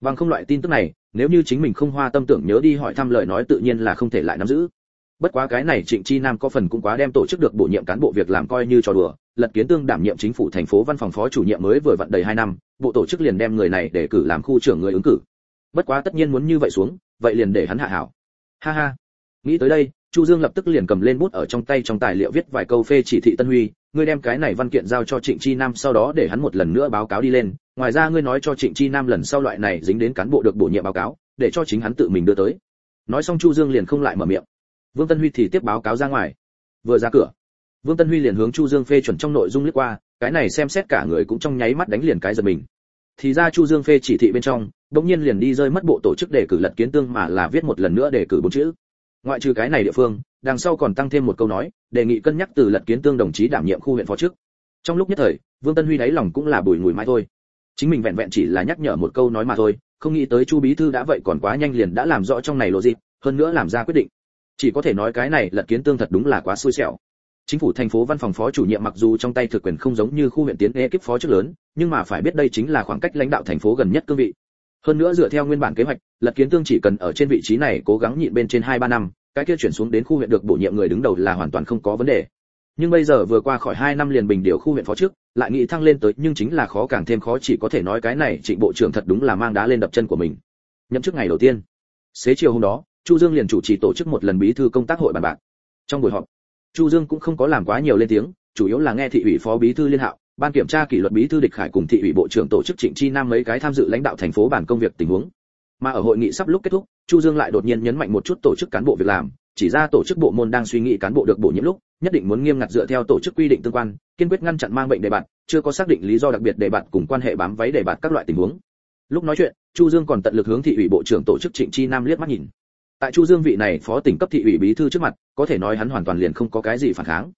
Bằng không loại tin tức này, nếu như chính mình không hoa tâm tưởng nhớ đi hỏi thăm lời nói tự nhiên là không thể lại nắm giữ. Bất quá cái này trịnh chi nam có phần cũng quá đem tổ chức được bổ nhiệm cán bộ việc làm coi như trò đùa lật kiến tương đảm nhiệm chính phủ thành phố văn phòng phó chủ nhiệm mới vừa vận đầy hai năm, bộ tổ chức liền đem người này để cử làm khu trưởng người ứng cử. Bất quá tất nhiên muốn như vậy xuống, vậy liền để hắn hạ hảo. Ha ha. Nghĩ tới đây, chu dương lập tức liền cầm lên bút ở trong tay trong tài liệu viết vài câu phê chỉ thị tân huy, ngươi đem cái này văn kiện giao cho trịnh chi nam sau đó để hắn một lần nữa báo cáo đi lên. Ngoài ra ngươi nói cho trịnh chi nam lần sau loại này dính đến cán bộ được bổ nhiệm báo cáo, để cho chính hắn tự mình đưa tới. Nói xong chu dương liền không lại mở miệng. Vương tân huy thì tiếp báo cáo ra ngoài. Vừa ra cửa vương tân huy liền hướng chu dương phê chuẩn trong nội dung lướt qua, cái này xem xét cả người cũng trong nháy mắt đánh liền cái giật mình. Thì ra chu dương phê chỉ thị bên trong đống nhiên liền đi rơi mất bộ tổ chức đề cử lật kiến tương mà là viết một lần nữa đề cử bốn chữ. Ngoại trừ cái này địa phương, đằng sau còn tăng thêm một câu nói, đề nghị cân nhắc từ lật kiến tương đồng chí đảm nhiệm khu huyện phó trước. Trong lúc nhất thời, vương tân huy đáy lòng cũng là bùi ngùi mãi thôi. Chính mình vẹn vẹn chỉ là nhắc nhở một câu nói mà thôi, không nghĩ tới chu bí thư đã vậy còn quá nhanh liền đã làm rõ trong này lộ gì, hơn nữa làm ra quyết định. Chỉ có thể nói cái này lật kiến tương thật đúng là quá xui xẻo chính phủ thành phố văn phòng phó chủ nhiệm mặc dù trong tay thực quyền không giống như khu huyện tiến ekip phó chức lớn, nhưng mà phải biết đây chính là khoảng cách lãnh đạo thành phố gần nhất cương vị. Hơn nữa dựa theo nguyên bản kế hoạch, lật kiến tương chỉ cần ở trên vị trí này cố gắng nhịn bên trên hai ba năm, cái kia chuyển xuống đến khu huyện được bổ nhiệm người đứng đầu là hoàn toàn không có vấn đề. Nhưng bây giờ vừa qua khỏi hai năm liền bình điều khu huyện phó trước, lại nghĩ thăng lên tới, nhưng chính là khó càng thêm khó chỉ có thể nói cái này trịnh bộ trưởng thật đúng là mang đá lên đập chân của mình. Nhậm chức ngày đầu tiên. Xế chiều hôm đó, chu dương liền chủ trì tổ chức một lần bí thư công tác hội bàn bạc. Trong buổi họp chu dương cũng không có làm quá nhiều lên tiếng, chủ yếu là nghe thị ủy phó bí thư liên hạo, ban kiểm tra kỷ luật bí thư địch khải cùng thị ủy bộ trưởng tổ chức trịnh chi nam mấy cái tham dự lãnh đạo thành phố bản công việc tình huống. Mà ở hội nghị sắp lúc kết thúc, chu dương lại đột nhiên nhấn mạnh một chút tổ chức cán bộ việc làm, chỉ ra tổ chức bộ môn đang suy nghĩ cán bộ được bổ nhiệm lúc, nhất định muốn nghiêm ngặt dựa theo tổ chức quy định tương quan, kiên quyết ngăn chặn mang bệnh đề bạt, chưa có xác định lý do đặc biệt đề bạt cùng quan hệ bám váy đề bạt các loại tình huống. Lúc nói chuyện, chu dương còn tận lực hướng thị ủy bộ trưởng tổ chức trịnh chi nam liếc mắt nhìn tại chu dương vị này phó tỉnh cấp thị ủy bí thư trước mặt, có thể nói hắn hoàn toàn liền không có cái gì phản kháng.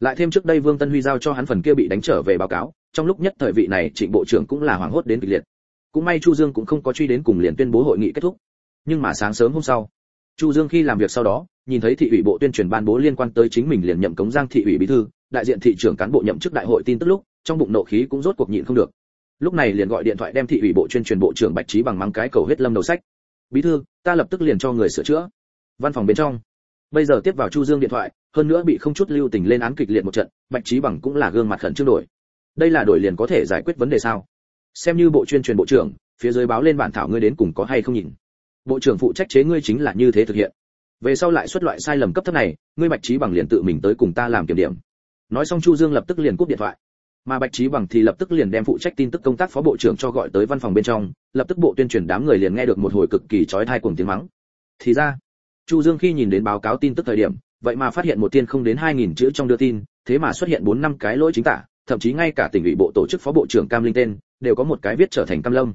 Lại thêm trước đây vương tân huy giao cho hắn phần kia bị đánh trở về báo cáo, trong lúc nhất thời vị này trịnh bộ trưởng cũng là hoảng hốt đến kịch liệt. Cũng may chu dương cũng không có truy đến cùng liền tuyên bố hội nghị kết thúc. Nhưng mà sáng sớm hôm sau, chu dương khi làm việc sau đó, nhìn thấy thị ủy bộ tuyên truyền ban bố liên quan tới chính mình liền nhậm cống giang thị ủy bí thư, đại diện thị trưởng cán bộ nhậm chức đại hội tin tức lúc, trong bụng nộ khí cũng rốt cuộc nhịn không được. Lúc này liền gọi điện thoại đem thị ủy bộ chuyên truyền bộ trưởng bạch trí bằng mắng cái cầu huyết lâm đầu sách bí thư, ta lập tức liền cho người sửa chữa. Văn phòng bên trong. Bây giờ tiếp vào chu dương điện thoại, hơn nữa bị không chút lưu tình lên án kịch liệt một trận, bạch trí bằng cũng là gương mặt khẩn trương đổi. Đây là đổi liền có thể giải quyết vấn đề sao? Xem như bộ chuyên truyền bộ trưởng, phía dưới báo lên bản thảo ngươi đến cùng có hay không nhìn. Bộ trưởng phụ trách chế ngươi chính là như thế thực hiện. Về sau lại xuất loại sai lầm cấp thấp này, ngươi bạch trí bằng liền tự mình tới cùng ta làm kiểm điểm. Nói xong chu dương lập tức liền cúp điện thoại mà bạch trí bằng thì lập tức liền đem phụ trách tin tức công tác phó bộ trưởng cho gọi tới văn phòng bên trong, lập tức bộ tuyên truyền đám người liền nghe được một hồi cực kỳ chói tai cuồng tiếng mắng. Thì ra, chu dương khi nhìn đến báo cáo tin tức thời điểm, vậy mà phát hiện một tiên không đến 2.000 chữ trong đưa tin, thế mà xuất hiện bốn năm cái lỗi chính tả, thậm chí ngay cả tỉnh ủy bộ tổ chức phó bộ trưởng cam linh tên, đều có một cái viết trở thành cam lâm.